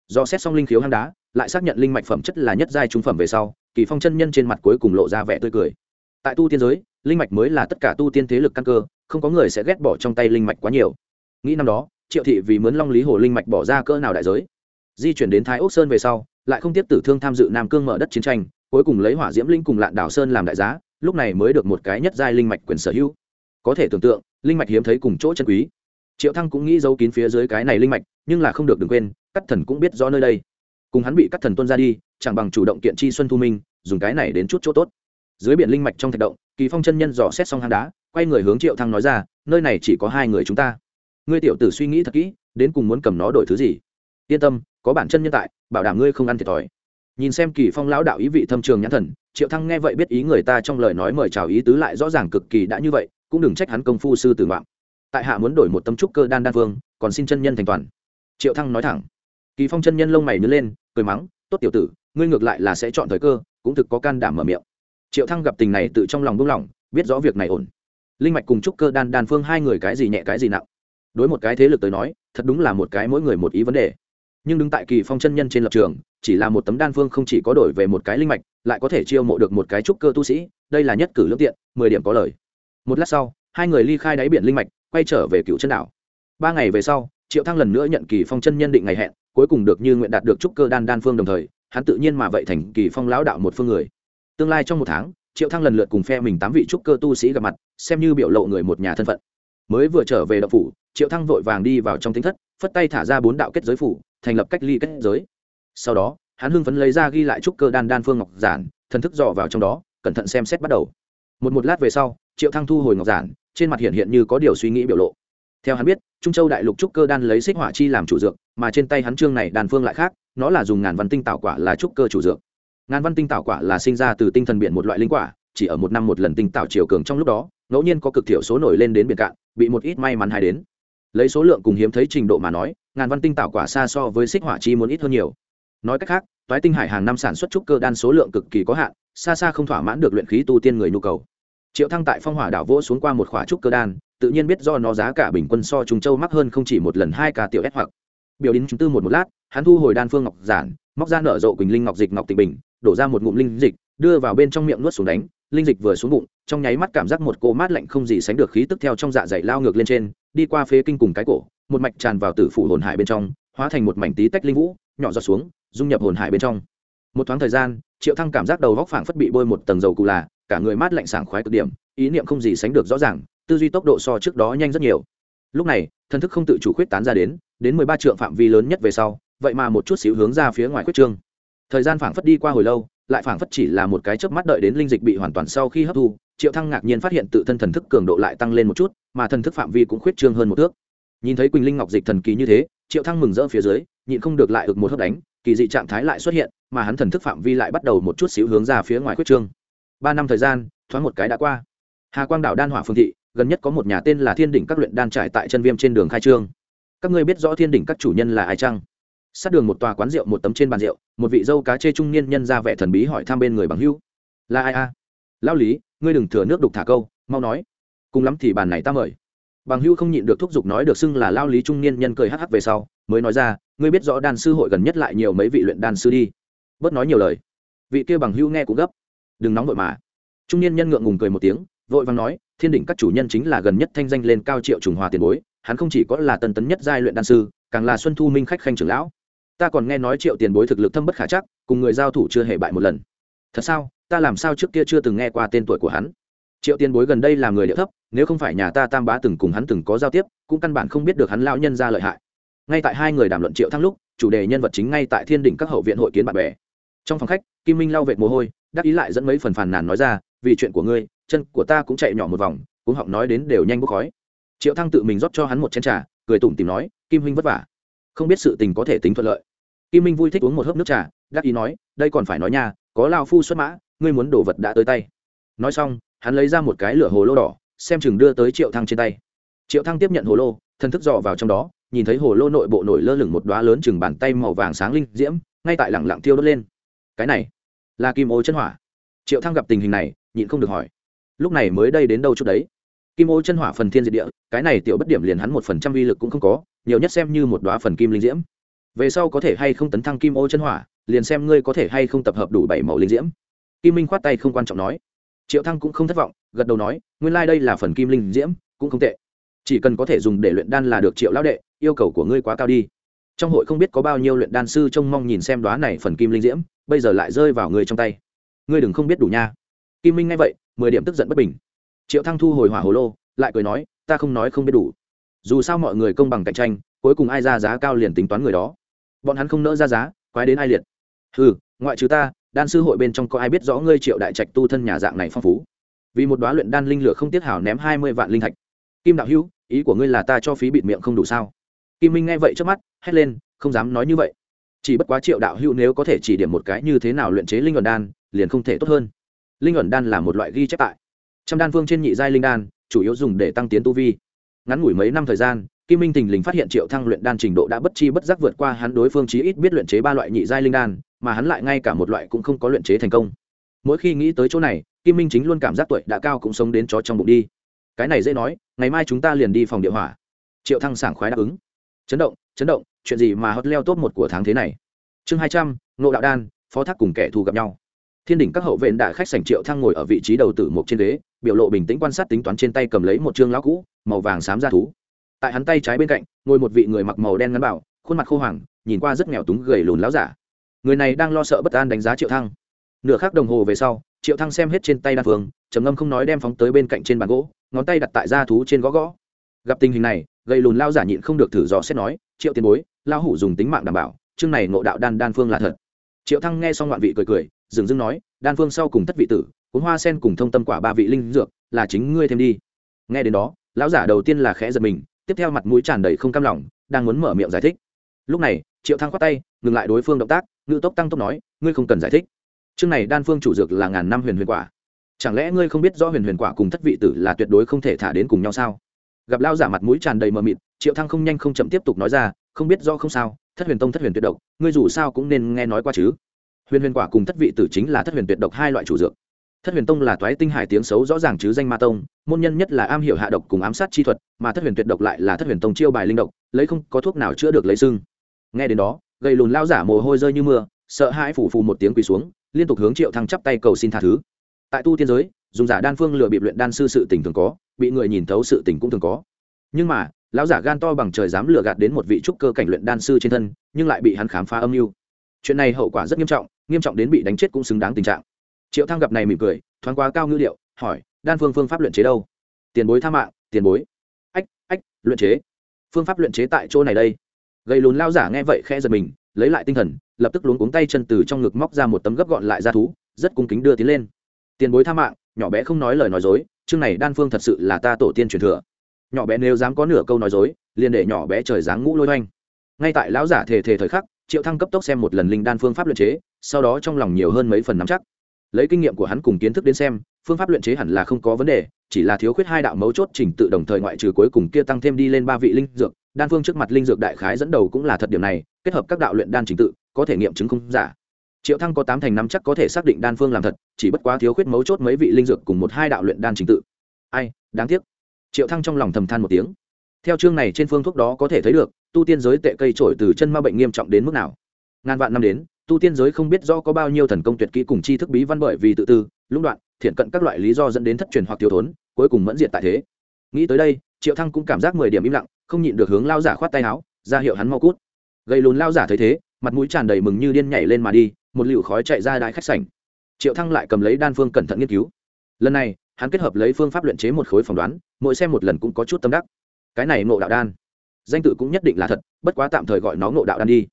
Do xét xong linh khiếu hang đá, lại xác nhận linh mạch phẩm chất là nhất giai trung phẩm về sau, kỳ phong chân nhân trên mặt cuối cùng lộ ra vẻ tươi cười. Tại tu tiên giới, linh mạch mới là tất cả tu tiên thế lực căn cơ, không có người sẽ ghét bỏ trong tay linh mạch quá nhiều. Nghĩ năm đó, triệu thị vì mướn long lý hồ linh mạch bỏ ra cỡ nào đại giới. Di chuyển đến thái ốc sơn về sau, lại không tiếp tử thương tham dự nam cương mở đất chiến tranh, cuối cùng lấy hỏa diễm linh cùng lạn đảo sơn làm đại giá lúc này mới được một cái nhất giai linh mạch quyền sở hữu. Có thể tưởng tượng, linh mạch hiếm thấy cùng chỗ chân quý. Triệu thăng cũng nghĩ giấu kín phía dưới cái này linh mạch, nhưng là không được đừng quên cắt thần cũng biết rõ nơi đây. Cùng hắn bị cắt thần tuân ra đi, chẳng bằng chủ động kiện chi xuân thu minh, dùng cái này đến chút chỗ tốt. Dưới biển linh mạch trong thạch động, kỳ phong chân nhân dò xét xong hang đá, quay người hướng triệu thăng nói ra, nơi này chỉ có hai người chúng ta. Ngươi tiểu tử suy nghĩ thật kỹ, đến cùng muốn cầm nó đổi thứ gì? Yên tâm, có bản chân nhân tại, bảo đảm ngươi không ăn thiệt thòi nhìn xem kỳ phong lão đạo ý vị thâm trường nhãn thần, triệu thăng nghe vậy biết ý người ta trong lời nói mời chào ý tứ lại rõ ràng cực kỳ đã như vậy, cũng đừng trách hắn công phu sư tử mạng tại hạ muốn đổi một tâm trúc cơ đan đan vương, còn xin chân nhân thành toàn. Triệu thăng nói thẳng. Kỳ phong chân nhân lông mày nhướng lên, cười mắng, tốt tiểu tử, ngươi ngược lại là sẽ chọn thời cơ, cũng thực có can đảm mở miệng. Triệu thăng gặp tình này tự trong lòng buông lỏng, biết rõ việc này ổn. Linh mạch cùng trúc cơ đan đan phương hai người cái gì nhẹ cái gì nặng. Đối một cái thế lực tới nói, thật đúng là một cái mỗi người một ý vấn đề nhưng đứng tại kỳ phong chân nhân trên lập trường, chỉ là một tấm đan phương không chỉ có đổi về một cái linh mạch, lại có thể chiêu mộ được một cái trúc cơ tu sĩ, đây là nhất cử lương tiện, mười điểm có lời. Một lát sau, hai người ly khai đáy biển linh mạch, quay trở về cựu chân đảo. Ba ngày về sau, triệu thăng lần nữa nhận kỳ phong chân nhân định ngày hẹn, cuối cùng được như nguyện đạt được trúc cơ đan đan phương đồng thời, hắn tự nhiên mà vậy thành kỳ phong lão đạo một phương người. Tương lai trong một tháng, triệu thăng lần lượt cùng phe mình tám vị trúc cơ tu sĩ gặp mặt, xem như biểu lộ người một nhà thân phận. Mới vừa trở về đậu phủ, triệu thăng vội vàng đi vào trong tính thất, phất tay thả ra bốn đạo kết giới phủ thành lập cách ly kết giới. Sau đó, hắn hưng phấn lấy ra ghi lại trúc cơ đan đan phương ngọc giản, thần thức dò vào trong đó, cẩn thận xem xét bắt đầu. Một một lát về sau, triệu thăng thu hồi ngọc giản, trên mặt hiện hiện như có điều suy nghĩ biểu lộ. Theo hắn biết, trung châu đại lục trúc cơ đan lấy xích hỏa chi làm chủ dược, mà trên tay hắn trương này đan phương lại khác, nó là dùng ngàn văn tinh tạo quả là trúc cơ chủ dược. Ngàn văn tinh tạo quả là sinh ra từ tinh thần biển một loại linh quả, chỉ ở một năm một lần tinh tạo chiều cường trong lúc đó, ngẫu nhiên có cực thiểu số nổi lên đến biển cạn, bị một ít may mắn hay đến. Lấy số lượng cùng hiếm thấy trình độ mà nói ngàn văn tinh tạo quả xa so với xích hỏa chi muốn ít hơn nhiều. Nói cách khác, toái tinh hải hàng năm sản xuất trúc cơ đan số lượng cực kỳ có hạn, xa xa không thỏa mãn được luyện khí tu tiên người nhu cầu. Triệu thăng tại phong hỏa đảo vỗ xuống qua một khỏa trúc cơ đan, tự nhiên biết do nó giá cả bình quân so trùng châu mắc hơn không chỉ một lần hai ca tiểu ép hoặc. Biểu đến chúng tư một một lát, hắn thu hồi đan phương ngọc giản, móc ra nở rộ quỳnh linh ngọc dịch ngọc tịnh bình, đổ ra một ngụm linh dịch, đưa vào bên trong miệng nuốt xuống đánh, linh dịch vừa xuống bụng, trong nháy mắt cảm giác một cô mát lạnh không gì sánh được khí tức theo trong dạ dày lao ngược lên trên, đi qua phế kinh cùng cái cổ một mạch tràn vào tử phủ hồn hải bên trong, hóa thành một mảnh tí tách linh vũ, nhỏ giọt xuống, dung nhập hồn hải bên trong. Một thoáng thời gian, triệu thăng cảm giác đầu góc phảng phất bị bôi một tầng dầu cù là, cả người mát lạnh sảng khoái cực điểm, ý niệm không gì sánh được rõ ràng, tư duy tốc độ so trước đó nhanh rất nhiều. Lúc này thân thức không tự chủ khuyết tán ra đến đến mười ba trượng phạm vi lớn nhất về sau, vậy mà một chút xíu hướng ra phía ngoài khuyết trương. Thời gian phảng phất đi qua hồi lâu, lại phảng phất chỉ là một cái chớp mắt đợi đến linh dịch bị hoàn toàn sau khi hấp thu, triệu thăng ngạc nhiên phát hiện tự thân thần thức cường độ lại tăng lên một chút, mà thần thức phạm vi cũng khuyết trương hơn một thước nhìn thấy quỳnh linh ngọc dịch thần kỳ như thế, triệu thăng mừng rỡ phía dưới, nhịn không được lại ực một hớp đánh, kỳ dị trạng thái lại xuất hiện, mà hắn thần thức phạm vi lại bắt đầu một chút xíu hướng ra phía ngoài quyết trương. Ba năm thời gian, thoáng một cái đã qua. Hà quang đảo đan hỏa phương thị, gần nhất có một nhà tên là thiên đỉnh các luyện đan trải tại chân viêm trên đường khai trương. Các ngươi biết rõ thiên đỉnh các chủ nhân là ai chăng? Sát đường một tòa quán rượu một tấm trên bàn rượu, một vị dâu cá chê trung niên nhân ra vẻ thần bí hỏi thăm bên người bằng hữu. Là ai a? À? lao lý, ngươi đừng thừa nước đục thả câu, mau nói. Cùng lắm thì bàn này ta mời bằng hữu không nhịn được thúc giục nói được xưng là lao lý trung niên nhân cười hắc hắc về sau, mới nói ra, ngươi biết rõ đan sư hội gần nhất lại nhiều mấy vị luyện đan sư đi. Bớt nói nhiều lời. Vị kia bằng hữu nghe cũng gấp. Đừng nóng vội mà. Trung niên nhân ngượng ngùng cười một tiếng, vội vàng nói, thiên đỉnh các chủ nhân chính là gần nhất thanh danh lên cao triệu trùng hòa tiền bối, hắn không chỉ có là tần tấn nhất giai luyện đan sư, càng là xuân thu minh khách khanh trưởng lão. Ta còn nghe nói triệu tiền bối thực lực thâm bất khả chắc, cùng người giao thủ chưa hề bại một lần. Thật sao? Ta làm sao trước kia chưa từng nghe qua tên tuổi của hắn? Triệu tiền bối gần đây là người địa thấp nếu không phải nhà ta tam bá từng cùng hắn từng có giao tiếp, cũng căn bản không biết được hắn lao nhân ra lợi hại. Ngay tại hai người đàm luận triệu thăng lúc, chủ đề nhân vật chính ngay tại thiên đỉnh các hậu viện hội kiến bạn bè. Trong phòng khách, kim minh lau vệt mồ hôi, đắc ý lại dẫn mấy phần phàn nàn nói ra, vì chuyện của ngươi, chân của ta cũng chạy nhỏ một vòng cũng họng nói đến đều nhanh bốc khói. Triệu thăng tự mình rót cho hắn một chén trà, cười tủm tìm nói, kim huynh vất vả. Không biết sự tình có thể tính thuận lợi. Kim minh vui thích uống một hớp nước trà, đắc ý nói, đây còn phải nói nha, có lao phu xuất mã, ngươi muốn đồ vật đã tới tay. Nói xong, hắn lấy ra một cái lửa hồ lô đỏ xem chừng đưa tới triệu thăng trên tay. Triệu thăng tiếp nhận hồ lô thân thức dò vào trong đó, nhìn thấy hồ lô nội bộ nổi lơ lửng một đóa lớn chừng bàn tay màu vàng sáng linh diễm, ngay tại lẳng lặng tiêu đốt lên. Cái này là kim ô chân hỏa. Triệu thăng gặp tình hình này, nhịn không được hỏi. Lúc này mới đây đến đâu chút đấy? Kim ô chân hỏa phần thiên diệt địa, cái này tiểu bất điểm liền hắn một phần trăm vi lực cũng không có, nhiều nhất xem như một đoá phần kim linh diễm. Về sau có thể hay không tấn thăng kim ô chân hỏa, liền xem ngươi có thể hay không tập hợp đủ bảy màu linh diễm. Kim minh khoát tay không quan trọng nói triệu thăng cũng không thất vọng, gật đầu nói, nguyên lai、like、đây là phần kim linh diễm, cũng không tệ. Chỉ cần có thể dùng để luyện đan là được, triệu lão đệ, yêu cầu của ngươi quá cao đi. Trong hội không biết có bao nhiêu luyện đan sư trông mong nhìn xem đoá này phần kim linh diễm, bây giờ lại rơi vào ngươi trong tay. Ngươi đừng không biết đủ nha. Kim minh nghe vậy, mười điểm tức giận bất bình. Triệu thăng thu hồi hỏa hồ lô, lại cười nói, ta không nói không biết đủ. Dù sao mọi người công bằng cạnh tranh, cuối cùng ai ra giá cao liền tính toán người đó. Bọn hắn không nỡ ra giá, quái đến ai liệt. Ừ ngoại trừ ta đan sư hội bên trong có ai biết rõ ngươi triệu đại trạch tu thân nhà dạng này phong phú? Vì một đoá luyện đan linh lửa không tiết hảo ném hai mươi vạn linh thạch. Kim đạo hữu, ý của ngươi là ta cho phí bịt miệng không đủ sao? Kim minh nghe vậy trước mắt, hét lên, không dám nói như vậy. Chỉ bất quá triệu đạo hữu nếu có thể chỉ điểm một cái như thế nào luyện chế linh luận đan, liền không thể tốt hơn. Linh luận đan là một loại ghi chép tại. Trăm đan phương trên nhị giai linh đan, chủ yếu dùng để tăng tiến tu vi. Ngắn ngủi mấy năm thời gian, kim minh thình lình phát hiện triệu thăng luyện đan trình độ đã bất chi bất giác vượt qua hắn đối phương chí ít biết luyện chế ba loại nhị giai linh đan mà hắn lại ngay cả một loại cũng không có luyện chế thành công. Mỗi khi nghĩ tới chỗ này, kim minh chính luôn cảm giác tuổi đã cao cũng sống đến chó trong bụng đi. Cái này dễ nói, ngày mai chúng ta liền đi phòng địa hỏa. Triệu thăng sảng khoái đáp ứng. Chấn động chấn động, chuyện gì mà hot leo top một của tháng thế này? Chương hai trăm nộ đạo đan, phó thác cùng kẻ thù gặp nhau. Thiên đỉnh các hậu vệ đại khách sảnh triệu thăng ngồi ở vị trí đầu tử một trên ghế, biểu lộ bình tĩnh quan sát tính toán trên tay cầm lấy một chương lão cũ, màu vàng xám da thú. Tại hắn tay trái bên cạnh, ngồi một vị người mặc màu đen ngắn bảo, khuôn mặt khô hoàng nhìn qua rất nghèo túng gầy lùn láo giả người này đang lo sợ bất an đánh giá triệu thăng. Nửa khắc đồng hồ về sau, triệu thăng xem hết trên tay đan phương, trầm ngâm không nói đem phóng tới bên cạnh trên bàn gỗ, ngón tay đặt tại da thú trên gõ gõ. Gặp tình hình này, gầy lùn lao giả nhịn không được thử dò xét nói, triệu tiền bối lao hủ dùng tính mạng đảm bảo, chương này ngộ đạo đan đan phương là thật. Triệu thăng nghe xong ngoạn vị cười cười, dừng dưng nói, đan phương sau cùng thất vị tử cuốn hoa sen cùng thông tâm quả ba vị linh dược, là chính ngươi thêm đi. Nghe đến đó, lão giả đầu tiên là khẽ giật mình, tiếp theo mặt mũi tràn đầy không cam lòng, đang muốn mở miệng giải thích. Lúc này, triệu thăng khoát tay, ngừng lại đối phương động tác ngự tốc tăng tốc nói, ngươi không cần giải thích. Chương này đan phương chủ dược là ngàn năm huyền huyền quả. Chẳng lẽ ngươi không biết rõ huyền huyền quả cùng thất vị tử là tuyệt đối không thể thả đến cùng nhau sao? Gặp lao giả mặt mũi tràn đầy mờ mịt, triệu thăng không nhanh không chậm tiếp tục nói ra, không biết do không sao, thất huyền tông thất huyền tuyệt độc, ngươi dù sao cũng nên nghe nói qua chứ. Huyền huyền quả cùng thất vị tử chính là thất huyền tuyệt độc hai loại chủ dược. Thất huyền tông là toái tinh hải tiếng xấu rõ ràng chứ danh ma tông, môn nhân nhất là am hiểu hạ độc cùng ám sát chi thuật, mà thất huyền tuyệt độc lại là thất huyền tông chiêu bài linh độc, lấy không có thuốc nào chữa được lấy sưng nghe đến đó gầy lùn lao giả mồ hôi rơi như mưa, sợ hãi phủ phù một tiếng quỳ xuống, liên tục hướng triệu thăng chắp tay cầu xin tha thứ. Tại tu tiên giới, dùng giả đan phương lừa bị luyện đan sư sự tình thường có, bị người nhìn thấu sự tình cũng thường có. Nhưng mà, lão giả gan to bằng trời dám lừa gạt đến một vị trúc cơ cảnh luyện đan sư trên thân, nhưng lại bị hắn khám phá âm mưu. Chuyện này hậu quả rất nghiêm trọng nghiêm trọng đến bị đánh chết cũng xứng đáng tình trạng. Triệu thăng gặp này mỉm cười, thoáng quá cao ngữ liệu hỏi, đan phương phương pháp luyện chế đâu? Tiền bối tha mạng, tiền bối. Ách ách, luyện chế. Phương pháp luyện chế tại chỗ này đây gây lùn lao giả nghe vậy khẽ giật mình, lấy lại tinh thần, lập tức luống cuống tay chân từ trong ngực móc ra một tấm gấp gọn lại ra thú, rất cung kính đưa tiến lên. Tiền bối tha mạng, nhỏ bé không nói lời nói dối, chương này đan phương thật sự là ta tổ tiên truyền thừa. Nhỏ bé nếu dám có nửa câu nói dối, liền để nhỏ bé trời dáng ngũ lôi oanh ngay tại lão giả thề thề thời khắc, triệu thăng cấp tốc xem một lần linh đan phương pháp luyện chế, sau đó trong lòng nhiều hơn mấy phần nắm chắc. Lấy kinh nghiệm của hắn cùng kiến thức đến xem phương pháp luyện chế hẳn là không có vấn đề, chỉ là thiếu khuyết hai đạo mấu chốt trình tự đồng thời ngoại trừ cuối cùng kia tăng thêm đi lên ba vị linh dược, đan phương trước mặt linh dược đại khái dẫn đầu cũng là thật điểm này, kết hợp các đạo luyện đan trình tự, có thể nghiệm chứng không giả. Triệu thăng có tám thành năm chắc có thể xác định đan phương làm thật, chỉ bất quá thiếu khuyết mấu chốt mấy vị linh dược cùng một hai đạo luyện đan trình tự. Ai, đáng tiếc. Triệu thăng trong lòng thầm than một tiếng. Theo chương này trên phương thuốc đó có thể thấy được, tu tiên giới tệ cây trổi từ chân ma bệnh nghiêm trọng đến mức nào. Ngàn vạn năm đến tu tiên giới không biết do có bao nhiêu thần công tuyệt kỹ cùng chi thức bí văn bởi vì tự tư, lũng đoạn, thiện cận các loại lý do dẫn đến thất truyền hoặc thiếu thốn, cuối cùng mẫn diệt tại thế. Nghĩ tới đây, triệu thăng cũng cảm giác mười điểm im lặng, không nhịn được hướng lao giả khoát tay áo, ra hiệu hắn mau cút. Gây lùn lao giả thấy thế, mặt mũi tràn đầy mừng như điên nhảy lên mà đi, một lựu khói chạy ra đại khách sảnh. Triệu thăng lại cầm lấy đan phương cẩn thận nghiên cứu. Lần này, hắn kết hợp lấy phương pháp luyện chế một khối phỏng đoán, mỗi xem một lần cũng có chút tâm đắc. Cái này ngộ đạo đan. Danh tự cũng nhất định là thật, bất quá tạm thời gọi nó ngộ đạo đan đi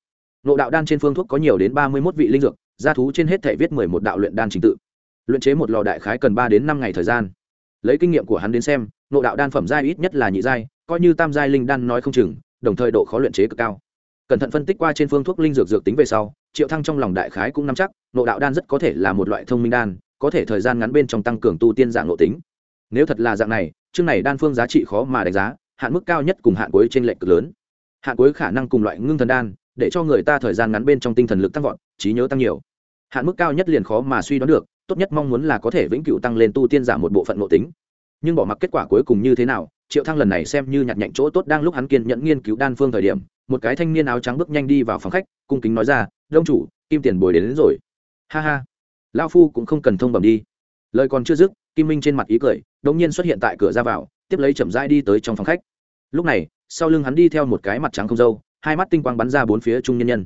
ngộ đạo đan trên phương thuốc có nhiều đến ba mươi một vị linh dược, gia thú trên hết thể viết mười một đạo luyện đan trình tự. Luyện chế một lò đại khái cần ba đến năm ngày thời gian. Lấy kinh nghiệm của hắn đến xem, ngộ đạo đan phẩm giai ít nhất là nhị giai, coi như tam giai linh đan nói không chừng, đồng thời độ khó luyện chế cực cao. Cẩn thận phân tích qua trên phương thuốc linh dược dược tính về sau, triệu thăng trong lòng đại khái cũng nắm chắc, ngộ đạo đan rất có thể là một loại thông minh đan, có thể thời gian ngắn bên trong tăng cường tu tiên dạng nội tính. Nếu thật là dạng này, chương này đan phương giá trị khó mà đánh giá, hạn mức cao nhất cùng hạn cuối trên lệnh cực lớn. Hạn cuối khả năng cùng loại ngưng thần đan để cho người ta thời gian ngắn bên trong tinh thần lực tăng vọt trí nhớ tăng nhiều. Hạn mức cao nhất liền khó mà suy đoán được tốt nhất mong muốn là có thể vĩnh cửu tăng lên tu tiên giảm một bộ phận nội tính. Nhưng bỏ mặc kết quả cuối cùng như thế nào triệu thăng lần này xem như nhặt nhạnh chỗ tốt đang lúc hắn kiên nhẫn nghiên cứu đan phương thời điểm một cái thanh niên áo trắng bước nhanh đi vào phòng khách cung kính nói ra đông chủ kim tiền bồi đến, đến rồi. Ha ha lao phu cũng không cần thông bẩm đi. Lời còn chưa dứt kim minh trên mặt ý cười đống nhiên xuất hiện tại cửa ra vào tiếp lấy chậm rãi đi tới trong phòng khách. Lúc này sau lưng hắn đi theo một cái mặt trắng không dâu hai mắt tinh quang bắn ra bốn phía trung nhân nhân.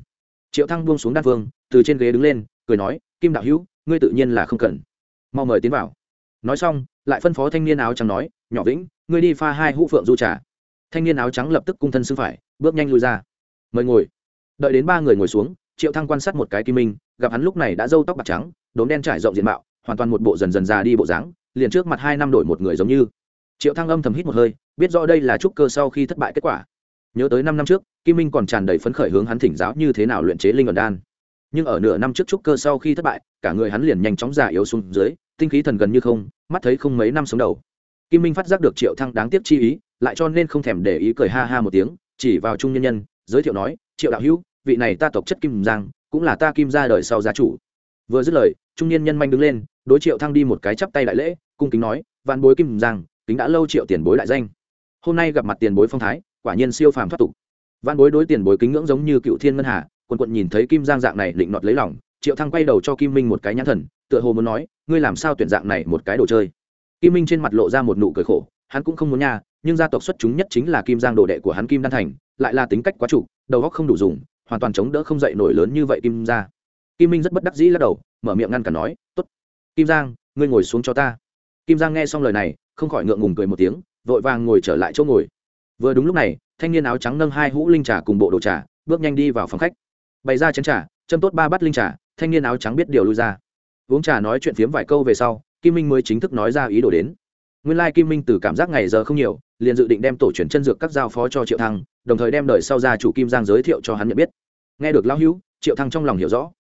Triệu thăng buông xuống đan phương từ trên ghế đứng lên, cười nói, kim đạo hữu, ngươi tự nhiên là không cần. Mau mời tiến vào. Nói xong, lại phân phó thanh niên áo trắng nói, nhỏ vĩnh, ngươi đi pha hai hũ phượng du trà. Thanh niên áo trắng lập tức cung thân xưng phải, bước nhanh lui ra. Mời ngồi. Đợi đến ba người ngồi xuống, triệu thăng quan sát một cái kim minh, gặp hắn lúc này đã râu tóc bạc trắng, đốm đen trải rộng diện mạo, hoàn toàn một bộ dần dần già đi bộ dáng, liền trước mặt hai năm đổi một người giống như. Triệu thăng âm thầm hít một hơi, biết rõ đây là trúc cơ sau khi thất bại kết quả nhớ tới năm năm trước, kim minh còn tràn đầy phấn khởi hướng hắn thỉnh giáo như thế nào luyện chế linh ẩn đan. Nhưng ở nửa năm trước trúc cơ sau khi thất bại, cả người hắn liền nhanh chóng già yếu xuống dưới, tinh khí thần gần như không, mắt thấy không mấy năm sống đầu. Kim minh phát giác được triệu thăng đáng tiếc chi ý, lại cho nên không thèm để ý cười ha ha một tiếng, chỉ vào trung nhân nhân, giới thiệu nói, triệu đạo hữu, vị này ta tộc chất kim giang, cũng là ta kim ra đời sau gia chủ. Vừa dứt lời, trung niên nhân manh đứng lên, đối triệu thăng đi một cái chắp tay đại lễ, cung kính nói, vạn bối kim giang, kính đã lâu triệu tiền bối đại danh. Hôm nay gặp mặt tiền bối phong thái quả nhiên siêu phàm thoát tục. Văn bối đối tiền bối kính ngưỡng giống như cựu thiên ngân hà, quần quận nhìn thấy kim giang dạng này định nọt lấy lòng, triệu thăng quay đầu cho kim minh một cái nhãn thần, tựa hồ muốn nói, ngươi làm sao tuyển dạng này một cái đồ chơi? Kim minh trên mặt lộ ra một nụ cười khổ, hắn cũng không muốn nha, nhưng gia tộc xuất chúng nhất chính là kim giang đồ đệ của hắn kim đan thành, lại là tính cách quá chủ, đầu óc không đủ dùng, hoàn toàn chống đỡ không dậy nổi lớn như vậy kim gia. Kim minh rất bất đắc dĩ lắc đầu, mở miệng ngăn cản nói, tốt, kim giang, ngươi ngồi xuống cho ta. Kim giang nghe xong lời này, không khỏi ngượng ngùng cười một tiếng, vội vàng ngồi trở lại chỗ ngồi vừa đúng lúc này, thanh niên áo trắng nâng hai hũ linh trà cùng bộ đồ trà, bước nhanh đi vào phòng khách. Bày ra chén trà, châm tốt ba bát linh trà, thanh niên áo trắng biết điều lui ra. Uống trà nói chuyện phiếm vài câu về sau, kim minh mới chính thức nói ra ý đồ đến. Nguyên lai kim minh từ cảm giác ngày giờ không nhiều, liền dự định đem tổ truyền chân dược các giao phó cho triệu thăng, đồng thời đem đời sau gia chủ kim giang giới thiệu cho hắn nhận biết. Nghe được lão hữu, triệu thăng trong lòng hiểu rõ.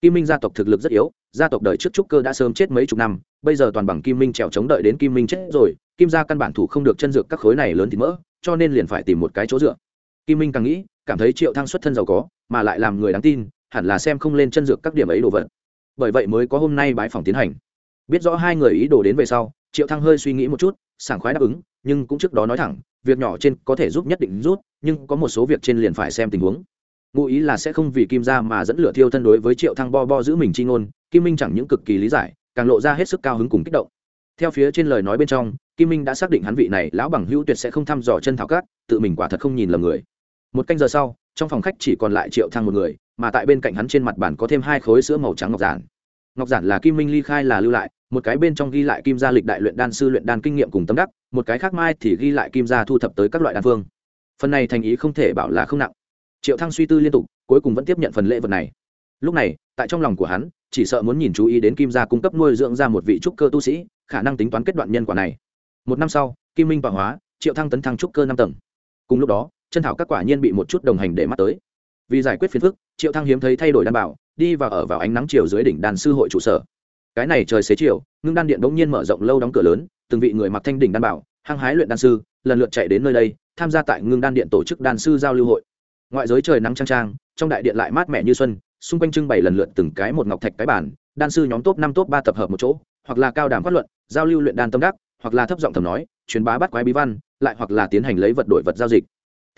Kim minh gia tộc thực lực rất yếu, gia tộc đời trước trúc cơ đã sớm chết mấy chục năm, bây giờ toàn bằng kim minh trèo chống đợi đến kim minh chết rồi, kim gia căn bản thủ không được chân dược các khối này lớn thì mỡ cho nên liền phải tìm một cái chỗ dựa. Kim minh càng nghĩ, cảm thấy triệu thăng xuất thân giàu có, mà lại làm người đáng tin, hẳn là xem không lên chân dược các điểm ấy đồ vật. Bởi vậy mới có hôm nay bái phòng tiến hành. Biết rõ hai người ý đồ đến về sau, triệu thăng hơi suy nghĩ một chút, sảng khoái đáp ứng, nhưng cũng trước đó nói thẳng, việc nhỏ trên có thể giúp nhất định rút, nhưng có một số việc trên liền phải xem tình huống. Ngụ ý là sẽ không vì kim ra mà dẫn lửa thiêu thân đối với triệu thăng bo bo giữ mình chi ngôn, kim minh chẳng những cực kỳ lý giải, càng lộ ra hết sức cao hứng cùng kích động theo phía trên lời nói bên trong, kim minh đã xác định hắn vị này lão bằng hữu tuyệt sẽ không thăm dò chân thảo cát tự mình quả thật không nhìn lầm người. Một canh giờ sau, trong phòng khách chỉ còn lại triệu thăng một người, mà tại bên cạnh hắn trên mặt bàn có thêm hai khối sữa màu trắng ngọc giản. Ngọc giản là kim minh ly khai là lưu lại, một cái bên trong ghi lại kim gia lịch đại luyện đan sư luyện đan kinh nghiệm cùng tâm đắc, một cái khác mai thì ghi lại kim gia thu thập tới các loại đan phương. Phần này thành ý không thể bảo là không nặng. Triệu thăng suy tư liên tục, cuối cùng vẫn tiếp nhận phần lễ vật này. Lúc này, tại trong lòng của hắn, chỉ sợ muốn nhìn chú ý đến kim gia cung cấp nuôi dưỡng ra một vị trúc cơ tu sĩ khả năng tính toán kết đoạn nhân quả này. Một năm sau, kim minh tọa hóa, triệu thăng tấn thăng trúc cơ năm tầng. Cùng lúc đó, chân thảo các quả nhiên bị một chút đồng hành để mắt tới. Vì giải quyết phiền phức, triệu thăng hiếm thấy thay đổi đan bảo, đi và ở vào ánh nắng chiều dưới đỉnh đàn sư hội trụ sở. Cái này trời xế chiều, ngưng đan điện bỗng nhiên mở rộng lâu đóng cửa lớn, từng vị người mặc thanh đỉnh đan bảo, hăng hái luyện đan sư, lần lượt chạy đến nơi đây, tham gia tại ngưng đan điện tổ chức đan sư giao lưu hội. Ngoại giới trời nắng trang trang trong đại điện lại mát mẻ như xuân, xung quanh trưng bày lần lượt từng cái một ngọc thạch cái bản đan sư nhóm top năm top ba tập hợp một chỗ, hoặc là cao đàm phát luận giao lưu luyện đan tâm đắc, hoặc là thấp giọng thầm nói, truyền bá bắt quái bí văn, lại hoặc là tiến hành lấy vật đổi vật giao dịch.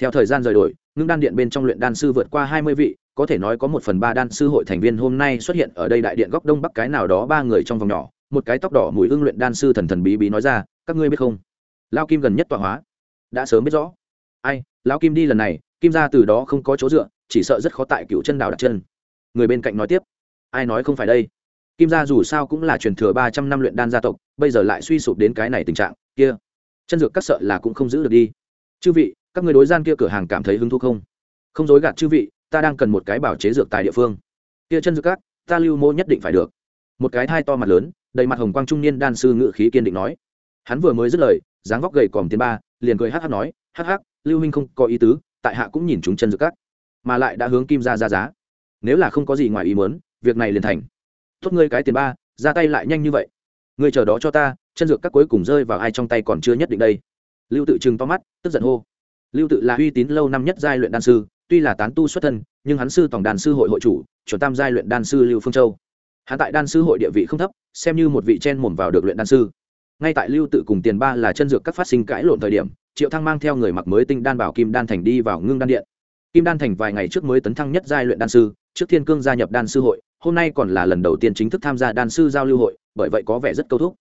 Theo thời gian rời đổi, ngưng đan điện bên trong luyện đan sư vượt qua hai mươi vị, có thể nói có một phần ba đan sư hội thành viên hôm nay xuất hiện ở đây đại điện góc đông bắc cái nào đó ba người trong vòng nhỏ. Một cái tóc đỏ mùi ưng luyện đan sư thần thần bí bí nói ra, các ngươi biết không? Lao kim gần nhất tọa hóa, đã sớm biết rõ. Ai lao kim đi lần này, kim ra từ đó không có chỗ dựa, chỉ sợ rất khó tại cựu chân đào đặt chân. Người bên cạnh nói tiếp, ai nói không phải đây? Kim gia dù sao cũng là truyền thừa ba trăm năm luyện đan gia tộc, bây giờ lại suy sụp đến cái này tình trạng, kia. Chân dược các sợ là cũng không giữ được đi. Chư vị, các người đối gian kia cửa hàng cảm thấy hứng thú không? Không dối gạt chư vị, ta đang cần một cái bảo chế dược tại địa phương. Kia chân dược các, ta lưu mô nhất định phải được. Một cái thai to mặt lớn, đầy mặt hồng quang trung niên đan sư ngự khí kiên định nói. Hắn vừa mới dứt lời, dáng vóc gầy còm tiền ba, liền cười hắc hắc nói, hắc hắc, lưu minh không có ý tứ, tại hạ cũng nhìn chúng chân dược các. Mà lại đã hướng kim ra ra giá. Nếu là không có gì ngoài ý muốn, việc này liền thành tốt ngươi cái tiền ba, ra tay lại nhanh như vậy. Ngươi chờ đó cho ta, chân dược các cuối cùng rơi vào ai trong tay còn chưa nhất định đây. Lưu tự trừng to mắt, tức giận hô. Lưu tự là uy tín lâu năm nhất giai luyện đan sư, tuy là tán tu xuất thân, nhưng hắn sư tổng đàn sư hội hội chủ, chuẩn tam giai luyện đan sư lưu phương châu. Hắn tại đan sư hội địa vị không thấp, xem như một vị chen mồm vào được luyện đan sư. Ngay tại lưu tự cùng tiền ba là chân dược các phát sinh cãi lộn thời điểm, triệu thăng mang theo người mặc mới tinh đan bảo kim đan thành đi vào ngưng đan điện. Kim đan thành vài ngày trước mới tấn thăng nhất giai luyện đan sư, trước thiên cương gia nhập đan sư hội hôm nay còn là lần đầu tiên chính thức tham gia đan sư giao lưu hội, bởi vậy có vẻ rất câu thúc.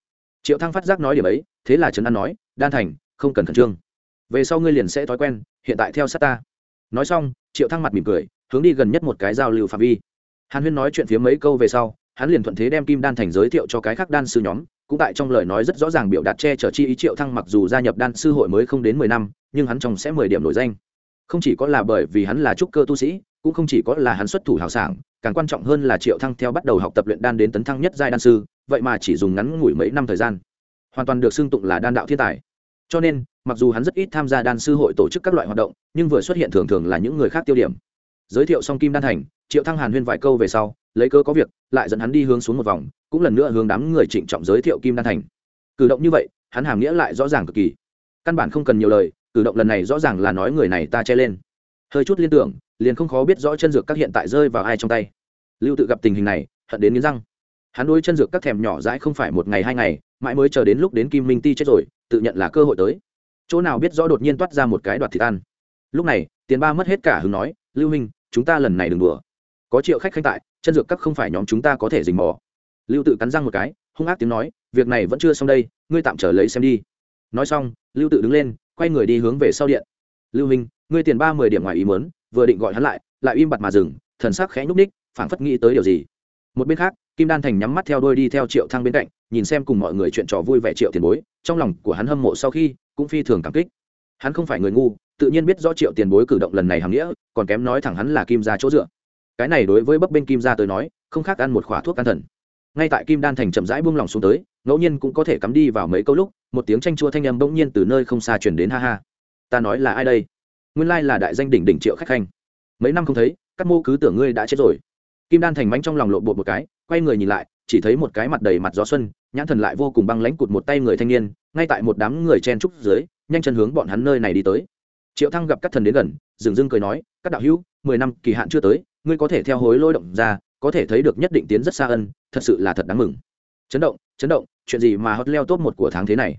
Triệu thăng phát giác nói điểm ấy, thế là trấn an nói, đan thành, không cần khẩn trương. Về sau ngươi liền sẽ thói quen, hiện tại theo sát ta. Nói xong, triệu thăng mặt mỉm cười, hướng đi gần nhất một cái giao lưu phạm vi. Hàn huyên nói chuyện phía mấy câu về sau, hắn liền thuận thế đem kim đan thành giới thiệu cho cái khác đan sư nhóm, cũng tại trong lời nói rất rõ ràng biểu đạt che chở chi ý triệu thăng mặc dù gia nhập đan sư hội mới không đến mười năm, nhưng hắn trong sẽ mười điểm nổi danh. Không chỉ có là bởi vì hắn là trúc cơ tu sĩ, cũng không chỉ có là hắn xuất thủ hào sảng càng quan trọng hơn là triệu thăng theo bắt đầu học tập luyện đan đến tấn thăng nhất giai đan sư, vậy mà chỉ dùng ngắn ngủi mấy năm thời gian. Hoàn toàn được xưng tụng là đan đạo thiên tài. Cho nên, mặc dù hắn rất ít tham gia đan sư hội tổ chức các loại hoạt động, nhưng vừa xuất hiện thường thường là những người khác tiêu điểm. Giới thiệu xong kim đan thành, triệu thăng hàn huyên vài câu về sau, lấy cơ có việc, lại dẫn hắn đi hướng xuống một vòng, cũng lần nữa hướng đám người trịnh trọng giới thiệu kim đan thành. Cử động như vậy, hắn hàm nghĩa lại rõ ràng cực kỳ. Căn bản không cần nhiều lời, cử động lần này rõ ràng là nói người này ta che lên hơi chút liên tưởng, liền không khó biết rõ chân dược các hiện tại rơi vào ai trong tay. Lưu tự gặp tình hình này, hận đến nghiến răng. Hắn đôi chân dược các thèm nhỏ dãi không phải một ngày hai ngày, mãi mới chờ đến lúc đến kim minh ti chết rồi, tự nhận là cơ hội tới. Chỗ nào biết rõ đột nhiên toát ra một cái đoạt thịt ăn. Lúc này, tiền ba mất hết cả hứng nói, lưu minh, chúng ta lần này đừng đùa. Có triệu khách khanh tại, chân dược các không phải nhóm chúng ta có thể dình mò. Lưu tự cắn răng một cái, hung ác tiếng nói, việc này vẫn chưa xong đây, ngươi tạm trở lấy xem đi. Nói xong, lưu tự đứng lên, quay người đi hướng về sau điện. Lưu minh ngươi tiền ba mười điểm ngoài ý mớn vừa định gọi hắn lại lại im bặt mà dừng, thần sắc khẽ nhúc ních phảng phất nghĩ tới điều gì. Một bên khác, kim đan thành nhắm mắt theo đôi đi theo triệu thăng bên cạnh, nhìn xem cùng mọi người chuyện trò vui vẻ triệu tiền bối, trong lòng của hắn hâm mộ sau khi, cũng phi thường cảm kích. Hắn không phải người ngu, tự nhiên biết rõ triệu tiền bối cử động lần này hàm nghĩa, còn kém nói thẳng hắn là kim gia chỗ dựa. Cái này đối với bấp bên kim gia tới nói, không khác ăn một khỏa thuốc an thần. Ngay tại kim đan thành chậm rãi buông lòng xuống tới, ngẫu nhiên cũng có thể cắm đi vào mấy câu lúc, một tiếng tranh chua thanh âm bỗng nhiên từ nơi không xa chuyển đến ha ha. Ta nói là ai đây? Nguyên lai là đại danh đỉnh đỉnh triệu khách khanh. Mấy năm không thấy, các mô cứ tưởng ngươi đã chết rồi. Kim đan thành mánh trong lòng lộ bột một cái, quay người nhìn lại, chỉ thấy một cái mặt đầy mặt gió xuân, nhãn thần lại vô cùng băng lãnh cụt một tay người thanh niên, ngay tại một đám người chen trúc dưới, nhanh chân hướng bọn hắn nơi này đi tới. Triệu thăng gặp các thần đến gần, dừng dưng cười nói, các đạo hữu, mười năm kỳ hạn chưa tới, ngươi có thể theo hối lôi động ra, có thể thấy được nhất định tiến rất xa ân, thật sự là thật đáng mừng. Chấn động chấn động, chuyện gì mà hot leo top một của tháng thế này?